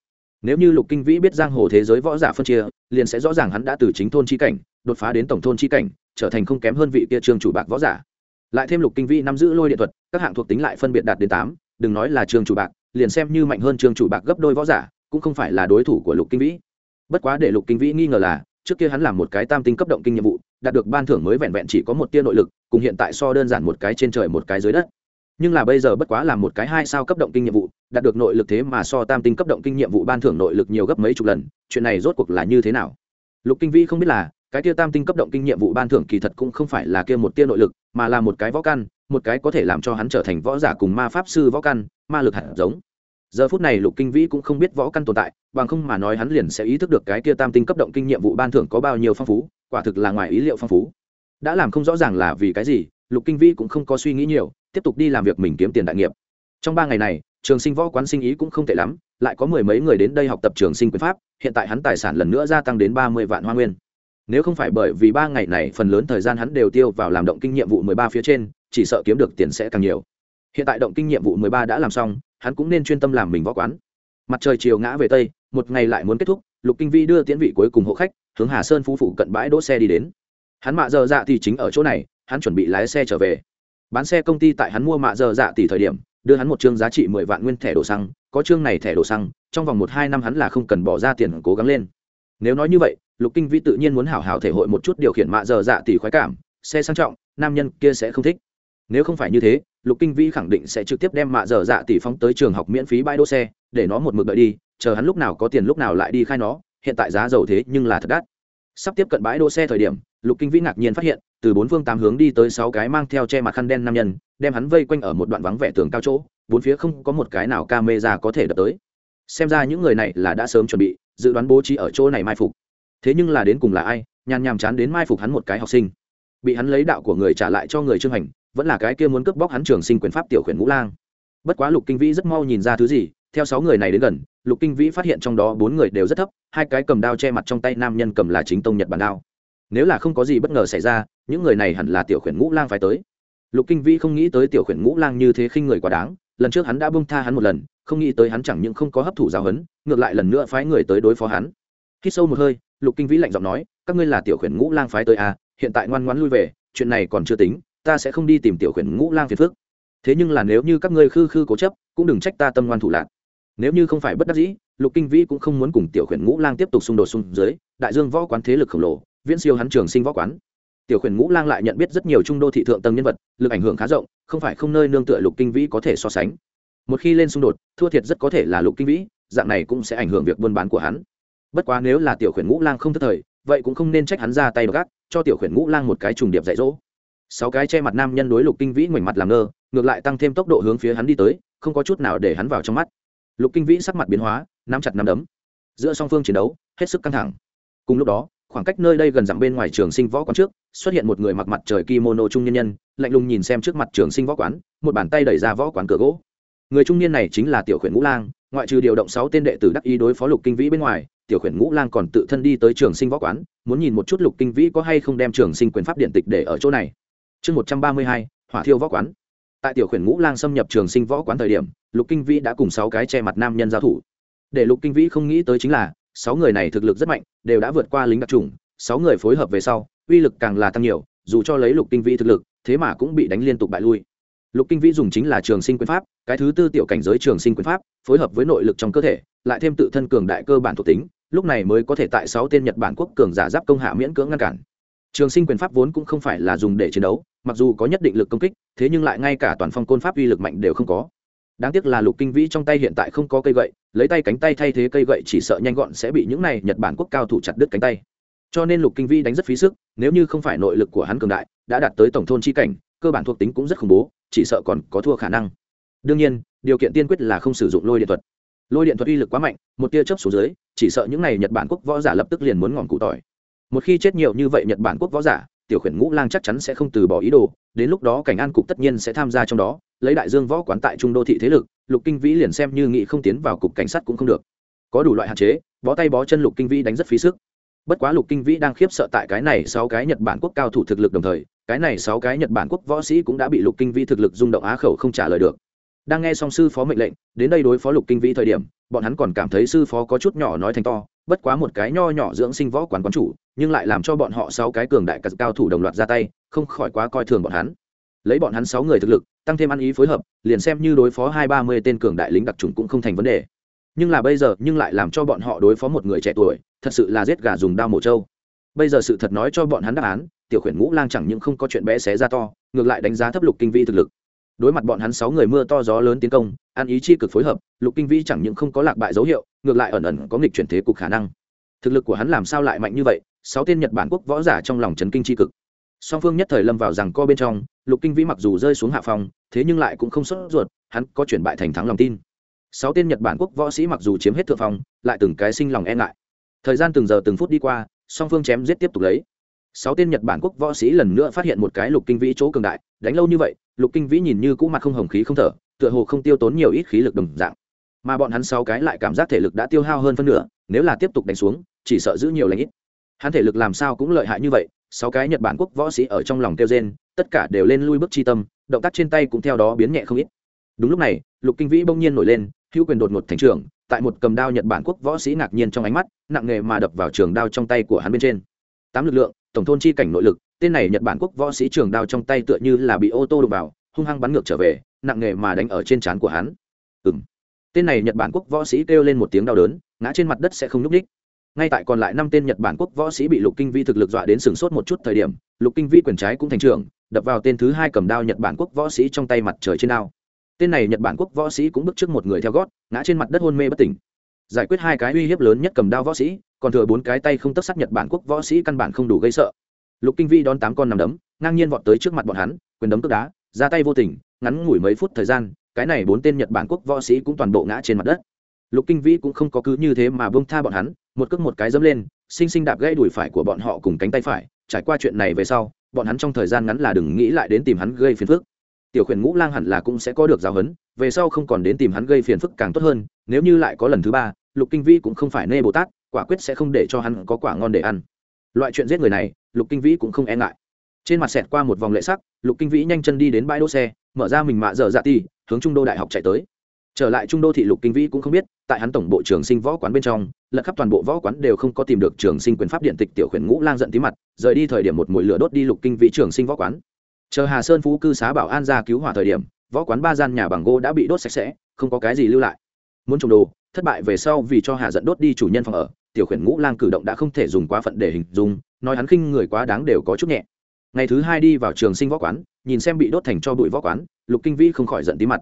Speaker 1: Nếu như lục kinh vĩ biết giang hồ thế giới võ giả phân chia, liền sẽ rõ ràng hắn đã từ chính thôn chi cảnh, đột phá đến tổng thôn chi cảnh, trở thành không kém hơn vị kia trương chủ bạc võ giả lại thêm lục kinh vĩ nắm giữ lôi điện thuật, các hạng thuộc tính lại phân biệt đạt đến tám, đừng nói là Trường chủ bạc, liền xem như mạnh hơn Trường chủ bạc gấp đôi võ giả, cũng không phải là đối thủ của lục kinh vĩ. Bất quá để lục kinh vĩ nghi ngờ là, trước kia hắn làm một cái tam tinh cấp động kinh nhiệm vụ, đạt được ban thưởng mới vẹn vẹn chỉ có một tia nội lực, cùng hiện tại so đơn giản một cái trên trời một cái dưới đất. Nhưng là bây giờ bất quá là một cái hai sao cấp động kinh nhiệm vụ, đạt được nội lực thế mà so tam tinh cấp động kinh nhiệm vụ ban thưởng nội lực nhiều gấp mấy chục lần, chuyện này rốt cuộc là như thế nào? Lục kinh vĩ không biết là cái kia tam tinh cấp động kinh nhiệm vụ ban thưởng kỳ thật cũng không phải là kia một tia nội lực, mà là một cái võ căn, một cái có thể làm cho hắn trở thành võ giả cùng ma pháp sư võ căn, ma lực hạt giống. Giờ phút này lục kinh vĩ cũng không biết võ căn tồn tại, bằng không mà nói hắn liền sẽ ý thức được cái kia tam tinh cấp động kinh nhiệm vụ ban thưởng có bao nhiêu phong phú, quả thực là ngoài ý liệu phong phú. Đã làm không rõ ràng là vì cái gì, lục kinh vĩ cũng không có suy nghĩ nhiều, tiếp tục đi làm việc mình kiếm tiền đại nghiệp. Trong ba ngày này, trường sinh võ quán sinh ý cũng không tệ lắm, lại có mười mấy người đến đây học tập trường sinh quyền pháp, hiện tại hắn tài sản lần nữa gia tăng đến ba mươi vạn hoa nguyên nếu không phải bởi vì ba ngày này phần lớn thời gian hắn đều tiêu vào làm động kinh nhiệm vụ mười ba phía trên, chỉ sợ kiếm được tiền sẽ càng nhiều. Hiện tại động kinh nhiệm vụ mười ba đã làm xong, hắn cũng nên chuyên tâm làm mình võ quán. Mặt trời chiều ngã về tây, một ngày lại muốn kết thúc, lục kinh vi đưa tiễn vị cuối cùng hộ khách, hướng hà sơn phú phụ cận bãi đỗ xe đi đến. Hắn mạ giờ dạ thì chính ở chỗ này, hắn chuẩn bị lái xe trở về. Bán xe công ty tại hắn mua mạ giờ dạ tỷ thời điểm, đưa hắn một chương giá trị mười vạn nguyên thẻ đổ xăng, có chương này thẻ đổ xăng, trong vòng một hai năm hắn là không cần bỏ ra tiền cố gắng lên nếu nói như vậy, lục kinh vĩ tự nhiên muốn hảo hảo thể hội một chút điều khiển mạ giờ dạ tỷ khoái cảm, xe sang trọng, nam nhân kia sẽ không thích. Nếu không phải như thế, lục kinh vĩ khẳng định sẽ trực tiếp đem mạ giờ dạ tỷ phóng tới trường học miễn phí bãi đỗ xe, để nó một mực đợi đi, chờ hắn lúc nào có tiền lúc nào lại đi khai nó, hiện tại giá dầu thế nhưng là thật đắt. Sắp tiếp cận bãi đỗ xe thời điểm, lục kinh vĩ ngạc nhiên phát hiện, từ bốn phương tám hướng đi tới sáu cái mang theo che mặt khăn đen nam nhân, đem hắn vây quanh ở một đoạn vắng vẻ tường cao chỗ, bốn phía không có một cái nào ca mê ra có thể đập tới. Xem ra những người này là đã sớm chuẩn bị dự đoán bố trí ở chỗ này mai phục. Thế nhưng là đến cùng là ai, nhàn nhàm chán đến mai phục hắn một cái học sinh. Bị hắn lấy đạo của người trả lại cho người trương hành, vẫn là cái kia muốn cướp bóc hắn trường sinh quyền pháp tiểu khuyển ngũ lang. Bất quá lục kinh vĩ rất mau nhìn ra thứ gì, theo sáu người này đến gần, lục kinh vĩ phát hiện trong đó bốn người đều rất thấp, hai cái cầm đao che mặt trong tay nam nhân cầm là chính tông nhật bản đao. Nếu là không có gì bất ngờ xảy ra, những người này hẳn là tiểu khuyển ngũ lang phải tới. Lục kinh vĩ không nghĩ tới tiểu khuyển ngũ lang như thế khinh người quá đáng, lần trước hắn đã bông tha hắn một lần không nghĩ tới hắn chẳng những không có hấp thụ giáo hấn, ngược lại lần nữa phái người tới đối phó hắn. Khi sâu một hơi lục kinh vĩ lạnh giọng nói các ngươi là tiểu khuyển ngũ lang phái tới à hiện tại ngoan ngoãn lui về chuyện này còn chưa tính ta sẽ không đi tìm tiểu khuyển ngũ lang phiền phước. thế nhưng là nếu như các ngươi khư khư cố chấp cũng đừng trách ta tâm ngoan thủ lạc. Nếu như không phải bất đắc dĩ lục kinh vĩ cũng không muốn cùng tiểu khuyển ngũ lang tiếp tục xung đột xung dưới đại dương võ quán thế lực khổng lồ viễn siêu hắn trường sinh võ quán. Tiểu khuyển ngũ lang lại nhận biết rất nhiều trung đô thị thượng tầng nhân vật lực ảnh hưởng khá rộng không phải không nơi nương tựa lục kinh vĩ có thể so sánh một khi lên xung đột, thua thiệt rất có thể là lục kinh vĩ, dạng này cũng sẽ ảnh hưởng việc buôn bán của hắn. Bất quá nếu là tiểu khuyển ngũ lang không thất thời, vậy cũng không nên trách hắn ra tay gác cho tiểu khuyển ngũ lang một cái trùng điệp dạy dỗ. Sáu cái che mặt nam nhân đối lục kinh vĩ ngoảnh mặt làm ngơ, ngược lại tăng thêm tốc độ hướng phía hắn đi tới, không có chút nào để hắn vào trong mắt. Lục kinh vĩ sắc mặt biến hóa, nắm chặt nắm đấm. Giữa song phương chiến đấu, hết sức căng thẳng. Cùng lúc đó, khoảng cách nơi đây gần dặm bên ngoài trường sinh võ quán trước, xuất hiện một người mặc mặt trời kimono trung nhân nhân, lạnh lùng nhìn xem trước mặt trường sinh võ quán, một bàn tay đẩy ra võ quán cửa gỗ người trung niên này chính là tiểu khuyển ngũ lang, ngoại trừ điều động sáu tên đệ tử đắc ý đối phó lục kinh vĩ bên ngoài, tiểu khuyển ngũ lang còn tự thân đi tới trường sinh võ quán, muốn nhìn một chút lục kinh vĩ có hay không đem trường sinh quyền pháp điện tịch để ở chỗ này. Chương một trăm ba mươi hai, hỏa thiêu võ quán. Tại tiểu khuyển ngũ lang xâm nhập trường sinh võ quán thời điểm, lục kinh vĩ đã cùng sáu cái che mặt nam nhân giao thủ. Để lục kinh vĩ không nghĩ tới chính là, sáu người này thực lực rất mạnh, đều đã vượt qua lính đặc trùng sáu người phối hợp về sau, uy lực càng là tăng nhiều, dù cho lấy lục kinh vĩ thực lực, thế mà cũng bị đánh liên tục bại lui lục kinh vĩ dùng chính là trường sinh quyền pháp, cái thứ tư tiểu cảnh giới trường sinh quyền pháp, phối hợp với nội lực trong cơ thể, lại thêm tự thân cường đại cơ bản thuộc tính, lúc này mới có thể tại sáu tên nhật bản quốc cường giả giáp công hạ miễn cưỡng ngăn cản. Trường sinh quyền pháp vốn cũng không phải là dùng để chiến đấu, mặc dù có nhất định lực công kích, thế nhưng lại ngay cả toàn phong côn pháp uy lực mạnh đều không có. Đáng tiếc là lục kinh vĩ trong tay hiện tại không có cây gậy, lấy tay cánh tay thay thế cây gậy chỉ sợ nhanh gọn sẽ bị những này nhật bản quốc cao thủ chặt đứt cánh tay. Cho nên lục kinh vĩ đánh rất phí sức, nếu như không phải nội lực của hắn cường đại, đã đạt tới tổng thôn chi cảnh, cơ bản thuộc tính cũng rất khủng bố chỉ sợ còn có thua khả năng. Đương nhiên, điều kiện tiên quyết là không sử dụng lôi điện thuật. Lôi điện thuật uy lực quá mạnh, một tia chớp xuống dưới, chỉ sợ những n à y nhật bản quốc võ giả lập tức liền muốn ngọn cụ tỏi. Một khi chết nhiều như vậy nhật bản quốc võ giả, tiểu khuyển ngũ lang chắc chắn sẽ không từ bỏ ý đồ, đến lúc đó cảnh an cục tất nhiên sẽ tham gia trong đó, lấy đại dương võ quán tại trung đô thị thế lực, lục kinh vĩ liền xem như nghị không tiến vào cục cảnh sát cũng không được. Có đủ loại hạn chế, bó tay bó chân lục kinh vĩ đánh rất phí sức bất quá lục kinh vĩ đang khiếp sợ tại cái này sáu cái nhật bản quốc cao thủ thực lực đồng thời, cái này sáu cái nhật bản quốc võ sĩ cũng đã bị lục kinh vĩ thực lực rung động á khẩu không trả lời được. Đang nghe xong sư phó mệnh lệnh, đến đây đối phó lục kinh vĩ thời điểm, bọn hắn còn cảm thấy sư phó có chút nhỏ nói thành to, bất quá một cái nho nhỏ dưỡng sinh võ quán quán chủ, nhưng lại làm cho bọn họ sáu cái cường đại cật cao thủ đồng loạt ra tay, không khỏi quá coi thường bọn hắn. Lấy bọn hắn sáu người thực lực, tăng thêm ăn ý phối hợp, liền xem như đối phó hai ba mươi tên cường đại lính đặc trùng cũng không thành vấn đề. Nhưng là bây giờ, nhưng lại làm cho bọn họ đối phó một người trẻ tuổi thật sự là giết gà dùng đao mổ trâu. Bây giờ sự thật nói cho bọn hắn đáp án, tiểu khuyển ngũ lang chẳng những không có chuyện bé xé ra to, ngược lại đánh giá thấp lục kinh vi thực lực. Đối mặt bọn hắn sáu người mưa to gió lớn tiến công ăn ý chi cực phối hợp, lục kinh vi chẳng những không có lạc bại dấu hiệu, ngược lại ẩn ẩn có nghịch chuyển thế cục khả năng. Thực lực của hắn làm sao lại mạnh như vậy? Sáu tên nhật bản quốc võ giả trong lòng chấn kinh chi cực. Song phương nhất thời lâm vào rằng co bên trong, lục kinh vĩ mặc dù rơi xuống hạ phòng thế nhưng lại cũng không sốt ruột, hắn có chuyển bại thành thắng lòng tin. Sáu tên nhật bản quốc võ sĩ mặc dù chiếm hết thượng phòng lại từng cái sinh lòng e ngại thời gian từng giờ từng phút đi qua, song phương chém giết tiếp tục lấy. Sáu tên nhật bản quốc võ sĩ lần nữa phát hiện một cái lục kinh vĩ chỗ cường đại, đánh lâu như vậy, lục kinh vĩ nhìn như cũ mặt không hồng khí không thở, tựa hồ không tiêu tốn nhiều ít khí lực đồng dạng. Mà bọn hắn sáu cái lại cảm giác thể lực đã tiêu hao hơn phân nửa, nếu là tiếp tục đánh xuống, chỉ sợ giữ nhiều lãnh ít. Hắn thể lực làm sao cũng lợi hại như vậy, sáu cái nhật bản quốc võ sĩ ở trong lòng kêu gen tất cả đều lên lui bước chi tâm, động tác trên tay cũng theo đó biến nhẹ không ít. Đúng lúc này, lục kinh vĩ bỗng nhiên nổi lên, hữu quyền đột ngột thành trưởng tại một cầm đao nhật bản quốc võ sĩ ngạc nhiên trong ánh mắt nặng nề mà đập vào trường đao trong tay của hắn bên trên. Tám lực lượng tổng thôn chi cảnh nội lực tên này nhật bản quốc võ sĩ trường đao trong tay tựa như là bị ô tô đụng vào hung hăng bắn ngược trở về nặng nề mà đánh ở trên trán của hắn. Ừm, tên này nhật bản quốc võ sĩ kêu lên một tiếng đau đớn ngã trên mặt đất sẽ không nhúc ních ngay tại còn lại năm tên nhật bản quốc võ sĩ bị lục kinh vi thực lực dọa đến sừng sốt một chút thời điểm lục kinh vi quyền trái cũng thành trưởng đập vào tên thứ hai cầm đao nhật bản quốc võ sĩ trong tay mặt trời trên đao tên này nhật bản quốc võ sĩ cũng bước trước một người theo gót, ngã trên mặt đất hôn mê bất tỉnh. Giải quyết hai cái uy hiếp lớn nhất cầm đao võ sĩ, còn thừa bốn cái tay không tất sắc nhật bản quốc võ sĩ căn bản không đủ gây sợ. Lục kinh vi đón tám con nằm đấm, ngang nhiên vọt tới trước mặt bọn hắn, quyền đấm tức đá, ra tay vô tình, ngắn ngủi mấy phút thời gian, cái này bốn tên nhật bản quốc võ sĩ cũng toàn bộ ngã trên mặt đất. Lục kinh vĩ cũng không có cứ như thế mà bông tha bọn hắn, một cước một cái dẫm lên sinh sinh đạp gãy đùi phải của bọn họ cùng cánh tay phải. Trải qua chuyện này về sau, bọn hắn trong thời gian ngắn là đừng nghĩ lại đến tìm hắn gây phiền phức tiểu khuyển ngũ lang hẳn là cũng sẽ có được giáo huấn, về sau không còn đến tìm hắn gây phiền phức càng tốt hơn, nếu như lại có lần thứ ba, lục kinh vĩ cũng không phải nê bồ tát, quả quyết sẽ không để cho hắn có quả ngon để ăn. Loại chuyện giết người này, lục kinh vĩ cũng không e ngại. Trên mặt xẹt qua một vòng lệ sắc, lục kinh vĩ nhanh chân đi đến bãi đỗ xe, mở ra mình mạ dở dạ ti hướng trung đô đại học chạy tới. Trở lại trung đô thị lục kinh vĩ cũng không biết, tại hắn tổng bộ trường sinh võ quán bên trong, lật khắp toàn bộ võ quán đều không có tìm được trường sinh quyền pháp điện tịch tiểu khuyển ngũ lang giận tí mặt, rời đi thời điểm một mũi lửa đốt đi lục kinh vĩ trường sinh võ quán chờ hà sơn phú cư xá bảo an ra cứu hỏa thời điểm, võ quán ba gian nhà bằng gỗ đã bị đốt sạch sẽ, không có cái gì lưu lại. Muốn trồng đồ, thất bại về sau vì cho hà giận đốt đi chủ nhân phòng ở, tiểu khuyển ngũ lang cử động đã không thể dùng quá phận để hình dung, nói hắn khinh người quá đáng đều có chút nhẹ. Ngày thứ hai đi vào trường sinh võ quán, nhìn xem bị đốt thành cho bụi võ quán, lục kinh vĩ không khỏi giận tí mặt.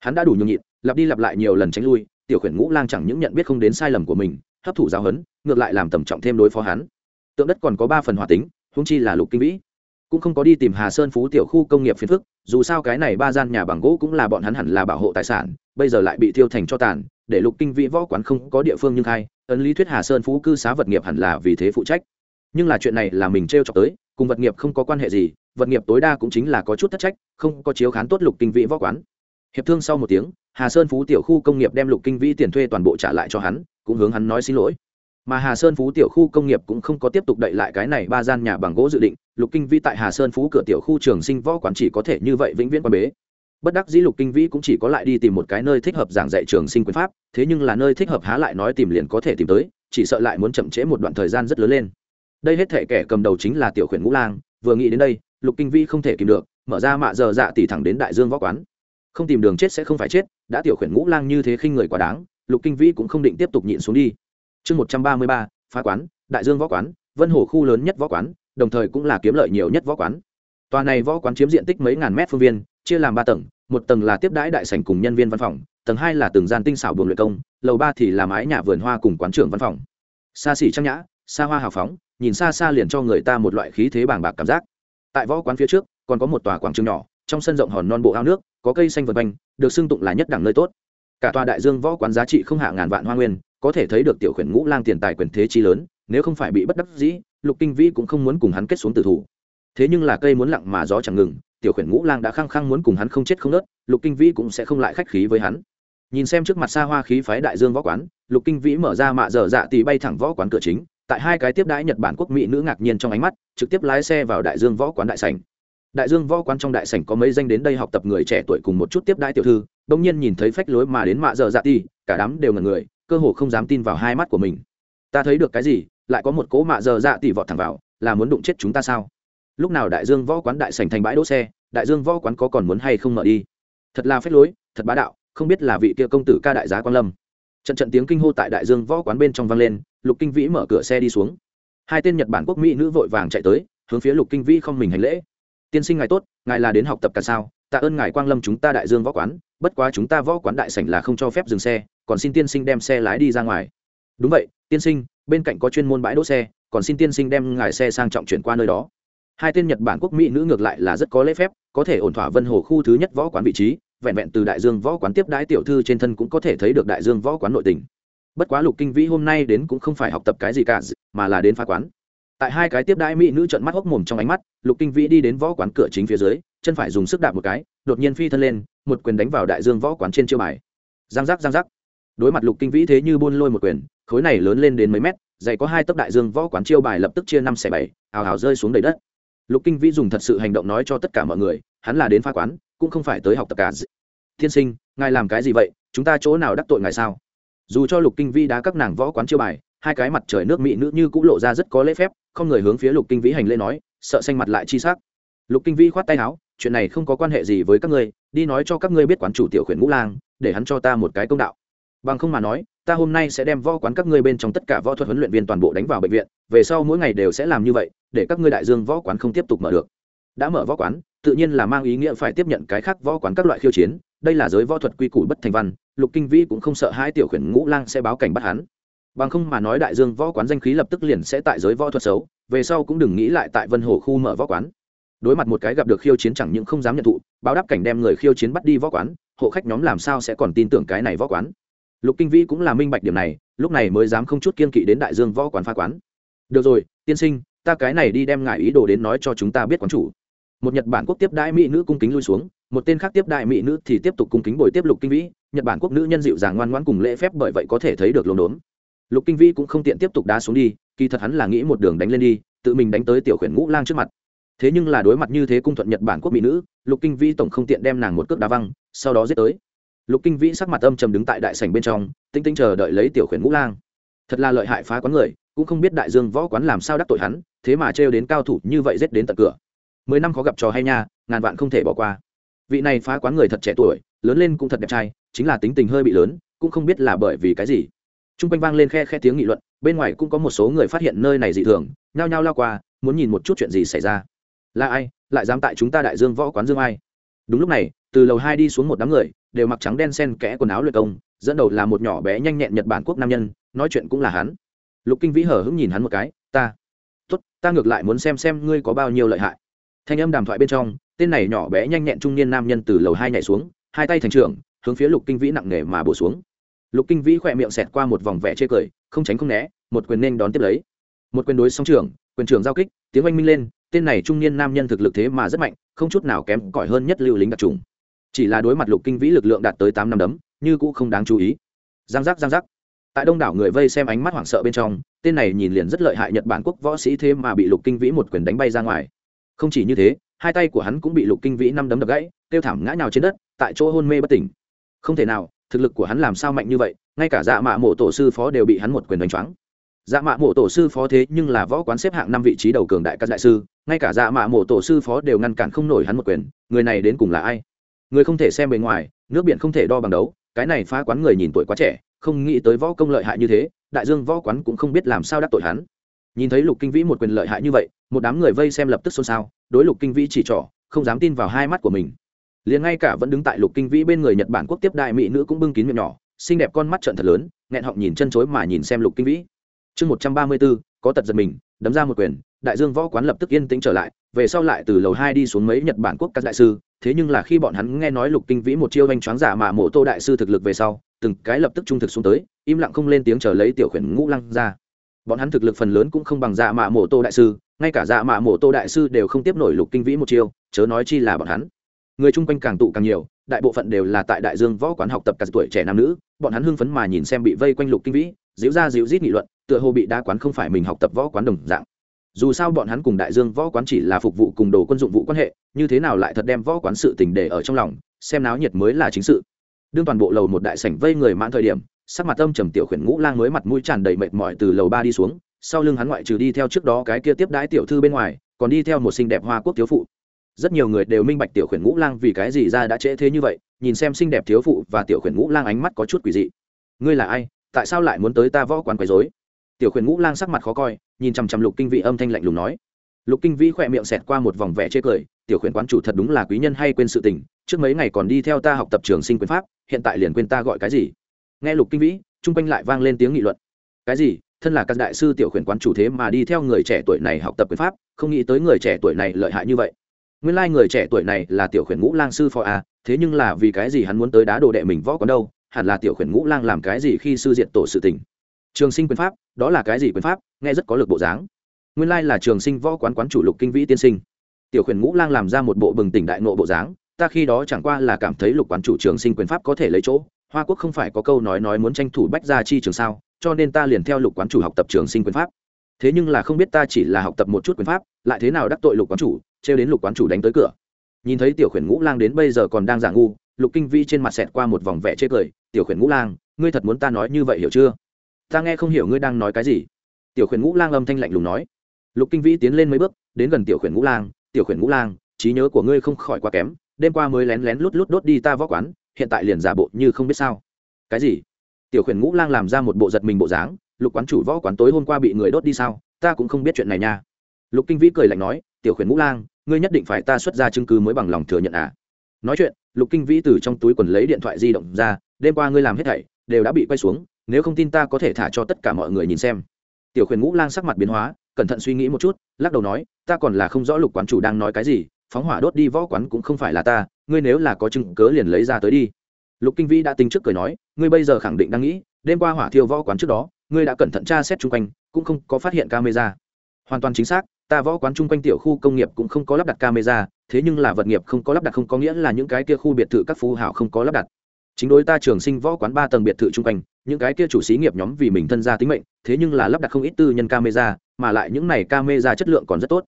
Speaker 1: Hắn đã đủ nhường nhịn, lặp đi lặp lại nhiều lần tránh lui, tiểu khuyển ngũ lang chẳng những nhận biết không đến sai lầm của mình, hấp thụ giáo huấn, ngược lại làm tầm trọng thêm đối phó hắn. Tượng đất còn có ba phần hòa tính húng chi là lục kinh vĩ cũng không có đi tìm hà sơn phú tiểu khu công nghiệp phiền phức, dù sao cái này ba gian nhà bằng gỗ cũng là bọn hắn hẳn là bảo hộ tài sản, bây giờ lại bị thiêu thành cho tàn, để lục kinh vĩ võ quán không có địa phương nhưng khai, ấn lý thuyết hà sơn phú cư xá vật nghiệp hẳn là vì thế phụ trách. Nhưng là chuyện này là mình t r e o chọc tới, cùng vật nghiệp không có quan hệ gì, vật nghiệp tối đa cũng chính là có chút thất trách, không có chiếu khán tốt lục kinh vĩ võ quán. Hiệp thương sau một tiếng, hà sơn phú tiểu khu công nghiệp đem lục kinh vĩ tiền thuê toàn bộ trả lại cho hắn, cũng hướng hắn nói xin lỗi mà hà sơn phú tiểu khu công nghiệp cũng không có tiếp tục đậy lại cái này ba gian nhà bằng gỗ dự định. Lục kinh vĩ tại hà sơn phú cửa tiểu khu trường sinh võ quán chỉ có thể như vậy vĩnh viễn quan bế. Bất đắc dĩ lục kinh vĩ cũng chỉ có lại đi tìm một cái nơi thích hợp giảng dạy trường sinh quyền pháp, thế nhưng là nơi thích hợp há lại nói tìm liền có thể tìm tới, chỉ sợ lại muốn chậm trễ một đoạn thời gian rất lớn lên. Đây hết thể kẻ cầm đầu chính là tiểu khuyển ngũ lang, vừa nghĩ đến đây, lục kinh vĩ không thể kìm được, mở ra mạ giờ dạ tỉ thẳng đến đại dương võ quán. Không tìm đường chết sẽ không phải chết, đã tiểu khuyển ngũ lang như thế khinh người quá đáng, lục kinh vĩ cũng không định tiếp tục nhịn xuống đi chương một trăm ba mươi ba, phá quán, đại dương võ quán, vân hồ khu lớn nhất võ quán, đồng thời cũng là kiếm lợi nhiều nhất võ quán. Tòa này võ quán chiếm diện tích mấy ngàn mét phương viên, chia làm ba tầng, một tầng là tiếp đãi đại sảnh cùng nhân viên văn phòng, tầng hai là từng gian tinh xảo buồng luyện công, lầu ba thì là mái nhà vườn hoa cùng quán trưởng văn phòng. Xa xỉ trang nhã, xa hoa hào phóng, nhìn xa xa liền cho người ta một loại khí thế bàng bạc cảm giác. Tại võ quán phía trước, còn có một tòa quảng trường nhỏ, trong sân rộng hòn non bộ ao nước, có cây xanh vân quanh, được xưng tụng là nhất đẳng nơi tốt. Cả tòa đại dương võ quán giá trị không hạ ngàn vạn hoa nguyên có thể thấy được tiểu khuyển ngũ lang tiền tài quyền thế chi lớn, nếu không phải bị bất đắc dĩ, lục kinh vĩ cũng không muốn cùng hắn kết xuống tử thủ. Thế nhưng là cây muốn lặng mà gió chẳng ngừng, tiểu khuyển ngũ lang đã khăng khăng muốn cùng hắn không chết không nớt, lục kinh vĩ cũng sẽ không lại khách khí với hắn. Nhìn xem trước mặt xa hoa khí phái đại dương võ quán, lục kinh vĩ mở ra mạ dở dạ tì bay thẳng võ quán cửa chính, tại hai cái tiếp đãi nhật bản quốc mỹ nữ ngạc nhiên trong ánh mắt, trực tiếp lái xe vào đại dương võ quán đại sảnh. Đại dương võ quán trong đại sảnh có mấy danh đến đây học tập người trẻ tuổi cùng một chút tiếp đãi tiểu thư đông nhiên nhìn thấy phách lối mà đến mạ dở dạ tì, cả đám đều ngần người cơ hồ không dám tin vào hai mắt của mình. Ta thấy được cái gì? Lại có một cỗ mạ dở dạ tỷ vọt thẳng vào, là muốn đụng chết chúng ta sao? Lúc nào đại dương võ quán đại sảnh thành bãi đỗ xe, đại dương võ quán có còn muốn hay không mở đi? Thật là phế lối, thật bá đạo, không biết là vị kia công tử ca đại giá quan lâm. Trận trận tiếng kinh hô tại đại dương võ quán bên trong vang lên, lục kinh vĩ mở cửa xe đi xuống. Hai tên nhật bản quốc mỹ nữ vội vàng chạy tới, hướng phía lục kinh vĩ không mình hành lễ. Tiên sinh ngài tốt, ngài là đến học tập cả sao? Tạ ơn ngài quang lâm chúng ta đại dương võ quán, bất quá chúng ta võ quán đại sảnh là không cho phép dừng xe, còn xin tiên sinh đem xe lái đi ra ngoài. Đúng vậy, tiên sinh, bên cạnh có chuyên môn bãi đỗ xe, còn xin tiên sinh đem ngài xe sang trọng chuyển qua nơi đó. Hai tên nhật bản quốc mỹ nữ ngược lại là rất có lễ phép, có thể ổn thỏa vân hồ khu thứ nhất võ quán vị trí, vẹn vẹn từ đại dương võ quán tiếp đãi tiểu thư trên thân cũng có thể thấy được đại dương võ quán nội tình. Bất quá lục kinh vĩ hôm nay đến cũng không phải học tập cái gì cả, mà là đến phá quán. Tại hai cái tiếp đãi mỹ nữ trận mắt hốc mồm trong ánh mắt, lục kinh vĩ đi đến võ quán cửa chính phía dưới chân phải dùng sức đạp một cái, đột nhiên phi thân lên, một quyền đánh vào đại dương võ quán trên chiêu bài. Giang giác giang giác. Đối mặt lục kinh vĩ thế như buôn lôi một quyền, khối này lớn lên đến mấy mét, dày có hai tấc đại dương võ quán chiêu bài lập tức chia năm xẻ bảy hào hào rơi xuống đầy đất. Lục kinh vĩ dùng thật sự hành động nói cho tất cả mọi người, hắn là đến phá quán, cũng không phải tới học tập cả thiên sinh, ngài làm cái gì vậy? Chúng ta chỗ nào đắc tội ngài sao? Dù cho lục kinh vĩ đá các nàng võ quán chiêu bài, hai cái mặt trời nước mỹ nữ như cũng lộ ra rất có lễ phép, không người hướng phía lục kinh vĩ hành lễ nói, sợ xanh mặt lại chi s c lục kinh vĩ khoát tay áo chuyện này không có quan hệ gì với các ngươi, đi nói cho các ngươi biết quán chủ tiểu khuyển ngũ lang, để hắn cho ta một cái công đạo. Bằng không mà nói, ta hôm nay sẽ đem võ quán các ngươi bên trong tất cả võ thuật huấn luyện viên toàn bộ đánh vào bệnh viện, về sau mỗi ngày đều sẽ làm như vậy, để các ngươi đại dương võ quán không tiếp tục mở được. Đã mở võ quán, tự nhiên là mang ý nghĩa phải tiếp nhận cái khác võ quán các loại khiêu chiến, đây là giới võ thuật quy củ bất thành văn, lục kinh vĩ cũng không sợ hai tiểu khuyển ngũ lang sẽ báo cảnh bắt hắn. Bằng không mà nói đại dương võ quán danh khí lập tức liền sẽ tại giới võ thuật xấu, về sau cũng đừng nghĩ lại tại vân hồ khu mở võ quán đối mặt một cái gặp được khiêu chiến chẳng những không dám nhận thụ, báo đáp cảnh đem người khiêu chiến bắt đi võ quán, hộ khách nhóm làm sao sẽ còn tin tưởng cái này võ quán? Lục kinh vĩ cũng là minh bạch điểm này, lúc này mới dám không chút kiên kỵ đến đại dương võ quán phá quán. Được rồi, tiên sinh, ta cái này đi đem ngài ý đồ đến nói cho chúng ta biết quán chủ. Một nhật bản quốc tiếp đại mỹ nữ cung kính lui xuống, một tên khác tiếp đại mỹ nữ thì tiếp tục cung kính bồi tiếp lục kinh vĩ, nhật bản quốc nữ nhân dịu dàng ngoan ngoãn cùng lễ phép bởi vậy có thể thấy được lồn đốn. Lục kinh vĩ cũng không tiện tiếp tục đá xuống đi, kỳ thật hắn là nghĩ một đường đánh lên đi, tự mình đánh tới tiểu khuyển ngũ lang trước mặt thế nhưng là đối mặt như thế cung thuận nhật bản quốc mỹ nữ, lục kinh vĩ tổng không tiện đem nàng một cước đá văng, sau đó giết tới. Lục kinh vĩ sắc mặt âm trầm đứng tại đại sảnh bên trong tinh tinh chờ đợi lấy tiểu khuyển ngũ lang. Thật là lợi hại phá quán người, cũng không biết đại dương võ quán làm sao đắc tội hắn, thế mà trêu đến cao thủ như vậy giết đến tận cửa. Mười năm khó gặp trò hay nha, ngàn vạn không thể bỏ qua. Vị này phá quán người thật trẻ tuổi, lớn lên cũng thật đẹp trai, chính là tính tình hơi bị lớn, cũng không biết là bởi vì cái gì. T r u n g quanh vang lên khe khe tiếng nghị luận, bên ngoài cũng có một số người phát hiện nơi này dị thường, nhao nhao lao qua, muốn nhìn một chút chuyện gì xảy ra là ai, lại dám tại chúng ta đại dương võ quán dương ai? Đúng lúc này, từ lầu hai đi xuống một đám người, đều mặc trắng đen sen kẽ quần áo luyện công, dẫn đầu là một nhỏ bé nhanh nhẹn nhật bản quốc nam nhân, nói chuyện cũng là hắn. Lục kinh vĩ hở hững nhìn hắn một cái, ta, tốt, ta ngược lại muốn xem xem ngươi có bao nhiêu lợi hại. Thanh âm đàm thoại bên trong, tên này nhỏ bé nhanh nhẹn trung niên nam nhân từ lầu hai nhảy xuống, hai tay thành trưởng, hướng phía lục kinh vĩ nặng nề mà bổ xuống. Lục kinh vĩ khỏe miệng xẹt qua một vòng vẻ chê cười, không tránh không né, một quyền nên đón tiếp lấy. Một quyền đối song trưởng, quyền trưởng giao kích, tiếng oanh minh lên tên này trung niên nam nhân thực lực thế mà rất mạnh, không chút nào kém cỏi hơn nhất lưu lính đặc trùng. Chỉ là đối mặt lục kinh vĩ lực lượng đạt tới tám năm đấm, như cũng không đáng chú ý. Giang giác giang giác. Tại đông đảo người vây xem ánh mắt hoảng sợ bên trong, tên này nhìn liền rất lợi hại nhật bản quốc võ sĩ thế mà bị lục kinh vĩ một quyền đánh bay ra ngoài. Không chỉ như thế, hai tay của hắn cũng bị lục kinh vĩ năm đấm đập gãy kêu thảm ngã nhào trên đất, tại chỗ hôn mê bất tỉnh. Không thể nào, thực lực của hắn làm sao mạnh như vậy, ngay cả dạ mạ mộ tổ sư phó đều bị hắn một quyền đánh choáng dạ mạ mộ tổ sư phó thế nhưng là võ quán xếp hạng năm vị trí đầu cường đại các đại sư, ngay cả dạ mạ mộ tổ sư phó đều ngăn cản không nổi hắn một quyền, người này đến cùng là ai? Người không thể xem bề ngoài, nước biển không thể đo bằng đấu, cái này phá quán người nhìn tuổi quá trẻ, không nghĩ tới võ công lợi hại như thế, đại dương võ quán cũng không biết làm sao đắc tội hắn. Nhìn thấy lục kinh vĩ một quyền lợi hại như vậy, một đám người vây xem lập tức xôn xao, đối lục kinh vĩ chỉ trỏ, không dám tin vào hai mắt của mình. Liền ngay cả vẫn đứng tại lục kinh vĩ bên người nhật bản quốc tiếp đại mỹ nữ cũng bưng kín miệng nhỏ, xinh đẹp con mắt trận thật lớn, nghẹn họng nhìn chân chối mà nhìn xem lục kinh vĩ chương một trăm ba mươi bốn có tật giật mình, đấm ra một quyền, đại dương võ quán lập tức yên tĩnh trở lại, về sau lại từ lầu hai đi xuống mấy nhật bản quốc các đại sư, thế nhưng là khi bọn hắn nghe nói lục kinh vĩ một chiêu anh choáng giả mà mộ tô đại sư thực lực về sau, từng cái lập tức trung thực xuống tới, im lặng không lên tiếng chờ lấy tiểu khuyển ngũ lăng ra. Bọn hắn thực lực phần lớn cũng không bằng dạ mạ mộ tô đại sư, ngay cả dạ mạ mộ tô đại sư đều không tiếp nổi lục kinh vĩ một chiêu, chớ nói chi là bọn hắn. Người chung quanh càng tụ càng nhiều, đại bộ phận đều là tại đại dương võ quán học tập cả tuổi trẻ nam nữ, bọn hắn hưng phấn mà nhìn xem bị vây quanh lục kinh vĩ diễu ra diễu rít nghị luận tựa hồ bị đa quán không phải mình học tập võ quán đồng dạng. Dù sao bọn hắn cùng đại dương võ quán chỉ là phục vụ cùng đồ quân dụng vụ quan hệ, như thế nào lại thật đem võ quán sự tình để ở trong lòng, xem náo nhiệt mới là chính sự. Đương toàn bộ lầu một đại sảnh vây người mãn thời điểm, sắc mặt âm trầm tiểu khuyển ngũ lang mới mặt mũi tràn đầy mệt mỏi từ lầu ba đi xuống, sau lưng hắn ngoại trừ đi theo trước đó cái kia tiếp đái tiểu thư bên ngoài, còn đi theo một xinh đẹp hoa quốc thiếu phụ. Rất nhiều người đều minh bạch tiểu khuyển ngũ lang vì cái gì ra đã trễ thế như vậy, nhìn xem xinh đẹp thiếu phụ và tiểu khuyển ngũ lang ánh mắt có chút quỷ dị. Ngươi là ai? Tại sao lại muốn tới ta võ quán quấy rối? Tiểu khuyển ngũ lang sắc mặt khó coi nhìn chằm chằm lục kinh Vĩ, âm thanh lạnh lùng nói. Lục kinh vĩ khỏe miệng xẹt qua một vòng vẻ chê cười tiểu khuyển quán chủ thật đúng là quý nhân hay quên sự tình trước mấy ngày còn đi theo ta học tập trường sinh quyền pháp hiện tại liền quên ta gọi cái gì? Nghe lục kinh vĩ chung quanh lại vang lên tiếng nghị luận. Cái gì? Thân là các đại sư tiểu khuyển quán chủ thế mà đi theo người trẻ tuổi này học tập quyền pháp không nghĩ tới người trẻ tuổi này lợi hại như vậy. Nguyên lai、like、người trẻ tuổi này là tiểu khuyển ngũ lang sư phó a thế nhưng là vì cái gì hắn muốn tới đá đồ đệ mình võ còn đâu hẳn là tiểu khuyển ngũ lang làm cái gì khi sư diện tổ sự tình trường sinh quyền pháp, đó là cái gì quyền pháp? Nghe rất có lực bộ dáng. Nguyên lai là trường sinh võ quán quán chủ lục kinh vĩ tiên sinh. Tiểu khuyển ngũ lang làm ra một bộ bừng tỉnh đại nộ bộ dáng, ta khi đó chẳng qua là cảm thấy lục quán chủ trường sinh quyền pháp có thể lấy chỗ, hoa quốc không phải có câu nói nói muốn tranh thủ bách gia chi trường sao, cho nên ta liền theo lục quán chủ học tập trường sinh quyền pháp. Thế nhưng là không biết ta chỉ là học tập một chút quyền pháp, lại thế nào đắc tội lục quán chủ, trêu đến lục quán chủ đánh tới cửa. Nhìn thấy tiểu khuyển ngũ lang đến bây giờ còn đang giả ngu, lục kinh vi trên mặt xẹt qua một vòng vẻ chê cười, tiểu khuyển ngũ lang, ngươi thật muốn ta nói như vậy hiểu chưa? Ta nghe không hiểu ngươi đang nói cái gì. Tiểu khuyển ngũ lang âm thanh lạnh lùng nói. Lục kinh vĩ tiến lên mấy bước, đến gần tiểu khuyển ngũ lang, tiểu khuyển ngũ lang, trí nhớ của ngươi không khỏi quá kém, đêm qua mới lén lén lút lút đốt đi ta võ quán, hiện tại liền giả bộ như không biết sao. Cái gì? Tiểu khuyển ngũ lang làm ra một bộ giật mình bộ dáng, lục quán chủ võ quán tối hôm qua bị người đốt đi sao, ta cũng không biết chuyện này nha. Lục kinh vĩ cười lạnh nói, tiểu khuyển ngũ lang, ngươi nhất định phải ta xuất ra chứng cứ mới bằng lòng thừa nhận à. Nói chuyện, lục kinh vĩ từ trong túi quần lấy điện thoại di động ra, đêm qua ngươi làm hết thảy, đều đã bị quay xuống nếu không tin ta có thể thả cho tất cả mọi người nhìn xem. Tiểu khuyển ngũ lang sắc mặt biến hóa, cẩn thận suy nghĩ một chút, lắc đầu nói, ta còn là không rõ lục quán chủ đang nói cái gì, phóng hỏa đốt đi võ quán cũng không phải là ta, ngươi nếu là có chứng cớ liền lấy ra tới đi. Lục kinh vĩ đã tính trước cười nói, ngươi bây giờ khẳng định đang nghĩ, đêm qua hỏa thiêu võ quán trước đó, ngươi đã cẩn thận tra xét chung quanh, cũng không có phát hiện camera. Hoàn toàn chính xác, ta võ quán chung quanh tiểu khu công nghiệp cũng không có lắp đặt camera, thế nhưng là vật nghiệp không có lắp đặt không có nghĩa là những cái kia khu biệt thự các phú hảo không có lắp đặt chính đối ta trường sinh võ quán ba tầng biệt thự chung quanh, những cái kia chủ xí nghiệp nhóm vì mình thân gia tính mệnh, thế nhưng là lắp đặt không ít tư nhân camera, mà lại những này camera chất lượng còn rất tốt.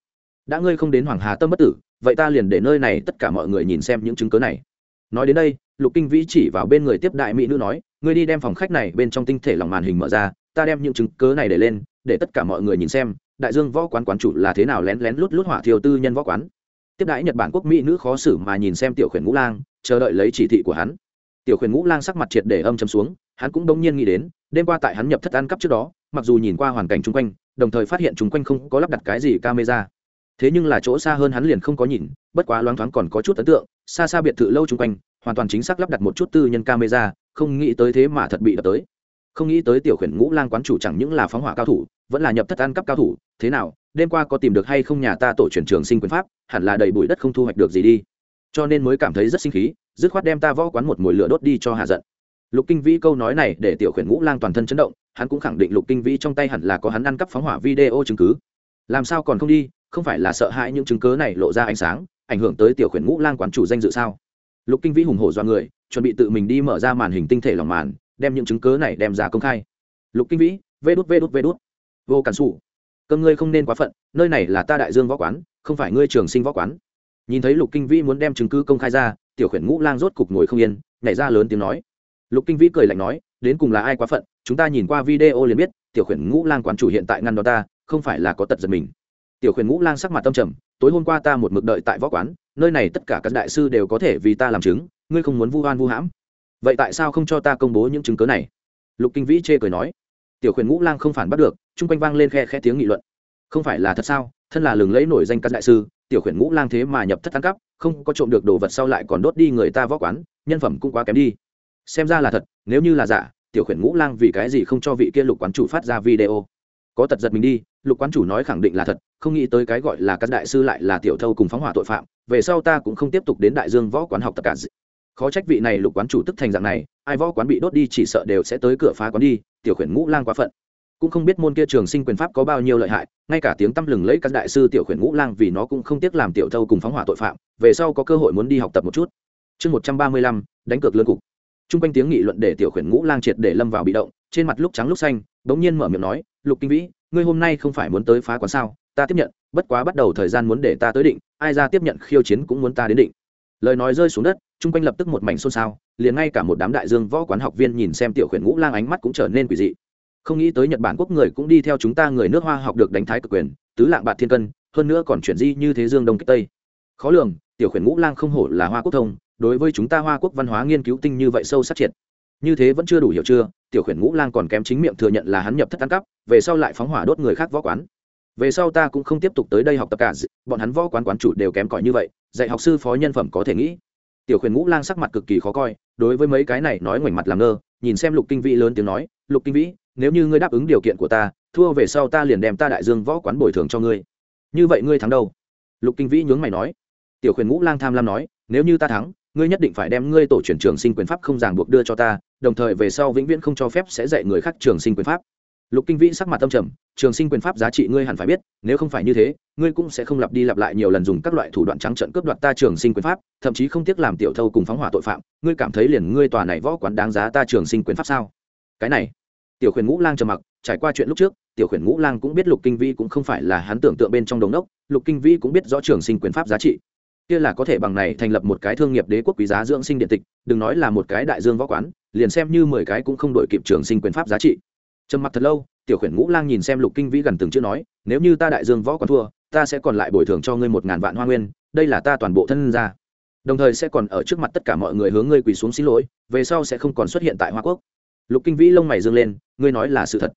Speaker 1: Đã ngươi không đến hoàng hà tâm bất tử, vậy ta liền để nơi này tất cả mọi người nhìn xem những chứng cớ này. Nói đến đây, lục kinh vĩ chỉ vào bên người tiếp đại mỹ nữ nói, ngươi đi đem phòng khách này bên trong tinh thể lòng màn hình mở ra, ta đem những chứng cớ này để lên, để tất cả mọi người nhìn xem, đại dương võ quán quán chủ là thế nào lén lén lút lút hỏa thiêu tư nhân võ quán. Tiếp đãi nhật bản quốc mỹ nữ khó xử mà nhìn xem tiểu khuyển ngũ lang, chờ đợi lấy chỉ thị của hắn tiểu khuyển ngũ lang sắc mặt triệt để âm chấm xuống, hắn cũng đông nhiên nghĩ đến, đêm qua tại hắn nhập thất ăn cắp trước đó, mặc dù nhìn qua hoàn cảnh chung quanh, đồng thời phát hiện chung quanh không có lắp đặt cái gì camera. Thế nhưng là chỗ xa hơn hắn liền không có nhìn, bất quá loáng thoáng còn có chút ấn tượng, xa xa biệt thự lâu chung quanh, hoàn toàn chính xác lắp đặt một chút tư nhân camera, không nghĩ tới thế mà thật bị đập tới. Không nghĩ tới tiểu khuyển ngũ lang quán chủ chẳng những là phóng hỏa cao thủ, vẫn là nhập thất ăn cắp cao thủ, thế nào, đêm qua có tìm được hay không nhà ta tổ truyền trường sinh quyền pháp, hẳn là đầy bụi đất không thu hoạch được gì đi. Cho nên mới cảm thấy rất sinh khí dứt khoát đem ta võ quán một mồi lửa đốt đi cho hạ giận. Lục kinh vĩ câu nói này để tiểu khuyển ngũ lang toàn thân chấn động, hắn cũng khẳng định lục kinh vĩ trong tay hẳn là có hắn ăn cắp phóng hỏa video chứng cứ. Làm sao còn không đi, không phải là sợ hãi những chứng cớ này lộ ra ánh sáng, ảnh hưởng tới tiểu khuyển ngũ lang quán chủ danh dự sao? Lục kinh vĩ hùng hổ do người, chuẩn bị tự mình đi mở ra màn hình tinh thể lòng màn, đem những chứng cớ này đem ra công khai. Lục kinh vĩ, vê đút vê đút vê đút. Vô cản xù cơm ngươi không nên quá phận, nơi này là ta đại dương võ quán, không phải ngươi trường sinh võ quán. Nhìn thấy lục kinh vĩ muốn đem chứng cứ công khai ra tiểu khuyển ngũ lang rốt cục ngồi không yên, nhảy ra lớn tiếng nói. Lục kinh vĩ cười lạnh nói, đến cùng là ai quá phận, chúng ta nhìn qua video liền biết, tiểu khuyển ngũ lang quán chủ hiện tại ngăn đó ta, không phải là có tật giật mình. Tiểu khuyển ngũ lang sắc mặt tâm trầm, tối hôm qua ta một mực đợi tại võ quán, nơi này tất cả các đại sư đều có thể vì ta làm chứng, ngươi không muốn vu oan vu hãm. Vậy tại sao không cho ta công bố những chứng cớ này? Lục kinh vĩ chê cười nói. Tiểu khuyển ngũ lang không phản bắt được, chung quanh vang lên khe khe tiếng nghị luận. Không phải là thật sao? Thân là lừng lẫy nổi danh các đại sư tiểu khuyển ngũ lang thế mà nhập thất ăn cắp không có trộm được đồ vật sau lại còn đốt đi người ta võ quán, nhân phẩm cũng quá kém đi. Xem ra là thật, nếu như là giả, tiểu khuyển ngũ lang vì cái gì không cho vị kia lục quán chủ phát ra video? Có tật giật mình đi, lục quán chủ nói khẳng định là thật, không nghĩ tới cái gọi là các đại sư lại là tiểu thâu cùng phóng hỏa tội phạm, về sau ta cũng không tiếp tục đến đại dương võ quán học tất cả khó trách vị này lục quán chủ tức thành dạng này, ai võ quán bị đốt đi chỉ sợ đều sẽ tới cửa phá quán đi, tiểu khuyển ngũ lang quá phận cũng không biết môn kia trường sinh quyền pháp có bao nhiêu lợi hại, ngay cả tiếng tăm lừng lấy các đại sư tiểu khuyển ngũ lang vì nó cũng không tiếc làm tiểu thâu cùng phóng hỏa tội phạm, về sau có cơ hội muốn đi học tập một chút. Chương một trăm ba mươi lăm, đánh cược lương cục. T r u n g quanh tiếng nghị luận để tiểu khuyển ngũ lang triệt để lâm vào bị động, trên mặt lúc trắng lúc xanh đ ố n g nhiên mở miệng nói, lục kinh vĩ, ngươi hôm nay không phải muốn tới phá quán sao? Ta tiếp nhận, bất quá bắt đầu thời gian muốn để ta tới định, ai ra tiếp nhận khiêu chiến cũng muốn ta đến định. Lời nói rơi xuống đất chung quanh lập tức một mảnh xôn xao, liền ngay cả một đám đại dương võ quán học viên nhìn xem tiểu khuyển ngũ lang ánh mắt cũng trở nên quỷ dị không nghĩ tới nhật bản quốc người cũng đi theo chúng ta người nước hoa học được đánh thái cực quyền, tứ lạng bạc thiên cân, hơn nữa còn chuyển di như thế dương đông kích tây. Khó lường, tiểu khuyển ngũ lang không hổ là hoa quốc thông, đối với chúng ta hoa quốc văn hóa nghiên cứu tinh như vậy sâu sắc triệt. Như thế vẫn chưa đủ hiểu chưa, tiểu khuyển ngũ lang còn kém chính miệng thừa nhận là hắn nhập thất ăn cắp, về sau lại phóng hỏa đốt người khác võ quán. Về sau ta cũng không tiếp tục tới đây học tập cả bọn hắn võ quán quán chủ đều kém cỏi như vậy, dạy học sư phó nhân phẩm có thể nghĩ. Tiểu khuyển ngũ lang sắc mặt cực kỳ khó coi, đối với mấy cái này nói ngoảnh mặt làm ngơ, nhìn xem lục kinh vĩ lớn tiếng nói, lục kinh vĩ nếu như ngươi đáp ứng điều kiện của ta, thua về sau ta liền đem ta đại dương võ quán bồi thường cho ngươi. Như vậy ngươi thắng đâu? Lục kinh vĩ nhướng mày nói. Tiểu khuyển ngũ lang tham lam nói, nếu như ta thắng, ngươi nhất định phải đem ngươi tổ truyền trường sinh quyền pháp không ràng buộc đưa cho ta, đồng thời về sau vĩnh viễn không cho phép sẽ dạy người khác trường sinh quyền pháp. Lục kinh vĩ sắc mặt tâm trầm, trường sinh quyền pháp giá trị ngươi hẳn phải biết, nếu không phải như thế, ngươi cũng sẽ không lặp đi lặp lại nhiều lần dùng các loại thủ đoạn trắng trận cướp đoạt ta trường sinh quyền pháp, thậm chí không tiếc làm tiểu thâu cùng phóng hỏa tội phạm. Ngươi cảm thấy liền ngươi tòa này võ quán đáng giá ta trường sinh quyền pháp sao? Cái này tiểu khuyển ngũ lang trầm mặc, trải qua chuyện lúc trước, tiểu khuyển ngũ lang cũng biết lục kinh Vi cũng không phải là hắn tưởng tượng bên trong đống đốc, lục kinh Vi cũng biết rõ trường sinh quyền pháp giá trị. Kia là có thể bằng này thành lập một cái thương nghiệp đế quốc quý giá dưỡng sinh điện tịch, đừng nói là một cái đại dương võ quán, liền xem như mười cái cũng không đổi kịp trường sinh quyền pháp giá trị. Trầm mặc thật lâu, tiểu khuyển ngũ lang nhìn xem lục kinh vĩ gần từng chữ nói, nếu như ta đại dương võ quán thua, ta sẽ còn lại bồi thường cho ngươi một ngàn vạn hoa nguyên, đây là ta toàn bộ thân ra. Đồng thời sẽ còn ở trước mặt tất cả mọi người hướng ngươi quỳ xuống xin lỗi, về sau sẽ không còn xuất hiện tại hoa quốc lục kinh vĩ lông mày dương lên, ngươi nói là sự thật.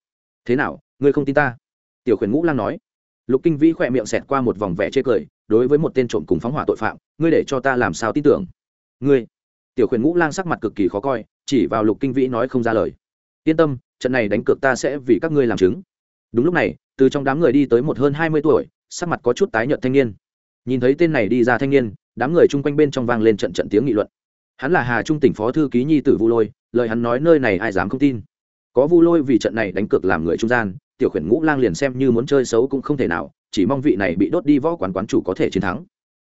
Speaker 1: Thế nào, ngươi không tin ta? Tiểu khuyển ngũ lang nói. Lục kinh vĩ khỏe miệng xẹt qua một vòng vẻ chê cười, đối với một tên trộm cùng phóng hỏa tội phạm, ngươi để cho ta làm sao tin tưởng? Ngươi? Tiểu khuyển ngũ lang sắc mặt cực kỳ khó coi, chỉ vào lục kinh vĩ nói không ra lời. Yên tâm, trận này đánh cược ta sẽ vì các ngươi làm chứng. Đúng lúc này, từ trong đám người đi tới một hơn hai mươi tuổi, sắc mặt có chút tái nhợt thanh niên. Nhìn thấy tên này đi ra thanh niên, đám người chung quanh bên trong vang lên trận trận tiếng nghị luận. Hắn là hà trung tỉnh phó thư ký nhi tử vu lôi lời hắn nói nơi này ai dám không tin. Có vu lôi vì trận này đánh cược làm người trung gian, tiểu khuyển ngũ lang liền xem như muốn chơi xấu cũng không thể nào, chỉ mong vị này bị đốt đi võ quán quán chủ có thể chiến thắng.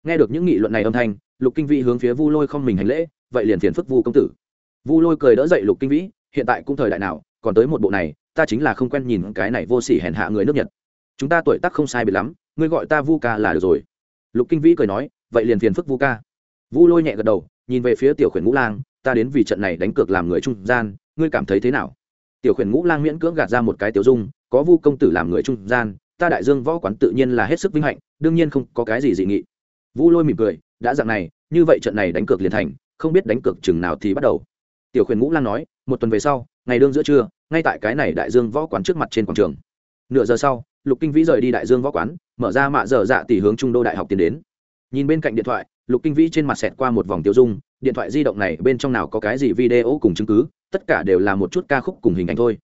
Speaker 1: Nghe được những nghị luận này âm thanh, lục kinh vĩ hướng phía vu lôi không mình hành lễ, vậy liền phiền phức vu công tử. Vu lôi cười đỡ dậy lục kinh vĩ, hiện tại cũng thời đại nào, còn tới một bộ này, ta chính là không quen nhìn cái này vô sỉ hèn hạ người nước nhật. Chúng ta tuổi tác không sai biệt lắm, ngươi gọi ta vu ca là được rồi. Lục kinh vĩ cười nói, vậy liền phiền phức vu ca. Vu lôi nhẹ gật đầu, nhìn về phía tiểu khuyển ngũ lang ta đến vì trận này đánh cược làm người trung gian, ngươi cảm thấy thế nào? Tiểu khuyển ngũ lang miễn cưỡng gạt ra một cái tiểu dung, có vu công tử làm người trung gian, ta đại dương võ quán tự nhiên là hết sức vinh hạnh, đương nhiên không có cái gì dị nghị. Vu lôi mỉm cười, đã dạng này, như vậy trận này đánh cược liền thành, không biết đánh cược chừng nào thì bắt đầu. Tiểu khuyển ngũ lang nói, một tuần về sau, ngày đương giữa trưa, ngay tại cái này đại dương võ quán trước mặt trên quảng trường. Nửa giờ sau, lục kinh vĩ rời đi đại dương võ quán, mở ra mạ dở dạ tỷ hướng trung đô đại học tiến đến. Nhìn bên cạnh điện thoại, lục kinh vĩ trên mặt xẹt qua một vòng tiêu dung điện thoại di động này bên trong nào có cái gì video cùng chứng cứ, tất cả đều là một chút ca khúc cùng hình ảnh thôi.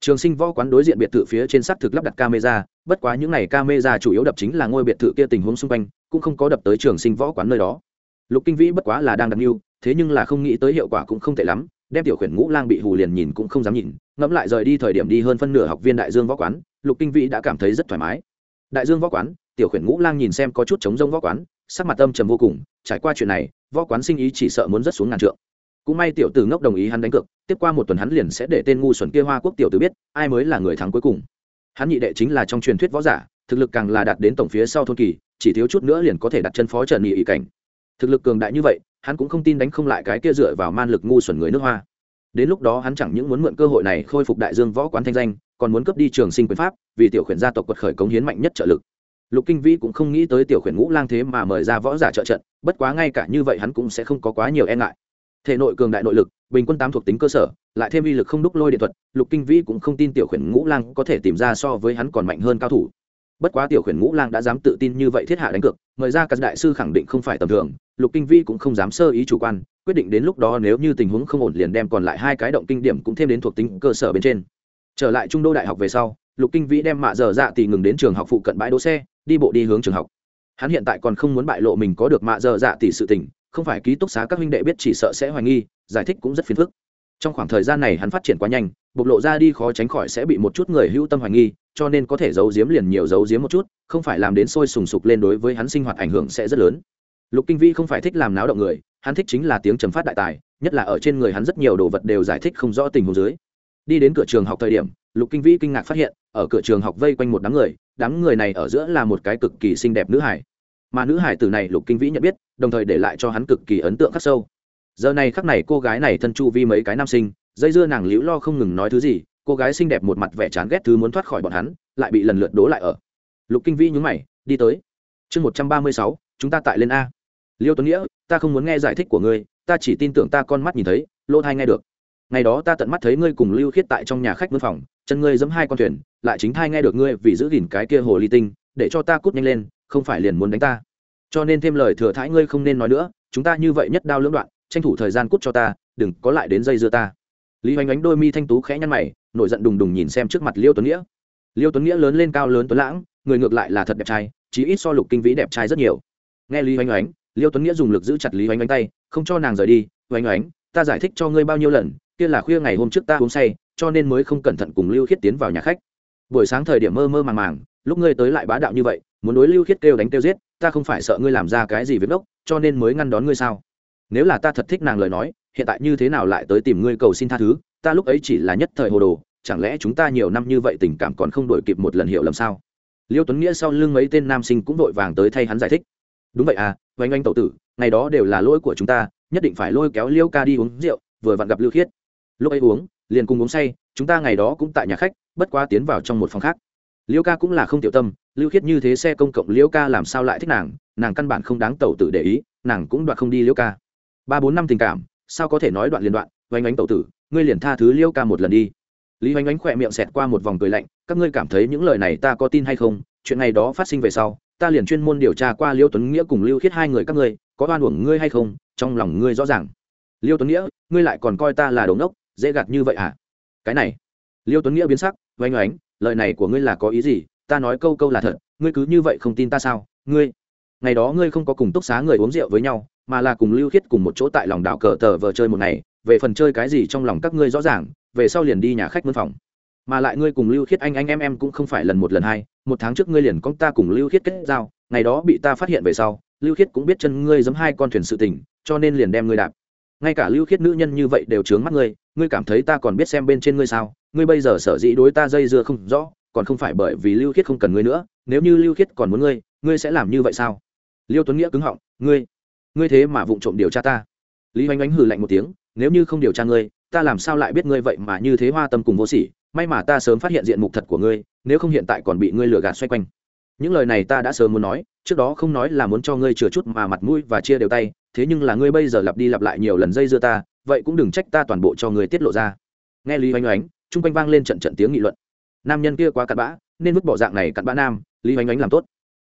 Speaker 1: Trường sinh võ quán đối diện biệt thự phía trên xác thực lắp đặt camera, bất quá những n à y camera chủ yếu đập chính là ngôi biệt thự kia tình huống xung quanh, cũng không có đập tới trường sinh võ quán nơi đó. Lục kinh vĩ bất quá là đang đặt mưu, thế nhưng là không nghĩ tới hiệu quả cũng không tệ lắm, đem tiểu khuyển ngũ lang bị hù liền nhìn cũng không dám nhìn, ngẫm lại rời đi thời điểm đi hơn phân nửa học viên đại dương võ quán, lục kinh vĩ đã cảm thấy rất thoải mái. Đại dương võ quán, tiểu khuyển ngũ lang nhìn xem có chút chống rông võ quán, sắc mặt tâm trầm vô cùng, trải qua chuyện này võ quán sinh ý chỉ sợ muốn rất xuống ngàn trượng. Cũng may tiểu tử ngốc đồng ý hắn đánh cược, tiếp qua một tuần hắn liền sẽ để tên ngu xuẩn kia hoa quốc tiểu tử biết, ai mới là người thắng cuối cùng. Hắn nhị đệ chính là trong truyền thuyết võ giả, thực lực càng là đạt đến tổng phía sau thôn kỳ, chỉ thiếu chút nữa liền có thể đặt chân phó trần nghị ý cảnh. Thực lực cường đại như vậy, hắn cũng không tin đánh không lại cái kia dựa vào man lực ngu xuẩn người nước hoa. Đến lúc đó hắn chẳng những muốn mượn cơ hội này khôi phục đại dương võ quán thanh danh, còn muốn cấp đi trường sinh quyền pháp, vì tiểu khuyển gia tộc quật khởi cống hiến mạnh nhất trợ lực lục kinh vĩ cũng không nghĩ tới tiểu khuyển ngũ lang thế mà mời ra võ giả trợ trận, bất quá ngay cả như vậy hắn cũng sẽ không có quá nhiều e ngại. Thể nội cường đại nội lực, bình quân tám thuộc tính cơ sở, lại thêm uy lực không đúc lôi điện thuật, lục kinh vĩ cũng không tin tiểu khuyển ngũ lang có thể tìm ra so với hắn còn mạnh hơn cao thủ. Bất quá tiểu khuyển ngũ lang đã dám tự tin như vậy thiết hạ đánh cược, mời ra các đại sư khẳng định không phải tầm thường, lục kinh vĩ cũng không dám sơ ý chủ quan, quyết định đến lúc đó nếu như tình huống không ổn liền đem còn lại hai cái động kinh điểm cũng thêm đến thuộc tính cơ sở bên trên. Trở lại trung đô đại học về sau, lục kinh vĩ đem mạ dở dạ thì ngừng đến trường học phụ cận bãi đỗ xe đi bộ đi hướng trường học. Hắn hiện tại còn không muốn bại lộ mình có được mạ dơ dạ tỷ sự tình, không phải ký túc xá các huynh đệ biết chỉ sợ sẽ hoài nghi, giải thích cũng rất phiền phức. Trong khoảng thời gian này hắn phát triển quá nhanh, bộc lộ ra đi khó tránh khỏi sẽ bị một chút người hữu tâm hoài nghi, cho nên có thể giấu giếm liền nhiều giấu giếm một chút, không phải làm đến sôi sùng sục lên đối với hắn sinh hoạt ảnh hưởng sẽ rất lớn. Lục kinh vĩ không phải thích làm náo động người, hắn thích chính là tiếng trầm phát đại tài, nhất là ở trên người hắn rất nhiều đồ vật đều giải thích không rõ tình huống dưới. Đi đến cửa trường học thời điểm, lục kinh vĩ kinh ngạc phát hiện, ở cửa trường học vây quanh một đám người đám người này ở giữa là một cái cực kỳ xinh đẹp nữ hải. Mà nữ hải tử này lục kinh vĩ nhận biết, đồng thời để lại cho hắn cực kỳ ấn tượng khắc sâu. Giờ này khắc này cô gái này thân chu vi mấy cái nam sinh, dây dưa nàng liễu lo không ngừng nói thứ gì, cô gái xinh đẹp một mặt vẻ chán ghét thứ muốn thoát khỏi bọn hắn, lại bị lần lượt đố lại ở. Lục kinh vĩ nhúng mày, đi tới. Chương một trăm ba mươi sáu, chúng ta tại lên a. Liêu tuấn nghĩa, ta không muốn nghe giải thích của ngươi, ta chỉ tin tưởng ta con mắt nhìn thấy, lỗ thai nghe được. Ngày đó ta tận mắt thấy ngươi cùng lưu khiết tại trong nhà khách mân phòng, chân ngươi giẫm hai con thuyền lại chính thai nghe được ngươi vì giữ gìn cái kia hồ ly tinh, để cho ta cút nhanh lên, không phải liền muốn đánh ta. Cho nên thêm lời thừa thãi ngươi không nên nói nữa, chúng ta như vậy nhất đao lưỡng đoạn, tranh thủ thời gian cút cho ta, đừng có lại đến dây dưa ta. Lý hoành ánh đôi mi thanh tú khẽ nhăn mày, nổi giận đùng đùng nhìn xem trước mặt liêu tuấn nghĩa. Liêu tuấn nghĩa lớn lên cao lớn tuấn lãng, người ngược lại là thật đẹp trai, chí ít so lục kinh vĩ đẹp trai rất nhiều. Nghe lý hoành ánh, liêu tuấn nghĩa dùng lực giữ chặt lý hoành ánh tay, không cho nàng rời đi, hoành ánh, ta giải thích cho ngươi bao nhiêu lần, kia là khuya ngày hôm trước ta uống say, cho nên mới không cẩn thận cùng lưu khiết tiến vào nhà khách buổi sáng thời điểm mơ mơ màng màng, lúc ngươi tới lại bá đạo như vậy, muốn đối lưu khiết kêu đánh kêu giết, ta không phải sợ ngươi làm ra cái gì việc đốc, cho nên mới ngăn đón ngươi sao? Nếu là ta thật thích nàng lời nói, hiện tại như thế nào lại tới tìm ngươi cầu xin tha thứ, ta lúc ấy chỉ là nhất thời hồ đồ, chẳng lẽ chúng ta nhiều năm như vậy tình cảm còn không đổi kịp một lần hiểu lầm sao? Liêu tuấn nghĩa sau lưng mấy tên nam sinh cũng vội vàng tới thay hắn giải thích. Đúng vậy à oanh anh tậu tử, ngày đó đều là lỗi của chúng ta, nhất định phải lôi kéo liêu ca đi uống rượu, vừa vặn gặp lưu khiết. Lúc ấy uống, liền cùng uống say, chúng ta ngày đó cũng tại nhà khách bất quá tiến vào trong một phòng khác. Liêu ca cũng là không tiểu tâm, lưu khiết như thế xe công cộng liêu ca làm sao lại thích nàng nàng căn bản không đáng tẩu tử để ý, nàng cũng đoạt không đi liêu ca. Ba bốn năm tình cảm, sao có thể nói đoạn liên đoạn, oanh oánh tẩu tử, ngươi liền tha thứ liêu ca một lần đi. Lý oanh oánh khỏe miệng xẹt qua một vòng cười lạnh, các ngươi cảm thấy những lời này ta có tin hay không, chuyện này đó phát sinh về sau, ta liền chuyên môn điều tra qua liêu tuấn nghĩa cùng lưu khiết hai người các ngươi, có oan uổng ngươi hay không, trong lòng ngươi rõ ràng. Liêu tuấn nghĩa, ngươi lại còn coi ta là đống ốc dễ gạt như vậy à? Cái này. Liêu tuấn nghĩa biến sắc oanh oánh, lời này của ngươi là có ý gì? Ta nói câu câu là thật, ngươi cứ như vậy không tin ta sao? Ngươi, ngày đó ngươi không có cùng túc xá người uống rượu với nhau, mà là cùng lưu khiết cùng một chỗ tại lòng đảo cờ tờ vờ chơi một ngày, về phần chơi cái gì trong lòng các ngươi rõ ràng, về sau liền đi nhà khách mân phòng. Mà lại ngươi cùng lưu khiết anh anh em em cũng không phải lần một lần hai, một tháng trước ngươi liền con ta cùng lưu khiết kết giao, ngày đó bị ta phát hiện về sau, lưu khiết cũng biết chân ngươi giấm hai con thuyền sự tình, cho nên liền đem ngươi đạp. Ngay cả lưu khiết nữ nhân như vậy đều trướng mắt ngươi ngươi cảm thấy ta còn biết xem bên trên ngươi sao? Ngươi bây giờ sở dĩ đối ta dây dưa không rõ, còn không phải bởi vì lưu khiết không cần ngươi nữa. Nếu như lưu khiết còn muốn ngươi ngươi sẽ làm như vậy sao? Liêu tuấn nghĩa cứng họng, ngươi ngươi thế mà vụng trộm điều tra ta. Lý oanh Ánh hừ lạnh một tiếng, nếu như không điều tra ngươi, ta làm sao lại biết ngươi vậy mà như thế hoa tâm cùng vô sỉ? May mà ta sớm phát hiện diện mục thật của ngươi, nếu không hiện tại còn bị ngươi lừa gạt xoay quanh. Những lời này ta đã sớm muốn nói, trước đó không nói là muốn cho ngươi chừa chút mà mặt mũi và chia đều tay, thế nhưng là ngươi bây giờ lặp đi lặp lại nhiều lần dây dưa ta vậy cũng đừng trách ta toàn bộ cho ngươi tiết lộ ra. Nghe lý oanh oánh chung quanh vang lên trận trận tiếng nghị luận. Nam nhân kia quá cặn bã, nên vứt bỏ dạng này cặn bã nam, lý oanh oánh làm tốt.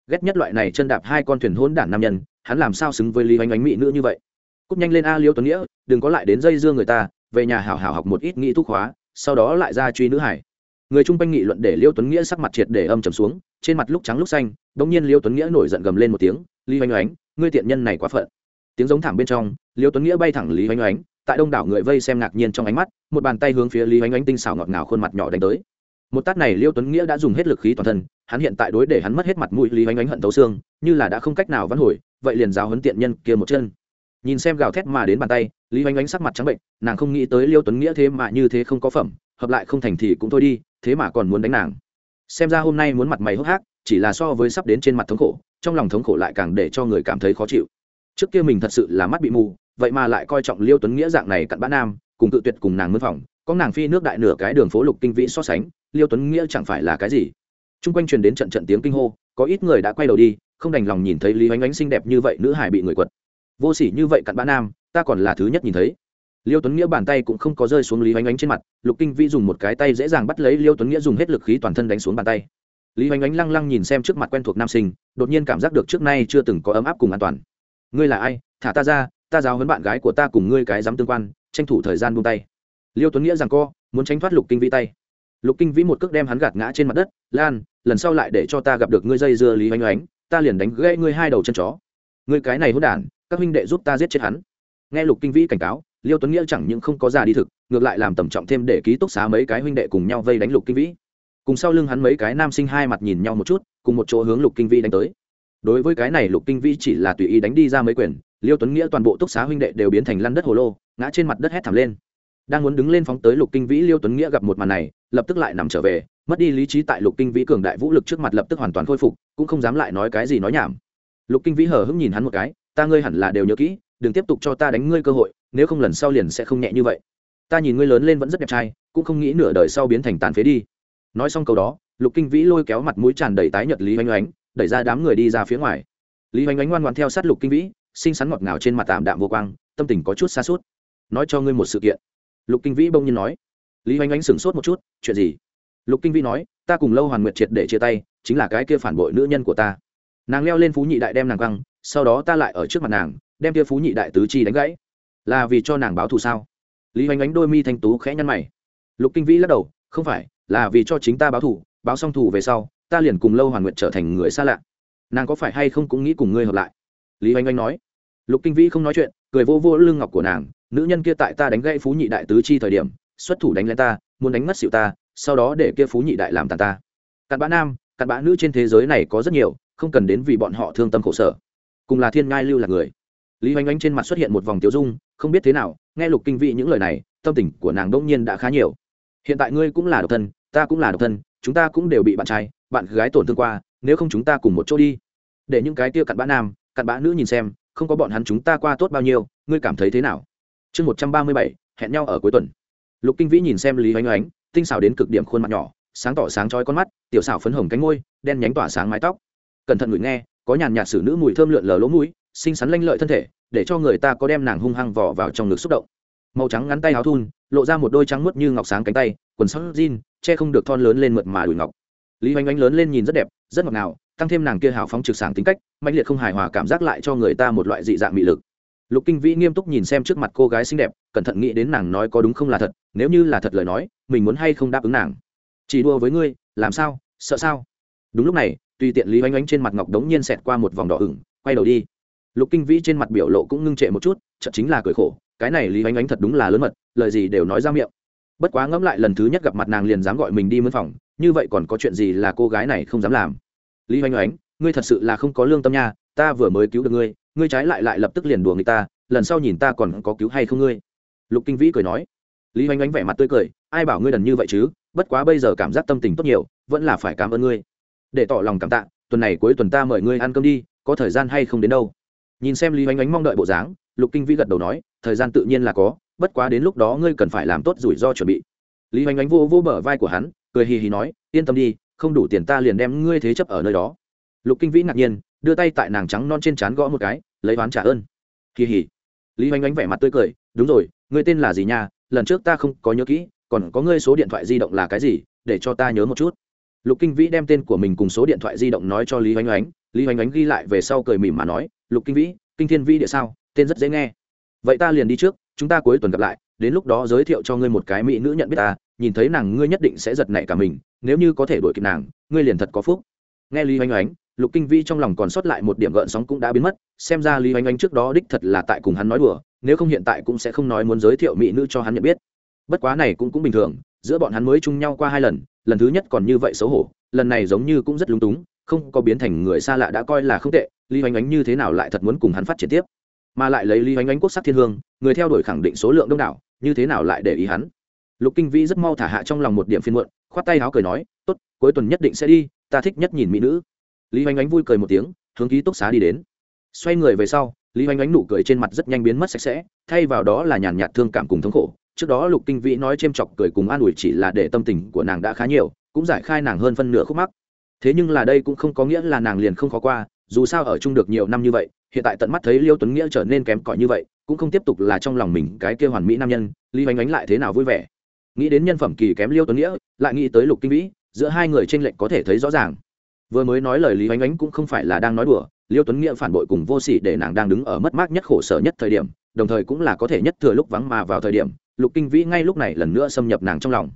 Speaker 1: Ghét nhất loại này chân đạp hai con thuyền hôn đản nam nhân, hắn làm sao xứng với lý oanh oánh mỹ nữ như vậy? Cúp nhanh lên a liêu tuấn nghĩa, đừng có lại đến dây dưa người ta, về nhà hảo hảo học một ít nghĩ thuốc hóa sau đó lại ra truy nữ hải người chung quanh nghị luận để liêu tuấn nghĩa sắc mặt triệt để âm trầm xuống, trên mặt lúc trắng lúc xanh, bỗng nhiên liêu tuấn nghĩa nổi giận gầm lên một tiếng, lý oanh oánh ngươi tiện nhân này quá phận. Tiếng giống thảm bên trong, liêu tuấn nghĩa bay thẳng lý oanh oánh tại đông đảo người vây xem ngạc nhiên trong ánh mắt, một bàn tay hướng phía lý oanh Ánh tinh xảo ngọt ngào khuôn mặt nhỏ đánh tới. Một tát này liêu tuấn nghĩa đã dùng hết lực khí toàn thân, hắn hiện tại đối để hắn mất hết mặt mũi lý oanh Ánh hận tấu xương, như là đã không cách nào vắn hồi, vậy liền giáo hấn tiện nhân kia một chân. Nhìn xem gào thét mà đến bàn tay, lý oanh Ánh sắc mặt trắng bệnh, nàng không nghĩ tới liêu tuấn nghĩa thế mà như thế không có phẩm, hợp lại không thành thì cũng thôi đi, thế mà còn muốn đánh nàng. Xem ra hôm nay muốn mặt mày hốc hác, chỉ là so với sắp đến trên mặt thống khổ, trong lòng thống khổ lại càng để cho người cảm thấy khó chịu. Trước kia mình thật sự là mắt bị mù vậy mà lại coi trọng liêu tuấn nghĩa dạng này cặn bã nam, cùng tự tuyệt cùng nàng mân phòng, có nàng phi nước đại nửa cái đường phố lục kinh vĩ so sánh, liêu tuấn nghĩa chẳng phải là cái gì. T r u n g quanh truyền đến trận trận tiếng kinh hô, có ít người đã quay đầu đi, không đành lòng nhìn thấy lý oánh oánh xinh đẹp như vậy nữ hải bị người quật. Vô s ỉ như vậy cặn bã nam, ta còn là thứ nhất nhìn thấy. Liêu tuấn nghĩa bàn tay cũng không có rơi xuống lý oanh oánh trên mặt, lục kinh vĩ dùng một cái tay dễ dàng bắt lấy liêu tuấn nghĩa dùng hết lực khí toàn thân đánh xuống bàn tay. Lý oanh oánh lăng lăng nhìn xem trước mặt quen thuộc nam sinh, đột nhiên cảm giác được trước nay chưa từng có ấm áp cùng an toàn. Ngươi là ai? Thả ta ra ta giáo huấn bạn gái của ta cùng ngươi cái dám tương quan, tranh thủ thời gian buông tay. Liêu tuấn nghĩa rằng co, muốn tránh thoát lục kinh vĩ tay. Lục kinh vĩ một cước đem hắn gạt ngã trên mặt đất, lan, lần sau lại để cho ta gặp được ngươi dây dưa lý oanh oánh ta liền đánh gãy ngươi hai đầu chân chó. Ngươi cái này hỗn đản, các huynh đệ giúp ta giết chết hắn. Nghe lục kinh vĩ cảnh cáo, liêu tuấn nghĩa chẳng những không có già đi thực, ngược lại làm tầm trọng thêm để ký túc xá mấy cái huynh đệ cùng nhau vây đánh lục kinh vĩ. Cùng sau lưng hắn mấy cái nam sinh hai mặt nhìn nhau một chút, cùng một chỗ hướng lục kinh vĩ đánh tới. Đối với cái này lục kinh vĩ chỉ là tùy ý đánh đi ra mấy quyền liêu tuấn nghĩa toàn bộ túc xá huynh đệ đều biến thành lăn đất hồ lô, ngã trên mặt đất hét thảm lên. Đang muốn đứng lên phóng tới lục kinh vĩ, liêu tuấn nghĩa gặp một màn này, lập tức lại nằm trở về, mất đi lý trí tại lục kinh vĩ cường đại vũ lực trước mặt lập tức hoàn toàn khôi phục, cũng không dám lại nói cái gì nói nhảm. Lục kinh vĩ hờ hững nhìn hắn một cái, ta ngươi hẳn là đều nhớ kỹ, đừng tiếp tục cho ta đánh ngươi cơ hội, nếu không lần sau liền sẽ không nhẹ như vậy. Ta nhìn ngươi lớn lên vẫn rất đẹp trai, cũng không nghĩ nửa đời sau biến thành tàn phế đi. Nói xong câu đó, lục kinh vĩ lôi kéo mặt mũi tràn đầy tái nhật lý oanh oánh, đẩy ra đám người đi ra phía ngoài. Lý oanh oánh ngoan ngoan theo sát lục kinh vĩ xinh xắn ngọt ngào trên mặt tạm đạm vô quang, tâm tình có chút xa suốt. Nói cho ngươi một sự kiện. Lục kinh vĩ bỗng nhiên nói. Lý oanh oánh sửng sốt một chút, chuyện gì? Lục kinh vĩ nói, ta cùng lâu hoàn nguyệt triệt để chia tay, chính là cái kia phản bội nữ nhân của ta. Nàng leo lên phú nhị đại đem nàng căng sau đó ta lại ở trước mặt nàng, đem kia phú nhị đại tứ chi đánh gãy. Là vì cho nàng báo thù sao? Lý hoành ánh đôi mi thanh tú khẽ nhăn mày. Lục kinh vĩ lắc đầu, không phải, là vì cho chính ta báo thù, báo xong thù về sau, ta liền cùng lâu hoàn nguyện trở thành người xa lạ. Nàng có phải hay không cũng nghĩ cùng ngươi hợp lại? Lý hoành ánh nói lục kinh vĩ không nói chuyện, cười vô vô lưng ngọc của nàng, nữ nhân kia tại ta đánh gãy phú nhị đại tứ chi thời điểm, xuất thủ đánh lên ta, muốn đánh mất xịu ta, sau đó để kia phú nhị đại làm tàn ta. Cặn bã nam, cặn bã nữ trên thế giới này có rất nhiều, không cần đến vì bọn họ thương tâm khổ sở. Cùng là thiên ngai lưu là người. Lý oanh oanh trên mặt xuất hiện một vòng tiêu dung, không biết thế nào, nghe lục kinh vị những lời này, tâm tình của nàng đông nhiên đã khá nhiều. Hiện tại ngươi cũng là độc thân, ta cũng là độc thân, chúng ta cũng đều bị bạn trai, bạn gái tổn thương qua, nếu không chúng ta cùng một chỗ đi. Để những cái kia cặn bã nam, cặn bã nữ nhìn xem không có bọn hắn chúng ta qua tốt bao nhiêu, ngươi cảm thấy thế nào? Chương một trăm ba mươi bảy, hẹn nhau ở cuối tuần. Lục kinh vĩ nhìn xem lý oanh oánh tinh xảo đến cực điểm khuôn mặt nhỏ, sáng tỏ sáng trói con mắt, tiểu xảo phấn hồng cánh ngôi đen nhánh tỏa sáng mái tóc. Cẩn thận ngửi nghe, có nhàn nhạt xử nữ mùi thơm lượn lờ lỗ mũi, xinh xắn lanh lợi thân thể, để cho người ta có đem nàng hung hăng vỏ vào trong ngực xúc động. Màu trắng ngắn tay áo thun, lộ ra một đôi trắng muốt như ngọc sáng cánh tay, quần sắc jean, che không được thon lớn lên mượt mà đùi ngọc. Lý oanh oanh lớn lên nhìn rất đẹp, rất ngọt ngào tăng thêm nàng kia hào phóng trực sảng tính cách mạnh liệt không hài hòa cảm giác lại cho người ta một loại dị dạng mị lực. Lục kinh vĩ nghiêm túc nhìn xem trước mặt cô gái xinh đẹp, cẩn thận nghĩ đến nàng nói có đúng không là thật, nếu như là thật lời nói, mình muốn hay không đáp ứng nàng. Chỉ đua với ngươi, làm sao, sợ sao? Đúng lúc này, tùy tiện lý oanh oanh trên mặt ngọc đống nhiên xẹt qua một vòng đỏ ửng, quay đầu đi. Lục kinh vĩ trên mặt biểu lộ cũng ngưng trệ một chút, chợt chính là cười khổ, cái này lý oanh oanh thật đúng là lớn mật, lời gì đều nói ra miệng. Bất quá ngẫm lại lần thứ nhất gặp mặt nàng liền dám gọi mình đi mân phòng, như vậy còn có chuyện gì là cô gái này không dám làm? Lý oanh oánh, ngươi thật sự là không có lương tâm nha, ta vừa mới cứu được ngươi ngươi trái lại lại lập tức liền đùa người ta, lần sau nhìn ta còn có cứu hay không ngươi? Lục kinh vĩ cười nói. Lý oanh oánh vẻ mặt tươi cười, ai bảo ngươi đần như vậy chứ, bất quá bây giờ cảm giác tâm tình tốt nhiều, vẫn là phải cảm ơn ngươi. Để tỏ lòng cảm tạ, tuần này cuối tuần ta mời ngươi ăn cơm đi, có thời gian hay không đến đâu? Nhìn xem lý oanh oánh mong đợi bộ dáng, lục kinh vĩ gật đầu nói, thời gian tự nhiên là có, bất quá đến lúc đó ngươi cần phải làm tốt rủi ro chuẩn bị. Lý oanh oánh vô vô bờ vai của hắn, cười hì hì nói, yên tâm đi không đủ tiền ta liền đem ngươi thế chấp ở nơi đó. Lục kinh vĩ ngạc nhiên, đưa tay tại nàng trắng non trên trán gõ một cái, lấy oán trả ơn. Kỳ hỉ. Lý oanh oánh vẻ mặt tươi cười, đúng rồi, ngươi tên là gì nha? Lần trước ta không có nhớ kỹ, còn có ngươi số điện thoại di động là cái gì? Để cho ta nhớ một chút. Lục kinh vĩ đem tên của mình cùng số điện thoại di động nói cho lý oanh oánh lý oanh oánh ghi lại về sau cười mỉm mà nói, lục kinh vĩ, kinh thiên vĩ địa sao? Tên rất dễ nghe. Vậy ta liền đi trước, chúng ta cuối tuần gặp lại, đến lúc đó giới thiệu cho ngươi một cái mỹ nữ nhận biết ta, nhìn thấy nàng ngươi nhất định sẽ giật nảy cả mình nếu như có thể đuổi kịp nàng, ngươi liền thật có phúc. Nghe lý oanh oánh lục kinh vi trong lòng còn sót lại một điểm gợn sóng cũng đã biến mất, xem ra lý oanh oanh trước đó đích thật là tại cùng hắn nói đùa, nếu không hiện tại cũng sẽ không nói muốn giới thiệu mỹ nữ cho hắn nhận biết. Bất quá này cũng cũng bình thường, giữa bọn hắn mới chung nhau qua hai lần lần thứ nhất còn như vậy xấu hổ, lần này giống như cũng rất lúng túng, không có biến thành người xa lạ đã coi là không tệ, lý oanh oánh như thế nào lại thật muốn cùng hắn phát triển tiếp? Mà lại lấy lý oanh oánh quốc sắc thiên hương, người theo đuổi khẳng định số lượng đông đảo, như thế nào lại để ý hắn? Lục kinh vĩ rất mau thả hạ trong lòng một điểm phiên muộn khoát tay áo cười nói, tốt, cuối tuần nhất định sẽ đi, ta thích nhất nhìn mỹ nữ. Lý oanh oánh vui cười một tiếng, hướng ký túc xá đi đến. Xoay người về sau, lý oanh oánh nụ cười trên mặt rất nhanh biến mất sạch sẽ, thay vào đó là nhàn nhạt thương cảm cùng thống khổ. Trước đó lục kinh vĩ nói c h ê m chọc cười cùng an ủi chỉ là để tâm tình của nàng đã khá nhiều, cũng giải khai nàng hơn phân nửa khúc mắc. Thế nhưng là đây cũng không có nghĩa là nàng liền không khó qua, dù sao ở chung được nhiều năm như vậy, hiện tại tận mắt thấy liêu tuấn nghĩa trở nên kém cỏi như vậy, cũng không tiếp tục là trong lòng mình cái kia hoàn mỹ nam nhân, lý oanh oánh lại thế nào vui vẻ. Nghĩ đến nhân phẩm kỳ kém liêu tuấn nghĩa lại nghĩ tới lục kinh vĩ, giữa hai người tranh lệch có thể thấy rõ ràng. Vừa mới nói lời lý Ánh oánh cũng không phải là đang nói đùa, liêu tuấn nghĩa phản bội cùng vô sỉ để nàng đang đứng ở mất mát nhất khổ sở nhất thời điểm, đồng thời cũng là có thể nhất thừa lúc vắng mà vào thời điểm, lục kinh vĩ ngay lúc này lần nữa xâm nhập nàng trong lòng.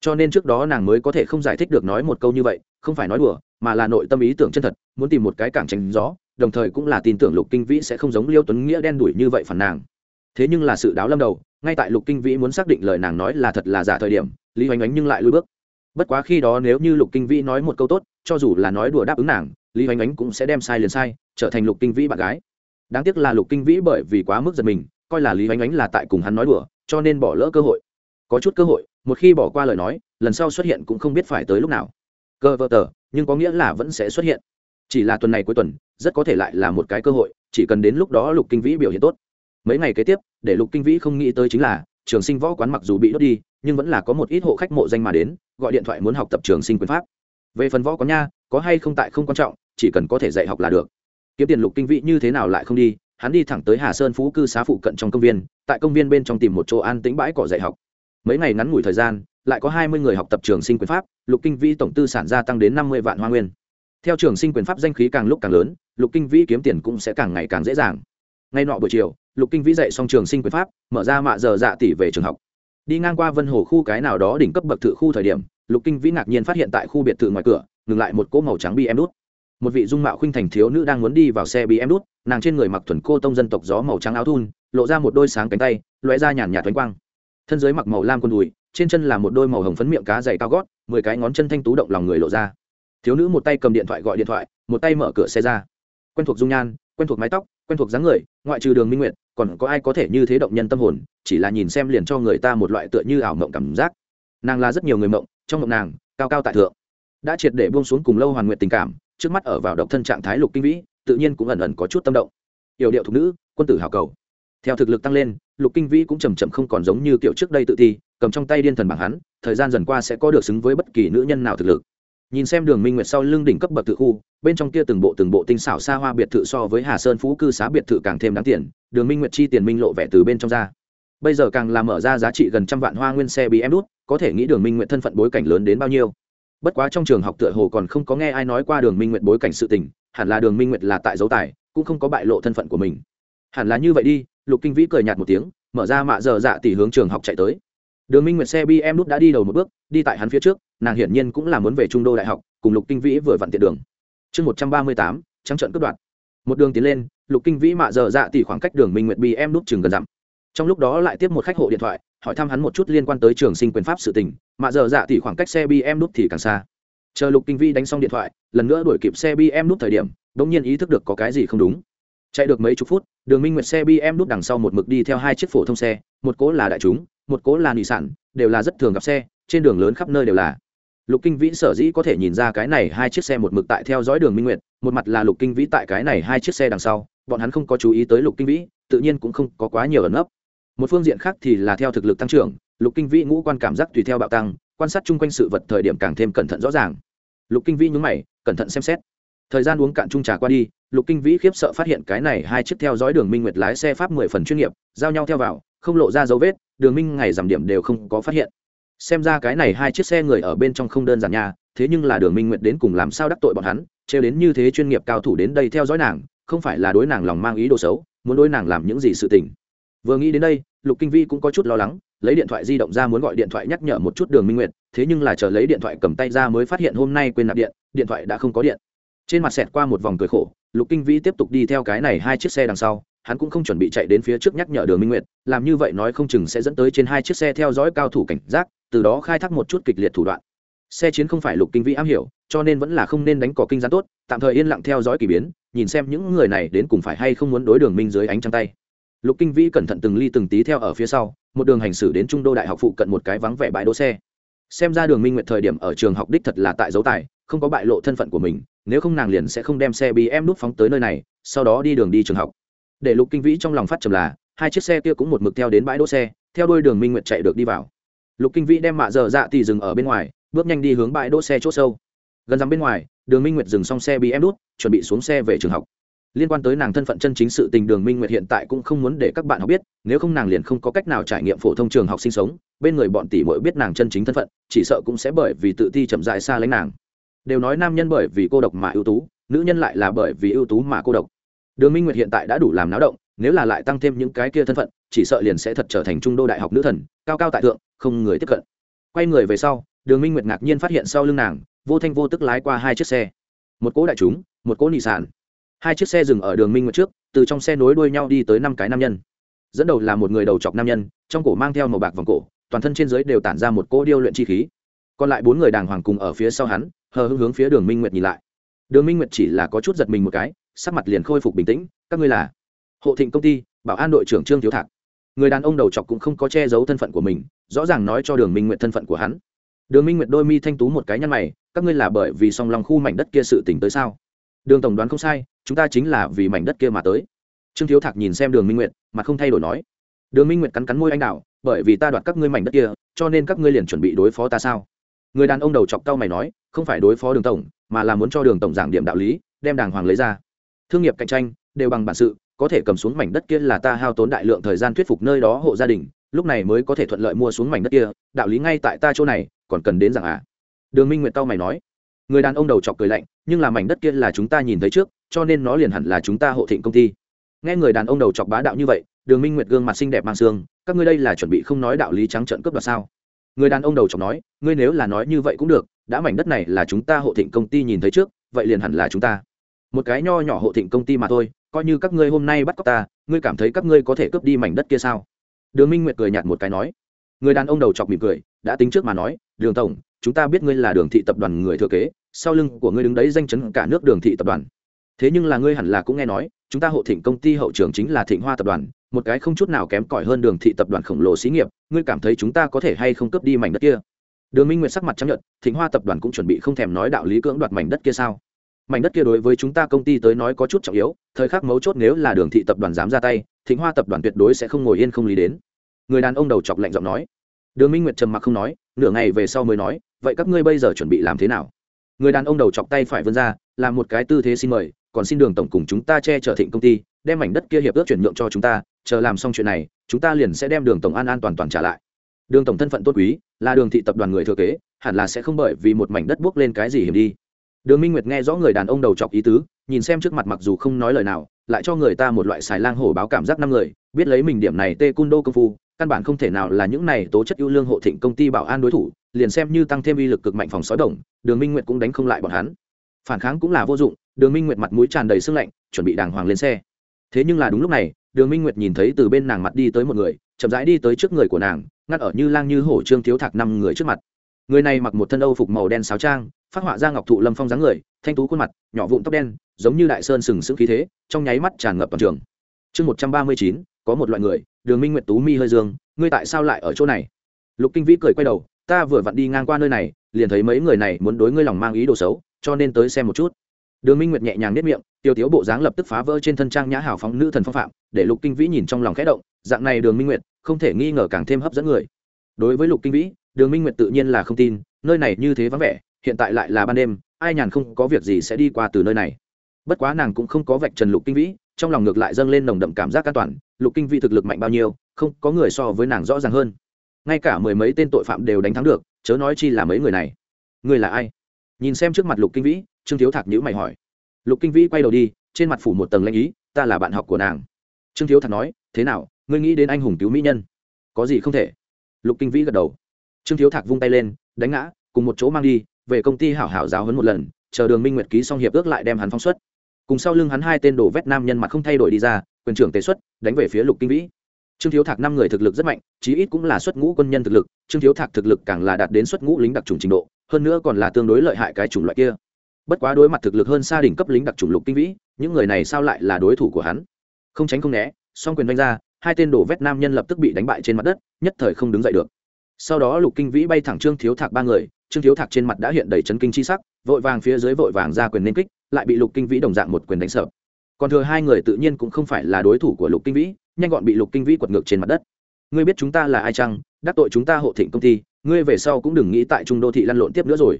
Speaker 1: Cho nên trước đó nàng mới có thể không giải thích được nói một câu như vậy, không phải nói đùa, mà là nội tâm ý tưởng chân thật, muốn tìm một cái cảng tránh gió, đồng thời cũng là tin tưởng lục kinh vĩ sẽ không giống liêu tuấn nghĩa đen đủi như vậy phản nàng. Thế nhưng là sự đáo lâm đầu, ngay tại lục kinh vĩ muốn xác định lời nàng nói là thật là giả thời điểm lý oanh oánh nhưng lại lùi bước. Bất quá khi đó nếu như lục kinh vĩ nói một câu tốt, cho dù là nói đùa đáp ứng nàng, lý oanh oánh cũng sẽ đem sai liền sai, trở thành lục kinh vĩ bạn gái. Đáng tiếc là lục kinh vĩ bởi vì quá mức giật mình, coi là lý oanh oánh là tại cùng hắn nói đùa, cho nên bỏ lỡ cơ hội. Có chút cơ hội, một khi bỏ qua lời nói, lần sau xuất hiện cũng không biết phải tới lúc nào. Cơ vơ tờ, nhưng có nghĩa là vẫn sẽ xuất hiện. Chỉ là tuần này cuối tuần, rất có thể lại là một cái cơ hội, chỉ cần đến lúc đó lục kinh vĩ biểu hiện tốt. Mấy ngày kế tiếp, để lục kinh vĩ không nghĩ tới chính là trường sinh võ quán mặc dù bị đốt đi, nhưng vẫn là có một ít hộ khách mộ danh mà đến, gọi điện thoại muốn học tập trường sinh quyền pháp. Về phần võ quán nha, có hay không tại không quan trọng, chỉ cần có thể dạy học là được. Kiếm tiền lục kinh vị như thế nào lại không đi, hắn đi thẳng tới hà sơn phú cư xá phụ cận trong công viên, tại công viên bên trong tìm một chỗ an tĩnh bãi cỏ dạy học. Mấy ngày ngắn ngủi thời gian, lại có hai mươi người học tập trường sinh quyền pháp, lục kinh vĩ tổng tư sản gia tăng đến năm mươi vạn hoa nguyên. Theo trường sinh quyền pháp danh khí càng lúc càng lớn, lục kinh vĩ kiếm tiền cũng sẽ càng ngày càng dễ dàng ngay nọ buổi chiều, lục kinh vĩ dạy xong trường sinh quyền pháp, mở ra mạ giờ dạ tỷ về trường học. Đi ngang qua vân hồ khu cái nào đó đỉnh cấp bậc thự khu thời điểm, lục kinh vĩ ngạc nhiên phát hiện tại khu biệt thự ngoài cửa, ngừng lại một cỗ màu trắng bị em đút. Một vị dung mạo khinh thành thiếu nữ đang muốn đi vào xe bị em đút, nàng trên người mặc thuần cô tông dân tộc gió màu trắng áo thun, lộ ra một đôi sáng cánh tay loé ra nhàn nhạt thoánh quang. Thân dưới mặc màu lam con đùi, trên chân là một đôi màu hồng phấn miệng cá dày cao gót, mười cái ngón chân thanh tú động lòng người lộ ra. Thiếu nữ một tay cầm điện thoại gọi điện thoại, một tay mở cửa xe ra. Quen thuộc dung nhan, quen thuộc mái tóc quen thuộc dáng người, ngoại trừ đường minh nguyệt, còn có ai có thể như thế động nhân tâm hồn, chỉ là nhìn xem liền cho người ta một loại tựa như ảo mộng cảm giác. Nàng là rất nhiều người mộng, trong mộng nàng, cao cao tại thượng. Đã triệt để buông xuống cùng lâu hoàn nguyện tình cảm, trước mắt ở vào độc thân trạng thái lục kinh vĩ, tự nhiên cũng ẩn ẩn có chút tâm động. Yểu điệu thục nữ, quân tử hào cầu. Theo thực lực tăng lên, lục kinh vĩ cũng chầm chậm không còn giống như kiểu trước đây tự ti, cầm trong tay điên thần bằng hắn, thời gian dần qua sẽ có được xứng với bất kỳ nữ nhân nào thực lực nhìn xem đường minh nguyệt sau lưng đỉnh cấp bậc tự khu, bên trong kia từng bộ từng bộ tinh xảo xa hoa biệt thự so với hà sơn phú cư xá biệt thự càng thêm đáng tiền, đường minh nguyệt chi tiền minh lộ vẻ từ bên trong ra. Bây giờ càng làm mở ra giá trị gần trăm vạn hoa nguyên xe bị em đút, có thể nghĩ đường minh nguyệt thân phận bối cảnh lớn đến bao nhiêu. Bất quá trong trường học tựa hồ còn không có nghe ai nói qua đường minh nguyệt bối cảnh sự tình, hẳn là đường minh nguyệt là tại dấu tài, cũng không có bại lộ thân phận của mình. Hẳn là như vậy đi, lục kinh vĩ cười nhạt một tiếng, mở ra mạ giờ dạ tỷ hướng trường học chạy tới đường minh nguyệt xe bm đã đi đầu một bước, đi tại hắn phía trước, nàng hiển nhiên cũng là muốn về trung đô đại học, cùng lục kinh vĩ vừa vặn tiện đường. Chương một trăm ba mươi tám, trắng trận cướp đoạt. Một đường tiến lên, lục kinh vĩ mạ giờ dạ tỷ khoảng cách đường minh nguyệt bm đút chừng gần dặm. Trong lúc đó lại tiếp một khách hộ điện thoại, hỏi thăm hắn một chút liên quan tới trường sinh quyền pháp sự tình, mạ giờ dạ tỷ khoảng cách xe bm thì càng xa. Chờ lục kinh vĩ đánh xong điện thoại, lần nữa đuổi kịp xe bm thời điểm đ ỗ n g nhiên ý thức được có cái gì không đúng. Chạy được mấy chục phút, đường minh nguyệt xe bm đằng sau một mực đi theo hai chiếc phổ thông xe, một cố là đại chúng một cố là nị sản, đều là rất thường gặp xe, trên đường lớn khắp nơi đều là. Lục kinh vĩ sở dĩ có thể nhìn ra cái này hai chiếc xe một mực tại theo dõi đường minh nguyệt, một mặt là lục kinh vĩ tại cái này hai chiếc xe đằng sau, bọn hắn không có chú ý tới lục kinh vĩ, tự nhiên cũng không có quá nhiều ẩn ấp một phương diện khác thì là theo thực lực tăng trưởng, lục kinh vĩ ngũ quan cảm giác tùy theo bạo tăng, quan sát chung quanh sự vật thời điểm càng thêm cẩn thận rõ ràng. Lục kinh vĩ nhúng mày, cẩn thận xem xét. Thời gian uống cạn chung trà qua đi, lục kinh vĩ khiếp sợ phát hiện cái này hai chiếc theo dõi đường minh nguyệt lái xe pháp mười phần chuyên nghiệp, giao nhau theo vào, không lộ ra dấu vết đường minh ngày giảm điểm đều không có phát hiện. Xem ra cái này hai chiếc xe người ở bên trong không đơn giản nha, thế nhưng là đường minh nguyệt đến cùng làm sao đắc tội bọn hắn, trêu đến như thế chuyên nghiệp cao thủ đến đây theo dõi nàng, không phải là đối nàng lòng mang ý đồ xấu, muốn đối nàng làm những gì sự tình. Vừa nghĩ đến đây, lục kinh vi cũng có chút lo lắng, lấy điện thoại di động ra muốn gọi điện thoại nhắc nhở một chút đường minh nguyệt thế nhưng là chờ lấy điện thoại cầm tay ra mới phát hiện hôm nay quên nạp điện điện thoại đã không có điện. Trên mặt xẹt qua một vòng cười khổ, lục kinh vi tiếp tục đi theo cái này hai chiếc xe đằng sau hắn cũng không chuẩn bị chạy đến phía trước nhắc nhở đường minh nguyệt, làm như vậy nói không chừng sẽ dẫn tới trên hai chiếc xe theo dõi cao thủ cảnh giác, từ đó khai thác một chút kịch liệt thủ đoạn. Xe chiến không phải lục kinh vĩ am hiểu, cho nên vẫn là không nên đánh cỏ kinh gián tốt, tạm thời yên lặng theo dõi k ỳ biến, nhìn xem những người này đến cùng phải hay không muốn đối đường minh dưới ánh trăng tay. Lục kinh vĩ cẩn thận từng ly từng tí theo ở phía sau, một đường hành xử đến trung đô đại học phụ cận một cái vắng vẻ bãi đỗ xe. Xem ra đường minh nguyện thời điểm ở trường học đích thật là tại dấu tài, không có bại lộ thân phận của mình, nếu không nàng liền sẽ không đem xe bị em nút phóng tới nơi này, sau đó đi đường đi trường học để lục kinh vĩ trong lòng phát trầm là, hai chiếc xe kia cũng một mực theo đến bãi đỗ xe, theo đuôi đường minh nguyệt chạy được đi vào. Lục kinh vĩ đem mạ dở dạ thì dừng ở bên ngoài, bước nhanh đi hướng bãi đỗ xe c h ỗ sâu. Gần dắm bên ngoài, đường minh nguyệt dừng xong xe bị em đút chuẩn bị xuống xe về trường học. Liên quan tới nàng thân phận chân chính sự tình đường minh nguyệt hiện tại cũng không muốn để các bạn học biết, nếu không nàng liền không có cách nào trải nghiệm phổ thông trường học sinh sống, bên người bọn tỷ muội biết nàng chân chính thân phận, chỉ sợ cũng sẽ bởi vì tự ti chậm dại xa lánh nàng. Đều nói nam nhân bởi vì cô độc mà ưu tú, nữ nhân lại là bởi vì ưu tú mà cô độc đường minh nguyệt hiện tại đã đủ làm náo động, nếu là lại tăng thêm những cái kia thân phận, chỉ sợ liền sẽ thật trở thành trung đô đại học nữ thần, cao cao tại thượng, không người tiếp cận. Quay người về sau, đường minh nguyệt ngạc nhiên phát hiện sau lưng nàng, vô thanh vô tức lái qua hai chiếc xe. Một cỗ đại chúng, một cỗ nị sản. Hai chiếc xe dừng ở đường minh nguyệt trước, từ trong xe nối đuôi nhau đi tới năm cái nam nhân. Dẫn đầu là một người đầu chọc nam nhân, trong cổ mang theo màu bạc vòng cổ, toàn thân trên dưới đều tản ra một cỗ điêu luyện chi khí. Còn lại bốn người đàng hoàng cùng ở phía sau hắn, hờ hưng hướng phía đường minh nguyệt nhìn lại. Đường minh nguyệt chỉ là có chút giật mình một cái sắc mặt liền khôi phục bình tĩnh các ngươi là hộ thịnh công ty bảo an đội trưởng trương thiếu thạc. Người đàn ông đầu chọc cũng không có che giấu thân phận của mình rõ ràng nói cho đường minh nguyện thân phận của hắn. Đường minh nguyện đôi mi thanh tú một cái nhăn mày các ngươi là bởi vì song lòng khu mảnh đất kia sự tỉnh tới sao? Đường tổng đoán không sai chúng ta chính là vì mảnh đất kia mà tới. Trương thiếu thạc nhìn xem đường minh nguyện, mà không thay đổi nói đường minh nguyện cắn cắn môi anh đạo bởi vì ta đoạt các ngươi mảnh đất kia cho nên các ngươi liền chuẩn bị đối phó ta sao? Người đàn ông đầu chọc cao mày nói không phải đối phó đường tổng mà là muốn cho đường tổng giảng điểm đạo lý đem đàng hoàng lấy ra thương nghiệp cạnh tranh, đều bằng bản sự, có thể cầm xuống mảnh đất kia là ta hao tốn đại lượng thời gian thuyết phục nơi đó hộ gia đình, lúc này mới có thể thuận lợi mua xuống mảnh đất kia, đạo lý ngay tại ta chỗ này, còn cần đến rằng à? Đường minh nguyệt tao mày nói. Người đàn ông đầu chọc cười lạnh, nhưng là mảnh đất kia là chúng ta nhìn thấy trước, cho nên nó liền hẳn là chúng ta hộ thịnh công ty. Nghe người đàn ông đầu chọc bá đạo như vậy, đường minh nguyệt gương mặt xinh đẹp mang xương các ngươi đây là chuẩn bị không nói đạo lý trắng trợn cướp đoạt sao? Người đàn ông đầu chọc nói, ngươi nếu là nói như vậy cũng được, đã mảnh đất này là chúng ta hộ thịnh công ty nhìn thấy trước, vậy liền hẳn là chúng ta một cái nho nhỏ hộ thịnh công ty mà thôi, coi như các ngươi hôm nay bắt cóc ta, ngươi cảm thấy các ngươi có thể cướp đi mảnh đất kia sao? Đường minh nguyệt cười nhạt một cái nói. Người đàn ông đầu chọc mỉm cười, đã tính trước mà nói, đường tổng, chúng ta biết ngươi là đường thị tập đoàn người thừa kế, sau lưng của ngươi đứng đấy danh chấn cả nước đường thị tập đoàn. Thế nhưng là ngươi hẳn là cũng nghe nói, chúng ta hộ thịnh công ty hậu trường chính là thịnh hoa tập đoàn, một cái không chút nào kém cỏi hơn đường thị tập đoàn khổng lồ xí nghiệp, ngươi cảm thấy chúng ta có thể hay không cướp đi mảnh đất kia? Đường minh nguyệt sắc mặt chấp nhận thịnh hoa tập đoàn cũng chuẩn bị không thèm nói đạo lý cưỡng đoạt mảnh đất kia sao? Mảnh đất kia đối với chúng ta công ty tới nói có chút trọng yếu, thời khắc mấu chốt nếu là đường thị tập đoàn dám ra tay, thịnh hoa tập đoàn tuyệt đối sẽ không ngồi yên không lý đến. Người đàn ông đầu chọc lạnh giọng nói. Đường minh nguyệt trầm mặc không nói, nửa ngày về sau mới nói, vậy các ngươi bây giờ chuẩn bị làm thế nào? Người đàn ông đầu chọc tay phải vươn ra, làm một cái tư thế xin mời, còn xin đường tổng cùng chúng ta che chở thịnh công ty, đem mảnh đất kia hiệp ước chuyển nhượng cho chúng ta, chờ làm xong chuyện này, chúng ta liền sẽ đem đường tổng an an toàn toàn trả lại. Đường tổng thân phận tốt quý, là đường thị tập đoàn người thừa kế, hẳn là sẽ không bởi vì một mảnh đất buốc lên cái gì hiểm đi đường minh nguyệt nghe rõ người đàn ông đầu chọc ý tứ, nhìn xem trước mặt mặc dù không nói lời nào, lại cho người ta một loại xài lang hổ báo cảm giác năm người, biết lấy mình điểm này tê cung đô công phu, căn bản không thể nào là những này tố chất ưu lương hộ thịnh công ty bảo an đối thủ, liền xem như tăng thêm uy lực cực mạnh phòng sói đồng, đường minh nguyệt cũng đánh không lại bọn hắn. Phản kháng cũng là vô dụng, đường minh nguyệt mặt mũi tràn đầy sưng lạnh, chuẩn bị đàng hoàng lên xe. Thế nhưng là đúng lúc này, đường minh nguyệt nhìn thấy từ bên nàng mặt đi tới một người, chậm rãi đi tới trước người của nàng, ngắt ở như lang như hổ trương thiếu thạc năm người trước mặt. Người này mặc một thân âu phục màu đen sáo trang phát họa ra ngọc thụ lâm phong dáng người, thanh tú khuôn mặt, nhỏ vụn tóc đen, giống như đại sơn sừng sững khí thế, trong nháy mắt tràn ngập toàn trường. Chương một trăm ba mươi chín, có một loại người, đường minh nguyệt tú mi hơi dương, ngươi tại sao lại ở chỗ này? Lục kinh vĩ cười quay đầu, ta vừa vặn đi ngang qua nơi này, liền thấy mấy người này muốn đối ngươi lòng mang ý đồ xấu, cho nên tới xem một chút. Đường minh nguyệt nhẹ nhàng nếp miệng, tiêu tiếu bộ dáng lập tức phá vỡ trên thân trang nhã hào phóng nữ thần phong phạm, để lục kinh vĩ nhìn trong lòng khẽ động, dạng này đường minh nguyệt, không thể nghi ngờ càng thêm hấp dẫn người. Đối với lục kinh vĩ, đường minh nguyệt tự nhiên là không tin, nơi này như thế vắng vẻ hiện tại lại là ban đêm, ai nhàn không có việc gì sẽ đi qua từ nơi này. Bất quá nàng cũng không có vạch trần lục kinh vĩ, trong lòng ngược lại dâng lên nồng đậm cảm giác an toàn, lục kinh vĩ thực lực mạnh bao nhiêu, không có người so với nàng rõ ràng hơn. Ngay cả mười mấy tên tội phạm đều đánh thắng được, chớ nói chi là mấy người này. Người là ai? Nhìn xem trước mặt lục kinh vĩ, trương thiếu thạc nhữ mày hỏi. Lục kinh vĩ quay đầu đi, trên mặt phủ một tầng lanh ý, ta là bạn học của nàng. Trương thiếu thạc nói, thế nào, ngươi nghĩ đến anh hùng cứu mỹ nhân? Có gì không thể. Lục kinh vĩ gật đầu. Trương thiếu thạc vung tay lên, đánh ngã, cùng một chỗ mang đi về công ty hảo hảo giáo hấn một lần, chờ đường minh nguyệt ký xong hiệp ước lại đem hắn phóng xuất. Cùng sau lưng hắn hai tên đổ vét nam nhân mặt không thay đổi đi ra, quyền trưởng tế xuất đánh về phía lục kinh vĩ. Trương thiếu thạc năm người thực lực rất mạnh, chí ít cũng là xuất ngũ quân nhân thực lực, trương thiếu thạc thực lực càng là đạt đến xuất ngũ lính đặc trùng trình độ, hơn nữa còn là tương đối lợi hại cái chủng loại kia. Bất quá đối mặt thực lực hơn xa đỉnh cấp lính đặc trùng lục kinh vĩ, những người này sao lại là đối thủ của hắn? Không tránh không né, song quyền đánh ra, hai tên đổ vét nam nhân lập tức bị đánh bại trên mặt đất, nhất thời không đứng dậy được. Sau đó lục kinh vĩ bay thẳng trương thiếu thạc ba người trương thiếu thạc trên mặt đã hiện đầy chấn kinh chi sắc, vội vàng phía dưới vội vàng ra quyền nên kích, lại bị lục kinh vĩ đồng dạng một quyền đánh sợ còn thừa hai người tự nhiên cũng không phải là đối thủ của lục kinh vĩ, nhanh gọn bị lục kinh vĩ quật ngược trên mặt đất. Ngươi biết chúng ta là ai chăng? Đắc tội chúng ta hộ thịnh công ty, ngươi về sau cũng đừng nghĩ tại trung đô thị lăn lộn tiếp nữa rồi.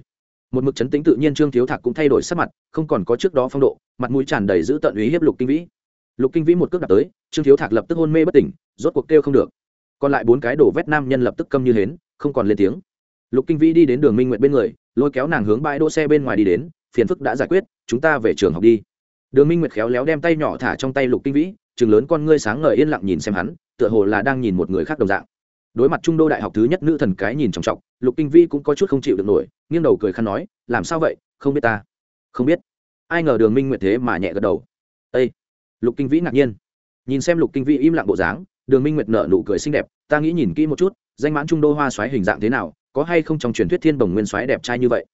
Speaker 1: Một mực chấn tính tự nhiên trương thiếu thạc cũng thay đổi sắc mặt, không còn có trước đó phong độ, mặt mũi tràn đầy giữ tận ý hiếp lục kinh vĩ. Lục kinh vĩ một cước đặt tới, trương thiếu thạc lập tức hôn mê bất tỉnh, rốt cuộc kêu không được. Còn lại bốn cái đổ vét nam nhân lập tức câm như hến, không còn lên tiếng lục kinh vĩ đi đến đường minh nguyện bên người, lôi kéo nàng hướng bãi đỗ xe bên ngoài đi đến, phiền phức đã giải quyết, chúng ta về trường học đi. Đường minh nguyệt khéo léo đem tay nhỏ thả trong tay lục kinh vĩ chừng lớn con ngươi sáng ngời yên lặng nhìn xem hắn, tựa hồ là đang nhìn một người khác đồng dạng. Đối mặt trung đô đại học thứ nhất nữ thần cái nhìn trọng trọng lục kinh vĩ cũng có chút không chịu được nổi, nghiêng đầu cười khăn nói, làm sao vậy? Không biết ta. Không biết. Ai ngờ đường minh nguyệt thế mà nhẹ gật đầu. Ây lục kinh vĩ ngạc nhiên. Nhìn xem lục kinh vĩ im lặng bộ dáng, đường minh nguyệt nở nụ cười xinh đẹp, ta nghĩ nhìn kỹ một chút, danh mãn trung đô hoa xoáy hình dạng thế nào có hay không trong truyền thuyết thiên bồng nguyên xoáy đẹp trai như vậy?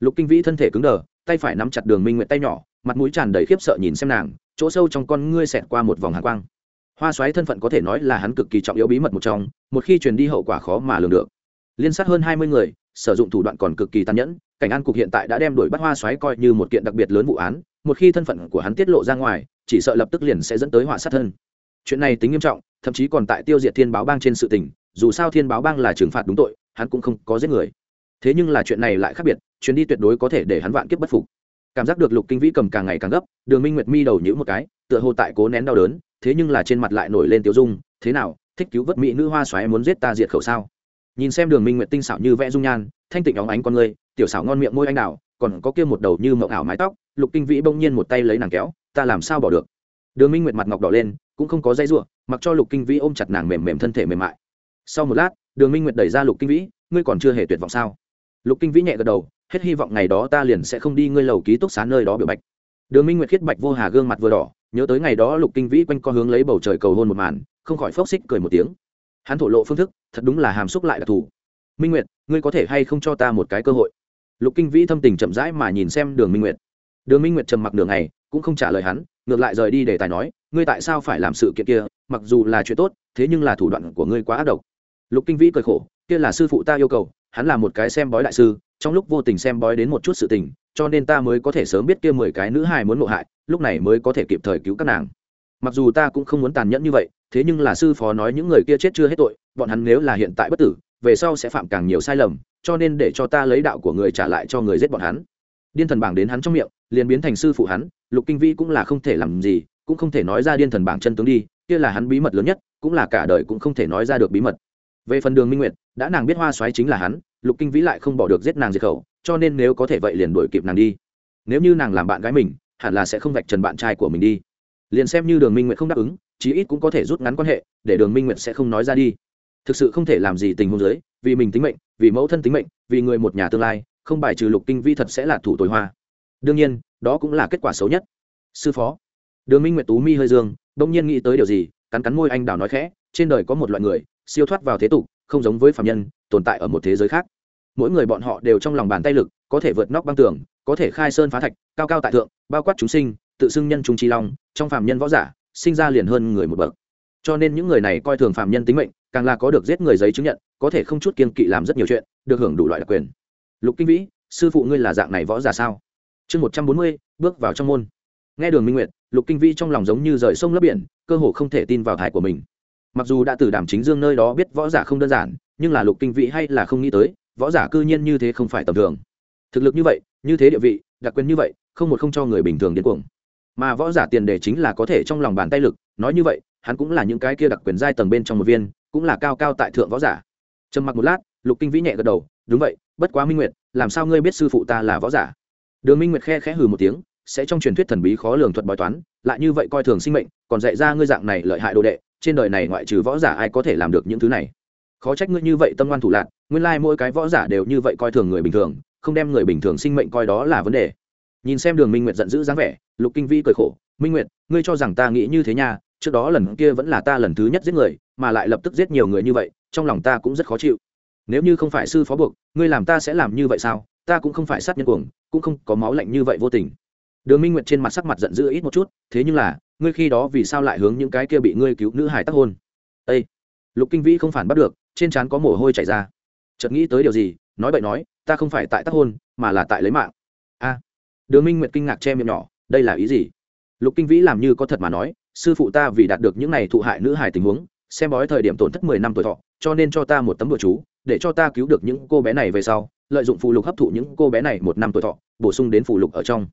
Speaker 1: Lục kinh vĩ thân thể cứng đờ, tay phải nắm chặt đường minh nguyện tay nhỏ, mặt mũi tràn đầy khiếp sợ nhìn xem nàng, chỗ sâu trong con ngươi xẹt qua một vòng hàng quang. Hoa xoáy thân phận có thể nói là hắn cực kỳ trọng yếu bí mật một trong, một khi truyền đi hậu quả khó mà lường được. Liên sát hơn hai mươi người, sử dụng thủ đoạn còn cực kỳ tàn nhẫn, cảnh an cục hiện tại đã đem đuổi bắt hoa xoáy coi như một kiện đặc biệt lớn vụ án, một khi thân phận của hắn tiết lộ ra ngoài, chỉ sợ lập tức liền sẽ dẫn tới họa sát thân. Chuyện này tính nghiêm trọng, thậm chí còn tại tiêu diệt thiên báo bang trên sự tình, dù sao thiên báo bang là trừng phạt đúng tội hắn cũng không có giết người. Thế nhưng là chuyện này lại khác biệt, chuyến đi tuyệt đối có thể để hắn vạn kiếp bất phục. Cảm giác được lục kinh vĩ cầm càng ngày càng gấp, đường minh nguyệt mi đầu nhữ một cái, tựa hồ tại cố nén đau đớn, thế nhưng là trên mặt lại nổi lên tiêu dung, thế nào, thích cứu vớt mỹ nữ hoa xoáy muốn giết ta diệt khẩu sao? Nhìn xem đường minh nguyệt tinh xảo như vẽ dung nhan, thanh tịnh óng ánh con người, tiểu xảo ngon miệng môi anh đào, còn có kia một đầu như mộng ảo mái tóc, lục kinh vĩ bỗng nhiên một tay lấy nàng kéo, ta làm sao bỏ được? Đường minh nguyệt mặt ngọc đỏ lên, cũng không có dây ruộng mặc cho lục kinh vĩ ôm chặt nàng mềm mềm thân thể mềm mại. Sau một lát đường minh nguyệt đẩy ra lục kinh vĩ, ngươi còn chưa hề tuyệt vọng sao? Lục kinh vĩ nhẹ gật đầu, hết hy vọng ngày đó ta liền sẽ không đi ngươi lầu ký túc xá nơi đó biểu bạch. Đường minh nguyệt khiết bạch vô hà gương mặt vừa đỏ, nhớ tới ngày đó lục kinh vĩ quanh co hướng lấy bầu trời cầu hôn một màn, không khỏi phốc xích cười một tiếng. Hắn thổ lộ phương thức, thật đúng là hàm xúc lại đặc thù. Minh nguyệt, ngươi có thể hay không cho ta một cái cơ hội? Lục kinh vĩ thâm tình chậm rãi mà nhìn xem đường minh nguyệt. Đường minh nguyệt trầm mặc đường này cũng không trả lời hắn, ngược lại rời đi để tài nói, ngươi tại sao phải làm sự kiện kia? Mặc dù là chuyện tốt, thế nhưng là thủ đoạn của ngươi quá ác độc lục kinh vĩ cười khổ, kia là sư phụ ta yêu cầu, hắn là một cái xem bói đại sư, trong lúc vô tình xem bói đến một chút sự tình, cho nên ta mới có thể sớm biết kia mười cái nữ hài muốn ngộ hại, lúc này mới có thể kịp thời cứu các nàng. Mặc dù ta cũng không muốn tàn nhẫn như vậy, thế nhưng là sư phó nói những người kia chết chưa hết tội, bọn hắn nếu là hiện tại bất tử, về sau sẽ phạm càng nhiều sai lầm, cho nên để cho ta lấy đạo của người trả lại cho người giết bọn hắn. Điên thần bảng đến hắn trong miệng, liền biến thành sư phụ hắn, lục kinh vĩ cũng là không thể làm gì, cũng không thể nói ra điên thần bảng chân tướng đi, kia là hắn bí mật lớn nhất, cũng là cả đời cũng không thể nói ra được bí mật về phần đường minh nguyệt, đã nàng biết hoa xoáy chính là hắn, lục kinh vĩ lại không bỏ được giết nàng diệt khẩu, cho nên nếu có thể vậy liền đuổi kịp nàng đi. Nếu như nàng làm bạn gái mình, hẳn là sẽ không vạch trần bạn trai của mình đi. Liền xem như đường minh nguyệt không đáp ứng, chí ít cũng có thể rút ngắn quan hệ, để đường minh nguyệt sẽ không nói ra đi. Thực sự không thể làm gì tình huống giới vì mình tính mệnh, vì mẫu thân tính mệnh, vì người một nhà tương lai, không bài trừ lục kinh vĩ thật sẽ là thủ tối hoa. Đương nhiên, đó cũng là kết quả xấu nhất. Sư phó. Đường minh nguyệt tú mi hơi dương đông nhiên nghĩ tới điều gì, cắn cắn môi anh đào nói khẽ, trên đời có một loại người siêu thoát vào thế tục, không giống với phạm nhân, tồn tại ở một thế giới khác. Mỗi người bọn họ đều trong lòng bàn tay lực, có thể vượt nóc băng tường, có thể khai sơn phá thạch, cao cao tại thượng, bao quát chúng sinh, tự xưng nhân trung chi long, trong phạm nhân võ giả, sinh ra liền hơn người một bậc. Cho nên những người này coi thường phạm nhân tính mệnh, càng là có được giết người giấy chứng nhận, có thể không chút kiên kỵ làm rất nhiều chuyện, được hưởng đủ loại đặc quyền. Lục kinh vĩ, sư phụ ngươi là dạng này võ giả sao? Chương một trăm bốn mươi, bước vào trong môn. Nghe đường minh nguyệt, lục kinh vĩ trong lòng giống như rời sông lấp biển, cơ hồ không thể tin vào thải của mình mặc dù đã từ đảm chính dương nơi đó biết võ giả không đơn giản, nhưng là lục kinh vĩ hay là không nghĩ tới, võ giả cư nhiên như thế không phải tầm thường. Thực lực như vậy, như thế địa vị, đặc quyền như vậy, không một không cho người bình thường điên cuồng. Mà võ giả tiền đề chính là có thể trong lòng bàn tay lực, nói như vậy, hắn cũng là những cái kia đặc quyền giai tầng bên trong một viên, cũng là cao cao tại thượng võ giả. Trầm mặc một lát, lục kinh vĩ nhẹ gật đầu, đúng vậy, bất quá minh nguyệt, làm sao ngươi biết sư phụ ta là võ giả? Đường minh nguyệt khe khẽ hừ một tiếng, sẽ trong truyền thuyết thần bí khó lường thuật bói toán, lại như vậy coi thường sinh mệnh, còn dạy ra ngươi dạng này lợi hại đồ đệ trên đời này ngoại trừ võ giả ai có thể làm được những thứ này? Khó trách ngươi như vậy tâm ngoan thủ lạc nguyên lai mỗi cái võ giả đều như vậy coi thường người bình thường, không đem người bình thường sinh mệnh coi đó là vấn đề. Nhìn xem đường minh nguyệt giận dữ dáng vẻ, lục kinh vi cười khổ, minh nguyệt, ngươi cho rằng ta nghĩ như thế nha, trước đó lần kia vẫn là ta lần thứ nhất giết người, mà lại lập tức giết nhiều người như vậy, trong lòng ta cũng rất khó chịu. Nếu như không phải sư phó buộc, ngươi làm ta sẽ làm như vậy sao? Ta cũng không phải sát nhân cuồng, cũng không có máu lạnh như vậy vô tình. Đường minh nguyệt trên mặt sắc mặt giận dữ ít một chút, thế nhưng là ngươi khi đó vì sao lại hướng những cái kia bị ngươi cứu nữ hải tác hôn? Â lục kinh vĩ không phản bắt được, trên trán có mồ hôi chảy ra. Chợt nghĩ tới điều gì, nói bậy nói, ta không phải tại tác hôn, mà là tại lấy mạng. A! Đường minh nguyệt kinh ngạc che miệng nhỏ, đây là ý gì? Lục kinh vĩ làm như có thật mà nói, sư phụ ta vì đạt được những này thụ hại nữ hải tình huống, xem bói thời điểm tổn thất mười năm tuổi thọ, cho nên cho ta một tấm bùa chú, để cho ta cứu được những cô bé này về sau, lợi dụng phụ lục hấp thụ những cô bé này một năm tuổi thọ, bổ sung đến phụ lục ở trong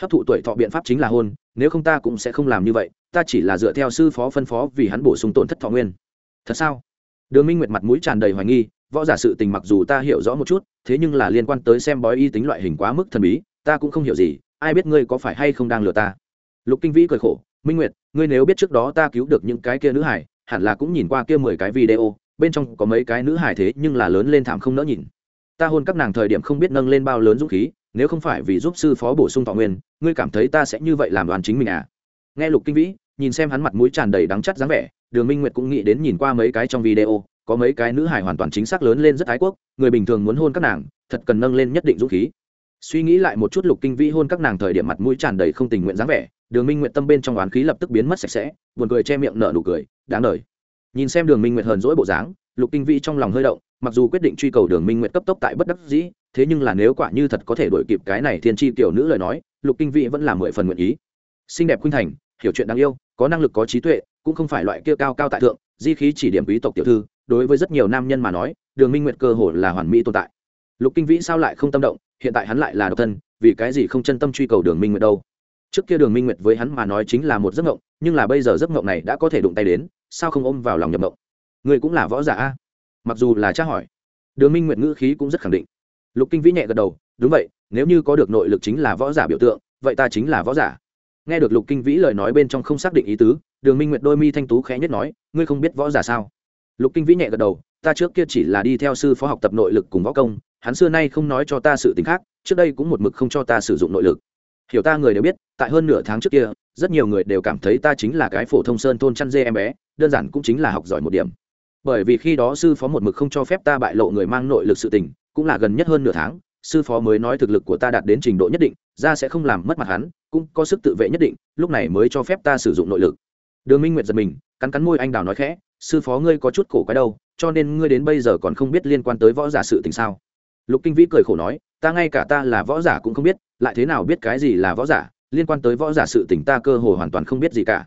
Speaker 1: hấp thụ tuổi thọ biện pháp chính là hôn, nếu không ta cũng sẽ không làm như vậy, ta chỉ là dựa theo sư phó phân phó vì hắn bổ sung tổn thất thọ nguyên. Thật sao? Đường minh nguyệt mặt mũi tràn đầy hoài nghi, võ giả sự tình mặc dù ta hiểu rõ một chút, thế nhưng là liên quan tới xem bói y tính loại hình quá mức thần bí, ta cũng không hiểu gì, ai biết ngươi có phải hay không đang lừa ta. Lục kinh vĩ cười khổ, minh nguyệt, ngươi nếu biết trước đó ta cứu được những cái kia nữ hải, hẳn là cũng nhìn qua kia mười cái video, bên trong có mấy cái nữ hải thế nhưng là lớn lên thảm không nỡ nhìn. Ta hôn các nàng thời điểm không biết nâng lên bao lớn dũng khí nếu không phải vì giúp sư phó bổ sung thọ nguyên, ngươi cảm thấy ta sẽ như vậy làm đoàn chính mình à? Nghe lục kinh vĩ, nhìn xem hắn mặt mũi tràn đầy đắng chắt dáng vẻ, đường minh nguyệt cũng nghĩ đến nhìn qua mấy cái trong video, có mấy cái nữ hải hoàn toàn chính xác lớn lên rất ái quốc, người bình thường muốn hôn các nàng, thật cần nâng lên nhất định dũng khí. Suy nghĩ lại một chút lục kinh vĩ hôn các nàng thời điểm mặt mũi tràn đầy không tình nguyện dáng vẻ, đường minh nguyệt tâm bên trong oán khí lập tức biến mất sạch sẽ, buồn cười che miệng nở nụ cười, đáng đời. Nhìn xem đường minh nguyệt hờn dỗi bộ dáng, lục kinh vĩ trong lòng hơi động, mặc dù quyết định truy cầu đường minh nguyệt cấp tốc tại bất đắc dĩ thế nhưng là nếu quả như thật có thể đổi kịp cái này thiên tri tiểu nữ lời nói, lục kinh vĩ vẫn là mười phần nguyện ý. Xinh đẹp khuynh thành, hiểu chuyện đáng yêu, có năng lực có trí tuệ, cũng không phải loại kia cao cao tại thượng, di khí chỉ điểm quý tộc tiểu thư, đối với rất nhiều nam nhân mà nói, đường minh nguyệt cơ hồ là hoàn mỹ tồn tại. Lục kinh vĩ sao lại không tâm động, hiện tại hắn lại là độc thân, vì cái gì không chân tâm truy cầu đường minh nguyệt đâu? Trước kia đường minh nguyệt với hắn mà nói chính là một giấc ngộng nhưng là bây giờ giấc ngộng này đã có thể đụng tay đến, sao không ôm vào lòng nhập ngộng người cũng là võ giả a. Mặc dù là tra hỏi, đường minh nguyệt ngữ khí cũng rất khẳng định lục kinh vĩ nhẹ gật đầu, đúng vậy, nếu như có được nội lực chính là võ giả biểu tượng, vậy ta chính là võ giả. Nghe được lục kinh vĩ lời nói bên trong không xác định ý tứ, đường minh nguyệt đôi mi thanh tú khẽ nhất nói, ngươi không biết võ giả sao? Lục kinh vĩ nhẹ gật đầu, ta trước kia chỉ là đi theo sư phó học tập nội lực cùng võ công, hắn xưa nay không nói cho ta sự t ì n h khác, trước đây cũng một mực không cho ta sử dụng nội lực. Hiểu ta người đều biết, tại hơn nửa tháng trước kia, rất nhiều người đều cảm thấy ta chính là cái phổ thông sơn thôn chăn dê em bé, đơn giản cũng chính là học giỏi một điểm. Bởi vì khi đó sư phó một mực không cho phép ta bại lộ người mang nội lực sự tình cũng là gần nhất hơn nửa tháng, sư phó mới nói thực lực của ta đạt đến trình độ nhất định, ra sẽ không làm mất mặt hắn, cũng có sức tự vệ nhất định, lúc này mới cho phép ta sử dụng nội lực. Đường minh nguyệt giật mình, cắn cắn môi anh đào nói khẽ, sư phó ngươi có chút cổ quái đâu, cho nên ngươi đến bây giờ còn không biết liên quan tới võ giả sự tình sao? Lục kinh vĩ cười khổ nói, ta ngay cả ta là võ giả cũng không biết, lại thế nào biết cái gì là võ giả, liên quan tới võ giả sự tình ta cơ hồ hoàn toàn không biết gì cả.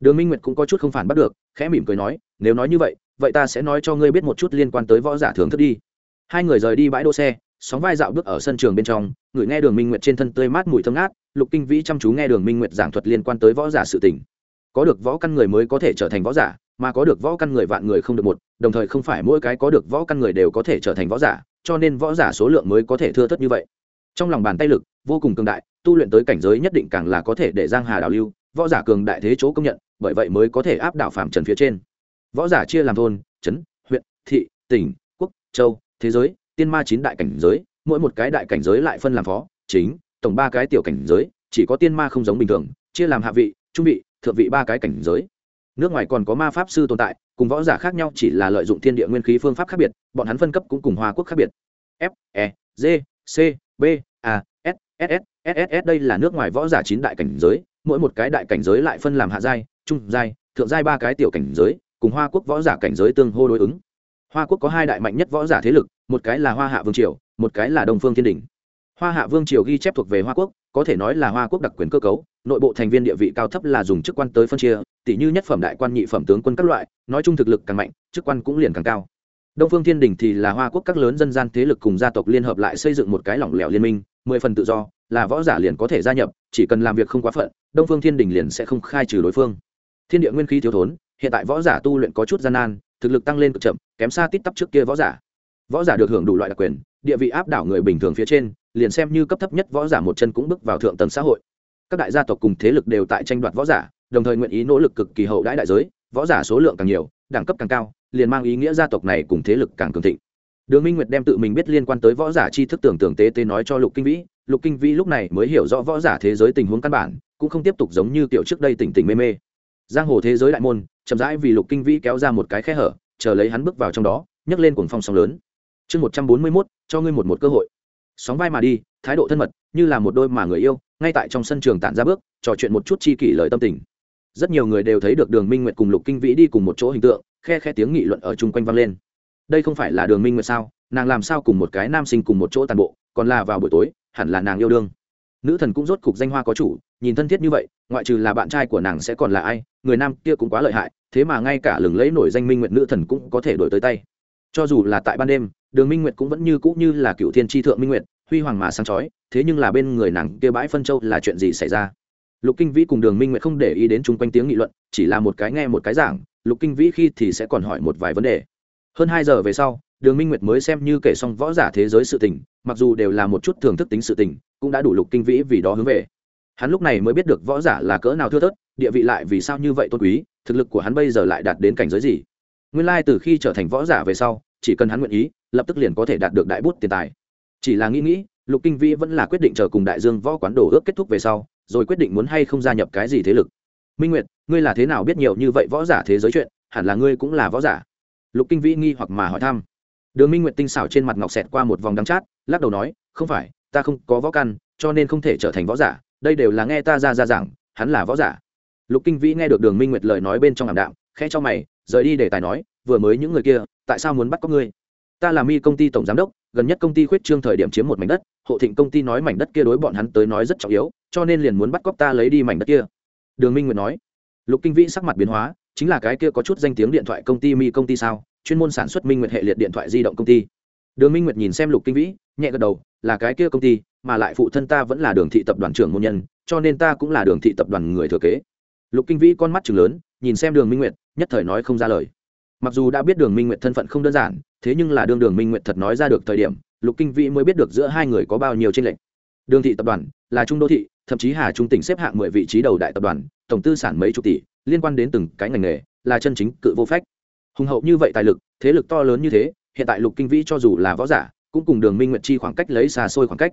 Speaker 1: Đường minh nguyệt cũng có chút không phản bắt được, khẽ mỉm cười nói, nếu nói như vậy vậy ta sẽ nói cho ngươi biết một chút liên quan tới võ giả thưởng thức đi hai người rời đi bãi đỗ xe, sóng vai dạo bước ở sân trường bên trong, người nghe đường minh nguyệt trên thân tươi mát mùi thơm ngát, lục kinh vĩ chăm chú nghe đường minh nguyệt giảng thuật liên quan tới võ giả sự tình. Có được võ căn người mới có thể trở thành võ giả, mà có được võ căn người vạn người không được một, đồng thời không phải mỗi cái có được võ căn người đều có thể trở thành võ giả, cho nên võ giả số lượng mới có thể thưa thất như vậy. Trong lòng bàn tay lực, vô cùng cường đại, tu luyện tới cảnh giới nhất định càng là có thể để giang hà đào lưu, võ giả cường đại thế chỗ công nhận, bởi vậy mới có thể áp đảo phạm trần phía trên. Võ giả chia làm thôn, trấn, huyện, thị, tỉnh, quốc, châu thế giới, tiên ma chín đại cảnh giới, mỗi một cái đại cảnh giới lại phân làm phó, chính, tổng ba cái tiểu cảnh giới, chỉ có tiên ma không giống bình thường, chia làm hạ vị, trung vị, thượng vị ba cái cảnh giới. Nước ngoài còn có ma pháp sư tồn tại, cùng võ giả khác nhau chỉ là lợi dụng thiên địa nguyên khí phương pháp khác biệt, bọn hắn phân cấp cũng cùng hoa quốc khác biệt. F e g, c, b, a, s s s s s đây là nước ngoài võ giả chín đại cảnh giới, mỗi một cái đại cảnh giới lại phân làm hạ giai, trung giai, thượng giai ba cái tiểu cảnh giới, cùng hoa quốc võ giả cảnh giới tương hô đối ứng hoa quốc có hai đại mạnh nhất võ giả thế lực, một cái là hoa hạ vương triều, một cái là đông phương thiên đình. Hoa hạ vương triều ghi chép thuộc về hoa quốc, có thể nói là hoa quốc đặc quyền cơ cấu, nội bộ thành viên địa vị cao thấp là dùng chức quan tới phân chia tỷ như nhất phẩm đại quan, nhị phẩm tướng quân các loại, nói chung thực lực càng mạnh, chức quan cũng liền càng cao. Đông phương thiên đình thì là hoa quốc các lớn dân gian thế lực cùng gia tộc liên hợp lại xây dựng một cái lỏng lẻo liên minh, mười phần tự do, là võ giả liền có thể gia nhập, chỉ cần làm việc không quá phận, đông phương thiên đình liền sẽ không khai trừ đối phương. Thiên địa nguyên khí thiếu thốn, hiện tại võ giả tu luyện có chút gian nan thực lực tăng lên cực chậm, kém xa tít tắp trước kia võ giả. Võ giả được hưởng đủ loại đặc quyền, địa vị áp đảo người bình thường phía trên, liền xem như cấp thấp nhất võ giả một chân cũng bước vào thượng tầng xã hội. Các đại gia tộc cùng thế lực đều tại tranh đoạt võ giả, đồng thời nguyện ý nỗ lực cực kỳ hậu đãi đại giới, võ giả số lượng càng nhiều, đẳng cấp càng cao, liền mang ý nghĩa gia tộc này cùng thế lực càng cường thịnh. Đường minh nguyệt đem tự mình biết liên quan tới võ giả tri thức tưởng tưởng tế tế nói cho lục kinh vĩ. Lục kinh vĩ lúc này mới hiểu rõ võ giả thế giới tình huống căn bản, cũng không tiếp tục giống như kiểu trước đây tỉnh tỉnh mê mê giang hồ thế giới đại môn, chậm rãi vì lục kinh vĩ kéo ra một cái khe hở, chờ lấy hắn bước vào trong đó, nhấc lên cuồng phong sóng lớn. Chương một trăm bốn mươi mốt, cho ngươi một một cơ hội. Sóng vai mà đi, thái độ thân mật, như là một đôi mà người yêu, ngay tại trong sân trường tản ra bước, trò chuyện một chút chi kỷ lời tâm tình. Rất nhiều người đều thấy được đường minh nguyệt cùng lục kinh vĩ đi cùng một chỗ hình tượng, khe khe tiếng nghị luận ở chung quanh vang lên. Đây không phải là đường minh nguyệt sao? Nàng làm sao cùng một cái nam sinh cùng một chỗ tàn bộ, còn là vào buổi tối, hẳn là nàng yêu đương nữ thần cũng rốt cục danh hoa có chủ, nhìn thân thiết như vậy, ngoại trừ là bạn trai của nàng sẽ còn là ai, người nam kia cũng quá lợi hại, thế mà ngay cả lừng lấy nổi danh minh nguyện nữ thần cũng có thể đổi tới tay. Cho dù là tại ban đêm, đường minh nguyệt cũng vẫn như cũ như là cựu thiên tri thượng minh nguyệt, huy hoàng mà sáng chói, thế nhưng là bên người nàng kia bãi phân châu là chuyện gì xảy ra? Lục kinh vĩ cùng đường minh nguyệt không để ý đến chung quanh tiếng nghị luận, chỉ là một cái nghe một cái giảng, lục kinh vĩ khi thì sẽ còn hỏi một vài vấn đề. Hơn hai giờ về sau, đường minh nguyệt mới xem như kể xong võ giả thế giới sự tình, mặc dù đều là một chút thưởng thức tính sự tình cũng đã đủ lục kinh vĩ vì đó hướng về. Hắn lúc này mới biết được võ giả là cỡ nào thưa thớt, địa vị lại vì sao như vậy tôn quý, thực lực của hắn bây giờ lại đạt đến cảnh giới gì. Nguyên lai từ khi trở thành võ giả về sau, chỉ cần hắn nguyện ý, lập tức liền có thể đạt được đại bút tiền tài. Chỉ là nghĩ nghĩ, lục kinh vĩ vẫn là quyết định chờ cùng đại dương võ quán đồ ước kết thúc về sau, rồi quyết định muốn hay không gia nhập cái gì thế lực. Minh nguyệt, ngươi là thế nào biết nhiều như vậy võ giả thế giới chuyện, hẳn là ngươi cũng là võ giả. Lục kinh vĩ nghi hoặc mà hỏi thăm. Đường minh nguyệt tinh xảo trên mặt ngọc xẹt qua một vòng đắng chát, lắc đầu nói, không phải ta không có võ căn, cho nên không thể trở thành võ giả, đây đều là nghe ta ra ra rằng hắn là võ giả. Lục kinh vĩ nghe được đường minh nguyệt lời nói bên trong ảm đạm, khẽ cho mày, rời đi để tài nói, vừa mới những người kia, tại sao muốn bắt có ngươi? Ta là mi công ty tổng giám đốc, gần nhất công ty khuyết trương thời điểm chiếm một mảnh đất, hộ thịnh công ty nói mảnh đất kia đối bọn hắn tới nói rất trọng yếu, cho nên liền muốn bắt cóc ta lấy đi mảnh đất kia. Đường minh nguyệt nói. Lục kinh vĩ sắc mặt biến hóa, chính là cái kia có chút danh tiếng điện thoại công ty mi công ty sao? Chuyên môn sản xuất minh nguyệt hệ liệt điện thoại di động công ty. Đường minh nguyệt nhìn xem lục kinh vĩ nhẹ gật đầu, là cái kia công ty, mà lại phụ thân ta vẫn là đường thị tập đoàn trưởng môn nhân, cho nên ta cũng là đường thị tập đoàn người thừa kế. Lục kinh vĩ con mắt chừng lớn, nhìn xem đường minh nguyệt, nhất thời nói không ra lời. Mặc dù đã biết đường minh nguyệt thân phận không đơn giản, thế nhưng là đương đường minh nguyệt thật nói ra được thời điểm, lục kinh vĩ mới biết được giữa hai người có bao nhiêu tranh lệch. Đường thị tập đoàn là trung đô thị, thậm chí hà trung tỉnh xếp hạng mười vị trí đầu đại tập đoàn, tổng tư sản mấy chục tỷ, liên quan đến từng cái ngành nghề, là chân chính cự vô phách. Hùng hậu như vậy tài lực, thế lực to lớn như thế, hiện tại lục kinh vĩ cho dù là võ giả cũng cùng đường minh nguyệt chi khoảng cách lấy xa xôi khoảng cách.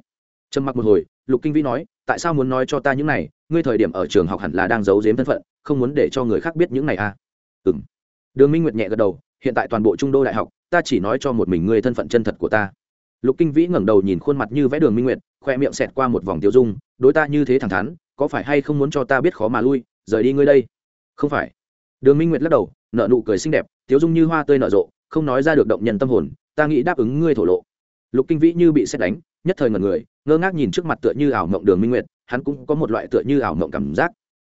Speaker 1: Trầm mặc một hồi, lục kinh vĩ nói, tại sao muốn nói cho ta những này? Ngươi thời điểm ở trường học hẳn là đang giấu giếm thân phận, không muốn để cho người khác biết những này à? Ừ m đường minh nguyệt nhẹ gật đầu, hiện tại toàn bộ trung đô đại học, ta chỉ nói cho một mình ngươi thân phận chân thật của ta. Lục kinh vĩ ngẩng đầu nhìn khuôn mặt như vẽ đường minh nguyệt, khoe miệng xẹt qua một vòng tiêu dung, đối ta như thế thẳng thắn, có phải hay không muốn cho ta biết khó mà lui? Rời đi ngươi đây. Không phải. Đường minh nguyệt lắc đầu nợ nụ cười xinh đẹp tiêu dung như hoa tươi nở rộ, không nói ra được động nhân tâm hồn, ta nghĩ đáp ứng ngươi thổ lộ lục kinh vĩ như bị xét đánh, nhất thời ngần người, ngơ ngác nhìn trước mặt tựa như ảo mộng đường minh nguyệt, hắn cũng có một loại tựa như ảo mộng cảm giác.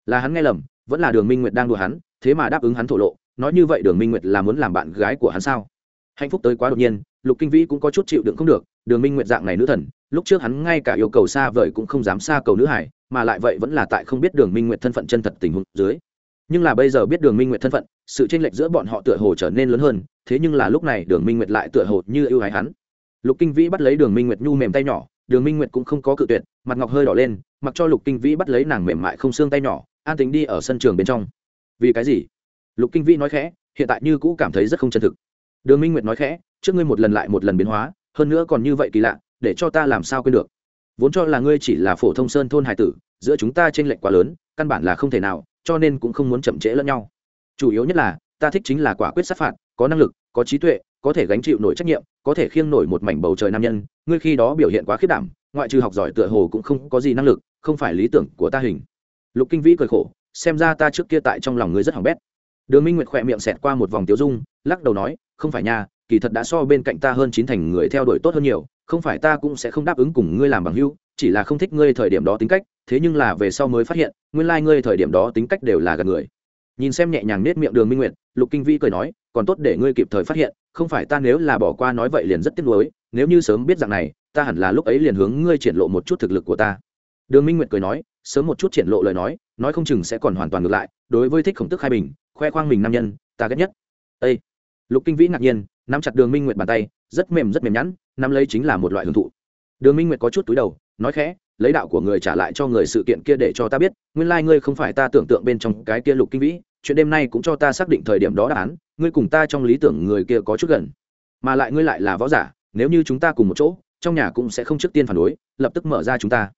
Speaker 1: Là hắn nghe lầm, vẫn là đường minh nguyệt đang đùa hắn, thế mà đáp ứng hắn thổ lộ, nói như vậy đường minh nguyệt là muốn làm bạn gái của hắn sao? Hạnh phúc tới quá đột nhiên, lục kinh vĩ cũng có chút chịu đựng không được, đường minh nguyệt dạng này nữ thần, lúc trước hắn ngay cả yêu cầu xa vời cũng không dám xa cầu nữ hải mà lại vậy vẫn là tại không biết đường minh nguyệt thân phận chân thật tình huống dưới. Nhưng là bây giờ biết đường minh nguyệt thân phận, sự tranh lệch giữa bọn họ tựa hồ trở nên lớn hơn, thế nhưng là lúc này đường minh nguyệt lại tựa hồ như yêu ái hắn lục kinh vĩ bắt lấy đường minh nguyệt nhu mềm tay nhỏ, đường minh nguyệt cũng không có cự tuyệt, mặt ngọc hơi đỏ lên, mặc cho lục kinh vĩ bắt lấy nàng mềm mại không xương tay nhỏ, an tính đi ở sân trường bên trong. Vì cái gì? Lục kinh vĩ nói khẽ, hiện tại như cũ cảm thấy rất không chân thực. Đường minh nguyệt nói khẽ, trước ngươi một lần lại một lần biến hóa, hơn nữa còn như vậy kỳ lạ, để cho ta làm sao quên được? Vốn cho là ngươi chỉ là phổ thông sơn thôn hải tử, giữa chúng ta t r ê n lệch quá lớn, căn bản là không thể nào, cho nên cũng không muốn chậm trễ lẫn nhau. Chủ yếu nhất là, ta thích chính là quả quyết sát phạt, có năng lực, có trí tuệ có thể gánh chịu nổi trách nhiệm, có thể khiêng nổi một mảnh bầu trời nam nhân, ngươi khi đó biểu hiện quá khiết đảm, ngoại trừ học giỏi tựa hồ cũng không có gì năng lực, không phải lý tưởng của ta hình. Lục kinh vĩ cười khổ, xem ra ta trước kia tại trong lòng ngươi rất hỏng bét. Đường minh nguyệt khỏe miệng xẹt qua một vòng tiếu dung, lắc đầu nói, không phải nha, kỳ thật đã so bên cạnh ta hơn chín thành người theo đuổi tốt hơn nhiều, không phải ta cũng sẽ không đáp ứng cùng ngươi làm bằng hữu, chỉ là không thích ngươi thời điểm đó tính cách, thế nhưng là về sau mới phát hiện, nguyên lai、like、ngươi thời điểm đó tính cách đều là gần người. Nhìn xem nhẹ nhàng nết miệng đường minh nguyệt, lục kinh Vĩ cười nói còn tốt để ngươi kịp thời phát hiện, không phải ta nếu là bỏ qua nói vậy liền rất tiếc nuối, nếu như sớm biết rằng này, ta hẳn là lúc ấy liền hướng ngươi triển lộ một chút thực lực của ta. Đường minh nguyệt cười nói, sớm một chút triển lộ lời nói nói không chừng sẽ còn hoàn toàn ngược lại, đối với thích khổng tức hai bình, khoe khoang mình nam nhân, ta ghét nhất. Ây lục kinh vĩ ngạc nhiên, nắm chặt đường minh nguyệt bàn tay, rất mềm rất mềm nhẵn, nắm lấy chính là một loại hưởng thụ. Đường minh nguyệt có chút túi đầu, nói khẽ, lấy đạo của người trả lại cho người sự kiện kia để cho ta biết, nguyên lai ngươi không phải ta tưởng tượng bên trong cái kia lục kinh vĩ chuyện đêm nay cũng cho ta xác định thời điểm đó đáp án, ngươi cùng ta trong lý tưởng người kia có chút gần. Mà lại ngươi lại là võ giả, nếu như chúng ta cùng một chỗ, trong nhà cũng sẽ không trước tiên phản đối, lập tức mở ra chúng ta.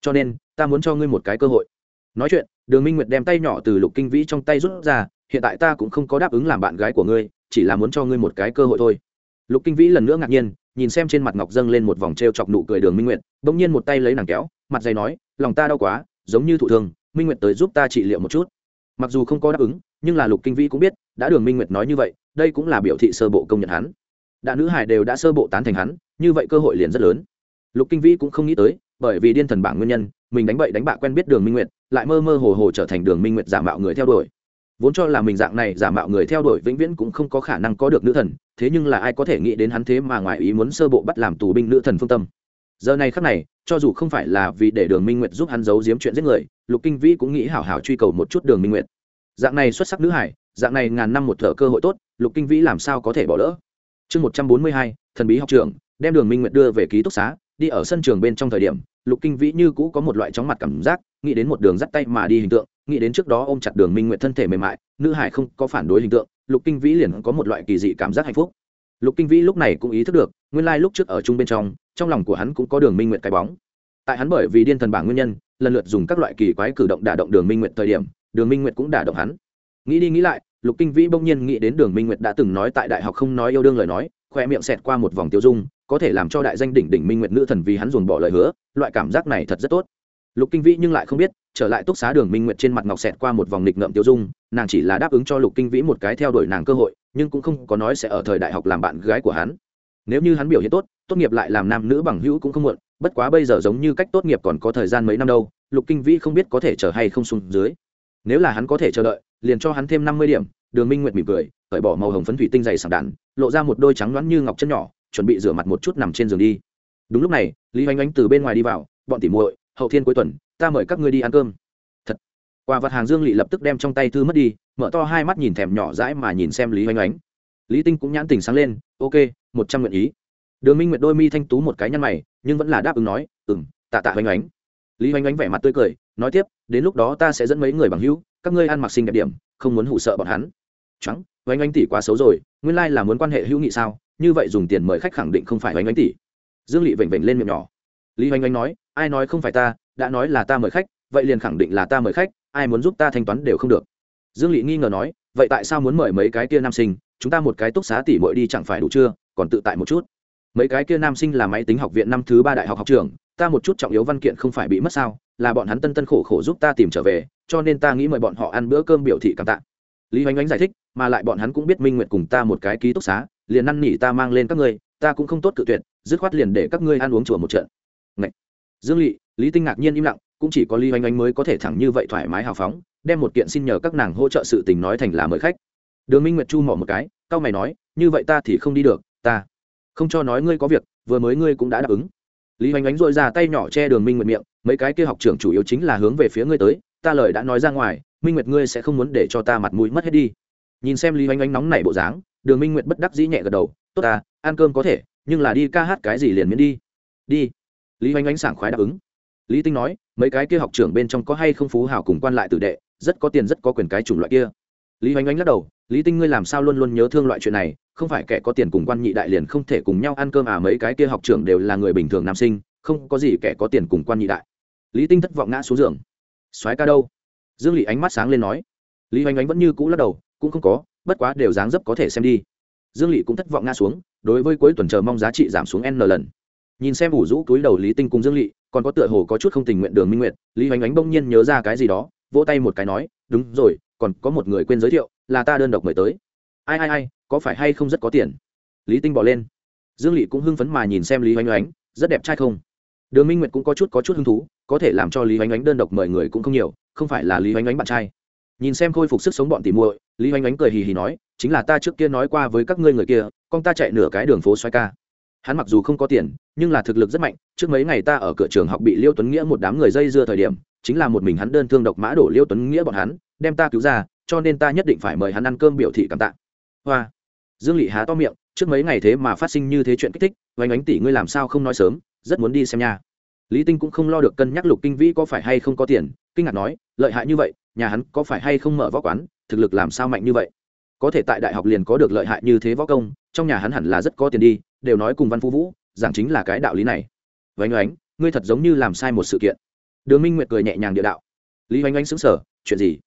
Speaker 1: Cho nên, ta muốn cho ngươi một cái cơ hội. Nói chuyện, đường minh nguyệt đem tay nhỏ từ lục kinh vĩ trong tay rút ra, hiện tại ta cũng không có đáp ứng làm bạn gái của ngươi, chỉ là muốn cho ngươi một cái cơ hội thôi. Lục kinh vĩ lần nữa ngạc nhiên, nhìn xem trên mặt ngọc dâng lên một vòng t r e o chọc nụ cười đường minh nguyệt, bỗng nhiên một tay lấy nàng kéo, mặt dày nói, lòng ta đau quá, giống như thụ thương, minh nguyệt tới giúp ta trị liệu một chút mặc dù không có đáp ứng, nhưng là lục kinh vĩ cũng biết, đã đường minh nguyệt nói như vậy, đây cũng là biểu thị sơ bộ công nhận hắn. Đã nữ hải đều đã sơ bộ tán thành hắn, như vậy cơ hội liền rất lớn. Lục kinh vĩ cũng không nghĩ tới, bởi vì điên thần bảng nguyên nhân, mình đánh bậy đánh bạ quen biết đường minh nguyệt, lại mơ mơ hồ hồ trở thành đường minh nguyệt giả mạo người theo đuổi. Vốn cho là mình dạng này giả mạo người theo đuổi vĩnh viễn cũng không có khả năng có được nữ thần, thế nhưng là ai có thể nghĩ đến hắn thế mà ngoài ý muốn sơ bộ bắt làm tù binh nữ thần phương tâm. Giờ này khắc này cho dù không phải là vì để đường minh nguyệt giúp hắn giấu giếm chuyện giết người, lục kinh vĩ cũng nghĩ hảo hảo truy cầu một chút đường minh nguyệt. Dạng này xuất sắc nữ hải, dạng này ngàn năm một thợ cơ hội tốt, lục kinh vĩ làm sao có thể bỏ lỡ? Chương một trăm bốn mươi hai, thần bí học trường, đem đường minh nguyệt đưa về ký túc xá, đi ở sân trường bên trong thời điểm, lục kinh vĩ như cũ có một loại chóng mặt cảm giác, nghĩ đến một đường dắt tay mà đi hình tượng, nghĩ đến trước đó ôm chặt đường minh Nguyệt thân thể mềm mại, nữ hải không có phản đối hình tượng, lục kinh vĩ liền có một loại kỳ dị cảm giác hạnh phúc lục kinh vĩ lúc này cũng ý thức được, nguyên lai lúc trước ở chung bên trong trong lòng của hắn cũng có đường minh nguyện cái bóng. Tại hắn bởi vì điên thần bảng nguyên nhân, lần lượt dùng các loại kỳ quái cử động đả động đường minh nguyện thời điểm, đường minh nguyện cũng đả động hắn. Nghĩ đi nghĩ lại, lục kinh vĩ bỗng nhiên nghĩ đến đường minh nguyệt đã từng nói tại đại học không nói yêu đương lời nói, khoe miệng xẹt qua một vòng tiêu dung, có thể làm cho đại danh đỉnh đỉnh minh nguyệt nữ thần vì hắn dồn bỏ lời hứa, loại cảm giác này thật rất tốt. Lục kinh vĩ nhưng lại không biết, trở lại túc xá đường minh nguyệt trên mặt ngọc xẹt qua một vòng nghịch ngợm tiêu dung, nàng chỉ là đáp ứng cho lục kinh vĩ một cái theo đuổi nàng cơ hội nhưng cũng không có nói sẽ ở thời đại học làm bạn gái của hắn. Nếu như hắn biểu hiện tốt tốt nghiệp lại làm nam nữ bằng hữu cũng không muộn, bất quá bây giờ giống như cách tốt nghiệp còn có thời gian mấy năm đâu, lục kinh vĩ không biết có thể chờ hay không xuống dưới. Nếu là hắn có thể chờ đợi, liền cho hắn thêm năm mươi điểm, đường minh nguyệt mỉm cười, cởi bỏ màu hồng phấn thủy tinh dày sảng đạn, lộ ra một đôi trắng loãng như ngọc chân nhỏ, chuẩn bị rửa mặt một chút nằm trên giường đi. Đúng lúc này, lý Hoành oanh từ bên ngoài đi vào, bọn tỉ muội, hậu thiên cuối tuần, ta mời các ngươi đi ăn cơm quà vật hàng dương lỵ lập tức đem trong tay thư mất đi, mở to hai mắt nhìn thèm nhỏ dãi mà nhìn xem lý oanh oánh lý tinh cũng nhãn tình sáng lên, ok, một trăm nguyện ý. Đường minh nguyệt đôi mi thanh tú một cái nhăn mày, nhưng vẫn là đáp ứng nói ừ m tạ tạ oanh oánh lý oanh oánh vẻ mặt tươi cười, nói tiếp, đến lúc đó ta sẽ dẫn mấy người bằng hữu, các ngươi ăn mặc xinh đẹp điểm, không muốn hụ sợ bọn hắn. Trắng oanh oanh tỷ quá xấu rồi, nguyên lai là muốn quan hệ hữu nghị sao, như vậy dùng tiền mời khách khẳng định không phải oanh oanh tỷ. Dương lỵ vểnh vểnh lên miệng nhỏ. Lý oanh oanh nói, ai nói không phải ta, đã nói là ta mời khách, vậy liền khẳng định là ta mời khách ai muốn giúp ta thanh toán đều không được. Dương lỵ nghi ngờ nói, vậy tại sao muốn mời mấy cái kia nam sinh? Chúng ta một cái túc xá tỉ mội đi chẳng phải đủ chưa? Còn tự tại một chút. Mấy cái kia nam sinh là máy tính học viện năm thứ ba đại học học trường, ta một chút trọng yếu văn kiện không phải bị mất sao? Là bọn hắn tân tân khổ khổ giúp ta tìm trở về, cho nên ta nghĩ mời bọn họ ăn bữa cơm biểu thị cảm tạ. Lý hoành oánh giải thích, mà lại bọn hắn cũng biết minh nguyệt cùng ta một cái ký túc xá, liền năn nỉ ta mang lên các ngươi, ta cũng không tốt cự tuyệt, dứt khoát liền để các ngươi ăn uống chùa một trận. Ngậy! dương lị lý tinh ngạc nhiên im lặng cũng chỉ có lý Anh Anh mới có thể thẳng như vậy thoải mái hào phóng, đem một kiện xin nhờ các nàng hỗ trợ sự tình nói thành là mời khách. Đường minh nguyệt chu mỏ một cái c mày nói, như vậy ta thì không đi được, ta không cho nói ngươi có việc, vừa mới ngươi cũng đã đáp ứng. Lý Anh Anh dội ra tay nhỏ che đường minh nguyệt miệng, mấy cái kia học trưởng chủ yếu chính là hướng về phía ngươi tới, ta lời đã nói ra ngoài, minh nguyệt ngươi sẽ không muốn để cho ta mặt mũi mất hết đi. Nhìn xem lý Anh Anh nóng nảy bộ dáng, đường minh nguyệt bất đắc dĩ nhẹ gật đầu, tốt ta, ăn cơm có thể, nhưng là đi ca hát cái gì liền miễn đi. Đi. Lý Anh Anh sảng khoái đáp ứng lý tinh nói, mấy cái kia học trưởng bên trong có hay không phú hảo cùng quan lại tử đệ, rất có tiền rất có quyền cái chủng loại kia. Lý hoành oanh lắc đầu, lý tinh ngươi làm sao luôn luôn nhớ thương loại chuyện này, không phải kẻ có tiền cùng quan nhị đại liền không thể cùng nhau ăn cơm à mấy cái kia học trưởng đều là người bình thường nam sinh, không có gì kẻ có tiền cùng quan nhị đại. Lý tinh thất vọng ngã xuống giường. Soái ca đâu? Dương lị ánh mắt sáng lên nói. Lý hoành oanh vẫn như cũ lắc đầu, cũng không có, bất quá đều dáng dấp có thể xem đi. Dương lị cũng thất vọng ngã xuống, đối với cuối tuần chờ mong giá trị giảm xuống n lần. Nhìn xem ủ rũ túi đầu lý tinh cùng dương lị còn có tựa hồ có chút không tình nguyện đường minh nguyệt lý hoành ánh bỗng nhiên nhớ ra cái gì đó vỗ tay một cái nói đúng rồi còn có một người quên giới thiệu là ta đơn độc mời tới. Ai ai ai có phải hay không rất có tiền? Lý tinh bỏ lên. Dương lỵ cũng hưng phấn mà nhìn xem lý Hoành Ánh, rất đẹp trai không? Đường minh nguyệt cũng có chút có chút hứng thú có thể làm cho lý Hoành Ánh đơn độc mời người cũng không nhiều không phải là lý Hoành Ánh bạn trai. Nhìn xem khôi phục sức sống bọn tỉ muội lý Hoành Ánh cười hì hì nói chính là ta trước kia nói qua với các ngươi người kia con ta chạy nửa cái đường phố xoay ca. Hắn mặc dù không có tiền nhưng là thực lực rất mạnh, trước mấy ngày ta ở cửa trường học bị liêu tuấn nghĩa một đám người dây dưa thời điểm, chính là một mình hắn đơn thương độc mã đổ liêu tuấn nghĩa bọn hắn, đem ta cứu ra, cho nên ta nhất định phải mời hắn ăn cơm biểu thị cảm tạ. Hoa. Dương lị há to miệng, trước mấy ngày thế mà phát sinh như thế chuyện kích thích vánh ánh tỷ ngươi làm sao không nói sớm, rất muốn đi xem nha. Lý tinh cũng không lo được cân nhắc lục kinh vĩ có phải hay không có tiền, kinh ngạc nói, lợi hại như vậy, nhà hắn có phải hay không mở võ quán, thực lực làm sao mạnh như vậy? Có thể tại đại học liền có được lợi hại như thế võ công, trong nhà hắn hẳn là rất có tiền đi, đều nói cùng văn phú vũ giảng chính là cái đạo lý này. Vánh oánh, ngươi thật giống như làm sai một sự kiện. Đường minh nguyệt cười nhẹ nhàng địa đạo. Lý oánh oánh xứng sở chuyện gì?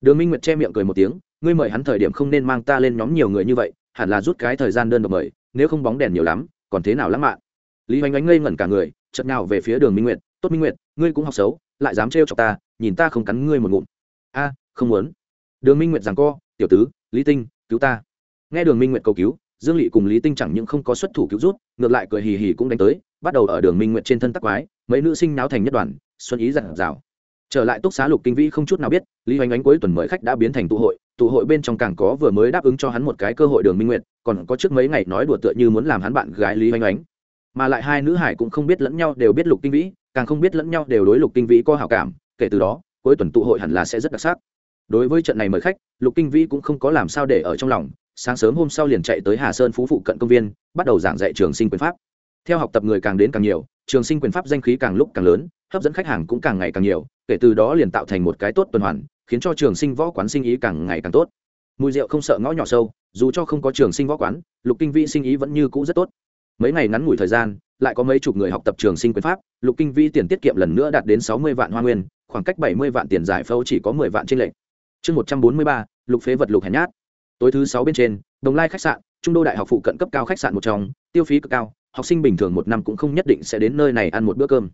Speaker 1: Đường minh nguyệt che miệng cười một tiếng, ngươi mời hắn thời điểm không nên mang ta lên nhóm nhiều người như vậy, hẳn là rút cái thời gian đơn độc mời, nếu không bóng đèn nhiều lắm, còn thế nào lãng mạn? Lý oanh oánh ngây ngẩn cả người chật nào về phía đường minh nguyệt, tốt minh nguyệt, ngươi cũng học xấu, lại dám trêu chọc ta, nhìn ta không cắn ngươi một ngụm. A, không muốn. Đường minh nguyệt rằng co, tiểu tứ, lý tinh, cứu ta. Nghe đường minh nguyệt cầu cứu dương lỵ cùng lý tinh chẳng những không có xuất thủ cứu rút ngược lại cười hì hì cũng đánh tới, bắt đầu ở đường minh nguyệt trên thân tắc quái, mấy nữ sinh náo thành nhất đoàn, xuân ý giặt rào trở lại túc xá lục kinh vĩ không chút nào biết, lý hoành ánh cuối tuần mời khách đã biến thành tụ hội tụ hội bên trong càng có vừa mới đáp ứng cho hắn một cái cơ hội đường minh nguyệt, còn có trước mấy ngày nói đùa tựa như muốn làm hắn bạn gái lý hoành ánh. Mà lại hai nữ hải cũng không biết lẫn nhau đều biết lục kinh vĩ, càng không biết lẫn nhau đều đối lục kinh vĩ có hảo cảm, kể từ đó, cuối tuần tụ hội hẳn là sẽ rất đặc sắc. Đối với trận này mời khách, lục kinh vĩ cũng không có làm sao để ở trong lòng sáng sớm hôm sau liền chạy tới hà sơn phú phụ cận công viên, bắt đầu giảng dạy trường sinh quyền pháp. Theo học tập người càng đến càng nhiều, trường sinh quyền pháp danh khí càng lúc càng lớn, hấp dẫn khách hàng cũng càng ngày càng nhiều, kể từ đó liền tạo thành một cái tốt tuần hoàn, khiến cho trường sinh võ quán sinh ý càng ngày càng tốt. Mùi rượu không sợ ngõ nhỏ sâu, dù cho không có trường sinh võ quán, lục kinh vĩ sinh ý vẫn như cũ rất tốt. Mấy ngày ngắn ngủi thời gian, lại có mấy chục người học tập trường sinh quyền pháp, lục kinh vĩ tiền tiết kiệm lần nữa đạt đến sáu mươi vạn hoa nguyên, khoảng cách bảy mươi vạn tiền giải phẫu chỉ có mười vạn trên lệnh chương một trăm bốn mươi ba, lục phế vật lục hèn nhát tối thứ sáu bên trên, đồng lai khách sạn, trung đô đại học phụ cận cấp cao khách sạn một trong, tiêu phí cực cao, học sinh bình thường một năm cũng không nhất định sẽ đến nơi này ăn một bữa cơm.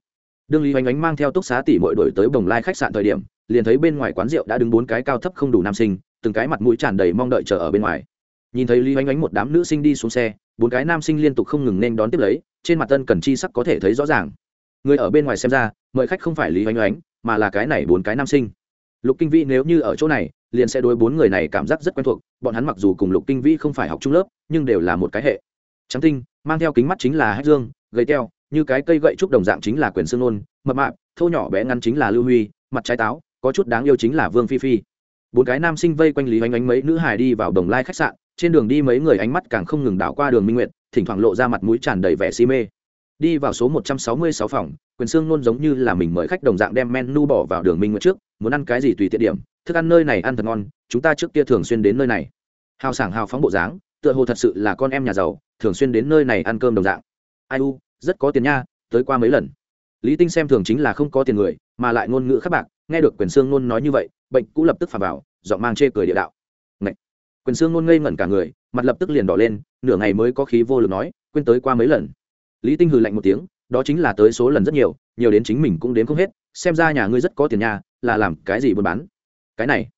Speaker 1: Đương lý oanh oánh mang theo túc xá tỷ mội đổi tới bồng lai khách sạn thời điểm, liền thấy bên ngoài quán rượu đã đứng bốn cái cao thấp không đủ nam sinh, từng cái mặt mũi tràn đầy mong đợi chờ ở bên ngoài. Nhìn thấy lý oanh oánh một đám nữ sinh đi xuống xe, bốn cái nam sinh liên tục không ngừng nên đón tiếp lấy, trên mặt tân cần chi sắc có thể thấy rõ ràng. Người ở bên ngoài xem ra, mời khách không phải lý oanh oánh mà là cái này bốn cái nam sinh. Lục kinh vĩ nếu như ở chỗ này liền sẽ đối bốn người này cảm giác rất quen thuộc, bọn hắn mặc dù cùng lục kinh vĩ không phải học trung lớp, nhưng đều là một cái hệ. Trắng tinh, mang theo kính mắt chính là hách dương, gầy teo, như cái cây gậy trúc đồng dạng chính là quyền xương nôn, mập mạp, thô nhỏ bé ngăn chính là lưu huy, mặt trái táo, có chút đáng yêu chính là vương phi phi. Bốn cái nam sinh vây quanh lý oanh ánh mấy nữ hài đi vào đồng lai khách sạn, trên đường đi mấy người ánh mắt càng không ngừng đảo qua đường minh nguyệt, thỉnh thoảng lộ ra mặt mũi tràn đầy vẻ si mê. Đi vào số một trăm sáu mươi sáu phòng, quyền xương nôn giống như là mình mời khách đồng dạng đem menu bỏ vào đường minh nguyệt trước, muốn ăn cái gì tùy tiện điểm thức ăn nơi này ăn thật ngon, chúng ta trước kia thường xuyên đến nơi này. Hào sảng hào phóng bộ dáng, tựa hồ thật sự là con em nhà giàu, thường xuyên đến nơi này ăn cơm đồng dạng. Ai u, rất có tiền nha, tới qua mấy lần. Lý tinh xem thường chính là không có tiền người, mà lại ngôn ngữ khắc bạc, nghe được quyền sương ngôn nói như vậy, bệnh cũ lập tức phà vào, giọng mang chê cười địa đạo. Ngậy! quyền Sương ngôn ngây ngẩn cả người, mặt lập tức liền đỏ lên, nửa ngày mới có khí vô lực nói, quên tới qua mấy lần. Lý tinh hừ lạnh một tiếng, đó chính là tới số lần rất nhiều nhiều đến chính mình cũng đến không hết, xem ra nhà ngươi rất có tiền nhà là làm cái gì buôn bán cái này.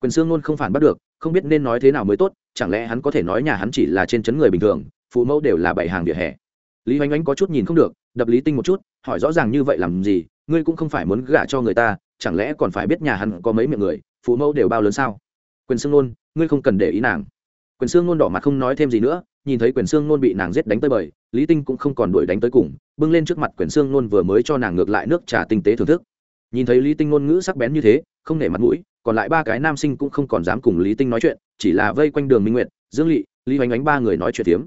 Speaker 1: Quyền xương luôn không phản bắt được, không biết nên nói thế nào mới tốt, chẳng lẽ hắn có thể nói nhà hắn chỉ là trên chấn người bình thường, phụ mẫu đều là bảy hàng vỉa hè. Lý oanh oanh có chút nhìn không được, đập lý tinh một chút, hỏi rõ ràng như vậy làm gì, ngươi cũng không phải muốn gả cho người ta, chẳng lẽ còn phải biết nhà hắn có mấy miệng người, phụ mẫu đều bao lớn sao? Quyền xương nôn ngươi không cần để ý nàng. Quyền xương nôn đỏ mặt không nói thêm gì nữa, nhìn thấy quyền xương nôn bị nàng giết đánh tới bời, lý tinh cũng không còn đuổi đánh tới cùng, bưng lên trước mặt quyền xương nôn vừa mới cho nàng ngược lại nước trà tinh tế thưởng thức. Nhìn thấy lý tinh ngôn ngữ sắc bén như thế, không nể mặt mũi còn lại ba cái nam sinh cũng không còn dám cùng lý tinh nói chuyện, chỉ là vây quanh đường minh nguyệt, dương lỵ lý hoành ánh ba người nói chuyện tiếm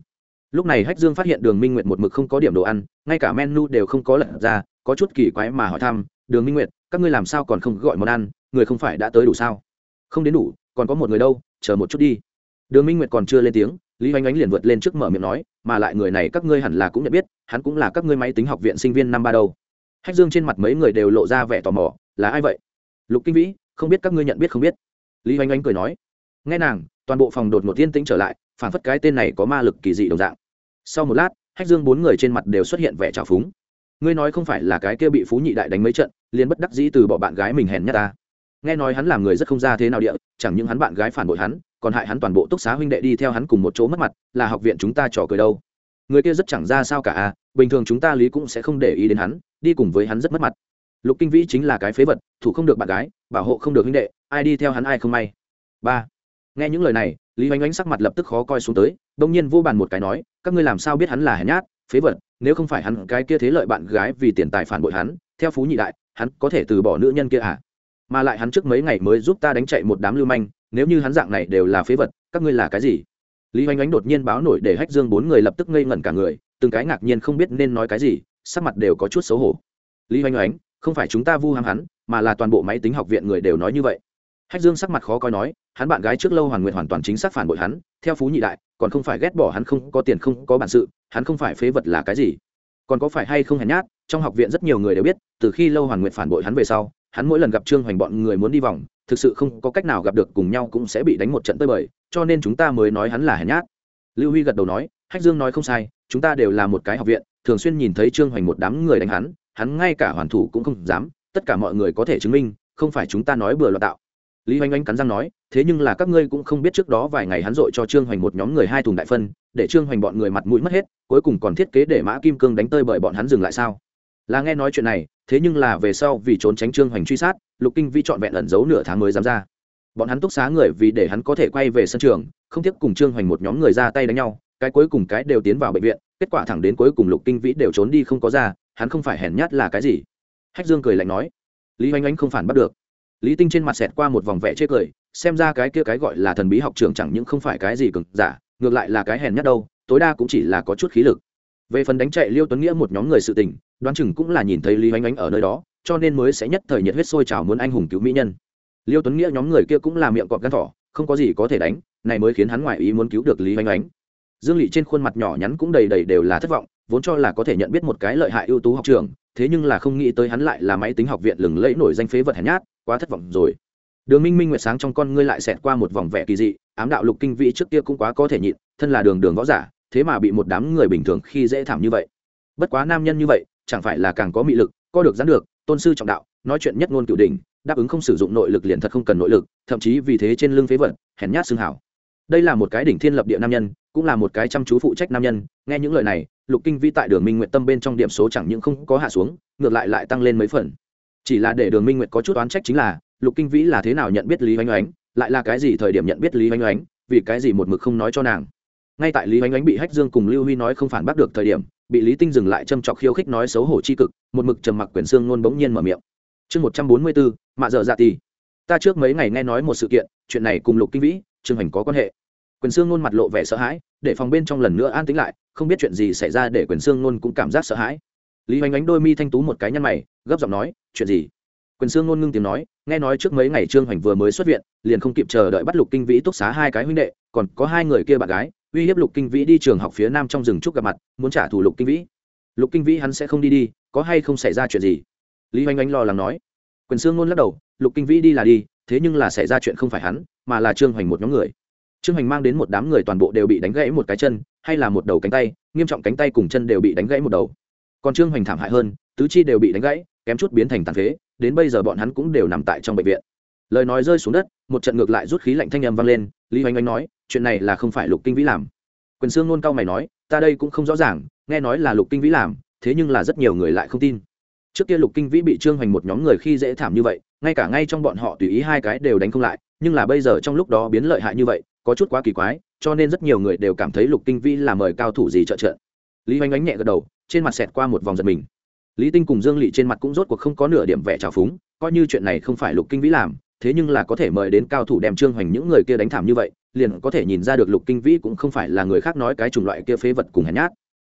Speaker 1: lúc này hách dương phát hiện đường minh nguyệt một mực không có điểm đồ ăn, ngay cả menu đều không có lật ra, có chút kỳ quái mà hỏi thăm, đường minh nguyệt, các ngươi làm sao còn không gọi món ăn, người không phải đã tới đủ sao? Không đến đủ, còn có một người đâu, chờ một chút đi. Đường minh nguyệt còn chưa lên tiếng, lý hoành ánh liền vượt lên trước mở miệng nói, mà lại người này các ngươi hẳn là cũng nhận biết, hắn cũng là các ngươi máy tính học viện sinh viên năm ba đâu. Hách dương trên mặt mấy người đều lộ ra vẻ tò mò, là ai vậy? Lục kinh vĩ không biết các ngươi nhận biết không biết. Lý oanh oanh cười nói, nghe nàng, toàn bộ phòng đột một tiên tĩnh trở lại, phản phất cái tên này có ma lực kỳ dị đồng dạng. Sau một lát, hách dương bốn người trên mặt đều xuất hiện vẻ trào phúng. Ngươi nói không phải là cái kia bị phú nhị đại đánh mấy trận, liền bất đắc dĩ từ bỏ bạn gái mình hèn nhát ta. Nghe nói hắn làm người rất không ra thế nào địa, chẳng những hắn bạn gái phản bội hắn, còn hại hắn toàn bộ túc xá huynh đệ đi theo hắn cùng một chỗ mất mặt, là học viện chúng ta trò cười đâu. Người kia rất chẳng ra sao cả à bình thường chúng ta lý cũng sẽ không để ý đến hắn, đi cùng với hắn rất mất mặt lục kinh vĩ chính là cái phế vật, thủ không được bạn gái, bảo hộ không được huynh đệ, ai đi theo hắn ai không may. Ba. Nghe những lời này, lý oanh oanh sắc mặt lập tức khó coi xuống tới đông nhiên vô bàn một cái nói, các ngươi làm sao biết hắn là hèn nhát, phế vật, nếu không phải hắn cái kia thế lợi bạn gái vì tiền tài phản bội hắn, theo phú nhị đại, hắn có thể từ bỏ nữ nhân kia à? Mà lại hắn trước mấy ngày mới giúp ta đánh chạy một đám lưu manh, nếu như hắn dạng này đều là phế vật, các ngươi là cái gì? Lý oanh oanh đột nhiên báo nổi để hách dương bốn người lập tức ngây ngẩn cả người, từng cái ngạc nhiên không biết nên nói cái gì, sắc mặt đều có chút xấu hổ. Lý oanh oanh không phải chúng ta vu ham hắn, mà là toàn bộ máy tính học viện người đều nói như vậy. Hách dương sắc mặt khó coi nói, hắn bạn gái trước lâu hoàn nguyện hoàn toàn chính xác phản bội hắn, theo phú nhị đại, còn không phải ghét bỏ hắn không có tiền không có bản sự, hắn không phải phế vật là cái gì. Còn có phải hay không hèn nhát, trong học viện rất nhiều người đều biết, từ khi lâu hoàn nguyện phản bội hắn về sau, hắn mỗi lần gặp trương hoành bọn người muốn đi vòng, thực sự không có cách nào gặp được cùng nhau cũng sẽ bị đánh một trận tơi bời, cho nên chúng ta mới nói hắn là hèn nhát. Lưu huy gật đầu nói, hách dương nói không sai, chúng ta đều là một cái học viện, thường xuyên nhìn thấy trương hoành một đám người đánh hắn hắn ngay cả hoàn thủ cũng không dám, tất cả mọi người có thể chứng minh, không phải chúng ta nói bừa loạn tạo. Lý hoành oanh cắn răng nói, thế nhưng là các ngươi cũng không biết trước đó vài ngày hắn dội cho trương hoành một nhóm người hai thùng đại phân, để trương hoành bọn người mặt mũi mất hết, cuối cùng còn thiết kế để mã kim cương đánh tơi bởi bọn hắn dừng lại sao? Là nghe nói chuyện này, thế nhưng là về sau vì trốn tránh trương hoành truy sát, lục kinh vi trọn vẹn ẩn giấu nửa tháng mới dám ra. Bọn hắn túc xá người vì để hắn có thể quay về sân trường, không tiếc cùng trương hoành một nhóm người ra tay đánh nhau, cái cuối cùng cái đều tiến vào bệnh viện, kết quả thẳng đến cuối cùng lục kinh vĩ đều trốn đi không có ra hắn không phải hèn nhát là cái gì? Hách dương cười lạnh nói. Lý oanh oanh không phản bắt được. Lý tinh trên mặt xẹt qua một vòng vẽ chê cười, xem ra cái kia cái gọi là thần bí học trường chẳng những không phải cái gì cực giả, ngược lại là cái hèn nhát đâu, tối đa cũng chỉ là có chút khí lực. Về phần đánh chạy liêu tuấn nghĩa một nhóm người sự tình, đoán chừng cũng là nhìn thấy lý oanh oanh ở nơi đó, cho nên mới sẽ nhất thời nhiệt huyết sôi trào muốn anh hùng cứu mỹ nhân. Liêu tuấn nghĩa nhóm người kia cũng là miệng cọp gan thỏ, không có gì có thể đánh, này mới khiến hắn ngoại ý muốn cứu được lý oanh oanh dương lỵ trên khuôn mặt nhỏ nhắn cũng đầy đầy đều là thất vọng vốn cho là có thể nhận biết một cái lợi hại ưu tú học trường, thế nhưng là không nghĩ tới hắn lại là máy tính học viện lừng lẫy nổi danh phế vật hèn nhát, quá thất vọng rồi. Đường minh minh nguyệt sáng trong con ngươi lại xẹt qua một vòng vẻ kỳ dị, ám đạo lục kinh vĩ trước kia cũng quá có thể nhịn, thân là đường đường võ giả, thế mà bị một đám người bình thường khi dễ thảm như vậy. Bất quá nam nhân như vậy, chẳng phải là càng có mị lực có được gián được, tôn sư trọng đạo, nói chuyện nhất ngôn cửu đình đáp ứng không sử dụng nội lực liền thật không cần nội lực, thậm chí vì thế trên lưng phế vật, hèn nhát xương hảo đây là một cái đỉnh thiên lập địa nam nhân, cũng là một cái chăm chú phụ trách nam nhân, nghe những lời này lục kinh vĩ tại đường minh nguyện tâm bên trong điểm số chẳng những không có hạ xuống, ngược lại lại tăng lên mấy phần. Chỉ là để đường minh nguyện có chút oán trách chính là, lục kinh vĩ là thế nào nhận biết lý oanh oánh, lại là cái gì thời điểm nhận biết lý oanh oánh, vì cái gì một mực không nói cho nàng. Ngay tại lý oanh oánh bị hách dương cùng lưu huy nói không phản bác được thời điểm, bị lý tinh dừng lại châm chọc khiêu khích nói xấu hổ c h i cực, một mực trầm mặc quyển xương nôn bỗng nhiên mở miệng. Chương một trăm bốn mươi bốn, mạ dợ dạ tì. Ta trước mấy ngày nghe nói một sự kiện, chuyện này cùng lục kinh vĩ, trương hành có quan hệ quyền xương nôn mặt lộ vẻ sợ hãi, để phòng bên trong lần nữa an tính lại, không biết chuyện gì xảy ra để quyền xương nôn cũng cảm giác sợ hãi. Lý hoành ánh đôi mi thanh tú một cái nhăn mày, gấp giọng nói, chuyện gì? Quyền xương nôn ngưng tiếng nói, nghe nói trước mấy ngày trương hoành vừa mới xuất viện, liền không kịp chờ đợi bắt lục kinh vĩ túc xá hai cái huynh đệ, còn có hai người kia bạn gái, uy hiếp lục kinh vĩ đi trường học phía nam trong rừng trúc gặp mặt, muốn trả thù lục kinh vĩ. Lục kinh vĩ hắn sẽ không đi đi, có hay không xảy ra chuyện gì? Lý hoành ánh lo lắng nói. Quyền xương nôn lắc đầu, lục kinh vĩ đi là đi, thế nhưng là xảy ra chuyện không phải hắn, mà là trương hoành một nhóm người trương hoành mang đến một đám người toàn bộ đều bị đánh gãy một cái chân, hay là một đầu cánh tay, nghiêm trọng cánh tay cùng chân đều bị đánh gãy một đầu. Còn trương hoành thảm hại hơn, tứ chi đều bị đánh gãy, kém chút biến thành tàn phế, đến bây giờ bọn hắn cũng đều nằm tại trong bệnh viện. Lời nói rơi xuống đất, một trận ngược lại rút khí lạnh thanh âm vang lên, lý Hoành oanh nói, chuyện này là không phải lục kinh vĩ làm. Quyền sương nôn cao mày nói, ta đây cũng không rõ ràng, nghe nói là lục kinh vĩ làm, thế nhưng là rất nhiều người lại không tin. Trước kia lục kinh vĩ bị trương hoành một nhóm người khi dễ thảm như vậy, ngay cả ngay trong bọn họ tùy ý hai cái đều đánh không lại, nhưng là bây giờ trong lúc đó biến lợi hại như vậy có chút quá kỳ quái, cho nên rất nhiều người đều cảm thấy lục kinh vĩ là mời cao thủ gì trợ trợ lý oanh oánh nhẹ gật đầu, trên mặt xẹt qua một vòng giật mình. Lý tinh cùng dương lỵ trên mặt cũng rốt cuộc không có nửa điểm vẻ trào phúng, coi như chuyện này không phải lục kinh vĩ làm, thế nhưng là có thể mời đến cao thủ đem trương hoành những người kia đánh thảm như vậy, liền có thể nhìn ra được lục kinh vĩ cũng không phải là người khác nói cái chủng loại kia phế vật cùng hèn nhát.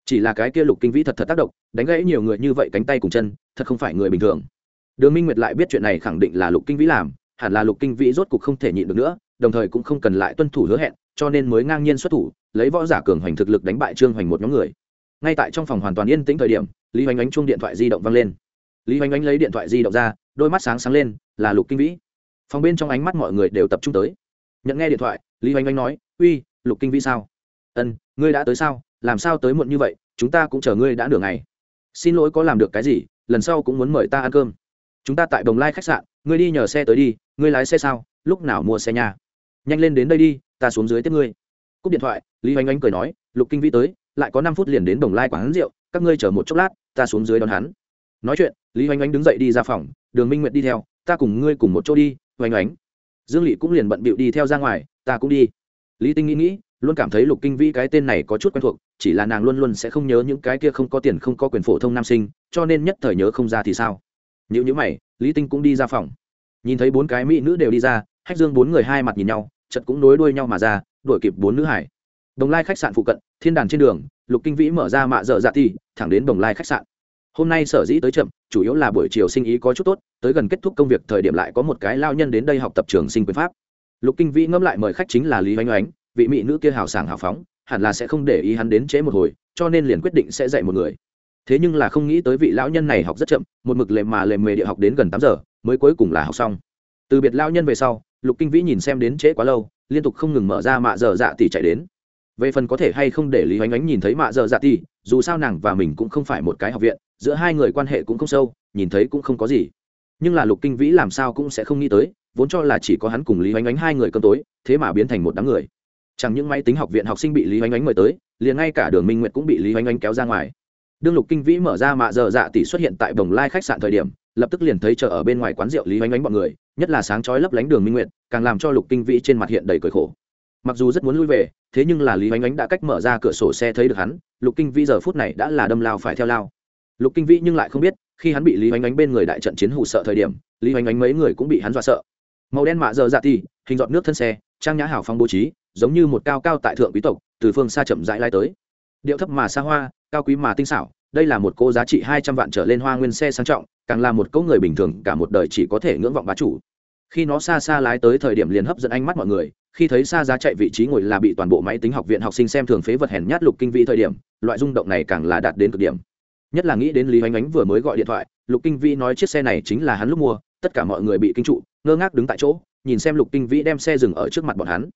Speaker 1: Chỉ là cái kia lục kinh vĩ thật thật tác động, đánh gãy nhiều người như vậy cánh tay cùng chân, thật không phải người bình thường. Đường minh nguyệt lại biết chuyện này khẳng định là lục kinh vĩ làm, hẳn là lục kinh vĩ rốt cuộc không thể nhịn được nữa đồng thời cũng không cần lại tuân thủ hứa hẹn, cho nên mới ngang nhiên xuất thủ, lấy võ giả cường hoành thực lực đánh bại trương hoành một nhóm người. Ngay tại trong phòng hoàn toàn yên tĩnh thời điểm, lý hoành ánh chung điện thoại di động văng lên. Lý hoành ánh lấy điện thoại di động ra, đôi mắt sáng sáng lên, là lục kinh vĩ. Phòng bên trong ánh mắt mọi người đều tập trung tới. Nhận nghe điện thoại, lý hoành ánh nói, uy, lục kinh vĩ sao? Ân, ngươi đã tới sao? Làm sao tới muộn như vậy? Chúng ta cũng chờ ngươi đã nửa ngày. Xin lỗi có làm được cái gì? Lần sau cũng muốn mời ta ăn cơm. Chúng ta tại đồng lai khách sạn, ngươi đi nhờ xe tới đi, ngươi lái xe sao? Lúc nào mua xe nhà nhanh lên đến đây đi, ta xuống dưới tiếp ngươi. Cúp điện thoại, lý oanh oanh cười nói, lục kinh vĩ tới, lại có năm phút liền đến đồng lai quán rượu, các ngươi chờ một chốc lát, ta xuống dưới đón hắn. Nói chuyện, lý oanh oanh đứng dậy đi ra phòng, đường minh nguyệt đi theo, ta cùng ngươi cùng một chỗ đi oanh oanh dương lỵ cũng liền bận bịu đi theo ra ngoài, ta cũng đi. Lý tinh nghĩ nghĩ, luôn cảm thấy lục kinh vĩ cái tên này có chút quen thuộc, chỉ là nàng luôn luôn sẽ không nhớ những cái kia không có tiền không có quyền phổ thông nam sinh, cho nên nhất thời nhớ không ra thì sao. Những nhữ mày, lý tinh cũng đi ra phòng. Nhìn thấy bốn cái mỹ nữ đều đi ra, hách dương bốn người hai mặt nhìn nhau chật cũng nối đuôi nhau mà ra, đuổi kịp bốn nữ hải. Đồng lai khách sạn phụ cận, thiên đàn trên đường, lục kinh vĩ mở ra mạ dở dạ ti thẳng đến đồng lai khách sạn. Hôm nay sở dĩ tới chậm, chủ yếu là buổi chiều sinh ý có chút tốt, tới gần kết thúc công việc thời điểm lại có một cái lao nhân đến đây học tập trường sinh quyền pháp. Lục kinh vĩ ngẫm lại mời khách chính là lý oanh oánh vị mỹ nữ kia hào sảng hào phóng, hẳn là sẽ không để ý hắn đến trễ một hồi, cho nên liền quyết định sẽ dạy một người. Thế nhưng là không nghĩ tới vị lão nhân này học rất chậm, một mực lề mà lề mề địa học đến gần tám giờ, mới cuối cùng là học xong. Từ biệt lao nhân về sau lục kinh vĩ nhìn xem đến trễ quá lâu, liên tục không ngừng mở ra mạ dở dạ tỷ chạy đến. Về phần có thể hay không để lý oánh ánh nhìn thấy mạ dở dạ tỷ dù sao nàng và mình cũng không phải một cái học viện, giữa hai người quan hệ cũng không sâu, nhìn thấy cũng không có gì. Nhưng là lục kinh vĩ làm sao cũng sẽ không nghĩ tới, vốn cho là chỉ có hắn cùng lý oánh ánh hai người cơm tối, thế mà biến thành một đám người. Chẳng những máy tính học viện học sinh bị lý oánh ánh mời tới, liền ngay cả đường minh nguyệt cũng bị lý oánh ánh kéo ra ngoài. Đương lục kinh vĩ mở ra mạ dở dạ tỷ xuất hiện tại bồng lai khách sạn thời điểm lập tức liền thấy chờ ở bên ngoài quán rượu lý oánh ánh bọn người, nhất là sáng chói lấp lánh đường minh nguyệt, càng làm cho lục kinh vĩ trên mặt hiện đầy cười khổ. Mặc dù rất muốn lui về, thế nhưng là lý oánh ánh đã cách mở ra cửa sổ xe thấy được hắn, lục kinh vĩ giờ phút này đã là đâm lao phải theo lao. Lục kinh vĩ nhưng lại không biết, khi hắn bị lý oánh ánh bên người đại trận chiến hụ sợ thời điểm, lý oánh ánh mấy người cũng bị hắn dọa sợ. Màu đen mạ dơ dạ ti hình dọn nước thân xe, trang nhã hảo phong bố trí, giống như một cao cao tại thượng quý tộc, từ phương xa chậm rãi lai tới. Điệu thấp mà xa hoa, cao quý mà tinh xảo đây là một cô giá trị hai trăm vạn trở lên hoa nguyên xe sang trọng, càng là một cỗ người bình thường cả một đời chỉ có thể ngưỡng vọng bá chủ. Khi nó xa xa lái tới thời điểm liền hấp dẫn ánh mắt mọi người, khi thấy xa giá chạy vị trí ngồi là bị toàn bộ máy tính học viện học sinh xem thường phế vật hèn nhát lục kinh vĩ thời điểm, loại rung động này càng là đạt đến cực điểm. Nhất là nghĩ đến lý hoánh ánh vừa mới gọi điện thoại, lục kinh vĩ nói chiếc xe này chính là hắn lúc mua, tất cả mọi người bị kinh trụ, ngơ ngác đứng tại chỗ, nhìn xem lục kinh vĩ đem xe dừng ở trước mặt bọn hắn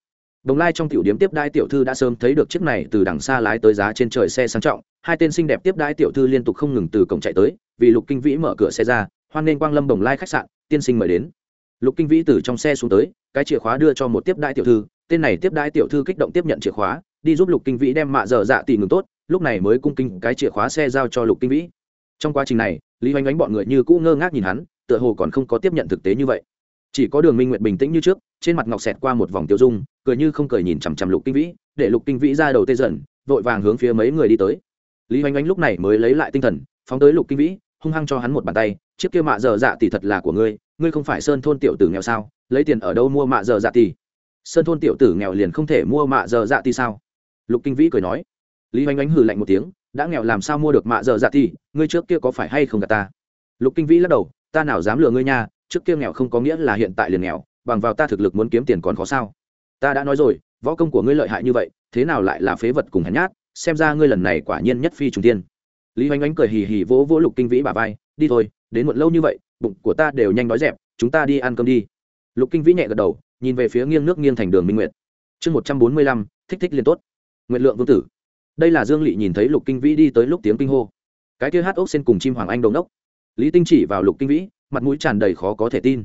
Speaker 1: đồng lai trong tiểu điếm tiếp đai tiểu thư đã sớm thấy được chiếc này từ đằng xa lái tới giá trên trời xe sang trọng. Hai tên xinh đẹp tiếp đai tiểu thư liên tục không ngừng từ cổng chạy tới, vì lục kinh vĩ mở cửa xe ra, hoan nên quang lâm đồng lai khách sạn, tiên sinh mời đến. Lục kinh vĩ từ trong xe xuống tới, cái chìa khóa đưa cho một tiếp đai tiểu thư, tên này tiếp đai tiểu thư kích động tiếp nhận chìa khóa, đi giúp lục kinh vĩ đem mạ dở dạ tỷ ngừng tốt, lúc này mới cung kinh cái chìa khóa xe giao cho lục kinh vĩ. Trong quá trình này, lý oanh oánh bọn người như cũ ngơ ngác nhìn hắn, tựa hồ còn không có tiếp nhận thực tế như vậy chỉ có đường minh nguyện bình tĩnh như trước, trên mặt ngọc xẹt qua một vòng tiêu dung, cười như không cười nhìn chằm chằm lục kinh vĩ, để lục kinh vĩ ra đầu tê dần, vội vàng hướng phía mấy người đi tới. Lý oanh oanh lúc này mới lấy lại tinh thần, phóng tới lục kinh vĩ, hung hăng cho hắn một bàn tay, chiếc kia mạ dở dạ tỷ thật là của ngươi ngươi không phải sơn thôn tiểu tử nghèo sao? Lấy tiền ở đâu mua mạ dở dạ tỷ? Sơn thôn tiểu tử nghèo liền không thể mua mạ dở dạ tỷ sao? Lục kinh vĩ cười nói. Lý oanh oanh hừ lạnh một tiếng, đã nghèo làm sao mua được mạ dở dạ tỷ? Ngươi trước kia có phải hay không gạt ta? Lục kinh vĩ lắc đầu, ta nào dám lừa ngươi nha trước kia nghèo không có nghĩa là hiện tại liền nghèo, bằng vào ta thực lực muốn kiếm tiền còn khó sao. Ta đã nói rồi, võ công của ngươi lợi hại như vậy, thế nào lại là phế vật cùng hèn nhát, xem ra ngươi lần này quả nhiên nhất phi trùng tiên lý hoành ánh cười hì hì vỗ vỗ lục kinh vĩ bà vai, đi thôi, đến muộn lâu như vậy, bụng của ta đều nhanh đói dẹp, chúng ta đi ăn cơm đi. Lục kinh vĩ nhẹ gật đầu, nhìn về phía nghiêng nước nghiêng thành đường minh nguyệt. Chương một trăm bốn mươi lăm, thích thích liên tốt. Nguyện lượng vương tử. Đây là dương lỵ nhìn thấy lục kinh vĩ đi tới lúc tiếng kinh hô. Cái kia hát ốc xên cùng chim hoàng anh đồn đốc. Lý tinh chỉ vào lục kinh vĩ mặt mũi tràn đầy khó có thể tin.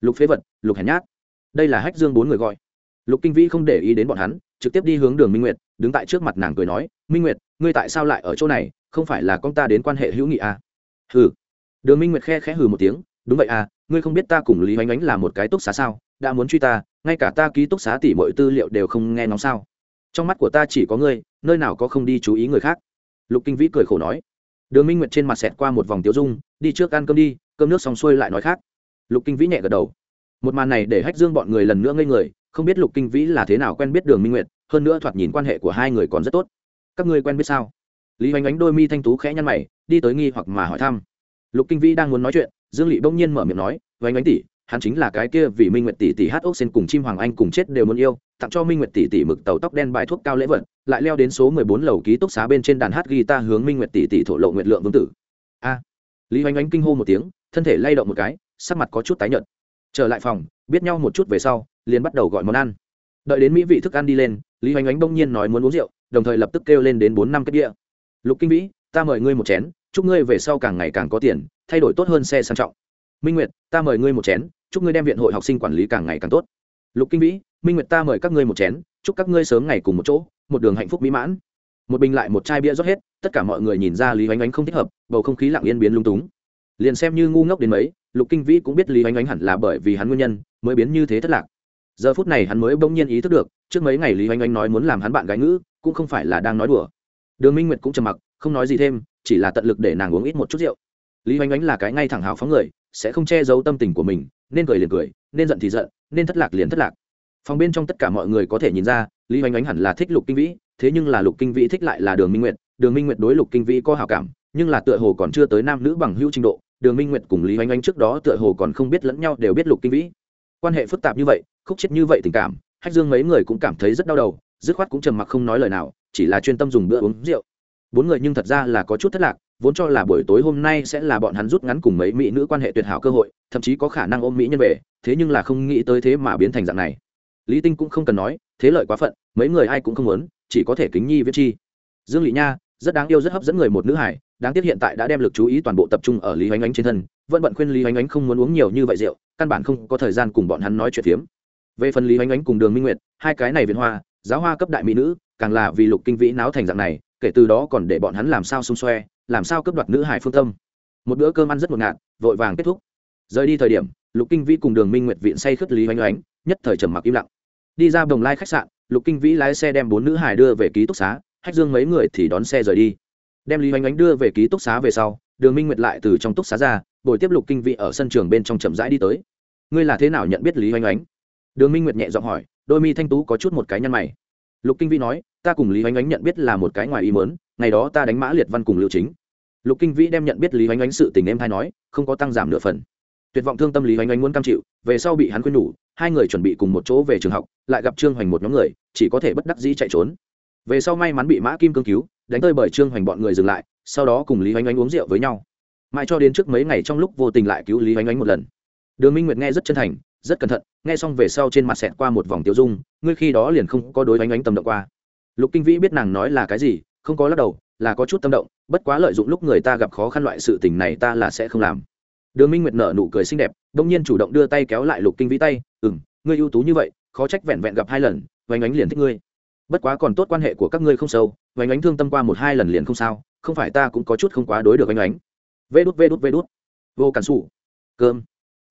Speaker 1: Lục phế vật, lục hèn nhát. Đây là hách dương bốn người gọi. Lục kinh vĩ không để ý đến bọn hắn, trực tiếp đi hướng đường minh nguyệt, đứng tại trước mặt nàng cười nói, minh nguyệt, ngươi tại sao lại ở chỗ này? Không phải là con ta đến quan hệ hữu nghị à? hừ. Đường minh nguyệt khe khẽ hừ một tiếng, đúng vậy à ngươi không biết ta cùng lý oanh ánh là một cái túc xá sao? Đã muốn truy ta, ngay cả ta ký túc xá tỉ mọi tư liệu đều không nghe nóng sao? Trong mắt của ta chỉ có ngươi, nơi nào có không đi chú ý người khác? Lục kinh vĩ cười khổ nói. Đường minh nguyệt trên mặt xẹt qua một vòng tiêu dung, đi trước ăn cơm đi cơm nước xong xuôi lại nói khác. Lục kinh vĩ nhẹ gật đầu. Một màn này để hách dương bọn người lần nữa ngây người, không biết lục kinh vĩ là thế nào quen biết đường minh nguyệt, hơn nữa thoạt nhìn quan hệ của hai người còn rất tốt. Các ngươi quen biết sao? Lý hoành ánh đôi mi thanh tú khẽ nhăn mày, đi tới nghi hoặc mà hỏi thăm. Lục kinh vĩ đang muốn nói chuyện, dương lị bỗng nhiên mở miệng nói, hoành ánh tỷ, hắn chính là cái kia vì minh nguyệt tỷ tỷ hát ốc sen cùng chim hoàng anh cùng chết đều muốn yêu, tặng cho minh nguyệt tỷ tỷ mực tàu tóc đen bài thuốc cao lễ vật, lại leo đến số mười bốn lầu ký túc xá bên trên đàn hát guitar hướng minh nguyệt tỷ tỷ thổ lộ nguyện lượng vương tử. A. Lý hoành ánh kinh hô một tiếng thân thể lay động một cái, sắc mặt có chút tái nhợt. Trở lại phòng, biết nhau một chút về sau, liền bắt đầu gọi món ăn. Đợi đến mỹ vị thức ăn đi lên, lý hoành ánh bỗng nhiên nói muốn uống rượu, đồng thời lập tức kêu lên đến bốn năm kết đĩa lục kinh vĩ, ta mời ngươi một chén, chúc ngươi về sau càng ngày càng có tiền, thay đổi tốt hơn xe sang trọng. Minh nguyệt, ta mời ngươi một chén, chúc ngươi đem viện hội học sinh quản lý càng ngày càng tốt. Lục kinh vĩ, minh nguyệt ta mời các ngươi một chén, chúc các ngươi sớm ngày cùng một chỗ, một đường hạnh phúc mỹ mãn. Một bình lại một chai bia rót hết, tất cả mọi người nhìn ra lý oanh oanh không thích hợp, bầu không khí lặng yên biến lung túng liền xem như ngu ngốc đến mấy, lục kinh vĩ cũng biết lý oanh oanh hẳn là bởi vì hắn nguyên nhân, mới biến như thế thất lạc. Giờ phút này hắn mới bỗng nhiên ý thức được, trước mấy ngày lý oanh oanh nói muốn làm hắn bạn gái ngữ, cũng không phải là đang nói đùa. Đường minh nguyệt cũng trầm mặc, không nói gì thêm, chỉ là tận lực để nàng uống ít một chút rượu. Lý oanh oanh là cái ngay thẳng hào phóng người, sẽ không che giấu tâm tình của mình, nên cười liền cười, nên giận thì giận, nên thất lạc liền thất lạc. Phòng bên trong tất cả mọi người có thể nhìn ra, lý oanh oanh hẳn là thích lục kinh vĩ, thế nhưng là lục kinh vĩ thích lại là đường minh nguyệt. Đường minh nguyệt đối lục kinh vĩ có hào cảm, nhưng là tựa hồ còn chưa tới nam nữ bằng hữu trình độ đường minh nguyệt cùng lý oanh oanh trước đó tựa hồ còn không biết lẫn nhau đều biết lục kinh vĩ. Quan hệ phức tạp như vậy, khúc chết như vậy tình cảm, hách dương mấy người cũng cảm thấy rất đau đầu, dứt khoát cũng trầm mặc không nói lời nào, chỉ là chuyên tâm dùng bữa uống rượu. Bốn người nhưng thật ra là có chút thất lạc, vốn cho là buổi tối hôm nay sẽ là bọn hắn rút ngắn cùng mấy mỹ nữ quan hệ tuyệt hảo cơ hội, thậm chí có khả năng ôm mỹ nhân về, thế nhưng là không nghĩ tới thế mà biến thành dạng này. Lý tinh cũng không cần nói, thế lợi quá phận, mấy người ai cũng không muốn, chỉ có thể kính nhi viết chi. Dương lị nha rất đáng yêu, rất hấp dẫn người một nữ hải đáng tiếc hiện tại đã đem lực chú ý toàn bộ tập trung ở lý oanh ánh trên thân. Vẫn bận khuyên lý oanh ánh không muốn uống nhiều như vậy rượu, căn bản không có thời gian cùng bọn hắn nói chuyện phiếm. Về phần lý oanh ánh cùng đường minh nguyệt, hai cái này viện hoa, giáo hoa cấp đại mỹ nữ, càng là vì lục kinh vĩ náo thành dạng này, kể từ đó còn để bọn hắn làm sao xung xoe, làm sao cướp đoạt nữ hải phương tâm. Một bữa cơm ăn rất ngột ngạt, vội vàng kết thúc. Rời đi thời điểm, lục kinh vĩ cùng đường minh nguyệt viện say khất lý oanh oánh nhất thời trầm mặc im lặng. Đi ra đồng lai khách sạn, lục kinh vĩ lái xe đem bốn nữ hải đưa về ký túc xá hách dương mấy người thì đón xe rời đi. Đem lý Hoành Ánh đưa về ký túc xá về sau, đường minh nguyệt lại từ trong túc xá ra, bồi tiếp lục kinh vĩ ở sân trường bên trong chậm rãi đi tới. Ngươi là thế nào nhận biết lý Hoành Ánh? Đường minh nguyệt nhẹ giọng hỏi, đôi mi thanh tú có chút một cái nhăn mày. Lục kinh vĩ nói, ta cùng lý oanh Ánh nhận biết là một cái ngoài ý mớn ngày đó ta đánh mã liệt văn cùng liệu chính. Lục kinh vĩ đem nhận biết lý oanh Ánh sự tình em hay nói, không có tăng giảm nửa phần. Tuyệt vọng thương tâm lý oanh Ánh muốn cam chịu, về sau bị hắn khuyên nhủ, hai người chuẩn bị cùng một chỗ về trường học, lại gặp trương hoành một nhóm người, chỉ có thể bất đắc dĩ chạy trốn về sau may mắn bị mã kim cương cứu, đánh tơi bởi trương hoành bọn người dừng lại, sau đó cùng lý oanh oanh uống rượu với nhau. Mãi cho đến trước mấy ngày trong lúc vô tình lại cứu lý oanh oanh một lần. Đường minh nguyệt nghe rất chân thành, rất cẩn thận, nghe xong về sau trên mặt xẹt qua một vòng tiêu dung, ngươi khi đó liền không có đối oanh oanh tâm động qua. Lục kinh vĩ biết nàng nói là cái gì, không có lắc đầu, là có chút tâm động, bất quá lợi dụng lúc người ta gặp khó khăn loại sự tình này ta là sẽ không làm. Đường minh nguyệt nở nụ cười xinh đẹp, đông nhiên chủ động đưa tay kéo lại lục kinh vĩ tay ừ m ngươi ưu tú như vậy, khó trách vẹn vẹn gặp hai lần oanh ánh liền thích ngươi bất quá còn tốt quan hệ của các ngươi không sâu vánh ánh thương tâm qua một hai lần liền không sao, không phải ta cũng có chút không quá đối được vánh ánh vê đút vê đút vê đút. Vô cản xù cơm.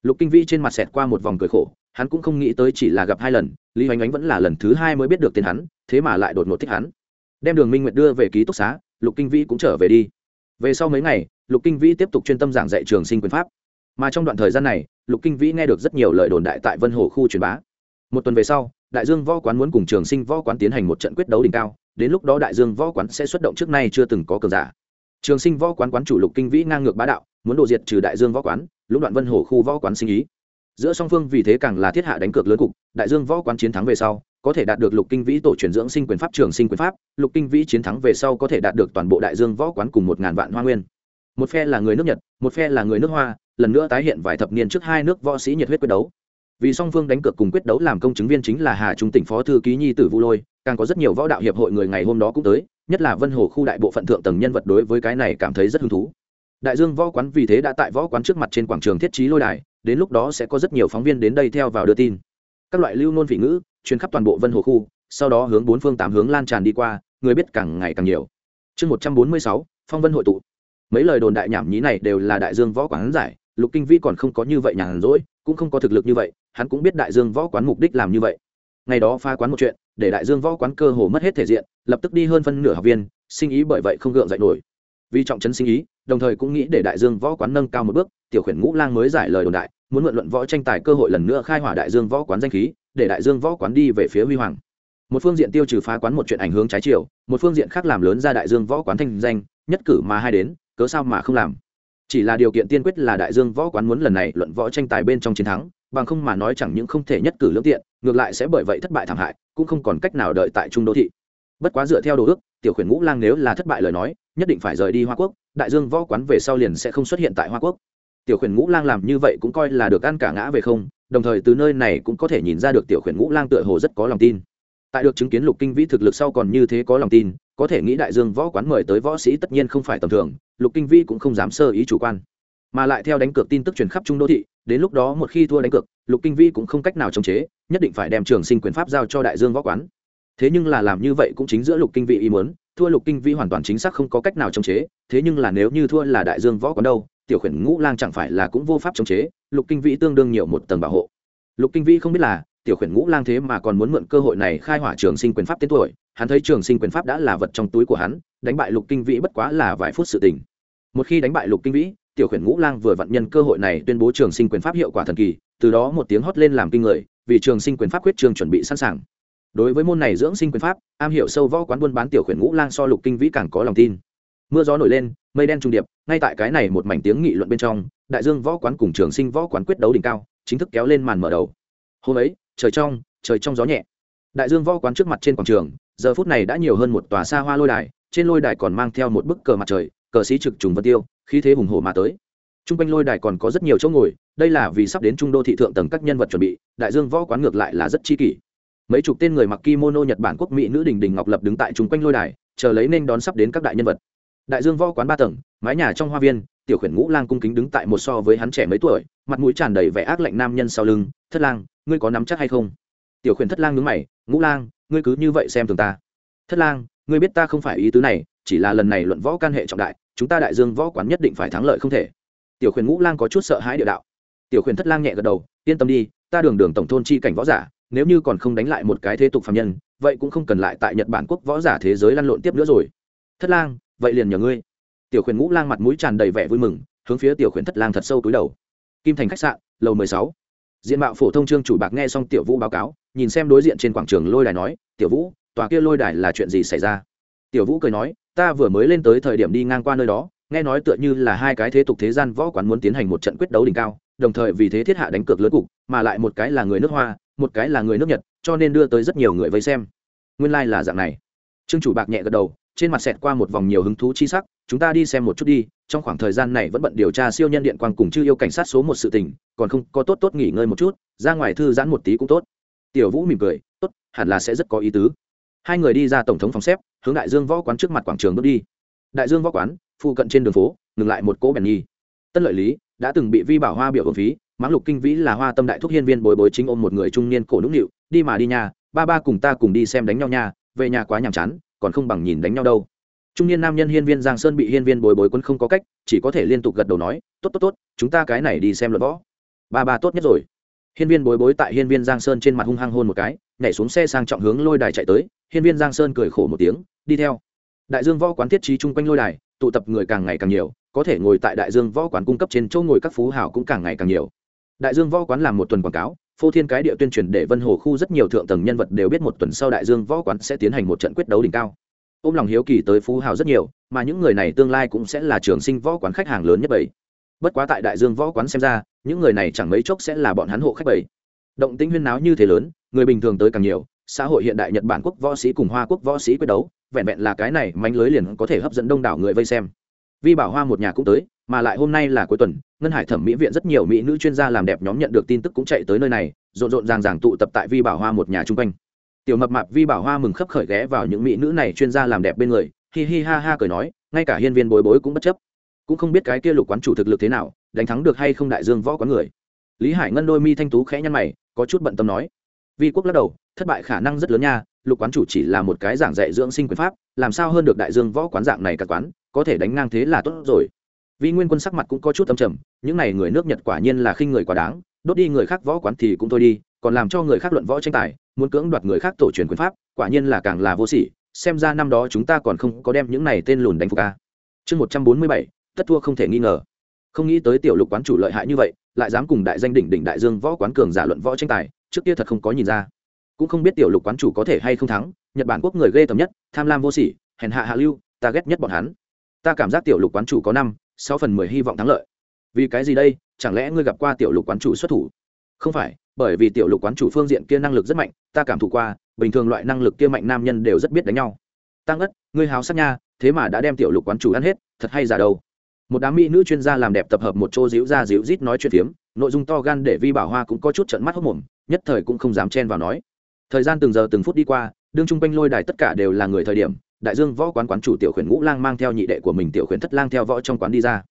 Speaker 1: Lục kinh vĩ trên mặt xẹt qua một vòng cười khổ, hắn cũng không nghĩ tới chỉ là gặp hai lần, lý hoành ánh vẫn là lần thứ hai mới biết được tên hắn, thế mà lại đột ngột thích hắn. Đem đường minh nguyệt đưa về ký túc xá, lục kinh vĩ cũng trở về đi. Về sau mấy ngày, lục kinh vĩ tiếp tục chuyên tâm giảng dạy trường sinh quyền pháp. Mà trong đoạn thời gian này, lục kinh vĩ nghe được rất nhiều lời đồn đại tại vân hồ khu truyền bá. Một tuần về sau đại dương võ quán muốn cùng trường sinh võ quán tiến hành một trận quyết đấu đỉnh cao, đến lúc đó đại dương võ quán sẽ xuất động trước nay chưa từng có cờ giả. Trường sinh võ quán quán chủ lục kinh vĩ ngang ngược bá đạo, muốn đổ diệt trừ đại dương võ quán, lũng đoạn vân hồ khu võ quán sinh ý. Giữa song phương vì thế càng là thiết hạ đánh cược lớn cục, đại dương võ quán chiến thắng về sau, có thể đạt được lục kinh vĩ tổ truyền dưỡng sinh quyền pháp, trường sinh quyền pháp, lục kinh vĩ chiến thắng về sau có thể đạt được toàn bộ đại dương võ quán cùng một ngàn vạn hoa nguyên. Một phe là người nước nhật, một phe là người nước hoa, lần nữa tái hiện vài thập niên trước hai nước võ sĩ nhiệt huyết quyết đấu vì song phương đánh cược cùng quyết đấu làm công chứng viên chính là hà trung tỉnh phó thư ký nhi tử vu lôi, càng có rất nhiều võ đạo hiệp hội người ngày hôm đó cũng tới, nhất là vân hồ khu đại bộ phận thượng tầng nhân vật đối với cái này cảm thấy rất hứng thú. Đại dương võ quán vì thế đã tại võ quán trước mặt trên quảng trường thiết trí lôi đài, đến lúc đó sẽ có rất nhiều phóng viên đến đây theo vào đưa tin. Các loại lưu nôn vị ngữ, truyền khắp toàn bộ vân hồ khu, sau đó hướng bốn phương tám hướng lan tràn đi qua, người biết càng ngày càng nhiều. Chương một trăm bốn mươi sáu, phong vân hội tụ. Mấy lời đồn đại nhảm nhí này đều là đại dương võ quán giải, lục kinh vĩ còn không có như vậy nhàn rỗi, cũng không có thực lực như vậy hắn cũng biết đại dương võ quán mục đích làm như vậy. Ngày đó pha quán một chuyện, để đại dương võ quán cơ hồ mất hết thể diện, lập tức đi hơn phân nửa học viên, sinh ý bởi vậy không gượng dậy nổi. Vì trọng trấn sinh ý, đồng thời cũng nghĩ để đại dương võ quán nâng cao một bước, tiểu khuyển ngũ lang mới giải lời đồn đại, muốn mượn luận võ tranh tài cơ hội lần nữa khai hỏa đại dương võ quán danh khí, để đại dương võ quán đi về phía huy hoàng. Một phương diện tiêu trừ phá quán một chuyện ảnh hướng trái chiều, một phương diện khác làm lớn ra đại dương võ quán thanh danh, nhất cử mà hai đến, cớ sao mà không làm? Chỉ là điều kiện tiên quyết là đại dương võ quán muốn lần này luận võ tranh tài bên trong chiến thắng, bằng không mà nói chẳng những không thể nhất cử lưỡng tiện, ngược lại sẽ bởi vậy thất bại thảm hại, cũng không còn cách nào đợi tại trung đô thị. Bất quá dựa theo đồ ước, tiểu khuyển ngũ lang nếu là thất bại lời nói, nhất định phải rời đi hoa quốc, đại dương võ quán về sau liền sẽ không xuất hiện tại hoa quốc. Tiểu khuyển ngũ lang làm như vậy cũng coi là được ăn cả ngã về không, đồng thời từ nơi này cũng có thể nhìn ra được tiểu khuyển ngũ lang tựa hồ rất có lòng tin. Tại được chứng kiến lục kinh vĩ thực lực sau còn như thế có lòng tin có thể nghĩ đại dương võ quán mời tới võ sĩ tất nhiên không phải tầm thường, lục kinh vi cũng không dám sơ ý chủ quan. Mà lại theo đánh cược tin tức truyền khắp trung đô thị, đến lúc đó một khi thua đánh cược, lục kinh vi cũng không cách nào chống chế, nhất định phải đem trường sinh quyền pháp giao cho đại dương võ quán. Thế nhưng là làm như vậy cũng chính giữa lục kinh vi ý muốn, thua lục kinh vi hoàn toàn chính xác không có cách nào chống chế, thế nhưng là nếu như thua là đại dương võ quán đâu, tiểu khuyển ngũ lang chẳng phải là cũng vô pháp chống chế, lục kinh vi tương đương nhiều một tầng bảo hộ. Lục kinh vi không biết là tiểu khuyển ngũ lang thế mà còn muốn mượn cơ hội này khai hỏa trường sinh quyền pháp tên tuổi, hắn thấy trường sinh quyền pháp đã là vật trong túi của hắn, đánh bại lục kinh vĩ bất quá là vài phút sự tình. Một khi đánh bại lục kinh vĩ, tiểu khuyển ngũ lang vừa vặn nhân cơ hội này tuyên bố trường sinh quyền pháp hiệu quả thần kỳ, từ đó một tiếng hót lên làm kinh người, vì trường sinh quyền pháp quyết trường chuẩn bị sẵn sàng. Đối với môn này dưỡng sinh quyền pháp, am hiểu sâu võ quán buôn bán tiểu khuyển ngũ lang so lục kinh vĩ càng có lòng tin. Mưa gió nổi lên, mây đen trung điệp, ngay tại cái này một mảnh tiếng nghị luận bên trong, đại dương võ quán cùng trường sinh võ quán quyết đấu đỉnh cao, chính thức kéo lên màn mở đầu. Hôm ấy trời trong trời trong gió nhẹ. Đại dương võ quán trước mặt trên quảng trường, giờ phút này đã nhiều hơn một tòa xa hoa lôi đài, trên lôi đài còn mang theo một bức cờ mặt trời, cờ sĩ trực trùng vân tiêu, khí thế hùng hổ mà tới. T r u n g quanh lôi đài còn có rất nhiều chỗ ngồi, đây là vì sắp đến trung đô thị thượng tầng các nhân vật chuẩn bị, đại dương võ quán ngược lại là rất chi kỷ. Mấy chục tên người mặc kimono nhật bản quốc mỹ nữ đình đình ngọc lập đứng tại chung quanh lôi đài, chờ lấy nên đón sắp đến các đại nhân vật. Đại dương võ quán ba tầng, mái nhà trong hoa viên tiểu khuyển ngũ lang cung kính đứng tại một so với hắn trẻ mấy tuổi, mặt mũi tràn đầy vẻ ác lạnh nam nhân sau lưng, thất lang, ngươi có nắm chắc hay không? Tiểu khuyển thất lang nhướng mày, ngũ lang, ngươi cứ như vậy xem thường ta. Thất lang, ngươi biết ta không phải ý tứ này, chỉ là lần này luận võ can hệ trọng đại, chúng ta đại dương võ quán nhất định phải thắng lợi không thể. Tiểu khuyển ngũ lang có chút sợ hãi địa đạo. Tiểu khuyển thất lang nhẹ gật đầu, yên tâm đi, ta đường đường tổng thôn chi cảnh võ giả, nếu như còn không đánh lại một cái thế tục phạm nhân, vậy cũng không cần lại tại nhật bản quốc võ giả thế giới lăn lộn tiếp nữa rồi. Thất lang, vậy liền nhờ ngươi tiểu khuyển ngũ lang mặt mũi tràn đầy vẻ vui mừng, hướng phía tiểu khuyển thất lang thật sâu túi đầu. Kim thành khách sạn, lầu mười sáu. Diện mạo phổ thông trương chủ bạc nghe xong tiểu vũ báo cáo, nhìn xem đối diện trên quảng trường lôi đài nói, tiểu vũ, tòa kia lôi đài là chuyện gì xảy ra? Tiểu vũ cười nói, ta vừa mới lên tới thời điểm đi ngang qua nơi đó, nghe nói tựa như là hai cái thế tục thế gian võ quán muốn tiến hành một trận quyết đấu đỉnh cao, đồng thời vì thế thiết hạ đánh cược lớn cục, mà lại một cái là người nước hoa, một cái là người nước nhật, cho nên đưa tới rất nhiều người vây xem. Nguyên lai、like、là dạng này. Trương chủ bạc nhẹ gật đầu trên mặt xẹt qua một vòng nhiều hứng thú chi sắc, chúng ta đi xem một chút đi, trong khoảng thời gian này vẫn bận điều tra siêu nhân điện quang cùng chư yêu cảnh sát số một sự tình, còn không, có tốt tốt nghỉ ngơi một chút, ra ngoài thư giãn một tí cũng tốt. Tiểu vũ mỉm cười, tốt, hẳn là sẽ rất có ý tứ. Hai người đi ra tổng thống phòng xếp, hướng đại dương võ quán trước mặt quảng trường bước đi. Đại dương võ quán, phụ cận trên đường phố, ngừng lại một cỗ bèn nhi tân lợi lý đã từng bị vi bảo hoa biểu hưởng phí, mãng lục kinh vĩ là hoa tâm đại thúc hiên viên bồi bồi chính ôm một người trung niên cổ nũng nịu, đi mà đi nhà ba ba cùng ta cùng đi xem đánh nhau nha, về nhà quá nhàm chán còn không bằng nhìn đánh nhau đâu. Trung niên nam nhân hiên viên giang sơn bị hiên viên bồi bối quân không có cách, chỉ có thể liên tục gật đầu nói, tốt tốt tốt, chúng ta cái này đi xem luật võ. Ba ba, tốt nhất rồi. Hiên viên bối bối tại hiên viên giang sơn trên mặt hung hăng hôn một cái, nhảy xuống xe sang trọng hướng lôi đài chạy tới, hiên viên giang sơn cười khổ một tiếng, đi theo. Đại dương võ quán thiết trí chung quanh lôi đài, tụ tập người càng ngày càng nhiều, có thể ngồi tại đại dương võ quán cung cấp trên chỗ ngồi các phú hảo cũng càng ngày càng nhiều. Đại dương võ quán làm một tuần quảng cáo phô thiên cái địa tuyên truyền để vân hồ khu rất nhiều thượng tầng nhân vật đều biết một tuần sau đại dương võ quán sẽ tiến hành một trận quyết đấu đỉnh cao. Ôm lòng hiếu kỳ tới phú hào rất nhiều, mà những người này tương lai cũng sẽ là trường sinh võ quán khách hàng lớn nhất bảy. Bất quá tại đại dương võ quán xem ra, những người này chẳng mấy chốc sẽ là bọn hắn hộ khách bảy. Động tĩnh huyên náo như thế lớn, người bình thường tới càng nhiều, xã hội hiện đại nhật bản quốc võ sĩ cùng hoa quốc võ sĩ quyết đấu, vẹn vẹn là cái này mánh lưới liền có thể hấp dẫn đông đảo người vây xem. Vi bảo hoa một nhà cũng tới mà lại hôm nay là cuối tuần, ngân hải thẩm mỹ viện rất nhiều mỹ nữ chuyên gia làm đẹp nhóm nhận được tin tức cũng chạy tới nơi này, rộn rộn ràng ràng tụ tập tại vi bảo hoa một nhà chung quanh. Tiểu mập mạp vi bảo hoa mừng khấp khởi ghé vào những mỹ nữ này chuyên gia làm đẹp bên người, hi hi ha ha cười nói, ngay cả hiên viên bối bối cũng bất chấp. Cũng không biết cái kia lục quán chủ thực lực thế nào, đánh thắng được hay không đại dương võ quán người. Lý hải ngân đôi mi thanh tú khẽ nhăn mày, có chút bận tâm nói. Vi quốc lắc đầu, thất bại khả năng rất lớn nha, lục quán chủ chỉ là một cái giảng dạy dưỡng sinh quyền pháp, làm sao hơn được đại dương võ quán dạng này cả quán, có thể đánh ngang thế là tốt rồi. Vị nguyên quân sắc mặt cũng có chút âm trầm, những này người nước nhật quả nhiên là khinh người quá đáng, đốt đi người khác võ quán thì cũng thôi đi, còn làm cho người khác luận võ tranh tài, muốn cưỡng đoạt người khác tổ truyền quyền pháp, quả nhiên là càng là vô sỉ, xem ra năm đó chúng ta còn không có đem những này tên lùn đánh phục a. Chương một trăm bốn mươi bảy tất thua không thể nghi ngờ. Không nghĩ tới tiểu lục quán chủ lợi hại như vậy, lại dám cùng đại danh đỉnh đỉnh đại dương võ quán cường giả luận võ tranh tài, trước kia thật không có nhìn ra. Cũng không biết tiểu lục quán chủ có thể hay không thắng, nhật bản quốc người ghê tởm nhất, tham lam vô sỉ, hèn hạ hạ lưu, ta ghét nhất bọn hắn. Ta cảm giác tiểu lục quán chủ có năm sáu phần mười hy vọng thắng lợi. Vì cái gì đây? Chẳng lẽ ngươi gặp qua tiểu lục quán chủ xuất thủ? Không phải, bởi vì tiểu lục quán chủ phương diện kia năng lực rất mạnh, ta cảm thụ qua, bình thường loại năng lực kia mạnh nam nhân đều rất biết đánh nhau. Tăng ất ngươi háo sắc nha, thế mà đã đem tiểu lục quán chủ ăn hết, thật hay giả đâu? Một đám mỹ nữ chuyên gia làm đẹp tập hợp một chỗ díu ra díu rít nói chuyện phiếm, nội dung to gan để vi bảo hoa cũng có chút trận mắt hốc mồm, nhất thời cũng không dám chen vào nói. Thời gian từng giờ từng phút đi qua, đương chung quanh lôi đài tất cả đều là người thời điểm đại dương võ quán quán chủ tiểu khuyển ngũ lang mang theo nhị đệ của mình tiểu khuyển thất lang theo võ trong quán đi ra.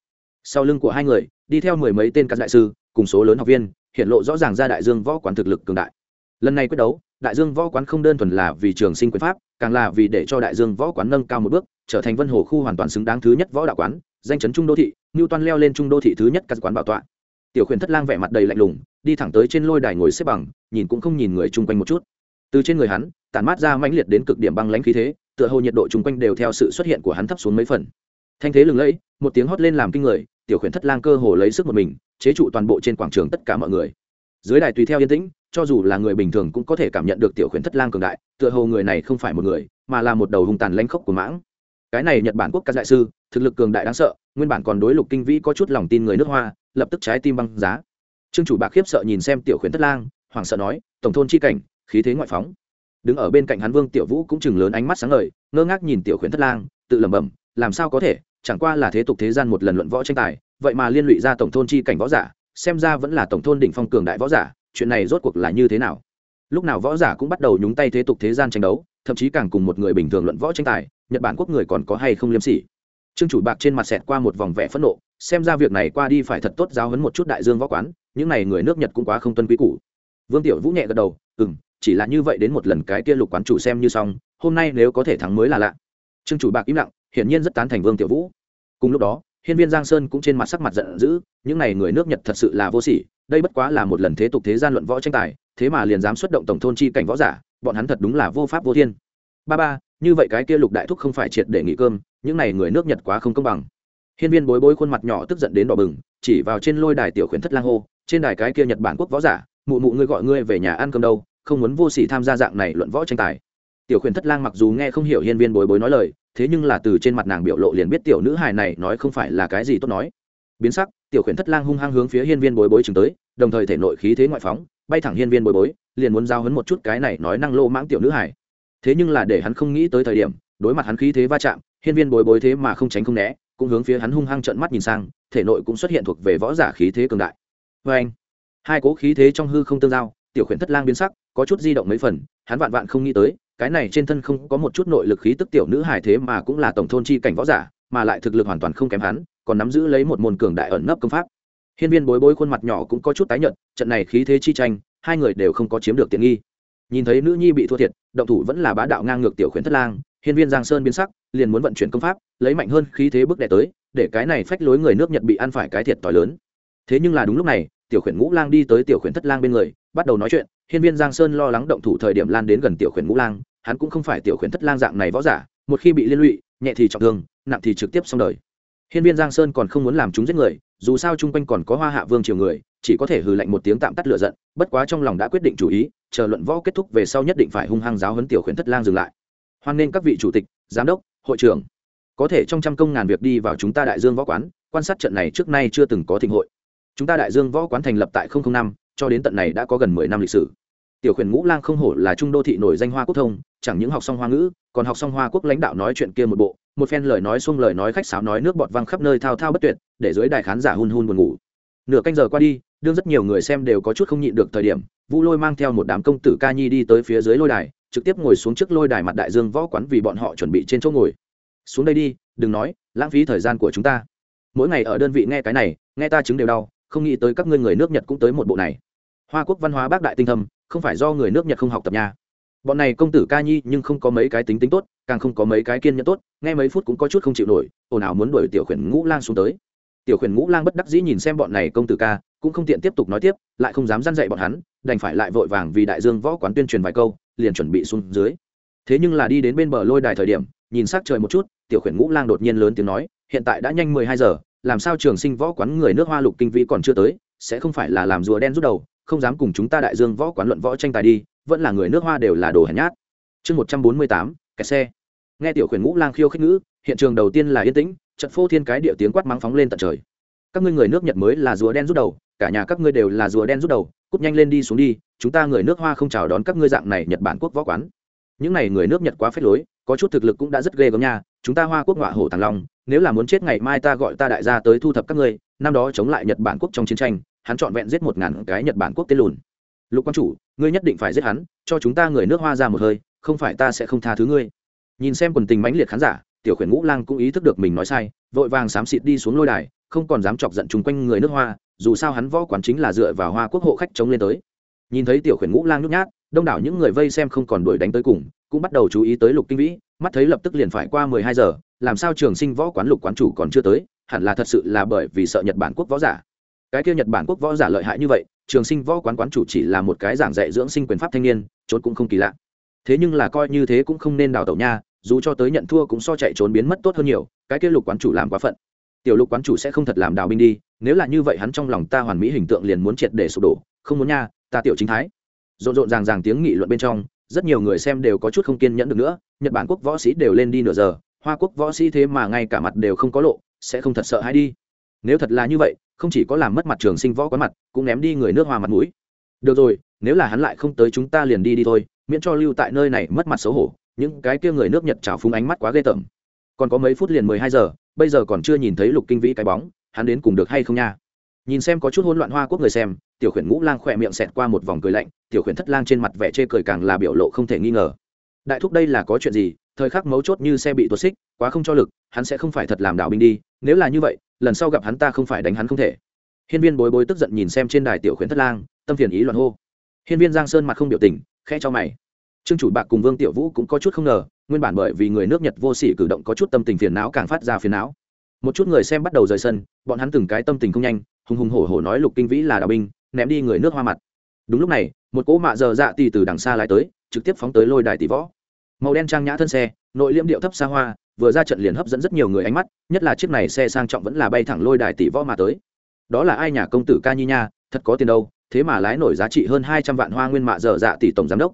Speaker 1: Sau lưng của hai người, đi theo mười mấy tên các đại sư, cùng số lớn học viên, hiện lộ rõ ràng ra đại dương võ quán thực lực cường đại. Lần này quyết đấu, đại dương võ quán không đơn thuần là vì trường sinh quyền pháp, càng là vì để cho đại dương võ quán nâng cao một bước, trở thành vân hồ khu hoàn toàn xứng đáng thứ nhất võ đạo quán, danh chấn trung đô thị ngưu toan leo lên trung đô thị thứ nhất các quán bảo tọa. Tiểu khuyển thất lang vẻ mặt đầy lạnh lùng, đi thẳng tới trên lôi đài ngồi xếp bằng, nhìn cũng không nhìn người chung quanh một chút. Từ trên người hắn, tản mát ra mãnh liệt đến cực điểm băng lãnh khí thế tựa hồ nhiệt độ chung quanh đều theo sự xuất hiện của hắn thấp xuống mấy phần. Thanh thế lừng lẫy, một tiếng hót lên làm kinh người, tiểu khuyển thất lang cơ hồ lấy sức một mình, chế trụ toàn bộ trên quảng trường tất cả mọi người. Dưới đài tùy theo yên tĩnh, cho dù là người bình thường cũng có thể cảm nhận được tiểu khuyển thất lang cường đại, tựa hồ người này không phải một người, mà là một đầu hung tàn lanh khốc của mãng. Cái này nhật bản quốc các đại sư, thực lực cường đại đáng sợ, nguyên bản còn đối lục kinh vĩ có chút lòng tin người nước hoa, lập tức trái tim băng giá. Trương chủ bạc khiếp sợ nhìn xem tiểu khuyển thất lang, hoảng sợ nói, tổng thôn chi cảnh, khí thế ngoại phóng đứng ở bên cạnh hắn vương tiểu vũ cũng chừng lớn ánh mắt sáng ngời, ngơ ngác nhìn tiểu khuyển thất lang, tự lẩm bẩm, làm sao có thể? Chẳng qua là thế tục thế gian một lần luận võ tranh tài, vậy mà liên lụy ra tổng thôn chi cảnh võ giả, xem ra vẫn là tổng thôn đỉnh phong cường đại võ giả, chuyện này rốt cuộc là như thế nào? Lúc nào võ giả cũng bắt đầu nhúng tay thế tục thế gian tranh đấu, thậm chí càng cùng một người bình thường luận võ tranh tài, nhật bản quốc người còn có hay không liêm sỉ? Trương chủ bạc trên mặt xẹt qua một vòng vẻ phẫn nộ, xem ra việc này qua đi phải thật tốt giáo hấn một chút đại dương võ quán, những n à y người nước nhật cũng quá không tuân quý cũ vương tiểu vũ nhẹ gật đầu ừ m chỉ là như vậy đến một lần cái kia lục quán chủ xem như xong, hôm nay nếu có thể thắng mới là lạ. Trương chủ bạc im lặng, hiển nhiên rất tán thành vương tiểu vũ. Cùng lúc đó, hiên viên giang sơn cũng trên mặt sắc mặt giận dữ, những n à y người nước nhật thật sự là vô sỉ, đây bất quá là một lần thế tục thế gian luận võ tranh tài, thế mà liền dám xuất động tổng thôn chi cảnh võ giả, bọn hắn thật đúng là vô pháp vô thiên. Ba ba, như vậy cái kia lục đại thúc không phải triệt để nghỉ cơm, những n à y người nước nhật quá không công bằng. Hiên viên bối bối khuôn mặt nhỏ tức giận đến đỏ bừng, chỉ vào trên lôi đài tiểu khuyển thất lang hô, trên đài cái kia nhật bản quốc võ giả, mụ mụ ngươi gọi ngươi về nhà ăn cơm đâu không muốn vô sỉ tham gia dạng này luận võ tranh tài. Tiểu khuyển thất lang mặc dù nghe không hiểu hiên viên bối bối nói lời, thế nhưng là từ trên mặt nàng biểu lộ liền biết tiểu nữ hài này nói không phải là cái gì tốt nói. Biến sắc, tiểu khuyển thất lang hung hăng hướng phía hiên viên bối bối chừng tới, đồng thời thể nội khí thế ngoại phóng, bay thẳng hiên viên bối bối, liền muốn giao hấn một chút cái này nói năng lô mãng tiểu nữ hài. Thế nhưng là để hắn không nghĩ tới thời điểm, đối mặt hắn khí thế va chạm, hiên viên bối bối thế mà không tránh không né, cũng hướng phía hắn hung hăng trợn mắt nhìn sang, thể nội cũng xuất hiện thuộc về võ giả khí thế cường đại. Vê anh hai cố khí thế trong hư không tương giao tiểu khuyển thất lang biến sắc, có chút di động mấy phần, hắn vạn vạn không nghĩ tới, cái này trên thân không có một chút nội lực khí tức tiểu nữ hài thế mà cũng là tổng thôn chi cảnh võ giả, mà lại thực lực hoàn toàn không kém hắn, còn nắm giữ lấy một môn cường đại ẩn nấp công pháp. Hiên viên bối bối khuôn mặt nhỏ cũng có chút tái nhợt, trận này khí thế chi tranh, hai người đều không có chiếm được tiện nghi. Nhìn thấy nữ nhi bị thua thiệt, động thủ vẫn là bá đạo ngang ngược tiểu khuyển thất lang, hiên viên giang sơn biến sắc, liền muốn vận chuyển công pháp, lấy mạnh hơn khí thế bước đẻ tới, để cái này phách lối người nước nhật bị ăn phải cái thiệt t lớn. Thế nhưng là đúng lúc này tiểu khuyển ngũ lang đi tới tiểu khuyển thất lang bên người, bắt đầu nói chuyện, hiên viên giang sơn lo lắng động thủ thời điểm lan đến gần tiểu khuyển ngũ lang, hắn cũng không phải tiểu khuyển thất lang dạng này võ giả, một khi bị liên lụy, nhẹ thì trọng thương, nặng thì trực tiếp xong đời. Hiên viên giang sơn còn không muốn làm chúng giết người, dù sao chung quanh còn có hoa hạ vương triều người, chỉ có thể hừ lạnh một tiếng tạm tắt lửa giận, bất quá trong lòng đã quyết định chủ ý, chờ luận võ kết thúc về sau nhất định phải hung hăng giáo huấn tiểu khuyển thất lang dừng lại. Hoan nên các vị chủ tịch, giám đốc, hội trưởng. Có thể trong trăm công ngàn việc đi vào chúng ta đại dương võ quán, quan sát trận này trước nay chưa từng có thịnh hội chúng ta đại dương võ quán thành lập tại năm, cho đến tận này đã có gần mười năm lịch sử. Tiểu khuyển ngũ lang không hổ là trung đô thị nổi danh hoa quốc thông, chẳng những học xong hoa ngữ, còn học xong hoa quốc lãnh đạo nói chuyện kia một bộ, một phen lời nói xuông lời nói khách sáo nói nước bọt văng khắp nơi thao thao bất tuyệt, để dưới đại khán giả hun hun buồn ngủ. Nửa canh giờ qua đi, đương rất nhiều người xem đều có chút không nhịn được thời điểm vu lôi mang theo một đám công tử ca nhi đi tới phía dưới lôi đài, trực tiếp ngồi xuống trước lôi đài mặt đại dương võ quán vì bọn họ chuẩn bị trên chỗ ngồi. Xuống đây đi, đừng nói, lãng phí thời gian của chúng ta. Mỗi ngày ở đơn vị nghe cái này, nghe ta chứng đều đau không nghĩ tới các ngươi người nước nhật cũng tới một bộ này. Hoa quốc văn hóa bác đại tinh thâm, không phải do người nước nhật không học tập nha. Bọn này công tử ca nhi nhưng không có mấy cái tính tính tốt, càng không có mấy cái kiên nhẫn tốt, nghe mấy phút cũng có chút không chịu nổi, ồn ào muốn đuổi tiểu khuyển ngũ lang xuống tới. Tiểu khuyển ngũ lang bất đắc dĩ nhìn xem bọn này công tử ca, cũng không tiện tiếp tục nói tiếp, lại không dám dăn dạy bọn hắn, đành phải lại vội vàng vì đại dương võ quán tuyên truyền vài câu, liền chuẩn bị xuống dưới. Thế nhưng là đi đến bên bờ lôi đài thời điểm, nhìn s trời một chút, tiểu khuyển ngũ lang đột nhiên lớn tiếng nói, hiện tại đã nhanh mười hai giờ làm sao trường sinh võ quán người nước hoa lục kinh vĩ còn chưa tới, sẽ không phải là làm rùa đen rút đầu, không dám cùng chúng ta đại dương võ quán luận võ tranh tài đi, vẫn là người nước hoa đều là đồ hèn nhát. Chương một trăm bốn mươi tám, kẹt xe. Nghe tiểu khuyển ngũ lang khiêu khích ngữ, hiện trường đầu tiên là yên tĩnh trận phô thiên cái địa tiếng quát mắng phóng lên tận trời. Các ngươi người nước nhật mới là rùa đen rút đầu, cả nhà các ngươi đều là rùa đen rút đầu, cút nhanh lên đi xuống đi, chúng ta người nước hoa không chào đón các ngươi dạng này nhật bản quốc võ quán những này người nước nhật quá phết lối, có chút thực lực cũng đã rất ghê gớm nha. Chúng ta hoa quốc ngọa hổ thằng long, nếu là muốn chết ngày mai ta gọi ta đại gia tới thu thập các ngươi, năm đó chống lại nhật bản quốc trong chiến tranh, hắn trọn vẹn giết một ngàn cái nhật bản quốc tên lùn. Lục quan chủ, ngươi nhất định phải giết hắn, cho chúng ta người nước hoa ra một hơi, không phải ta sẽ không tha thứ ngươi. Nhìn xem quần tình mãnh liệt khán giả, tiểu khuyển ngũ lang cũng ý thức được mình nói sai, vội vàng xám xịt đi xuống lôi đài, không còn dám chọc giận chung quanh người nước hoa, dù sao hắn võ quán chính là dựa vào hoa quốc hộ khách chống lên tới. Nhìn thấy tiểu khuyển ngũ lang nhút nhát đông đảo những người vây xem không còn đuổi đánh tới cùng, cũng bắt đầu chú ý tới lục kinh vĩ, mắt thấy lập tức liền phải qua mười hai giờ, làm sao trường sinh võ quán lục quán chủ còn chưa tới, hẳn là thật sự là bởi vì sợ nhật bản quốc võ giả. Cái kia nhật bản quốc võ giả lợi hại như vậy, trường sinh võ quán quán chủ chỉ là một cái giảng dạy dưỡng sinh quyền pháp thanh niên, trốn cũng không kỳ lạ. Thế nhưng là coi như thế cũng không nên đào tẩu nha, dù cho tới nhận thua cũng so chạy trốn biến mất tốt hơn nhiều, cái kia lục quán chủ làm quá phận. Tiểu lục quán chủ sẽ không thật làm đào binh đi, nếu là như vậy hắn trong lòng ta hoàn mỹ hình tượng liền muốn triệt để sụp đổ, không muốn nha, ta tiểu chính thái rộn rộn ràng ràng tiếng nghị luận bên trong, rất nhiều người xem đều có chút không kiên nhẫn được nữa, nhật bản quốc võ sĩ đều lên đi nửa giờ, hoa quốc võ sĩ thế mà ngay cả mặt đều không có lộ, sẽ không thật sợ hay đi. Nếu thật là như vậy, không chỉ có làm mất mặt trường sinh võ quán mặt, cũng ném đi người nước hoa mặt mũi. Được rồi, nếu là hắn lại không tới chúng ta liền đi đi thôi, miễn cho lưu tại nơi này mất mặt xấu hổ, những cái kia người nước nhật trào phúng ánh mắt quá ghê tởm. Còn có mấy phút liền mười hai giờ, bây giờ còn chưa nhìn thấy lục kinh vĩ cái bóng, hắn đến cùng được hay không nha? Nhìn xem có chút hỗn loạn hoa quốc người xem tiểu khuyển ngũ lang khỏe miệng xẹt qua một vòng cười lạnh, tiểu khuyển thất lang trên mặt vẻ chê cười càng là biểu lộ không thể nghi ngờ. Đại thúc đây là có chuyện gì? Thời khắc mấu chốt như xe bị tuột xích, quá không cho lực, hắn sẽ không phải thật làm đảo binh đi, nếu là như vậy, lần sau gặp hắn ta không phải đánh hắn không thể. Hiên viên bối bối tức giận nhìn xem trên đài tiểu khuyển thất lang, tâm phiền ý loạn hô. Hiên viên giang sơn mặt không biểu tình, khẽ cho mày. Trương chủ bạc cùng vương tiểu vũ cũng có chút không ngờ, nguyên bản bởi vì người nước nhật vô sỉ cử động có chút tâm tình phiền não càng phát ra phiền não. Một chút người xem bắt đầu rời sân, bọn hắn từng cái tâm tình không nhanh, hùng hùng hổ hổ nói lục kinh vĩ là đạo binh ném đi người nước hoa mặt. Đúng lúc này, một cỗ mạ giờ dạ tì từ đằng xa lái tới, trực tiếp phóng tới lôi đài tỷ võ. Màu đen trang nhã thân xe, nội liễm điệu thấp xa hoa, vừa ra trận liền hấp dẫn rất nhiều người ánh mắt, nhất là chiếc này xe sang trọng vẫn là bay thẳng lôi đài tỷ võ mà tới. Đó là ai nhà công tử ca nhi nha, thật có tiền đâu, thế mà lái nổi giá trị hơn hai trăm vạn hoa nguyên mạ dở dạ tỷ tổng giám đốc.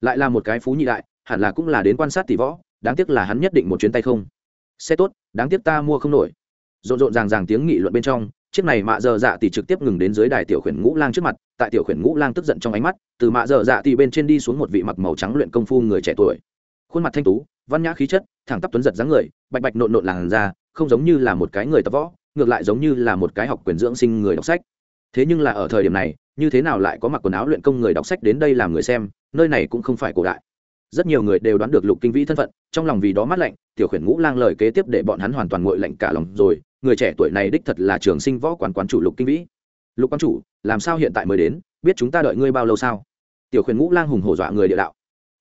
Speaker 1: Lại là một cái phú nhị đại, hẳn là cũng là đến quan sát tỷ võ, đáng tiếc là hắn nhất định một chuyến tay không. Xe tốt, đáng tiếc ta mua không nổi. Rộn rộn ràng ràng tiếng nghị luận bên trong chiếc này mạ dở dạ tỷ trực tiếp ngừng đến dưới đài tiểu khuyển ngũ lang trước mặt, tại tiểu khuyển ngũ lang tức giận trong ánh mắt, từ mạ dở dạ tỷ bên trên đi xuống một vị mặc màu trắng luyện công phu người trẻ tuổi. Khuôn mặt thanh tú, văn nhã khí chất, thẳng tắp tuấn giật dáng người, bạch bạch nộn nộn làn da, không giống như là một cái người tập võ, ngược lại giống như là một cái học quyền dưỡng sinh người đọc sách. Thế nhưng là ở thời điểm này, như thế nào lại có mặc quần áo luyện công người đọc sách đến đây làm người xem, nơi này cũng không phải cổ đại. Rất nhiều người đều đoán được lục kinh vĩ thân phận, trong lòng vì đó mắt lạnh, tiểu khuyển ngũ lang lời kế tiếp để bọn hắn hoàn toàn ngội lạnh cả lòng rồi người trẻ tuổi này đích thật là trường sinh võ quản quán chủ lục kinh vĩ. Lục quán chủ, làm sao hiện tại mới đến? Biết chúng ta đợi ngươi bao lâu sao? Tiểu khuyển ngũ lang hùng hổ dọa người địa đạo.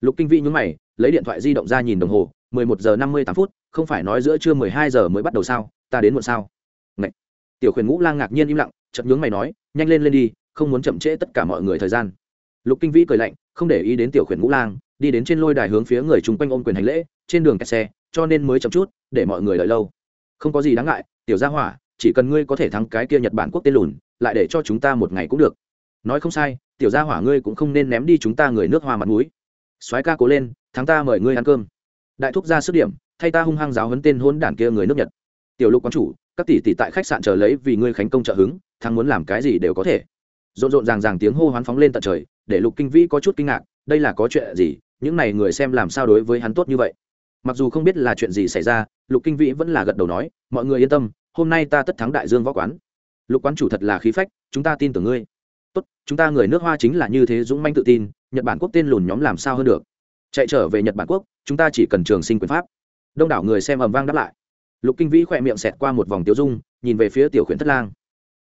Speaker 1: Lục kinh vĩ nhúng mày, lấy điện thoại di động ra nhìn đồng hồ, mười một giờ năm mươi tám phút, không phải nói giữa trưa mười hai giờ mới bắt đầu sao? Ta đến muộn sao? Ngậy. tiểu khuyển ngũ lang ngạc nhiên im lặng chậm nhướng mày nói, nhanh lên lên đi, không muốn chậm trễ tất cả mọi người thời gian. Lục kinh vĩ cười lạnh, không để ý đến tiểu khuyển ngũ lang, đi đến trên lôi đài hướng phía người chung quanh ôm quyền hành lễ, trên đường kẹt xe, cho nên mới chậm chút, để mọi người đợi lâu. Không có gì đáng ngại tiểu gia hỏa, chỉ cần ngươi có thể thắng cái kia nhật bản quốc tên lùn, lại để cho chúng ta một ngày cũng được. Nói không sai, tiểu gia hỏa ngươi cũng không nên ném đi chúng ta người nước hoa mặt mũi. Soái ca cố lên, thắng ta mời ngươi ăn cơm. Đại thúc ra sức điểm, thay ta hung hăng giáo hấn tên hôn đản kia người nước nhật. Tiểu lục quán chủ, các tỷ tỷ tại khách sạn chờ lấy vì ngươi khánh công trợ hứng, thắng muốn làm cái gì đều có thể. Rộn rộn ràng ràng tiếng hô hoán phóng lên tận trời, để lục kinh vĩ có chút kinh ngạc, đây là có chuyện gì, những này người xem làm sao đối với hắn tốt như vậy? Mặc dù không biết là chuyện gì xảy ra, lục kinh vĩ vẫn là gật đầu nói, mọi người yên tâm, hôm nay ta tất thắng đại dương võ quán. Lục quán chủ thật là khí phách, chúng ta tin tưởng ngươi. Tốt, chúng ta người nước hoa chính là như thế dũng manh tự tin, nhật bản quốc tên lùn nhóm làm sao hơn được? Chạy trở về nhật bản quốc, chúng ta chỉ cần trường sinh quyền pháp. Đông đảo người xem ầm vang đáp lại. Lục kinh vĩ khỏe miệng xẹt qua một vòng tiêu dung, nhìn về phía tiểu khuyển thất lang.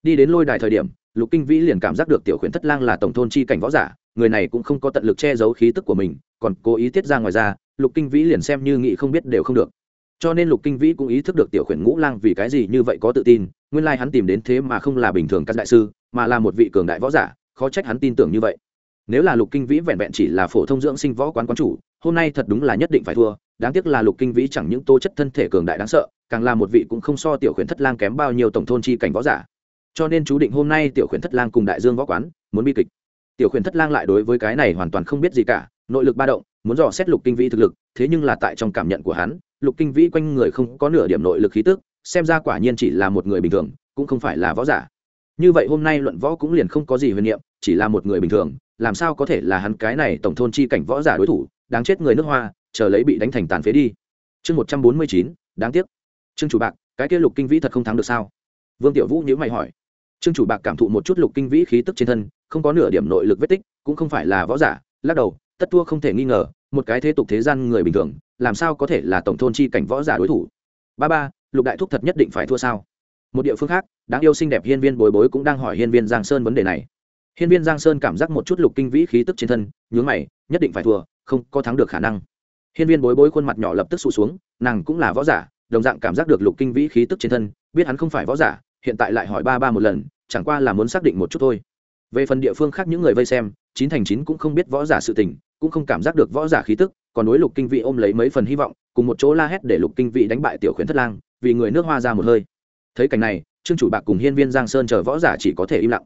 Speaker 1: Đi đến lôi đài thời điểm, lục kinh vĩ liền cảm giác được tiểu khuyển thất lang là tổng thôn chi cảnh võ giả, người này cũng không có tận lực che giấu khí tức của mình, còn cố ý tiết ra ngoài ra lục kinh vĩ liền xem như nghị không biết đều không được. Cho nên lục kinh vĩ cũng ý thức được tiểu khuyển ngũ lang vì cái gì như vậy có tự tin, nguyên lai hắn tìm đến thế mà không là bình thường các đại sư, mà là một vị cường đại võ giả, khó trách hắn tin tưởng như vậy. Nếu là lục kinh vĩ vẹn vẹn chỉ là phổ thông dưỡng sinh võ quán quán chủ, hôm nay thật đúng là nhất định phải thua, đáng tiếc là lục kinh vĩ chẳng những tố chất thân thể cường đại đáng sợ, càng là một vị cũng không so tiểu khuyển thất lang kém bao nhiêu tổng thôn chi cảnh võ giả. Cho nên chú định hôm nay tiểu khuyển thất lang cùng đại dương võ quán, muốn bi kịch. Tiểu khuyển thất lang lại đối với cái này hoàn toàn không biết gì cả, nội lực ba động muốn dò xét lục kinh vĩ thực lực, thế nhưng là tại trong cảm nhận của hắn, lục kinh vĩ quanh người không có nửa điểm nội lực khí tức, xem ra quả nhiên chỉ là một người bình thường, cũng không phải là võ giả. Như vậy hôm nay luận võ cũng liền không có gì huyền niệm, chỉ là một người bình thường, làm sao có thể là hắn cái này tổng thôn chi cảnh võ giả đối thủ, đáng chết người nước hoa, chờ lấy bị đánh thành tàn phế đi. Chương một trăm bốn mươi chín, đáng tiếc. Trương chủ bạc, cái kia lục kinh vĩ thật không thắng được sao? Vương tiểu vũ nhữ mày hỏi. Trương chủ bạc cảm thụ một chút lục kinh vĩ khí tức trên thân, không có nửa điểm nội lực vết tích, cũng không phải là võ giả, lắc đầu tất tua không thể nghi ngờ, một cái thế tục thế gian người bình thường, làm sao có thể là tổng thôn chi cảnh võ giả đối thủ? Ba ba, lục đại thúc thật nhất định phải thua sao? Một địa phương khác, đáng yêu xinh đẹp hiên viên bồi bối cũng đang hỏi hiên viên giang sơn vấn đề này. Hiên viên giang sơn cảm giác một chút lục kinh vĩ khí tức trên thân, nhướng mày, nhất định phải thua, không có thắng được khả năng. Hiên viên bối bối khuôn mặt nhỏ lập tức sụt xuống, nàng cũng là võ giả, đồng dạng cảm giác được lục kinh vĩ khí tức trên thân, biết hắn không phải võ giả, hiện tại lại hỏi ba ba một lần, chẳng qua là muốn xác định một chút thôi. Về phần địa phương khác những người vây xem, chín thành chín cũng không biết võ giả sự tình cũng không cảm giác được võ giả khí tức, còn đối lục kinh vị ôm lấy mấy phần hy vọng, cùng một chỗ la hét để lục kinh vị đánh bại tiểu khuyến thất lang, vì người nước hoa ra một hơi. Thấy cảnh này, trương chủ bạc cùng hiên viên giang sơn chờ võ giả chỉ có thể im lặng.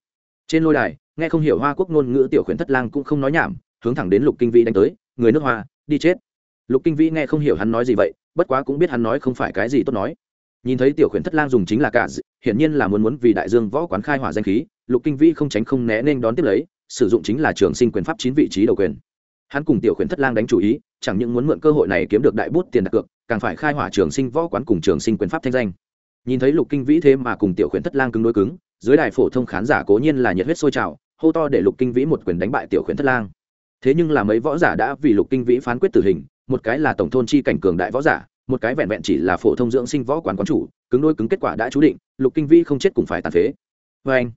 Speaker 1: Trên lôi đài, nghe không hiểu hoa quốc ngôn ngữ tiểu khuyến thất lang cũng không nói nhảm, hướng thẳng đến lục kinh vị đánh tới, người nước hoa, đi chết. Lục kinh vĩ nghe không hiểu hắn nói gì vậy, bất quá cũng biết hắn nói không phải cái gì tốt nói. Nhìn thấy tiểu khuyến thất lang dùng chính là cả hiển nhiên là muốn muốn vì đại dương võ quán khai hỏa danh khí, lục kinh vĩ không tránh không né nên đón tiếp lấy, sử dụng chính là trường sinh quyền pháp chín vị trí đầu quyền hắn cùng tiểu khuyển thất lang đánh chủ ý, chẳng những muốn mượn cơ hội này kiếm được đại bút tiền đặt cược, càng phải khai hỏa trường sinh võ quán cùng trường sinh quyền pháp thanh danh. Nhìn thấy lục kinh vĩ thế mà cùng tiểu khuyển thất lang cứng đối cứng, dưới đài phổ thông khán giả cố nhiên là nhiệt huyết sôi trào, hô to để lục kinh vĩ một quyền đánh bại tiểu khuyển thất lang. Thế nhưng là mấy võ giả đã vì lục kinh vĩ phán quyết tử hình, một cái là tổng thôn chi cảnh cường đại võ giả, một cái vẹn vẹn chỉ là phổ thông dưỡng sinh võ quán quán chủ, cứng đôi cứng kết quả đã chú định, lục kinh vĩ không chết cũng phải tàn phế. Vê anh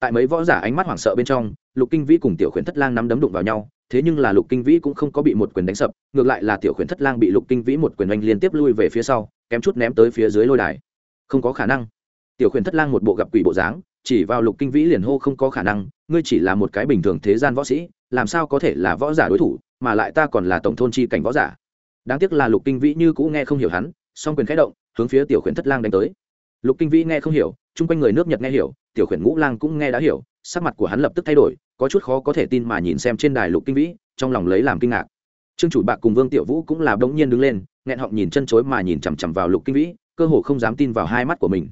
Speaker 1: tại mấy võ giả ánh mắt hoảng sợ bên trong, lục kinh vĩ cùng tiểu khuyển thất lang nắm đấm đụng vào nhau thế nhưng là lục kinh vĩ cũng không có bị một quyền đánh sập, ngược lại là tiểu khuyển thất lang bị lục kinh vĩ một quyền oanh liên tiếp lui về phía sau, kém chút ném tới phía dưới lôi đài. Không có khả năng. Tiểu khuyển thất lang một bộ gặp quỷ bộ dáng, chỉ vào lục kinh vĩ liền hô không có khả năng, ngươi chỉ là một cái bình thường thế gian võ sĩ, làm sao có thể là võ giả đối thủ, mà lại ta còn là tổng thôn chi cảnh võ giả. Đáng tiếc là lục kinh vĩ như cũ nghe không hiểu hắn, song quyền khẽ động, hướng phía tiểu khuyển thất lang đánh tới. Lục kinh vĩ nghe không hiểu, chung quanh người nước nhật nghe hiểu, tiểu khuyển ngũ lang cũng nghe đã hiểu sắc mặt của hắn lập tức thay đổi, có chút khó có thể tin mà nhìn xem trên đài lục kinh vĩ, trong lòng lấy làm kinh ngạc. Trương chủ bạc cùng vương tiểu vũ cũng là đống nhiên đứng lên, nghẹn họng nhìn chân chối mà nhìn chằm chằm vào lục kinh vĩ, cơ hồ không dám tin vào hai mắt của mình.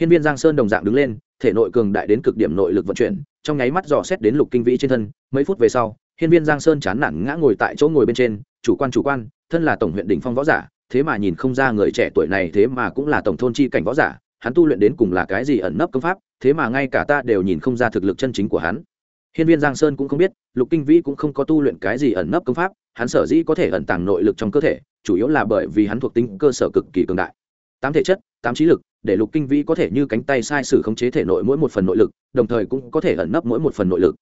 Speaker 1: Hiên viên giang sơn đồng dạng đứng lên, thể nội cường đại đến cực điểm nội lực vận chuyển, trong nháy mắt dò xét đến lục kinh vĩ trên thân, mấy phút về sau, hiên viên giang sơn chán nản ngã ngồi tại chỗ ngồi bên trên, chủ quan chủ quan, thân là tổng huyện đỉnh phong võ giả, thế mà nhìn không ra người trẻ tuổi này thế mà cũng là tổng thôn chi cảnh võ giả hắn tu luyện đến cùng là cái gì ẩn nấp công pháp, thế mà ngay cả ta đều nhìn không ra thực lực chân chính của hắn. Hiên viên giang sơn cũng không biết, lục kinh vĩ cũng không có tu luyện cái gì ẩn nấp công pháp, hắn sở dĩ có thể ẩn tàng nội lực trong cơ thể, chủ yếu là bởi vì hắn thuộc tính cơ sở cực kỳ cường đại. Tám thể chất, tám trí lực, để lục kinh vĩ có thể như cánh tay sai sử khống chế thể nội mỗi một phần nội lực, đồng thời cũng có thể ẩn nấp mỗi một phần nội lực.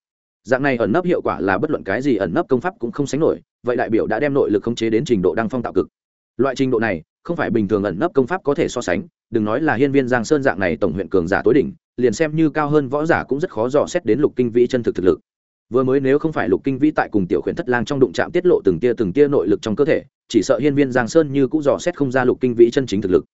Speaker 1: Dạng này ẩn nấp hiệu quả là bất luận cái gì ẩn nấp công pháp cũng không sánh nổi, vậy đại biểu đã đem nội lực khống chế đến trình độ đăng phong tạo cực. Loại trình độ này không phải bình thường ẩn nấp công pháp có thể so sánh, đừng nói là hiên viên giang sơn dạng này tổng huyện cường giả tối đỉnh, liền xem như cao hơn võ giả cũng rất khó dò xét đến lục kinh vĩ chân thực thực lực. Vừa mới nếu không phải lục kinh vĩ tại cùng tiểu khuyển thất lang trong đụng chạm tiết lộ từng tia từng tia nội lực trong cơ thể, chỉ sợ hiên viên giang sơn như cũng dò xét không ra lục kinh vĩ chân chính thực lực.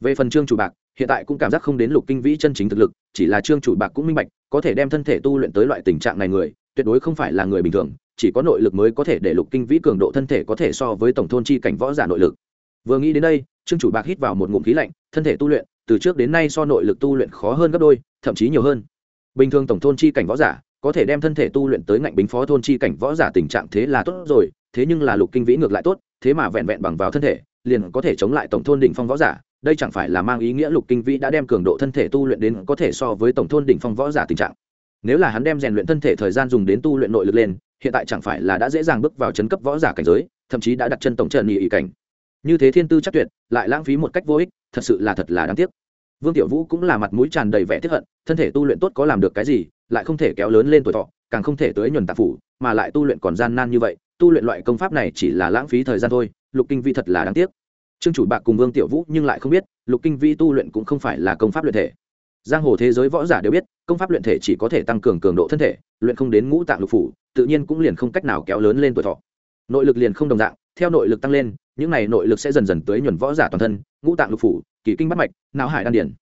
Speaker 1: Về phần trương chủ bạc, hiện tại cũng cảm giác không đến lục kinh vĩ chân chính thực lực, chỉ là trương chủ bạc cũng minh bạch, có thể đem thân thể tu luyện tới loại tình trạng này người, tuyệt đối không phải là người bình thường, chỉ có nội lực mới có thể để lục kinh vĩ cường độ thân thể có thể so với tổng thôn chi cảnh võ giả nội lực vừa nghĩ đến đây, trương chủ bạc hít vào một ngụm khí lạnh, thân thể tu luyện, từ trước đến nay so nội lực tu luyện khó hơn gấp đôi, thậm chí nhiều hơn. Bình thường tổng thôn chi cảnh võ giả, có thể đem thân thể tu luyện tới ngạnh bính phó thôn chi cảnh võ giả tình trạng thế là tốt rồi, thế nhưng là lục kinh vĩ ngược lại tốt, thế mà vẹn vẹn bằng vào thân thể, liền có thể chống lại tổng thôn đỉnh phong võ giả, đây chẳng phải là mang ý nghĩa lục kinh vĩ đã đem cường độ thân thể tu luyện đến có thể so với tổng thôn đỉnh phong võ giả tình trạng. Nếu là hắn đem rèn luyện thân thể thời gian dùng đến tu luyện nội lực lên, hiện tại chẳng phải là đã dễ dàng bước vào chấn cấp võ giả cảnh giới, thậm chí đã đặt chân tổng trần nhị ý cảnh như thế thiên tư chắc tuyệt, lại lãng phí một cách vô ích, thật sự là thật là đáng tiếc. Vương tiểu vũ cũng là mặt mũi tràn đầy vẻ tiếp hận, thân thể tu luyện tốt có làm được cái gì, lại không thể kéo lớn lên tuổi thọ, càng không thể tới nhuần tạp phủ, mà lại tu luyện còn gian nan như vậy, tu luyện loại công pháp này chỉ là lãng phí thời gian thôi, lục kinh vi thật là đáng tiếc. Trương chủ bạc cùng vương tiểu vũ nhưng lại không biết, lục kinh vi tu luyện cũng không phải là công pháp luyện thể. Giang hồ thế giới võ giả đều biết, công pháp luyện thể chỉ có thể tăng cường cường độ thân thể, luyện không đến ngũ tạng lục phủ, tự nhiên cũng liền không cách nào kéo lớn lên tuổi thọ. Nội lực liền không đồng dạng, theo nội lực tăng lên những này nội lực sẽ dần dần tới nhuần võ giả toàn thân, ngũ tạng lục phủ, kỳ kinh bắt mạch, não hải đan điển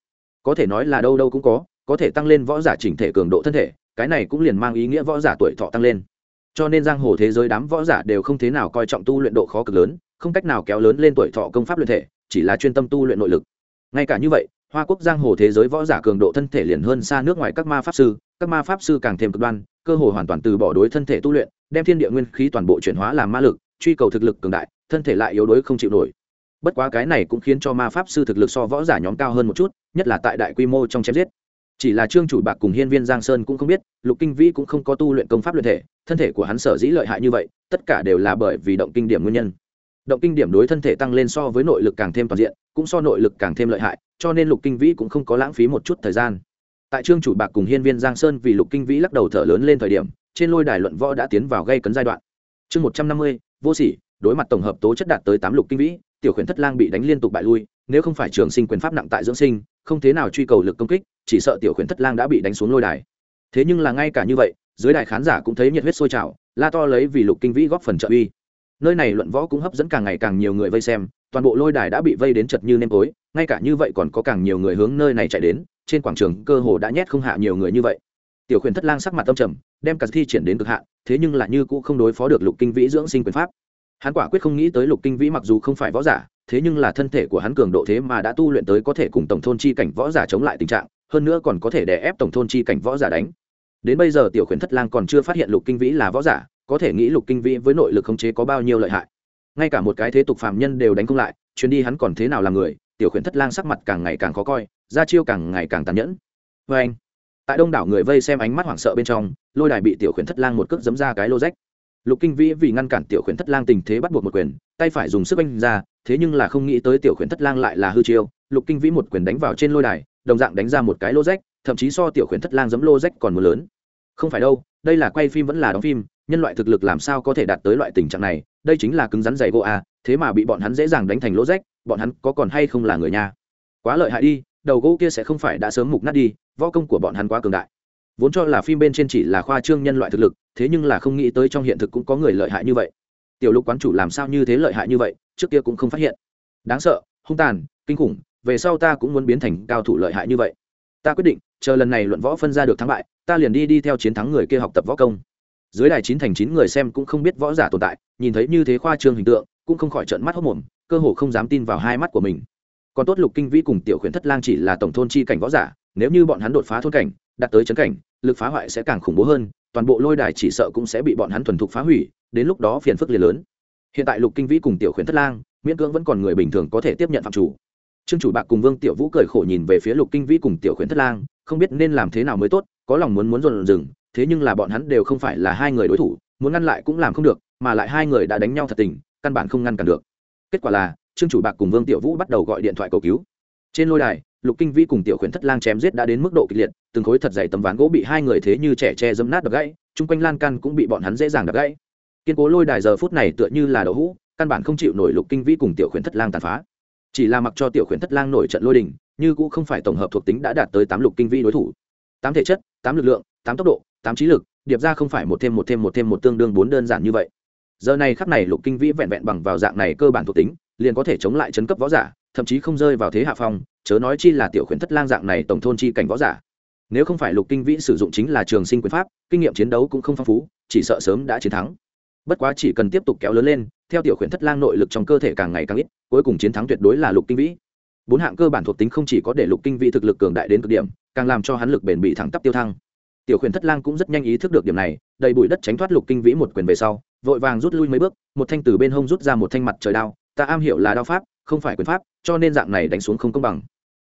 Speaker 1: có thể nói là đâu đâu cũng có có thể tăng lên võ giả chỉnh thể cường độ thân thể, cái này cũng liền mang ý nghĩa võ giả tuổi thọ tăng lên. Cho nên giang hồ thế giới đám võ giả đều không thế nào coi trọng tu luyện độ khó cực lớn, không cách nào kéo lớn lên tuổi thọ công pháp luyện thể, chỉ là chuyên tâm tu luyện nội lực. Ngay cả như vậy, hoa quốc giang hồ thế giới võ giả cường độ thân thể liền hơn xa nước ngoài các ma pháp sư, các ma pháp sư càng thêm cực đoan, cơ hồ hoàn toàn từ bỏ đối thân thể tu luyện, đem thiên địa nguyên khí toàn bộ chuyển hóa làm ma lực, truy cầu thực lực cường đại thân thể lại yếu đuối không chịu nổi. Bất quá cái này cũng khiến cho ma pháp sư thực lực so võ giả nhóm cao hơn một chút, nhất là tại đại quy mô trong chém giết. Chỉ là trương chủ bạc cùng hiên viên giang sơn cũng không biết, lục kinh vĩ cũng không có tu luyện công pháp luyện thể, thân thể của hắn sở dĩ lợi hại như vậy, tất cả đều là bởi vì động kinh điểm nguyên nhân. Động kinh điểm đối thân thể tăng lên so với nội lực càng thêm toàn diện, cũng so nội lực càng thêm lợi hại, cho nên lục kinh vĩ cũng không có lãng phí một chút thời gian. Tại trương chủ bạc cùng hiên viên giang sơn vì lục kinh vĩ lắc đầu thở lớn lên thời điểm, trên lôi đài luận võ đã tiến vào gây cấn giai đoạn. Chương một trăm năm mươi, vô sỉ đối mặt tổng hợp tố chất đạt tới tám lục kinh vĩ, tiểu khuyển thất lang bị đánh liên tục bại lui, nếu không phải trường sinh quyền pháp nặng tại dưỡng sinh, không thế nào truy cầu lực công kích, chỉ sợ tiểu khuyển thất lang đã bị đánh xuống lôi đài. Thế nhưng là ngay cả như vậy, dưới đài khán giả cũng thấy nhiệt huyết sôi trào, la to lấy vì lục kinh vĩ góp phần trợ uy. Nơi này luận võ cũng hấp dẫn càng ngày càng nhiều người vây xem, toàn bộ lôi đài đã bị vây đến chật như nêm tối, ngay cả như vậy còn có càng nhiều người hướng nơi này chạy đến, trên quảng trường cơ hồ đã nhét không hạ nhiều người như vậy. Tiểu khuyển thất lang sắc mặt tâm trầm, đem cả thi triển đến cực hạn, thế nhưng là như cũng không đối phó được lục kinh vĩ dưỡng sinh quyền pháp hắn quả quyết không nghĩ tới lục kinh vĩ mặc dù không phải võ giả, thế nhưng là thân thể của hắn cường độ thế mà đã tu luyện tới có thể cùng tổng thôn chi cảnh võ giả chống lại tình trạng, hơn nữa còn có thể đè ép tổng thôn chi cảnh võ giả đánh. Đến bây giờ tiểu khuyển thất lang còn chưa phát hiện lục kinh vĩ là võ giả, có thể nghĩ lục kinh vĩ với nội lực khống chế có bao nhiêu lợi hại. Ngay cả một cái thế tục phạm nhân đều đánh không lại, chuyến đi hắn còn thế nào là người, tiểu khuyển thất lang sắc mặt càng ngày càng khó coi ra chiêu càng ngày càng tàn nhẫn. Vê anh tại đông đảo người vây xem ánh mắt hoảng sợ bên trong, lôi đài bị tiểu khuyển thất lang một cước giấm ra cái lô rách lục kinh vĩ vì ngăn cản tiểu khuyển thất lang tình thế bắt buộc một quyền, tay phải dùng sức anh ra, thế nhưng là không nghĩ tới tiểu khuyển thất lang lại là hư chiêu. Lục kinh vĩ một quyền đánh vào trên lôi đài, đồng dạng đánh ra một cái lô rách, thậm chí so tiểu khuyển thất lang giấm lô rách còn một lớn. Không phải đâu, đây là quay phim vẫn là đóng phim, nhân loại thực lực làm sao có thể đạt tới loại tình trạng này, đây chính là cứng rắn dày gỗ à? thế mà bị bọn hắn dễ dàng đánh thành lỗ rách, bọn hắn có còn hay không là người nhà? Quá lợi hại đi, đầu gỗ kia sẽ không phải đã sớm mục nát đi, võ công của bọn hắn quá cường đại vốn cho là phim bên trên chỉ là khoa trương nhân loại thực lực, thế nhưng là không nghĩ tới trong hiện thực cũng có người lợi hại như vậy. Tiểu lục quán chủ làm sao như thế lợi hại như vậy, trước kia cũng không phát hiện. Đáng sợ, hung tàn, kinh khủng, về sau ta cũng muốn biến thành cao thủ lợi hại như vậy. Ta quyết định, chờ lần này luận võ phân ra được thắng bại, ta liền đi đi theo chiến thắng người kia học tập võ công. Dưới đài chín thành chín người xem cũng không biết võ giả tồn tại, nhìn thấy như thế khoa trương hình tượng, cũng không khỏi trợn mắt hốc mồm, cơ hồ không dám tin vào hai mắt của mình. Còn tốt lục kinh vĩ cùng tiểu khuyển thất lang chỉ là tổng thôn chi cảnh võ giả, nếu như bọn hắn đột phá thôn cảnh, đạt tới chấn cảnh lực phá hoại sẽ càng khủng bố hơn, toàn bộ lôi đài chỉ sợ cũng sẽ bị bọn hắn thuần thục phá hủy, đến lúc đó phiền phức liền lớn. Hiện tại lục kinh vĩ cùng tiểu khuyến thất lang, miễn cưỡng vẫn còn người bình thường có thể tiếp nhận phạm chủ. Trương chủ bạc cùng vương tiểu vũ cười khổ nhìn về phía lục kinh vĩ cùng tiểu khuyến thất lang, không biết nên làm thế nào mới tốt, có lòng muốn muốn dồn dừng, thế nhưng là bọn hắn đều không phải là hai người đối thủ, muốn ngăn lại cũng làm không được, mà lại hai người đã đánh nhau thật tình, căn bản không ngăn cản được. Kết quả là, trương chủ bạc cùng vương tiểu vũ bắt đầu gọi điện thoại cầu cứu. Trên lôi đài lục kinh vĩ cùng tiểu khuyển thất lang chém giết đã đến mức độ kịch liệt, từng khối thật dày tấm ván gỗ bị hai người thế như trẻ tre dấm nát đập gãy, chung quanh lan căn cũng bị bọn hắn dễ dàng đập gãy. Kiên cố lôi đài giờ phút này tựa như là đậu hũ, căn bản không chịu nổi lục kinh vĩ cùng tiểu khuyển thất lang tàn phá. Chỉ là mặc cho tiểu khuyển thất lang nổi trận lôi đình, như cũng không phải tổng hợp thuộc tính đã đạt tới tám lục kinh vĩ đối thủ. Tám thể chất, tám lực lượng, tám tốc độ, tám trí lực, điệp ra không phải một thêm một thêm một thêm một tương đương bốn đơn giản như vậy. Giờ này khắc này lục kinh vĩ vẹn vẹn bằng vào dạng này cơ bản thuộc tính, liền có thể chống lại chấn cấp võ giả thậm chí không rơi vào thế hạ phong, chớ nói chi là tiểu khuyển thất lang dạng này tổng thôn chi cảnh võ giả. Nếu không phải lục kinh vĩ sử dụng chính là trường sinh quyền pháp, kinh nghiệm chiến đấu cũng không phong phú, chỉ sợ sớm đã chiến thắng. Bất quá chỉ cần tiếp tục kéo lớn lên, theo tiểu khuyển thất lang nội lực trong cơ thể càng ngày càng ít, cuối cùng chiến thắng tuyệt đối là lục kinh vĩ. Bốn hạng cơ bản thuộc tính không chỉ có để lục kinh vĩ thực lực cường đại đến cực điểm, càng làm cho hắn lực bền bị thẳng tắp tiêu thăng. Tiểu khuyển thất lang cũng rất nhanh ý thức được điểm này, đầy bụi đất tránh thoát lục kinh vĩ một quyền về sau, vội vàng rút lui mấy bước, một thanh từ bên hông rút ra một thanh mặt trời đao, ta am hiểu là đao pháp không phải quyền pháp, cho nên dạng này đánh xuống không công bằng.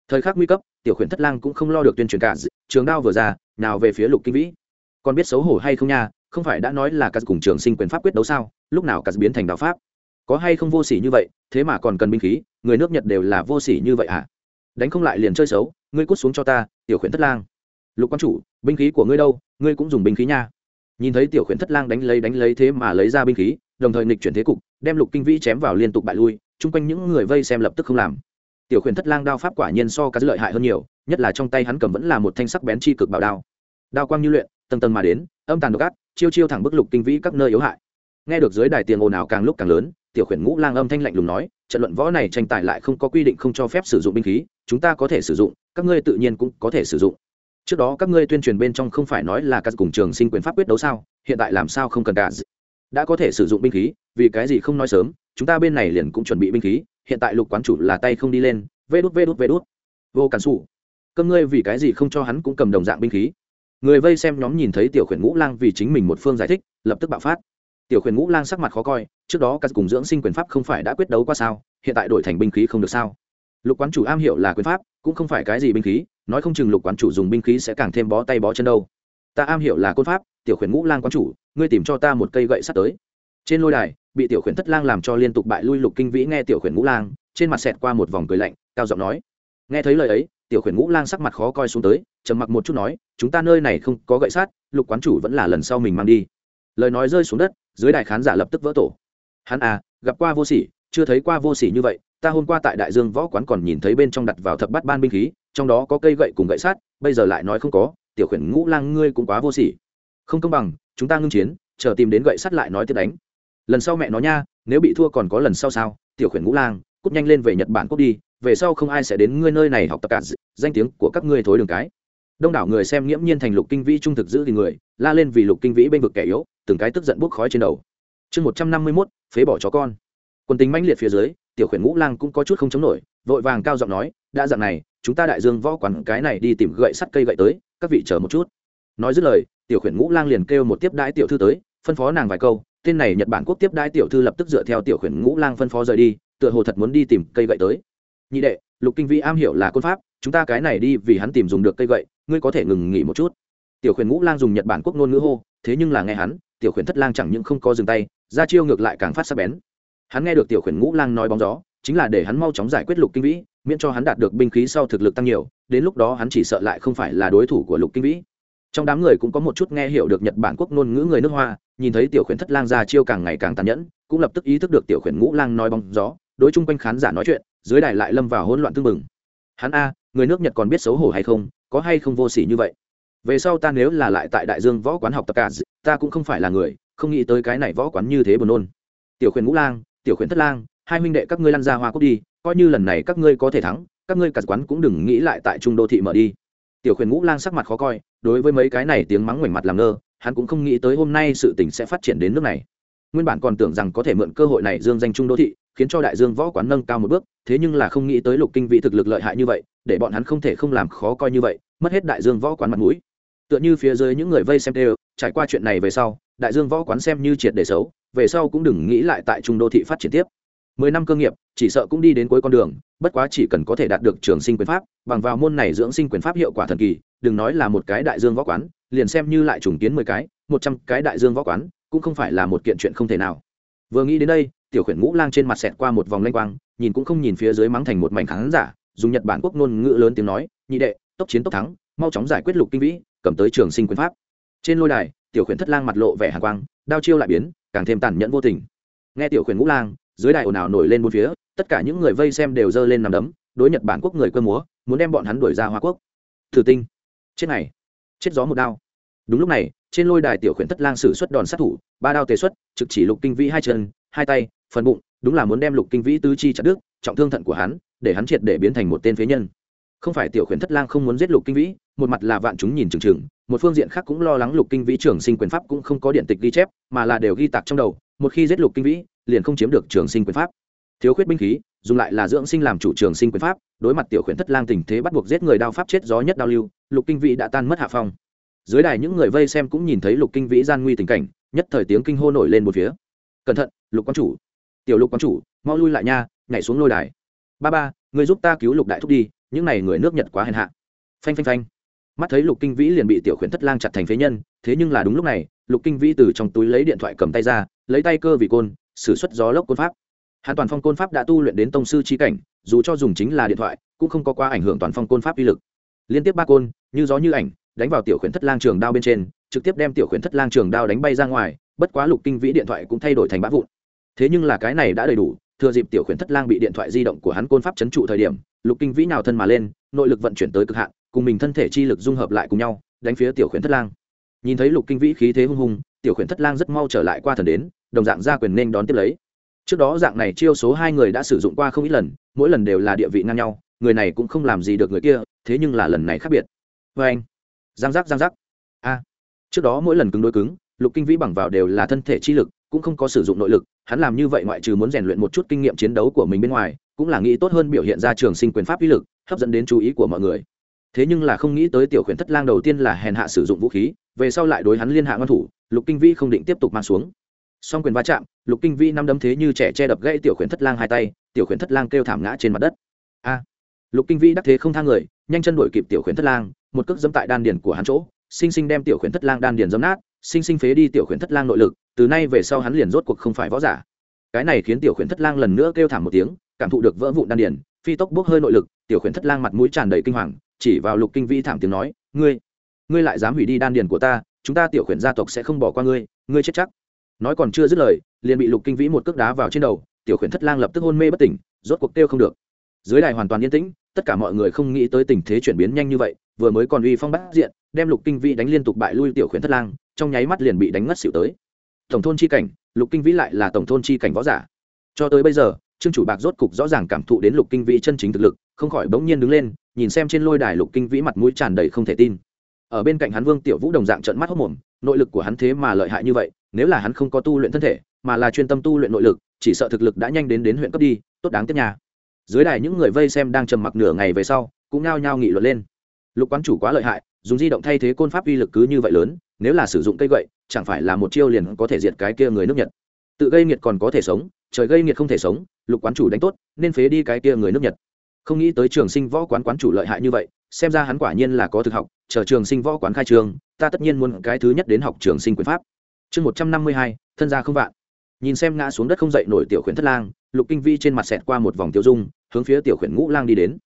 Speaker 1: Thời khắc nguy cấp, tiểu khuyển thất lang cũng không lo được tuyên truyền cả trường đao vừa ra, nào về phía lục kinh vĩ. Còn biết xấu hổ hay không nha, không phải đã nói là cả cùng trường sinh quyền pháp quyết đấu sao, lúc nào cả biến thành đạo pháp? Có hay không vô sỉ như vậy, thế mà còn cần binh khí, người nước nhật đều là vô sỉ như vậy à đánh không lại liền chơi xấu, ngươi cút xuống cho ta, tiểu khuyển thất lang. Lục quan chủ, binh khí của ngươi đâu, ngươi cũng dùng binh khí nha. Nhìn thấy tiểu khuyển thất lang đánh lấy đánh lấy thế mà lấy ra binh khí, đồng thời nghịch chuyển thế cục, đem lục kinh vĩ chém vào liên tục bại lui chung quanh những người vây xem lập tức không làm. Tiểu khuyển thất lang đao pháp quả nhiên so cá lợi hại hơn nhiều, nhất là trong tay hắn cầm vẫn là một thanh sắc bén chi cực bảo đao. Đao quang như luyện, tầng tầng mà đến, âm tàn độc ác, chiêu chiêu thẳng bức lục kinh vĩ các nơi yếu hại. Nghe được dưới đài tiền ồn ào càng lúc càng lớn, tiểu khuyển ngũ lang âm thanh lạnh lùng nói, trận luận võ này tranh tài lại không có quy định không cho phép sử dụng binh khí, chúng ta có thể sử dụng, các ngươi tự nhiên cũng có thể sử dụng. Trước đó các ngươi tuyên truyền bên trong không phải nói là các cùng trường sinh quyền pháp quyết đấu sao, hiện tại làm sao không cần cả đã có thể sử dụng binh khí, vì cái gì không nói sớm, chúng ta bên này liền cũng chuẩn bị binh khí, hiện tại lục quán chủ là tay không đi lên, vê đút vê đút vê đút. Vô cản xù cơm ngươi vì cái gì không cho hắn cũng cầm đồng dạng binh khí. Người vây xem nhóm nhìn thấy tiểu khuyển ngũ lang vì chính mình một phương giải thích, lập tức bạo phát. Tiểu khuyển ngũ lang sắc mặt khó coi, trước đó các cùng dưỡng sinh quyền pháp không phải đã quyết đấu qua sao, hiện tại đổi thành binh khí không được sao. Lục quán chủ am hiểu là quyền pháp, cũng không phải cái gì binh khí, nói không chừng lục quán chủ dùng binh khí sẽ càng thêm bó tay bó chân đâu. Ta am hiểu là côn pháp tiểu khuyển ngũ lang quán chủ, ngươi tìm cho ta một cây gậy sắt tới. Trên lôi đài, bị tiểu khuyển thất lang làm cho liên tục bại lui lục kinh vĩ nghe tiểu khuyển ngũ lang, trên mặt xẹt qua một vòng cười lạnh, cao giọng nói. Nghe thấy lời ấy, tiểu khuyển ngũ lang sắc mặt khó coi xuống tới, trầm mặc một chút nói, chúng ta nơi này không có gậy sát lục quán chủ vẫn là lần sau mình mang đi. Lời nói rơi xuống đất, dưới đài khán giả lập tức vỡ tổ. Hắn à gặp qua vô sỉ, chưa thấy qua vô sỉ như vậy, ta hôm qua tại đại dương võ quán còn nhìn thấy bên trong đặt vào thập bát ban binh khí, trong đó có cây gậy cùng gậy sát bây giờ lại nói không có, tiểu khuyển ngũ lang ngươi cũng quá vô sỉ không công bằng, chúng ta ngưng chiến, chờ tìm đến gậy sắt lại nói tiếp đánh. Lần sau mẹ nó nha, nếu bị thua còn có lần sau sao? Tiểu khuyển ngũ lang, cút nhanh lên về nhật bản cút đi, về sau không ai sẽ đến ngươi nơi này học tập cả danh tiếng của các ngươi thối đường cái. Đông đảo người xem nghiễm nhiên thành lục kinh vĩ trung thực giữ thì người, la lên vì lục kinh vĩ bên vực kẻ yếu, từng cái tức giận bốc khói trên đầu. Chương một trăm năm mươi mốt, phế bỏ chó con. Quân tính mãnh liệt phía dưới, tiểu khuyển ngũ lang cũng có chút không chống nổi, vội vàng cao giọng nói, đã dặn này, chúng ta đại dương võ quản cái này đi tìm gậy sắt cây gậy tới, các vị chờ một chút. Nói dứt lời tiểu khuyển ngũ lang liền kêu một tiếp đãi tiểu thư tới, phân phó nàng vài câu, tên này nhật bản quốc tiếp đãi tiểu thư lập tức dựa theo tiểu khuyển ngũ lang phân phó rời đi, tựa hồ thật muốn đi tìm cây gậy tới. Nhị đệ, lục kinh vĩ am hiểu là côn pháp, chúng ta cái này đi vì hắn tìm dùng được cây gậy, ngươi có thể ngừng nghỉ một chút. Tiểu khuyển ngũ lang dùng nhật bản quốc ngôn ngữ hô, thế nhưng là nghe hắn, tiểu khuyển thất lang chẳng những không có dừng tay, ra chiêu ngược lại càng phát sắc bén. Hắn nghe được tiểu khuyển ngũ lang nói bóng gió, chính là để hắn mau chóng giải quyết lục kinh vĩ, miễn cho hắn đạt được binh khí sau thực lực tăng nhiều, đến lúc đó hắn chỉ sợ lại không phải là đối thủ của lục kinh vĩ trong đám người cũng có một chút nghe hiểu được nhật bản quốc ngôn ngữ người nước hoa, nhìn thấy tiểu khuyển thất lang ra chiêu càng ngày càng tàn nhẫn, cũng lập tức ý thức được tiểu khuyển ngũ lang nói bóng gió, đối chung quanh khán giả nói chuyện, dưới đài lại lâm vào hỗn loạn tương mừng hắn a, người nước nhật còn biết xấu hổ hay không? Có hay không vô sỉ như vậy? Về sau ta nếu là lại tại đại dương võ quán học tập cả ta cũng không phải là người, không nghĩ tới cái này võ quán như thế buồn nôn. Tiểu khuyển ngũ lang, tiểu khuyển thất lang, hai huynh đệ các ngươi lăn ra hoa cúc đi, coi như lần này các ngươi có thể thắng, các ngươi cả quán cũng đừng nghĩ lại tại trung đô thị mở đi tiểu khuyển ngũ lang sắc mặt khó coi, đối với mấy cái này tiếng mắng ngoảnh mặt làm ngơ, hắn cũng không nghĩ tới hôm nay sự tình sẽ phát triển đến nước này. Nguyên bản còn tưởng rằng có thể mượn cơ hội này dương danh trung đô thị, khiến cho đại dương võ quán nâng cao một bước, thế nhưng là không nghĩ tới lục kinh vị thực lực lợi hại như vậy, để bọn hắn không thể không làm khó coi như vậy, mất hết đại dương võ quán mặt mũi. Tựa như phía dưới những người vây xem đều, trải qua chuyện này về sau, đại dương võ quán xem như triệt để xấu, về sau cũng đừng nghĩ lại tại trung đô thị phát triển tiếp mười năm cơ nghiệp, chỉ sợ cũng đi đến cuối con đường, bất quá chỉ cần có thể đạt được trường sinh quyền pháp, bằng vào môn này dưỡng sinh quyền pháp hiệu quả thần kỳ, đừng nói là một cái đại dương võ quán, liền xem như lại trùng kiến mười cái, một trăm cái đại dương võ quán, cũng không phải là một kiện chuyện không thể nào. Vừa nghĩ đến đây, tiểu khuyển ngũ lang trên mặt xẹt qua một vòng lanh quang, nhìn cũng không nhìn phía dưới mắng thành một mảnh khán giả, dùng nhật bản quốc ngôn ngữ lớn tiếng nói, nhị đệ, tốc chiến tốc thắng, mau chóng giải quyết lục kinh vĩ, cầm tới trường sinh quyền pháp. Trên lôi đài, tiểu khuyển thất lang mặt lộ vẻ hàn quang, đao chiêu lại biến, càng thêm tàn nhẫn vô tình. Nghe tiểu khuyển ngũ lang dưới đài ồn ào nổi lên bốn phía, tất cả những người vây xem đều giơ lên nằm đấm, đối nhật bản quốc người cơ múa, muốn đem bọn hắn đuổi ra hoa quốc. Thử tinh, chết này, chết gió một đao. Đúng lúc này, trên lôi đài tiểu khuyển thất lang sử xuất đòn sát thủ, ba đao tề xuất, trực chỉ lục kinh vĩ hai chân, hai tay, phần bụng, đúng là muốn đem lục kinh vĩ tứ chi chặt đứt, trọng thương thận của hắn, để hắn triệt để biến thành một tên phế nhân. Không phải tiểu khuyển thất lang không muốn giết lục kinh vĩ, một mặt là vạn chúng nhìn chừng chừng, một phương diện khác cũng lo lắng lục kinh vĩ trưởng sinh quyền pháp cũng không có điện tịch ghi chép, mà là đều ghi tạc trong đầu, một khi giết lục kinh vĩ liền không chiếm được trường sinh quyền pháp. Thiếu khuyết binh khí, dùng lại là dưỡng sinh làm chủ trường sinh quyền pháp, đối mặt tiểu khuyển thất lang tình thế bắt buộc giết người đao pháp chết gió nhất đao lưu, lục kinh vĩ đã tan mất hạ phong. Dưới đài những người vây xem cũng nhìn thấy lục kinh vĩ gian nguy tình cảnh, nhất thời tiếng kinh hô nổi lên một phía. Cẩn thận, lục quan chủ. Tiểu lục quan chủ, mau lui lại nha, nhảy xuống lôi đài. Ba ba người giúp ta cứu lục đại thúc đi, những này người nước nhật quá hèn hạ. Phanh phanh phanh. Mắt thấy lục kinh vĩ liền bị tiểu khuyển thất lang chặt thành phế nhân, thế nhưng là đúng lúc này, lục kinh vĩ từ trong túi lấy điện thoại cầm tay ra, lấy tay cơ vì côn sử xuất gió lốc côn pháp. Hàn toàn phong côn pháp đã tu luyện đến tông sư trí cảnh, dù cho dùng chính là điện thoại, cũng không có qua ảnh hưởng toàn phong côn pháp uy lực. Liên tiếp ba côn, như gió như ảnh, đánh vào tiểu khuyển thất lang trường đao bên trên, trực tiếp đem tiểu khuyển thất lang trường đao đánh bay ra ngoài, bất quá lục kinh vĩ điện thoại cũng thay đổi thành bã vụn. Thế nhưng là cái này đã đầy đủ, thừa dịp tiểu khuyển thất lang bị điện thoại di động của hắn côn pháp chấn trụ thời điểm, lục kinh vĩ nào thân mà lên, nội lực vận chuyển tới cực hạn, cùng mình thân thể chi lực dung hợp lại cùng nhau, đánh phía tiểu khuyển thất lang. Nhìn thấy lục kinh vĩ khí thế hung hùng, tiểu khuyển thất lang rất mau trở lại qua thần đến đồng dạng ra quyền nên đón tiếp lấy. Trước đó dạng này chiêu số hai người đã sử dụng qua không ít lần, mỗi lần đều là địa vị ngang nhau, người này cũng không làm gì được người kia, thế nhưng là lần này khác biệt. Vê anh, giang giác giang giác. A, trước đó mỗi lần cứng đối cứng, lục kinh vĩ bằng vào đều là thân thể chi lực, cũng không có sử dụng nội lực, hắn làm như vậy ngoại trừ muốn rèn luyện một chút kinh nghiệm chiến đấu của mình bên ngoài, cũng là nghĩ tốt hơn biểu hiện ra trường sinh quyền pháp uy lực, hấp dẫn đến chú ý của mọi người. Thế nhưng là không nghĩ tới tiểu khuyển thất lang đầu tiên là hèn hạ sử dụng vũ khí, về sau lại đối hắn liên hạ ngăn thủ, lục kinh vĩ không định tiếp tục mang xuống song quyền va chạm, lục kinh vĩ năm đấm thế như trẻ che đập gãy tiểu khuyển thất lang hai tay, tiểu khuyển thất lang kêu thảm ngã trên mặt đất. A! Lục kinh vĩ đắc thế không thang người, nhanh chân đuổi kịp tiểu khuyển thất lang, một cước dẫm tại đan điền của hắn chỗ, sinh sinh đem tiểu khuyển thất lang đan điền dẫm nát, sinh sinh phế đi tiểu khuyển thất lang nội lực, từ nay về sau hắn liền rốt cuộc không phải võ giả. Cái này khiến tiểu khuyển thất lang lần nữa kêu thảm một tiếng, cảm thụ được vỡ vụn đan điền, phi tốc bốc hơi nội lực, tiểu khuyển thất lang mặt mũi tràn đầy kinh hoàng, chỉ vào lục kinh vĩ thảm tiếng nói, ngươi ngươi lại dám hủy đi đan điền của ta, chúng ta tiểu khuyển gia tộc sẽ không bỏ qua ngươi ngươi chết chắc nói còn chưa dứt lời, liền bị lục kinh vĩ một cước đá vào trên đầu, tiểu khuyển thất lang lập tức hôn mê bất tỉnh, rốt cuộc kêu không được. Dưới đài hoàn toàn yên tĩnh, tất cả mọi người không nghĩ tới tình thế chuyển biến nhanh như vậy, vừa mới còn uy phong bắt diện, đem lục kinh vĩ đánh liên tục bại lui tiểu khuyển thất lang, trong nháy mắt liền bị đánh ngất xỉu tới. Tổng thôn chi cảnh, lục kinh vĩ lại là tổng thôn chi cảnh võ giả. Cho tới bây giờ, trương chủ bạc rốt cục rõ ràng cảm thụ đến lục kinh vĩ chân chính thực lực, không khỏi bỗng nhiên đứng lên, nhìn xem trên lôi đài lục kinh vĩ mặt mũi tràn đầy không thể tin. Ở bên cạnh hắn vương tiểu vũ đồng dạng trận mắt hốc mồm, nội lực của hắn thế mà lợi hại như vậy nếu là hắn không có tu luyện thân thể, mà là chuyên tâm tu luyện nội lực, chỉ sợ thực lực đã nhanh đến đến huyện cấp đi, tốt đáng tiếc nhà dưới đài những người vây xem đang trầm mặc nửa ngày về sau, cũng nao nhao nghị luận lên. Lục quán chủ quá lợi hại, dùng di động thay thế côn pháp uy lực cứ như vậy lớn, nếu là sử dụng cây gậy, chẳng phải là một chiêu liền có thể diệt cái kia người nước nhật. Tự gây nghiệt còn có thể sống, trời gây nghiệt không thể sống, lục quán chủ đánh tốt, nên phế đi cái kia người nước nhật. Không nghĩ tới trường sinh võ quán quán chủ lợi hại như vậy, xem ra hắn quả nhiên là có thực học, chờ trường sinh võ quán khai trường, ta tất nhiên muốn cái thứ nhất đến học trường sinh quyền pháp chương một trăm năm mươi hai, thân gia không vạn. Nhìn xem ngã xuống đất không dậy nổi tiểu khuyển thất lang, lục kinh vi trên mặt xẹt qua một vòng tiêu dung, hướng phía tiểu khuyển ngũ lang đi đến.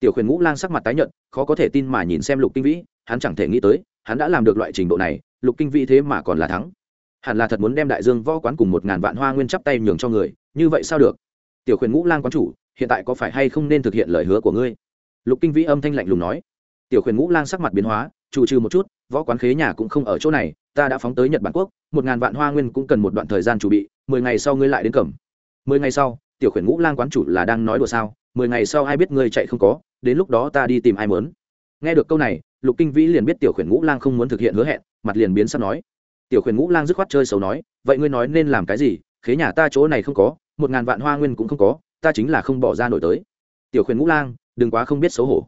Speaker 1: Tiểu khuyển ngũ lang sắc mặt tái nhợt, khó có thể tin mà nhìn xem lục kinh vĩ hắn chẳng thể nghĩ tới, hắn đã làm được loại trình độ này, lục kinh vĩ thế mà còn là thắng. Hẳn là thật muốn đem đại dương võ quán cùng một ngàn vạn hoa nguyên chắp tay nhường cho người, như vậy sao được? Tiểu khuyển ngũ lang quán chủ, hiện tại có phải hay không nên thực hiện lời hứa của ngươi? Lục kinh vĩ âm thanh lạnh lùng nói. Tiểu khuyển ngũ lang sắc mặt biến hóa chủ trừ một chút, võ quán khế nhà cũng không ở chỗ này ta đã phóng tới nhật bản quốc, một ngàn vạn hoa nguyên cũng cần một đoạn thời gian chuẩn bị, mười ngày sau ngươi lại đến cầm. Mười ngày sau, tiểu khuyển ngũ lang quán chủ là đang nói đùa sao, mười ngày sau ai biết ngươi chạy không có, đến lúc đó ta đi tìm ai mớn nghe được câu này, lục kinh vĩ liền biết tiểu khuyển ngũ lang không muốn thực hiện hứa hẹn, mặt liền biến sắp nói. Tiểu khuyển ngũ lang dứt khoát chơi xấu nói, vậy ngươi nói nên làm cái gì, khế nhà ta chỗ này không có, một ngàn vạn hoa nguyên cũng không có, ta chính là không bỏ ra nổi tới. Tiểu khuyển ngũ lang, đừng quá không biết xấu hổ.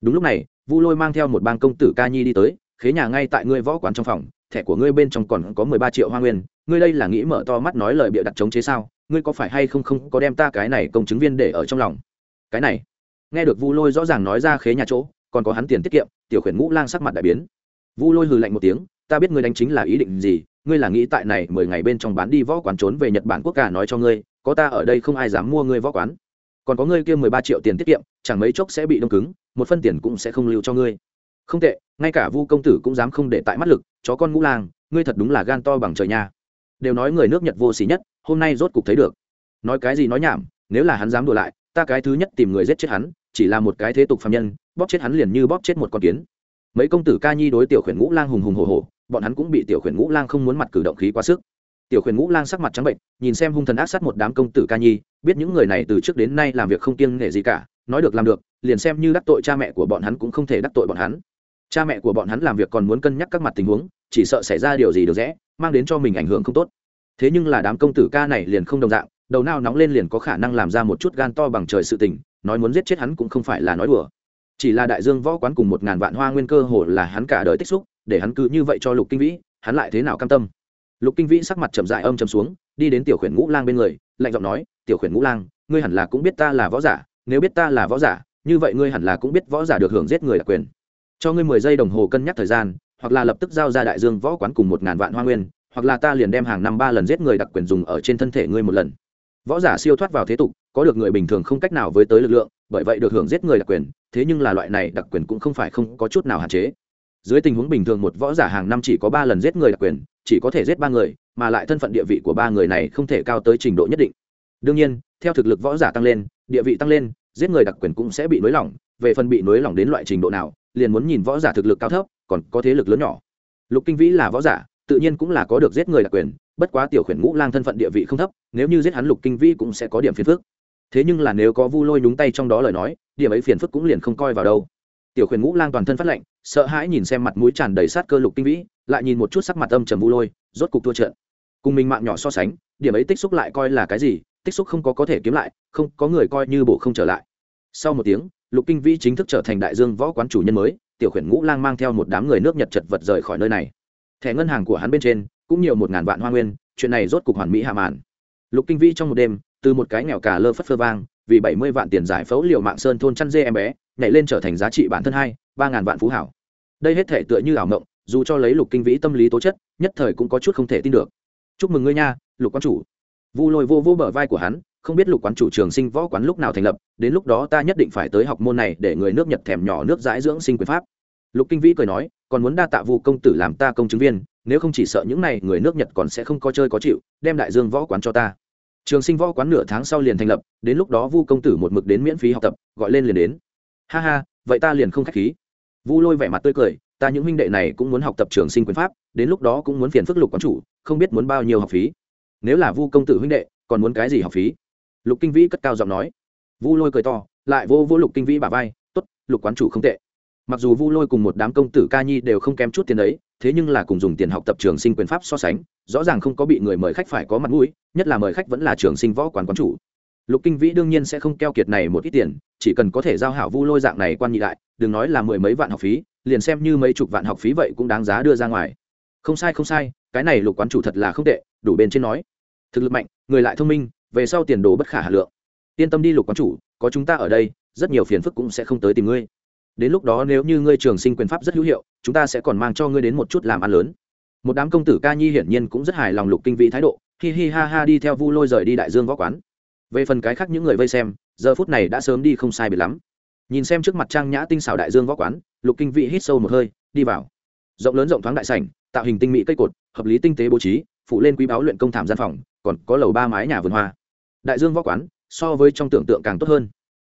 Speaker 1: Đúng lúc này, vu lôi mang theo một bang công tử ca nhi đi tới, khế nhà ngay tại ngươi võ quán trong phòng thẻ của ngươi bên trong còn có mười ba triệu hoa nguyên, ngươi đây là nghĩ mở to mắt nói lời bịa đặt chống chế sao? Ngươi có phải hay không không có đem ta cái này công chứng viên để ở trong lòng? Cái này, nghe được vu lôi rõ ràng nói ra khế nhà chỗ, còn có hắn tiền tiết kiệm, tiểu khuyển ngũ lang sắc mặt đại biến. Vu lôi hừ lạnh một tiếng, ta biết ngươi đánh chính là ý định gì, ngươi là nghĩ tại này mười ngày bên trong bán đi võ quán trốn về nhật bản quốc cả nói cho ngươi, có ta ở đây không ai dám mua ngươi võ quán. Còn có ngươi kia mười ba triệu tiền tiết kiệm, chẳng mấy chốc sẽ bị đông cứng, một phân tiền cũng sẽ không lưu cho ngươi không tệ, ngay cả vu công tử cũng dám không để tại mắt lực, chó con ngũ lang, ngươi thật đúng là gan to bằng trời nha. Đều nói người nước nhật vô xỉ nhất, hôm nay rốt cục thấy được. Nói cái gì nói nhảm, nếu là hắn dám đùa lại, ta cái thứ nhất tìm người giết chết hắn, chỉ là một cái thế tục phạm nhân, bóp chết hắn liền như bóp chết một con kiến. Mấy công tử ca nhi đối tiểu khuyển ngũ lang hùng hùng hồ hồ bọn hắn cũng bị tiểu khuyển ngũ lang không muốn mặt cử động khí quá sức. Tiểu khuyển ngũ lang sắc mặt trắng bệnh, nhìn xem hung thần ác sát một đám công tử ca nhi, biết những người này từ trước đến nay làm việc không kiêng nể gì cả, nói được làm được, liền xem như đắc tội cha mẹ của bọn hắn cũng không thể đắc tội bọn hắn cha mẹ của bọn hắn làm việc còn muốn cân nhắc các mặt tình huống, chỉ sợ xảy ra điều gì được rẽ, mang đến cho mình ảnh hưởng không tốt. Thế nhưng là đám công tử ca này liền không đồng dạng, đầu nao nóng lên liền có khả năng làm ra một chút gan to bằng trời sự tình, nói muốn giết chết hắn cũng không phải là nói đùa. Chỉ là đại dương võ quán cùng một ngàn vạn hoa nguyên cơ hồ là hắn cả đời tích xúc, để hắn cứ như vậy cho lục kinh vĩ, hắn lại thế nào cam tâm? Lục kinh vĩ sắc mặt chậm dại âm chầm xuống, đi đến tiểu khuyển ngũ lang bên người, lạnh giọng nói, tiểu khuyển ngũ lang, ngươi hẳn là cũng biết ta là võ giả, nếu biết ta là võ giả, như vậy ngươi hẳn là cũng biết võ giả được hưởng giết người đặc quyền cho ngươi mười giây đồng hồ cân nhắc thời gian, hoặc là lập tức giao ra đại dương võ quán cùng một ngàn vạn hoa nguyên, hoặc là ta liền đem hàng năm ba lần giết người đặc quyền dùng ở trên thân thể ngươi một lần. Võ giả siêu thoát vào thế tục, có được người bình thường không cách nào với tới lực lượng, bởi vậy được hưởng giết người đặc quyền, thế nhưng là loại này đặc quyền cũng không phải không có chút nào hạn chế. Dưới tình huống bình thường một võ giả hàng năm chỉ có ba lần giết người đặc quyền, chỉ có thể giết ba người, mà lại thân phận địa vị của ba người này không thể cao tới trình độ nhất định. Đương nhiên, theo thực lực võ giả tăng lên, địa vị tăng lên, giết người đặc quyền cũng sẽ bị nới lỏng, về phần bị nới lỏng đến loại trình độ nào liền muốn nhìn võ giả thực lực cao thấp, còn có thế lực lớn nhỏ. Lục kinh vĩ là võ giả, tự nhiên cũng là có được giết người đặc quyền, bất quá tiểu khuyển ngũ lang thân phận địa vị không thấp, nếu như giết hắn lục kinh vĩ cũng sẽ có điểm phiền phức. Thế nhưng là nếu có vu lôi nhúng tay trong đó lời nói, điểm ấy phiền phức cũng liền không coi vào đâu. Tiểu khuyển ngũ lang toàn thân phát lệnh sợ hãi nhìn xem mặt mũi tràn đầy sát cơ lục kinh vĩ, lại nhìn một chút sắc mặt âm trầm vu lôi, rốt cục thua trận. Cùng mình mạng nhỏ so sánh, điểm ấy tích xúc lại coi là cái gì, tích xúc không có có thể kiếm lại, không, có người coi như bổ không trở lại. Sau một tiếng lục kinh vĩ chính thức trở thành đại dương võ quán chủ nhân mới, tiểu khuyển ngũ lang mang theo một đám người nước nhật chật vật rời khỏi nơi này. Thẻ ngân hàng của hắn bên trên, cũng nhiều một ngàn vạn hoa nguyên, chuyện này rốt cục hoàn mỹ hạ màn. Lục kinh vĩ trong một đêm, từ một cái nghèo cà lơ phất phơ vang, vì bảy mươi vạn tiền giải phẫu liệu mạng sơn thôn chăn dê em bé, nhảy lên trở thành giá trị bản thân hai, ba ngàn vạn phú hảo. Đây hết thể tựa như ảo mộng, dù cho lấy lục kinh vĩ tâm lý tố chất, nhất thời cũng có chút không thể tin được. Chúc mừng ngươi nha, lục quan chủ. Vu lôi vô vô bờ vai của hắn không biết lục quán chủ trường sinh võ quán lúc nào thành lập, đến lúc đó ta nhất định phải tới học môn này để người nước nhật thèm nhỏ nước dãi dưỡng sinh quyền pháp. Lục kinh vĩ cười nói, còn muốn đa tạ vu công tử làm ta công chứng viên, nếu không chỉ sợ những n à y người nước nhật còn sẽ không có chơi có chịu, đem đại dương võ quán cho ta. Trường sinh võ quán nửa tháng sau liền thành lập, đến lúc đó vu công tử một mực đến miễn phí học tập, gọi lên liền đến. Ha ha, vậy ta liền không k h á c h khí. Vu lôi vẻ mặt tươi cười, ta những huynh đệ này cũng muốn học tập trường sinh quyền pháp, đến lúc đó cũng muốn phiền phức lục quán chủ, không biết muốn bao nhiêu học phí. Nếu là vu công tử huynh đệ, còn muốn cái gì học phí? Lục kinh vĩ cất cao giọng nói. Vu lôi cười to, lại vô vô lục kinh vĩ bà vai t ố t lục quán chủ không tệ. Mặc dù vu lôi cùng một đám công tử ca nhi đều không kém chút tiền đấy thế nhưng là cùng dùng tiền học tập trường sinh quyền pháp so sánh, rõ ràng không có bị người mời khách phải có mặt mũi, nhất là mời khách vẫn là trường sinh võ quán quán chủ. Lục kinh vĩ đương nhiên sẽ không keo kiệt này một ít tiền, chỉ cần có thể giao hảo vu lôi dạng này quan nhị lại đừng nói là mười mấy vạn học phí, liền xem như mấy chục vạn học phí vậy cũng đáng giá đưa ra ngoài. Không sai không sai, cái này lục quán chủ thật là không tệ, đủ bên trên nói. Thực lực mạnh, người lại thông minh về sau tiền đồ bất khả hà lượng. Yên tâm đi, lục quán chủ, có chúng ta ở đây, rất nhiều phiền phức cũng sẽ không tới tìm ngươi. Đến lúc đó nếu như ngươi trường sinh quyền pháp rất hữu hiệu, chúng ta sẽ còn mang cho ngươi đến một chút làm ăn lớn. Một đám công tử ca nhi hiển nhiên cũng rất hài lòng lục kinh vĩ thái độ, hi hi ha ha đi theo vu lôi rời đi đại dương võ quán. Về phần cái khác những người vây xem, giờ phút này đã sớm đi không sai biệt lắm. Nhìn xem trước mặt trang nhã tinh xảo đại dương võ quán, lục kinh vị hít sâu một hơi, đi vào. Rộng lớn rộng thoáng đại sảnh, tạo hình tinh mỹ cây cột, hợp lý tinh tế bố trí phụ lên quý báo luyện công thảm gian phòng, còn có lầu ba mái nhà vườn hoa đại dương võ quán, so với trong tưởng tượng càng tốt hơn.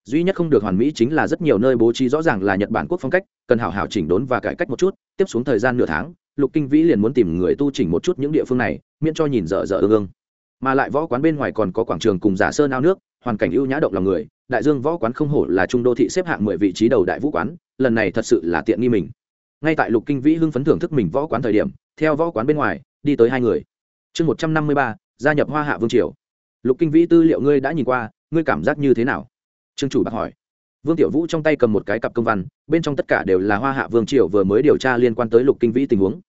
Speaker 1: Duy nhất không được hoàn mỹ chính là rất nhiều nơi bố trí rõ ràng là nhật bản quốc phong cách, cần hảo hảo chỉnh đốn và cải cách một chút, tiếp xuống thời gian nửa tháng, lục kinh vĩ liền muốn tìm người tu chỉnh một chút những địa phương này, miễn cho nhìn dở dở ương ương. Mà lại võ quán bên ngoài còn có quảng trường cùng giả sơn ao nước, hoàn cảnh ưu nhã động lòng người, đại dương võ quán không hổ là trung đô thị xếp hạng mười vị trí đầu đại vũ quán, lần này thật sự là tiện nghi mình. Ngay tại lục kinh vĩ hưng phấn thưởng thức mình võ quán thời điểm, theo võ quán bên ngoài, đi tới hai người. Chương một trăm năm mươi ba, gia nhập hoa hạ vương triều lục kinh vĩ tư liệu ngươi đã nhìn qua, ngươi cảm giác như thế nào? Trương chủ bạc hỏi. Vương tiểu vũ trong tay cầm một cái cặp công văn, bên trong tất cả đều là hoa hạ vương triều vừa mới điều tra liên quan tới lục kinh vĩ tình huống.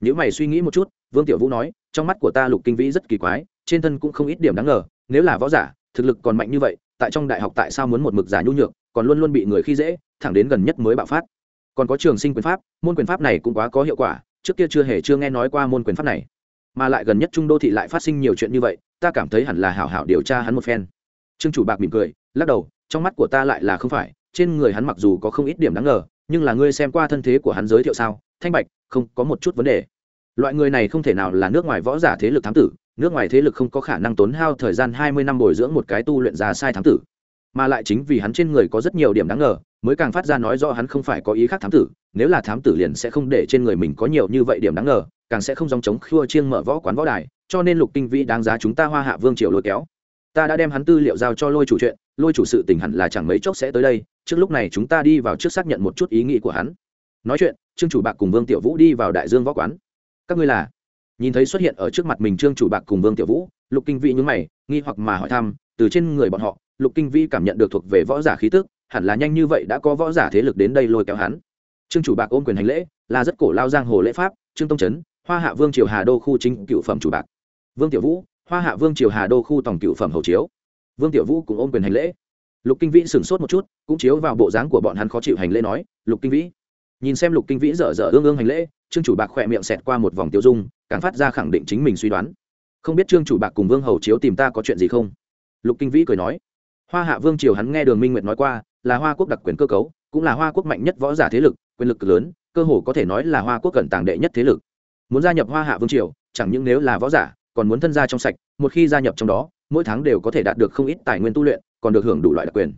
Speaker 1: Nếu mày suy nghĩ một chút, vương tiểu vũ nói, trong mắt của ta lục kinh vĩ rất kỳ quái, trên thân cũng không ít điểm đáng ngờ, nếu là võ giả, thực lực còn mạnh như vậy, tại trong đại học tại sao muốn một mực giả nhu nhược, còn luôn luôn bị người khi dễ, thẳng đến gần nhất mới bạo phát. Còn có trường sinh quyền pháp, môn quyền pháp này cũng quá có hiệu quả, trước kia chưa hề chưa nghe nói qua môn quyền pháp này. Mà lại gần nhất trung đô thị lại phát sinh nhiều chuyện như vậy ta cảm thấy hẳn là hảo hảo điều tra hắn một phen. Trương chủ bạc mỉm cười, lắc đầu, trong mắt của ta lại là không phải, trên người hắn mặc dù có không ít điểm đáng ngờ, nhưng là ngươi xem qua thân thế của hắn giới thiệu sao? Thanh bạch, không có một chút vấn đề. Loại người này không thể nào là nước ngoài võ giả thế lực thám tử, nước ngoài thế lực không có khả năng tốn hao thời gian hai mươi năm bồi dưỡng một cái tu luyện ra sai thám tử. Mà lại chính vì hắn trên người có rất nhiều điểm đáng ngờ, mới càng phát ra nói rõ hắn không phải có ý khác thám tử, nếu là thám tử liền sẽ không để trên người mình có nhiều như vậy điểm đáng ngờ, càng sẽ không dòng chống khua chiêng mở võ quán võ đài cho nên lục kinh vĩ đáng giá chúng ta hoa hạ vương triều lôi kéo. Ta đã đem hắn tư liệu giao cho lôi chủ chuyện, lôi chủ sự tình hẳn là chẳng mấy chốc sẽ tới đây, trước lúc này chúng ta đi vào trước xác nhận một chút ý nghĩ của hắn. Nói chuyện, trương chủ bạc cùng vương tiểu vũ đi vào đại dương võ quán. Các ngươi là? Nhìn thấy xuất hiện ở trước mặt mình trương chủ bạc cùng vương tiểu vũ, lục kinh vĩ nhúng mày, nghi hoặc mà hỏi thăm, từ trên người bọn họ, lục kinh vĩ cảm nhận được thuộc về võ giả khí tức, hẳn là nhanh như vậy đã có võ giả thế lực đến đây lôi kéo hắn. Trương chủ bạc ôm quyền hành lễ, là rất cổ lao giang hồ lễ pháp, trương tông trấn hoa hạ vương triều hà đô khu chính cựu phẩm chủ bạc vương tiểu vũ, hoa hạ vương triều hà đô khu tổng cựu phẩm hầu chiếu. Vương tiểu vũ cũng ôm quyền hành lễ. Lục kinh vĩ sửng sốt một chút, cũng chiếu vào bộ dáng của bọn hắn khó chịu hành lễ nói, lục kinh vĩ. Nhìn xem lục kinh vĩ dở dở ương ương hành lễ, trương chủ bạc khỏe miệng xẹt qua một vòng tiêu dung, càng phát ra khẳng định chính mình suy đoán. Không biết trương chủ bạc cùng vương hầu chiếu tìm ta có chuyện gì không? Lục kinh vĩ cười nói. Hoa hạ vương triều hắn nghe đường minh nguyệt nói qua, là hoa quốc đặc quyền cơ cấu, cũng là hoa quốc mạnh nhất võ giả thế lực, quyền lực cực lớn, cơ hồ có thể nói là hoa quốc cận tàng đệ nhất thế lực. Muốn gia nhập hoa hạ vương triều, chẳng những nếu là võ giả còn muốn thân gia trong sạch, một khi gia nhập trong đó, mỗi tháng đều có thể đạt được không ít tài nguyên tu luyện, còn được hưởng đủ loại đặc quyền.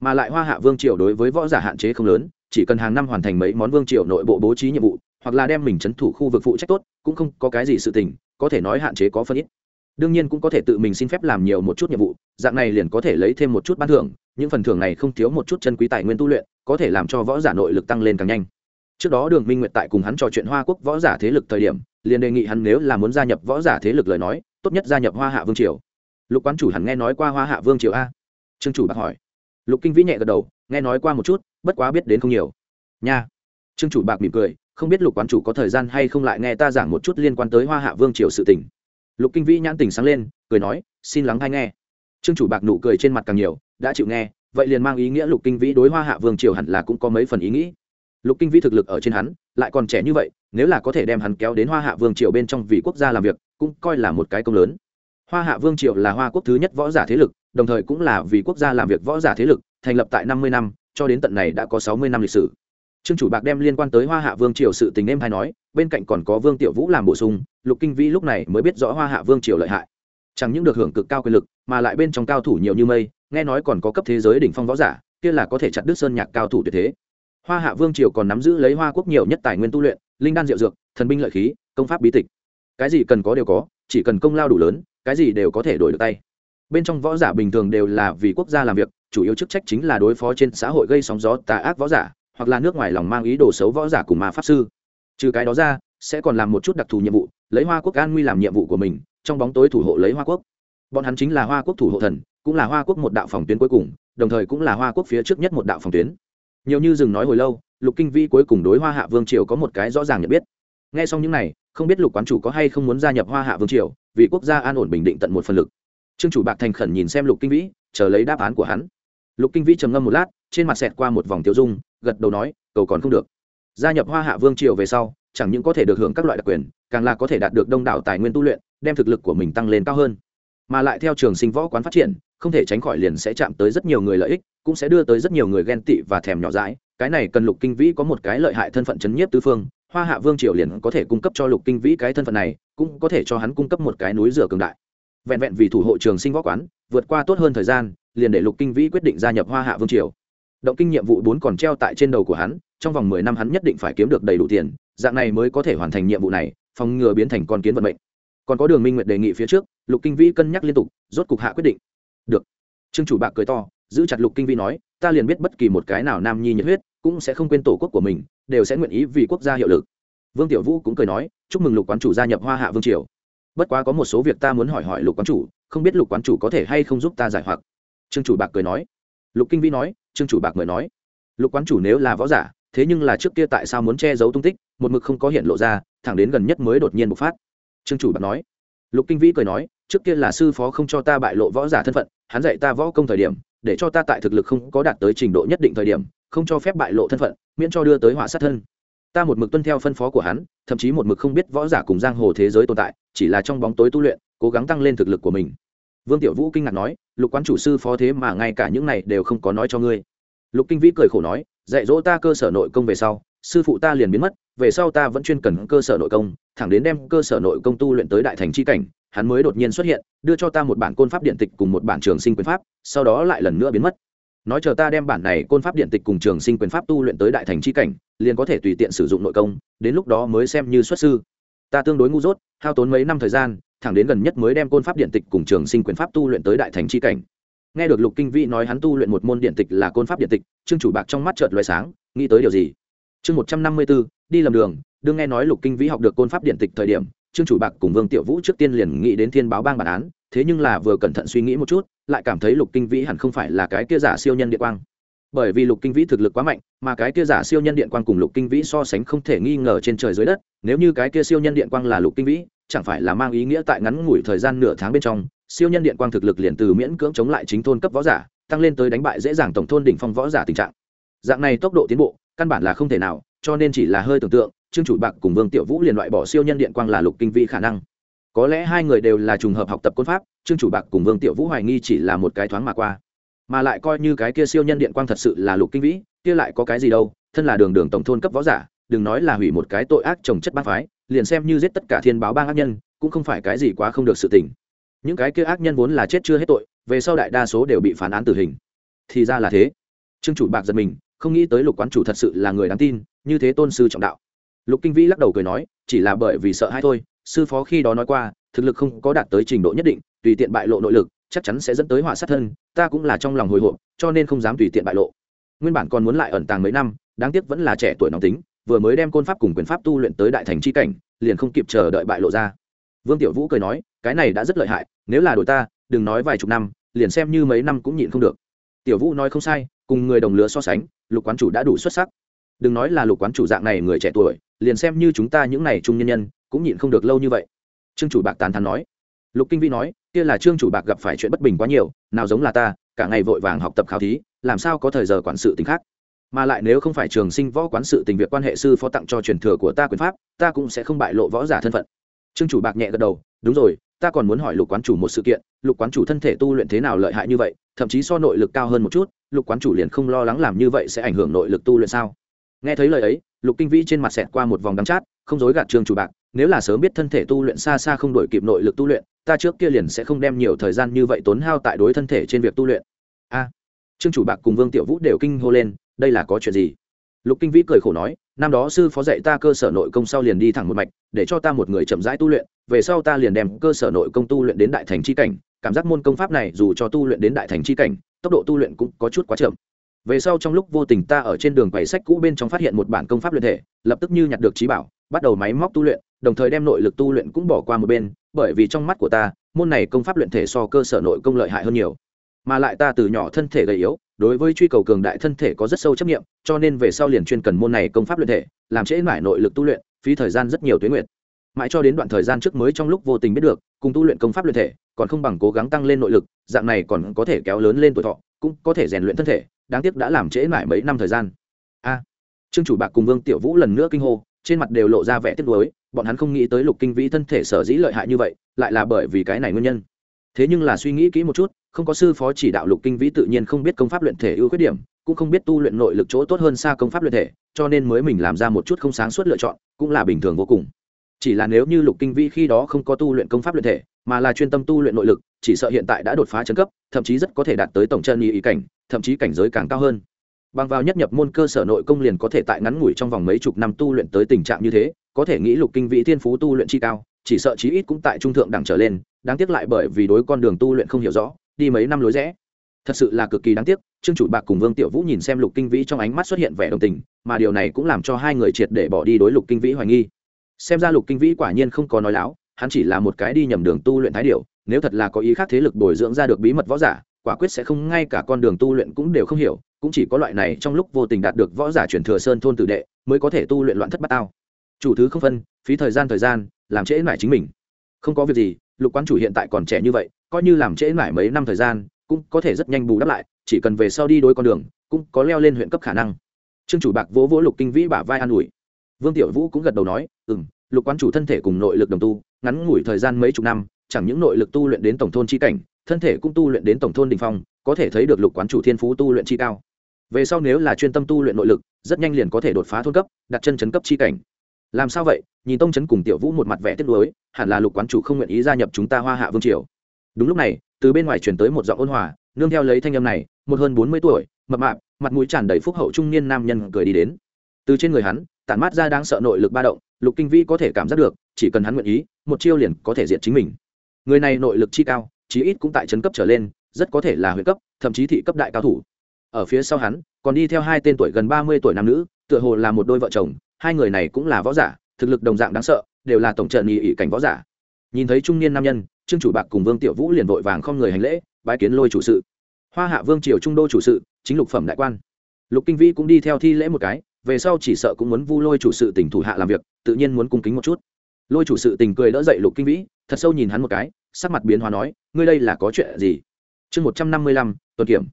Speaker 1: Mà lại hoa hạ vương triều đối với võ giả hạn chế không lớn, chỉ cần hàng năm hoàn thành mấy món vương triều nội bộ bố trí nhiệm vụ, hoặc là đem mình c h ấ n thủ khu vực phụ trách tốt, cũng không có cái gì sự tình, có thể nói hạn chế có phân ít. Đương nhiên cũng có thể tự mình xin phép làm nhiều một chút nhiệm vụ, dạng này liền có thể lấy thêm một chút ban thưởng, những phần thưởng này không thiếu một chút chân quý tài nguyên tu luyện, có thể làm cho võ giả nội lực tăng lên càng nhanh. Trước đó đường minh nguyệt tại cùng hắn trò chuyện hoa quốc võ giả thế lực thời điểm liền đề nghị hắn nếu là muốn gia nhập võ giả thế lực lời nói, tốt nhất gia nhập hoa hạ vương triều. Lục quán chủ hẳn nghe nói qua hoa hạ vương triều a? Trương chủ bạc hỏi. Lục kinh vĩ nhẹ gật đầu, nghe nói qua một chút, bất quá biết đến không nhiều. Nha. Trương chủ bạc mỉm cười, không biết lục quán chủ có thời gian hay không lại nghe ta giảng một chút liên quan tới hoa hạ vương triều sự tình. Lục kinh vĩ nhãn tình sáng lên, cười nói, xin lắng hay nghe. Trương chủ bạc nụ cười trên mặt càng nhiều, đã chịu nghe, vậy liền mang ý nghĩa lục kinh vĩ đối hoa hạ vương triều hẳn là cũng có mấy phần ý nghĩ. Lục kinh vĩ thực lực ở trên hắn lại còn trẻ như vậy, nếu là có thể đem hắn kéo đến hoa hạ vương triều bên trong vì quốc gia làm việc, cũng coi là một cái công lớn. Hoa hạ vương triều là hoa quốc thứ nhất võ giả thế lực, đồng thời cũng là vì quốc gia làm việc võ giả thế lực, thành lập tại năm mươi năm, cho đến tận này đã có sáu mươi năm lịch sử. Trương chủ bạc đem liên quan tới hoa hạ vương triều sự tình em hay nói, bên cạnh còn có vương tiểu vũ làm bổ sung, lục kinh vĩ lúc này mới biết rõ hoa hạ vương triều lợi hại. Chẳng những được hưởng cực cao quyền lực, mà lại bên trong cao thủ nhiều như mây, nghe nói còn có cấp thế giới đỉnh phong võ giả, kia là có thể chặt đứt sơn nhạc cao thủ tuyệt thế hoa hạ vương triều còn nắm giữ lấy hoa quốc nhiều nhất tài nguyên tu luyện, linh đan diệu dược, thần binh lợi khí, công pháp bí tịch. Cái gì cần có đều có, chỉ cần công lao đủ lớn, cái gì đều có thể đổi được tay. Bên trong võ giả bình thường đều là vì quốc gia làm việc, chủ yếu chức trách chính là đối phó trên xã hội gây sóng gió, tà ác võ giả, hoặc là nước ngoài lòng mang ý đồ xấu võ giả cùng ma pháp sư. Trừ cái đó ra, sẽ còn làm một chút đặc thù nhiệm vụ, lấy hoa quốc an nguy làm nhiệm vụ của mình, trong bóng tối thủ hộ lấy hoa quốc. Bọn hắn chính là hoa quốc thủ hộ thần, cũng là hoa quốc một đạo phòng tuyến cuối cùng, đồng thời cũng là hoa quốc phía trước nhất một đạo phòng tuyến nhiều như dừng nói hồi lâu, lục kinh vi cuối cùng đối hoa hạ vương triều có một cái rõ ràng nhận biết. Nghe xong những này, không biết lục quán chủ có hay không muốn gia nhập hoa hạ vương triều, vì quốc gia an ổn bình định tận một phần lực. Trương chủ bạc thành khẩn nhìn xem lục kinh vĩ, chờ lấy đáp án của hắn. Lục kinh vĩ trầm ngâm một lát, trên mặt xẹt qua một vòng tiêu dung, gật đầu nói, cầu còn không được. Gia nhập hoa hạ vương triều về sau, chẳng những có thể được hưởng các loại đặc quyền, càng là có thể đạt được đông đảo tài nguyên tu luyện, đem thực lực của mình tăng lên cao hơn. Mà lại theo trường sinh võ quán phát triển, không thể tránh khỏi liền sẽ chạm tới rất nhiều người lợi ích cũng sẽ đưa tới rất nhiều người ghen tị và thèm nhỏ dãi. Cái này cần lục kinh vĩ có một cái lợi hại thân phận chấn nhiếp tứ phương. Hoa hạ vương triều liền có thể cung cấp cho lục kinh vĩ cái thân phận này, cũng có thể cho hắn cung cấp một cái núi rửa cường đại. Vẹn vẹn vì thủ hộ trường sinh võ quán, vượt qua tốt hơn thời gian, liền để lục kinh vĩ quyết định gia nhập hoa hạ vương triều. Động kinh nhiệm vụ bốn còn treo tại trên đầu của hắn, trong vòng mười năm hắn nhất định phải kiếm được đầy đủ tiền, dạng này mới có thể hoàn thành nhiệm vụ này, phòng ngừa biến thành con kiến vận mệnh. Còn có đường minh nguyệt đề nghị phía trước, lục kinh vĩ cân nhắc liên tục, rốt cục hạ quyết định. Được. Trương chủ bạc cười to giữ chặt lục kinh vĩ nói, ta liền biết bất kỳ một cái nào nam nhi nhiệt huyết cũng sẽ không quên tổ quốc của mình, đều sẽ nguyện ý vì quốc gia hiệu lực. Vương tiểu vũ cũng cười nói, chúc mừng lục quán chủ gia nhập hoa hạ vương triều. Bất quá có một số việc ta muốn hỏi hỏi lục quán chủ, không biết lục quán chủ có thể hay không giúp ta giải hoặc? Trương chủ bạc cười nói. Lục kinh vĩ nói, trương chủ bạc mời nói. Lục quán chủ nếu là võ giả, thế nhưng là trước kia tại sao muốn che giấu tung tích, một mực không có hiện lộ ra, thẳng đến gần nhất mới đột nhiên bộc phát. Trương chủ bạc nói. Lục kinh vĩ cười nói, trước kia là sư phó không cho ta bại lộ võ giả thân phận, hắn dạy ta võ công thời điểm để cho ta tại thực lực không có đạt tới trình độ nhất định thời điểm, không cho phép bại lộ thân phận, miễn cho đưa tới họa sát thân. Ta một mực tuân theo phân phó của hắn, thậm chí một mực không biết võ giả cùng giang hồ thế giới tồn tại, chỉ là trong bóng tối tu luyện, cố gắng tăng lên thực lực của mình. Vương tiểu vũ kinh ngạc nói, lục quán chủ sư phó thế mà ngay cả những này đều không có nói cho ngươi. Lục kinh vĩ cười khổ nói, dạy dỗ ta cơ sở nội công về sau, sư phụ ta liền biến mất, về sau ta vẫn chuyên cần cơ sở nội công, thẳng đến đem cơ sở nội công tu luyện tới đại thành c h i cảnh hắn mới đột nhiên xuất hiện, đưa cho ta một bản côn pháp điện tịch cùng một bản trường sinh quyền pháp, sau đó lại lần nữa biến mất. Nói chờ ta đem bản này côn pháp điện tịch cùng trường sinh quyền pháp tu luyện tới đại thành c h i cảnh, liền có thể tùy tiện sử dụng nội công, đến lúc đó mới xem như xuất sư. Ta tương đối ngu dốt, hao tốn mấy năm thời gian, thẳng đến gần nhất mới đem côn pháp điện tịch cùng trường sinh quyền pháp tu luyện tới đại thành c h i cảnh. Nghe được lục kinh vĩ nói hắn tu luyện một môn điện tịch là côn pháp điện tịch, trương chủ bạc trong mắt trợt loài sáng, nghĩ tới điều gì? Chương một trăm năm mươi b ố đi lầm đường, đương nghe nói lục kinh vĩ học được côn pháp điện tịch thời điểm trương chủ bạc cùng vương tiểu vũ trước tiên liền nghĩ đến thiên báo bang bản án, thế nhưng là vừa cẩn thận suy nghĩ một chút, lại cảm thấy lục kinh vĩ hẳn không phải là cái kia giả siêu nhân điện quang. Bởi vì lục kinh vĩ thực lực quá mạnh, mà cái kia giả siêu nhân điện quang cùng lục kinh vĩ so sánh không thể nghi ngờ trên trời dưới đất, nếu như cái kia siêu nhân điện quang là lục kinh vĩ, chẳng phải là mang ý nghĩa tại ngắn ngủi thời gian nửa tháng bên trong, siêu nhân điện quang thực lực liền từ miễn cưỡng chống lại chính thôn cấp võ giả, tăng lên tới đánh bại dễ dàng tổng thôn đỉnh phong võ giả tình trạng. Dạng này tốc độ tiến bộ, căn bản là không thể nào, cho nên chỉ là hơi tưởng tượng trương chủ bạc cùng vương tiểu vũ liền loại bỏ siêu nhân điện quang là lục kinh vĩ khả năng. Có lẽ hai người đều là trùng hợp học tập côn pháp, trương chủ bạc cùng vương tiểu vũ hoài nghi chỉ là một cái thoáng mà qua. Mà lại coi như cái kia siêu nhân điện quang thật sự là lục kinh vĩ, kia lại có cái gì đâu, thân là đường đường tổng thôn cấp võ giả, đừng nói là hủy một cái tội ác trồng chất bác phái, liền xem như giết tất cả thiên báo bang ác nhân, cũng không phải cái gì quá không được sự tình. Những cái kia ác nhân vốn là chết chưa hết tội, về sau đại đa số đều bị phán án tử hình. Thì ra là thế. Trương chủ bạc giật mình, không nghĩ tới lục quán chủ thật sự là người đáng tin, như thế tôn sư trọng đạo lục kinh vĩ lắc đầu cười nói, chỉ là bởi vì sợ hãi thôi, sư phó khi đó nói qua, thực lực không có đạt tới trình độ nhất định, tùy tiện bại lộ nội lực, chắc chắn sẽ dẫn tới họa sát thân, ta cũng là trong lòng hồi hộp, cho nên không dám tùy tiện bại lộ. Nguyên bản còn muốn lại ẩn tàng mấy năm, đáng tiếc vẫn là trẻ tuổi nóng tính, vừa mới đem côn pháp cùng quyền pháp tu luyện tới đại thành c h i cảnh, liền không kịp chờ đợi bại lộ ra. Vương tiểu vũ cười nói, cái này đã rất lợi hại, nếu là đội ta, đừng nói vài chục năm, liền xem như mấy năm cũng nhịn không được. Tiểu vũ nói không sai, cùng người đồng lứa so sánh, lục quán chủ đã đủ xuất sắc đừng nói là lục quán chủ dạng này người trẻ tuổi, liền xem như chúng ta những n à y trung nhân nhân, cũng nhịn không được lâu như vậy. Trương chủ bạc tán thắn nói. Lục kinh vi nói, kia là trương chủ bạc gặp phải chuyện bất bình quá nhiều, nào giống là ta, cả ngày vội vàng học tập khảo thí, làm sao có thời giờ quản sự tính khác? Mà lại nếu không phải trường sinh võ quán sự tình việc quan hệ sư phó tặng cho truyền thừa của ta quyền pháp, ta cũng sẽ không bại lộ võ giả thân phận. Trương chủ bạc nhẹ gật đầu, đúng rồi, ta còn muốn hỏi lục quán chủ một sự kiện, lục quán chủ thân thể tu luyện thế nào lợi hại như vậy, thậm chí so nội lực cao hơn một chút, lục quán chủ liền không lo lắng làm như vậy sẽ ảnh hưởng nội lực tu luyện sao? Nghe thấy lời ấy, lục kinh vĩ trên mặt xẹt qua một vòng đắng chát, không dối gạt Trường chủ bạc, nếu là sớm biết thân thể tu luyện xa xa không đổi kịp nội lực tu luyện, ta trước kia liền sẽ không đem nhiều thời gian như vậy tốn hao tại đối thân thể trên việc tu luyện. A! Trương chủ bạc cùng vương tiểu vũ đều kinh hô lên, đây là có chuyện gì? Lục kinh vĩ cười khổ nói, năm đó sư phó dạy ta cơ sở nội công sau liền đi thẳng một mạch, để cho ta một người chậm rãi tu luyện, về sau ta liền đem cơ sở nội công tu luyện đến đại thành c h i cảnh, cảm giác môn công pháp này dù cho tu luyện đến đại thành c h i cảnh, tốc độ tu luyện cũng có chút quá chậm về sau trong lúc vô tình ta ở trên đường quầy sách cũ bên trong phát hiện một bản công pháp luyện thể, lập tức như nhặt được trí bảo, bắt đầu máy móc tu luyện, đồng thời đem nội lực tu luyện cũng bỏ qua một bên, bởi vì trong mắt của ta, môn này công pháp luyện thể so cơ sở nội công lợi hại hơn nhiều. Mà lại ta từ nhỏ thân thể gầy yếu, đối với truy cầu cường đại thân thể có rất sâu chấp nghiệm cho nên về sau liền chuyên cần môn này công pháp luyện thể, làm trễ mãi nội lực tu luyện, phí thời gian rất nhiều tuyến nguyện mãi cho đến đoạn thời gian trước mới trong lúc vô tình biết được, cùng tu luyện công pháp luyện thể, còn không bằng cố gắng tăng lên nội lực, dạng này còn có thể kéo lớn lên tuổi thọ, cũng có thể rèn luyện thân thể đáng tiếc đã làm trễ mãi mấy năm thời gian. A trương chủ bạc cùng vương tiểu vũ lần nữa kinh hô trên mặt đều lộ ra vẻ tiếc nuối bọn hắn không nghĩ tới lục kinh vĩ thân thể sở dĩ lợi hại như vậy lại là bởi vì cái này nguyên nhân. Thế nhưng là suy nghĩ kỹ một chút không có sư phó chỉ đạo lục kinh vĩ tự nhiên không biết công pháp luyện thể ưu khuyết điểm cũng không biết tu luyện nội lực chỗ tốt hơn xa công pháp luyện thể cho nên mới mình làm ra một chút không sáng suốt lựa chọn cũng là bình thường vô cùng. Chỉ là nếu như lục kinh vĩ khi đó không có tu luyện công pháp luyện thể mà là chuyên tâm tu luyện nội lực chỉ sợ hiện tại đã đột phá chân cấp thậm chí rất có thể đạt tới tổng chân ý, ý cảnh thậm chí cảnh giới càng cao hơn. Bằng vào nhất nhập môn cơ sở nội công liền có thể tại ngắn ngủi trong vòng mấy chục năm tu luyện tới tình trạng như thế, có thể nghĩ lục kinh vĩ thiên phú tu luyện chi cao, chỉ sợ chí ít cũng tại trung thượng đẳng trở lên, đáng tiếc lại bởi vì đối con đường tu luyện không hiểu rõ, đi mấy năm lối rẽ. Thật sự là cực kỳ đáng tiếc, trương chủ bạc cùng vương tiểu vũ nhìn xem lục kinh vĩ trong ánh mắt xuất hiện vẻ đồng tình, mà điều này cũng làm cho hai người triệt để bỏ đi đối lục kinh vĩ hoài nghi. Xem ra lục kinh vĩ quả nhiên không có nói láo, hắn chỉ là một cái đi nhầm đường tu luyện thái điệu nếu thật là có ý khác thế lực bồi dưỡng ra được bí mật võ giả quả quyết sẽ không, ngay cả con đường tu luyện cũng đều không hiểu, cũng chỉ có loại này trong lúc vô tình đạt được võ giả chuyển thừa sơn thôn tự đệ mới có thể tu luyện loạn thất bát tao. Chủ thứ không phân, phí thời gian thời gian, làm trễ lại chính mình. Không có việc gì, lục quán chủ hiện tại còn trẻ như vậy, coi như làm trễ mãi mấy năm thời gian, cũng có thể rất nhanh bù đắp lại, chỉ cần về sau đi đối con đường, cũng có leo lên huyện cấp khả năng. Trương chủ bạc vỗ vỗ lục kinh vĩ bả vai an ủi. Vương tiểu vũ cũng gật đầu nói ừ m lục quán chủ thân thể cùng nội lực đồng tu, ngắn ngủi thời gian mấy chục năm, chẳng những nội lực tu luyện đến tổng thôn chi cảnh thân thể cũng tu luyện đến tổng thôn đình phong, có thể thấy được lục quán chủ thiên phú tu luyện chi cao. Về sau nếu là chuyên tâm tu luyện nội lực, rất nhanh liền có thể đột phá thôn cấp, đặt chân chấn cấp chi cảnh. Làm sao vậy? Nhìn tông chấn cùng tiểu vũ một mặt vẻ tiếc nuối, hẳn là lục quán chủ không nguyện ý gia nhập chúng ta hoa hạ vương triều. Đúng lúc này, từ bên ngoài chuyển tới một giọng ôn hòa, nương theo lấy thanh âm này, một hơn bốn mươi tuổi, mập mạp, mặt mũi tràn đầy phúc hậu trung niên nam nhân cười đi đến. Từ trên người hắn, tản mát ra đang sợ nội lực ba động, lục kinh vĩ có thể cảm giác được, chỉ cần hắn nguyện ý, một chiêu liền có thể diệt chính mình. Người này nội lực chi cao chí ít cũng tại trấn cấp trở lên, rất có thể là huyện cấp, thậm chí thị cấp đại cao thủ. Ở phía sau hắn, còn đi theo hai tên tuổi gần ba mươi tuổi nam nữ, tựa hồ là một đôi vợ chồng, hai người này cũng là võ giả, thực lực đồng dạng đáng sợ, đều là tổng trận nghị ỷ cảnh võ giả. Nhìn thấy trung niên nam nhân, trương chủ bạc cùng vương tiểu vũ liền vội vàng không người hành lễ, bái kiến lôi chủ sự. Hoa hạ vương triều trung đô chủ sự, chính lục phẩm đại quan. Lục kinh vĩ cũng đi theo thi lễ một cái, về sau chỉ sợ cũng muốn vu lôi chủ sự tỉnh thủ hạ làm việc, tự nhiên muốn cung kính một chút lôi chủ sự tình cười đỡ dậy lục kinh vĩ, thật sâu nhìn hắn một cái, sắc mặt biến hóa nói, ngươi đây là có chuyện gì? Chương một trăm năm mươi lăm, tuần kiểm.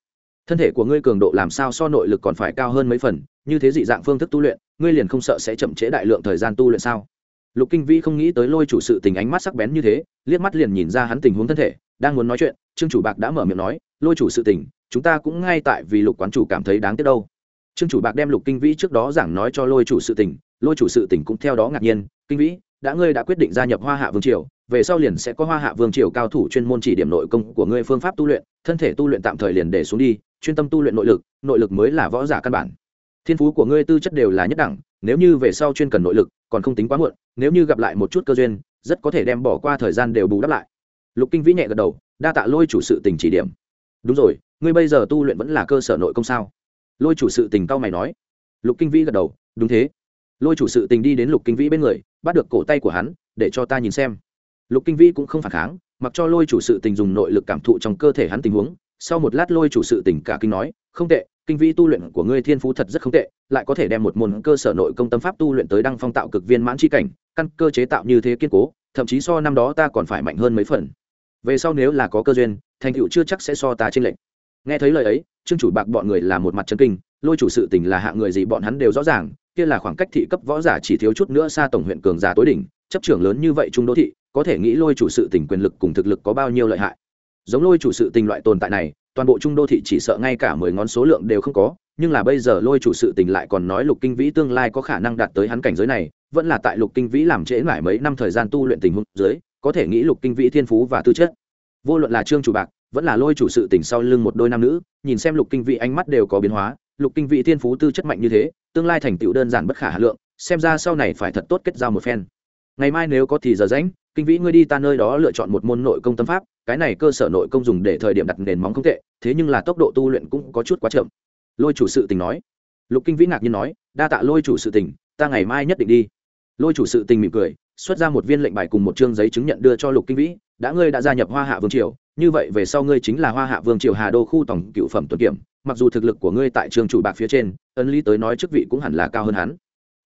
Speaker 1: Thân thể của ngươi cường độ làm sao so nội lực còn phải cao hơn mấy phần, như thế dị dạng phương thức tu luyện, ngươi liền không sợ sẽ chậm trễ đại lượng thời gian tu luyện sao? Lục kinh vĩ không nghĩ tới lôi chủ sự tình ánh mắt sắc bén như thế, liếc mắt liền nhìn ra hắn tình huống thân thể, đang muốn nói chuyện, trương chủ bạc đã mở miệng nói, lôi chủ sự tình, chúng ta cũng ngay tại vì lục quán chủ cảm thấy đáng tiếc đâu. Trương chủ bạc đem lục kinh vĩ trước đó giảng nói cho lôi chủ sự tình, lôi chủ sự tình cũng theo đó ngạc nhiên, kinh vĩ đã ngươi đã quyết định gia nhập hoa hạ vương triều, về sau liền sẽ có hoa hạ vương triều cao thủ chuyên môn chỉ điểm nội công của ngươi phương pháp tu luyện, thân thể tu luyện tạm thời liền để xuống đi, chuyên tâm tu luyện nội lực nội lực mới là võ giả căn bản. Thiên phú của ngươi tư chất đều là nhất đẳng, nếu như về sau chuyên cần nội lực, còn không tính quá muộn, nếu như gặp lại một chút cơ duyên, rất có thể đem bỏ qua thời gian đều bù đắp lại. Lục kinh vĩ nhẹ gật đầu, đa tạ lôi chủ sự tình chỉ điểm. Đúng rồi, ngươi bây giờ tu luyện vẫn là cơ sở nội công sao? Lôi chủ sự tình cao mày nói. Lục kinh vĩ gật đầu, đúng thế lôi chủ sự tình đi đến lục kinh vĩ bên người, bắt được cổ tay của hắn, để cho ta nhìn xem. Lục kinh vĩ cũng không phản kháng, mặc cho lôi chủ sự tình dùng nội lực cảm thụ trong cơ thể hắn tình huống, sau một lát lôi chủ sự tình cả kinh nói, không tệ, kinh vĩ tu luyện của ngươi thiên phú thật rất không tệ, lại có thể đem một môn cơ sở nội công tâm pháp tu luyện tới đăng phong tạo cực viên mãn c h i cảnh, căn cơ chế tạo như thế kiên cố, thậm chí so năm đó ta còn phải mạnh hơn mấy phần. Về sau nếu là có cơ duyên, thành tựu chưa chắc sẽ so ta trên lệnh nghe thấy lời ấy, trương chủ bạc bọn người là một mặt chân kinh lôi chủ sự tình là hạng người gì bọn hắn đều rõ ràng, kia là khoảng cách thị cấp võ giả chỉ thiếu chút nữa xa tổng huyện cường giả tối đỉnh, chấp trưởng lớn như vậy trung đô thị, có thể nghĩ lôi chủ sự tình quyền lực cùng thực lực có bao nhiêu lợi hại. Giống lôi chủ sự tình loại tồn tại này, toàn bộ trung đô thị chỉ sợ ngay cả mười ngón số lượng đều không có, nhưng là bây giờ lôi chủ sự tình lại còn nói lục kinh vĩ tương lai có khả năng đạt tới hắn cảnh giới này, vẫn là tại lục kinh vĩ làm trễ mãi mấy năm thời gian tu luyện tình huống dưới, có thể nghĩ lục kinh vĩ thiên phú và tư chất. Vô luận là trương chủ bạc, vẫn là lôi chủ sự tình sau lưng một đôi nam nữ, nhìn xem lục kinh vĩ ánh mắt đều có biến hóa lục kinh vĩ thiên phú tư chất mạnh như thế, tương lai thành tựu đơn giản bất khả hà lượng, xem ra sau này phải thật tốt kết giao một phen. Ngày mai nếu có thì giờ rãnh kinh vĩ ngươi đi ta nơi đó lựa chọn một môn nội công tâm pháp, cái này cơ sở nội công dùng để thời điểm đặt nền móng không tệ, thế nhưng là tốc độ tu luyện cũng có chút quá chậm. Lôi chủ sự tình nói. Lục kinh vĩ ngạc nhiên nói, đa tạ lôi chủ sự tình, ta ngày mai nhất định đi. Lôi chủ sự tình mỉm cười, xuất ra một viên lệnh bài cùng một chương giấy chứng nhận đưa cho lục kinh vĩ, đã ngươi đã gia nhập hoa hạ vương triều, như vậy về sau ngươi chính là hoa hạ vương triều hà đô khu tổng cựu phẩm tuần kiểm mặc dù thực lực của ngươi tại trường chủ bạc phía trên, ấn lý tới nói chức vị cũng hẳn là cao hơn hắn.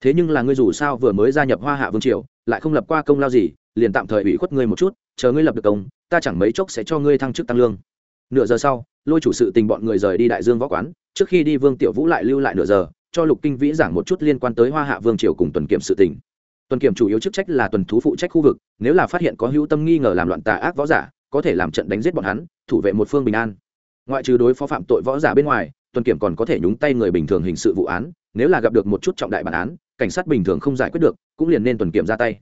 Speaker 1: Thế nhưng là ngươi dù sao vừa mới gia nhập hoa hạ vương triều, lại không lập qua công lao gì, liền tạm thời ủy khuất ngươi một chút, chờ ngươi lập được công, ta chẳng mấy chốc sẽ cho ngươi thăng chức tăng lương. Nửa giờ sau, lôi chủ sự tình bọn người rời đi đại dương võ quán, trước khi đi vương tiểu vũ lại lưu lại nửa giờ, cho lục kinh vĩ giảng một chút liên quan tới hoa hạ vương triều cùng tuần kiểm sự tình. Tuần kiểm chủ yếu chức trách là tuần thú phụ trách khu vực, nếu là phát hiện có hữu tâm nghi ngờ làm loạn tà ác võ giả, có thể làm trận đánh giết bọn hắn, thủ vệ một phương bình an ngoại trừ đối phó phạm tội võ giả bên ngoài, tuần kiểm còn có thể nhúng tay người bình thường hình sự vụ án, nếu là gặp được một chút trọng đại bản án, cảnh sát bình thường không giải quyết được, cũng liền nên tuần kiểm ra tay.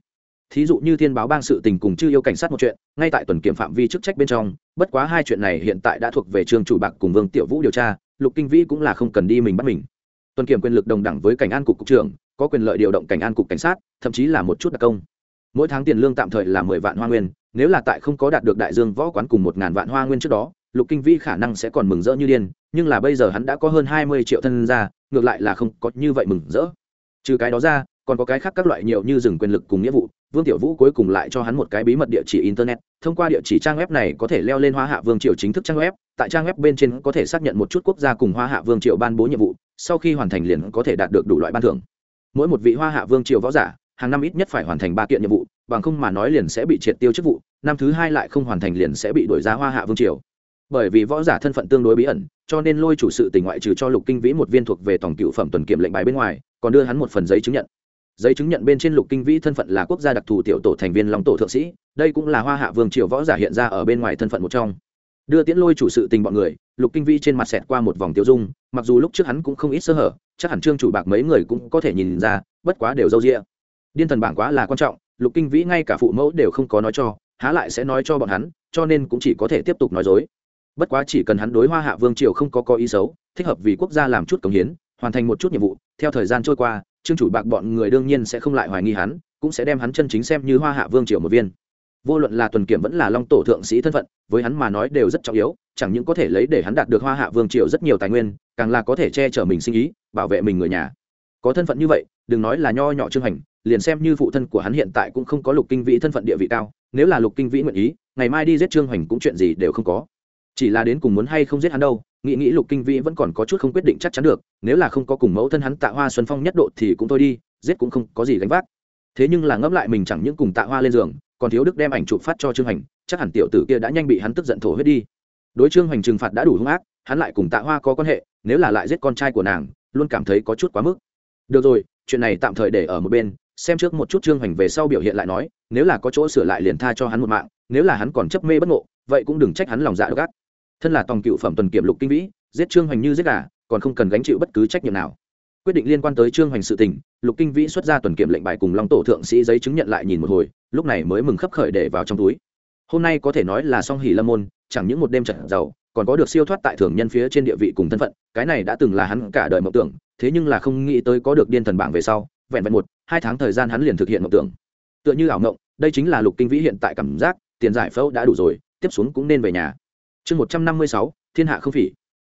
Speaker 1: Thí dụ như thiên báo bang sự tình cùng chưa yêu cảnh sát một chuyện, ngay tại tuần kiểm phạm vi chức trách bên trong, bất quá hai chuyện này hiện tại đã thuộc về trường chủ bạc cùng vương tiểu vũ điều tra, lục kinh vĩ cũng là không cần đi mình bắt mình. Tuần kiểm quyền lực đồng đẳng với cảnh an cục cục trưởng, có quyền lợi điều động cảnh an cục cảnh sát, thậm chí là một chút đặc công. Mỗi tháng tiền lương tạm thời là mười vạn hoa nguyên, nếu là tại không có đạt được đại dương võ quán cùng một ngàn vạn hoa nguyên trước đó lục kinh vĩ khả năng sẽ còn mừng rỡ như điên, nhưng là bây giờ hắn đã có hơn hai mươi triệu thân ra ngược lại là không có như vậy mừng rỡ. Trừ cái đó ra, còn có cái khác các loại nhiều như dừng quyền lực cùng nghĩa vụ, vương tiểu vũ cuối cùng lại cho hắn một cái bí mật địa chỉ internet, thông qua địa chỉ trang web này có thể leo lên hoa hạ vương triều chính thức trang web, tại trang web bên trên có thể xác nhận một chút quốc gia cùng hoa hạ vương triều ban bố nhiệm vụ, sau khi hoàn thành liền có thể đạt được đủ loại ban thưởng. Mỗi một vị hoa hạ vương triều võ giả, hàng năm ít nhất phải hoàn thành ba kiện nhiệm vụ, bằng không mà nói liền sẽ bị triệt tiêu chức vụ, năm thứ hai lại không hoàn thành liền sẽ bị đổi ra hoa hạ vương triều bởi vì võ giả thân phận tương đối bí ẩn, cho nên lôi chủ sự tỉnh ngoại trừ cho lục kinh vĩ một viên thuộc về tổng cựu phẩm tuần kiểm lệnh bài bên ngoài, còn đưa hắn một phần giấy chứng nhận. Giấy chứng nhận bên trên lục kinh vĩ thân phận là quốc gia đặc thù tiểu tổ thành viên long tổ thượng sĩ, đây cũng là hoa hạ vương triều võ giả hiện ra ở bên ngoài thân phận một trong. Đưa tiễn lôi chủ sự tình bọn người, lục kinh vĩ trên mặt xẹt qua một vòng tiêu dung, mặc dù lúc trước hắn cũng không ít sơ hở, chắc hẳn trương chủ bạc mấy người cũng có thể nhìn ra, bất quá đều râu rĩa điên thần bảng quá là quan trọng, lục kinh vĩ ngay cả phụ mẫu đều không có nói cho, há lại sẽ nói cho bọn hắn, cho nên cũng chỉ có thể tiếp tục nói dối bất quá chỉ cần hắn đối hoa hạ vương triều không có có ý xấu, thích hợp vì quốc gia làm chút cống hiến, hoàn thành một chút nhiệm vụ, theo thời gian trôi qua, trương chủ bạc bọn người đương nhiên sẽ không lại hoài nghi hắn, cũng sẽ đem hắn chân chính xem như hoa hạ vương triều một viên. Vô luận là tuần kiểm vẫn là long tổ thượng sĩ thân phận, với hắn mà nói đều rất trọng yếu, chẳng những có thể lấy để hắn đạt được hoa hạ vương triều rất nhiều tài nguyên, càng là có thể che chở mình sinh ý, bảo vệ mình người nhà. Có thân phận như vậy, đừng nói là nho nhỏ trương hành, liền xem như phụ thân của hắn hiện tại cũng không có lục kinh vĩ thân phận địa vị cao, nếu là lục kinh vĩ nguyện ý, ngày mai đi giết trương hoành cũng chuyện gì đều không có chỉ là đến cùng muốn hay không giết hắn đâu, nghĩ nghĩ lục kinh vĩ vẫn còn có chút không quyết định chắc chắn được, nếu là không có cùng mẫu thân hắn tạ hoa xuân phong nhất độ thì cũng thôi đi, giết cũng không có gì gánh vác. Thế nhưng là ngẫm lại mình chẳng những cùng tạ hoa lên giường, còn thiếu đức đem ảnh chụp phát cho trương hành chắc hẳn tiểu tử kia đã nhanh bị hắn tức giận thổ huyết đi. Đối trương hành trừng phạt đã đủ hung ác, hắn lại cùng tạ hoa có quan hệ, nếu là lại giết con trai của nàng, luôn cảm thấy có chút quá mức. Được rồi, chuyện này tạm thời để ở một bên, xem trước một chút trương hành về sau biểu hiện lại nói, nếu là có chỗ sửa lại liền tha cho hắn một mạng, nếu là hắn còn chấp mê bất ngộ, vậy cũng đừng trách hắn lòng dạ gắt thân là tòng cựu phẩm tuần kiểm lục kinh vĩ, giết trương hoành như giết gà, còn không cần gánh chịu bất cứ trách nhiệm nào. Quyết định liên quan tới trương hoành sự tình, lục kinh vĩ xuất ra tuần kiểm lệnh bài cùng long tổ thượng sĩ giấy chứng nhận lại nhìn một hồi, lúc này mới mừng khấp khởi để vào trong túi. Hôm nay có thể nói là song hỉ lâm môn, chẳng những một đêm trận giàu, còn có được siêu thoát tại thường nhân phía trên địa vị cùng thân phận, cái này đã từng là hắn cả đời mộng tưởng, thế nhưng là không nghĩ tới có được điên thần bảng về sau, vẹn vẹn một, hai tháng thời gian hắn liền thực hiện mộng tưởng. Tựa như ảo mộng đây chính là lục kinh vĩ hiện tại cảm giác, tiền giải phẫu đã đủ rồi, tiếp xuống cũng nên về nhà chương một trăm năm mươi sáu, thiên hạ không phỉ.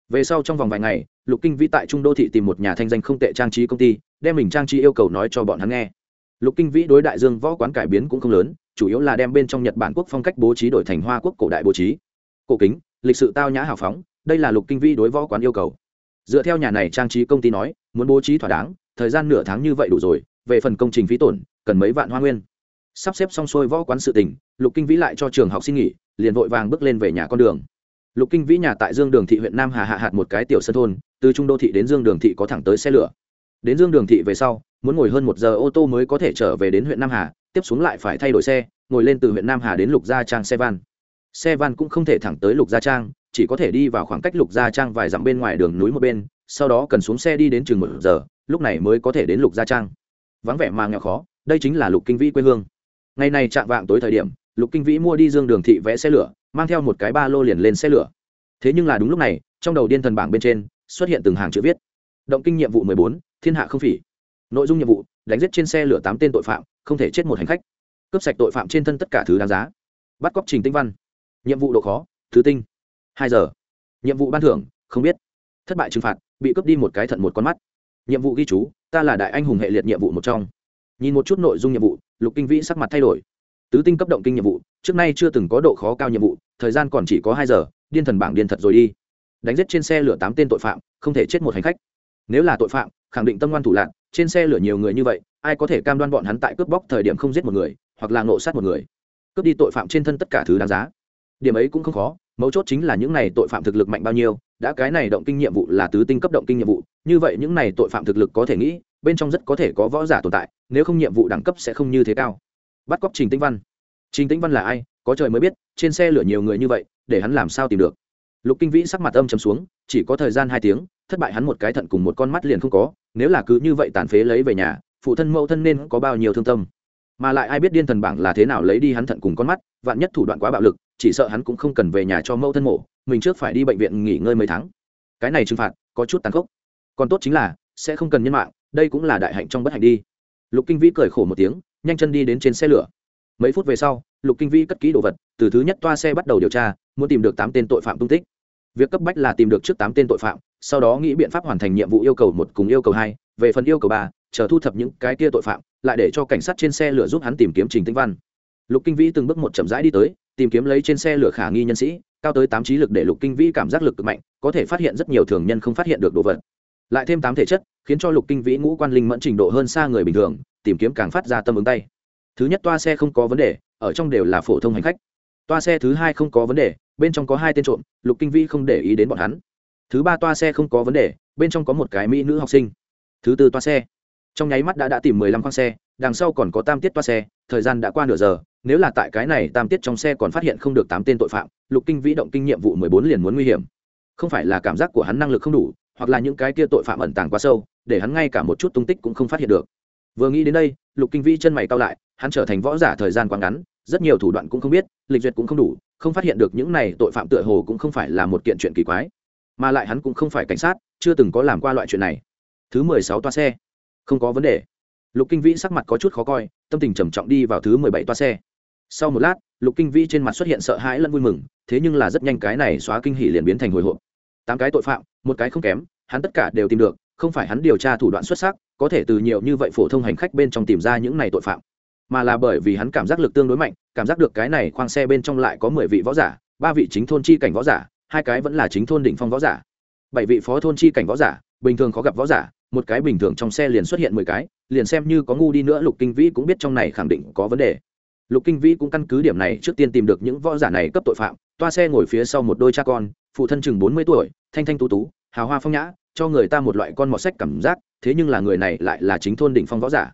Speaker 1: Về sau trong vòng vài ngày, lục kinh vĩ tại trung đô thị tìm một nhà thanh danh không tệ trang trí công ty, đem mình trang trí yêu cầu nói cho bọn hắn nghe. Lục kinh vĩ đối đại dương võ quán cải biến cũng không lớn, chủ yếu là đem bên trong nhật bản quốc phong cách bố trí đổi thành hoa quốc cổ đại bố trí. Cổ kính, lịch sự tao nhã hào phóng, đây là lục kinh vĩ đối võ quán yêu cầu. Dựa theo nhà này trang trí công ty nói, muốn bố trí thỏa đáng, thời gian nửa tháng như vậy đủ rồi, về phần công trình phí tổn, cần mấy vạn hoa nguyên. Sắp xếp xong xuôi võ quán sự tình, lục kinh vĩ lại cho trường học xin nghỉ, liền vội vàng bước lên về nhà con đường lục kinh vĩ nhà tại dương đường thị huyện nam hà hạ hạt một cái tiểu sân thôn, từ trung đô thị đến dương đường thị có thẳng tới xe lửa. Đến dương đường thị về sau, muốn ngồi hơn một giờ ô tô mới có thể trở về đến huyện nam hà, tiếp xuống lại phải thay đổi xe, ngồi lên từ huyện nam hà đến lục gia trang xe van. Xe van cũng không thể thẳng tới lục gia trang, chỉ có thể đi vào khoảng cách lục gia trang vài dặm bên ngoài đường núi một bên, sau đó cần xuống xe đi đến chừng một giờ, lúc này mới có thể đến lục gia trang. Vắng vẻ mà nghèo khó, đây chính là lục kinh vĩ quê hương. Ngày này chạm vạng tối thời điểm lục kinh vĩ mua đi dương đường thị vẽ xe lửa, mang theo một cái ba lô liền lên xe lửa. Thế nhưng là đúng lúc này, trong đầu điên thần bảng bên trên, xuất hiện từng hàng chữ viết. Động kinh nhiệm vụ mười bốn, thiên hạ không phỉ. Nội dung nhiệm vụ, đánh giết trên xe lửa tám tên tội phạm, không thể chết một hành khách. Cướp sạch tội phạm trên thân tất cả thứ đáng giá. Bắt cóc trình tinh văn. Nhiệm vụ độ khó, thứ tinh. Hai giờ. Nhiệm vụ ban thưởng, không biết. Thất bại trừng phạt, bị cướp đi một cái thận một con mắt. Nhiệm vụ ghi chú, ta là đại anh hùng hệ liệt nhiệm vụ một trong. Nhìn một chút nội dung nhiệm vụ, lục kinh vĩ sắc mặt thay đổi tứ tinh cấp động kinh nhiệm vụ, trước nay chưa từng có độ khó cao nhiệm vụ, thời gian còn chỉ có hai giờ, điên thần bảng điên thật rồi đi. Đánh giết trên xe lửa tám tên tội phạm, không thể chết một hành khách. Nếu là tội phạm, khẳng định tâm ngoan thủ lạc trên xe lửa nhiều người như vậy, ai có thể cam đoan bọn hắn tại cướp bóc thời điểm không giết một người, hoặc là ngộ sát một người. Cướp đi tội phạm trên thân tất cả thứ đáng giá. Điểm ấy cũng không khó, mấu chốt chính là những này tội phạm thực lực mạnh bao nhiêu, đã cái này động kinh nhiệm vụ là tứ tinh cấp động kinh nhiệm vụ, như vậy những này tội phạm thực lực có thể nghĩ, bên trong rất có thể có võ giả tồn tại, nếu không nhiệm vụ đẳng cấp sẽ không như thế cao bắt cóc trình tĩnh văn. Trình tĩnh văn là ai? Có trời mới biết, trên xe lửa nhiều người như vậy, để hắn làm sao tìm được? Lục kinh vĩ sắc mặt âm chấm xuống, chỉ có thời gian hai tiếng, thất bại hắn một cái thận cùng một con mắt liền không có, nếu là cứ như vậy tàn phế lấy về nhà, phụ thân mẫu thân nên có bao nhiêu thương tâm. Mà lại ai biết điên thần bảng là thế nào lấy đi hắn thận cùng con mắt, vạn nhất thủ đoạn quá bạo lực, chỉ sợ hắn cũng không cần về nhà cho mẫu thân mổ, mình trước phải đi bệnh viện nghỉ ngơi mấy tháng. Cái này trừng phạt, có chút tàn khốc. Còn tốt chính là, sẽ không cần nhân mạng, đây cũng là đại hạnh trong bất hạnh đi. Lục kinh vĩ cười khổ một tiếng nhanh chân đi đến trên xe lửa. Mấy phút về sau, lục kinh vĩ cất kỹ đồ vật, từ thứ nhất toa xe bắt đầu điều tra, muốn tìm được tám tên tội phạm tung tích. Việc cấp bách là tìm được trước tám tên tội phạm, sau đó nghĩ biện pháp hoàn thành nhiệm vụ yêu cầu một cùng yêu cầu hai, về phần yêu cầu ba, chờ thu thập những cái kia tội phạm, lại để cho cảnh sát trên xe lửa giúp hắn tìm kiếm trình tĩnh văn. Lục kinh vĩ từng bước một chậm rãi đi tới, tìm kiếm lấy trên xe lửa khả nghi nhân sĩ, cao tới tám trí lực để lục kinh vĩ cảm giác lực cực mạnh, có thể phát hiện rất nhiều thường nhân không phát hiện được đồ vật lại thêm tám thể chất, khiến cho lục kinh vĩ ngũ quan linh mẫn trình độ hơn xa người bình thường, tìm kiếm càng phát ra tâm ứng tay. Thứ nhất toa xe không có vấn đề, ở trong đều là phổ thông hành khách. Toa xe thứ hai không có vấn đề, bên trong có hai tên trộm, lục kinh vĩ không để ý đến bọn hắn. Thứ ba toa xe không có vấn đề, bên trong có một cái mỹ nữ học sinh. Thứ tư toa xe. Trong nháy mắt đã đã tìm mười lăm khoang xe, đằng sau còn có tam tiết toa xe, thời gian đã qua nửa giờ, nếu là tại cái này tam tiết trong xe còn phát hiện không được tám tên tội phạm, lục kinh vĩ động kinh nhiệm vụ mười bốn liền muốn nguy hiểm. Không phải là cảm giác của hắn năng lực không đủ hoặc là những cái kia tội phạm ẩn tàng quá sâu, để hắn ngay cả một chút tung tích cũng không phát hiện được. Vừa nghĩ đến đây, lục kinh vĩ chân mày cao lại, hắn trở thành võ giả thời gian quá ngắn, rất nhiều thủ đoạn cũng không biết, lịch duyệt cũng không đủ, không phát hiện được những này tội phạm tựa hồ cũng không phải là một kiện chuyện kỳ quái. Mà lại hắn cũng không phải cảnh sát, chưa từng có làm qua loại chuyện này. Thứ mười sáu toa xe. Không có vấn đề. Lục kinh vĩ sắc mặt có chút khó coi, tâm tình trầm trọng đi vào thứ mười bảy toa xe. Sau một lát, lục kinh vĩ trên mặt xuất hiện sợ hãi lẫn vui mừng, thế nhưng là rất nhanh cái này xóa kinh hỉ liền biến thành hồi hộp tám cái tội phạm, một cái không kém, hắn tất cả đều tìm được, không phải hắn điều tra thủ đoạn xuất sắc, có thể từ nhiều như vậy phổ thông hành khách bên trong tìm ra những này tội phạm. Mà là bởi vì hắn cảm giác lực tương đối mạnh, cảm giác được cái này khoang xe bên trong lại có mười vị võ giả, ba vị chính thôn chi cảnh võ giả, hai cái vẫn là chính thôn đỉnh phong võ giả. Bảy vị phó thôn chi cảnh võ giả, bình thường khó gặp võ giả, một cái bình thường trong xe liền xuất hiện mười cái, liền xem như có ngu đi nữa, lục kinh vĩ cũng biết trong này khẳng định có vấn đề. Lục kinh vĩ cũng căn cứ điểm này trước tiên tìm được những võ giả này cấp tội phạm, toa xe ngồi phía sau một đôi cha con phụ thân chừng bốn mươi tuổi, thanh thanh tú tú, hào hoa phong nhã, cho người ta một loại con mọt sách cảm giác, thế nhưng là người này lại là chính thôn đỉnh phong võ giả.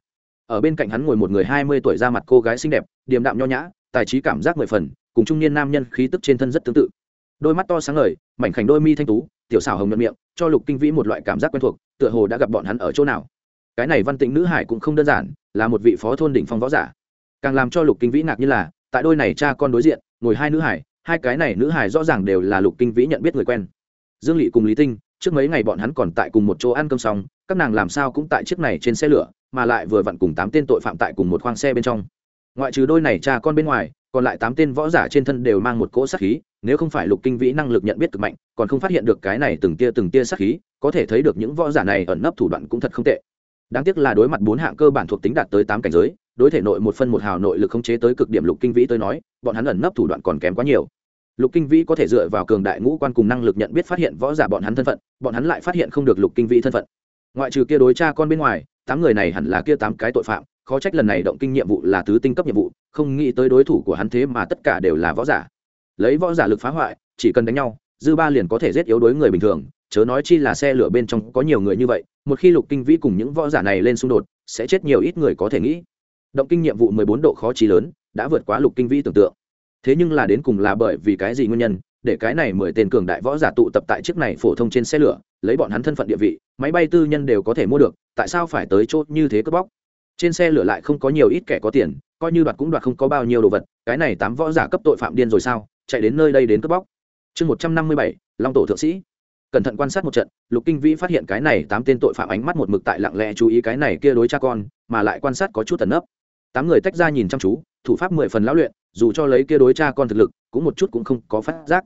Speaker 1: Ở bên cạnh hắn ngồi một người hai mươi tuổi ra mặt cô gái xinh đẹp, điềm đạm nho nhã, tài trí cảm giác mười phần, cùng trung niên nam nhân khí tức trên thân rất tương tự. Đôi mắt to sáng ngời, mảnh khảnh đôi mi thanh tú, tiểu xảo hồng nhuận miệng, cho lục kinh vĩ một loại cảm giác quen thuộc, tựa hồ đã gặp bọn hắn ở chỗ nào. Cái này văn tịnh nữ hải cũng không đơn giản, là một vị phó thôn đỉnh phong võ giả. Càng làm cho lục kinh vĩ ngạc như là, tại đôi này cha con đối diện, ngồi hai nữ hải hai cái này nữ hải rõ ràng đều là lục kinh vĩ nhận biết người quen. Dương lị cùng lý tinh, trước mấy ngày bọn hắn còn tại cùng một chỗ ăn cơm xong, các nàng làm sao cũng tại chiếc này trên xe lửa, mà lại vừa vặn cùng tám tên tội phạm tại cùng một khoang xe bên trong. Ngoại trừ đôi này cha con bên ngoài, còn lại tám tên võ giả trên thân đều mang một cỗ sát khí, nếu không phải lục kinh vĩ năng lực nhận biết cực mạnh, còn không phát hiện được cái này từng tia từng tia sát khí, có thể thấy được những võ giả này ẩn nấp thủ đoạn cũng thật không tệ. Đáng tiếc là đối mặt bốn hạng cơ bản thuộc tính đạt tới tám cảnh giới, đối thể nội một phân một hào nội lực khống chế tới cực điểm lục kinh vĩ tới nói, bọn hắn ẩn nấp thủ đoạn còn kém quá nhiều lục kinh vĩ có thể dựa vào cường đại ngũ quan cùng năng lực nhận biết phát hiện võ giả bọn hắn thân phận, bọn hắn lại phát hiện không được lục kinh vĩ thân phận. Ngoại trừ kia đối cha con bên ngoài, tám người này hẳn là kia tám cái tội phạm, khó trách lần này động kinh nhiệm vụ là tứ tinh cấp nhiệm vụ, không nghĩ tới đối thủ của hắn thế mà tất cả đều là võ giả. Lấy võ giả lực phá hoại, chỉ cần đánh nhau, dư ba liền có thể giết yếu đối người bình thường, chớ nói chi là xe lửa bên trong có nhiều người như vậy, một khi lục kinh vĩ cùng những võ giả này lên xung đột, sẽ chết nhiều ít người có thể nghĩ. Động kinh nhiệm vụ mười bốn độ khó trí lớn, đã vượt quá lục kinh vĩ tưởng tượng thế nhưng là đến cùng là bởi vì cái gì nguyên nhân, để cái này mười tên cường đại võ giả tụ tập tại chiếc này phổ thông trên xe lửa, lấy bọn hắn thân phận địa vị, máy bay tư nhân đều có thể mua được, tại sao phải tới chốt như thế cướp bóc? Trên xe lửa lại không có nhiều ít kẻ có tiền, coi như đoạt cũng đoạt không có bao nhiêu đồ vật, cái này tám võ giả cấp tội phạm điên rồi sao, chạy đến nơi đây đến cướp bóc. Chương một trăm năm mươi bảy, long tổ thượng sĩ. Cẩn thận quan sát một trận, lục kinh vĩ phát hiện cái này tám tên tội phạm ánh mắt một mực tại lặng lẽ chú ý cái này kia đối cha con, mà lại quan sát có chút tần nấp. Tám người tách ra nhìn chăm chú thủ pháp mười phần lão luyện, dù cho lấy kia đối cha con thực lực, cũng một chút cũng không có phát giác.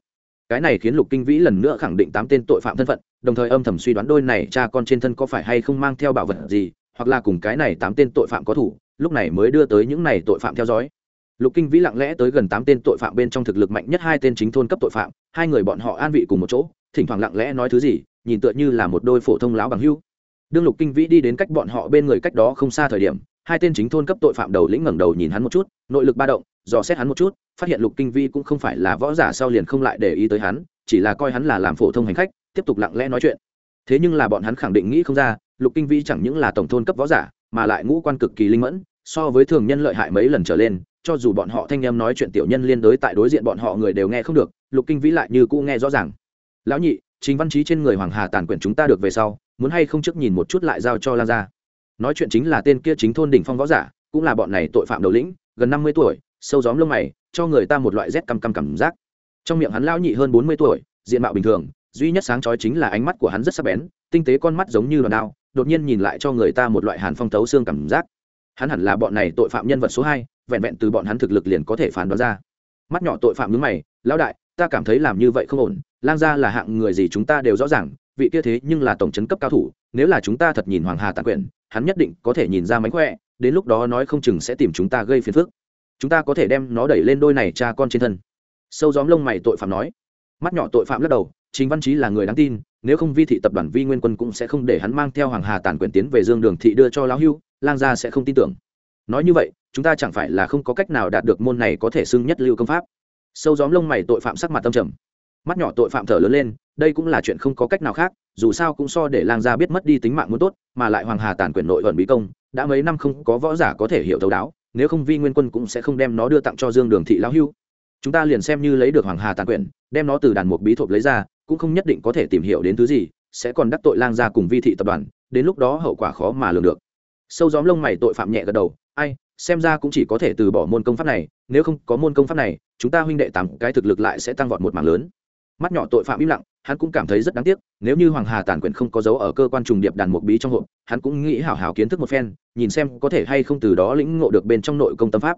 Speaker 1: Cái này khiến lục kinh vĩ lần nữa khẳng định tám tên tội phạm thân phận, đồng thời âm thầm suy đoán đôi này cha con trên thân có phải hay không mang theo bảo vật gì, hoặc là cùng cái này tám tên tội phạm có thủ, lúc này mới đưa tới những này tội phạm theo dõi. Lục kinh vĩ lặng lẽ tới gần tám tên tội phạm bên trong thực lực mạnh nhất hai tên chính thôn cấp tội phạm, hai người bọn họ an vị cùng một chỗ, thỉnh thoảng lặng lẽ nói thứ gì, nhìn tựa như là một đôi phổ thông lão bằng hưu đương lục kinh vĩ đi đến cách bọn họ bên người cách đó không xa thời điểm hai tên chính thôn cấp tội phạm đầu lĩnh ngẩng đầu nhìn hắn một chút, nội lực ba động, dò xét hắn một chút, phát hiện lục kinh vi cũng không phải là võ giả sau liền không lại để ý tới hắn, chỉ là coi hắn là làm phổ thông hành khách, tiếp tục lặng lẽ nói chuyện. Thế nhưng là bọn hắn khẳng định nghĩ không ra, lục kinh vi chẳng những là tổng thôn cấp võ giả, mà lại ngũ quan cực kỳ linh mẫn, so với thường nhân lợi hại mấy lần trở lên, cho dù bọn họ thanh em nói chuyện tiểu nhân liên đối tại đối diện bọn họ người đều nghe không được, lục kinh vĩ lại như cũ nghe rõ ràng. Lão nhị chính văn trí trên người hoàng hà tàn quyển chúng ta được về sau, muốn hay không trước nhìn một chút lại giao cho lan ra nói chuyện chính là tên kia chính thôn đỉnh phong võ giả, cũng là bọn này tội phạm đầu lĩnh, gần năm mươi tuổi, sâu gióm lông mày, cho người ta một loại rét căm căm cảm giác. Trong miệng hắn lão nhị hơn bốn mươi tuổi, diện mạo bình thường, duy nhất sáng chói chính là ánh mắt của hắn rất sắc bén, tinh tế con mắt giống như đòn đao, đột nhiên nhìn lại cho người ta một loại hàn phong thấu xương cảm giác. Hắn hẳn là bọn này tội phạm nhân vật số hai, vẹn vẹn từ bọn hắn thực lực liền có thể phán đoán ra. Mắt nhỏ tội phạm nhướng mày, lão đại, ta cảm thấy làm như vậy không ổn, lang gia là hạng người gì chúng ta đều rõ ràng vị kia thế nhưng là tổng chấn cấp cao thủ, nếu là chúng ta thật nhìn hoàng hà tàn quyển hắn nhất định có thể nhìn ra mánh khỏe, đến lúc đó nói không chừng sẽ tìm chúng ta gây phiền phức. Chúng ta có thể đem nó đẩy lên đôi này cha con trên thân. Sâu gióm lông mày tội phạm nói. Mắt nhỏ tội phạm lắc đầu chính văn trí là người đáng tin, nếu không vi thị tập đoàn vi nguyên quân cũng sẽ không để hắn mang theo hoàng hà tàn quyền tiến về dương đường thị đưa cho lão hưu, lang gia sẽ không tin tưởng. Nói như vậy, chúng ta chẳng phải là không có cách nào đạt được môn này có thể xưng nhất lưu công pháp. Sâu gióm lông mày tội phạm sắc mặt tâm trầm mắt nhỏ tội phạm thở lớn lên, đây cũng là chuyện không có cách nào khác, dù sao cũng so để lang gia biết mất đi tính mạng muốn tốt, mà lại hoàng hà tàn quyền nội ẩn bí công, đã mấy năm không có võ giả có thể hiểu thấu đáo, nếu không vi nguyên quân cũng sẽ không đem nó đưa tặng cho dương đường thị lão hưu. Chúng ta liền xem như lấy được hoàng hà tàn quyền, đem nó từ đàn mục bí thộp lấy ra, cũng không nhất định có thể tìm hiểu đến thứ gì, sẽ còn đắc tội lang gia cùng vi thị tập đoàn, đến lúc đó hậu quả khó mà lường được. Sâu gióm lông mày tội phạm nhẹ gật đầu, ai, xem ra cũng chỉ có thể từ bỏ môn công pháp này, nếu không có môn công pháp này, chúng ta huynh đệ tám cái thực lực lại sẽ tăng vọt một mảng lớn mắt nhỏ tội phạm im lặng, hắn cũng cảm thấy rất đáng tiếc, nếu như hoàng hà tàn quyền không có dấu ở cơ quan trùng điệp đàn mục bí trong hộp, hắn cũng nghĩ hảo hảo kiến thức một phen, nhìn xem có thể hay không từ đó lĩnh ngộ được bên trong nội công tâm pháp.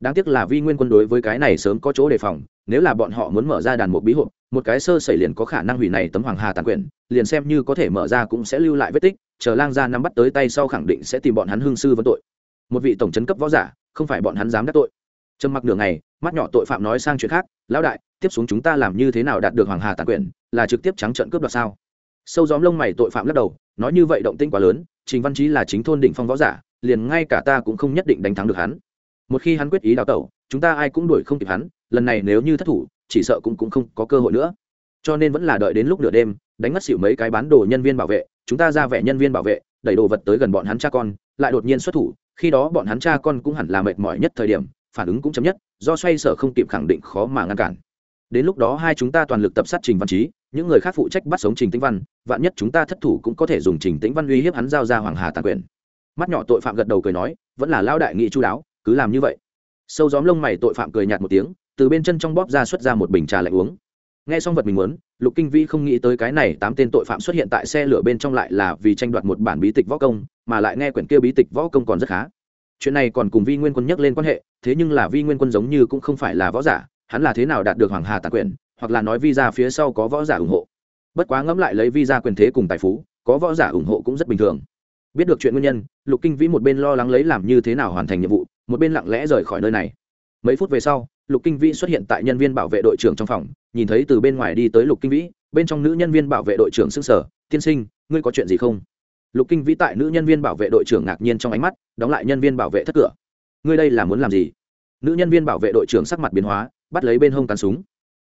Speaker 1: Đáng tiếc là vi nguyên quân đối với cái này sớm có chỗ đề phòng, nếu là bọn họ muốn mở ra đàn mục bí hộp, một cái sơ xảy liền có khả năng hủy này tấm hoàng hà tàn quyền, liền xem như có thể mở ra cũng sẽ lưu lại vết tích, chờ lang gia nắm bắt tới tay sau khẳng định sẽ tìm bọn hắn hương sư vấn tội. Một vị tổng trấn cấp võ giả, không phải bọn hắn dám đắc tội. Trầm mặc nửa ngày mắt nhỏ tội phạm nói sang chuyện khác, lão đại, tiếp xuống chúng ta làm như thế nào đạt được hoàng hà tàn quyền, là trực tiếp trắng trận cướp đoạt sao? Sâu gióm lông mày tội phạm lắc đầu, nói như vậy động tinh quá lớn, trình văn trí là chính thôn đỉnh phong võ giả, liền ngay cả ta cũng không nhất định đánh thắng được hắn. Một khi hắn quyết ý đào tẩu, chúng ta ai cũng đuổi không kịp hắn, lần này nếu như thất thủ, chỉ sợ cũng cũng không có cơ hội nữa. Cho nên vẫn là đợi đến lúc nửa đêm, đánh ngất xỉu mấy cái bán đồ nhân viên bảo vệ, chúng ta ra vẻ nhân viên bảo vệ, đẩy đồ vật tới gần bọn hắn cha con, lại đột nhiên xuất thủ, khi đó bọn hắn cha con cũng hẳn là mệt mỏi nhất thời điểm phản ứng cũng chấm nhất, do xoay sở không kịp khẳng định khó mà ngăn cản. Đến lúc đó hai chúng ta toàn lực tập sát trình văn trí những người khác phụ trách bắt sống trình tĩnh văn, vạn nhất chúng ta thất thủ cũng có thể dùng trình tĩnh văn uy hiếp hắn giao ra hoàng hà tàn quyền. Mắt nhỏ tội phạm gật đầu cười nói, vẫn là lao đại nghị chú đáo, cứ làm như vậy. Sâu gióm lông mày tội phạm cười nhạt một tiếng, từ bên chân trong bóp ra xuất ra một bình trà lạnh uống. Nghe xong vật mình muốn, lục kinh vĩ không nghĩ tới cái này tám tên tội phạm xuất hiện tại xe lửa bên trong lại là vì tranh đoạt một bản bí tịch võ công, mà lại nghe quyển kia bí tịch võ công còn rất khá chuyện này còn cùng vi nguyên quân nhắc lên quan hệ, thế nhưng là vi nguyên quân giống như cũng không phải là võ giả, hắn là thế nào đạt được hoàng hà tàn quyền, hoặc là nói visa phía sau có võ giả ủng hộ. Bất quá ngẫm lại lấy visa quyền thế cùng tài phú, có võ giả ủng hộ cũng rất bình thường. Biết được chuyện nguyên nhân, lục kinh vĩ một bên lo lắng lấy làm như thế nào hoàn thành nhiệm vụ, một bên lặng lẽ rời khỏi nơi này. Mấy phút về sau, lục kinh vĩ xuất hiện tại nhân viên bảo vệ đội trưởng trong phòng, nhìn thấy từ bên ngoài đi tới lục kinh vĩ, bên trong nữ nhân viên bảo vệ đội trưởng xưng sở tiên sinh, ngươi có chuyện gì không? Lục kinh vĩ tại nữ nhân viên bảo vệ đội trưởng ngạc nhiên trong ánh mắt, đóng lại nhân viên bảo vệ thất cửa. Ngươi đây là muốn làm gì? Nữ nhân viên bảo vệ đội trưởng sắc mặt biến hóa, bắt lấy bên hông cán súng.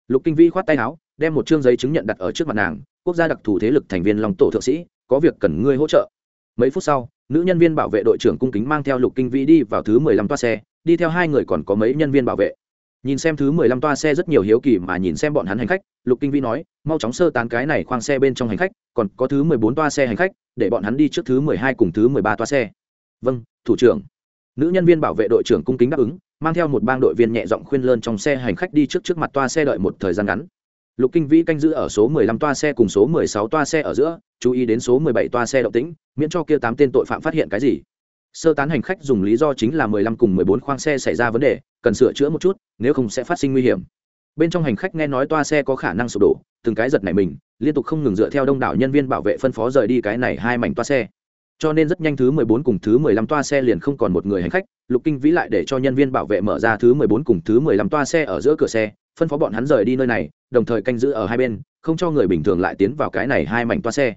Speaker 1: Lục kinh vĩ khoát tay áo, đem một chương giấy chứng nhận đặt ở trước mặt nàng, quốc gia đặc thù thế lực thành viên lòng tổ thượng sĩ, có việc cần ngươi hỗ trợ. Mấy phút sau, nữ nhân viên bảo vệ đội trưởng cung kính mang theo lục kinh vĩ đi vào thứ mười lăm toa xe, đi theo hai người còn có mấy nhân viên bảo vệ nhìn xem thứ mười lăm toa xe rất nhiều hiếu kỳ mà nhìn xem bọn hắn hành khách, lục kinh vĩ nói, mau chóng sơ tán cái này khoang xe bên trong hành khách, còn có thứ mười bốn toa xe hành khách, để bọn hắn đi trước thứ mười hai cùng thứ mười ba toa xe. Vâng thủ trưởng. Nữ nhân viên bảo vệ đội trưởng cung kính đáp ứng, mang theo một bang đội viên nhẹ giọng khuyên lơn trong xe hành khách đi trước trước mặt toa xe đợi một thời gian ngắn. Lục kinh vĩ canh giữ ở số 15 toa xe cùng số 16 toa xe ở giữa, chú ý đến số 17 toa xe động tĩnh, miễn cho kia tám tên tội phạm phát hiện cái gì sơ tán hành khách dùng lý do chính là 15 cùng 14 khoang xe xảy ra vấn đề, cần sửa chữa một chút, nếu không sẽ phát sinh nguy hiểm. Bên trong hành khách nghe nói toa xe có khả năng sụp đổ, từng cái giật này mình, liên tục không ngừng dựa theo đông đảo nhân viên bảo vệ phân phó rời đi cái này hai mảnh toa xe. Cho nên rất nhanh thứ 14 cùng thứ 15 toa xe liền không còn một người hành khách, lục kinh vĩ lại để cho nhân viên bảo vệ mở ra thứ 14 cùng thứ 15 toa xe ở giữa cửa xe, phân phó bọn hắn rời đi nơi này, đồng thời canh giữ ở hai bên, không cho người bình thường lại tiến vào cái này hai mảnh toa xe.